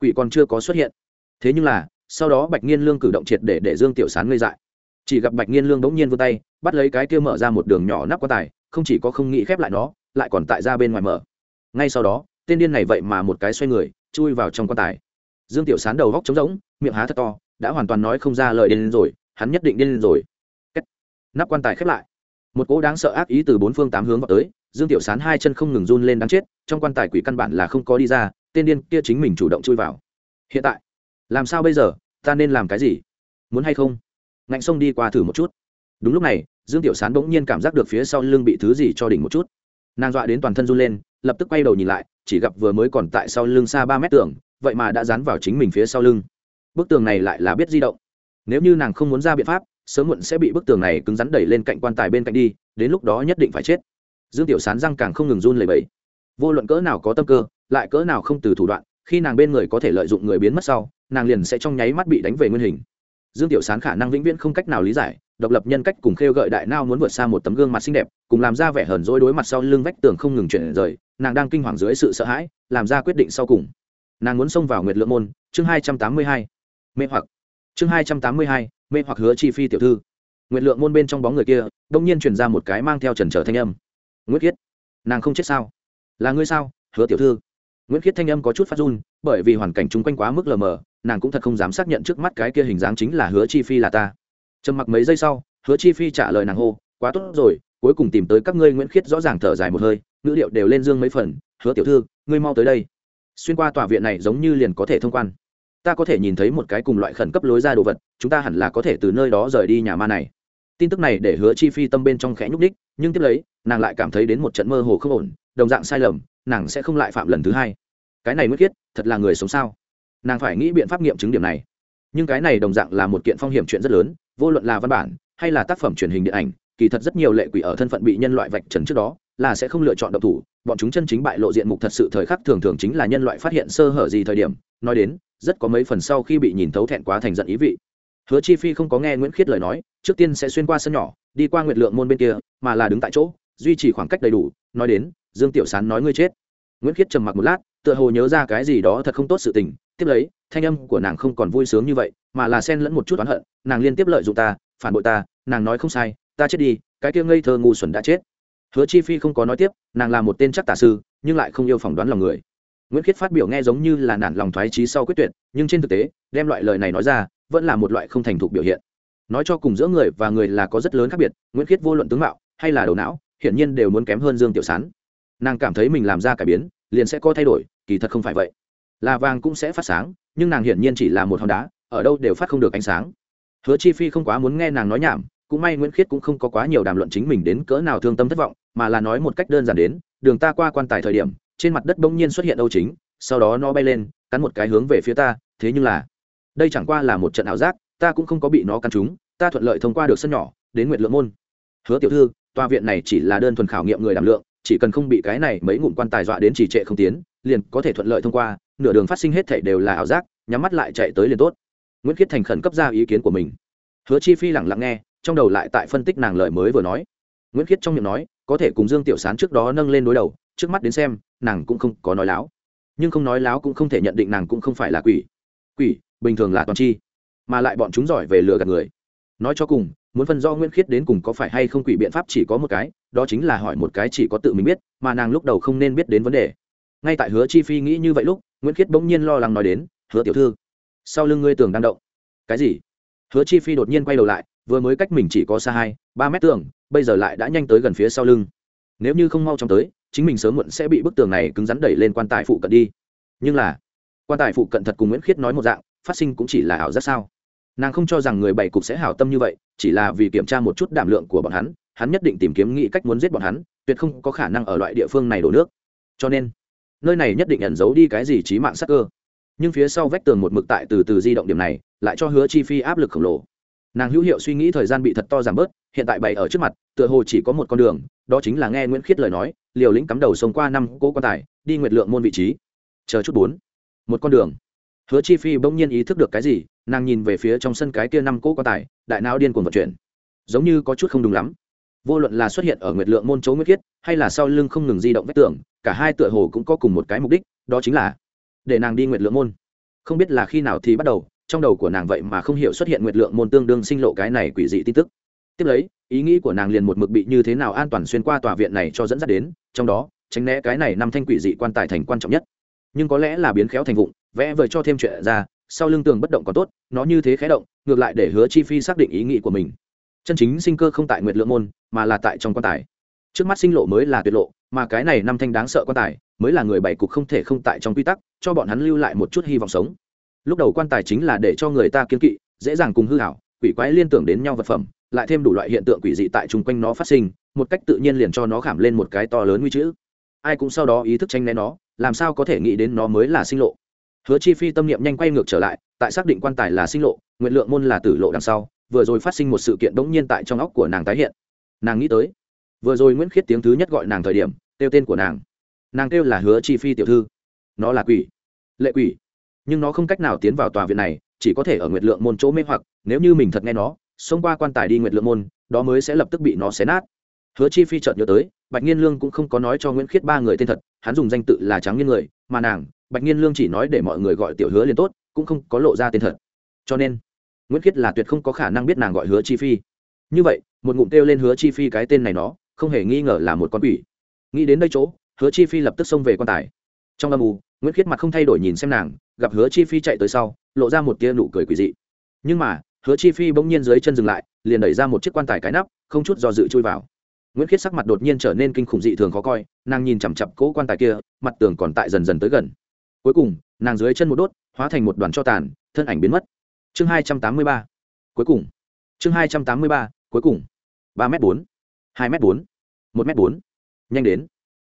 quỷ còn chưa có xuất hiện. Thế nhưng là, sau đó bạch nhiên lương cử động triệt để để dương tiểu sán ngây dại. Chỉ gặp bạch nhiên lương bỗng nhiên vươn tay, bắt lấy cái kia mở ra một đường nhỏ nắp quan tài, không chỉ có không nghĩ khép lại nó lại còn tại ra bên ngoài mở. Ngay sau đó, tên điên này vậy mà một cái xoay người, chui vào trong quan tài. Dương tiểu sán đầu góc trống rỗng, miệng há thật to, đã hoàn toàn nói không ra lời điên rồi, hắn nhất định điên rồi. Kết. nắp quan tài khép lại. Một cỗ đáng sợ ác ý từ bốn phương tám hướng vào tới, dương tiểu sán hai chân không ngừng run lên đáng chết, trong quan tài quỷ căn bản là không có đi ra, tên điên kia chính mình chủ động chui vào. Hiện tại, làm sao bây giờ, ta nên làm cái gì? Muốn hay không? Ngạnh sông đi qua thử một chút. Đúng lúc này, dương tiểu sán bỗng nhiên cảm giác được phía sau lưng bị thứ gì cho đỉnh một chút nàng dọa đến toàn thân run lên, lập tức quay đầu nhìn lại, chỉ gặp vừa mới còn tại sau lưng xa ba mét tường, vậy mà đã dán vào chính mình phía sau lưng. Bức tường này lại là biết di động. Nếu như nàng không muốn ra biện pháp, sớm muộn sẽ bị bức tường này cứng rắn đẩy lên cạnh quan tài bên cạnh đi, đến lúc đó nhất định phải chết. Dương tiểu sán răng càng không ngừng run lẩy bẩy. Vô luận cỡ nào có tâm cơ, lại cỡ nào không từ thủ đoạn, khi nàng bên người có thể lợi dụng người biến mất sau, nàng liền sẽ trong nháy mắt bị đánh về nguyên hình. Dương tiểu sán khả năng vĩnh viễn không cách nào lý giải độc lập nhân cách cùng khêu gợi đại nao muốn vượt xa một tấm gương mặt xinh đẹp, cùng làm ra vẻ hờn dỗi đối mặt sau lưng vách tường không ngừng chuyển rời, nàng đang kinh hoàng dưới sự sợ hãi, làm ra quyết định sau cùng. Nàng muốn xông vào nguyệt lượng môn, chương hai trăm tám mươi hai, mê hoặc. Chương hai trăm tám mươi hai, mê hoặc hứa chi phi tiểu thư. Nguyệt lượng môn bên trong bóng người kia, đông nhiên truyền ra một cái mang theo trần trở thanh âm. Nguyễn khiết, nàng không chết sao? Là ngươi sao, hứa tiểu thư? Nguyễn khiết thanh âm có chút phát run, bởi vì hoàn cảnh chung quanh quá mức lờ mờ, nàng cũng thật không dám xác nhận trước mắt cái kia hình dáng chính là hứa chi phi là ta trầm mặc mấy giây sau, hứa chi phi trả lời nàng hô, quá tốt rồi, cuối cùng tìm tới các ngươi nguyễn khiết rõ ràng thở dài một hơi, ngữ liệu đều lên dương mấy phần, hứa tiểu thư, ngươi mau tới đây. Xuyên qua tòa viện này giống như liền có thể thông quan. Ta có thể nhìn thấy một cái cùng loại khẩn cấp lối ra đồ vật, chúng ta hẳn là có thể từ nơi đó rời đi nhà ma này. Tin tức này để hứa chi phi tâm bên trong khẽ nhúc đích nhưng tiếp lấy, nàng lại cảm thấy đến một trận mơ hồ không ổn, đồng dạng sai lầm, nàng sẽ không lại phạm lần thứ hai. Cái này mất khiết, thật là người sống sao? Nàng phải nghĩ biện pháp nghiệm chứng điểm này nhưng cái này đồng dạng là một kiện phong hiểm chuyện rất lớn, vô luận là văn bản hay là tác phẩm truyền hình điện ảnh, kỳ thật rất nhiều lệ quỷ ở thân phận bị nhân loại vạch trần trước đó, là sẽ không lựa chọn độc thủ, bọn chúng chân chính bại lộ diện mục thật sự thời khắc thường thường chính là nhân loại phát hiện sơ hở gì thời điểm, nói đến, rất có mấy phần sau khi bị nhìn thấu thẹn quá thành giận ý vị. Hứa chi phi không có nghe nguyễn khiết lời nói, trước tiên sẽ xuyên qua sân nhỏ, đi qua nguyệt lượng môn bên kia, mà là đứng tại chỗ, duy trì khoảng cách đầy đủ, nói đến, dương tiểu sán nói ngươi chết. Nguyễn khiết trầm mặc một lát, tựa hồ nhớ ra cái gì đó thật không tốt sự tình, tiếp lấy thanh âm của nàng không còn vui sướng như vậy, mà là xen lẫn một chút oán hận, nàng liên tiếp lợi dụng ta, phản bội ta, nàng nói không sai, ta chết đi, cái kia ngây thơ ngu xuẩn đã chết. Hứa chi phi không có nói tiếp, nàng là một tên chắc tả sư, nhưng lại không yêu phỏng đoán lòng người. Nguyễn khiết phát biểu nghe giống như là nản lòng thoái trí sau quyết tuyệt, nhưng trên thực tế, đem loại lời này nói ra, vẫn là một loại không thành thục biểu hiện. Nói cho cùng giữa người và người là có rất lớn khác biệt, nguyễn khiết vô luận tướng mạo, hay là đầu não, hiển nhiên đều muốn kém hơn dương tiểu sán. Nàng cảm thấy mình làm ra cải biến, liền sẽ có thay đổi, kỳ thật không phải vậy. Là vàng cũng sẽ phát sáng nhưng nàng hiển nhiên chỉ là một hòn đá, ở đâu đều phát không được ánh sáng. Hứa chi phi không quá muốn nghe nàng nói nhảm, cũng may nguyễn khiết cũng không có quá nhiều đàm luận chính mình đến cỡ nào thương tâm thất vọng, mà là nói một cách đơn giản đến, đường ta qua quan tài thời điểm, trên mặt đất bỗng nhiên xuất hiện âu chính, sau đó nó bay lên, cắn một cái hướng về phía ta, thế nhưng là, đây chẳng qua là một trận ảo giác, ta cũng không có bị nó cắn trúng, ta thuận lợi thông qua được sân nhỏ, đến nguyện lượng môn. Hứa tiểu thư, tòa viện này chỉ là đơn thuần khảo nghiệm người đảm lượng, chỉ cần không bị cái này mấy ngụm quan tài dọa đến trì trệ không tiến, liền có thể thuận lợi thông qua nửa đường phát sinh hết thảy đều là ảo giác, nhắm mắt lại chạy tới liền tốt. Nguyễn khiết thành khẩn cấp ra ý kiến của mình. Hứa chi phi lẳng lặng nghe, trong đầu lại tại phân tích nàng lời mới vừa nói. Nguyễn khiết trong miệng nói, có thể cùng dương tiểu sán trước đó nâng lên đối đầu, trước mắt đến xem, nàng cũng không có nói láo. Nhưng không nói láo cũng không thể nhận định nàng cũng không phải là quỷ. Quỷ, bình thường là toàn chi. Mà lại bọn chúng giỏi về lừa gạt người. Nói cho cùng, muốn phân do nguyễn khiết đến cùng có phải hay không quỷ biện pháp chỉ có một cái, đó chính là hỏi một cái chỉ có tự mình biết, mà nàng lúc đầu không nên biết đến vấn đề. Ngay tại hứa chi phi nghĩ như vậy lúc nguyễn khiết bỗng nhiên lo lắng nói đến, hứa tiểu thư, sau lưng ngươi tường đang động. Cái gì? Hứa chi phi đột nhiên quay đầu lại, vừa mới cách mình chỉ có xa hai, ba mét tường, bây giờ lại đã nhanh tới gần phía sau lưng. Nếu như không mau chóng tới, chính mình sớm muộn sẽ bị bức tường này cứng rắn đẩy lên quan tài phụ cận đi. Nhưng là, quan tài phụ cận thật cùng nguyễn khiết nói một dạng, phát sinh cũng chỉ là ảo giác sao? Nàng không cho rằng người bảy cục sẽ hảo tâm như vậy, chỉ là vì kiểm tra một chút đảm lượng của bọn hắn hắn nhất định tìm kiếm nghĩ cách muốn giết bọn hắn, tuyệt không có khả năng ở loại địa phương này đổ nước. Cho nên nơi này nhất định ẩn giấu đi cái gì trí mạng sắc cơ. Nhưng phía sau vách tường một mực tại từ từ di động điểm này, lại cho hứa chi phi áp lực khổng lồ. Nàng hữu hiệu suy nghĩ thời gian bị thật to giảm bớt, hiện tại bày ở trước mặt, tựa hồ chỉ có một con đường, đó chính là nghe nguyễn khiết lời nói, liều lĩnh cắm đầu sống qua năm cố quan tài, đi nguyệt lượng môn vị trí. Chờ chút bốn. Một con đường. Hứa chi phi bỗng nhiên ý thức được cái gì, nàng nhìn về phía trong sân cái kia năm cỗ quan tài, đại não điên cuồng vận chuyển. Giống như có chút không đúng lắm vô luận là xuất hiện ở nguyệt lượng môn chấu nguyệt khiết, hay là sau lưng không ngừng di động vách tường, cả hai tựa hồ cũng có cùng một cái mục đích, đó chính là để nàng đi nguyệt lượng môn. Không biết là khi nào thì bắt đầu, trong đầu của nàng vậy mà không hiểu xuất hiện nguyệt lượng môn tương đương sinh lộ cái này quỷ dị tin tức. Tiếp lấy, ý nghĩ của nàng liền một mực bị như thế nào an toàn xuyên qua tòa viện này cho dẫn dắt đến, trong đó, tránh né cái này năm thanh quỷ dị quan tài thành quan trọng nhất. Nhưng có lẽ là biến khéo thành vụng, vẽ vời cho thêm chuyện ra, sau lưng tường bất động còn tốt, nó như thế khé động, ngược lại để hứa chi phi xác định ý nghĩ của mình chân chính sinh cơ không tại nguyệt lượng môn, mà là tại trong quan tài. Trước mắt sinh lộ mới là tuyệt lộ, mà cái này năm thanh đáng sợ quan tài mới là người bảy cục không thể không tại trong quy tắc, cho bọn hắn lưu lại một chút hy vọng sống. Lúc đầu quan tài chính là để cho người ta kiên kỵ, dễ dàng cùng hư hảo, quỷ quái liên tưởng đến nhau vật phẩm, lại thêm đủ loại hiện tượng quỷ dị tại chung quanh nó phát sinh, một cách tự nhiên liền cho nó khảm lên một cái to lớn nguy chữ. Ai cũng sau đó ý thức tranh né nó, làm sao có thể nghĩ đến nó mới là sinh lộ. Hứa chi phi tâm niệm nhanh quay ngược trở lại, tại xác định quan tài là sinh lộ nguyện lượng môn là tử lộ đằng sau vừa rồi phát sinh một sự kiện bỗng nhiên tại trong óc của nàng tái hiện. Nàng nghĩ tới, vừa rồi nguyễn khiết tiếng thứ nhất gọi nàng thời điểm, kêu tên của nàng. Nàng kêu là hứa chi phi tiểu thư. Nó là quỷ. Lệ quỷ. Nhưng nó không cách nào tiến vào tòa viện này, chỉ có thể ở nguyệt lượng môn chỗ mê hoặc, nếu như mình thật nghe nó, xông qua quan tài đi nguyệt lượng môn, đó mới sẽ lập tức bị nó xé nát. Hứa chi phi chợt nhớ tới, bạch nhiên lương cũng không có nói cho nguyễn khiết ba người tên thật, hắn dùng danh tự là trắng nghiên người, mà nàng, bạch nhiên lương chỉ nói để mọi người gọi tiểu hứa liền tốt, cũng không có lộ ra tên thật. Cho nên nguyễn khiết là tuyệt không có khả năng biết nàng gọi hứa chi phi. Như vậy, một ngụm kêu lên hứa chi phi cái tên này nó, không hề nghi ngờ là một con quỷ. Nghĩ đến đây chỗ, hứa chi phi lập tức xông về quan tài. Trong âm u, nguyễn khiết mặt không thay đổi nhìn xem nàng, gặp hứa chi phi chạy tới sau, lộ ra một tia nụ cười quỷ dị. Nhưng mà, hứa chi phi bỗng nhiên dưới chân dừng lại, liền đẩy ra một chiếc quan tài cái nắp, không chút do dự chui vào. Nguyễn khiết sắc mặt đột nhiên trở nên kinh khủng dị thường khó coi, nàng nhìn chằm chặp cỗ quan tài kia, mặt tường còn tại dần dần tới gần. Cuối cùng, nàng dưới chân một đốt, hóa thành một đoàn cho tàn, thân ảnh biến mất chương hai trăm tám mươi ba. Cuối cùng. Chương hai trăm tám mươi ba, cuối cùng. ba m bốn. hai m bốn. một m bốn. Nhanh đến.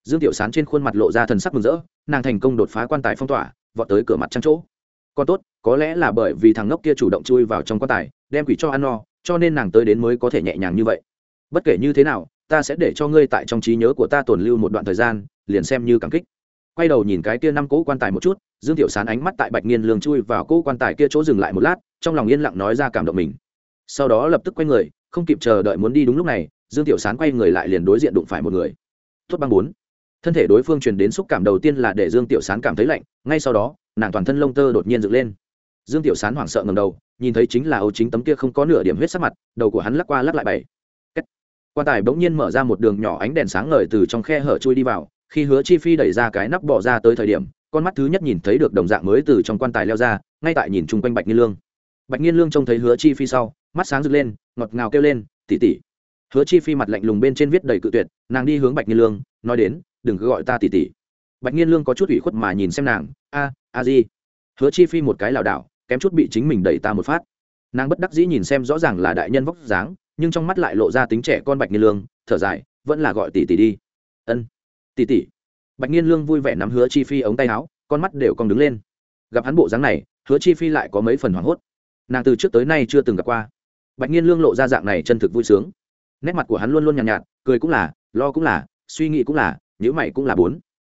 Dương tiểu sán trên khuôn mặt lộ ra thần sắc mừng rỡ, nàng thành công đột phá quan tài phong tỏa, vọt tới cửa mặt trăng chỗ. Còn tốt, có lẽ là bởi vì thằng ngốc kia chủ động chui vào trong quan tài, đem quỷ cho ăn no, cho nên nàng tới đến mới có thể nhẹ nhàng như vậy. Bất kể như thế nào, ta sẽ để cho ngươi tại trong trí nhớ của ta tồn lưu một đoạn thời gian, liền xem như cảm kích. Quay đầu nhìn cái kia năm cỗ quan tài một chút, dương tiểu sán ánh mắt tại bạch nghiên lương chui vào cỗ quan tài kia chỗ dừng lại một lát trong lòng yên lặng nói ra cảm động mình. Sau đó lập tức quay người, không kịp chờ đợi muốn đi đúng lúc này, dương tiểu sán quay người lại liền đối diện đụng phải một người. Tốt băng bốn. Thân thể đối phương truyền đến xúc cảm đầu tiên là để dương tiểu sán cảm thấy lạnh, ngay sau đó, nàng toàn thân lông tơ đột nhiên dựng lên. Dương tiểu sán hoảng sợ ngầm đầu, nhìn thấy chính là ấu chính tấm kia không có nửa điểm huyết sắc mặt, đầu của hắn lắc qua lắc lại bảy. Quan tài bỗng nhiên mở ra một đường nhỏ ánh đèn sáng ngời từ trong khe hở chui đi vào, khi hứa chi phi đẩy ra cái nắp bỏ ra tới thời điểm, con mắt thứ nhất nhìn thấy được đồng dạng mới từ trong quan tài leo ra, ngay tại nhìn chung quanh bạch như lương bạch nghiên lương trông thấy hứa chi phi sau, mắt sáng rực lên, ngọt ngào kêu lên tỉ tỉ hứa chi phi mặt lạnh lùng bên trên viết đầy cự tuyệt, nàng đi hướng bạch nghiên lương, nói đến, đừng cứ gọi ta tỉ tỉ bạch nghiên lương có chút ủy khuất mà nhìn xem nàng, a a di. Hứa chi phi một cái lảo đảo, kém chút bị chính mình đẩy ta một phát. Nàng bất đắc dĩ nhìn xem rõ ràng là đại nhân vóc dáng, nhưng trong mắt lại lộ ra tính trẻ con bạch nghiên lương, thở dài, vẫn là gọi tỷ tỷ đi. Ân, tỷ tỷ. Bạch nghiên lương vui vẻ nắm hứa chi phi ống tay áo, con mắt đều còn đứng lên. Gặp hắn bộ dáng này, hứa chi phi lại có mấy phần hoảng hốt nàng từ trước tới nay chưa từng gặp qua. Bạch nhiên lương lộ ra dạng này chân thực vui sướng. Nét mặt của hắn luôn luôn nhàn nhạt, nhạt cười cũng là lo cũng là suy nghĩ cũng là nhữ mày cũng là bốn.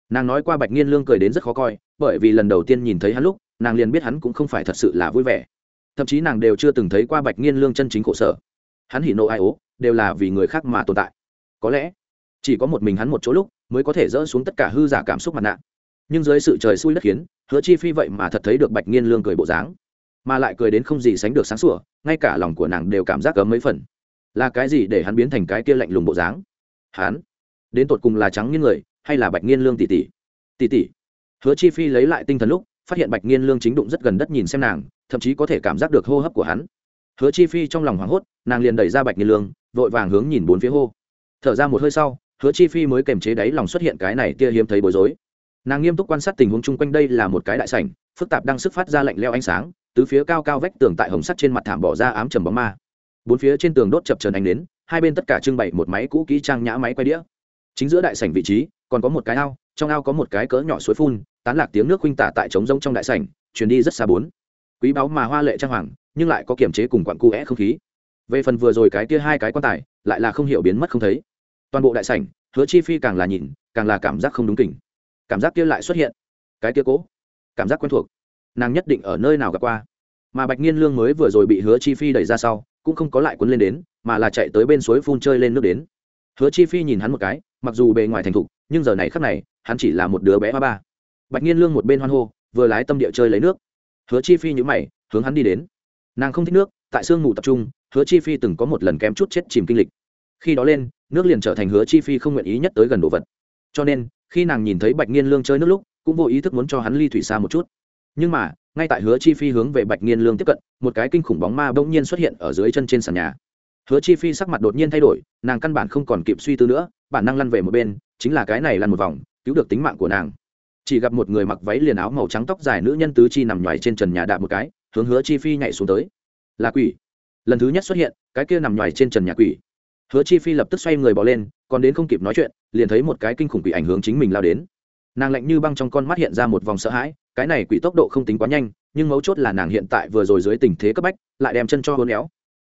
Nàng nói qua bạch nhiên lương cười đến rất khó coi bởi vì lần đầu tiên nhìn thấy hắn lúc nàng liền biết hắn cũng không phải thật sự là vui vẻ. Thậm chí nàng đều chưa từng thấy qua bạch nhiên lương chân chính khổ sở. Hắn hỉ nộ ai ố đều là vì người khác mà tồn tại. Có lẽ chỉ có một mình hắn một chỗ lúc mới có thể dỡ xuống tất cả hư giả cảm xúc mặt nạ. Nhưng dưới sự trời xui đất khiến hứa chi phi vậy mà thật thấy được bạch nhiên lương cười bộ dáng mà lại cười đến không gì sánh được sáng sủa, ngay cả lòng của nàng đều cảm giác cấm mấy phần. Là cái gì để hắn biến thành cái kia lạnh lùng bộ dáng? Hắn? Đến tột cùng là trắng nghiêng người, hay là bạch nhiên lương tỷ tỷ? Tỷ tỷ. Hứa chi phi lấy lại tinh thần lúc, phát hiện bạch nhiên lương chính đụng rất gần đất nhìn xem nàng, thậm chí có thể cảm giác được hô hấp của hắn. Hứa chi phi trong lòng hoảng hốt, nàng liền đẩy ra bạch nhiên lương, vội vàng hướng nhìn bốn phía hô. Thở ra một hơi sau, hứa chi phi mới kềm chế đáy lòng xuất hiện cái này tia hiếm thấy bối rối. Nàng nghiêm túc quan sát tình huống chung quanh đây là một cái đại sảnh, phức tạp đang sức phát ra lạnh leo ánh sáng tứ phía cao cao vách tường tại hồng sắt trên mặt thảm bỏ ra ám trầm bóng ma. Bốn phía trên tường đốt chập trần ánh đến hai bên tất cả trưng bày một máy cũ kỹ trang nhã máy quay đĩa. Chính giữa đại sảnh vị trí, còn có một cái ao, trong ao có một cái cỡ nhỏ suối phun, tán lạc tiếng nước khuynh tả tại trống rông trong đại sảnh chuyển đi rất xa bốn. Quý báu mà hoa lệ trang hoàng, nhưng lại có kiểm chế cùng quặn cu é không khí. Về phần vừa rồi cái kia hai cái quan tài, lại là không hiểu biến mất không thấy. Toàn bộ đại sảnh, hứa chi phi càng là nhìn, càng là cảm giác không đúng kỉnh. Cảm giác kia lại xuất hiện. Cái kia cố. Cảm giác quen thuộc nàng nhất định ở nơi nào gặp qua. Mà bạch nghiên lương mới vừa rồi bị hứa chi phi đẩy ra sau, cũng không có lại cuốn lên đến, mà là chạy tới bên suối phun chơi lên nước đến. Hứa chi phi nhìn hắn một cái, mặc dù bề ngoài thành thục, nhưng giờ này khắc này, hắn chỉ là một đứa bé ba ba. Bạch nghiên lương một bên hoan hô, vừa lái tâm địa chơi lấy nước. Hứa chi phi nhữ mày, hướng hắn đi đến. Nàng không thích nước, tại sương mù tập trung, hứa chi phi từng có một lần kém chút chết chìm kinh lịch. Khi đó lên, nước liền trở thành hứa chi phi không nguyện ý nhất tới gần đồ vật. Cho nên, khi nàng nhìn thấy bạch nghiên lương chơi nước lúc, cũng vô ý thức muốn cho hắn ly thủy xa một chút nhưng mà, ngay tại hứa chi phi hướng về bạch nghiên lương tiếp cận, một cái kinh khủng bóng ma bỗng nhiên xuất hiện ở dưới chân trên sàn nhà. Hứa chi phi sắc mặt đột nhiên thay đổi, nàng căn bản không còn kịp suy tư nữa, bản năng lăn về một bên, chính là cái này lăn một vòng, cứu được tính mạng của nàng. Chỉ gặp một người mặc váy liền áo màu trắng tóc dài nữ nhân tứ chi nằm nhoài trên trần nhà đạp một cái, hướng hứa chi phi nhảy xuống tới. Là quỷ. Lần thứ nhất xuất hiện, cái kia nằm nhoài trên trần nhà quỷ. Hứa chi phi lập tức xoay người bỏ lên, còn đến không kịp nói chuyện, liền thấy một cái kinh khủng quỷ ảnh hướng chính mình lao đến. Nàng lạnh như băng trong con mắt hiện ra một vòng sợ hãi cái này quỷ tốc độ không tính quá nhanh, nhưng mấu chốt là nàng hiện tại vừa rồi dưới tình thế cấp bách, lại đem chân cho hôn éo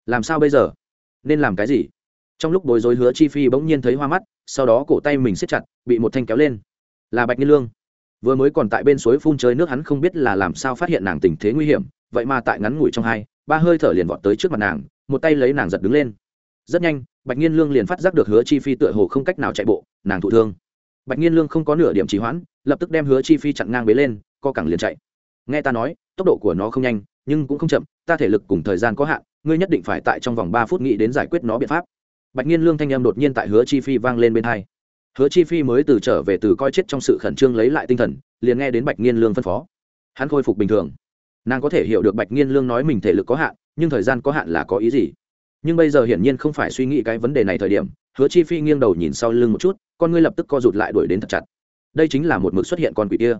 làm sao bây giờ? Nên làm cái gì? Trong lúc bối rối hứa chi phi bỗng nhiên thấy hoa mắt, sau đó cổ tay mình siết chặt, bị một thanh kéo lên. Là bạch nhiên lương. Vừa mới còn tại bên suối phun chơi nước hắn không biết là làm sao phát hiện nàng tình thế nguy hiểm, vậy mà tại ngắn ngủi trong hai, ba hơi thở liền vọt tới trước mặt nàng, một tay lấy nàng giật đứng lên. Rất nhanh, bạch nhiên lương liền phát giác được hứa chi phi tựa hồ không cách nào chạy bộ, nàng thụ thương. Bạch nhiên lương không có nửa điểm trì hoãn, lập tức đem hứa chi phi chặn ngang bế lên co cẳng liền chạy. Nghe ta nói, tốc độ của nó không nhanh, nhưng cũng không chậm, ta thể lực cùng thời gian có hạn, ngươi nhất định phải tại trong vòng ba phút nghĩ đến giải quyết nó biện pháp. Bạch nhiên lương thanh em đột nhiên tại hứa chi phi vang lên bên hai. Hứa chi phi mới từ trở về từ coi chết trong sự khẩn trương lấy lại tinh thần, liền nghe đến bạch nhiên lương phân phó. Hắn khôi phục bình thường. Nàng có thể hiểu được bạch nhiên lương nói mình thể lực có hạn, nhưng thời gian có hạn là có ý gì? Nhưng bây giờ hiển nhiên không phải suy nghĩ cái vấn đề này thời điểm, hứa chi phi nghiêng đầu nhìn sau lưng một chút, con ngươi lập tức co rụt lại đuổi đến thật chặt. Đây chính là một mực xuất hiện con quỷ kia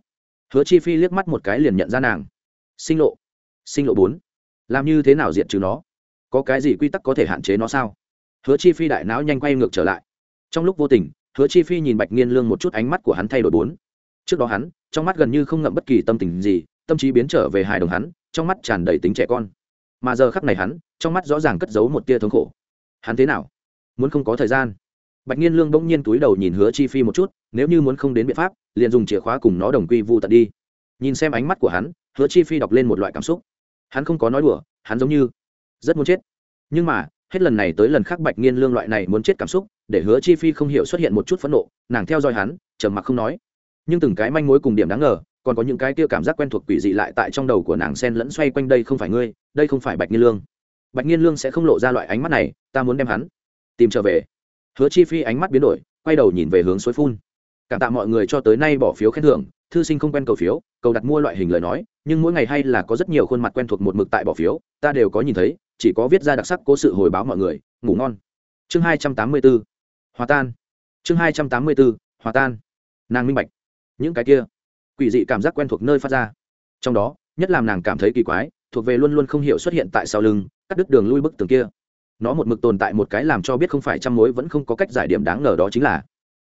hứa chi phi liếc mắt một cái liền nhận ra nàng. Sinh lộ. Sinh lộ bốn. Làm như thế nào diệt trừ nó? Có cái gì quy tắc có thể hạn chế nó sao? Hứa chi phi đại não nhanh quay ngược trở lại. Trong lúc vô tình, hứa chi phi nhìn bạch nghiên lương một chút ánh mắt của hắn thay đổi bốn. Trước đó hắn, trong mắt gần như không ngậm bất kỳ tâm tình gì, tâm trí biến trở về hài đồng hắn, trong mắt tràn đầy tính trẻ con. Mà giờ khắc này hắn, trong mắt rõ ràng cất giấu một tia thống khổ. Hắn thế nào? Muốn không có thời gian. Bạch nghiên lương bỗng nhiên túi đầu nhìn hứa chi phi một chút, nếu như muốn không đến biện pháp liền dùng chìa khóa cùng nó đồng quy vu tận đi. Nhìn xem ánh mắt của hắn, hứa chi phi đọc lên một loại cảm xúc. Hắn không có nói đùa, hắn giống như rất muốn chết. Nhưng mà, hết lần này tới lần khác bạch nghiên lương loại này muốn chết cảm xúc, để hứa chi phi không hiểu xuất hiện một chút phẫn nộ, nàng theo dõi hắn, trầm mặc không nói. Nhưng từng cái manh mối cùng điểm đáng ngờ, còn có những cái kia cảm giác quen thuộc quỷ dị lại tại trong đầu của nàng sen lẫn xoay quanh đây không phải ngươi, đây không phải bạch nghiên lương. Bạch nghiên lương sẽ không lộ ra loại ánh mắt này, ta muốn đem hắn tìm trở về. Hứa chi phi ánh mắt biến đổi, quay đầu nhìn về hướng suối phun cảm tạ mọi người cho tới nay bỏ phiếu khen thưởng, thư sinh không quen cầu phiếu, cầu đặt mua loại hình lời nói, nhưng mỗi ngày hay là có rất nhiều khuôn mặt quen thuộc một mực tại bỏ phiếu, ta đều có nhìn thấy, chỉ có viết ra đặc sắc cố sự hồi báo mọi người, ngủ ngon. Chương hai trăm tám mươi 284 hòa tan. Chương hai trăm tám mươi 284 hòa tan. Nàng minh bạch. Những cái kia, quỷ dị cảm giác quen thuộc nơi phát ra. Trong đó, nhất làm nàng cảm thấy kỳ quái, thuộc về luôn luôn không hiểu xuất hiện tại sau lưng, cắt đứt đường lui bức tường kia. Nó một mực tồn tại một cái làm cho biết không phải trăm mối vẫn không có cách giải điểm đáng ngờ đó chính là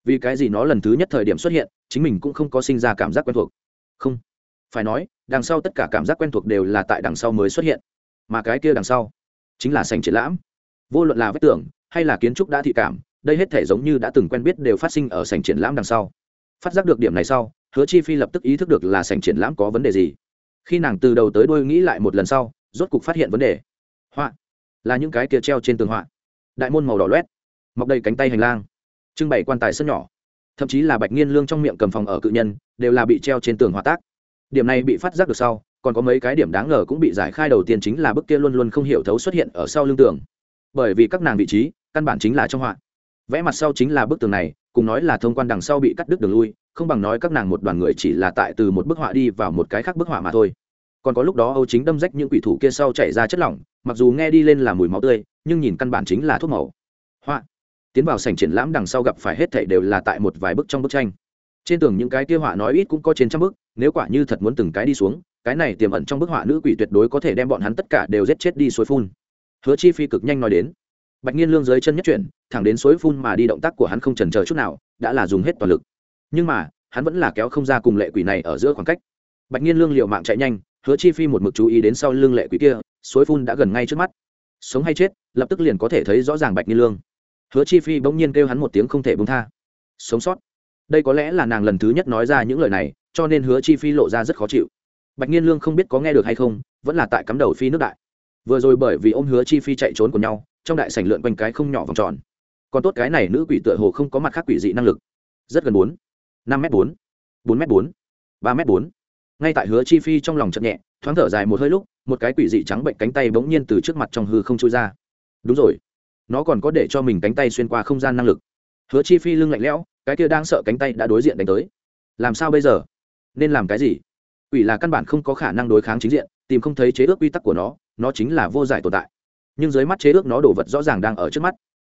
vì cái gì nó lần thứ nhất thời điểm xuất hiện, chính mình cũng không có sinh ra cảm giác quen thuộc. Không, phải nói, đằng sau tất cả cảm giác quen thuộc đều là tại đằng sau mới xuất hiện. Mà cái kia đằng sau, chính là sành triển lãm. Vô luận là vách tưởng hay là kiến trúc đã thị cảm, đây hết thể giống như đã từng quen biết đều phát sinh ở sành triển lãm đằng sau. Phát giác được điểm này sau, hứa chi phi lập tức ý thức được là sành triển lãm có vấn đề gì. Khi nàng từ đầu tới đôi nghĩ lại một lần sau, rốt cục phát hiện vấn đề. Họa, là những cái kia treo trên tường họa. Đại môn màu đỏ loét, mọc đầy cánh tay hành lang trưng bày quan tài sân nhỏ. Thậm chí là bạch nghiên lương trong miệng cầm phòng ở cự nhân, đều là bị treo trên tường hòa tác. Điểm này bị phát giác được sau, còn có mấy cái điểm đáng ngờ cũng bị giải khai đầu tiên chính là bức kia luôn luôn không hiểu thấu xuất hiện ở sau lưng tường. Bởi vì các nàng vị trí, căn bản chính là trong họa. Vẽ mặt sau chính là bức tường này, cùng nói là thông quan đằng sau bị cắt đứt đường lui, không bằng nói các nàng một đoàn người chỉ là tại từ một bức họa đi vào một cái khác bức họa mà thôi. Còn có lúc đó âu chính đâm rách những quỷ thủ kia sau chảy ra chất lỏng, mặc dù nghe đi lên là mùi máu tươi, nhưng nhìn căn bản chính là thuốc màu. Họa tiến vào sảnh triển lãm đằng sau gặp phải hết thảy đều là tại một vài bức trong bức tranh. Trên tường những cái kia họa nói ít cũng có trên trăm bức, nếu quả như thật muốn từng cái đi xuống, cái này tiềm ẩn trong bức họa nữ quỷ tuyệt đối có thể đem bọn hắn tất cả đều giết chết đi suối phun. Hứa chi phi cực nhanh nói đến. Bạch nhiên lương dưới chân nhất chuyển, thẳng đến suối phun mà đi động tác của hắn không chần chờ chút nào, đã là dùng hết toàn lực. Nhưng mà, hắn vẫn là kéo không ra cùng lệ quỷ này ở giữa khoảng cách. Bạch nhiên lương liều mạng chạy nhanh, hứa chi phi một mực chú ý đến sau lưng lệ quỷ kia suối phun đã gần ngay trước mắt. Sống hay chết, lập tức liền có thể thấy rõ ràng bạch nhiên lương hứa chi phi bỗng nhiên kêu hắn một tiếng không thể bông tha. Sống sót. Đây có lẽ là nàng lần thứ nhất nói ra những lời này, cho nên hứa chi phi lộ ra rất khó chịu. Bạch nhiên lương không biết có nghe được hay không, vẫn là tại cắm đầu phi nước đại. Vừa rồi bởi vì ô m hứa chi phi chạy trốn của nhau, trong đại sảnh lượn quanh cái không nhỏ vòng tròn. Còn tốt cái này nữ quỷ tựa hồ không có mặt khác quỷ dị năng lực. Rất gần bốn, năm m bốn bốn m bốn, ba m bốn. Ngay tại hứa chi phi trong lòng chậm nhẹ, thoáng thở dài một hơi lúc, một cái quỷ dị trắng bệnh cánh tay bỗng nhiên từ trước mặt trong hư không trôi ra. Đúng rồi nó còn có để cho mình cánh tay xuyên qua không gian năng lực. Hứa chi phi lưng lạnh lẽo, cái kia đang sợ cánh tay đã đối diện đánh tới. Làm sao bây giờ? Nên làm cái gì? Quỷ là căn bản không có khả năng đối kháng chính diện, tìm không thấy chế ước quy tắc của nó nó chính là vô giải tồn tại. Nhưng dưới mắt chế ước nó đổ vật rõ ràng đang ở trước mắt.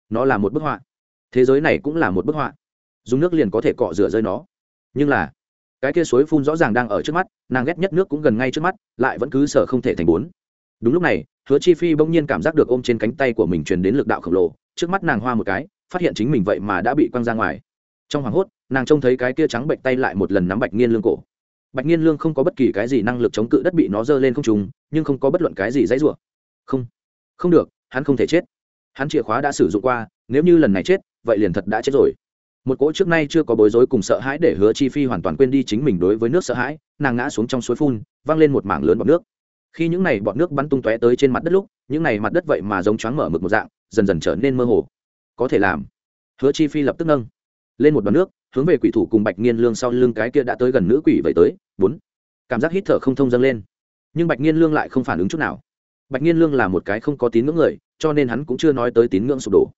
Nó là một bức họa. Thế giới này cũng là một bức họa. Dùng nước liền có thể cọ rửa rơi nó. Nhưng là, cái kia suối phun rõ ràng đang ở trước mắt, nàng ghét nhất nước cũng gần ngay trước mắt, lại vẫn cứ sợ không thể thành bốn. Đúng lúc này hứa chi phi bỗng nhiên cảm giác được ôm trên cánh tay của mình truyền đến lực đạo khổng lồ, trước mắt nàng hoa một cái, phát hiện chính mình vậy mà đã bị quăng ra ngoài. Trong hoảng hốt, nàng trông thấy cái kia trắng bệnh tay lại một lần nắm bạch nghiên lương cổ. Bạch nghiên lương không có bất kỳ cái gì năng lực chống cự đất bị nó dơ lên không trùng nhưng không có bất luận cái gì dãy rủa. Không không được, hắn không thể chết. Hắn chìa khóa đã sử dụng qua, nếu như lần này chết, vậy liền thật đã chết rồi. Một cỗ trước nay chưa có bối rối cùng sợ hãi để hứa chi phi hoàn toàn quên đi chính mình đối với nước sợ hãi, nàng ngã xuống trong suối phun, văng lên một mảng lớn bọt nước khi những này bọt nước bắn tung tóe tới trên mặt đất lúc, những này mặt đất vậy mà giống choáng mở mực một dạng, dần dần trở nên mơ hồ. Có thể làm. Hứa chi phi lập tức nâng lên một đoàn nước, hướng về quỷ thủ cùng bạch nghiên lương sau lưng cái kia đã tới gần nữ quỷ vậy tới. Bốn. Cảm giác hít thở không thông dâng lên. Nhưng bạch nghiên lương lại không phản ứng chút nào. Bạch nghiên lương là một cái không có tín ngưỡng người, cho nên hắn cũng chưa nói tới tín ngưỡng sụp đổ.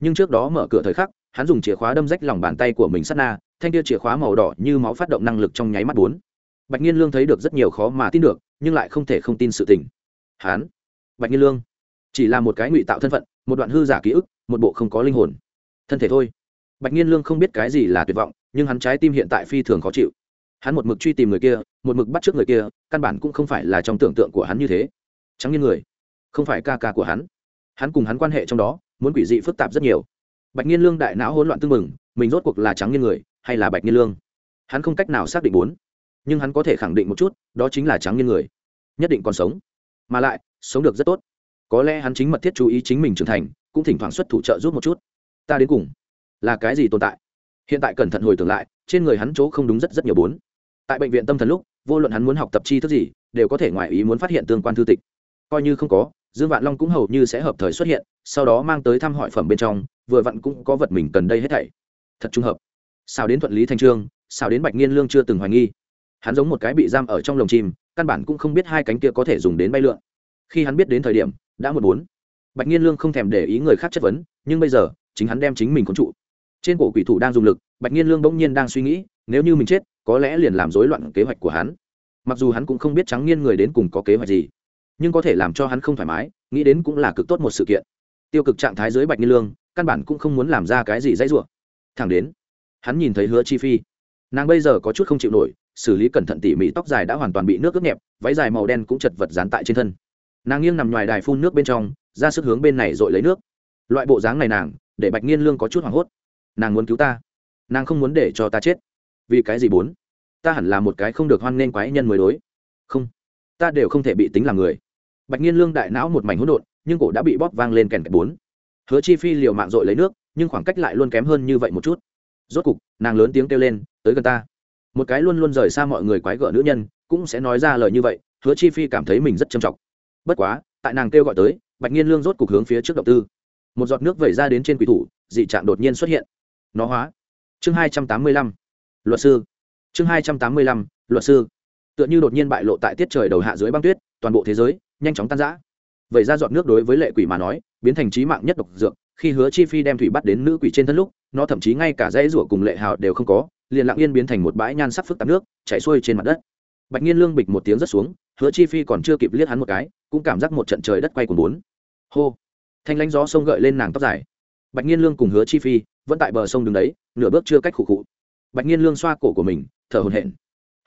Nhưng trước đó mở cửa thời khắc, hắn dùng chìa khóa đâm rách lòng bàn tay của mình sát na, thanh kia chìa khóa màu đỏ như máu phát động năng lực trong nháy mắt bốn bạch nghiên lương thấy được rất nhiều khó mà tin được nhưng lại không thể không tin sự tình. Hán, bạch nghiên lương chỉ là một cái ngụy tạo thân phận một đoạn hư giả ký ức một bộ không có linh hồn. Thân thể thôi. Bạch nhiên lương không biết cái gì là tuyệt vọng nhưng hắn trái tim hiện tại phi thường khó chịu. Hắn một mực truy tìm người kia một mực bắt trước người kia căn bản cũng không phải là trong tưởng tượng của hắn như thế. Trắng như người không phải ca ca của hắn. Hắn cùng hắn quan hệ trong đó muốn quỷ dị phức tạp rất nhiều. Bạch nhiên lương đại não hỗn loạn tương mừng mình rốt cuộc là trắng như người hay là bạch nhiên lương? Hắn không cách nào xác định bốn nhưng hắn có thể khẳng định một chút, đó chính là trắng như người. Nhất định còn sống. Mà lại, sống được rất tốt. Có lẽ hắn chính mật thiết chú ý chính mình trưởng thành, cũng thỉnh thoảng xuất thủ trợ giúp một chút. Ta đến cùng là cái gì tồn tại? Hiện tại cẩn thận hồi tưởng lại, trên người hắn chỗ không đúng rất rất nhiều bốn. Tại bệnh viện tâm thần lúc, vô luận hắn muốn học tập chi thức gì, đều có thể ngoại ý muốn phát hiện tương quan thư tịch. Coi như không có, dương vạn long cũng hầu như sẽ hợp thời xuất hiện, sau đó mang tới thăm hỏi phẩm bên trong, vừa vặn cũng có vật mình cần đây hết thảy. Thật trùng hợp. Sao đến thuận lý thanh trương sao đến bạch nghiên lương chưa từng hoài nghi hắn giống một cái bị giam ở trong lồng chim, căn bản cũng không biết hai cánh kia có thể dùng đến bay lượn. Khi hắn biết đến thời điểm, đã một bốn. Bạch nghiên lương không thèm để ý người khác chất vấn, nhưng bây giờ, chính hắn đem chính mình khống trụ. Trên cổ quỷ thủ đang dùng lực, bạch nhiên lương bỗng nhiên đang suy nghĩ, nếu như mình chết, có lẽ liền làm rối loạn kế hoạch của hắn. Mặc dù hắn cũng không biết trắng nghiên người đến cùng có kế hoạch gì, nhưng có thể làm cho hắn không thoải mái, nghĩ đến cũng là cực tốt một sự kiện. Tiêu cực trạng thái dưới bạch nhiên lương, căn bản cũng không muốn làm ra cái gì dãy rủa. Thẳng đến, hắn nhìn thấy hứa chi phi. Nàng bây giờ có chút không chịu nổi xử lý cẩn thận tỉ mỉ, tóc dài đã hoàn toàn bị nước ướt nhẹp, váy dài màu đen cũng chật vật dán tại trên thân. Nàng nghiêng nằm ngoài đài phun nước bên trong, ra sức hướng bên này dội lấy nước. Loại bộ dáng này nàng, để bạch nghiên lương có chút hoảng hốt. Nàng muốn cứu ta. Nàng không muốn để cho ta chết. Vì cái gì bốn? Ta hẳn là một cái không được hoan nghênh quái nhân mới đối. Không. Ta đều không thể bị tính là người. Bạch nhiên lương đại não một mảnh hỗn độn, nhưng cổ đã bị bóp vang lên kèn kẹt bốn. Hứa chi phi liều mạng dội lấy nước, nhưng khoảng cách lại luôn kém hơn như vậy một chút. Rốt cục, nàng lớn tiếng kêu lên, tới gần ta một cái luôn luôn rời xa mọi người quái gở nữ nhân, cũng sẽ nói ra lời như vậy, hứa chi phi cảm thấy mình rất trầm trọng. Bất quá, tại nàng kêu gọi tới, bạch nhiên lương rốt cục hướng phía trước động tư. Một giọt nước vẩy ra đến trên quỷ thủ, dị trạng đột nhiên xuất hiện. Nó hóa. Chương hai trăm tám mươi lăm. Luật sư. Chương hai trăm tám mươi lăm. Luật sư. Tựa như đột nhiên bại lộ tại tiết trời đầu hạ dưới băng tuyết, toàn bộ thế giới nhanh chóng tan rã vậy ra giọt nước đối với lệ quỷ mà nói, biến thành trí mạng nhất độc dược, khi hứa chi phi đem thủy bắt đến nữ quỷ trên thân lúc, nó thậm chí ngay cả dãy rủa cùng lệ hào đều không có, liền lặng yên biến thành một bãi nhan sắc phức tạp nước, chảy xuôi trên mặt đất. Bạch nhiên lương bịch một tiếng rất xuống, hứa chi phi còn chưa kịp liếc hắn một cái, cũng cảm giác một trận trời đất quay cuồng bốn. Hô! Thanh lãnh gió sông gợi lên nàng tóc dài. Bạch nhiên lương cùng hứa chi phi vẫn tại bờ sông đứng đấy, nửa bước chưa cách khụ khụ. Bạch nhiên lương xoa cổ của mình, thở hổn hển.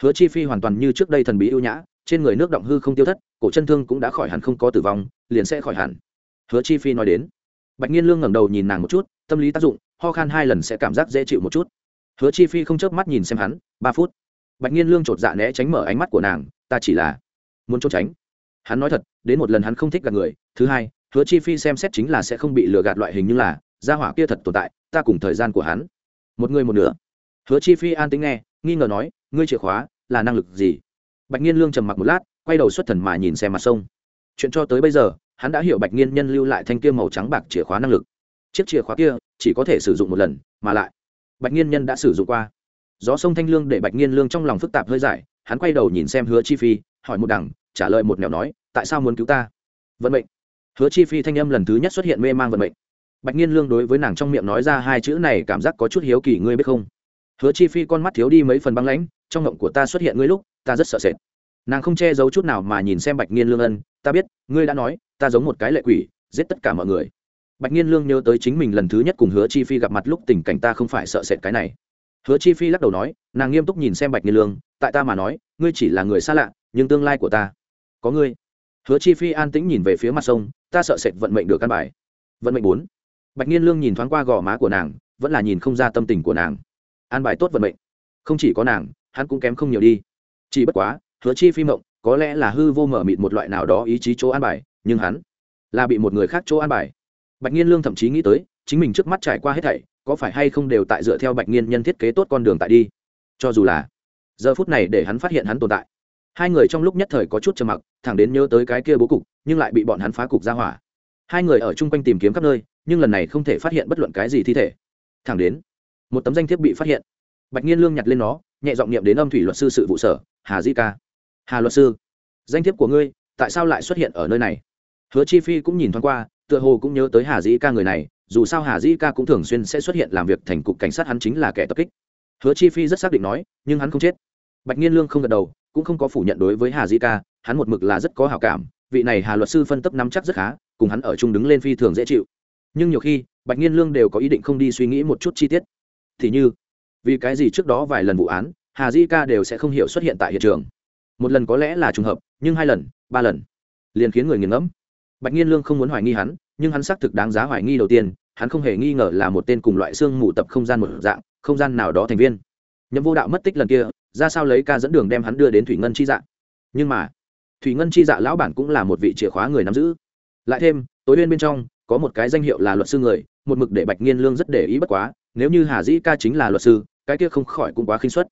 Hứa chi phi hoàn toàn như trước đây thần bí ưu nhã, trên người nước động hư không tiêu thất cổ chân thương cũng đã khỏi hẳn không có tử vong, liền sẽ khỏi hẳn. Hứa chi phi nói đến. Bạch nhiên lương ngẩng đầu nhìn nàng một chút, tâm lý tác dụng, ho khan hai lần sẽ cảm giác dễ chịu một chút. Hứa chi phi không chớp mắt nhìn xem hắn, ba phút. Bạch nhiên lương chột dạ né tránh mở ánh mắt của nàng, ta chỉ là muốn trốn tránh. Hắn nói thật, đến một lần hắn không thích gạt người, thứ hai, hứa chi phi xem xét chính là sẽ không bị lừa gạt loại hình như là, gia hỏa kia thật tồn tại, ta cùng thời gian của hắn. Một người một nửa. Hứa chi phi an tính nghe, nghi ngờ nói, ngươi chìa khóa là năng lực gì? Bạch nhiên lương trầm mặc một lát quay đầu xuất thần mà nhìn xem mặt sông. Chuyện cho tới bây giờ, hắn đã hiểu bạch nghiên nhân lưu lại thanh kia màu trắng bạc chìa khóa năng lực. Chiếc chìa khóa kia chỉ có thể sử dụng một lần, mà lại, bạch nghiên nhân đã sử dụng qua. Gió sông thanh lương để bạch nghiên lương trong lòng phức tạp hơi giải hắn quay đầu nhìn xem hứa chi phi, hỏi một đằng, trả lời một nẻo nói, tại sao muốn cứu ta? Vận mệnh. Hứa chi phi thanh âm lần thứ nhất xuất hiện mê mang vận mệnh. Bạch nghiên lương đối với nàng trong miệng nói ra hai chữ này cảm giác có chút hiếu kỳ, ngươi biết không? Hứa chi phi con mắt thiếu đi mấy phần băng lãnh, trong ngộng của ta xuất hiện ngươi lúc, ta rất sợ sệt nàng không che giấu chút nào mà nhìn xem bạch nhiên lương ân, ta biết, ngươi đã nói, ta giống một cái lệ quỷ, giết tất cả mọi người. Bạch nhiên lương nhớ tới chính mình lần thứ nhất cùng hứa chi phi gặp mặt lúc tình cảnh ta không phải sợ sệt cái này. Hứa chi phi lắc đầu nói, nàng nghiêm túc nhìn xem bạch nhiên lương, tại ta mà nói, ngươi chỉ là người xa lạ, nhưng tương lai của ta, có ngươi. Hứa chi phi an tĩnh nhìn về phía mặt sông, ta sợ sệt vận mệnh được căn bài. Vận mệnh bốn. Bạch nhiên lương nhìn thoáng qua gò má của nàng, vẫn là nhìn không ra tâm tình của nàng. An bài tốt vận mệnh. Không chỉ có nàng, hắn cũng kém không nhiều đi. Chỉ bất quá hứa chi phi mộng, có lẽ là hư vô mở mịt một loại nào đó ý chí chỗ an bài, nhưng hắn là bị một người khác chỗ an bài. Bạch nhiên lương thậm chí nghĩ tới, chính mình trước mắt trải qua hết thảy, có phải hay không đều tại dựa theo bạch nhiên nhân thiết kế tốt con đường tại đi? Cho dù là giờ phút này để hắn phát hiện hắn tồn tại, hai người trong lúc nhất thời có chút trầm mặc, thẳng đến nhớ tới cái kia bố cục, nhưng lại bị bọn hắn phá cục ra hỏa. Hai người ở chung quanh tìm kiếm khắp nơi, nhưng lần này không thể phát hiện bất luận cái gì thi thể. Thẳng đến, một tấm danh thiếp bị phát hiện. Bạch nhiên lương nhặt lên nó, nhẹ giọng niệm đến âm thủy luật sư sự vụ sở, hà di ca hà luật sư, danh thiếp của ngươi tại sao lại xuất hiện ở nơi này? Hứa chi phi cũng nhìn thoáng qua, tựa hồ cũng nhớ tới hà di ca người này, dù sao hà di ca cũng thường xuyên sẽ xuất hiện làm việc thành cục cảnh sát hắn chính là kẻ tập kích. Hứa chi phi rất xác định nói, nhưng hắn không chết. Bạch nhiên lương không gật đầu, cũng không có phủ nhận đối với hà di ca, hắn một mực là rất có hảo cảm, vị này hà luật sư phân tấp nắm chắc rất khá, cùng hắn ở chung đứng lên phi thường dễ chịu. Nhưng nhiều khi, bạch nhiên lương đều có ý định không đi suy nghĩ một chút chi tiết. Thì như, vì cái gì trước đó vài lần vụ án, hà di ca đều sẽ không hiểu xuất hiện tại hiện trường một lần có lẽ là trùng hợp, nhưng hai lần, ba lần liền khiến người nghiền ngẫm. Bạch nhiên lương không muốn hoài nghi hắn, nhưng hắn xác thực đáng giá hoài nghi đầu tiên, hắn không hề nghi ngờ là một tên cùng loại xương mù tập không gian một dạng, không gian nào đó thành viên. Nhậm vô đạo mất tích lần kia, ra sao lấy ca dẫn đường đem hắn đưa đến thủy ngân chi dạ. Nhưng mà, thủy ngân chi dạ lão bản cũng là một vị chìa khóa người nắm giữ. Lại thêm, tối bên bên trong, có một cái danh hiệu là luật sư người, một mực để bạch nghiên lương rất để ý bất quá, nếu như hà dĩ ca chính là luật sư, cái kia không khỏi cũng quá khinh suất.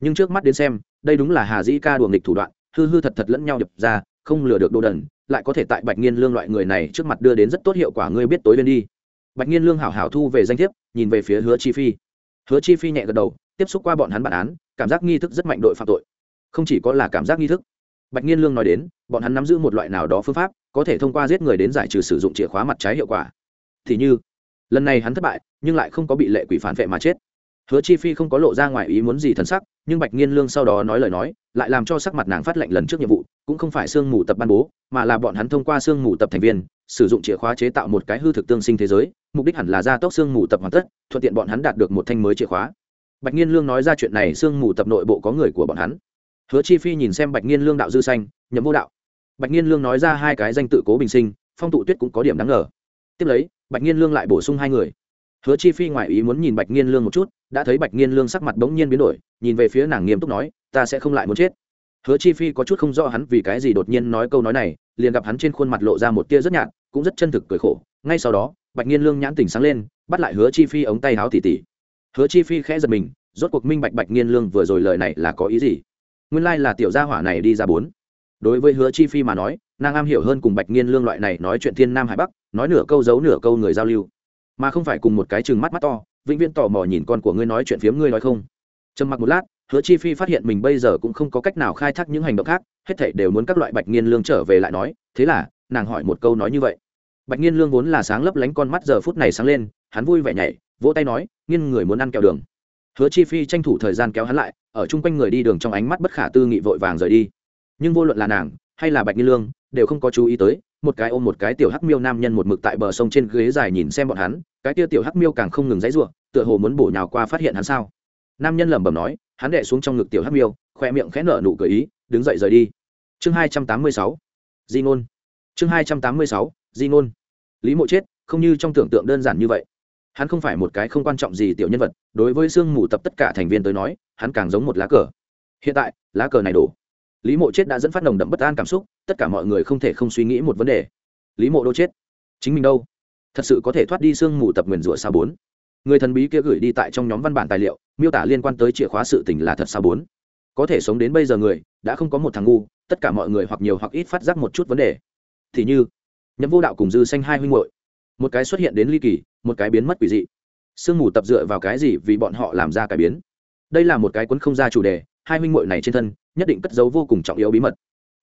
Nhưng trước mắt đến xem đây đúng là hà dĩ ca đùa nghịch thủ đoạn, hư hư thật thật lẫn nhau đập ra, không lừa được đồ đần, lại có thể tại bạch nghiên lương loại người này trước mặt đưa đến rất tốt hiệu quả, ngươi biết tối bên đi. Bạch nghiên lương hảo hảo thu về danh thiếp, nhìn về phía hứa chi phi. Hứa chi phi nhẹ gật đầu, tiếp xúc qua bọn hắn bản án, cảm giác nghi thức rất mạnh đội phạm tội. Không chỉ có là cảm giác nghi thức. Bạch nghiên lương nói đến, bọn hắn nắm giữ một loại nào đó phương pháp, có thể thông qua giết người đến giải trừ sử dụng chìa khóa mặt trái hiệu quả. Thì như, lần này hắn thất bại, nhưng lại không có bị lệ quỷ phản vệ mà chết. Hứa chi phi không có lộ ra ngoài ý muốn gì thần sắc nhưng bạch nghiên lương sau đó nói lời nói, lại làm cho sắc mặt nàng phát lệnh lần trước nhiệm vụ, cũng không phải sương mù tập ban bố, mà là bọn hắn thông qua sương mù tập thành viên, sử dụng chìa khóa chế tạo một cái hư thực tương sinh thế giới, mục đích hẳn là gia tốc sương mù tập hoàn tất, thuận tiện bọn hắn đạt được một thanh mới chìa khóa. Bạch nghiên lương nói ra chuyện này, sương mù tập nội bộ có người của bọn hắn. Hứa chi phi nhìn xem bạch nghiên lương đạo dư xanh, nhậm vô đạo. Bạch nghiên lương nói ra hai cái danh tự cố bình sinh, phong tụ tuyết cũng có điểm đáng ngờ. Tiếp lấy, bạch nghiên lương lại bổ sung hai người. Hứa chi phi ngoại ý muốn nhìn bạch nghiên lương một chút đã thấy bạch nghiên lương sắc mặt bỗng nhiên biến đổi, nhìn về phía nàng nghiêm túc nói, ta sẽ không lại muốn chết. Hứa chi phi có chút không rõ hắn vì cái gì đột nhiên nói câu nói này, liền gặp hắn trên khuôn mặt lộ ra một tia rất nhạt, cũng rất chân thực cười khổ. Ngay sau đó, bạch nghiên lương nhãn tỉnh sáng lên, bắt lại hứa chi phi ống tay háo tỉ tỉ. Hứa chi phi khẽ giật mình, rốt cuộc minh bạch bạch nghiên lương vừa rồi lời này là có ý gì. Nguyên lai là tiểu gia hỏa này đi ra bốn. Đối với hứa chi phi mà nói, nàng am hiểu hơn cùng bạch nghiên lương loại này nói chuyện thiên nam hải bắc, nói nửa câu giấu nửa câu người giao lưu. Mà không phải cùng một cái chừng mắt mắt to vĩnh viễn tò mò nhìn con của ngươi nói chuyện phiếm ngươi nói không. Trầm mặc một lát, hứa chi phi phát hiện mình bây giờ cũng không có cách nào khai thác những hành động khác, hết thảy đều muốn các loại bạch nghiên lương trở về lại nói, thế là, nàng hỏi một câu nói như vậy. Bạch nghiên lương vốn là sáng lấp lánh con mắt giờ phút này sáng lên, hắn vui vẻ nhảy, vỗ tay nói, nghiên người muốn ăn kẹo đường. Hứa chi phi tranh thủ thời gian kéo hắn lại, ở chung quanh người đi đường trong ánh mắt bất khả tư nghị vội vàng rời đi. Nhưng vô luận là nàng, hay là bạch nghiên lương, đều không có chú ý tới, một cái ôm một cái tiểu hắc miêu nam nhân một mực tại bờ sông trên ghế dài nhìn xem bọn hắn cái tia tiểu hắc miêu càng không ngừng dãy ruộng tựa hồ muốn bổ nhào qua phát hiện hắn sao? Nam nhân lẩm bẩm nói, hắn đệ xuống trong ngực tiểu hắc miêu khoe miệng khẽ nở nụ cười ý, đứng dậy rời đi. Chương hai trăm tám mươi sáu, di ngôn. Chương hai trăm tám mươi sáu, di ngôn. Lý mộ chết, không như trong tưởng tượng đơn giản như vậy. Hắn không phải một cái không quan trọng gì tiểu nhân vật, đối với sương mù tập tất cả thành viên tới nói, hắn càng giống một lá cờ. Hiện tại, lá cờ này đổ. Lý mộ chết đã dẫn phát nồng đậm bất an cảm xúc, tất cả mọi người không thể không suy nghĩ một vấn đề. Lý mộ đâu chết. Chính mình đâu? Thật sự có thể thoát đi sương mù tập nguyền rủa sao bốn. Người thần bí kia gửi đi tại trong nhóm văn bản tài liệu, miêu tả liên quan tới chìa khóa sự tình là thật sao bốn. Có thể sống đến bây giờ người, đã không có một thằng ngu, tất cả mọi người hoặc nhiều hoặc ít phát giác một chút vấn đề. Thì như, nhậm vô đạo cùng dư xanh hai huynh hội một cái xuất hiện đến ly kỳ, một cái biến mất quỷ dị. Sương mù tập dựa vào cái gì vì bọn họ làm ra cải biến? Đây là một cái quấn không ra chủ đề, hai huynh hội này trên thân, nhất định cất giấu vô cùng trọng yếu bí mật.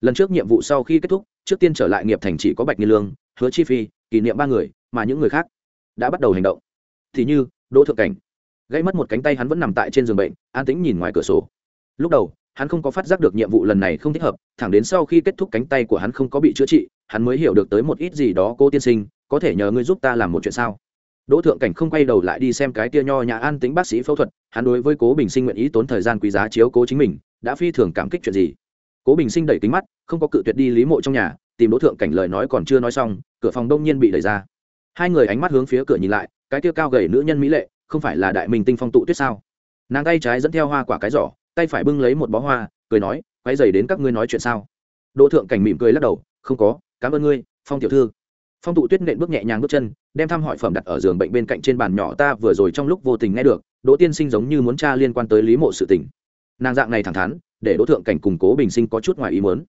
Lần trước nhiệm vụ sau khi kết thúc, trước tiên trở lại nghiệp thành chỉ có bạch nghi lương, hứa chi phi, kỷ niệm ba người mà những người khác đã bắt đầu hành động. Thì như, đỗ thượng cảnh gây mất một cánh tay hắn vẫn nằm tại trên giường bệnh, an tĩnh nhìn ngoài cửa sổ. Lúc đầu, hắn không có phát giác được nhiệm vụ lần này không thích hợp, thẳng đến sau khi kết thúc cánh tay của hắn không có bị chữa trị, hắn mới hiểu được tới một ít gì đó, cô tiên sinh, có thể nhờ ngươi giúp ta làm một chuyện sao? Đỗ thượng cảnh không quay đầu lại đi xem cái tia nho nhà an tính bác sĩ phẫu thuật, hắn đối với cố bình sinh nguyện ý tốn thời gian quý giá chiếu cố chính mình, đã phi thường cảm kích chuyện gì. Cố bình sinh đẩy kính mắt, không có cự tuyệt đi lý mộ trong nhà, tìm đỗ thượng cảnh lời nói còn chưa nói xong, cửa phòng đông nhiên bị đẩy ra hai người ánh mắt hướng phía cửa nhìn lại, cái tia cao gầy nữ nhân mỹ lệ, không phải là đại minh tinh phong tụ tuyết sao? Nàng tay trái dẫn theo hoa quả cái giỏ, tay phải bưng lấy một bó hoa, cười nói quay dày đến các ngươi nói chuyện sao? Đỗ thượng cảnh mỉm cười lắc đầu, không có, cảm ơn ngươi, phong tiểu thư. Phong tụ tuyết nện bước nhẹ nhàng bước chân, đem thăm hỏi phẩm đặt ở giường bệnh bên cạnh trên bàn nhỏ ta vừa rồi trong lúc vô tình nghe được, đỗ tiên sinh giống như muốn tra liên quan tới lý mộ sự tình. Nàng dạng này thẳng thắn, để đỗ thượng cảnh củng cố bình sinh có chút ngoài ý muốn.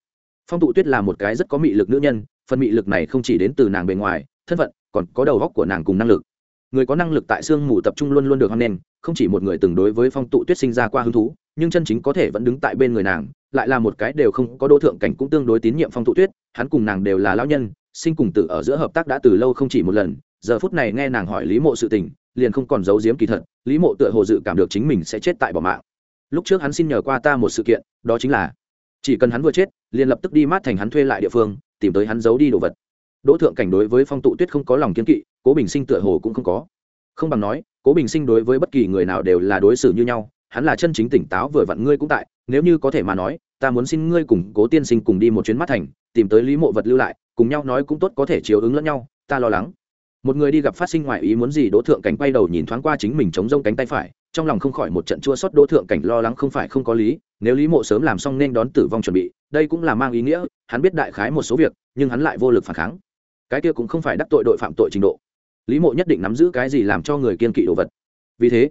Phong tụ tuyết là một cái rất có mị lực nữ nhân, phần mị lực này không chỉ đến từ nàng bề ngoài, thân phận còn có đầu góc của nàng cùng năng lực. Người có năng lực tại sương mù tập trung luôn luôn được hoan nghênh, không chỉ một người từng đối với phong tụ tuyết sinh ra qua hứng thú, nhưng chân chính có thể vẫn đứng tại bên người nàng, lại là một cái đều không có đỗ thượng cảnh cũng tương đối tín nhiệm phong tụ tuyết, hắn cùng nàng đều là lão nhân, sinh cùng tử ở giữa hợp tác đã từ lâu không chỉ một lần, giờ phút này nghe nàng hỏi lý mộ sự tình, liền không còn giấu giếm kỳ thật, lý mộ tựa hồ dự cảm được chính mình sẽ chết tại bỏ mạng. Lúc trước hắn xin nhờ qua ta một sự kiện, đó chính là, chỉ cần hắn vừa chết, liền lập tức đi mát thành hắn thuê lại địa phương, tìm tới hắn giấu đi đồ vật đỗ thượng cảnh đối với phong tụ tuyết không có lòng kiên kỵ, cố bình sinh tựa hồ cũng không có. Không bằng nói, cố bình sinh đối với bất kỳ người nào đều là đối xử như nhau, hắn là chân chính tỉnh táo vừa vặn ngươi cũng tại, nếu như có thể mà nói, ta muốn xin ngươi cùng cố tiên sinh cùng đi một chuyến mắt thành, tìm tới lý mộ vật lưu lại, cùng nhau nói cũng tốt có thể chiếu ứng lẫn nhau, ta lo lắng. Một người đi gặp phát sinh ngoài ý muốn gì đỗ thượng cảnh quay đầu nhìn thoáng qua chính mình chống rông cánh tay phải, trong lòng không khỏi một trận chua xót đỗ thượng cảnh lo lắng không phải không có lý, nếu lý mộ sớm làm xong nên đón tử vong chuẩn bị, đây cũng là mang ý nghĩa, hắn biết đại khái một số việc, nhưng hắn lại vô lực phản kháng cái kia cũng không phải đắc tội đội phạm tội trình độ. Lý mộ nhất định nắm giữ cái gì làm cho người kiên kỵ đồ vật. Vì thế,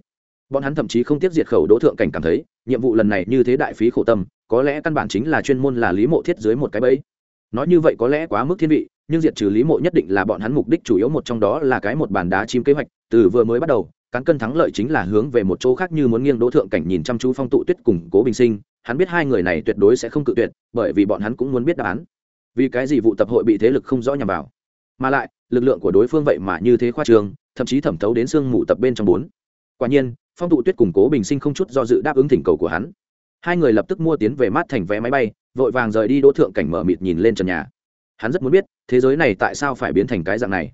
bọn hắn thậm chí không tiếp diệt khẩu đỗ thượng cảnh cảm thấy, nhiệm vụ lần này như thế đại phí khổ tâm, có lẽ căn bản chính là chuyên môn là lý mộ thiết dưới một cái bẫy. Nói như vậy có lẽ quá mức thiên vị, nhưng diệt trừ lý mộ nhất định là bọn hắn mục đích chủ yếu một trong đó là cái một bàn đá chim kế hoạch, từ vừa mới bắt đầu, cán cân thắng lợi chính là hướng về một chỗ khác như muốn nghiêng đỗ thượng cảnh nhìn chăm chú phong tụ tuyết cùng cố bình sinh, hắn biết hai người này tuyệt đối sẽ không cự tuyệt, bởi vì bọn hắn cũng muốn biết đáp án. Vì cái gì vụ tập hội bị thế lực không rõ nhằm vào? Mà lại, lực lượng của đối phương vậy mà như thế khoa trường thậm chí thẩm thấu đến sương mù tập bên trong bốn. Quả nhiên, phong tụ tuyết cùng cố bình sinh không chút do dự đáp ứng thỉnh cầu của hắn. Hai người lập tức mua tiến về mát thành vé máy bay, vội vàng rời đi đỗ thượng cảnh mở mịt nhìn lên trần nhà. Hắn rất muốn biết, thế giới này tại sao phải biến thành cái dạng này?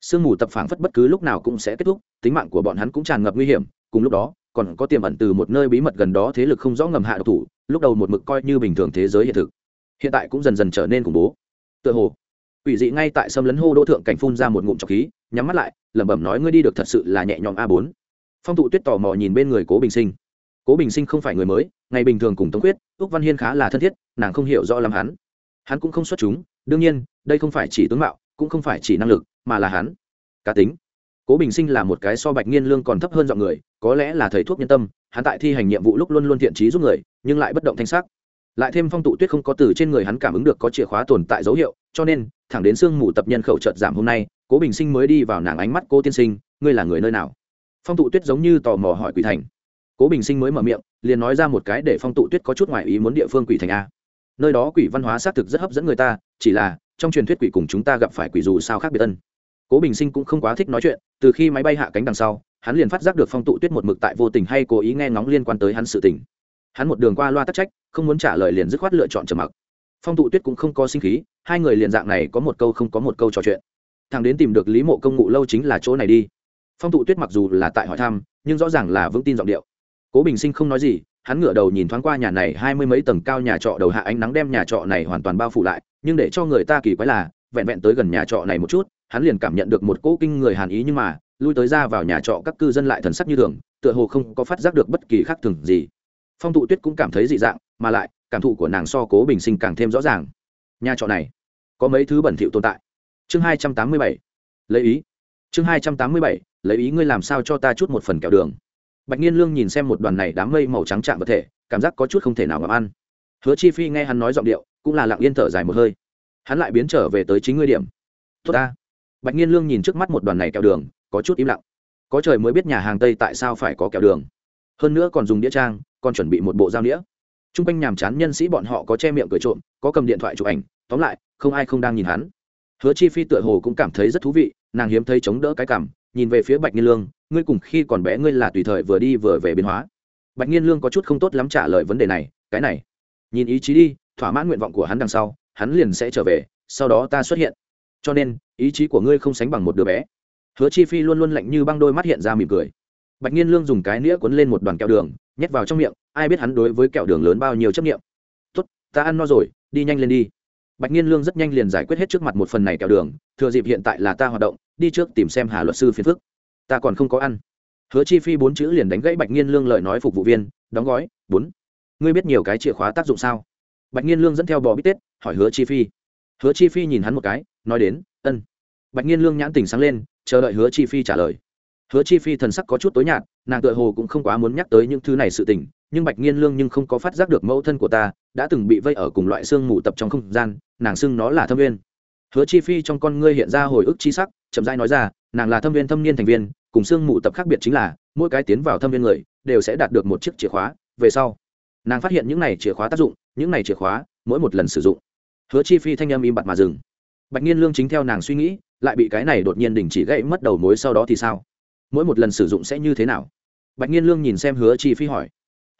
Sương mù tập phảng phất bất cứ lúc nào cũng sẽ kết thúc, tính mạng của bọn hắn cũng tràn ngập nguy hiểm, cùng lúc đó, còn có tiềm ẩn từ một nơi bí mật gần đó thế lực không rõ ngầm hạ độc thủ, lúc đầu một mực coi như bình thường thế giới hiện thực. Hiện tại cũng dần dần trở nên khủng bố. Tựa hồ quỷ dị ngay tại sâm lấn hô đỗ thượng cảnh phun ra một ngụm trọc khí, nhắm mắt lại, lẩm bẩm nói ngươi đi được thật sự là nhẹ nhõm a bốn. Phong tụ tuyết tò mò nhìn bên người cố bình sinh. Cố bình sinh không phải người mới, ngày bình thường cùng tống quyết úc văn hiên khá là thân thiết, nàng không hiểu rõ lắm hắn. Hắn cũng không xuất chúng, đương nhiên, đây không phải chỉ tướng mạo, cũng không phải chỉ năng lực, mà là hắn. Cá tính. Cố bình sinh là một cái so bạch nghiên lương còn thấp hơn dọn người, có lẽ là thầy thuốc nhân tâm, hắn tại thi hành nhiệm vụ lúc luôn luôn thiện trí giúp người, nhưng lại bất động thanh sắc. Lại thêm phong tụ tuyết không có từ trên người hắn cảm ứng được có chìa khóa tồn tại dấu hiệu cho nên, thẳng đến sương mù tập nhân khẩu trợt giảm hôm nay, cố bình sinh mới đi vào nàng ánh mắt cô tiên sinh, ngươi là người nơi nào? Phong tụ tuyết giống như tò mò hỏi quỷ thành. Cố bình sinh mới mở miệng, liền nói ra một cái để phong tụ tuyết có chút ngoại ý muốn địa phương quỷ thành a. Nơi đó quỷ văn hóa xác thực rất hấp dẫn người ta, chỉ là, trong truyền thuyết quỷ cùng chúng ta gặp phải quỷ dù sao khác biệt ân. Cố bình sinh cũng không quá thích nói chuyện, từ khi máy bay hạ cánh đằng sau, hắn liền phát giác được phong tụ tuyết một mực tại vô tình hay cố ý nghe ngóng liên quan tới hắn sự tình. Hắn một đường qua loa tắc trách, không muốn trả lời liền dứt khoát lựa chọn trầm mặc phong tụ tuyết cũng không có sinh khí, hai người liền dạng này có một câu không có một câu trò chuyện. Thằng đến tìm được lý mộ công ngụ lâu chính là chỗ này đi. Phong tụ tuyết mặc dù là tại hỏi thăm, nhưng rõ ràng là vững tin giọng điệu. Cố bình sinh không nói gì, hắn ngửa đầu nhìn thoáng qua nhà này hai mươi mấy tầng cao nhà trọ đầu hạ ánh nắng đem nhà trọ này hoàn toàn bao phủ lại, nhưng để cho người ta kỳ quái là, vẹn vẹn tới gần nhà trọ này một chút, hắn liền cảm nhận được một cỗ kinh người hàn ý nhưng mà, lui tới ra vào nhà trọ các cư dân lại thần sắc như thường, tựa hồ không có phát giác được bất kỳ khác thường gì. Phong tụ tuyết cũng cảm thấy dị dạng mà lại, cảm thụ của nàng so cố bình sinh càng thêm rõ ràng. Nhà trọ này, có mấy thứ bẩn thỉu tồn tại. Chương hai trăm tám mươi bảy, lấy ý. Chương hai trăm tám mươi bảy, lấy ý ngươi làm sao cho ta chút một phần kẹo đường. Bạch nhiên lương nhìn xem một đoàn này đám mây màu trắng chạm vật thể, cảm giác có chút không thể nào ngậm ăn. Hứa chi phi nghe hắn nói giọng điệu, cũng là lặng yên thở dài một hơi. Hắn lại biến trở về tới chính ngươi điểm. Tốt ta. Bạch nhiên lương nhìn trước mắt một đoàn này kẹo đường, có chút im lặng. Có trời mới biết nhà hàng tây tại sao phải có kẹo đường. Hơn nữa còn dùng đĩa trang, còn chuẩn bị một bộ dao đĩa chung quanh nhàm chán nhân sĩ bọn họ có che miệng cười trộm, có cầm điện thoại chụp ảnh, tóm lại, không ai không đang nhìn hắn. Hứa chi phi tựa hồ cũng cảm thấy rất thú vị, nàng hiếm thấy chống đỡ cái cảm, nhìn về phía bạch nhiên lương, ngươi cùng khi còn bé ngươi là tùy thời vừa đi vừa về biến hóa. Bạch nhiên lương có chút không tốt lắm trả lời vấn đề này, cái này, nhìn ý chí đi, thỏa mãn nguyện vọng của hắn đằng sau, hắn liền sẽ trở về, sau đó ta xuất hiện. Cho nên, ý chí của ngươi không sánh bằng một đứa bé. Hứa chi phi luôn luôn lạnh như băng đôi mắt hiện ra mỉm cười. Bạch nhiên lương dùng cái nĩa cuốn lên một đoàn kẹo đường, nhét vào trong miệng ai biết hắn đối với kẹo đường lớn bao nhiêu chấp nghiệm tốt, ta ăn no rồi, đi nhanh lên đi. Bạch nhiên lương rất nhanh liền giải quyết hết trước mặt một phần này kẹo đường, thừa dịp hiện tại là ta hoạt động, đi trước tìm xem hà luật sư phiền phức. Ta còn không có ăn. Hứa chi phi bốn chữ liền đánh gãy bạch nhiên lương lời nói phục vụ viên, đóng gói, bốn. Ngươi biết nhiều cái chìa khóa tác dụng sao? Bạch nhiên lương dẫn theo bò bít tết, hỏi hứa chi phi. Hứa chi phi nhìn hắn một cái, nói đến, ân. Bạch nhiên lương nhãn tình sáng lên, chờ đợi hứa chi phi trả lời. Hứa chi phi thần sắc có chút tối nhạt, nàng tựa hồ cũng không quá muốn nhắc tới những thứ này sự tình nhưng bạch nghiên lương nhưng không có phát giác được mẫu thân của ta, đã từng bị vây ở cùng loại xương mù tập trong không gian, nàng xưng nó là thâm viên. Hứa chi phi trong con ngươi hiện ra hồi ức chi sắc, chậm rãi nói ra, nàng là thâm viên thâm niên thành viên, cùng xương mù tập khác biệt chính là, mỗi cái tiến vào thâm viên người, đều sẽ đạt được một chiếc chìa khóa, về sau, nàng phát hiện những này chìa khóa tác dụng, những này chìa khóa, mỗi một lần sử dụng, hứa chi phi thanh âm im bặt mà dừng. Bạch nhiên lương chính theo nàng suy nghĩ, lại bị cái này đột nhiên đình chỉ gãy mất đầu mối sau đó thì sao? Mỗi một lần sử dụng sẽ như thế nào? Bạch nhiên lương nhìn xem hứa chi phi hỏi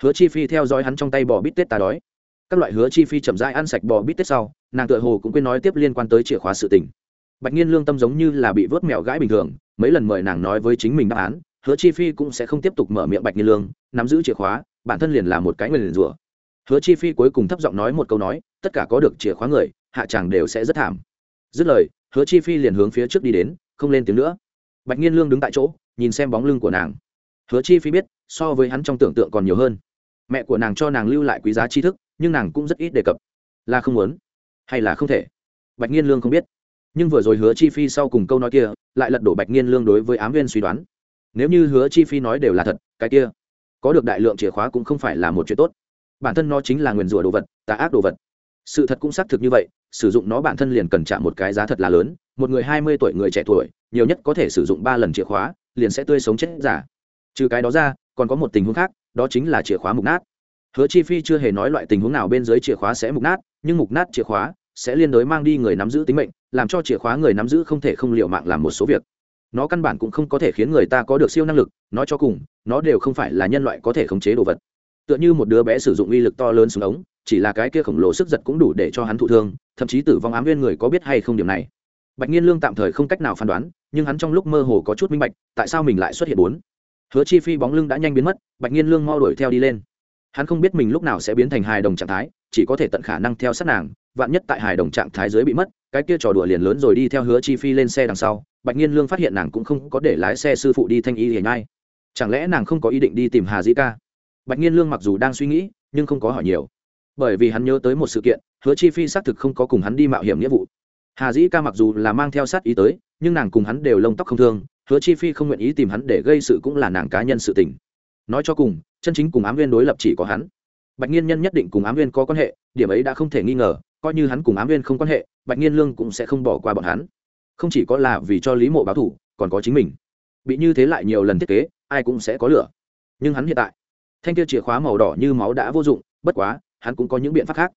hứa chi phi theo dõi hắn trong tay bò bít tết ta đói. Các loại hứa chi phi chậm rãi ăn sạch bò bít tết sau, nàng tựa hồ cũng quên nói tiếp liên quan tới chìa khóa sự tình. Bạch nhiên lương tâm giống như là bị vớt mẹo gãi bình thường, mấy lần mời nàng nói với chính mình đáp án, hứa chi phi cũng sẽ không tiếp tục mở miệng bạch nhiên lương, nắm giữ chìa khóa, bản thân liền là một cái người liền rủa. Hứa chi phi cuối cùng thấp giọng nói một câu nói, tất cả có được chìa khóa người, hạ chàng đều sẽ rất thảm. Dứt lời, hứa chi phi liền hướng phía trước đi đến, không lên tiếng nữa. Bạch nhiên lương đứng tại chỗ, nhìn xem bóng lưng của nàng. Hứa chi phi biết, so với hắn trong tưởng tượng còn nhiều hơn mẹ của nàng cho nàng lưu lại quý giá tri thức, nhưng nàng cũng rất ít đề cập. Là không muốn, hay là không thể? Bạch nhiên lương không biết. Nhưng vừa rồi hứa chi phi sau cùng câu nói kia, lại lật đổ bạch nhiên lương đối với ám viên suy đoán. Nếu như hứa chi phi nói đều là thật, cái kia, có được đại lượng chìa khóa cũng không phải là một chuyện tốt. Bản thân nó chính là nguyền rủa đồ vật, tà ác đồ vật. Sự thật cũng xác thực như vậy, sử dụng nó bản thân liền cần trả một cái giá thật là lớn. Một người hai mươi tuổi người trẻ tuổi, nhiều nhất có thể sử dụng ba lần chìa khóa, liền sẽ tươi sống chết giả. Trừ cái đó ra, còn có một tình huống khác đó chính là chìa khóa mục nát. Hứa chi phi chưa hề nói loại tình huống nào bên dưới chìa khóa sẽ mục nát, nhưng mục nát chìa khóa sẽ liên đối mang đi người nắm giữ tính mệnh, làm cho chìa khóa người nắm giữ không thể không liệu mạng làm một số việc. Nó căn bản cũng không có thể khiến người ta có được siêu năng lực, nói cho cùng, nó đều không phải là nhân loại có thể khống chế đồ vật. Tựa như một đứa bé sử dụng uy lực to lớn xuống ống, chỉ là cái kia khổng lồ sức giật cũng đủ để cho hắn thụ thương, thậm chí tử vong ám viên người có biết hay không điểm này. Bạch nhiên lương tạm thời không cách nào phán đoán, nhưng hắn trong lúc mơ hồ có chút minh bạch, tại sao mình lại xuất hiện bốn? Hứa chi phi bóng lưng đã nhanh biến mất, bạch nhiên lương mau đuổi theo đi lên. Hắn không biết mình lúc nào sẽ biến thành hài đồng trạng thái, chỉ có thể tận khả năng theo sát nàng, vạn nhất tại hài đồng trạng thái dưới bị mất, cái kia trò đùa liền lớn rồi đi theo hứa chi phi lên xe đằng sau, bạch nhiên lương phát hiện nàng cũng không có để lái xe sư phụ đi thanh y hiền ngay chẳng lẽ nàng không có ý định đi tìm hà dĩ ca? Bạch nhiên lương mặc dù đang suy nghĩ, nhưng không có hỏi nhiều. Bởi vì hắn nhớ tới một sự kiện, hứa chi phi xác thực không có cùng hắn đi mạo hiểm nghĩa vụ. Hà dĩ ca mặc dù là mang theo sát ý tới, nhưng nàng cùng hắn đều lông tóc không thương hứa chi phi không nguyện ý tìm hắn để gây sự cũng là nàng cá nhân sự tình. Nói cho cùng, chân chính cùng ám viên đối lập chỉ có hắn. Bạch nhiên nhân nhất định cùng ám viên có quan hệ, điểm ấy đã không thể nghi ngờ, coi như hắn cùng ám viên không quan hệ, bạch nhiên lương cũng sẽ không bỏ qua bọn hắn. Không chỉ có là vì cho lý mộ báo thủ còn có chính mình. Bị như thế lại nhiều lần thiết kế, ai cũng sẽ có lửa. Nhưng hắn hiện tại, thanh kia chìa khóa màu đỏ như máu đã vô dụng, bất quá, hắn cũng có những biện pháp khác.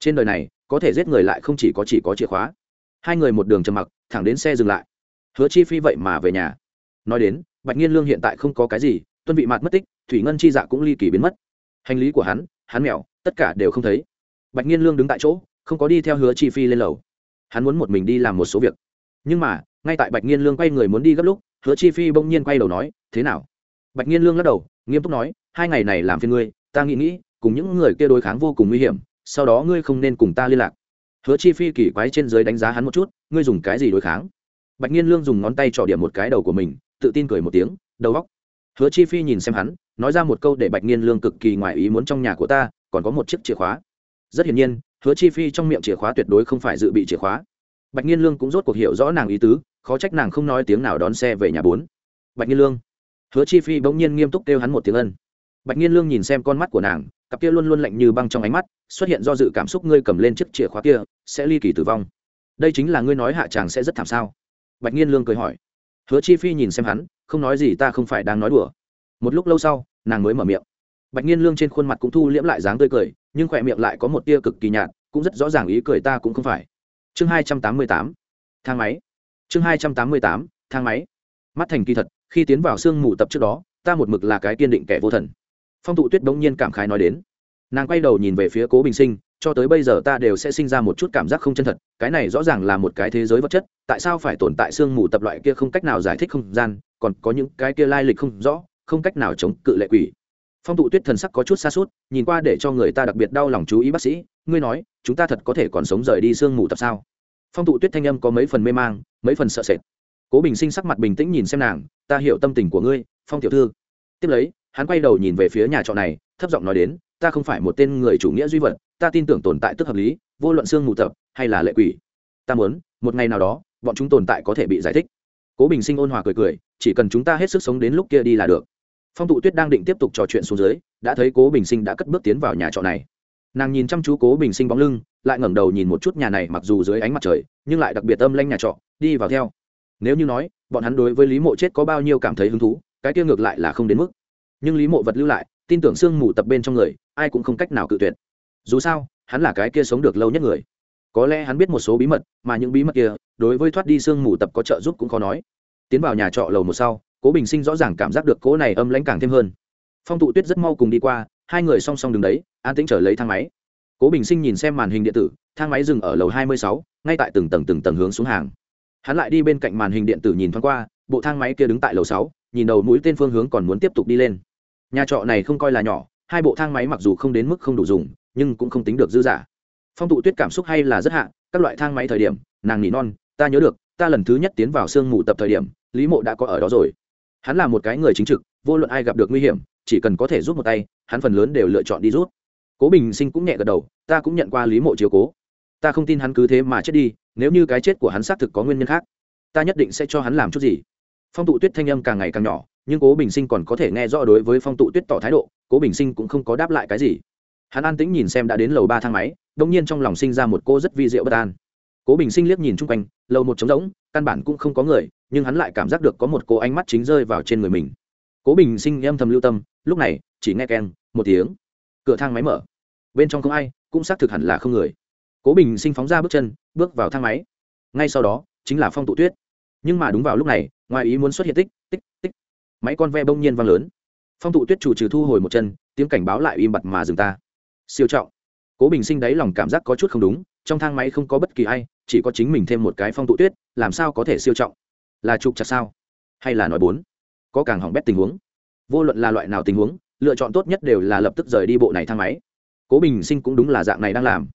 Trên đời này, có thể giết người lại không chỉ có chỉ có chìa khóa. Hai người một đường trầm mặc, thẳng đến xe dừng lại hứa chi phi vậy mà về nhà. Nói đến, bạch nhiên lương hiện tại không có cái gì, tuân vị mạt mất tích, thủy ngân chi dạ cũng ly kỳ biến mất. Hành lý của hắn hắn mèo, tất cả đều không thấy. Bạch nhiên lương đứng tại chỗ, không có đi theo hứa chi phi lên lầu. Hắn muốn một mình đi làm một số việc. Nhưng mà, ngay tại bạch nhiên lương quay người muốn đi gấp lúc, hứa chi phi bỗng nhiên quay đầu nói, thế nào? Bạch nhiên lương lắc đầu, nghiêm túc nói, hai ngày này làm phiền ngươi, ta nghĩ nghĩ, cùng những người kia đối kháng vô cùng nguy hiểm, sau đó ngươi không nên cùng ta liên lạc. Hứa chi phi kỳ quái trên dưới đánh giá hắn một chút, ngươi dùng cái gì đối kháng? Bạch nhiên lương dùng ngón tay trỏ điểm một cái đầu của mình, tự tin cười một tiếng, đầu góc hứa chi phi nhìn xem hắn, nói ra một câu để bạch nhiên lương cực kỳ ngoài ý muốn trong nhà của ta, còn có một chiếc chìa khóa. Rất hiển nhiên, hứa chi phi trong miệng chìa khóa tuyệt đối không phải dự bị chìa khóa. Bạch nhiên lương cũng rốt cuộc hiểu rõ nàng ý tứ, khó trách nàng không nói tiếng nào đón xe về nhà bốn. Bạch nhiên lương. Hứa chi phi bỗng nhiên nghiêm túc kêu hắn một tiếng ân. Bạch nhiên lương nhìn xem con mắt của nàng, cặp kia luôn luôn lạnh như băng trong ánh mắt, xuất hiện do dự cảm xúc ngươi cầm lên chiếc chìa khóa kia, sẽ ly kỳ tử vong. Đây chính là ngươi nói hạ chàng sẽ rất thảm sao? Bạch nhiên lương cười hỏi. Hứa chi phi nhìn xem hắn, không nói gì ta không phải đang nói đùa. Một lúc lâu sau, nàng mới mở miệng. Bạch nhiên lương trên khuôn mặt cũng thu liễm lại dáng tươi cười, nhưng khỏe miệng lại có một tia cực kỳ nhạt, cũng rất rõ ràng ý cười ta cũng không phải. Chương hai trăm tám mươi tám. Thang máy. Chương hai trăm tám mươi tám. Thang máy. Mắt thành kỳ thật, khi tiến vào sương mù tập trước đó, ta một mực là cái kiên định kẻ vô thần. Phong tụ tuyết đ ỗ n g nhiên cảm khái nói đến. Nàng quay đầu nhìn về phía cố bình sinh cho tới bây giờ ta đều sẽ sinh ra một chút cảm giác không chân thật, cái này rõ ràng là một cái thế giới vật chất, tại sao phải tồn tại sương mù tập loại kia không cách nào giải thích không gian, còn có những cái kia lai lịch không rõ, không cách nào chống cự lệ quỷ. Phong tụ tuyết thần sắc có chút xa suốt, nhìn qua để cho người ta đặc biệt đau lòng chú ý bác sĩ, ngươi nói, chúng ta thật có thể còn sống rời đi sương mù tập sao? Phong tụ tuyết thanh âm có mấy phần mê mang, mấy phần sợ sệt. Cố bình sinh sắc mặt bình tĩnh nhìn xem nàng, ta hiểu tâm tình của ngươi, phong tiểu thư. Tiếp lấy, hắn quay đầu nhìn về phía nhà trọ này, thấp giọng nói đến ta không phải một tên người chủ nghĩa duy vật, ta tin tưởng tồn tại tức hợp lý, vô luận xương mù tập hay là lệ quỷ. Ta muốn, một ngày nào đó, bọn chúng tồn tại có thể bị giải thích. Cố bình sinh ôn hòa cười cười, chỉ cần chúng ta hết sức sống đến lúc kia đi là được. Phong tụ tuyết đang định tiếp tục trò chuyện xuống dưới, đã thấy cố bình sinh đã cất bước tiến vào nhà trọ này. Nàng nhìn chăm chú cố bình sinh bóng lưng, lại ngẩng đầu nhìn một chút nhà này mặc dù dưới ánh mặt trời, nhưng lại đặc biệt âm lanh nhà trọ, đi vào theo. Nếu như nói, bọn hắn đối với lý mộ chết có bao nhiêu cảm thấy hứng thú, cái kia ngược lại là không đến mức. Nhưng lý mộ vật lưu lại tin tưởng sương mù tập bên trong người, ai cũng không cách nào cự tuyệt. Dù sao, hắn là cái kia sống được lâu nhất người. Có lẽ hắn biết một số bí mật, mà những bí mật kia, đối với thoát đi sương mù tập có trợ giúp cũng khó nói. Tiến vào nhà trọ lầu một sau, cố bình sinh rõ ràng cảm giác được cố này âm lãnh càng thêm hơn. Phong tụ tuyết rất mau cùng đi qua, hai người song song đứng đấy, an tĩnh trở lấy thang máy. Cố bình sinh nhìn xem màn hình điện tử, thang máy dừng ở lầu hai mươi sáu, ngay tại từng tầng từng tầng hướng xuống hàng. Hắn lại đi bên cạnh màn hình điện tử nhìn thoáng qua, bộ thang máy kia đứng tại lầu sáu, nhìn đầu mũi tên phương hướng còn muốn tiếp tục đi lên nhà trọ này không coi là nhỏ, hai bộ thang máy mặc dù không đến mức không đủ dùng, nhưng cũng không tính được dư giả phong tụ tuyết cảm xúc hay là rất hạ, các loại thang máy thời điểm, nàng nỉ non, ta nhớ được, ta lần thứ nhất tiến vào sương mù tập thời điểm, lý mộ đã có ở đó rồi. Hắn là một cái người chính trực, vô luận ai gặp được nguy hiểm, chỉ cần có thể rút một tay, hắn phần lớn đều lựa chọn đi rút cố bình sinh cũng nhẹ gật đầu, ta cũng nhận qua lý mộ chiếu cố. Ta không tin hắn cứ thế mà chết đi, nếu như cái chết của hắn xác thực có nguyên nhân khác, ta nhất định sẽ cho hắn làm chút gì. Phong tụ tuyết thanh âm càng ngày càng nhỏ nhưng cố bình sinh còn có thể nghe rõ đối với phong tụ tuyết tỏ thái độ, cố bình sinh cũng không có đáp lại cái gì. Hắn an tĩnh nhìn xem đã đến lầu ba thang máy, đông nhiên trong lòng sinh ra một cô rất vi diệu bất an. Cố bình sinh liếc nhìn chung quanh, lầu một trống rỗng, căn bản cũng không có người, nhưng hắn lại cảm giác được có một cô ánh mắt chính rơi vào trên người mình. Cố bình sinh âm thầm lưu tâm, lúc này, chỉ nghe keng, một tiếng. Cửa thang máy mở. Bên trong không ai, cũng xác thực hẳn là không người. Cố bình sinh phóng ra bước chân, bước vào thang máy. Ngay sau đó, chính là phong tụ tuyết. Nhưng mà đúng vào lúc này, ngoài ý muốn xuất hiện tích tích tích máy con ve bông nhiên vang lớn. Phong tụ tuyết chủ trừ thu hồi một chân, tiếng cảnh báo lại im bặt mà dừng ta. Siêu trọng. Cố bình sinh đáy lòng cảm giác có chút không đúng, trong thang máy không có bất kỳ ai, chỉ có chính mình thêm một cái phong tụ tuyết, làm sao có thể siêu trọng? Là trục chặt sao? Hay là nói bốn? Có càng hỏng bét tình huống. Vô luận là loại nào tình huống, lựa chọn tốt nhất đều là lập tức rời đi bộ này thang máy. Cố bình sinh cũng đúng là dạng này đang làm.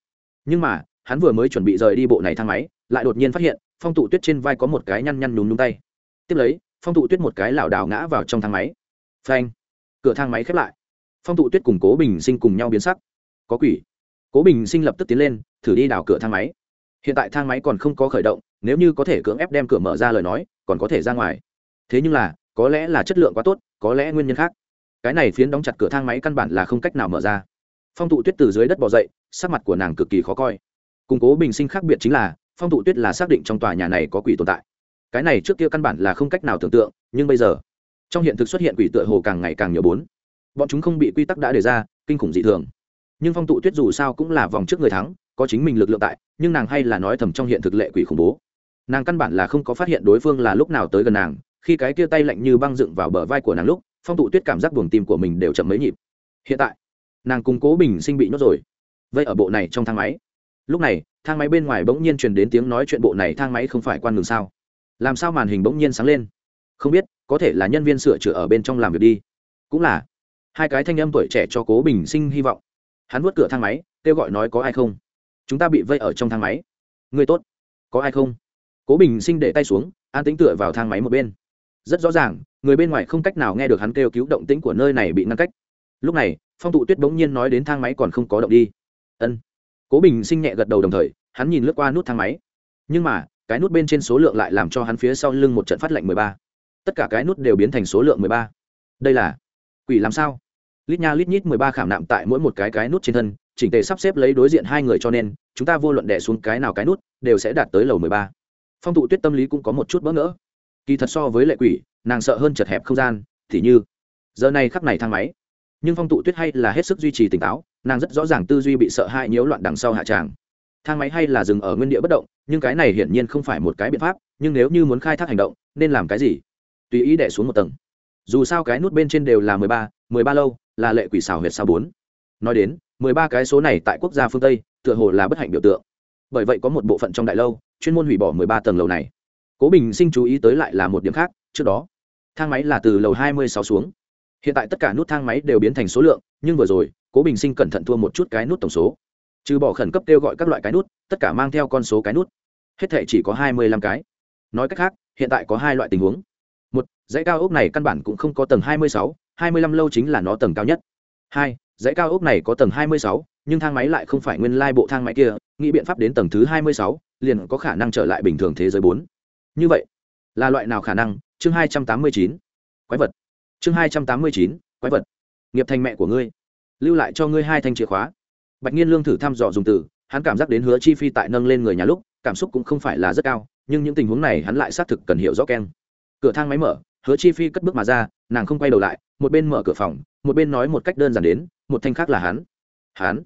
Nhưng mà, hắn vừa mới chuẩn bị rời đi bộ này thang máy, lại đột nhiên phát hiện, phong tụ tuyết trên vai có một cái nhăn nhăn nhún nhún tay. Tiếp lấy phong tụ tuyết một cái lảo đảo ngã vào trong thang máy. Phanh. Cửa thang máy khép lại. Phong tụ tuyết cùng cố bình sinh cùng nhau biến sắc. Có quỷ. Cố bình sinh lập tức tiến lên, thử đi đảo cửa thang máy. Hiện tại thang máy còn không có khởi động, nếu như có thể cưỡng ép đem cửa mở ra lời nói, còn có thể ra ngoài. Thế nhưng là, có lẽ là chất lượng quá tốt, có lẽ nguyên nhân khác. Cái này phiến đóng chặt cửa thang máy căn bản là không cách nào mở ra. Phong tụ tuyết từ dưới đất bỏ dậy, sắc mặt của nàng cực kỳ khó coi. Củng cố bình sinh khác biệt chính là, phong tụ tuyết là xác định trong tòa nhà này có quỷ tồn tại cái này trước kia căn bản là không cách nào tưởng tượng, nhưng bây giờ, trong hiện thực xuất hiện quỷ tựa hồ càng ngày càng nhiều bốn. Bọn chúng không bị quy tắc đã đề ra, kinh khủng dị thường. Nhưng phong tụ tuyết dù sao cũng là vòng trước người thắng, có chính mình lực lượng tại, nhưng nàng hay là nói thầm trong hiện thực lệ quỷ khủng bố. Nàng căn bản là không có phát hiện đối phương là lúc nào tới gần nàng, khi cái kia tay lạnh như băng dựng vào bờ vai của nàng lúc, phong tụ tuyết cảm giác buồng tim của mình đều chậm mấy nhịp. Hiện tại, nàng cùng cố bình sinh bị nhốt rồi. Vậy ở bộ này trong thang máy. Lúc này, thang máy bên ngoài bỗng nhiên truyền đến tiếng nói chuyện bộ này thang máy không phải quan ngừng sao? Làm sao màn hình bỗng nhiên sáng lên? Không biết, có thể là nhân viên sửa chữa ở bên trong làm việc đi. Cũng là. Hai cái thanh âm tuổi trẻ cho cố bình sinh hy vọng. Hắn vuốt cửa thang máy, kêu gọi nói có ai không? Chúng ta bị vây ở trong thang máy. Người tốt. Có ai không? Cố bình sinh để tay xuống, an tính tựa vào thang máy một bên. Rất rõ ràng, người bên ngoài không cách nào nghe được hắn kêu cứu động tĩnh của nơi này bị ngăn cách. Lúc này, phong tụ tuyết bỗng nhiên nói đến thang máy còn không có động đi. Ân. Cố bình sinh nhẹ gật đầu đồng thời, hắn nhìn lướt qua nút thang máy. Nhưng mà cái nút bên trên số lượng lại làm cho hắn phía sau lưng một trận phát lệnh mười ba. Tất cả cái nút đều biến thành số lượng mười ba. Đây là quỷ làm sao? Lít nha lít nhít mười ba khảm nạm tại mỗi một cái cái nút trên thân, chỉnh tề sắp xếp lấy đối diện hai người cho nên, chúng ta vô luận đẻ xuống cái nào cái nút, đều sẽ đạt tới lầu mười ba. Phong tụ tuyết tâm lý cũng có một chút bỡ ngỡ. Kỳ thật so với lệ quỷ, nàng sợ hơn chật hẹp không gian, thì như giờ này khắc này thang máy. Nhưng phong tụ tuyết hay là hết sức duy trì tỉnh táo, nàng rất rõ ràng tư duy bị sợ hãi nhiễu loạn đằng sau hạ tràng thang máy hay là dừng ở nguyên địa bất động, nhưng cái này hiển nhiên không phải một cái biện pháp, nhưng nếu như muốn khai thác hành động, nên làm cái gì? Tùy ý đẻ xuống một tầng. Dù sao cái nút bên trên đều là mười ba mười ba lâu, là lệ quỷ xảo huyệt sao bốn. Nói đến, mười ba cái số này tại quốc gia phương tây, tựa hồ là bất hạnh biểu tượng. Bởi vậy có một bộ phận trong đại lâu, chuyên môn hủy bỏ mười ba tầng lầu này. Cố bình sinh chú ý tới lại là một điểm khác, trước đó, thang máy là từ lầu hai mươi sáu xuống. Hiện tại tất cả nút thang máy đều biến thành số lượng, nhưng vừa rồi, cố bình sinh cẩn thận thua một chút cái nút tổng số trừ bỏ khẩn cấp kêu gọi các loại cái nút, tất cả mang theo con số cái nút. Hết thể chỉ có hai mươi lăm cái. Nói cách khác, hiện tại có hai loại tình huống. Một, dãy cao ốc này căn bản cũng không có tầng hai mươi sáu, hai mươi lăm lâu chính là nó tầng cao nhất. Hai, dãy cao ốc này có tầng hai mươi sáu, nhưng thang máy lại không phải nguyên lai bộ thang máy kia, nghĩ biện pháp đến tầng thứ hai mươi sáu, liền có khả năng trở lại bình thường thế giới bốn. Như vậy, là loại nào khả năng? Chương hai trăm tám mươi chín. Quái vật. Chương hai trăm tám mươi chín, quái vật. Nghiệp thành mẹ của ngươi. Lưu lại cho ngươi hai thanh chìa khóa bạch nhiên lương thử thăm dò dùng từ, hắn cảm giác đến hứa chi phi tại nâng lên người nhà lúc, cảm xúc cũng không phải là rất cao, nhưng những tình huống này hắn lại xác thực cần hiểu rõ keng. Cửa thang máy mở, hứa chi phi cất bước mà ra, nàng không quay đầu lại, một bên mở cửa phòng, một bên nói một cách đơn giản đến, một thanh khác là hắn. Hắn?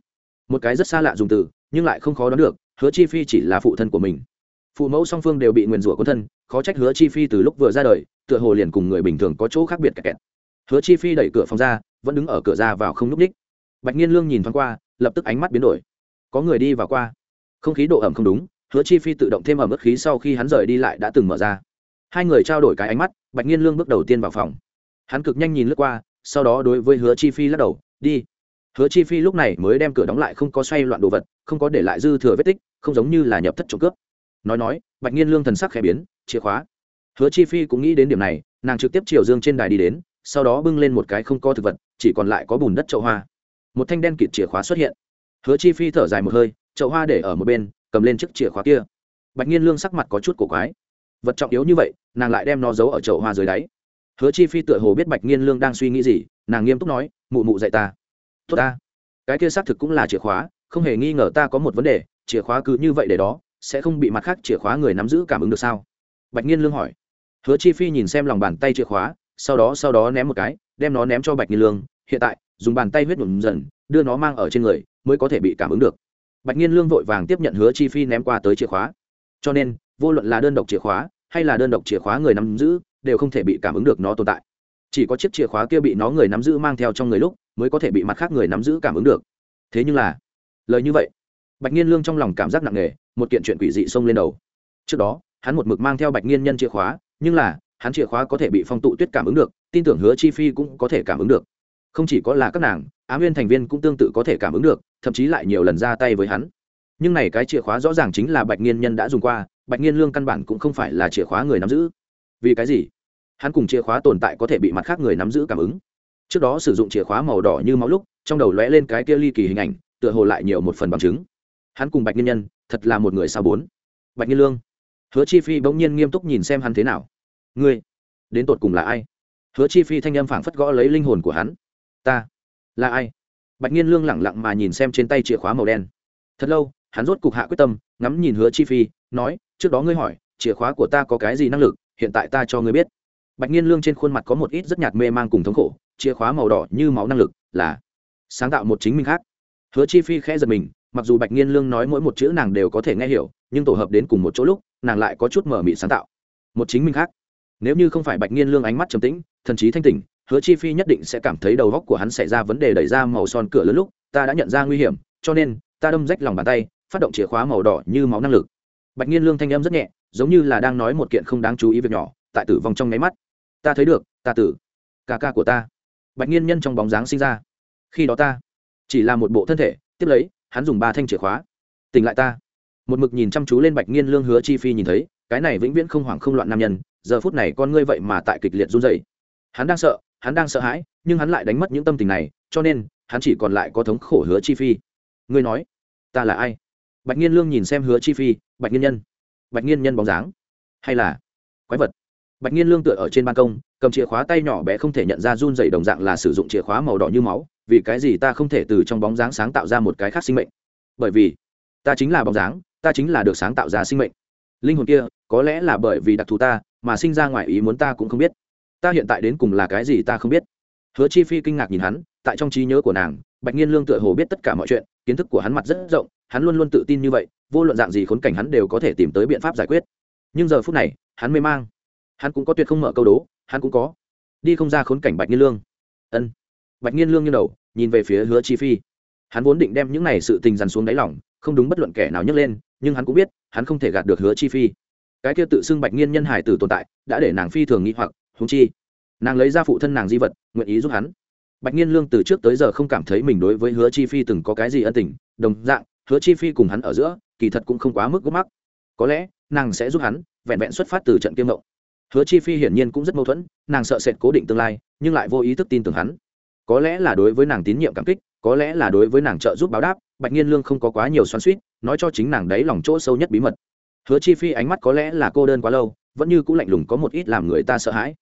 Một cái rất xa lạ dùng từ, nhưng lại không khó đoán được, hứa chi phi chỉ là phụ thân của mình. Phụ mẫu song phương đều bị nguyền rủa quân thân, khó trách hứa chi phi từ lúc vừa ra đời, tựa hồ liền cùng người bình thường có chỗ khác biệt kẹt hứa chi phi đẩy cửa phòng ra, vẫn đứng ở cửa ra vào không n ú c ních bạch nhiên lương nhìn thoáng qua lập tức ánh mắt biến đổi. Có người đi vào qua. Không khí độ ẩm không đúng, hứa chi phi tự động thêm ẩm ướt khí sau khi hắn rời đi lại đã từng mở ra. Hai người trao đổi cái ánh mắt, bạch nhiên lương bước đầu tiên vào phòng. Hắn cực nhanh nhìn lướt qua, sau đó đối với hứa chi phi lắc đầu, đi. Hứa chi phi lúc này mới đem cửa đóng lại không có xoay loạn đồ vật, không có để lại dư thừa vết tích, không giống như là nhập thất trộm cướp. Nói nói, bạch nhiên lương thần sắc khẽ biến, chìa khóa. Hứa chi phi cũng nghĩ đến điểm này, nàng trực tiếp chiều dương trên đài đi đến, sau đó bưng lên một cái không có thực vật, chỉ còn lại có bùn đất chậu hoa một thanh đen kịt chìa khóa xuất hiện. Hứa chi phi thở dài một hơi, chậu hoa để ở một bên, cầm lên chiếc chìa khóa kia. Bạch nhiên lương sắc mặt có chút cổ quái. Vật trọng yếu như vậy, nàng lại đem nó giấu ở chậu hoa dưới đáy. Hứa chi phi tựa hồ biết bạch nhiên lương đang suy nghĩ gì, nàng nghiêm túc nói, mụ mụ dạy ta. Tốt ta. Cái kia xác thực cũng là chìa khóa, không hề nghi ngờ ta có một vấn đề, chìa khóa cứ như vậy để đó, sẽ không bị mặt khác chìa khóa người nắm giữ cảm ứng được sao? Bạch nhiên lương hỏi. Hứa chi phi nhìn xem lòng bàn tay chìa khóa, sau đó sau đó ném một cái, đem nó ném cho bạch nhiên lương. Hiện tại dùng bàn tay huyết nhuộm dần, đưa nó mang ở trên người, mới có thể bị cảm ứng được. Bạch nhiên lương vội vàng tiếp nhận hứa chi phi ném qua tới chìa khóa. Cho nên, vô luận là đơn độc chìa khóa hay là đơn độc chìa khóa người nắm giữ, đều không thể bị cảm ứng được nó tồn tại. Chỉ có chiếc chìa khóa kia bị nó người nắm giữ mang theo trong người lúc, mới có thể bị mặt khác người nắm giữ cảm ứng được. Thế nhưng là, lời như vậy, bạch nhiên lương trong lòng cảm giác nặng nề, một kiện chuyện quỷ dị xông lên đầu. Trước đó, hắn một mực mang theo bạch nhiên nhân chìa khóa, nhưng là, hắn chìa khóa có thể bị phong tụ tuyết cảm ứng được, tin tưởng hứa chi phi cũng có thể cảm ứng được không chỉ có là các nàng, á nguyên thành viên cũng tương tự có thể cảm ứng được, thậm chí lại nhiều lần ra tay với hắn. Nhưng này cái chìa khóa rõ ràng chính là bạch nghiên nhân đã dùng qua, bạch nghiên lương căn bản cũng không phải là chìa khóa người nắm giữ. Vì cái gì? Hắn cùng chìa khóa tồn tại có thể bị mặt khác người nắm giữ cảm ứng. Trước đó sử dụng chìa khóa màu đỏ như máu lúc, trong đầu lóe lên cái kia ly kỳ hình ảnh, tựa hồ lại nhiều một phần bằng chứng. Hắn cùng bạch nghiên nhân, thật là một người sao bốn. Bạch nghiên lương. Hứa chi phi bỗng nhiên nghiêm túc nhìn xem hắn thế nào. Ngươi, đến tột cùng là ai? Hứa chi phi thanh âm phảng phất gõ lấy linh hồn của hắn ta là ai? Bạch nhiên lương lẳng lặng mà nhìn xem trên tay chìa khóa màu đen. Thật lâu, hắn rốt cục hạ quyết tâm, ngắm nhìn hứa chi phi, nói, trước đó ngươi hỏi, chìa khóa của ta có cái gì năng lực, hiện tại ta cho ngươi biết. Bạch nhiên lương trên khuôn mặt có một ít rất nhạt mê mang cùng thống khổ, chìa khóa màu đỏ như máu năng lực là sáng tạo một chính mình khác. Hứa chi phi khẽ giật mình, mặc dù bạch nhiên lương nói mỗi một chữ nàng đều có thể nghe hiểu, nhưng tổ hợp đến cùng một chỗ lúc, nàng lại có chút mở mị sáng tạo một chính mình khác. Nếu như không phải bạch nhiên lương ánh mắt trầm tĩnh, thần trí thanh tỉnh hứa chi phi nhất định sẽ cảm thấy đầu góc của hắn xảy ra vấn đề đẩy ra màu son cửa lớn lúc, ta đã nhận ra nguy hiểm, cho nên, ta đâm rách lòng bàn tay, phát động chìa khóa màu đỏ như máu năng lực. Bạch nhiên lương thanh âm rất nhẹ, giống như là đang nói một kiện không đáng chú ý việc nhỏ, tại tử vong trong nháy mắt. Ta thấy được, ta tử. Ca ca của ta. Bạch nhiên nhân trong bóng dáng sinh ra. Khi đó ta chỉ là một bộ thân thể, tiếp lấy, hắn dùng ba thanh chìa khóa. Tỉnh lại ta. Một mực nhìn chăm chú lên bạch nhiên lương hứa chi phi nhìn thấy, cái này vĩnh viễn không hoảng không loạn nam nhân, giờ phút này con ngươi vậy mà tại kịch liệt run dày hắn đang sợ hắn đang sợ hãi, nhưng hắn lại đánh mất những tâm tình này, cho nên, hắn chỉ còn lại có thống khổ hứa chi phi. Ngươi nói, ta là ai? Bạch nhiên lương nhìn xem hứa chi phi, bạch nhiên nhân. Bạch nhiên nhân bóng dáng. Hay là quái vật? Bạch nhiên lương tựa ở trên ban công, cầm chìa khóa tay nhỏ bé không thể nhận ra run dày đồng dạng là sử dụng chìa khóa màu đỏ như máu, vì cái gì ta không thể từ trong bóng dáng sáng tạo ra một cái khác sinh mệnh? Bởi vì, ta chính là bóng dáng, ta chính là được sáng tạo ra sinh mệnh. Linh hồn kia, có lẽ là bởi vì đặc thù ta, mà sinh ra ngoài ý muốn ta cũng không biết ta hiện tại đến cùng là cái gì ta không biết. Hứa chi phi kinh ngạc nhìn hắn, tại trong trí nhớ của nàng, bạch nhiên lương tựa hồ biết tất cả mọi chuyện, kiến thức của hắn mặt rất rộng, hắn luôn luôn tự tin như vậy, vô luận dạng gì khốn cảnh hắn đều có thể tìm tới biện pháp giải quyết. Nhưng giờ phút này, hắn mê mang. Hắn cũng có tuyệt không mở câu đố, hắn cũng có. Đi không ra khốn cảnh bạch nhiên lương. Ân. Bạch nhiên lương như đầu, nhìn về phía hứa chi phi. Hắn vốn định đem những này sự tình dằn xuống đáy lòng, không đúng bất luận kẻ nào nhấc lên, nhưng hắn cũng biết, hắn không thể gạt được hứa chi phi. Cái kia tự xưng bạch nhiên nhân hải tử tồn tại, đã để nàng phi thường nghĩ hoặc húng chi, nàng lấy ra phụ thân nàng di vật, nguyện ý giúp hắn. Bạch nhiên lương từ trước tới giờ không cảm thấy mình đối với hứa chi phi từng có cái gì ân tình, đồng dạng, hứa chi phi cùng hắn ở giữa, kỳ thật cũng không quá mức gốc mắc. Có lẽ, nàng sẽ giúp hắn, vẹn vẹn xuất phát từ trận kiêm mộng hứa chi phi hiển nhiên cũng rất mâu thuẫn, nàng sợ sệt cố định tương lai, nhưng lại vô ý thức tin tưởng hắn. Có lẽ là đối với nàng tín nhiệm cảm kích, có lẽ là đối với nàng trợ giúp báo đáp, bạch nhiên lương không có quá nhiều xoắn suýt nói cho chính nàng đấy lòng chỗ sâu nhất bí mật. Hứa chi phi ánh mắt có lẽ là cô đơn quá lâu, vẫn như cũng lạnh lùng có một ít làm người ta sợ hãi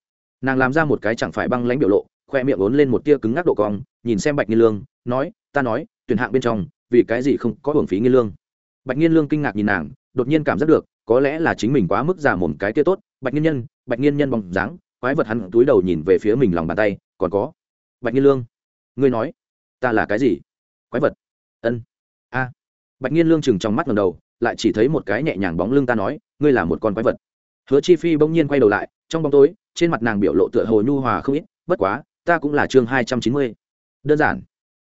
nàng làm ra một cái chẳng phải băng lãnh biểu lộ, khoe miệng ốn lên một tia cứng ngắc độ cong, nhìn xem bạch nghiên lương, nói, ta nói, tuyển hạng bên trong, vì cái gì không có hưởng phí nghiên lương? Bạch nghiên lương kinh ngạc nhìn nàng, đột nhiên cảm giác được, có lẽ là chính mình quá mức giả mồm cái tia tốt, bạch nghiên nhân, bạch nghiên nhân bóng dáng. Quái vật hắn túi đầu nhìn về phía mình lòng bàn tay, còn có. Bạch nghiên lương, ngươi nói, ta là cái gì? Quái vật. Ân. A. Bạch nghiên lương chừng trong mắt ngầm đầu, lại chỉ thấy một cái nhẹ nhàng bóng lưng ta nói, ngươi là một con quái vật. Hứa chi phi bỗng nhiên quay đầu lại, trong bóng tối trên mặt nàng biểu lộ tựa hồ nhu hòa không ít, bất quá, ta cũng là chương hai trăm chín mươi. Đơn giản.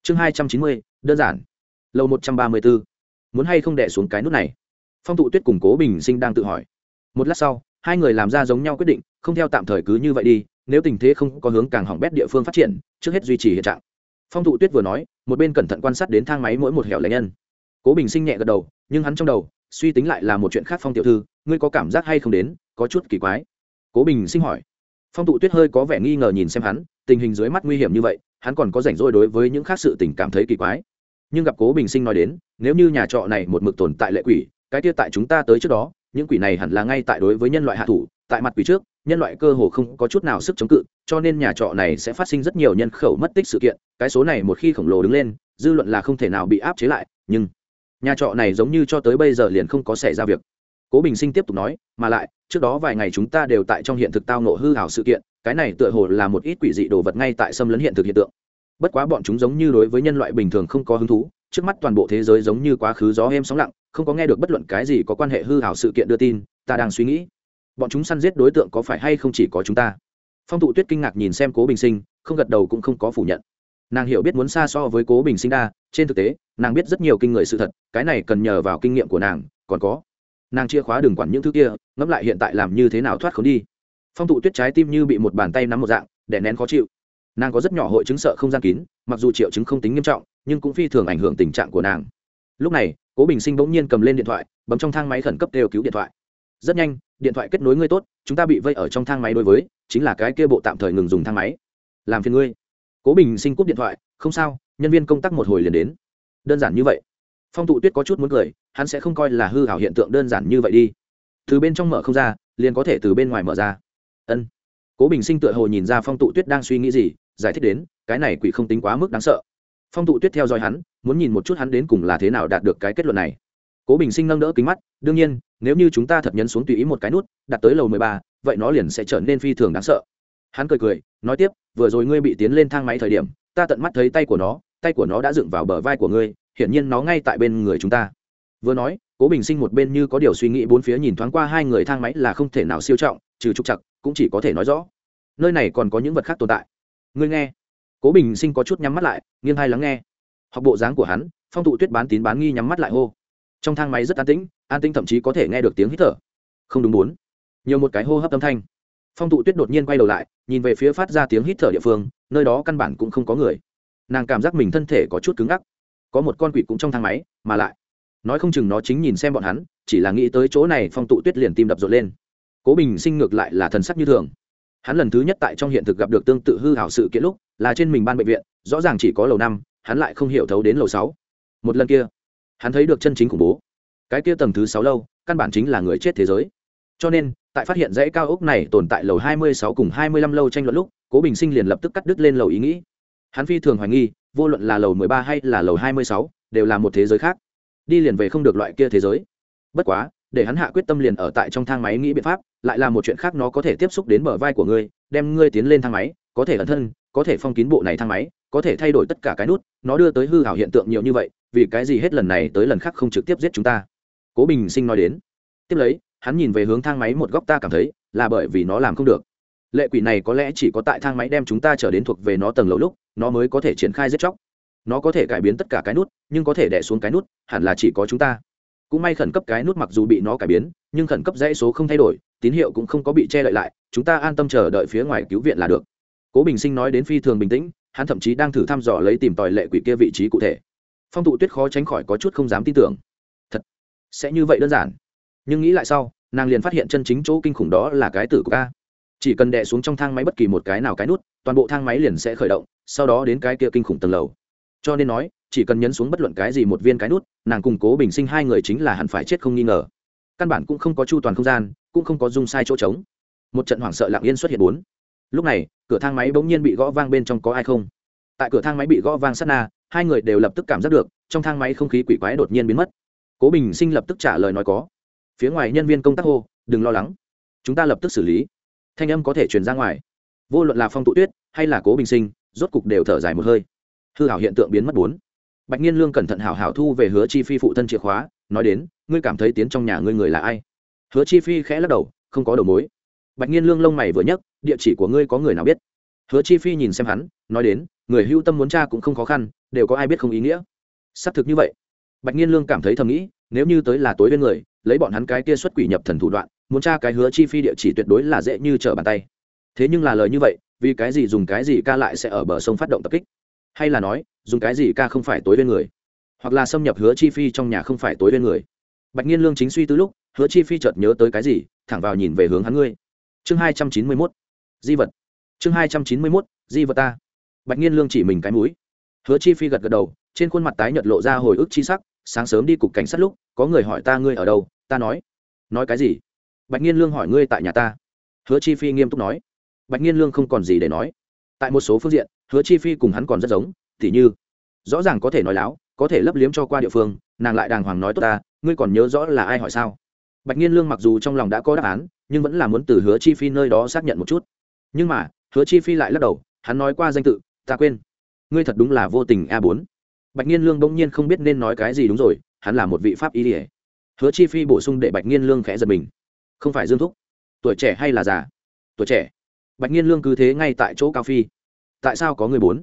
Chương hai trăm chín mươi, đơn giản. Lầu một trăm ba mươi bốn muốn hay không đẻ xuống cái nút này? Phong tụ tuyết cùng cố bình sinh đang tự hỏi. Một lát sau, hai người làm ra giống nhau quyết định, không theo tạm thời cứ như vậy đi, nếu tình thế không có hướng càng hỏng bét địa phương phát triển, trước hết duy trì hiện trạng. Phong thụ tuyết vừa nói, một bên cẩn thận quan sát đến thang máy mỗi một hẻo lánh nhân. Cố bình sinh nhẹ gật đầu, nhưng hắn trong đầu, suy tính lại là một chuyện khác phong tiểu thư, ngươi có cảm giác hay không đến, có chút kỳ quái. Cố bình sinh hỏi phong tụ tuyết hơi có vẻ nghi ngờ nhìn xem hắn, tình hình dưới mắt nguy hiểm như vậy, hắn còn có rảnh rỗi đối với những khác sự tình cảm thấy kỳ quái. Nhưng gặp cố bình sinh nói đến, nếu như nhà trọ này một mực tồn tại lệ quỷ, cái tiết tại chúng ta tới trước đó, những quỷ này hẳn là ngay tại đối với nhân loại hạ thủ, tại mặt quỷ trước, nhân loại cơ hồ không có chút nào sức chống cự, cho nên nhà trọ này sẽ phát sinh rất nhiều nhân khẩu mất tích sự kiện, cái số này một khi khổng lồ đứng lên, dư luận là không thể nào bị áp chế lại, nhưng nhà trọ này giống như cho tới bây giờ liền không có xảy ra việc cố bình sinh tiếp tục nói, mà lại, trước đó vài ngày chúng ta đều tại trong hiện thực tao nộ hư hảo sự kiện, cái này tựa hồ là một ít quỷ dị đồ vật ngay tại xâm lấn hiện thực hiện tượng. Bất quá bọn chúng giống như đối với nhân loại bình thường không có hứng thú, trước mắt toàn bộ thế giới giống như quá khứ gió êm sóng lặng, không có nghe được bất luận cái gì có quan hệ hư hảo sự kiện đưa tin, ta đang suy nghĩ, bọn chúng săn giết đối tượng có phải hay không chỉ có chúng ta? Phong thụ tuyết kinh ngạc nhìn xem cố bình sinh, không gật đầu cũng không có phủ nhận. Nàng hiểu biết muốn xa so với cố bình sinh đa, trên thực tế, nàng biết rất nhiều kinh người sự thật, cái này cần nhờ vào kinh nghiệm của nàng, còn có nàng chia khóa đừng quản những thứ kia, ngẫm lại hiện tại làm như thế nào thoát khốn đi. Phong thụ tuyết trái tim như bị một bàn tay nắm một dạng, đè nén khó chịu. Nàng có rất nhỏ hội chứng sợ không gian kín, mặc dù triệu chứng không tính nghiêm trọng, nhưng cũng phi thường ảnh hưởng tình trạng của nàng. Lúc này, cố bình sinh bỗng nhiên cầm lên điện thoại, bấm trong thang máy khẩn cấp đều cứu điện thoại. Rất nhanh, điện thoại kết nối ngươi tốt, chúng ta bị vây ở trong thang máy đối với, chính là cái kia bộ tạm thời ngừng dùng thang máy. Làm phiền ngươi. Cố bình sinh cúp điện thoại, không sao, nhân viên công tác một hồi liền đến. Đơn giản như vậy phong tụ tuyết có chút muốn cười, hắn sẽ không coi là hư hảo hiện tượng đơn giản như vậy đi. Từ bên trong mở không ra, liền có thể từ bên ngoài mở ra. Ân. Cố bình sinh tựa hồ nhìn ra phong tụ tuyết đang suy nghĩ gì, giải thích đến, cái này quỷ không tính quá mức đáng sợ. Phong tụ tuyết theo dõi hắn, muốn nhìn một chút hắn đến cùng là thế nào đạt được cái kết luận này. Cố bình sinh nâng đỡ kính mắt, đương nhiên, nếu như chúng ta thật nhấn xuống tùy ý một cái nút, đặt tới lầu mười ba, vậy nó liền sẽ trở nên phi thường đáng sợ. Hắn cười cười, nói tiếp, vừa rồi ngươi bị tiến lên thang máy thời điểm, ta tận mắt thấy tay của nó, tay của nó đã dựng vào bờ vai của ngươi hiển nhiên nó ngay tại bên người chúng ta. Vừa nói, cố bình sinh một bên như có điều suy nghĩ bốn phía nhìn thoáng qua hai người thang máy là không thể nào siêu trọng, trừ trục chặt cũng chỉ có thể nói rõ. Nơi này còn có những vật khác tồn tại. Ngươi nghe. Cố bình sinh có chút nhắm mắt lại, nghiêng hai lắng nghe. Học bộ dáng của hắn, phong tụ tuyết bán tín bán nghi nhắm mắt lại hô. Trong thang máy rất an tĩnh an tĩnh thậm chí có thể nghe được tiếng hít thở. Không đúng bốn. Nhiều một cái hô hấp âm thanh. Phong tụ tuyết đột nhiên quay đầu lại, nhìn về phía phát ra tiếng hít thở địa phương, nơi đó căn bản cũng không có người. Nàng cảm giác mình thân thể có chút cứng ngắc có một con quỷ cũng trong thang máy, mà lại, nói không chừng nó chính nhìn xem bọn hắn, chỉ là nghĩ tới chỗ này phong tụ tuyết liền tim đập rộn lên. Cố bình sinh ngược lại là thần sắc như thường. Hắn lần thứ nhất tại trong hiện thực gặp được tương tự hư hảo sự kiện lúc, là trên mình ban bệnh viện, rõ ràng chỉ có lầu năm, hắn lại không hiểu thấu đến lầu sáu. Một lần kia, hắn thấy được chân chính khủng bố. Cái kia tầng thứ sáu lâu, căn bản chính là người chết thế giới. Cho nên, tại phát hiện dãy cao ốc này tồn tại lầu hai mươi sáu cùng hai mươi lăm lâu tranh luận lúc, cố bình sinh liền lập tức cắt đứt lên lầu ý nghĩ. Hắn phi thường hoài nghi vô luận là lầu mười ba hay là lầu hai mươi sáu, đều là một thế giới khác. Đi liền về không được loại kia thế giới. Bất quá, để hắn hạ quyết tâm liền ở tại trong thang máy nghĩ biện pháp, lại là một chuyện khác nó có thể tiếp xúc đến bờ vai của ngươi, đem ngươi tiến lên thang máy, có thể ẩn thân, có thể phong kín bộ này thang máy, có thể thay đổi tất cả cái nút, nó đưa tới hư hảo hiện tượng nhiều như vậy, vì cái gì hết lần này tới lần khác không trực tiếp giết chúng ta? Cố bình sinh nói đến. Tiếp lấy, hắn nhìn về hướng thang máy một góc ta cảm thấy là bởi vì nó làm không được lệ quỷ này có lẽ chỉ có tại thang máy đem chúng ta trở đến thuộc về nó tầng lầu lúc, nó mới có thể triển khai giết chóc. Nó có thể cải biến tất cả cái nút, nhưng có thể đẻ xuống cái nút, hẳn là chỉ có chúng ta. Cũng may khẩn cấp cái nút mặc dù bị nó cải biến, nhưng khẩn cấp dãy số không thay đổi, tín hiệu cũng không có bị che đậy lại, chúng ta an tâm chờ đợi phía ngoài cứu viện là được. Cố bình sinh nói đến phi thường bình tĩnh, hắn thậm chí đang thử thăm dò lấy tìm tòi lệ quỷ kia vị trí cụ thể. Phong tụ tuyết khó tránh khỏi có chút không dám tin tưởng. Thật, sẽ như vậy đơn giản. Nhưng nghĩ lại sau, nàng liền phát hiện chân chính chỗ kinh khủng đó là cái tử của ca chỉ cần đè xuống trong thang máy bất kỳ một cái nào cái nút, toàn bộ thang máy liền sẽ khởi động, sau đó đến cái kia kinh khủng tầng lầu. Cho nên nói, chỉ cần nhấn xuống bất luận cái gì một viên cái nút, nàng cùng cố bình sinh hai người chính là hẳn phải chết không nghi ngờ. Căn bản cũng không có chu toàn không gian, cũng không có dung sai chỗ trống. Một trận hoảng sợ lặng yên xuất hiện bốn. Lúc này, cửa thang máy bỗng nhiên bị gõ vang bên trong có ai không? Tại cửa thang máy bị gõ vang sát na, hai người đều lập tức cảm giác được, trong thang máy không khí quỷ quái đột nhiên biến mất. Cố bình sinh lập tức trả lời nói có. Phía ngoài nhân viên công tác hô, đừng lo lắng. Chúng ta lập tức xử lý thanh âm có thể truyền ra ngoài. Vô luận là phong tụ tuyết hay là cố bình sinh, rốt cục đều thở dài một hơi. Hư hảo hiện tượng biến mất bốn. Bạch nhiên lương cẩn thận hảo hảo thu về hứa chi phi phụ thân chìa khóa, nói đến, ngươi cảm thấy tiến trong nhà ngươi người là ai? Hứa chi phi khẽ lắc đầu, không có đầu mối. Bạch nhiên lương lông mày vừa nhấc, địa chỉ của ngươi có người nào biết? Hứa chi phi nhìn xem hắn, nói đến, người hưu tâm muốn cha cũng không khó khăn, đều có ai biết không ý nghĩa? Xác thực như vậy. Bạch nhiên lương cảm thấy thầm nghĩ, nếu như tới là tối bên người, lấy bọn hắn cái kia xuất quỷ nhập thần thủ đoạn muốn tra cái hứa chi phi địa chỉ tuyệt đối là dễ như trở bàn tay. Thế nhưng là lời như vậy, vì cái gì dùng cái gì ca lại sẽ ở bờ sông phát động tập kích? Hay là nói, dùng cái gì ca không phải tối bên người? Hoặc là xâm nhập hứa chi phi trong nhà không phải tối bên người? Bạch nhiên lương chính suy tư lúc, hứa chi phi chợt nhớ tới cái gì, thẳng vào nhìn về hướng hắn ngươi. Chương hai trăm chín mươi mốt, di vật. Chương hai trăm chín mươi mốt, di vật ta. Bạch nhiên lương chỉ mình cái mũi. Hứa chi phi gật gật đầu, trên khuôn mặt tái nhợt lộ ra hồi ức chi sắc, sáng sớm đi cục cảnh sát lúc, có người hỏi ta ngươi ở đâu, ta nói. Nói cái gì? Bạch nhiên lương hỏi ngươi tại nhà ta? Hứa chi phi nghiêm túc nói. Bạch nhiên lương không còn gì để nói. Tại một số phương diện, hứa chi phi cùng hắn còn rất giống t h như, rõ ràng có thể nói láo, có thể lấp liếm cho qua địa phương, nàng lại đàng hoàng nói tốt ta, ngươi còn nhớ rõ là ai hỏi sao? Bạch nhiên lương mặc dù trong lòng đã có đáp án, nhưng vẫn là muốn từ hứa chi phi nơi đó xác nhận một chút. Nhưng mà, hứa chi phi lại lắc đầu, hắn nói qua danh tự, ta quên. Ngươi thật đúng là vô tình a bốn. Bạch nhiên lương bỗng nhiên không biết nên nói cái gì đúng rồi, hắn là một vị pháp y ỉa hứa chi phi bổ sung để bạch nhiên lương khẽ giật mình không phải dương thúc tuổi trẻ hay là già tuổi trẻ bạch nhiên lương cứ thế ngay tại chỗ cao phi tại sao có người bốn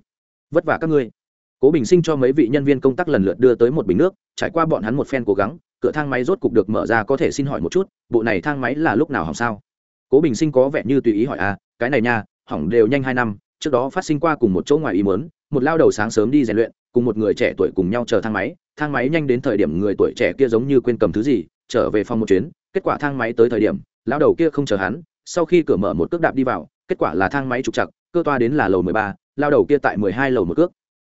vất vả các ngươi cố bình sinh cho mấy vị nhân viên công tác lần lượt đưa tới một bình nước trải qua bọn hắn một phen cố gắng cửa thang máy rốt cục được mở ra có thể xin hỏi một chút bộ này thang máy là lúc nào hỏng sao cố bình sinh có vẻ như tùy ý hỏi à cái này nha hỏng đều nhanh hai năm trước đó phát sinh qua cùng một chỗ ngoài ý mớn một lao đầu sáng sớm đi rèn luyện cùng một người trẻ tuổi cùng nhau chờ thang máy thang máy nhanh đến thời điểm người tuổi trẻ kia giống như quên cầm thứ gì trở về phòng một chuyến kết quả thang máy tới thời điểm, lão đầu kia không chờ hắn, sau khi cửa mở một cước đạp đi vào, kết quả là thang máy trục chặt, cơ toa đến là lầu mười ba lao đầu kia tại mười hai lầu một cước.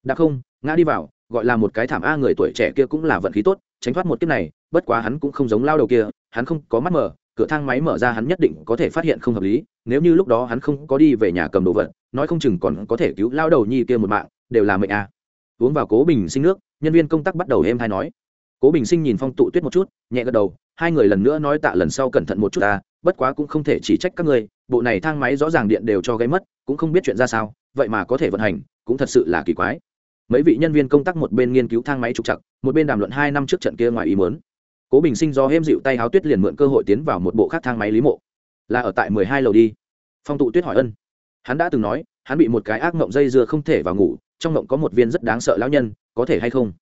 Đạp không, ngã đi vào, gọi là một cái thảm a người tuổi trẻ kia cũng là vận khí tốt, tránh thoát một kiếp này, bất quá hắn cũng không giống lao đầu kia, hắn không có mắt mở, cửa thang máy mở ra hắn nhất định có thể phát hiện không hợp lý, nếu như lúc đó hắn không có đi về nhà cầm đồ vật, nói không chừng còn có thể cứu lao đầu nhi kia một mạng, đều là mệnh a. Uống vào cố bình sinh nước, nhân viên công tác bắt đầu êm hay nói. Cố bình sinh nhìn phong tụ tuyết một chút, nhẹ gật đầu hai người lần nữa nói tạ lần sau cẩn thận một chút ta, bất quá cũng không thể chỉ trách các ngươi, bộ này thang máy rõ ràng điện đều cho gây mất, cũng không biết chuyện ra sao, vậy mà có thể vận hành, cũng thật sự là kỳ quái. Mấy vị nhân viên công tác một bên nghiên cứu thang máy trục chặt một bên đàm luận hai năm trước trận kia ngoài ý mớn cố bình sinh do hêm dịu tay háo tuyết liền mượn cơ hội tiến vào một bộ khác thang máy lý mộ. Là ở tại mười hai lầu đi. Phong tụ tuyết hỏi ân. Hắn đã từng nói, hắn bị một cái ác mộng dây dưa không thể vào ngủ, trong mộng có một viên rất đáng sợ lão nhân, có thể hay không?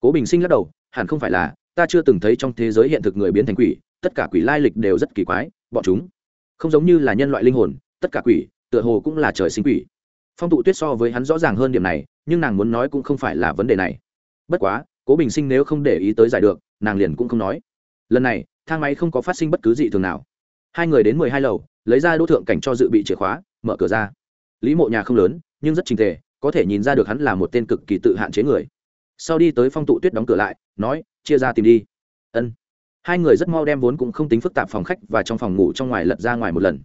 Cố bình sinh lắc đầu, hẳn không phải là, ta chưa từng thấy trong thế giới hiện thực người biến thành quỷ, tất cả quỷ lai lịch đều rất kỳ quái, bọn chúng không giống như là nhân loại linh hồn, tất cả quỷ, tựa hồ cũng là trời sinh quỷ. Phong tụ tuyết so với hắn rõ ràng hơn điểm này, nhưng nàng muốn nói cũng không phải là vấn đề này. Bất quá, cố bình sinh nếu không để ý tới giải được, nàng liền cũng không nói. Lần này, thang máy không có phát sinh bất cứ gì thường nào. Hai người đến mười hai lầu, lấy ra đỗ thượng cảnh cho dự bị chìa khóa, mở cửa ra. Lý mộ nhà không lớn, nhưng rất trình tề, có thể nhìn ra được hắn là một tên cực kỳ tự hạn chế người sau đi tới phong tụ tuyết đóng cửa lại, nói, chia ra tìm đi. Ân. Hai người rất mau đem vốn cũng không tính phức tạp phòng khách và trong phòng ngủ trong ngoài lật ra ngoài một lần.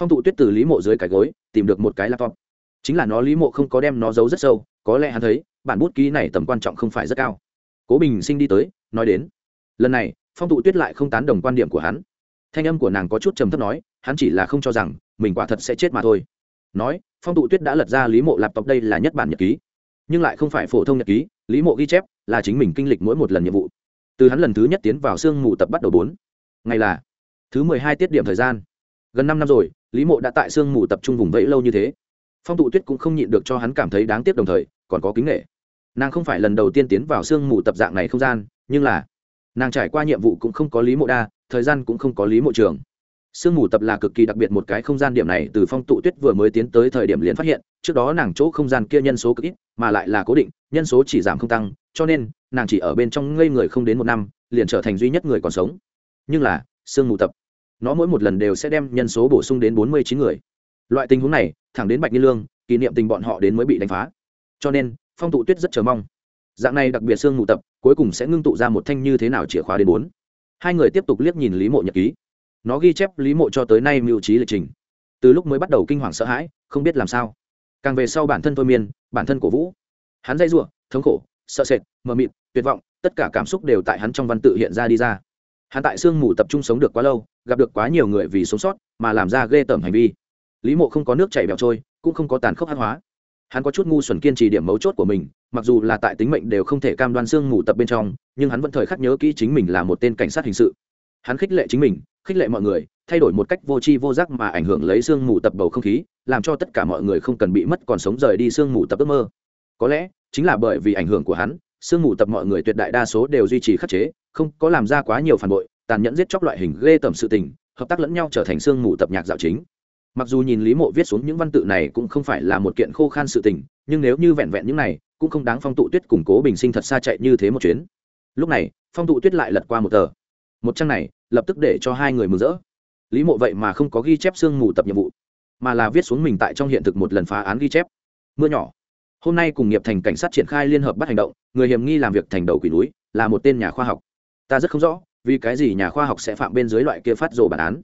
Phong tụ tuyết từ lý mộ dưới cái gối, tìm được một cái laptop. Chính là nó lý mộ không có đem nó giấu rất sâu, có lẽ hắn thấy, bản bút ký này tầm quan trọng không phải rất cao. Cố bình sinh đi tới, nói đến, lần này, phong tụ tuyết lại không tán đồng quan điểm của hắn. Thanh âm của nàng có chút trầm thấp nói, hắn chỉ là không cho rằng, mình quả thật sẽ chết mà thôi. Nói, phong tụ tuyết đã lật ra lý mộ laptop đây là nhất bản nhật ký, nhưng lại không phải phổ thông nhật ký lý mộ ghi chép, là chính mình kinh lịch mỗi một lần nhiệm vụ. Từ hắn lần thứ nhất tiến vào sương mù tập bắt đầu bốn. Ngày là thứ mười hai tiết điểm thời gian. Gần năm năm rồi, lý mộ đã tại sương mù tập trung vùng vẫy lâu như thế. Phong tụ tuyết cũng không nhịn được cho hắn cảm thấy đáng tiếc đồng thời, còn có kính nghệ nàng không phải lần đầu tiên tiến vào sương mù tập dạng này không gian, nhưng là nàng trải qua nhiệm vụ cũng không có lý mộ đa, thời gian cũng không có lý mộ trường sương mù tập là cực kỳ đặc biệt một cái không gian điểm này từ phong tụ tuyết vừa mới tiến tới thời điểm liền phát hiện, trước đó nàng chỗ không gian kia nhân số cực ít, mà lại là cố định, nhân số chỉ giảm không tăng, cho nên, nàng chỉ ở bên trong ngây người không đến một năm, liền trở thành duy nhất người còn sống. Nhưng là, sương mù tập, nó mỗi một lần đều sẽ đem nhân số bổ sung đến bốn mươi chín người. Loại tình huống này, thẳng đến bạch nghi lương, kỷ niệm tình bọn họ đến mới bị đánh phá. Cho nên, phong tụ tuyết rất chờ mong. Dạng này đặc biệt sương mù tập, cuối cùng sẽ ngưng tụ ra một thanh như thế nào chìa khóa đến bốn. Hai người tiếp tục liếc nhìn lý mộ nhật ký nó ghi chép lý mộ cho tới nay mưu trí lịch trình. Từ lúc mới bắt đầu kinh hoàng sợ hãi, không biết làm sao. Càng về sau bản thân thôi miên, bản thân cổ vũ. Hắn dây r thống khổ, sợ sệt, mờ mịt, tuyệt vọng, tất cả cảm xúc đều tại hắn trong văn tự hiện ra đi ra. Hắn tại sương mù tập trung sống được quá lâu, gặp được quá nhiều người vì sống sót, mà làm ra ghê tởm hành vi. Lý mộ không có nước chảy bẹo trôi, cũng không có tàn khốc hát hóa. Hắn có chút ngu xuẩn kiên trì điểm mấu chốt của mình, mặc dù là tại tính mệnh đều không thể cam đoan sương mù tập bên trong, nhưng hắn vẫn thời khắc nhớ kỹ chính mình là một tên cảnh sát hình sự. Hắn khích lệ chính mình khích lệ mọi người, thay đổi một cách vô tri vô giác mà ảnh hưởng lấy sương mù tập bầu không khí, làm cho tất cả mọi người không cần bị mất còn sống rời đi sương mù tập ước mơ. Có lẽ, chính là bởi vì ảnh hưởng của hắn, sương mù tập mọi người tuyệt đại đa số đều duy trì khắc chế, không có làm ra quá nhiều phản bội, tàn nhẫn giết chóc loại hình ghê tởm sự tình, hợp tác lẫn nhau trở thành sương mù tập nhạc dạo chính. Mặc dù nhìn lý mộ viết xuống những văn tự này cũng không phải là một kiện khô khan sự tình, nhưng nếu như vẹn vẹn những này, cũng không đáng phong tụ tuyết củng cố bình sinh thật xa chạy như thế một chuyến. Lúc này, phong tụ tuyết lại lật qua một tờ. Một trang này lập tức để cho hai người mừng rỡ. Lý mộ vậy mà không có ghi chép sương mù tập nhiệm vụ, mà là viết xuống mình tại trong hiện thực một lần phá án ghi chép. Mưa nhỏ. Hôm nay cùng nghiệp thành cảnh sát triển khai liên hợp bắt hành động, người hiểm nghi làm việc thành đầu quỷ núi, là một tên nhà khoa học. Ta rất không rõ, vì cái gì nhà khoa học sẽ phạm bên dưới loại kia phát rồ bản án.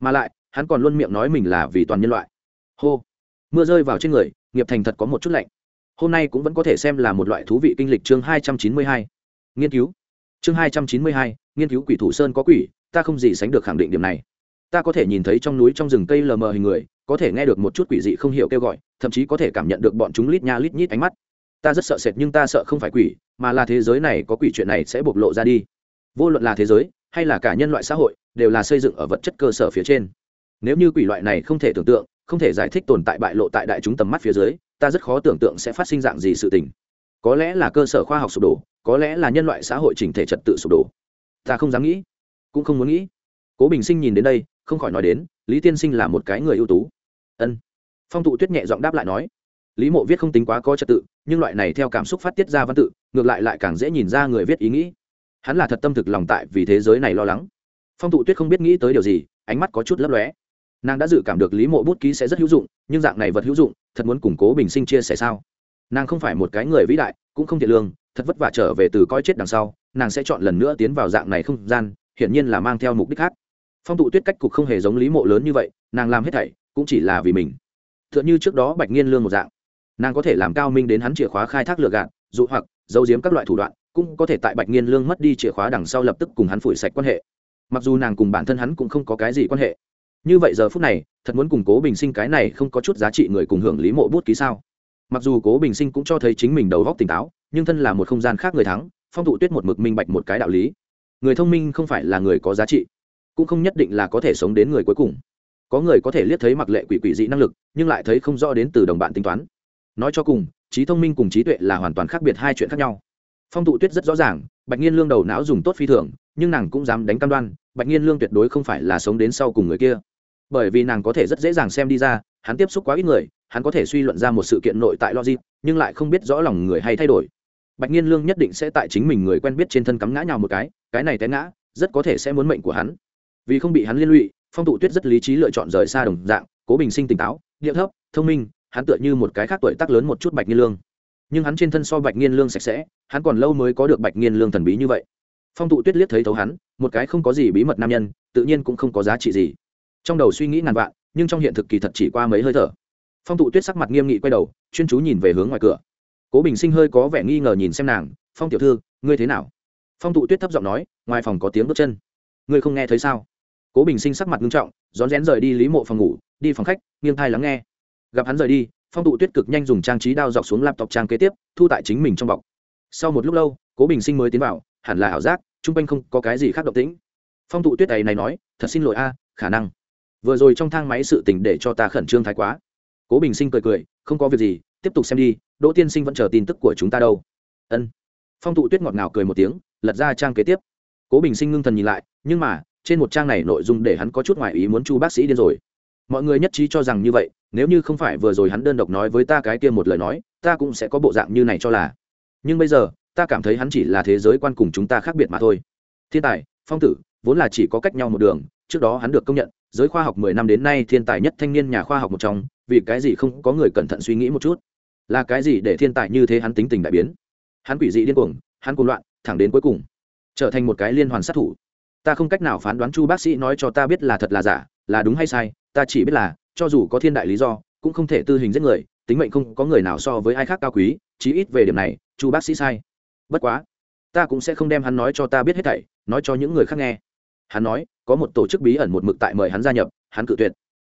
Mà lại, hắn còn luôn miệng nói mình là vì toàn nhân loại. Hô. Mưa rơi vào trên người, nghiệp thành thật có một chút lạnh. Hôm nay cũng vẫn có thể xem là một loại thú vị kinh lịch chương hai trăm chín mươi hai. Nghiên cứu. Chương hai trăm chín mươi hai, nghiên cứu quỷ thủ sơn có quỷ ta không gì sánh được khẳng định điểm này. Ta có thể nhìn thấy trong núi trong rừng cây lờ mờ hình người, có thể nghe được một chút quỷ dị không hiểu kêu gọi, thậm chí có thể cảm nhận được bọn chúng lít nha lít nhít ánh mắt. Ta rất sợ sệt nhưng ta sợ không phải quỷ, mà là thế giới này có quỷ chuyện này sẽ bộc lộ ra đi. Vô luận là thế giới, hay là cả nhân loại xã hội, đều là xây dựng ở vật chất cơ sở phía trên. Nếu như quỷ loại này không thể tưởng tượng, không thể giải thích tồn tại bại lộ tại đại chúng tầm mắt phía dưới, ta rất khó tưởng tượng sẽ phát sinh dạng gì sự tình. Có lẽ là cơ sở khoa học sụp đổ, có lẽ là nhân loại xã hội chỉnh thể trật tự sụp đổ. Ta không dám nghĩ cũng không muốn nghĩ. Cố bình sinh nhìn đến đây, không khỏi nói đến, lý tiên sinh là một cái người ưu tú. Ân. Phong tụ tuyết nhẹ giọng đáp lại nói, lý mộ viết không tính quá có trật tự, nhưng loại này theo cảm xúc phát tiết ra văn tự, ngược lại lại càng dễ nhìn ra người viết ý nghĩ. Hắn là thật tâm thực lòng tại vì thế giới này lo lắng. Phong tụ tuyết không biết nghĩ tới điều gì, ánh mắt có chút lấp lóe. Nàng đã dự cảm được lý mộ bút ký sẽ rất hữu dụng, nhưng dạng này vật hữu dụng, thật muốn củng cố bình sinh chia sẻ sao? Nàng không phải một cái người vĩ đại, cũng không thiện lương, thật vất vả trở về từ coi chết đằng sau, nàng sẽ chọn lần nữa tiến vào dạng này không gian hiển nhiên là mang theo mục đích khác. Phong tụ tuyết cách cục không hề giống lý mộ lớn như vậy, nàng làm hết thảy cũng chỉ là vì mình. T h ư ợ n h ư trước đó bạch nghiên lương một dạng. Nàng có thể làm cao minh đến hắn chìa khóa khai thác lừa gạt, dụ hoặc, giấu giếm các loại thủ đoạn, cũng có thể tại bạch nghiên lương mất đi chìa khóa đằng sau lập tức cùng hắn phủi sạch quan hệ. Mặc dù nàng cùng bản thân hắn cũng không có cái gì quan hệ. Như vậy giờ phút này, thật muốn củng cố bình sinh cái này không có chút giá trị người cùng hưởng lý mộ bút ký sao? Mặc dù cố bình sinh cũng cho thấy chính mình đầu góc tỉnh táo, nhưng thân là một không gian khác người thắng, phong Tụ tuyết một mực minh bạch một cái đạo lý người thông minh không phải là người có giá trị, cũng không nhất định là có thể sống đến người cuối cùng. Có người có thể liếc thấy mặc lệ quỷ quỷ dị năng lực, nhưng lại thấy không rõ đến từ đồng bạn tính toán. Nói cho cùng, trí thông minh cùng trí tuệ là hoàn toàn khác biệt hai chuyện khác nhau. Phong tụ tuyết rất rõ ràng, bạch nhiên lương đầu não dùng tốt phi thường, nhưng nàng cũng dám đánh cam đoan, bạch nhiên lương tuyệt đối không phải là sống đến sau cùng người kia. Bởi vì nàng có thể rất dễ dàng xem đi ra, hắn tiếp xúc quá ít người, hắn có thể suy luận ra một sự kiện nội tại logic, nhưng lại không biết rõ lòng người hay thay đổi bạch nhiên lương nhất định sẽ tại chính mình người quen biết trên thân cắm ngã nhào một cái cái này té ngã, rất có thể sẽ muốn mệnh của hắn. Vì không bị hắn liên lụy, phong tụ tuyết rất lý trí lựa chọn rời xa đồng dạng, cố bình sinh tỉnh táo điệu thấp, thông minh, hắn tựa như một cái khác tuổi tác lớn một chút bạch nhiên lương. Nhưng hắn trên thân so bạch nhiên lương sạch sẽ, hắn còn lâu mới có được bạch nhiên lương thần bí như vậy. Phong tụ tuyết liếc thấy thấu hắn, một cái không có gì bí mật nam nhân, tự nhiên cũng không có giá trị gì. Trong đầu suy nghĩ ngàn vạn, nhưng trong hiện thực kỳ thật chỉ qua mấy hơi thở. Phong tụ tuyết sắc mặt nghiêm nghị quay đầu, chuyên chú nhìn về hướng ngoài cửa cố bình sinh hơi có vẻ nghi ngờ nhìn xem nàng, phong tiểu thư, ngươi thế nào? Phong tụ tuyết thấp giọng nói, ngoài phòng có tiếng bước chân. Ngươi không nghe thấy sao? Cố bình sinh sắc mặt nghiêm trọng, rón rén rời đi lý mộ phòng ngủ, đi phòng khách, nghiêng thai lắng nghe. Gặp hắn rời đi, phong tụ tuyết cực nhanh dùng trang trí đao dọc xuống laptop trang kế tiếp, thu tại chính mình trong bọc. Sau một lúc lâu, cố bình sinh mới tiến vào, hẳn là ảo giác, chung quanh không có cái gì khác động tĩnh. Phong tụ tuyết ấy này nói, thật xin lỗi a, khả năng. Vừa rồi trong thang máy sự tình để cho ta khẩn trương thái quá. Cố bình sinh cười cười, không có việc gì tiếp tục xem đi, đỗ tiên sinh vẫn chờ tin tức của chúng ta đâu. Ân. Phong tụ tuyết ngọt ngào cười một tiếng, lật ra trang kế tiếp. Cố bình sinh ngưng thần nhìn lại, nhưng mà, trên một trang này nội dung để hắn có chút ngoại ý muốn chu bác sĩ điên rồi. Mọi người nhất trí cho rằng như vậy, nếu như không phải vừa rồi hắn đơn độc nói với ta cái kia một lời nói, ta cũng sẽ có bộ dạng như này cho là. Nhưng bây giờ, ta cảm thấy hắn chỉ là thế giới quan cùng chúng ta khác biệt mà thôi. Thiên tài, phong tử, vốn là chỉ có cách nhau một đường, trước đó hắn được công nhận, giới khoa học mười năm đến nay thiên tài nhất thanh niên nhà khoa học một trong, vì cái gì không có người cẩn thận suy nghĩ một chút? Là cái gì để thiên tài như thế hắn tính tình đại biến? Hắn quỷ dị điên cuồng, hắn cuồng loạn, thẳng đến cuối cùng, trở thành một cái liên hoàn sát thủ. Ta không cách nào phán đoán chu bác sĩ nói cho ta biết là thật là giả, là đúng hay sai, ta chỉ biết là, cho dù có thiên đại lý do, cũng không thể tư hình giết người, tính mệnh không có người nào so với ai khác cao quý, chí ít về điểm này, chu bác sĩ sai. Bất quá, ta cũng sẽ không đem hắn nói cho ta biết hết thảy, nói cho những người khác nghe. Hắn nói, có một tổ chức bí ẩn một mực tại mời hắn gia nhập, hắn cự tuyệt.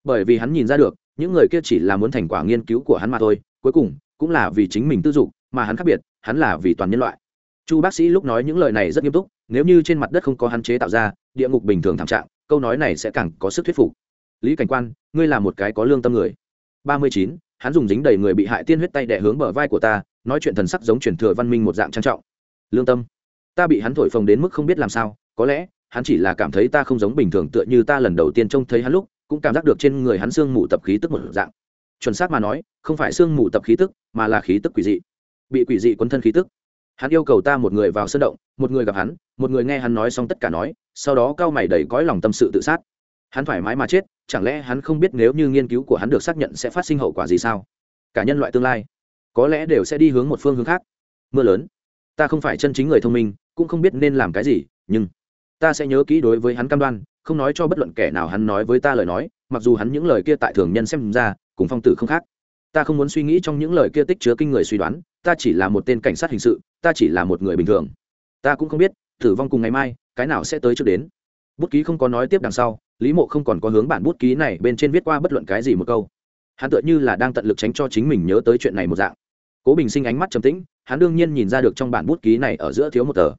Bởi vì hắn nhìn ra được, những người kia chỉ là muốn thành quả nghiên cứu của hắn mà thôi cuối cùng cũng là vì chính mình tư dục, mà hắn khác biệt, hắn là vì toàn nhân loại. Chu bác sĩ lúc nói những lời này rất nghiêm túc, nếu như trên mặt đất không có hắn chế tạo ra, địa ngục bình thường thảm trạng, câu nói này sẽ càng có sức thuyết phục. Lý cảnh quan, ngươi là một cái có lương tâm người. Ba mươi chín, hắn dùng dính đầy người bị hại tiên huyết tay đẻ hướng bờ vai của ta, nói chuyện thần sắc giống truyền thừa văn minh một dạng trang trọng. Lương tâm. Ta bị hắn thổi phồng đến mức không biết làm sao, có lẽ, hắn chỉ là cảm thấy ta không giống bình thường tựa như ta lần đầu tiên trông thấy hắn lúc, cũng cảm giác được trên người hắn sương mù tập khí tức một dạng chuẩn xác mà nói, không phải sương mù tập khí tức, mà là khí tức quỷ dị. Bị quỷ dị quấn thân khí tức. Hắn yêu cầu ta một người vào sân động, một người gặp hắn, một người nghe hắn nói xong tất cả nói, sau đó cao mày đầy cõi lòng tâm sự tự sát. Hắn thoải mái mà chết, chẳng lẽ hắn không biết nếu như nghiên cứu của hắn được xác nhận sẽ phát sinh hậu quả gì sao? Cả nhân loại tương lai, có lẽ đều sẽ đi hướng một phương hướng khác. Mưa lớn. Ta không phải chân chính người thông minh, cũng không biết nên làm cái gì, nhưng ta sẽ nhớ kỹ đối với hắn cam đoan, không nói cho bất luận kẻ nào hắn nói với ta lời nói mặc dù hắn những lời kia tại thường nhân xem ra, cùng phong tử không khác. Ta không muốn suy nghĩ trong những lời kia tích chứa kinh người suy đoán, ta chỉ là một tên cảnh sát hình sự, ta chỉ là một người bình thường. Ta cũng không biết, tử vong cùng ngày mai, cái nào sẽ tới trước đến. Bút ký không có nói tiếp đằng sau, lý mộ không còn có hướng bản bút ký này bên trên viết qua bất luận cái gì một câu. Hắn tựa như là đang tận lực tránh cho chính mình nhớ tới chuyện này một dạng. Cố bình sinh ánh mắt trầm tĩnh, hắn đương nhiên nhìn ra được trong bản bút ký này ở giữa thiếu một tờ.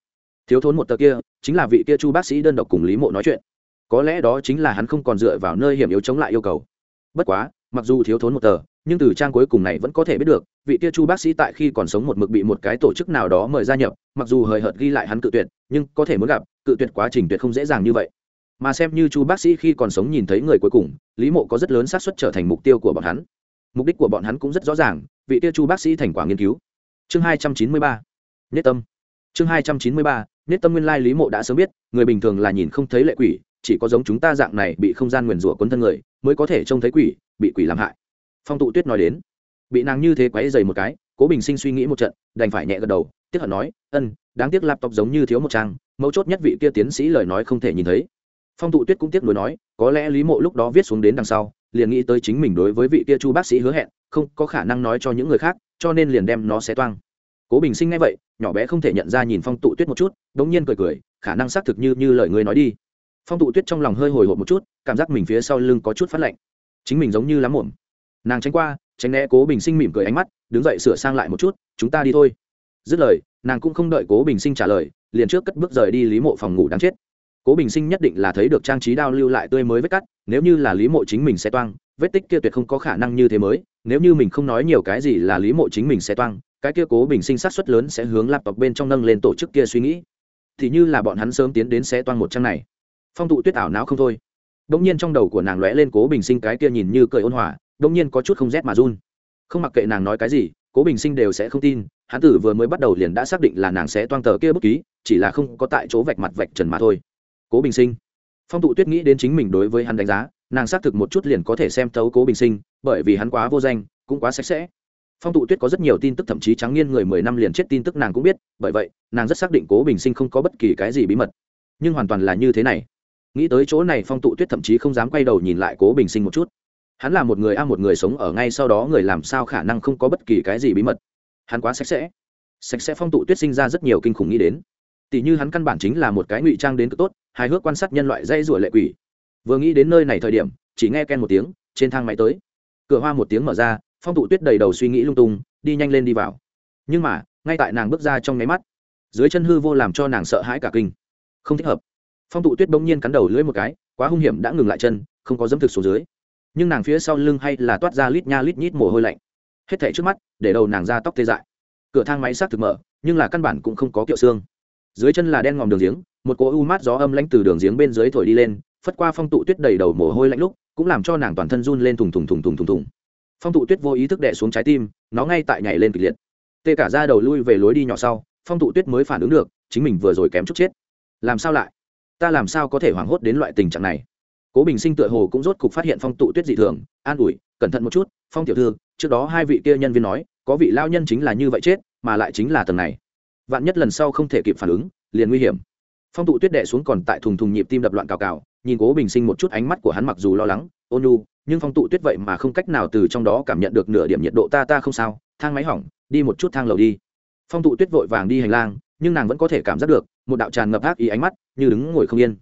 Thiếu thốn một tờ kia, chính là vị kia chu bác sĩ đơn độc cùng lý mộ nói chuyện có lẽ đó chính là hắn không còn dựa vào nơi hiểm yếu chống lại yêu cầu. Bất quá, mặc dù thiếu thốn một tờ, nhưng từ trang cuối cùng này vẫn có thể biết được, vị kia chu bác sĩ tại khi còn sống một mực bị một cái tổ chức nào đó mời gia nhập, mặc dù hời hợt ghi lại hắn cự tuyệt, nhưng có thể muốn gặp, cự tuyệt quá trình tuyệt không dễ dàng như vậy. Mà xem như chu bác sĩ khi còn sống nhìn thấy người cuối cùng, lý mộ có rất lớn xác suất trở thành mục tiêu của bọn hắn. Mục đích của bọn hắn cũng rất rõ ràng, vị Tia chu bác sĩ thành quả nghiên cứu. Chương hai trăm chín mươi ba, nhất tâm. Chương hai trăm chín mươi ba, nhất tâm nguyên lai lý mộ đã sớm biết, người bình thường là nhìn không thấy lệ quỷ chỉ có giống chúng ta dạng này bị không gian nguyền rủa cuốn thân người, mới có thể trông thấy quỷ, bị quỷ làm hại. Phong tụ tuyết nói đến. Bị nàng như thế quấy dày một cái, cố bình sinh suy nghĩ một trận, đành phải nhẹ gật đầu, tiếc hận nói, ân, đáng tiếc laptop giống như thiếu một trang, mấu chốt nhất vị kia tiến sĩ lời nói không thể nhìn thấy. Phong tụ tuyết cũng tiếc nuối nói, có lẽ lý mộ lúc đó viết xuống đến đằng sau, liền nghĩ tới chính mình đối với vị kia chu bác sĩ hứa hẹn, không có khả năng nói cho những người khác, cho nên liền đem nó xé toang. Cố bình sinh ngay vậy, nhỏ bé không thể nhận ra nhìn phong tụ tuyết một chút đ ỗ n g nhiên cười cười, khả năng xác thực như như lời ngươi nói đi phong tụ tuyết trong lòng hơi hồi hộp một chút, cảm giác mình phía sau lưng có chút phát lạnh. Chính mình giống như lắm muộn. Nàng tránh qua, tránh né cố bình sinh mỉm cười ánh mắt, đứng dậy sửa sang lại một chút, chúng ta đi thôi. Dứt lời, nàng cũng không đợi cố bình sinh trả lời, liền trước cất bước rời đi lý mộ phòng ngủ đáng chết. Cố bình sinh nhất định là thấy được trang trí đao lưu lại tươi mới vết cắt, nếu như là lý mộ chính mình sẽ toang, vết tích kia tuyệt không có khả năng như thế mới, nếu như mình không nói nhiều cái gì là lý mộ chính mình sẽ toang, cái kia cố bình sinh sát xuất lớn sẽ hướng lạp tộc bên trong nâng lên tổ chức kia suy nghĩ. Thì như là bọn hắn sớm tiến đến sẽ toang một trang này phong tụ tuyết ảo não không thôi. Đông nhiên trong đầu của nàng lóe lên cố bình sinh cái kia nhìn như cười ôn hòa đông nhiên có chút không rét mà run. Không mặc kệ nàng nói cái gì, cố bình sinh đều sẽ không tin Hãn tử vừa mới bắt đầu liền đã xác định là nàng sẽ toang tờ kia bút ký, chỉ là không có tại chỗ vạch mặt vạch trần mà thôi. Cố bình sinh. Phong tụ tuyết nghĩ đến chính mình đối với hắn đánh giá, nàng xác thực một chút liền có thể xem thấu cố bình sinh, bởi vì hắn quá vô danh, cũng quá sạch sẽ. Phong tụ tuyết có rất nhiều tin tức thậm chí trắng nghiên người mười năm liền chết tin tức nàng cũng biết, bởi vậy, nàng rất xác định cố bình sinh không có bất kỳ cái gì bí mật. Nhưng hoàn toàn là như thế này nghĩ tới chỗ này phong tụ tuyết thậm chí không dám quay đầu nhìn lại cố bình sinh một chút. Hắn là một người a, một người sống ở ngay sau đó, người làm sao khả năng không có bất kỳ cái gì bí mật? Hắn quá sạch sẽ. Sạch sẽ phong tụ tuyết sinh ra rất nhiều kinh khủng nghĩ đến. Tỷ như hắn căn bản chính là một cái ngụy trang đến cực tốt, hài hước quan sát nhân loại dây rủa lệ quỷ. Vừa nghĩ đến nơi này thời điểm, chỉ nghe ken một tiếng, trên thang máy tới. Cửa hoa một tiếng mở ra, phong tụ tuyết đầy đầu suy nghĩ lung tung, đi nhanh lên đi vào. Nhưng mà, ngay tại nàng bước ra trong nháy mắt, dưới chân hư vô làm cho nàng sợ hãi cả kinh. Không thích hợp phong tụ tuyết bỗng nhiên cắn đầu lưỡi một cái, quá hung hiểm đã ngừng lại chân, không có dấm thực xuống dưới. Nhưng nàng phía sau lưng hay là toát ra lít nha lít nhít mồ hôi lạnh. Hết thảy trước mắt, để đầu nàng ra tóc tê dại. Cửa thang máy sát thực mở, nhưng là căn bản cũng không có kiệu xương. Dưới chân là đen ngòm đường giếng, một cỗ u mát gió âm lãnh từ đường giếng bên dưới thổi đi lên, phất qua phong tụ tuyết đầy đầu mồ hôi lạnh lúc, cũng làm cho nàng toàn thân run lên thùng thùng thùng thùng thùng thùng. Phong tụ tuyết vô ý thức đẻ xuống trái tim, nó ngay tại nhảy lên kịch liệt. Tê cả ra đầu lui về lối đi nhỏ sau, phong tụ tuyết mới phản ứng được, chính mình vừa rồi kém chút chết. Làm sao lại? Ta làm sao có thể hoảng hốt đến loại tình trạng này? Cố bình sinh tựa hồ cũng rốt cục phát hiện phong tụ tuyết dị thường an ủi cẩn thận một chút phong tiểu thư trước đó hai vị kia nhân viên nói có vị lao nhân chính là như vậy chết mà lại chính là tầng này. Vạn nhất lần sau không thể kịp phản ứng liền nguy hiểm. Phong tụ tuyết đệ xuống còn tại thùng thùng nhịp tim đập loạn cào cào nhìn cố bình sinh một chút ánh mắt của hắn mặc dù lo lắng ôn nhu, nhưng phong tụ tuyết vậy mà không cách nào từ trong đó cảm nhận được nửa điểm nhiệt độ ta ta không sao thang máy hỏng đi một chút thang lầu đi. Phong tụ tuyết vội vàng đi hành lang nhưng nàng vẫn có thể cảm giác được một đạo tràn ngập ác ý ánh mắt, như đứng ngồi không yên.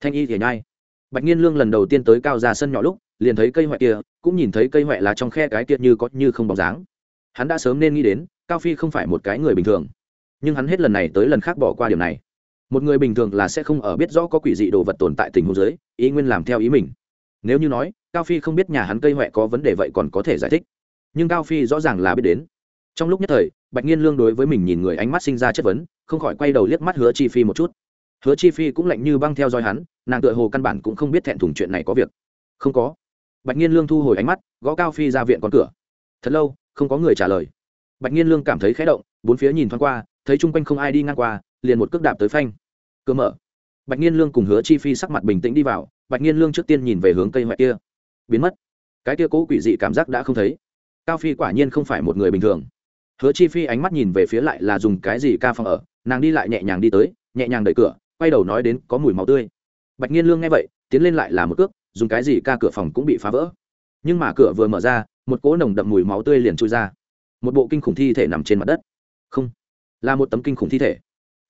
Thanh y thì nhai. Bạch nhiên lương lần đầu tiên tới cao ra sân nhỏ lúc, liền thấy cây huệ kia, cũng nhìn thấy cây huệ là trong khe cái kia như có như không bóng dáng. Hắn đã sớm nên nghĩ đến, cao phi không phải một cái người bình thường. Nhưng hắn hết lần này tới lần khác bỏ qua điều này. Một người bình thường là sẽ không ở biết rõ có quỷ dị đồ vật tồn tại tình huống giới ý nguyên làm theo ý mình. Nếu như nói, cao phi không biết nhà hắn cây huệ có vấn đề vậy còn có thể giải thích. Nhưng cao phi rõ ràng là biết đến trong lúc nhất thời, bạch nhiên lương đối với mình nhìn người ánh mắt sinh ra chất vấn, không khỏi quay đầu liếc mắt hứa chi phi một chút. Hứa chi phi cũng lạnh như băng theo dõi hắn, nàng tựa hồ căn bản cũng không biết thẹn thùng chuyện này có việc. Không có. Bạch nhiên lương thu hồi ánh mắt, gõ cao phi ra viện con cửa. Thật lâu, không có người trả lời. Bạch nhiên lương cảm thấy khẽ động, bốn phía nhìn thoáng qua, thấy chung quanh không ai đi ngang qua, liền một cước đạp tới phanh. Cơ mở. Bạch nhiên lương cùng hứa chi phi sắc mặt bình tĩnh đi vào, bạch nhiên lương trước tiên nhìn về hướng cây hoại kia. Biến mất. Cái kia cố quỷ dị cảm giác đã không thấy. Cao phi quả nhiên không phải một người bình thường hứa chi phi ánh mắt nhìn về phía lại là dùng cái gì ca phòng ở, nàng đi lại nhẹ nhàng đi tới, nhẹ nhàng đẩy cửa, quay đầu nói đến có mùi máu tươi. Bạch nhiên lương nghe vậy, tiến lên lại là một cước, dùng cái gì ca cửa phòng cũng bị phá vỡ. Nhưng mà cửa vừa mở ra, một cỗ nồng đậm mùi máu tươi liền trôi ra. Một bộ kinh khủng thi thể nằm trên mặt đất. Không, là một tấm kinh khủng thi thể.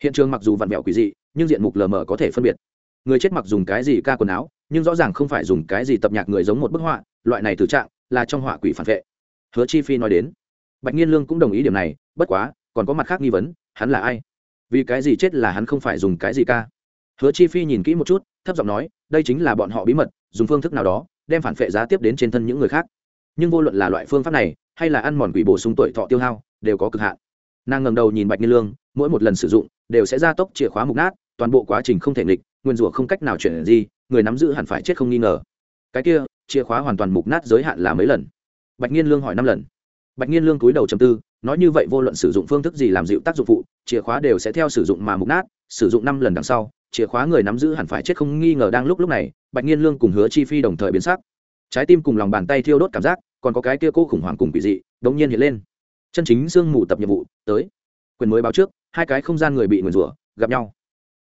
Hiện trường mặc dù vặn vẹo quỷ dị, nhưng diện mục lờ mờ có thể phân biệt. Người chết mặc dùng cái gì ca quần áo, nhưng rõ ràng không phải dùng cái gì tập nhạc người giống một bức họa, loại này từ trạng là trong họa quỷ phản vệ. Hứa chi phi nói đến bạch nhiên lương cũng đồng ý điểm này, bất quá, còn có mặt khác nghi vấn, hắn là ai? Vì cái gì chết là hắn không phải dùng cái gì ca? Hứa chi phi nhìn kỹ một chút, thấp giọng nói, đây chính là bọn họ bí mật, dùng phương thức nào đó, đem phản phệ giá tiếp đến trên thân những người khác. Nhưng vô luận là loại phương pháp này, hay là ăn mòn quỷ bổ sung tuổi thọ tiêu hao, đều có cực hạn. Nàng ngầm đầu nhìn bạch nhiên lương, mỗi một lần sử dụng, đều sẽ gia tốc chìa khóa mục nát, toàn bộ quá trình không thể nghịch, nguyên rủa không cách nào chuyển gì, người nắm giữ hẳn phải chết không nghi ngờ. Cái kia, chìa khóa hoàn toàn mục nát giới hạn là mấy lần? Bạch nhiên lương hỏi năm lần bạch nhiên lương cúi đầu chầm tư, nói như vậy vô luận sử dụng phương thức gì làm dịu tác dụng phụ, chìa khóa đều sẽ theo sử dụng mà mục nát, sử dụng năm lần đằng sau, chìa khóa người nắm giữ hẳn phải chết không nghi ngờ đang lúc lúc này, bạch nhiên lương cùng hứa chi phi đồng thời biến sắc. Trái tim cùng lòng bàn tay thiêu đốt cảm giác, còn có cái kia cô khủng hoảng cùng quỷ dị, đống nhiên hiện lên. Chân chính sương mù tập nhiệm vụ, tới. Quyền mới báo trước, hai cái không gian người bị nguyền rủa, gặp nhau.